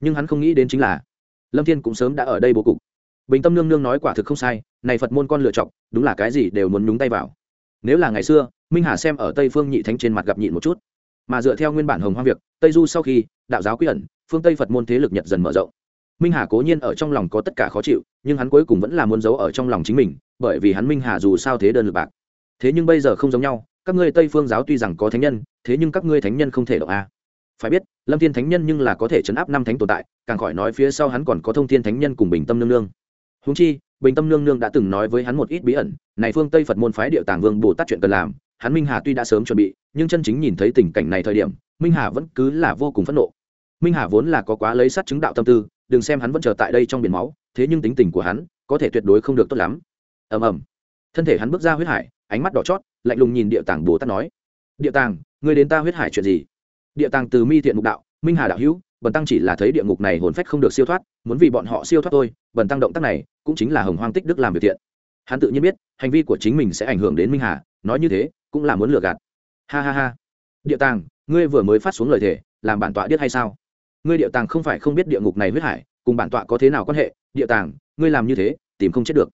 Nhưng hắn không nghĩ đến chính là, lâm thiên cũng sớm đã ở đây bố cục. Bình tâm nương nương nói quả thực không sai, này phật môn con lựa chọc đúng là cái gì đều muốn nhúng tay vào. Nếu là ngày xưa, minh hà xem ở tây phương nhị thánh trên mặt gặp nhịn một chút. Mà dựa theo nguyên bản hồng hoang việc, tây du sau khi, đạo giáo quy ẩn, phương tây phật môn thế lực nhật dần mở rộng. Minh hà cố nhiên ở trong lòng có tất cả khó chịu, nhưng hắn cuối cùng vẫn là muốn giấu ở trong lòng chính mình, bởi vì hắn minh hà dù sao thế đơn lực bạc. Thế nhưng bây giờ không giống nhau các ngươi tây phương giáo tuy rằng có thánh nhân, thế nhưng các ngươi thánh nhân không thể động a. Phải biết, lâm thiên thánh nhân nhưng là có thể chấn áp năm thánh tồn tại, càng khỏi nói phía sau hắn còn có thông thiên thánh nhân cùng bình tâm nương nương. Húng chi, bình tâm nương nương đã từng nói với hắn một ít bí ẩn, này phương tây phật môn phái địa tàng vương bồ tát chuyện cần làm, hắn minh hà tuy đã sớm chuẩn bị, nhưng chân chính nhìn thấy tình cảnh này thời điểm, minh hà vẫn cứ là vô cùng phẫn nộ. Minh hà vốn là có quá lấy sát chứng đạo tâm tư, đừng xem hắn vẫn chờ tại đây trong biển máu, thế nhưng tính tình của hắn, có thể tuyệt đối không được tốt lắm. Ầm ầm. Thân thể hắn bước ra huyết hải, ánh mắt đỏ chót lạnh lùng nhìn địa tàng bồ tát nói, địa tàng người đến ta huyết hải chuyện gì? Địa tàng từ mi thiện mục đạo, minh hà đạo hữu, bần tăng chỉ là thấy địa ngục này hồn phách không được siêu thoát, muốn vì bọn họ siêu thoát tôi bần tăng động tác này cũng chính là hồng hoang tích đức làm việc thiện. Hắn tự nhiên biết, hành vi của chính mình sẽ ảnh hưởng đến minh hà, nói như thế cũng là muốn lừa gạt. Ha ha ha. Địa tàng, ngươi vừa mới phát xuống lời thề, làm bản tọa biết hay sao? Ngươi địa tàng không phải không biết địa ngục này huyết hải, cùng bản tọa có thế nào quan hệ? Địa tàng, ngươi làm như thế, tìm không chết được.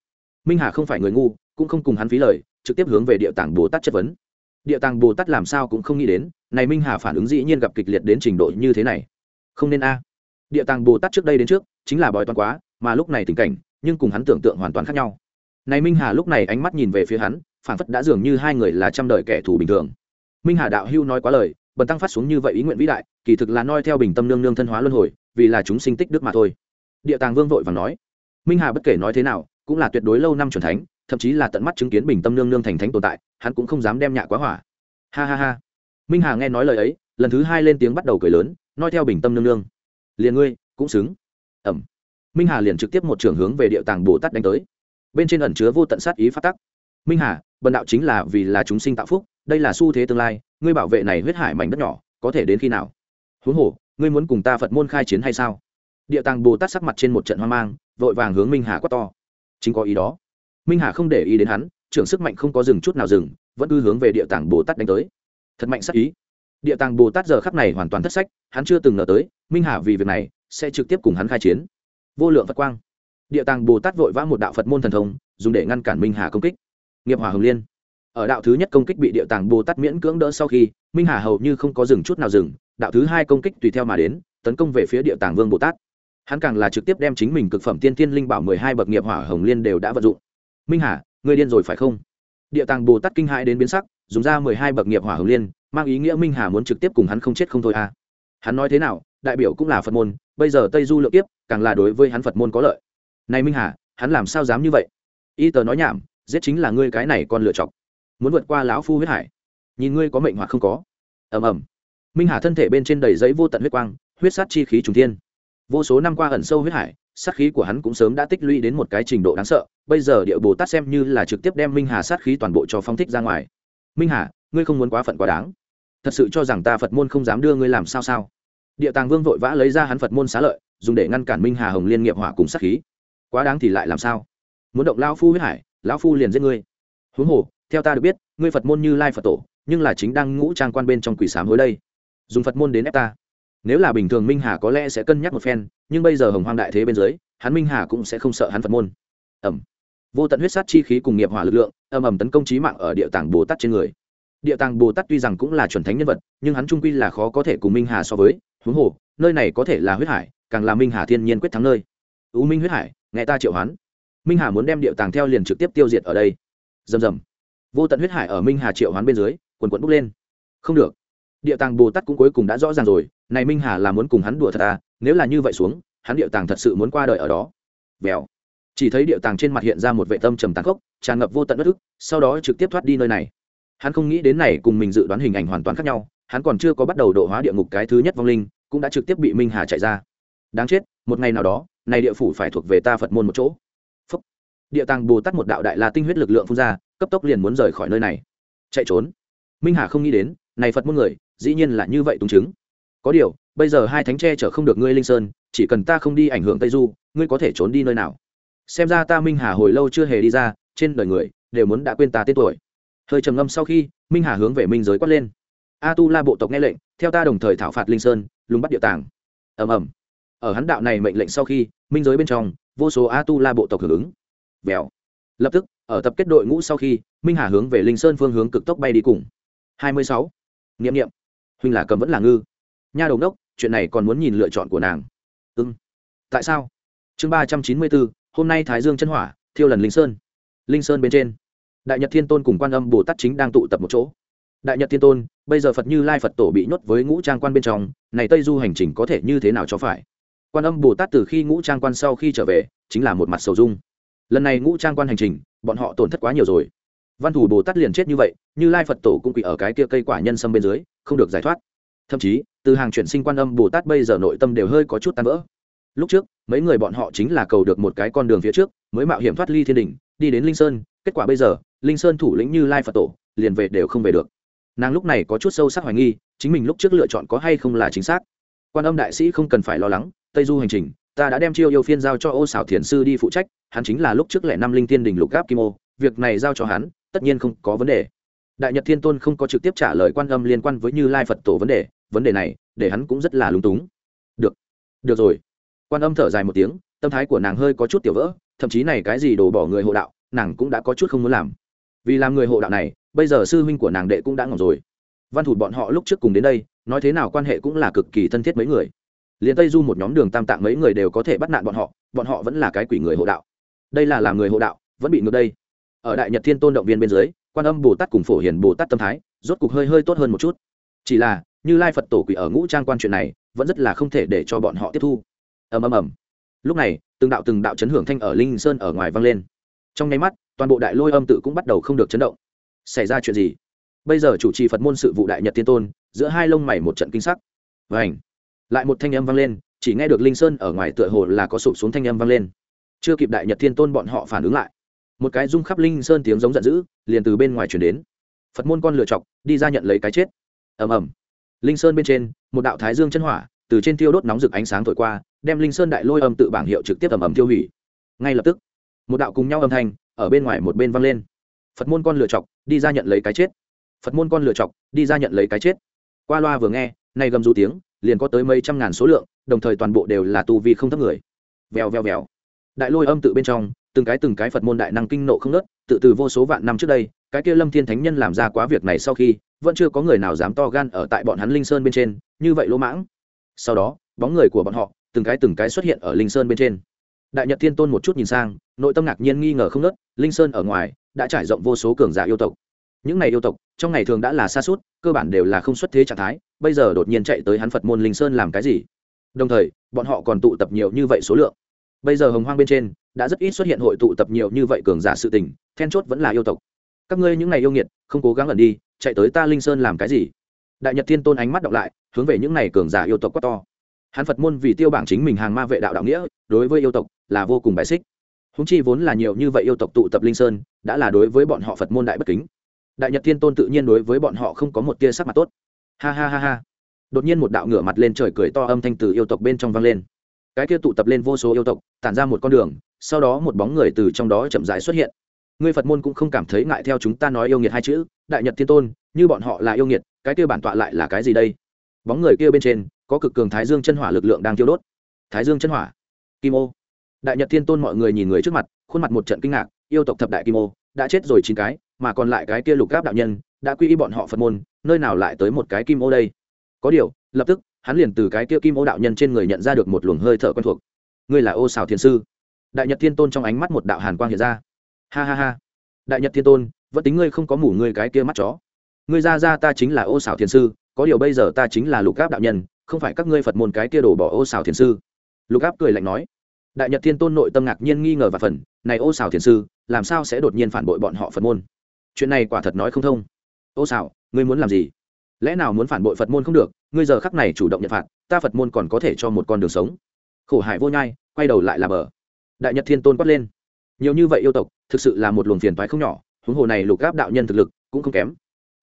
Minh hà không phải người ngu, cũng không cùng hắn phí lời trực tiếp hướng về địa tàng bồ tát chất vấn. Địa tàng bồ tát làm sao cũng không nghĩ đến, này minh hà phản ứng dĩ nhiên gặp kịch liệt đến trình độ như thế này. Không nên a. Địa tàng bồ tát trước đây đến trước, chính là bòi toàn quá, mà lúc này tình cảnh, nhưng cùng hắn tưởng tượng hoàn toàn khác nhau. Này minh hà lúc này ánh mắt nhìn về phía hắn, phản phất đã dường như hai người là trăm đời kẻ thù bình thường. Minh hà đạo hưu nói quá lời, bần tăng phát xuống như vậy ý nguyện vĩ đại, kỳ thực là noi theo bình tâm nương nương thân hóa luân hồi, vì là chúng sinh tích đức mà thôi. Địa tàng vương vội và nói, minh hà bất kể nói thế nào, cũng là tuyệt đối lâu năm c thánh thậm chí là tận mắt chứng kiến bình tâm nương nương thành thánh tồn tại, hắn cũng không dám đem nhạ quá hỏa. Ha ha ha. Minh hà nghe nói lời ấy, lần thứ hai lên tiếng bắt đầu cười lớn noi theo bình tâm nương nương. Liền ngươi, cũng xứng. Ẩm. Minh hà liền trực tiếp một trường hướng về địa tàng bồ tát đánh tới. Bên trên ẩn chứa vô tận sát ý phát tắc. Minh hà, bần đạo chính là vì là chúng sinh tạo phúc, đây là xu thế tương lai, ngươi bảo vệ này huyết hải mảnh đất nhỏ, có thể đến khi nào? Huống hồ, ngươi muốn cùng ta phật môn khai chiến hay sao? Địa tàng bồ tát sắc mặt trên một trận hoang mang, vội vàng hướng minh hà quát to. Chính có ý đó minh hà không để ý đến hắn, trưởng sức mạnh không có dừng chút nào dừng, vẫn cứ hướng về địa tàng bồ tát đánh tới. Thật mạnh sắc ý. Địa tàng bồ tát giờ khắp này hoàn toàn thất sách, hắn chưa từng ngờ tới, minh hà vì việc này sẽ trực tiếp cùng hắn khai chiến. Vô lượng phật quang. Địa tàng bồ tát vội vã một đạo phật môn thần thông, dùng để ngăn cản minh hà công kích. Nghiệp hòa hồng liên. Ở đạo thứ nhất công kích bị địa tàng bồ tát miễn cưỡng đỡ sau khi, minh hà hầu như không có dừng chút nào dừng, đạo thứ hai công kích tùy theo mà đến, tấn công về phía địa tàng vương bồ tát. Hắn càng là trực tiếp đem chính mình cực phẩm tiên tiên linh bảo mười hai bậc nghiệp hỏa hồng liên đều đã vận dụng minh hà, ngươi điên rồi phải không? Địa tàng bồ tát kinh hãi đến biến sắc, dùng ra mười hai bậc nghiệp hỏa hồng liên, mang ý nghĩa minh hà muốn trực tiếp cùng hắn không chết không thôi à. Hắn nói thế nào, đại biểu cũng là phật môn, bây giờ tây du lượng tiếp càng là đối với hắn phật môn có lợi. Này minh hà, hắn làm sao dám như vậy? Y tờ nói nhảm, giết chính là ngươi cái này còn lựa chọc. Muốn vượt qua lão phu huyết hải. Nhìn ngươi có mệnh hoặc không có. Ầm ầm. Minh hà thân thể bên trên đầy giấy vô tận huyết quang, huyết sát chi khí trùng thiên. Vô số năm qua ẩn sâu huyết hải sát khí của hắn cũng sớm đã tích lũy đến một cái trình độ đáng sợ, bây giờ địa bồ tát xem như là trực tiếp đem minh hà sát khí toàn bộ cho phong thích ra ngoài. Minh hà, ngươi không muốn quá phận quá đáng. Thật sự cho rằng ta phật môn không dám đưa ngươi làm sao sao? Địa tàng vương vội vã lấy ra hắn phật môn xá lợi, dùng để ngăn cản minh hà hồng liên nghiệp hỏa cùng sát khí. Quá đáng thì lại làm sao? Muốn động lao phu huyết hải, lão phu liền giết ngươi. Huống hồ, theo ta được biết, ngươi phật môn như lai phật tổ, nhưng là chính đang ngũ trang quan bên trong quỷ sám hối đây. Dùng phật môn đến ép ta nếu là bình thường minh hà có lẽ sẽ cân nhắc một phen, nhưng bây giờ hồng hoang đại thế bên dưới, hắn minh hà cũng sẽ không sợ hắn phật môn. Ẩm. Vô tận huyết sát chi khí cùng nghiệp hỏa lực lượng, ầm ầm tấn công trí mạng ở địa tàng bồ tát trên người. Địa tàng bồ tát tuy rằng cũng là chuẩn thánh nhân vật, nhưng hắn trung quy là khó có thể cùng minh hà so với. Huống hồ, nơi này có thể là huyết hải, càng là minh hà thiên nhiên quyết thắng nơi. Ưu minh huyết hải, nghe ta triệu hoán. Minh hà muốn đem địa tàng theo liền trực tiếp tiêu diệt ở đây. Rầm rầm. Vô tận huyết hải ở minh hà triệu hoán bên dưới, quần quận bốc lên. Không được. Địa tàng bồ tát cũng cuối cùng đã rõ ràng rồi này minh hà là muốn cùng hắn đùa thật à nếu là như vậy xuống, hắn điệu tàng thật sự muốn qua đời ở đó. Vèo. Chỉ thấy điệu tàng trên mặt hiện ra một vệ tâm trầm tàn khốc, tràn ngập vô tận bất ức, sau đó trực tiếp thoát đi nơi này. Hắn không nghĩ đến này cùng mình dự đoán hình ảnh hoàn toàn khác nhau, hắn còn chưa có bắt đầu độ hóa địa ngục cái thứ nhất vong linh, cũng đã trực tiếp bị minh hà chạy ra. Đáng chết, một ngày nào đó, này địa phủ phải thuộc về ta phật môn một chỗ. Phúc. địa tàng bồ tát một đạo đại la tinh huyết lực lượng phun ra, cấp tốc liền muốn rời khỏi nơi này. Chạy trốn. Minh hà không nghĩ đến, này phật môn người, dĩ nhiên là như vậy túng chứng có điều, bây giờ hai thánh tre chở không được ngươi linh sơn, chỉ cần ta không đi ảnh hưởng tây du, ngươi có thể trốn đi nơi nào? Xem ra ta minh hà hồi lâu chưa hề đi ra, trên đời người đều muốn đã quên ta tên tuổi. Hơi trầm ngâm sau khi, minh hà hướng về minh giới quát lên. A tu la bộ tộc nghe lệnh, theo ta đồng thời thảo phạt linh sơn, lùng bắt địa tàng. Ầm ầm. Ở hắn đạo này mệnh lệnh sau khi, minh giới bên trong, vô số a tu la bộ tộc hưởng ứng. Vèo. Lập tức, ở tập kết đội ngũ sau khi, minh hà hướng về linh sơn phương hướng cực tốc bay đi cùng. Hai mươi sáu. Nghiệm nghiệm huynh là cầm vẫn là ngư nha đầu đốc, chuyện này còn muốn nhìn lựa chọn của nàng. Ưng tại sao? Chương ba trăm chín mươi bốn, hôm nay thái dương chân hỏa, thiêu lần linh sơn. Linh sơn bên trên. Đại nhật thiên tôn cùng quan âm bồ tát chính đang tụ tập một chỗ. Đại nhật thiên tôn, bây giờ phật như lai phật tổ bị nhốt với ngũ trang quan bên trong, này tây du hành trình có thể như thế nào cho phải? Quan âm bồ tát từ khi ngũ trang quan sau khi trở về, chính là một mặt sầu dung. Lần này ngũ trang quan hành trình, bọn họ tổn thất quá nhiều rồi. Văn thủ bồ tát liền chết như vậy, như lai phật tổ cũng quỵ ở cái kia cây quả nhân sâm bên dưới, không được giải thoát thậm chí, từ hàng chuyển sinh quan âm bồ tát bây giờ nội tâm đều hơi có chút tan vỡ. Lúc trước, mấy người bọn họ chính là cầu được một cái con đường phía trước, mới mạo hiểm thoát ly thiên đình, đi đến linh sơn, kết quả bây giờ, linh sơn thủ lĩnh như lai phật tổ, liền về đều không về được. Nàng lúc này có chút sâu sắc hoài nghi, chính mình lúc trước lựa chọn có hay không là chính xác. Quan âm đại sĩ không cần phải lo lắng, tây du hành trình, ta đã đem chiêu yêu phiên giao cho ô xảo thiền sư đi phụ trách, hắn chính là lúc trước lẻ năm linh thiên đình lục gáp kim ô, việc này giao cho hắn, tất nhiên không có vấn đề. Đại nhật thiên tôn không có trực tiếp trả lời quan âm liên quan với như lai phật tổ vấn đề vấn đề này, để hắn cũng rất là lúng túng. Được được rồi. Quan âm thở dài một tiếng, tâm thái của nàng hơi có chút tiểu vỡ, thậm chí này cái gì đổ bỏ người hộ đạo, nàng cũng đã có chút không muốn làm. Vì làm người hộ đạo này, bây giờ sư huynh của nàng đệ cũng đã ngỏng rồi. Văn thủ bọn họ lúc trước cùng đến đây, nói thế nào quan hệ cũng là cực kỳ thân thiết mấy người. Liền tây du một nhóm đường tam tạng mấy người đều có thể bắt nạn bọn họ bọn họ vẫn là cái quỷ người hộ đạo. Đây là làm người hộ đạo, vẫn bị ngược đây. Ở đại nhật thiên tôn động viên bên dưới, quan âm bồ tát cùng phổ hiền bồ tát tâm thái, rốt cục hơi hơi tốt hơn một chút. Chỉ là như lai phật tổ quỷ ở ngũ trang quan chuyện này vẫn rất là không thể để cho bọn họ tiếp thu ầm ầm ầm. Lúc này, từng đạo từng đạo chấn hưởng thanh ở linh sơn ở ngoài vang lên. Trong nháy mắt, toàn bộ đại lôi âm tự cũng bắt đầu không được chấn động. Xảy ra chuyện gì? Bây giờ chủ trì phật môn sự vụ đại nhật thiên tôn, giữa hai lông mày một trận kinh sắc. Vảnh lại một thanh âm vang lên, chỉ nghe được linh sơn ở ngoài tựa hồ là có sụp xuống thanh âm vang lên. Chưa kịp đại nhật thiên tôn bọn họ phản ứng lại. Một cái rung khắp linh sơn tiếng giống giận dữ, liền từ bên ngoài chuyển đến. Phật môn con lựa chọc, đi ra nhận lấy cái chết. Ầm ầm linh sơn bên trên, một đạo thái dương chân hỏa từ trên tiêu đốt nóng rực ánh sáng thổi qua, đem linh sơn đại lôi âm tự bảng hiệu trực tiếp ầm ầm tiêu hủy. Ngay lập tức, một đạo cùng nhau âm thanh ở bên ngoài một bên vang lên. Phật môn con lựa chọc, đi ra nhận lấy cái chết. Phật môn con lựa chọc, đi ra nhận lấy cái chết. Qua loa vừa nghe, nay gầm rú tiếng, liền có tới mấy trăm ngàn số lượng, đồng thời toàn bộ đều là tu vi không thấp người. Vèo vèo vèo. Đại lôi âm tự bên trong, từng cái từng cái phật môn đại năng kinh nộ không nớt tự từ vô số vạn năm trước đây cái kia lâm thiên thánh nhân làm ra quá việc này sau khi, vẫn chưa có người nào dám to gan ở tại bọn hắn linh sơn bên trên, như vậy lỗ mãng. Sau đó, bóng người của bọn họ, từng cái từng cái xuất hiện ở linh sơn bên trên. Đại nhật thiên tôn một chút nhìn sang, nội tâm ngạc nhiên nghi ngờ không nớt linh sơn ở ngoài, đã trải rộng vô số cường giả yêu tộc. Những này yêu tộc, trong ngày thường đã là xa suốt, cơ bản đều là không xuất thế trạng thái, bây giờ đột nhiên chạy tới hắn phật môn linh sơn làm cái gì? Đồng thời, bọn họ còn tụ tập nhiều như vậy số lượng. Bây giờ hồng hoang bên trên, đã rất ít xuất hiện hội tụ tập nhiều như vậy cường giả sự tình, then chốt vẫn là yêu tộc các ngươi những ngày yêu nghiệt, không cố gắng ẩn đi, chạy tới ta linh sơn làm cái gì? Đại nhật thiên tôn ánh mắt đọc lại, hướng về những ngày cường giả yêu tộc quá to. Hắn phật môn vì tiêu bảng chính mình hàng ma vệ đạo đạo nghĩa, đối với yêu tộc là vô cùng bài xích. Húng chi vốn là nhiều như vậy yêu tộc tụ tập linh sơn, đã là đối với bọn họ phật môn đại bất kính. Đại nhật thiên tôn tự nhiên đối với bọn họ không có một tia sắc mặt tốt. Ha ha ha ha. Đột nhiên một đạo ngửa mặt lên trời cười to âm thanh từ yêu tộc bên trong vang lên. Cái kia tụ tập lên vô số yêu tộc, tản ra một con đường, sau đó một bóng người từ trong đó chậm rãi xuất hiện người phật môn cũng không cảm thấy ngại theo chúng ta nói yêu nghiệt hai chữ, đại nhật thiên tôn, như bọn họ là yêu nghiệt, cái kia bản tọa lại là cái gì đây? Bóng người kia bên trên, có cực cường thái dương chân hỏa lực lượng đang tiêu đốt. Thái dương chân hỏa. Kim ô. Đại nhật thiên tôn mọi người nhìn người trước mặt, khuôn mặt một trận kinh ngạc, yêu tộc thập đại kim ô, đã chết rồi chín cái, mà còn lại cái kia lục gáp đạo nhân, đã quy y bọn họ phật môn, nơi nào lại tới một cái kim ô đây? Có điều, lập tức, hắn liền từ cái kia kim ô đạo nhân trên người nhận ra được một luồng hơi thở quen thuộc. Ngươi là ô xào thiên sư. Đại nhật thiên tôn trong ánh mắt một đạo hàn quang hiện ra ha ha ha. Đại nhật thiên tôn, vẫn tính ngươi không có mủ ngươi cái kia mắt chó. Ngươi ra ra ta chính là ô xảo thiền sư, có điều bây giờ ta chính là lục áp đạo nhân, không phải các ngươi phật môn cái kia đổ bỏ ô xảo thiền sư. Lục áp cười lạnh nói. Đại nhật thiên tôn nội tâm ngạc nhiên nghi ngờ và phần này ô xảo thiền sư, làm sao sẽ đột nhiên phản bội bọn họ phật môn? Chuyện này quả thật nói không thông. Ô xảo ngươi muốn làm gì? Lẽ nào muốn phản bội phật môn không được? Ngươi giờ khắc này chủ động nhận phạt, ta phật môn còn có thể cho một con đường sống. Khổ hải vô nhai, quay đầu lại là bờ. Đại nhật thiên tôn quát lên. Nhiều như vậy yêu tộc thực sự là một luồng phiền toái không nhỏ, huống hồ này lục gáp đạo nhân thực lực cũng không kém.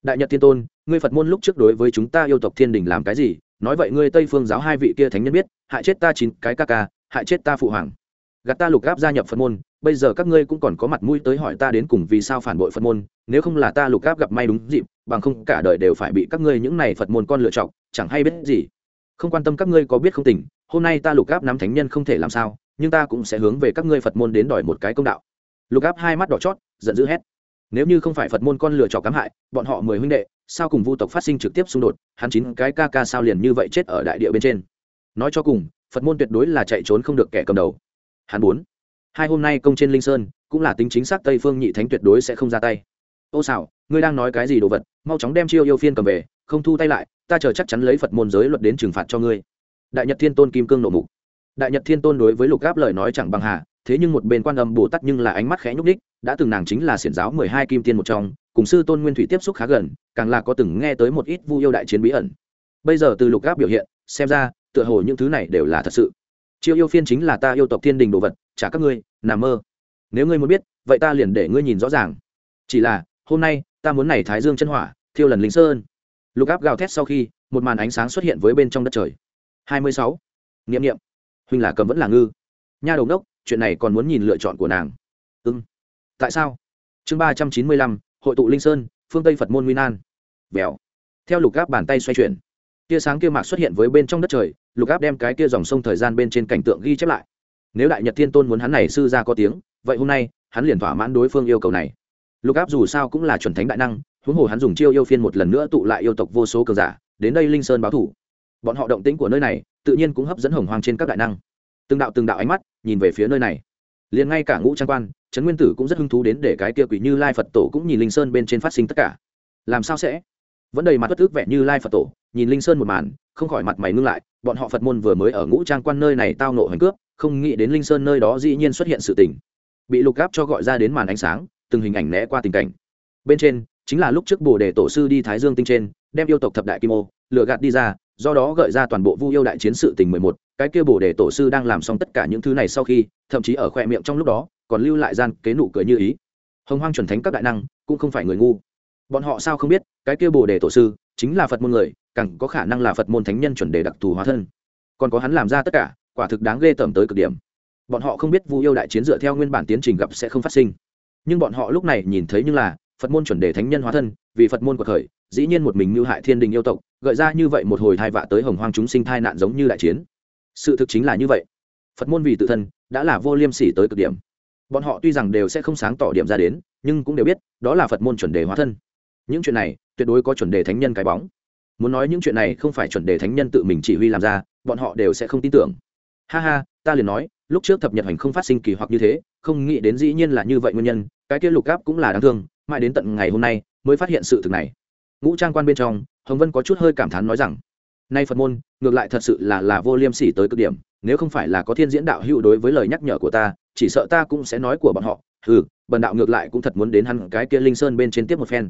Đại nhật thiên tôn, ngươi phật môn lúc trước đối với chúng ta yêu tộc thiên đình làm cái gì? Nói vậy ngươi tây phương giáo hai vị kia thánh nhân biết, hại chết ta chín cái ca ca, hại chết ta phụ hoàng. Gạt ta lục gáp gia nhập phật môn, bây giờ các ngươi cũng còn có mặt mũi tới hỏi ta đến cùng vì sao phản bội phật môn, nếu không là ta lục gáp gặp may đúng dịp, bằng không cả đời đều phải bị các ngươi những này phật môn con lựa chọn, chẳng hay biết gì. Không quan tâm các ngươi có biết không tỉnh, hôm nay ta lục gáp nắm thánh nhân không thể làm sao, nhưng ta cũng sẽ hướng về các ngươi phật môn đến đòi một cái công đạo lục áp hai mắt đỏ chót, giận dữ hét. Nếu như không phải phật môn con lừa trò cám hại, bọn họ mười huynh đệ, sao cùng vu tộc phát sinh trực tiếp xung đột, hắn chín cái ca ca sao liền như vậy chết ở đại địa bên trên. Nói cho cùng, phật môn tuyệt đối là chạy trốn không được kẻ cầm đầu. Hắn bốn hai hôm nay công trên linh sơn, cũng là tính chính xác tây phương nhị thánh tuyệt đối sẽ không ra tay. Ô xảo, ngươi đang nói cái gì đồ vật, mau chóng đem chiêu yêu phiên cầm về, không thu tay lại, ta chờ chắc chắn lấy phật môn giới luật đến trừng phạt cho ngươi. Đại nhật thiên tôn kim cương nộ mục. Đại nhật thiên tôn đối với lục gáp lời nói chẳng bằng hà thế nhưng một bên quan âm bồ tát nhưng là ánh mắt khẽ nhúc đích đã từng nàng chính là xiển giáo mười hai kim tiên một trong, cùng sư tôn nguyên thủy tiếp xúc khá gần, càng là có từng nghe tới một ít vu yêu đại chiến bí ẩn. Bây giờ từ lục gáp biểu hiện, xem ra, tựa hồ những thứ này đều là thật sự. Chiêu yêu phiên chính là ta yêu tộc thiên đình đồ vật trả các ngươi, nằm mơ. Nếu ngươi muốn biết, vậy ta liền để ngươi nhìn rõ ràng. Chỉ là, hôm nay, ta muốn này thái dương chân hỏa, thiêu lần lính sơn. Lục áp gào thét sau khi, một màn ánh sáng xuất hiện với bên trong đất trời. Hai mươi sáu. Nghiệm nghiệm huynh là cầm vẫn là ngư. Nha đầu đốc chuyện này còn muốn nhìn lựa chọn của nàng. Ưng tại sao? Chương ba trăm chín mươi lăm, hội tụ linh sơn, phương tây phật môn nguyên an. Vèo. Theo lục áp bàn tay xoay chuyển, tia sáng kia mạc xuất hiện với bên trong đất trời, lục áp đem cái kia dòng sông thời gian bên trên cảnh tượng ghi chép lại. Nếu đại nhật thiên tôn muốn hắn này sư ra có tiếng, vậy hôm nay, hắn liền thỏa mãn đối phương yêu cầu này. Lục áp dù sao cũng là chuẩn thánh đại năng, huống hồ hắn dùng chiêu yêu phiên một lần nữa tụ lại yêu tộc vô số cường giả, đến đây linh sơn báo thủ. Bọn họ động tĩnh của nơi này, tự nhiên cũng hấp dẫn hồng hoàng trên các đại năng từng đạo từng đạo ánh mắt nhìn về phía nơi này. Liền ngay cả ngũ trang quan, trấn nguyên tử cũng rất hứng thú đến để cái kia quỷ như lai phật tổ cũng nhìn linh sơn bên trên phát sinh tất cả. Làm sao sẽ? Vẫn đầy mặt bất thức vẻ như lai phật tổ, nhìn linh sơn một màn, không khỏi mặt mày ngưng lại, bọn họ phật môn vừa mới ở ngũ trang quan nơi này tao nộ hành cướp không nghĩ đến linh sơn nơi đó dĩ nhiên xuất hiện sự tình. Bị lục gáp cho gọi ra đến màn ánh sáng, từng hình ảnh né qua tình cảnh. Bên trên, chính là lúc trước bồ đề tổ sư đi thái dương tinh trên, đem yêu tộc thập đại kim ô lựa gạt đi ra do đó gợi ra toàn bộ vu yêu đại chiến sự tình mười một, cái kia bồ đề tổ sư đang làm xong tất cả những thứ này sau khi, thậm chí ở khoe miệng trong lúc đó, còn lưu lại gian kế nụ cười như ý. Hồng hoang chuẩn thánh các đại năng, cũng không phải người ngu. Bọn họ sao không biết, cái kia bồ đề tổ sư, chính là phật môn người, càng có khả năng là phật môn thánh nhân chuẩn đề đặc thù hóa thân. Còn có hắn làm ra tất cả, quả thực đáng ghê tởm tới cực điểm. Bọn họ không biết vu yêu đại chiến dựa theo nguyên bản tiến trình gặp sẽ không phát sinh. Nhưng bọn họ lúc này nhìn thấy như là phật môn chuẩn đề thánh nhân hóa thân, vì phật môn của thời, dĩ nhiên một mình mưu hại thiên đình yêu tộc, gợi ra như vậy một hồi thai vạ tới hồng hoang chúng sinh thai nạn giống như đại chiến. Sự thực chính là như vậy. Phật môn vì tự thân, đã là vô liêm sỉ tới cực điểm. Bọn họ tuy rằng đều sẽ không sáng tỏ điểm ra đến, nhưng cũng đều biết, đó là phật môn chuẩn đề hóa thân. Những chuyện này, tuyệt đối có chuẩn đề thánh nhân cái bóng. Muốn nói những chuyện này không phải chuẩn đề thánh nhân tự mình chỉ huy làm ra, bọn họ đều sẽ không tin tưởng. Ha ha, ta liền nói, lúc trước thập nhật hành không phát sinh kỳ hoặc như thế, không nghĩ đến dĩ nhiên là như vậy nguyên nhân, cái kia lục gáp cũng là đáng thương mãi đến tận ngày hôm nay mới phát hiện sự thực này. Ngũ trang quan bên trong, hồng vân có chút hơi cảm thán nói rằng, nay phật môn, ngược lại thật sự là là vô liêm sỉ tới cực điểm, nếu không phải là có thiên diễn đạo hữu đối với lời nhắc nhở của ta, chỉ sợ ta cũng sẽ nói của bọn họ, hừ, bần đạo ngược lại cũng thật muốn đến hắn cái kia linh sơn bên trên tiếp một phen.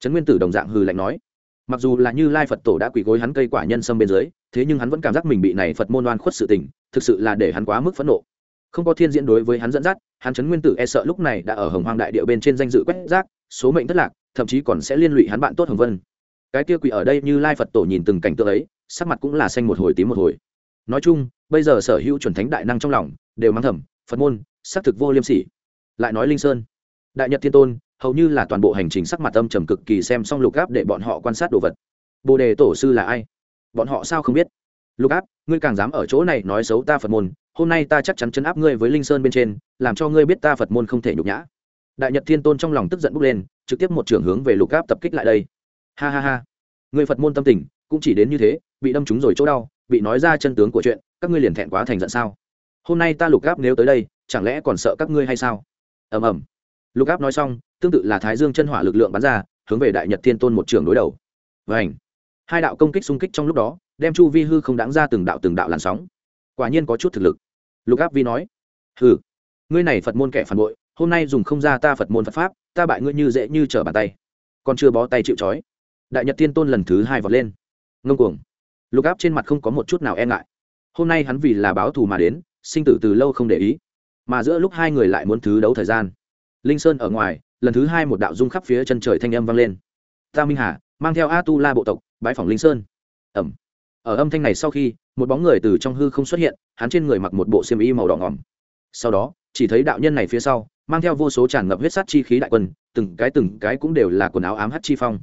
Trấn nguyên tử đồng dạng hừ lạnh nói, mặc dù là như lai phật tổ đã quỳ gối hắn cây quả nhân sâm bên dưới, thế nhưng hắn vẫn cảm giác mình bị này phật môn oan khuất sự tình, thực sự là để hắn quá mức phẫn nộ không có thiên diễn đối với hắn dẫn dắt, hắn chấn nguyên tử e sợ lúc này đã ở hồng hoang đại điệu bên trên danh dự quét rác, số mệnh thất lạc, thậm chí còn sẽ liên lụy hắn bạn tốt hồng vân. Cái kia quỷ ở đây như lai phật tổ nhìn từng cảnh tượng ấy, sắc mặt cũng là xanh một hồi tím một hồi. Nói chung, bây giờ sở hữu chuẩn thánh đại năng trong lòng đều mang thầm, phật môn, xác thực vô liêm sỉ. Lại nói linh sơn, đại nhật thiên tôn, hầu như là toàn bộ hành trình sắc mặt âm trầm cực kỳ xem xong lục áp để bọn họ quan sát đồ vật. Bồ đề tổ sư là ai? Bọn họ sao không biết? Lục áp, ngươi càng dám ở chỗ này nói xấu ta phật môn hôm nay ta chắc chắn chấn áp ngươi với linh sơn bên trên, làm cho ngươi biết ta phật môn không thể nhục nhã. Đại nhật thiên tôn trong lòng tức giận bốc lên, trực tiếp một trường hướng về lục áp tập kích lại đây. Ha ha ha. Người phật môn tâm tình cũng chỉ đến như thế, bị đâm trúng rồi chỗ đau, bị nói ra chân tướng của chuyện, các ngươi liền thẹn quá thành giận sao? Hôm nay ta lục áp nếu tới đây, chẳng lẽ còn sợ các ngươi hay sao? Ầm ầm. Lục áp nói xong, tương tự là thái dương chân hỏa lực lượng bắn ra, hướng về đại nhật thiên tôn một trường đối đầu. Vảnh hai đạo công kích xung kích trong lúc đó, đem chu vi hư không đáng ra từng đạo từng đạo làn sóng quả nhiên có chút thực lực. Lục áp vi nói, hừ, ngươi này phật môn kẻ phản bội, hôm nay dùng không ra ta phật môn phật pháp, ta bại ngươi như dễ như trở bàn tay. Còn chưa bó tay chịu trói, đại nhật tiên tôn lần thứ hai vọt lên. Ngông cuồng. Lục áp trên mặt không có một chút nào e ngại. Hôm nay hắn vì là báo thù mà đến, sinh tử từ lâu không để ý. Mà giữa lúc hai người lại muốn thứ đấu thời gian, linh sơn ở ngoài, lần thứ hai một đạo dung khắp phía chân trời thanh âm vang lên. Ta minh hà, mang theo a tu la bộ tộc bãi phòng linh sơn. Ẩm ở âm thanh này sau khi, một bóng người từ trong hư không xuất hiện, hắn trên người mặc một bộ xiêm y màu đỏ ngỏm. Sau đó, chỉ thấy đạo nhân này phía sau, mang theo vô số tràn ngập huyết sát chi khí đại quân, từng cái từng cái cũng đều là quần áo ám hát chi phong.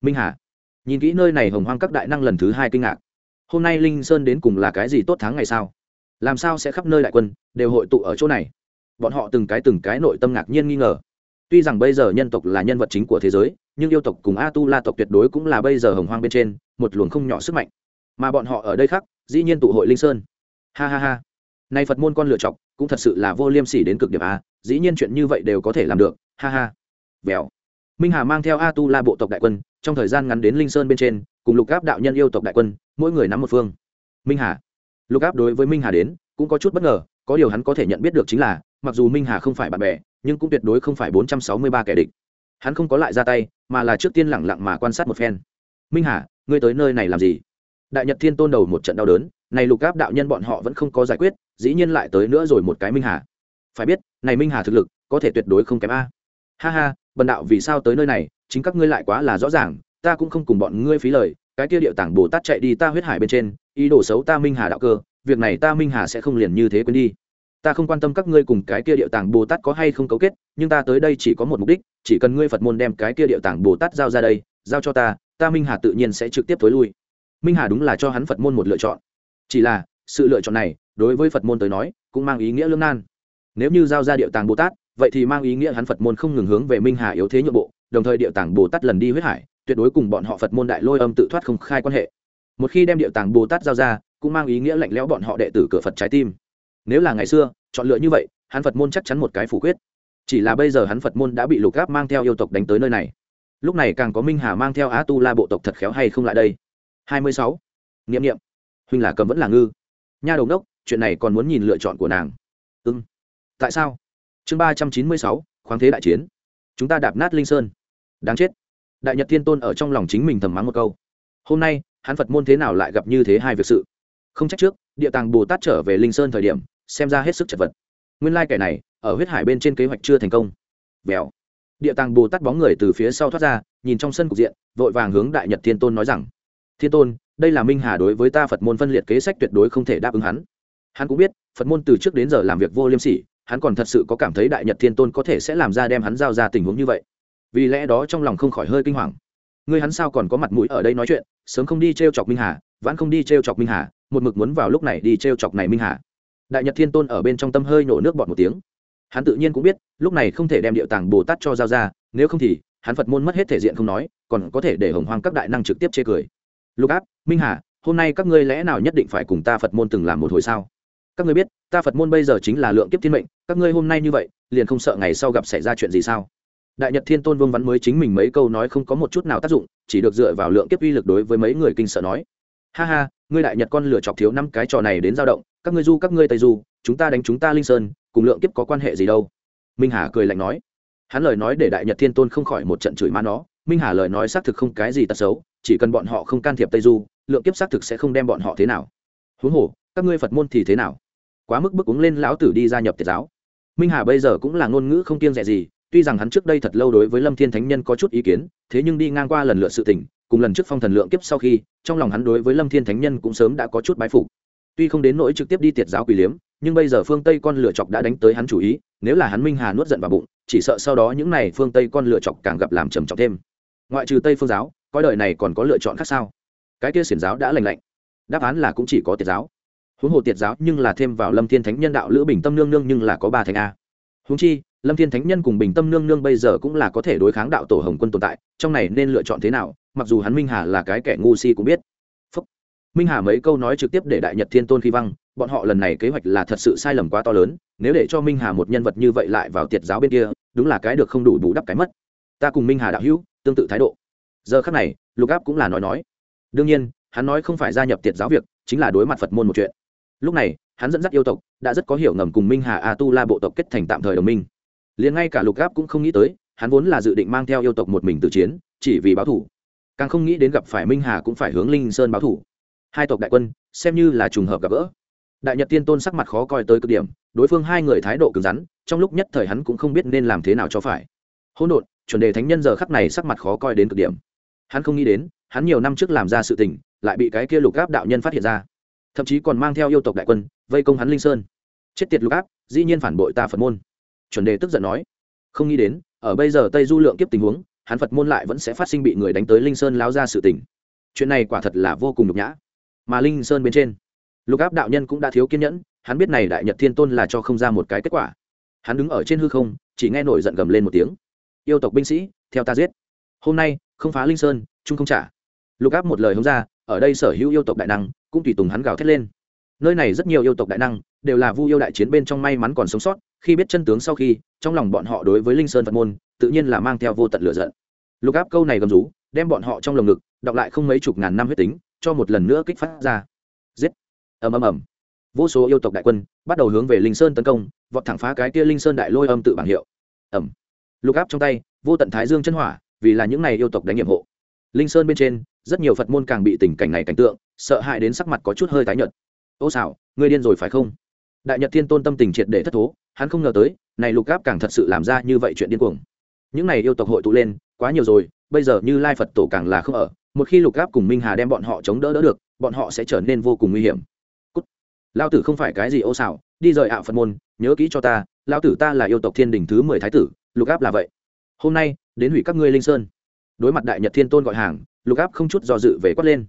Minh hà, nhìn kỹ nơi này hồng hoang các đại năng lần thứ hai kinh ngạc. Hôm nay linh sơn đến cùng là cái gì tốt tháng ngày sao? Làm sao sẽ khắp nơi đại quân, đều hội tụ ở chỗ này? Bọn họ từng cái từng cái nội tâm ngạc nhiên nghi ngờ. Tuy rằng bây giờ nhân tộc là nhân vật chính của thế giới, nhưng yêu tộc cùng a tu la tộc tuyệt đối cũng là bây giờ hồng hoang bên trên, một luồng không nhỏ sức mạnh mà bọn họ ở đây khác, dĩ nhiên tụ hội linh sơn. Ha ha ha. Nay phật môn con lựa chọc, cũng thật sự là vô liêm sỉ đến cực điểm a, dĩ nhiên chuyện như vậy đều có thể làm được, ha ha. Vèo minh hà mang theo a tu la bộ tộc đại quân, trong thời gian ngắn đến linh sơn bên trên, cùng lục áp đạo nhân yêu tộc đại quân, mỗi người nắm một phương. Minh hà. Lục áp đối với minh hà đến, cũng có chút bất ngờ, có điều hắn có thể nhận biết được chính là, mặc dù minh hà không phải bạn bè, nhưng cũng tuyệt đối không phải bốn trăm sáu mươi ba kẻ địch. Hắn không có lại ra tay, mà là trước tiên lẳng lặng mà quan sát một phen. Minh hà, ngươi tới nơi này làm gì? Đại nhật thiên tôn đầu một trận đau đớn, này lục áp đạo nhân bọn họ vẫn không có giải quyết, dĩ nhiên lại tới nữa rồi một cái minh hà. Phải biết, này minh hà thực lực, có thể tuyệt đối không kém a. Ha ha, bần đạo vì sao tới nơi này, chính các ngươi lại quá là rõ ràng, ta cũng không cùng bọn ngươi phí lời, cái kia điệu tảng bồ tát chạy đi ta huyết hải bên trên, ý đồ xấu ta minh hà đạo cơ, việc này ta minh hà sẽ không liền như thế quên đi. Ta không quan tâm các ngươi cùng cái kia điệu tàng bồ tát có hay không cấu kết, nhưng ta tới đây chỉ có một mục đích, chỉ cần ngươi phật môn đem cái kia điệu tàng bồ tát giao ra đây, giao cho ta ta minh hà tự nhiên sẽ trực tiếp t ố i lui minh hà đúng là cho hắn phật môn một lựa chọn. Chỉ là, sự lựa chọn này, đối với phật môn tới nói, cũng mang ý nghĩa lương nan. Nếu như giao ra điệu tàng bồ tát, vậy thì mang ý nghĩa hắn phật môn không ngừng hướng về minh hà yếu thế nhượng bộ, đồng thời điệu tàng bồ tát lần đi huyết hải, tuyệt đối cùng bọn họ phật môn đại lôi âm tự thoát không khai quan hệ. Một khi đem điệu tàng bồ tát giao ra, cũng mang ý nghĩa lạnh lẽo bọn họ đệ tử cửa phật trái tim. Nếu là ngày xưa, chọn lựa như vậy, hắn phật môn chắc chắn một cái phủ quyết. Chỉ là bây giờ hắn phật môn đã bị lục gáp mang theo yêu tộc đánh tới nơi này. Lúc này càng có minh hà mang theo á tu la bộ tộc thật khéo hay không lại đây? Hai mươi sáu. Nghiệm nghiệm huynh là cầm vẫn là ngư. Nha đồng đốc, chuyện này còn muốn nhìn lựa chọn của nàng. Ưng tại sao? Chương ba trăm chín mươi sáu, khoáng thế đại chiến. Chúng ta đạp nát linh sơn. Đáng chết. Đại nhật thiên tôn ở trong lòng chính mình thầm mắng một câu. Hôm nay, hắn phật môn thế nào lại gặp như thế hai việc sự? Không trách trước, địa tàng bồ tát trở về linh sơn thời điểm, xem ra hết sức chật vật. Nguyên lai kẻ này, ở huyết hải bên trên kế hoạch chưa thành công. Vèo. Địa tàng bồ tát bóng người từ phía sau thoát ra, nhìn trong sân cục diện, vội vàng hướng đại nhật thiên tôn nói rằng thiên tôn, đây là minh hà đối với ta phật môn phân liệt kế sách tuyệt đối không thể đáp ứng hắn. Hắn cũng biết, phật môn từ trước đến giờ làm việc vô liêm sỉ, hắn còn thật sự có cảm thấy đại nhật thiên tôn có thể sẽ làm ra đem hắn giao ra tình huống như vậy. Vì lẽ đó trong lòng không khỏi hơi kinh hoàng. Ngươi hắn sao còn có mặt mũi ở đây nói chuyện, sớm không đi t r e o chọc minh hà vẫn không đi t r e o chọc minh hà, một mực muốn vào lúc này đi t r e o chọc này minh hà. Đại nhật thiên tôn ở bên trong tâm hơi nổ nước bọt một tiếng. Hắn tự nhiên cũng biết, lúc này không thể đem điệu tàng bồ tát cho giao ra, nếu không thì, hắn phật môn mất hết thể diện không nói, còn có thể để hồng hoang các đại năng trực tiếp chê cười lục áp, minh hà, hôm nay các ngươi lẽ nào nhất định phải cùng ta phật môn từng làm một hồi sao? Các ngươi biết, ta phật môn bây giờ chính là lượng kiếp thiên mệnh, các ngươi hôm nay như vậy, liền không sợ ngày sau gặp xảy ra chuyện gì sao? Đại nhật thiên tôn vương vắn mới chính mình mấy câu nói không có một chút nào tác dụng, chỉ được dựa vào lượng kiếp uy lực đối với mấy người kinh sợ nói. Ha ha, ngươi đại nhật con lửa chọc thiếu năm cái trò này đến dao động, các ngươi du, các ngươi tây du, chúng ta đánh chúng ta linh sơn, cùng lượng kiếp có quan hệ gì đâu? Minh hà cười lạnh nói. Hắn lời nói để đại nhật thiên tôn không khỏi một trận chửi má nó. Minh hà lời nói xác thực không cái gì tật xấu chỉ cần bọn họ không can thiệp tây du, lượng kiếp xác thực sẽ không đem bọn họ thế nào. Huống hồ, các ngươi phật môn thì thế nào? Quá mức bức uống lên lão tử đi gia nhập tiệt giáo. Minh hà bây giờ cũng là ngôn ngữ không kiêng rẻ gì, tuy rằng hắn trước đây thật lâu đối với lâm thiên thánh nhân có chút ý kiến, thế nhưng đi ngang qua lần lượt sự tình, cùng lần trước phong thần lượng kiếp sau khi, trong lòng hắn đối với lâm thiên thánh nhân cũng sớm đã có chút bái phục. Tuy không đến nỗi trực tiếp đi tiệt giáo quỷ liếm, nhưng bây giờ phương tây con lựa chọc đã đánh tới hắn chủ ý, nếu là hắn minh hà nuốt giận vào bụng, chỉ sợ sau đó những n à y phương tây con lựa chọc càng gặp làm trầm trọng thêm. Ngoại trừ tây phương giáo coi đời này còn có lựa chọn khác sao? Cái kia xiển giáo đã lành lạnh. Đáp án là cũng chỉ có tiệt giáo. Huống hồ tiệt giáo nhưng là thêm vào lâm thiên thánh nhân đạo lữ bình tâm nương nương nhưng là có ba thành a. Huống chi, lâm thiên thánh nhân cùng bình tâm nương nương bây giờ cũng là có thể đối kháng đạo tổ hồng quân tồn tại, trong này nên lựa chọn thế nào, mặc dù hắn minh hà là cái kẻ ngu si cũng biết. Phúc. minh hà mấy câu nói trực tiếp để đại nhật thiên tôn khi văng, bọn họ lần này kế hoạch là thật sự sai lầm quá to lớn, nếu để cho minh hà một nhân vật như vậy lại vào tiệt giáo bên kia, đúng là cái được không đủ bù đắp cái mất. Ta cùng minh hà đạo hữu, tương tự thái độ giờ khác này, lục áp cũng là nói nói. Đương nhiên, hắn nói không phải gia nhập tiệt giáo việc, chính là đối mặt phật môn một chuyện. Lúc này, hắn dẫn dắt yêu tộc, đã rất có hiểu ngầm cùng minh hà a tu la bộ tộc kết thành tạm thời đồng minh. Liền ngay cả lục áp cũng không nghĩ tới, hắn vốn là dự định mang theo yêu tộc một mình tự chiến, chỉ vì báo thủ. Càng không nghĩ đến gặp phải minh hà cũng phải hướng linh sơn báo thủ. Hai tộc đại quân, xem như là trùng hợp gặp gỡ. Đại nhật tiên tôn sắc mặt khó coi tới cực điểm, đối phương hai người thái độ cứng rắn, trong lúc nhất thời hắn cũng không biết nên làm thế nào cho phải. Hỗn độn, chuẩn đề thánh nhân giờ khắc này sắc mặt khó coi đến cực điểm hắn không nghĩ đến, hắn nhiều năm trước làm ra sự tình, lại bị cái kia lục áp đạo nhân phát hiện ra. Thậm chí còn mang theo yêu tộc đại quân, vây công hắn linh sơn. Chết tiệt lục áp dĩ nhiên phản bội ta phật môn. Chuẩn đề tức giận nói. Không nghĩ đến, ở bây giờ tây du lượng kiếp tình huống, hắn phật môn lại vẫn sẽ phát sinh bị người đánh tới linh sơn lao ra sự tình. Chuyện này quả thật là vô cùng nhục nhã. Mà linh sơn bên trên, lục áp đạo nhân cũng đã thiếu kiên nhẫn, hắn biết này đại nhật thiên tôn là cho không ra một cái kết quả. Hắn đứng ở trên hư không, chỉ nghe nổi giận gầm lên một tiếng. Yêu tộc binh sĩ, theo ta giết. Hôm nay không phá linh sơn trung không trả. Lục áp một lời hướng ra, ở đây sở hữu yêu tộc đại năng, cũng tùy tùng hắn gào thét lên. Nơi này rất nhiều yêu tộc đại năng, đều là vu yêu đại chiến bên trong may mắn còn sống sót, khi biết chân tướng sau khi, trong lòng bọn họ đối với linh sơn phật môn, tự nhiên là mang theo vô tận lửa giận. Lục áp câu này gầm rú, đem bọn họ trong lồng ngực, đọc lại không mấy chục ngàn năm huyết tính, cho một lần nữa kích phát ra. Giết! Ầm ầm ầm. Vô số yêu tộc đại quân, bắt đầu hướng về linh sơn tấn công, vọt thẳng phá cái kia linh sơn đại lôi âm tự bảng hiệu. Ầm. lục áp trong tay, vô tận thái dương chân hỏa vì là những này yêu tộc đánh nhiệm hộ. Linh sơn bên trên, rất nhiều phật môn càng bị tình cảnh này cảnh tượng, sợ hãi đến sắc mặt có chút hơi tái nhợt. Ô xảo, ngươi điên rồi phải không? Đại nhật thiên tôn tâm tình triệt để thất thố, hắn không ngờ tới, này lục áp càng thật sự làm ra như vậy chuyện điên cuồng. Những này yêu tộc hội tụ lên, quá nhiều rồi, bây giờ như lai phật tổ càng là không ở, một khi lục áp cùng minh hà đem bọn họ chống đỡ đỡ được, bọn họ sẽ trở nên vô cùng nguy hiểm. Cút. lao tử không phải cái gì ô xảo, đi rời ạ phật môn, nhớ kỹ cho ta lao tử ta là yêu tộc thiên đình thứ mười thái tử, lục áp là vậy. Hôm nay đến hủy các ngươi linh sơn. Đối mặt đại nhật thiên tôn gọi hàng, lục áp không chút do dự về quát lên.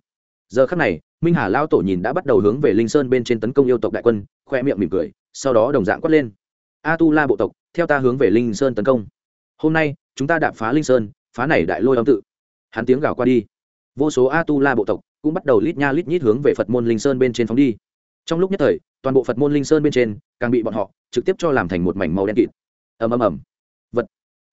Giờ khắc này, minh hà lao tổ nhìn đã bắt đầu hướng về linh sơn bên trên tấn công yêu tộc đại quân, khoe miệng mỉm cười, sau đó đồng dạng quát lên. A tu la bộ tộc, theo ta hướng về linh sơn tấn công. Hôm nay, chúng ta đạp phá linh sơn, phá này đại lôi âm tự. Hắn tiếng gào qua đi. Vô số a tu la bộ tộc cũng bắt đầu lít nha lít nhít hướng về phật môn linh sơn bên trên phóng đi. Trong lúc nhất thời, toàn bộ phật môn linh sơn bên trên, càng bị bọn họ trực tiếp cho làm thành một mảnh màu đen kịt. Ầm ầm ầm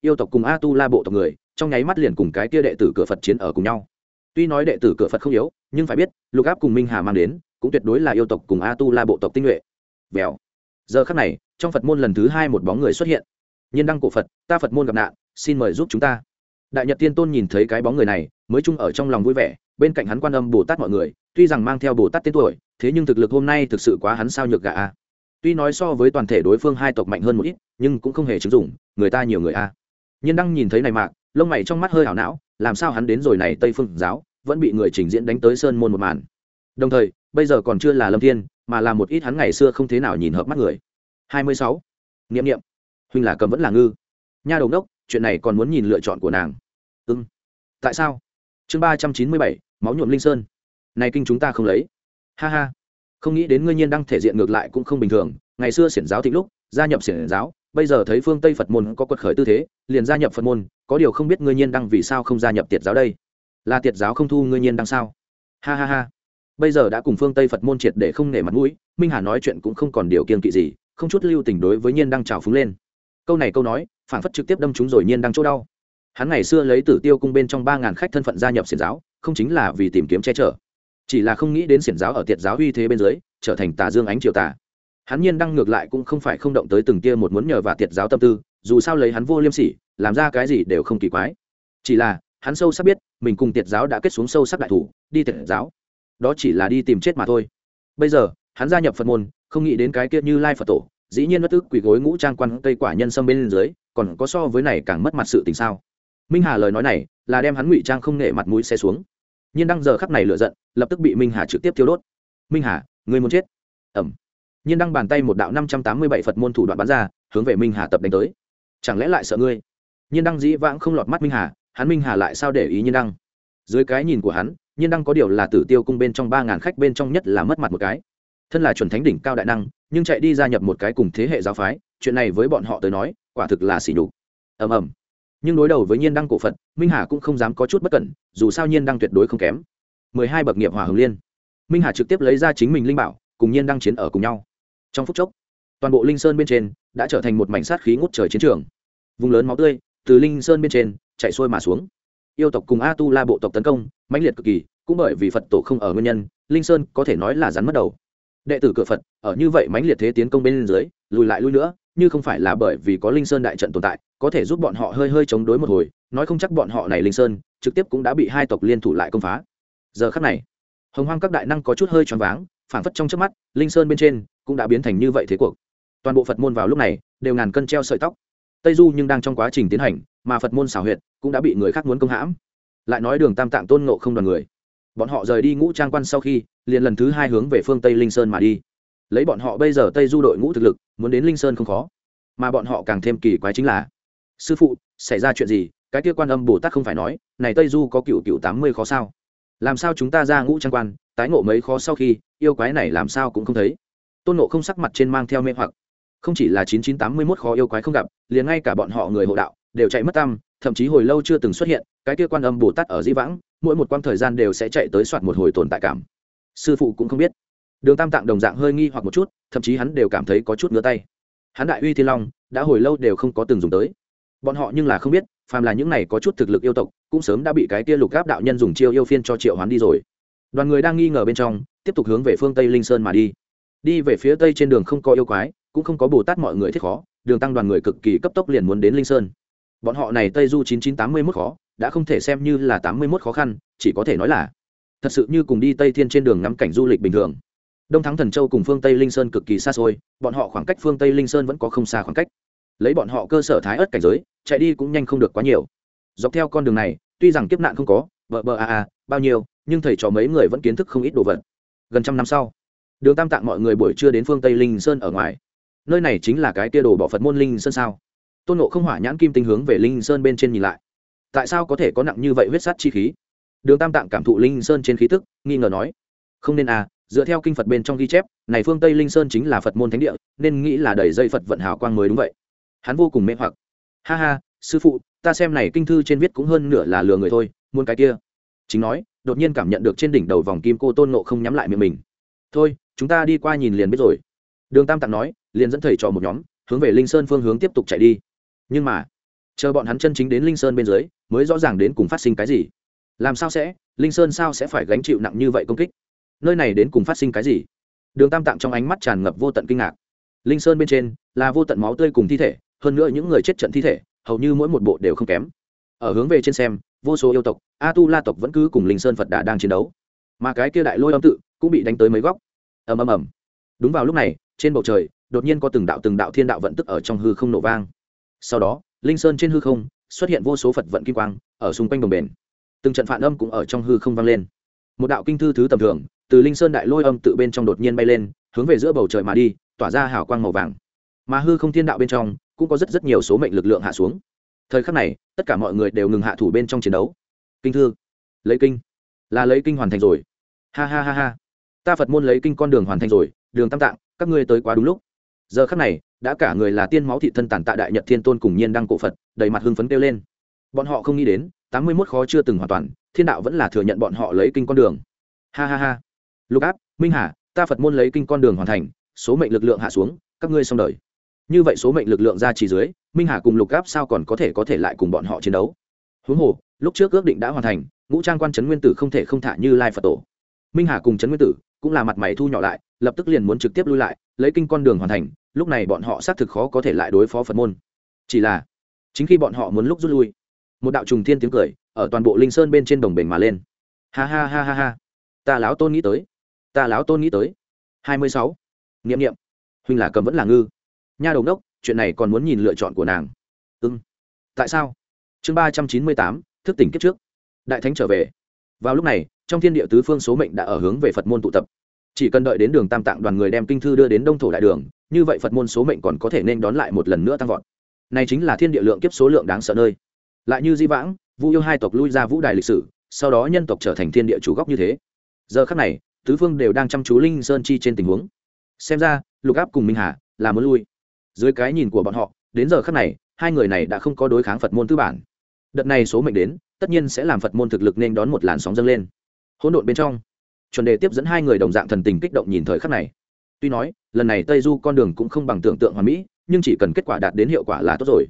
yêu tộc cùng a tu la bộ tộc người, trong nháy mắt liền cùng cái kia đệ tử cửa phật chiến ở cùng nhau. Tuy nói đệ tử cửa phật không yếu, nhưng phải biết, lục áp cùng minh hà mang đến, cũng tuyệt đối là yêu tộc cùng a tu la bộ tộc tinh nhuệ. Vèo. Giờ khắc này, trong phật môn lần thứ hai một bóng người xuất hiện. Nhiên đăng cổ phật, ta phật môn gặp nạn, xin mời giúp chúng ta. Đại nhật tiên tôn nhìn thấy cái bóng người này, mới chung ở trong lòng vui vẻ, bên cạnh hắn quan âm bồ tát mọi người, tuy rằng mang theo bồ tát tên tuổi, thế nhưng thực lực hôm nay thực sự quá hắn sao nhược gà a. Tuy nói so với toàn thể đối phương hai tộc mạnh hơn một ít, nhưng cũng không hề chứng dụng, người ta nhiều người a nhiên đăng nhìn thấy này mạc lông mày trong mắt hơi hảo não, làm sao hắn đến rồi này tây phương giáo, vẫn bị người trình diễn đánh tới sơn môn một màn. Đồng thời, bây giờ còn chưa là lâm thiên, mà là một ít hắn ngày xưa không thế nào nhìn hợp mắt người. Hai mươi sáu. Nghiệm nghiệm huynh là cầm vẫn là ngư. Nha đầu đốc, chuyện này còn muốn nhìn lựa chọn của nàng. Ưng ừ. tại sao? Chương ba trăm chín mươi bảy, máu nhuộm linh sơn. Này kinh chúng ta không lấy. Ha ha. Không nghĩ đến ngươi nhiên đang thể diện ngược lại cũng không bình thường. Ngày xưa xiển giáo thịnh lúc, gia nhập xiển giáo bây giờ thấy phương tây phật môn có quật khởi tư thế liền gia nhập phật môn có điều không biết ngươi nhiên đăng vì sao không gia nhập tiệt giáo đây là tiệt giáo không thu ngươi nhiên đăng sao ha ha ha bây giờ đã cùng phương tây phật môn triệt để không nể mặt mũi minh hà nói chuyện cũng không còn điều kiên kỵ gì không chút lưu tình đối với nhiên đăng trào phúng lên câu này câu nói phản phất trực tiếp đâm chúng rồi nhiên đăng chỗ đau hắn ngày xưa lấy tử tiêu cung bên trong ba ngàn khách thân phận gia nhập xiển giáo không chính là vì tìm kiếm che chở chỉ là không nghĩ đến xiển giáo ở tiệt giáo uy thế bên dưới trở thành tà dương ánh triều tà hắn nhiên đăng ngược lại cũng không phải không động tới từng kia một muốn nhờ và tiệt giáo tâm tư, dù sao lấy hắn vô liêm sỉ, làm ra cái gì đều không kỳ quái. Chỉ là, hắn sâu sắc biết, mình cùng tiệt giáo đã kết xuống sâu sắc đại thủ, đi tiệt giáo. Đó chỉ là đi tìm chết mà thôi. Bây giờ, hắn gia nhập phật môn, không nghĩ đến cái kia như lai phật tổ, dĩ nhiên bất tức quỳ gối ngũ trang quan cây quả nhân sâm bên dưới, còn có so với này càng mất mặt sự tình sao. Minh hà lời nói này, là đem hắn ngụy trang không nể mặt mũi xe xuống. Nhưng đăng giờ khắc này lựa giận, lập tức bị minh hà trực tiếp thiêu đốt. Minh hà người muốn chết? Ẩm nhiên đăng bàn tay một đạo năm trăm tám mươi bảy phật môn thủ đoạn bắn ra, hướng về minh hà tập đánh tới. Chẳng lẽ lại sợ ngươi? Nhiên đăng dĩ vãng không lọt mắt minh hà, hắn minh hà lại sao để ý nhiên đăng? Dưới cái nhìn của hắn, nhiên đăng có điều là tử tiêu cung bên trong ba ngàn khách bên trong nhất là mất mặt một cái. Thân là chuẩn thánh đỉnh cao đại năng, nhưng chạy đi gia nhập một cái cùng thế hệ giáo phái, chuyện này với bọn họ tới nói, quả thực là xỉ đục ầm ầm. Nhưng đối đầu với nhiên đăng cổ phật, minh hà cũng không dám có chút bất cẩn, dù sao nhiên đăng tuyệt đối không kém. Mười hai bậc nghiệp hỏa hồng liên. Minh hà trực tiếp lấy ra chính mình linh bảo, cùng nhiên đăng chiến ở cùng nhau trong phút chốc, toàn bộ linh sơn bên trên đã trở thành một mảnh sát khí ngút trời chiến trường. Vùng lớn máu tươi từ linh sơn bên trên chạy xuôi mà xuống. Yêu tộc cùng a tu la bộ tộc tấn công mãnh liệt cực kỳ, cũng bởi vì phật tổ không ở nguyên nhân, linh sơn có thể nói là rắn mất đầu. Đệ tử cửa phật ở như vậy mãnh liệt thế tiến công bên dưới, lùi lại lui nữa, như không phải là bởi vì có linh sơn đại trận tồn tại, có thể giúp bọn họ hơi hơi chống đối một hồi, nói không chắc bọn họ này linh sơn trực tiếp cũng đã bị hai tộc liên thủ lại công phá. Giờ khắc này, hồng hoang các đại năng có chút hơi choáng váng phản phất trong trước mắt, linh sơn bên trên cũng đã biến thành như vậy thế cuộc. Toàn bộ phật môn vào lúc này, đều ngàn cân treo sợi tóc. Tây du nhưng đang trong quá trình tiến hành, mà phật môn xảo huyệt cũng đã bị người khác muốn công hãm. Lại nói đường tam tạng tôn ngộ không đoàn người. Bọn họ rời đi ngũ trang quan sau khi, liền lần thứ hai hướng về phương tây linh sơn mà đi. Lấy bọn họ bây giờ tây du đội ngũ thực lực, muốn đến linh sơn không khó. Mà bọn họ càng thêm kỳ quái chính là, sư phụ, xảy ra chuyện gì? Cái kia quan âm bồ tát không phải nói, này tây du có cựu cựu tám mươi khó sao? Làm sao chúng ta ra ngũ trang quan, tái ngộ mấy khó sau khi, yêu quái này làm sao cũng không thấy? Tôn nộ không sắc mặt trên mang theo mê hoặc. Không chỉ là chín chín tám mươi mốt khó yêu quái không gặp, liền ngay cả bọn họ người hộ đạo, đều chạy mất tâm, thậm chí hồi lâu chưa từng xuất hiện, cái kia quan âm bồ tát ở di vãng, mỗi một quãng thời gian đều sẽ chạy tới soạt một hồi tồn tại cảm. Sư phụ cũng không biết. Đường tam tạng đồng dạng hơi nghi hoặc một chút, thậm chí hắn đều cảm thấy có chút ngứa tay. Hắn đại uy thiên long, đã hồi lâu đều không có từng dùng tới. Bọn họ nhưng là không biết, phàm là những này có chút thực lực yêu tộc, cũng sớm đã bị cái kia lục gáp đạo nhân dùng chiêu yêu phiên cho triệu hoán đi rồi. Đoàn người đang nghi ngờ bên trong, tiếp tục hướng về phương tây linh sơn mà đi đi về phía tây trên đường không có yêu quái, cũng không có bồ tát mọi người thiết khó, đường tăng đoàn người cực kỳ cấp tốc liền muốn đến linh sơn. Bọn họ này tây du chín chín tám mươi mốt khó, đã không thể xem như là tám mươi mốt khó khăn, chỉ có thể nói là thật sự như cùng đi tây thiên trên đường ngắm cảnh du lịch bình thường. Đông thắng thần châu cùng phương tây linh sơn cực kỳ xa xôi, bọn họ khoảng cách phương tây linh sơn vẫn có không xa khoảng cách. Lấy bọn họ cơ sở thái ớt cảnh giới, chạy đi cũng nhanh không được quá nhiều. Dọc theo con đường này, tuy rằng kiếp nạn không có vợ bờ a a, bao nhiêu, nhưng thầy trò mấy người vẫn kiến thức không ít đồ vật. Gần trăm năm sau đường tam tạng mọi người buổi trưa đến phương tây linh sơn ở ngoài. Nơi này chính là cái tia đồ bỏ phật môn linh sơn sao? Tôn nộ không hỏa nhãn kim tinh hướng về linh sơn bên trên nhìn lại. Tại sao có thể có nặng như vậy huyết sắt chi khí? Đường tam tạng cảm thụ linh sơn trên khí tức, nghi ngờ nói, không nên à dựa theo kinh phật bên trong ghi chép, này phương tây linh sơn chính là phật môn thánh địa, nên nghĩ là đầy dây phật vận hào quang mới đúng vậy. Hắn vô cùng mê hoặc. Ha ha, sư phụ, ta xem này kinh thư trên viết cũng hơn nửa là lừa người thôi muôn cái kia. Chính nói, đột nhiên cảm nhận được trên đỉnh đầu vòng kim cô tôn nộ không nhắm lại miệng mình. Thôi chúng ta đi qua nhìn liền biết rồi. Đường tam tạng nói, liền dẫn thầy trò một nhóm, hướng về linh sơn phương hướng tiếp tục chạy đi. Nhưng mà, chờ bọn hắn chân chính đến linh sơn bên dưới, mới rõ ràng đến cùng phát sinh cái gì. Làm sao sẽ, linh sơn sao sẽ phải gánh chịu nặng như vậy công kích? Nơi này đến cùng phát sinh cái gì? Đường tam tạng trong ánh mắt tràn ngập vô tận kinh ngạc. Linh sơn bên trên, là vô tận máu tươi cùng thi thể, hơn nữa những người chết trận thi thể, hầu như mỗi một bộ đều không kém. Ở hướng về trên xem, vô số yêu tộc, a tu la tộc vẫn cứ cùng linh sơn phật đà đang chiến đấu. Mà cái kia đại lôi âm tự, cũng bị đánh tới mấy góc ầm ầm ầm. Đúng vào lúc này, trên bầu trời, đột nhiên có từng đạo từng đạo thiên đạo vận tức ở trong hư không nổ vang. Sau đó, linh sơn trên hư không xuất hiện vô số phật vận kim quang ở xung quanh đồng bền từng trận phản âm cũng ở trong hư không vang lên. Một đạo kinh thư thứ tầm thường, từ linh sơn đại lôi âm tự bên trong đột nhiên bay lên, hướng về giữa bầu trời mà đi, tỏa ra hào quang màu vàng. Mà hư không thiên đạo bên trong cũng có rất rất nhiều số mệnh lực lượng hạ xuống. Thời khắc này, tất cả mọi người đều ngừng hạ thủ bên trong chiến đấu. Kinh thư. Lấy kinh. Là lấy kinh hoàn thành rồi. Ha ha ha ha ta phật môn lấy kinh con đường hoàn thành rồi, đường tam tạng, các ngươi tới quá đúng lúc. Giờ khắc này, đã cả người là tiên máu thị thân tàn tạ đại nhật thiên tôn cùng nhiên đăng cổ phật, đầy mặt hưng phấn kêu lên. Bọn họ không nghĩ đến, tám mươi mốt khó chưa từng hoàn toàn, thiên đạo vẫn là thừa nhận bọn họ lấy kinh con đường. Ha ha ha. Lục áp, minh hà, ta phật môn lấy kinh con đường hoàn thành, số mệnh lực lượng hạ xuống, các ngươi xong đời. Như vậy số mệnh lực lượng ra chỉ dưới, minh hà cùng lục áp sao còn có thể có thể lại cùng bọn họ chiến đấu? Huống hồ, lúc trước ước định đã hoàn thành, ngũ trang quan trấn nguyên tử không thể không thả như lai phật tổ minh hà cùng trấn nguyên tử cũng là mặt mày thu nhỏ lại, lập tức liền muốn trực tiếp lui lại, lấy kinh con đường hoàn thành, lúc này bọn họ xác thực khó có thể lại đối phó phật môn. Chỉ là, chính khi bọn họ muốn lúc rút lui, một đạo trùng thiên tiếng cười ở toàn bộ linh sơn bên trên đồng bể mà lên. Ha ha ha ha ha. Ta láo tôn nghĩ tới. Ta láo tôn nghĩ tới. Hai mươi sáu. N i ệ m n i ệ m huynh là cầm vẫn là ngư. Nha đầu đốc chuyện này còn muốn nhìn lựa chọn của nàng. Ưng tại sao? Chương ba trăm chín mươi tám, thức tỉnh kiếp trước. Đại thánh trở về. Vào lúc này trong thiên địa tứ phương số mệnh đã ở hướng về phật môn tụ tập. Chỉ cần đợi đến đường tam tạng đoàn người đem kinh thư đưa đến đông thổ đại đường, như vậy phật môn số mệnh còn có thể nên đón lại một lần nữa tăng vọt. Này chính là thiên địa lượng kiếp số lượng đáng sợ nơi. Lại như di vãng vũ yêu hai tộc lui ra vũ đài lịch sử, sau đó nhân tộc trở thành thiên địa chủ góc như thế. Giờ khắc này, tứ phương đều đang chăm chú linh sơn chi trên tình huống. Xem ra, lục áp cùng minh hà là muốn lui. Dưới cái nhìn của bọn họ, đến giờ khắc này, hai người này đã không có đối kháng phật môn tư bản. Đợt này số mệnh đến, tất nhiên sẽ làm phật môn thực lực nên đón một làn sóng dâng lên hỗn độn bên trong. Chuẩn đề tiếp dẫn hai người đồng dạng thần tình kích động nhìn thời khắc này. Tuy nói, lần này tây du con đường cũng không bằng tưởng tượng hoàn mỹ, nhưng chỉ cần kết quả đạt đến hiệu quả là tốt rồi.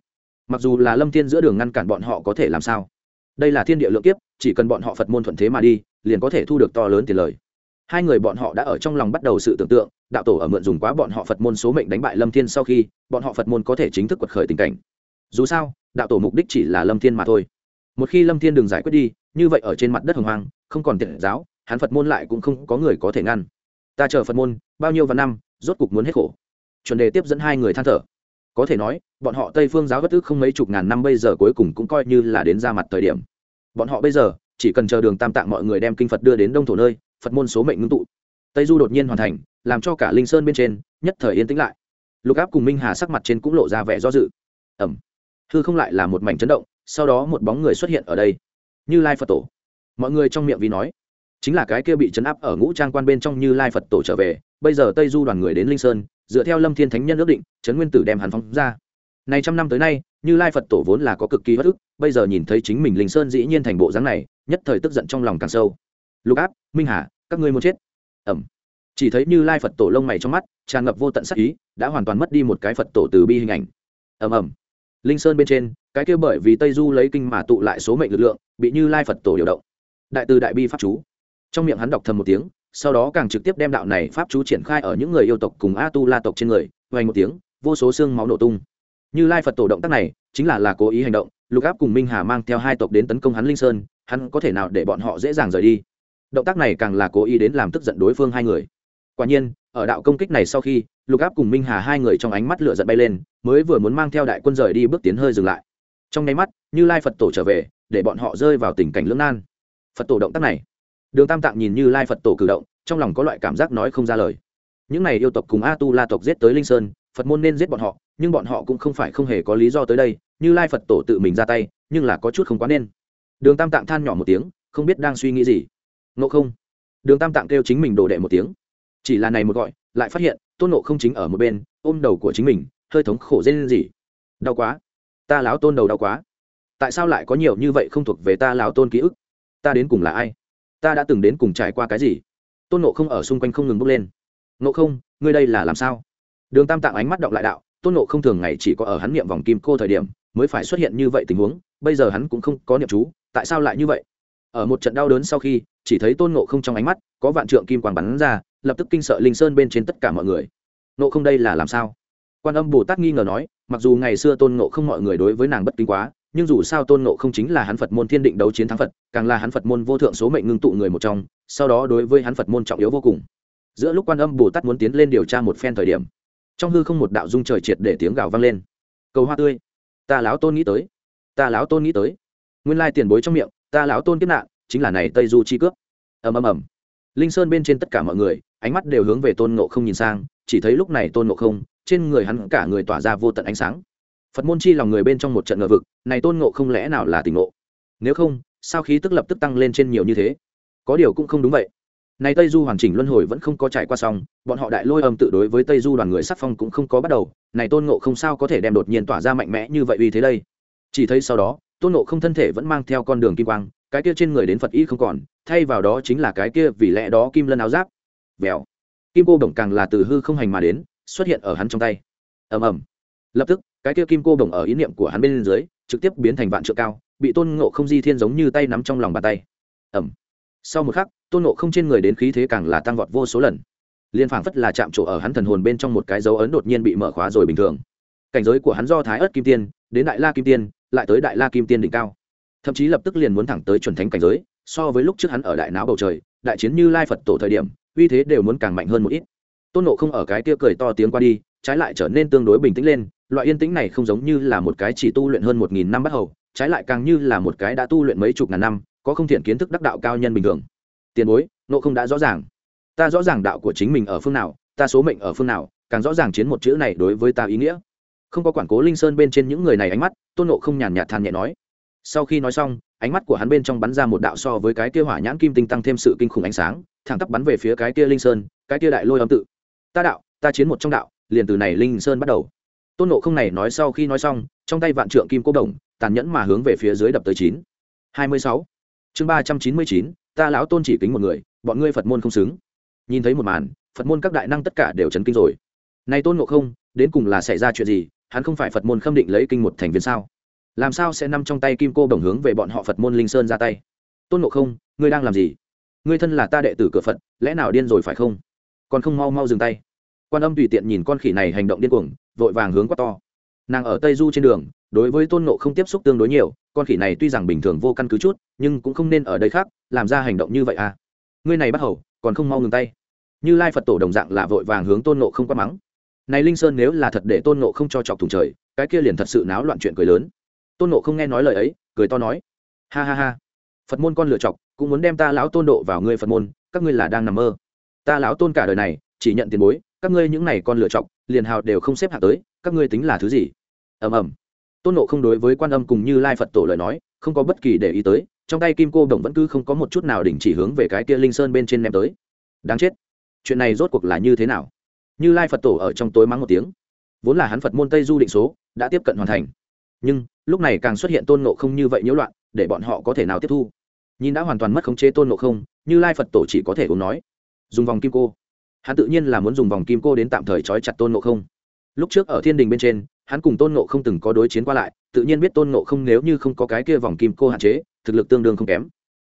Mặc dù là lâm thiên giữa đường ngăn cản bọn họ có thể làm sao? Đây là thiên địa lượng kiếp, chỉ cần bọn họ phật môn thuận thế mà đi, liền có thể thu được to lớn tiền lời. Hai người bọn họ đã ở trong lòng bắt đầu sự tưởng tượng, đạo tổ ở mượn dùng quá bọn họ phật môn số mệnh đánh bại lâm thiên sau khi, bọn họ phật môn có thể chính thức quật khởi tình cảnh. Dù sao, đạo tổ mục đích chỉ là lâm thiên mà thôi. Một khi lâm thiên đừng giải quyết đi, như vậy ở trên mặt đất hồng hoang không còn tiện giáo, hắn phật môn lại cũng không có người có thể ngăn. Ta chờ phật môn, bao nhiêu vạn năm, rốt cục muốn hết khổ. Chuẩn đề tiếp dẫn hai người than thở. Có thể nói, bọn họ tây phương giáo bất ức không mấy chục ngàn năm bây giờ cuối cùng cũng coi như là đến ra mặt thời điểm. Bọn họ bây giờ, chỉ cần chờ đường tam tạng mọi người đem kinh phật đưa đến đông thổ nơi, phật môn số mệnh ngưng tụ. Tây du đột nhiên hoàn thành, làm cho cả linh sơn bên trên, nhất thời yên tĩnh lại. Lục áp cùng minh hà sắc mặt trên cũng lộ ra vẻ do dự. Ẩm. Hư không lại là một mảnh chấn động, sau đó một bóng người xuất hiện ở đây. Như lai phật tổ mọi người trong miệng vì nói, chính là cái kia bị chấn áp ở ngũ trang quan bên trong như lai phật tổ trở về, bây giờ tây du đoàn người đến linh sơn, dựa theo lâm thiên thánh nhân ước định, trấn nguyên tử đem hắn phóng ra. Này trăm năm tới nay, như lai phật tổ vốn là có cực kỳ bất ức, bây giờ nhìn thấy chính mình linh sơn dĩ nhiên thành bộ dáng này, nhất thời tức giận trong lòng càng sâu. Lục áp, minh hà, các ngươi muốn chết? Ẩm. Chỉ thấy như lai phật tổ lông mày trong mắt, tràn ngập vô tận sắc ý, đã hoàn toàn mất đi một cái phật tổ từ bi hình ảnh. Ầm ầm linh sơn bên trên, cái kia bởi vì tây du lấy kinh mà tụ lại số mệnh lực lượng, bị như lai phật tổ điều động đại từ đại bi pháp chú. Trong miệng hắn đọc thầm một tiếng, sau đó càng trực tiếp đem đạo này pháp chú triển khai ở những người yêu tộc cùng a tu la tộc trên người vay một tiếng, vô số xương máu nổ tung. Như lai phật tổ động tác này, chính là là cố ý hành động, lục áp cùng minh hà mang theo hai tộc đến tấn công hắn linh sơn, hắn có thể nào để bọn họ dễ dàng rời đi? Động tác này càng là cố ý đến làm tức giận đối phương hai người. Quả nhiên, ở đạo công kích này sau khi, lục áp cùng minh hà hai người trong ánh mắt lửa giận bay lên, mới vừa muốn mang theo đại quân rời đi bước tiến hơi dừng lại. Trong nháy mắt, như lai phật tổ trở về, để bọn họ rơi vào tình cảnh lưỡng nan phật tổ động tác này. Đường tam tạng nhìn như lai phật tổ cử động, trong lòng có loại cảm giác nói không ra lời. Những này yêu tộc cùng a tu la tộc giết tới linh sơn, phật môn nên giết bọn họ, nhưng bọn họ cũng không phải không hề có lý do tới đây, như lai phật tổ tự mình ra tay, nhưng là có chút không quá nên. Đường tam tạng than nhỏ một tiếng, không biết đang suy nghĩ gì. Ngộ không? Đường tam tạng kêu chính mình đồ đệ một tiếng. Chỉ là này một gọi, lại phát hiện, tôn nộ không chính ở một bên, ôm đầu của chính mình, hơi thống khổ dê lên gì đau quá. Ta láo tôn đầu đau quá. Tại sao lại có nhiều như vậy không thuộc về ta láo tôn ký ức? Ta đến cùng là ai? Ta đã từng đến cùng trải qua cái gì? Tôn nộ không ở xung quanh không ngừng bốc lên. Nộ không, ngươi đây là làm sao? Đường tam tạng ánh mắt động lại đạo, tôn nộ không thường ngày chỉ có ở hắn niệm vòng kim cô thời điểm mới phải xuất hiện như vậy tình huống, bây giờ hắn cũng không có niệm chú, tại sao lại như vậy? Ở một trận đau đớn sau khi, chỉ thấy tôn nộ không trong ánh mắt có vạn trượng kim quang bắn ra, lập tức kinh sợ linh sơn bên trên tất cả mọi người. Nộ không đây là làm sao? Quan âm bồ tát nghi ngờ nói, mặc dù ngày xưa tôn nộ không mọi người đối với nàng bất kính quá nhưng dù sao tôn nộ không chính là hắn phật môn thiên định đấu chiến thắng phật, càng là hắn phật môn vô thượng số mệnh ngưng tụ người một trong, sau đó đối với hắn phật môn trọng yếu vô cùng. Giữa lúc quan âm bồ tát muốn tiến lên điều tra một phen thời điểm, trong hư không một đạo dung trời triệt để tiếng gào vang lên. Cầu hoa tươi, ta láo tôn nghĩ tới, ta láo tôn nghĩ tới. Nguyên lai tiền bối trong miệng, ta láo tôn kiếp nạn, chính là này tây du chi cướp. Ầm ầm ầm. Linh sơn bên trên tất cả mọi người, ánh mắt đều hướng về tôn ngộ không nhìn sang, chỉ thấy lúc này tôn ngộ không, trên người hắn cả người tỏa ra vô tận ánh sáng phật môn chi lòng người bên trong một trận ngờ vực, này tôn ngộ không lẽ nào là tình ngộ? Nếu không, sao khí tức lập tức tăng lên trên nhiều như thế? Có điều cũng không đúng vậy. Này tây du hoàn chỉnh luân hồi vẫn không có trải qua xong, bọn họ đại lôi âm tự đối với tây du đoàn người sắc phong cũng không có bắt đầu. Này tôn ngộ không sao có thể đem đột nhiên tỏa ra mạnh mẽ như vậy uy thế đây? Chỉ thấy sau đó, tôn ngộ không thân thể vẫn mang theo con đường kim quang, cái kia trên người đến phật y không còn, thay vào đó chính là cái kia vì lẽ đó kim lân áo giáp. Vèo. Kim cô đồng càng là từ hư không hành mà đến, xuất hiện ở hắn trong tay. Ầm ầm. Lập tức cái kia kim cô đồng ở ý niệm của hắn bên dưới, trực tiếp biến thành vạn trượng cao, bị tôn ngộ không di thiên giống như tay nắm trong lòng bàn tay. Ẩm sau một khắc, tôn ngộ không trên người đến khí thế càng là tăng vọt vô số lần. Liên phảng phất là chạm trổ ở hắn thần hồn bên trong một cái dấu ấn đột nhiên bị mở khóa rồi bình thường. Cảnh giới của hắn do thái ớt kim tiên, đến đại la kim tiên, lại tới đại la kim tiên đỉnh cao. Thậm chí lập tức liền muốn thẳng tới chuẩn thánh cảnh giới, so với lúc trước hắn ở đại não bầu trời, đại chiến như lai phật tổ thời điểm, uy thế đều muốn càng mạnh hơn một ít. Tôn nộ không ở cái kia cười to tiếng qua đi, trái lại trở nên tương đối bình tĩnh lên loại yên tĩnh này không giống như là một cái chỉ tu luyện hơn một nghìn năm bắt hầu, trái lại càng như là một cái đã tu luyện mấy chục ngàn năm, có không thiện kiến thức đắc đạo cao nhân bình thường. Tiền bối nộ không đã rõ ràng. Ta rõ ràng đạo của chính mình ở phương nào, ta số mệnh ở phương nào, càng rõ ràng chiến một chữ này đối với ta ý nghĩa. Không có quản cố linh sơn bên trên những người này ánh mắt, tôn nộ không nhàn nhạt than nhẹ nói. Sau khi nói xong, ánh mắt của hắn bên trong bắn ra một đạo so với cái kia hỏa nhãn kim tinh tăng thêm sự kinh khủng ánh sáng, thẳng tắp bắn về phía cái kia linh sơn, cái kia đại lôi âm tự. Ta đạo, ta chiến một trong đạo, liền từ này linh sơn bắt đầu tôn nộ không này nói sau khi nói xong, trong tay vạn trượng kim cô đồng, tàn nhẫn mà hướng về phía dưới đập tới chín. Hai mươi sáu. Chương ba trăm chín mươi chín, ta lão tôn chỉ kính một người, bọn ngươi phật môn không xứng. Nhìn thấy một màn, phật môn các đại năng tất cả đều chấn kinh rồi. Này tôn nộ không, đến cùng là xảy ra chuyện gì? Hắn không phải phật môn khâm định lấy kinh một thành viên sao? Làm sao sẽ nằm trong tay kim cô đồng hướng về bọn họ phật môn linh sơn ra tay? Tôn ngộ không, ngươi đang làm gì? Ngươi thân là ta đệ tử cửa phật, lẽ nào điên rồi phải không? Còn không mau mau dừng tay quan âm tùy tiện nhìn con khỉ này hành động điên cuồng, vội vàng hướng quát to. Nàng ở tây du trên đường, đối với tôn nộ không tiếp xúc tương đối nhiều, con khỉ này tuy rằng bình thường vô căn cứ chút, nhưng cũng không nên ở đây khác, làm ra hành động như vậy à. Ngươi này bắt hầu, còn không mau ngừng tay. Như lai phật tổ đồng dạng là vội vàng hướng tôn nộ không quát mắng. Này linh sơn nếu là thật để tôn nộ không cho chọc thùng trời, cái kia liền thật sự náo loạn chuyện cười lớn. Tôn nộ không nghe nói lời ấy, cười to nói. Ha ha ha. Phật môn con lựa chọc, cũng muốn đem ta lão tôn độ vào ngươi phật môn, các ngươi là đang nằm mơ. Ta lão tôn cả đời này, chỉ nhận tiền bối các ngươi những này con lựa chọc, liền hào đều không xếp hạ tới, các ngươi tính là thứ gì? Ầm ầm. Tôn nộ không đối với quan âm cùng như lai phật tổ lời nói, không có bất kỳ để ý tới, trong tay kim cô đồng vẫn cứ không có một chút nào đình chỉ hướng về cái kia linh sơn bên trên ném tới. Đáng chết. Chuyện này rốt cuộc là như thế nào? Như lai phật tổ ở trong tối mắng một tiếng. Vốn là hắn phật môn tây du định số, đã tiếp cận hoàn thành. Nhưng, lúc này càng xuất hiện tôn nộ không như vậy nhiễu loạn, để bọn họ có thể nào tiếp thu? Nhìn đã hoàn toàn mất khống chế tôn nộ không, như lai phật tổ chỉ có thể uống nói. Dùng vòng kim cô hắn tự nhiên là muốn dùng vòng kim cô đến tạm thời trói chặt tôn nộ không. Lúc trước ở thiên đình bên trên, hắn cùng tôn nộ không từng có đối chiến qua lại, tự nhiên biết tôn nộ không nếu như không có cái kia vòng kim cô hạn chế, thực lực tương đương không kém.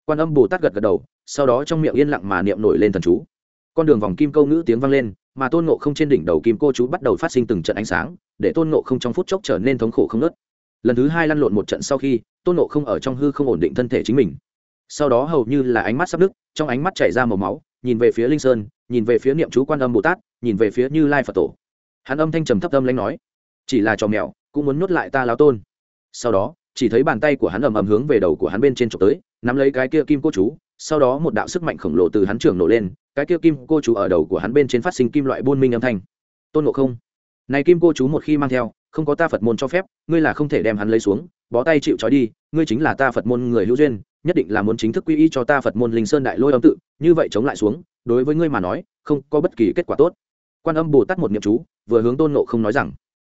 Quan âm bồ tát gật gật đầu, sau đó trong miệng yên lặng mà niệm nổi lên thần chú. Con đường vòng kim câu ngữ tiếng vang lên, mà tôn nộ không trên đỉnh đầu kim cô chú bắt đầu phát sinh từng trận ánh sáng, để tôn nộ không trong phút chốc trở nên thống khổ không nớt lần thứ hai lăn lộn một trận sau khi, tôn nộ không ở trong hư không ổn định thân thể chính mình. Sau đó hầu như là ánh mắt sắp nứt, trong ánh mắt chảy ra màu máu nhìn về phía linh sơn, nhìn về phía niệm chú quan âm bồ tát, nhìn về phía như lai phật tổ. Hắn âm thanh trầm thấp âm lãnh nói, chỉ là trò mèo, cũng muốn nuốt lại ta lao tôn. Sau đó, chỉ thấy bàn tay của hắn ầm ầm hướng về đầu của hắn bên trên trộm tới, nắm lấy cái kia kim cô chú, sau đó một đạo sức mạnh khổng lồ từ hắn trưởng nổ lên, cái kia kim cô chú ở đầu của hắn bên trên phát sinh kim loại buôn minh âm thanh. Tôn ngộ không, này kim cô chú một khi mang theo, không có ta phật môn cho phép, ngươi là không thể đem hắn lấy xuống, bó tay chịu trói đi, ngươi chính là ta phật môn người hữu duyên nhất định là muốn chính thức quy y cho ta phật môn linh sơn đại lôi âm tự, như vậy chống lại xuống, đối với ngươi mà nói, không có bất kỳ kết quả tốt. Quan âm bồ tát một niệm chú, vừa hướng tôn nộ không nói rằng,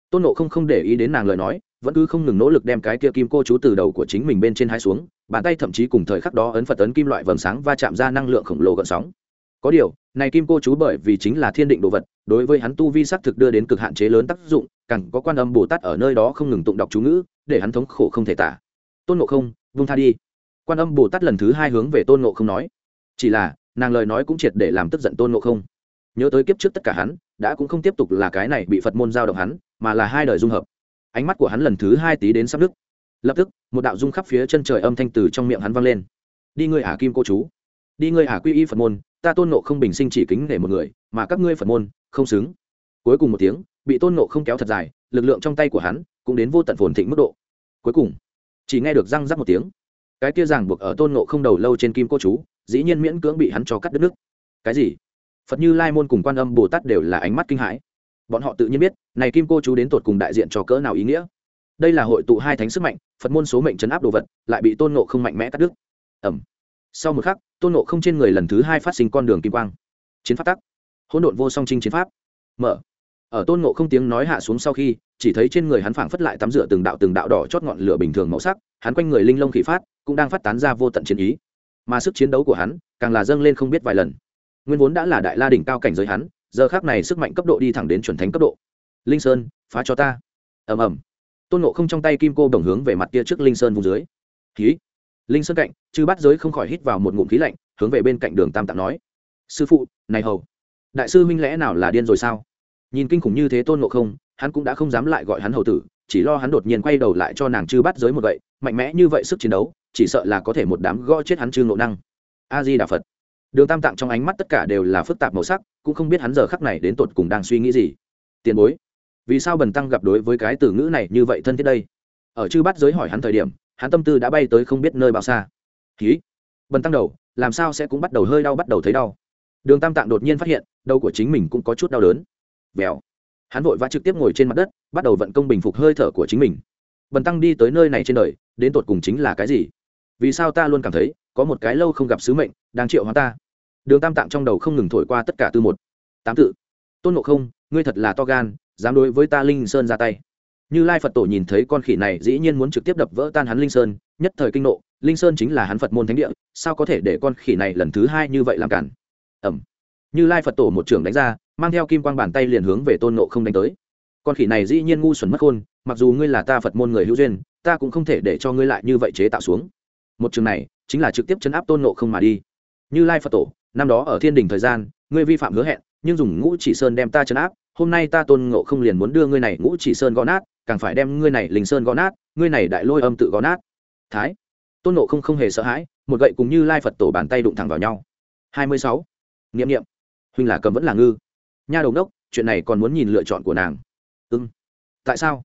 tôn nộ không không để ý đến nàng lời nói, vẫn cứ không ngừng nỗ lực đem cái kia kim cô chú từ đầu của chính mình bên trên hai xuống, bàn tay thậm chí cùng thời khắc đó ấn phật ấn kim loại vầng sáng va chạm ra năng lượng khổng lồ gợn sóng. Có điều, này kim cô chú bởi vì chính là thiên định đồ vật, đối với hắn tu vi sắc thực đưa đến cực hạn chế lớn tác dụng, càng có quan âm bồ tát ở nơi đó không ngừng tụng đọc chú ngữ, để hắn thống khổ không thể tả. Tôn nộ không vung tha đi quan âm bồ tát lần thứ hai hướng về tôn ngộ không nói chỉ là nàng lời nói cũng triệt để làm tức giận tôn ngộ không nhớ tới kiếp trước tất cả hắn đã cũng không tiếp tục là cái này bị phật môn giao động hắn mà là hai đời dung hợp ánh mắt của hắn lần thứ hai tí đến sắp đức lập tức một đạo dung khắp phía chân trời âm thanh từ trong miệng hắn vang lên đi ngươi ả kim cô chú đi ngươi ả quy y phật môn ta tôn nộ không bình sinh chỉ kính để một người mà các ngươi phật môn không xứng cuối cùng một tiếng bị tôn nộ không kéo thật dài lực lượng trong tay của hắn cũng đến vô tận phồn thịnh mức độ cuối cùng chỉ nghe được răng rắc một tiếng cái kia ràng buộc ở tôn ngộ không đầu lâu trên kim cô chú, dĩ nhiên miễn cưỡng bị hắn cho cắt đứt nước. Cái gì? Phật như lai môn cùng quan âm bồ tát đều là ánh mắt kinh hãi. Bọn họ tự nhiên biết, này kim cô chú đến tột cùng đại diện cho cỡ nào ý nghĩa. Đây là hội tụ hai thánh sức mạnh, phật môn số mệnh chấn áp đồ vật, lại bị tôn ngộ không mạnh mẽ cắt đứt. Ẩm sau một khắc, tôn ngộ không trên người lần thứ hai phát sinh con đường kim quang. Chiến pháp tắc. Hỗn độn vô song trinh chiến pháp. Mở. Ở tôn ngộ không tiếng nói hạ xuống sau khi, chỉ thấy trên người hắn phảng phất lại tắm rửa từng đạo từng đạo đỏ chót ngọn lửa bình thường màu sắc, hắn quanh người linh lông khỉ phát cũng đang phát tán ra vô tận chiến ý. Mà sức chiến đấu của hắn càng là dâng lên không biết vài lần. Nguyên vốn đã là đại la đỉnh cao cảnh giới hắn, giờ khác này sức mạnh cấp độ đi thẳng đến chuẩn thánh cấp độ. Linh sơn, phá cho ta. Ầm ầm. Tôn nộ không trong tay kim cô đồng hướng về mặt kia trước linh sơn vùng dưới. Khí. Linh sơn cạnh, chư bắt giới không khỏi hít vào một ngụm khí lạnh, hướng về bên cạnh đường tam tạng nói. Sư phụ, này hầu. Đại sư minh lẽ nào là điên rồi sao? Nhìn kinh khủng như thế tôn nộ không, hắn cũng đã không dám lại gọi hắn hầu tử chỉ lo hắn đột nhiên quay đầu lại cho nàng chư bắt giới một vậy mạnh mẽ như vậy sức chiến đấu, chỉ sợ là có thể một đám gõ chết hắn chư ngộ năng. A di đà phật đường tam tạng trong ánh mắt tất cả đều là phức tạp màu sắc, cũng không biết hắn giờ khắc này đến tột cùng đang suy nghĩ gì. Tiền bối, vì sao bần tăng gặp đối với cái từ ngữ này như vậy thân thiết đây? Ở chư bắt giới hỏi hắn thời điểm, hắn tâm tư đã bay tới không biết nơi bao xa. Ký bần tăng đầu, làm sao sẽ cũng bắt đầu hơi đau bắt đầu thấy đau. Đường tam tạng đột nhiên phát hiện, đầu của chính mình cũng có chút đau đớn. Vèo hắn vội vã trực tiếp ngồi trên mặt đất, bắt đầu vận công bình phục hơi thở của chính mình. Bần tăng đi tới nơi này trên đời, đến tột cùng chính là cái gì? Vì sao ta luôn cảm thấy, có một cái lâu không gặp sứ mệnh, đang triệu hóa ta? Đường tam tạng trong đầu không ngừng thổi qua tất cả tư một. Tám tự. Tôn ngộ không, ngươi thật là to gan, dám đối với ta linh sơn ra tay. Như lai phật tổ nhìn thấy con khỉ này dĩ nhiên muốn trực tiếp đập vỡ tan hắn linh sơn, nhất thời kinh nộ, linh sơn chính là hắn phật môn thánh địa, sao có thể để con khỉ này lần thứ hai như vậy làm cản? Ẩm. Như lai phật tổ một trưởng đánh ra mang theo kim quang bàn tay liền hướng về tôn nộ không đánh tới. Con khỉ này dĩ nhiên ngu xuẩn mất khôn, mặc dù ngươi là ta phật môn người hữu duyên, ta cũng không thể để cho ngươi lại như vậy chế tạo xuống. Một trường này, chính là trực tiếp chấn áp tôn nộ không mà đi. Như lai phật tổ, năm đó ở thiên đình thời gian, ngươi vi phạm hứa hẹn, nhưng dùng ngũ chỉ sơn đem ta chấn áp, hôm nay ta tôn ngộ không liền muốn đưa ngươi này ngũ chỉ sơn gõ nát, càng phải đem ngươi này linh sơn gõ nát, ngươi này đại lôi âm tự gõ nát. Thái, tôn ngộ không không hề sợ hãi, một gậy cùng như lai phật tổ bàn tay đụng thẳng vào nhau. Hai mươi sáu nghiệm nghiệm huynh là cầm vẫn là ngư nha đầu đốc, chuyện này còn muốn nhìn lựa chọn của nàng. Ưng tại sao?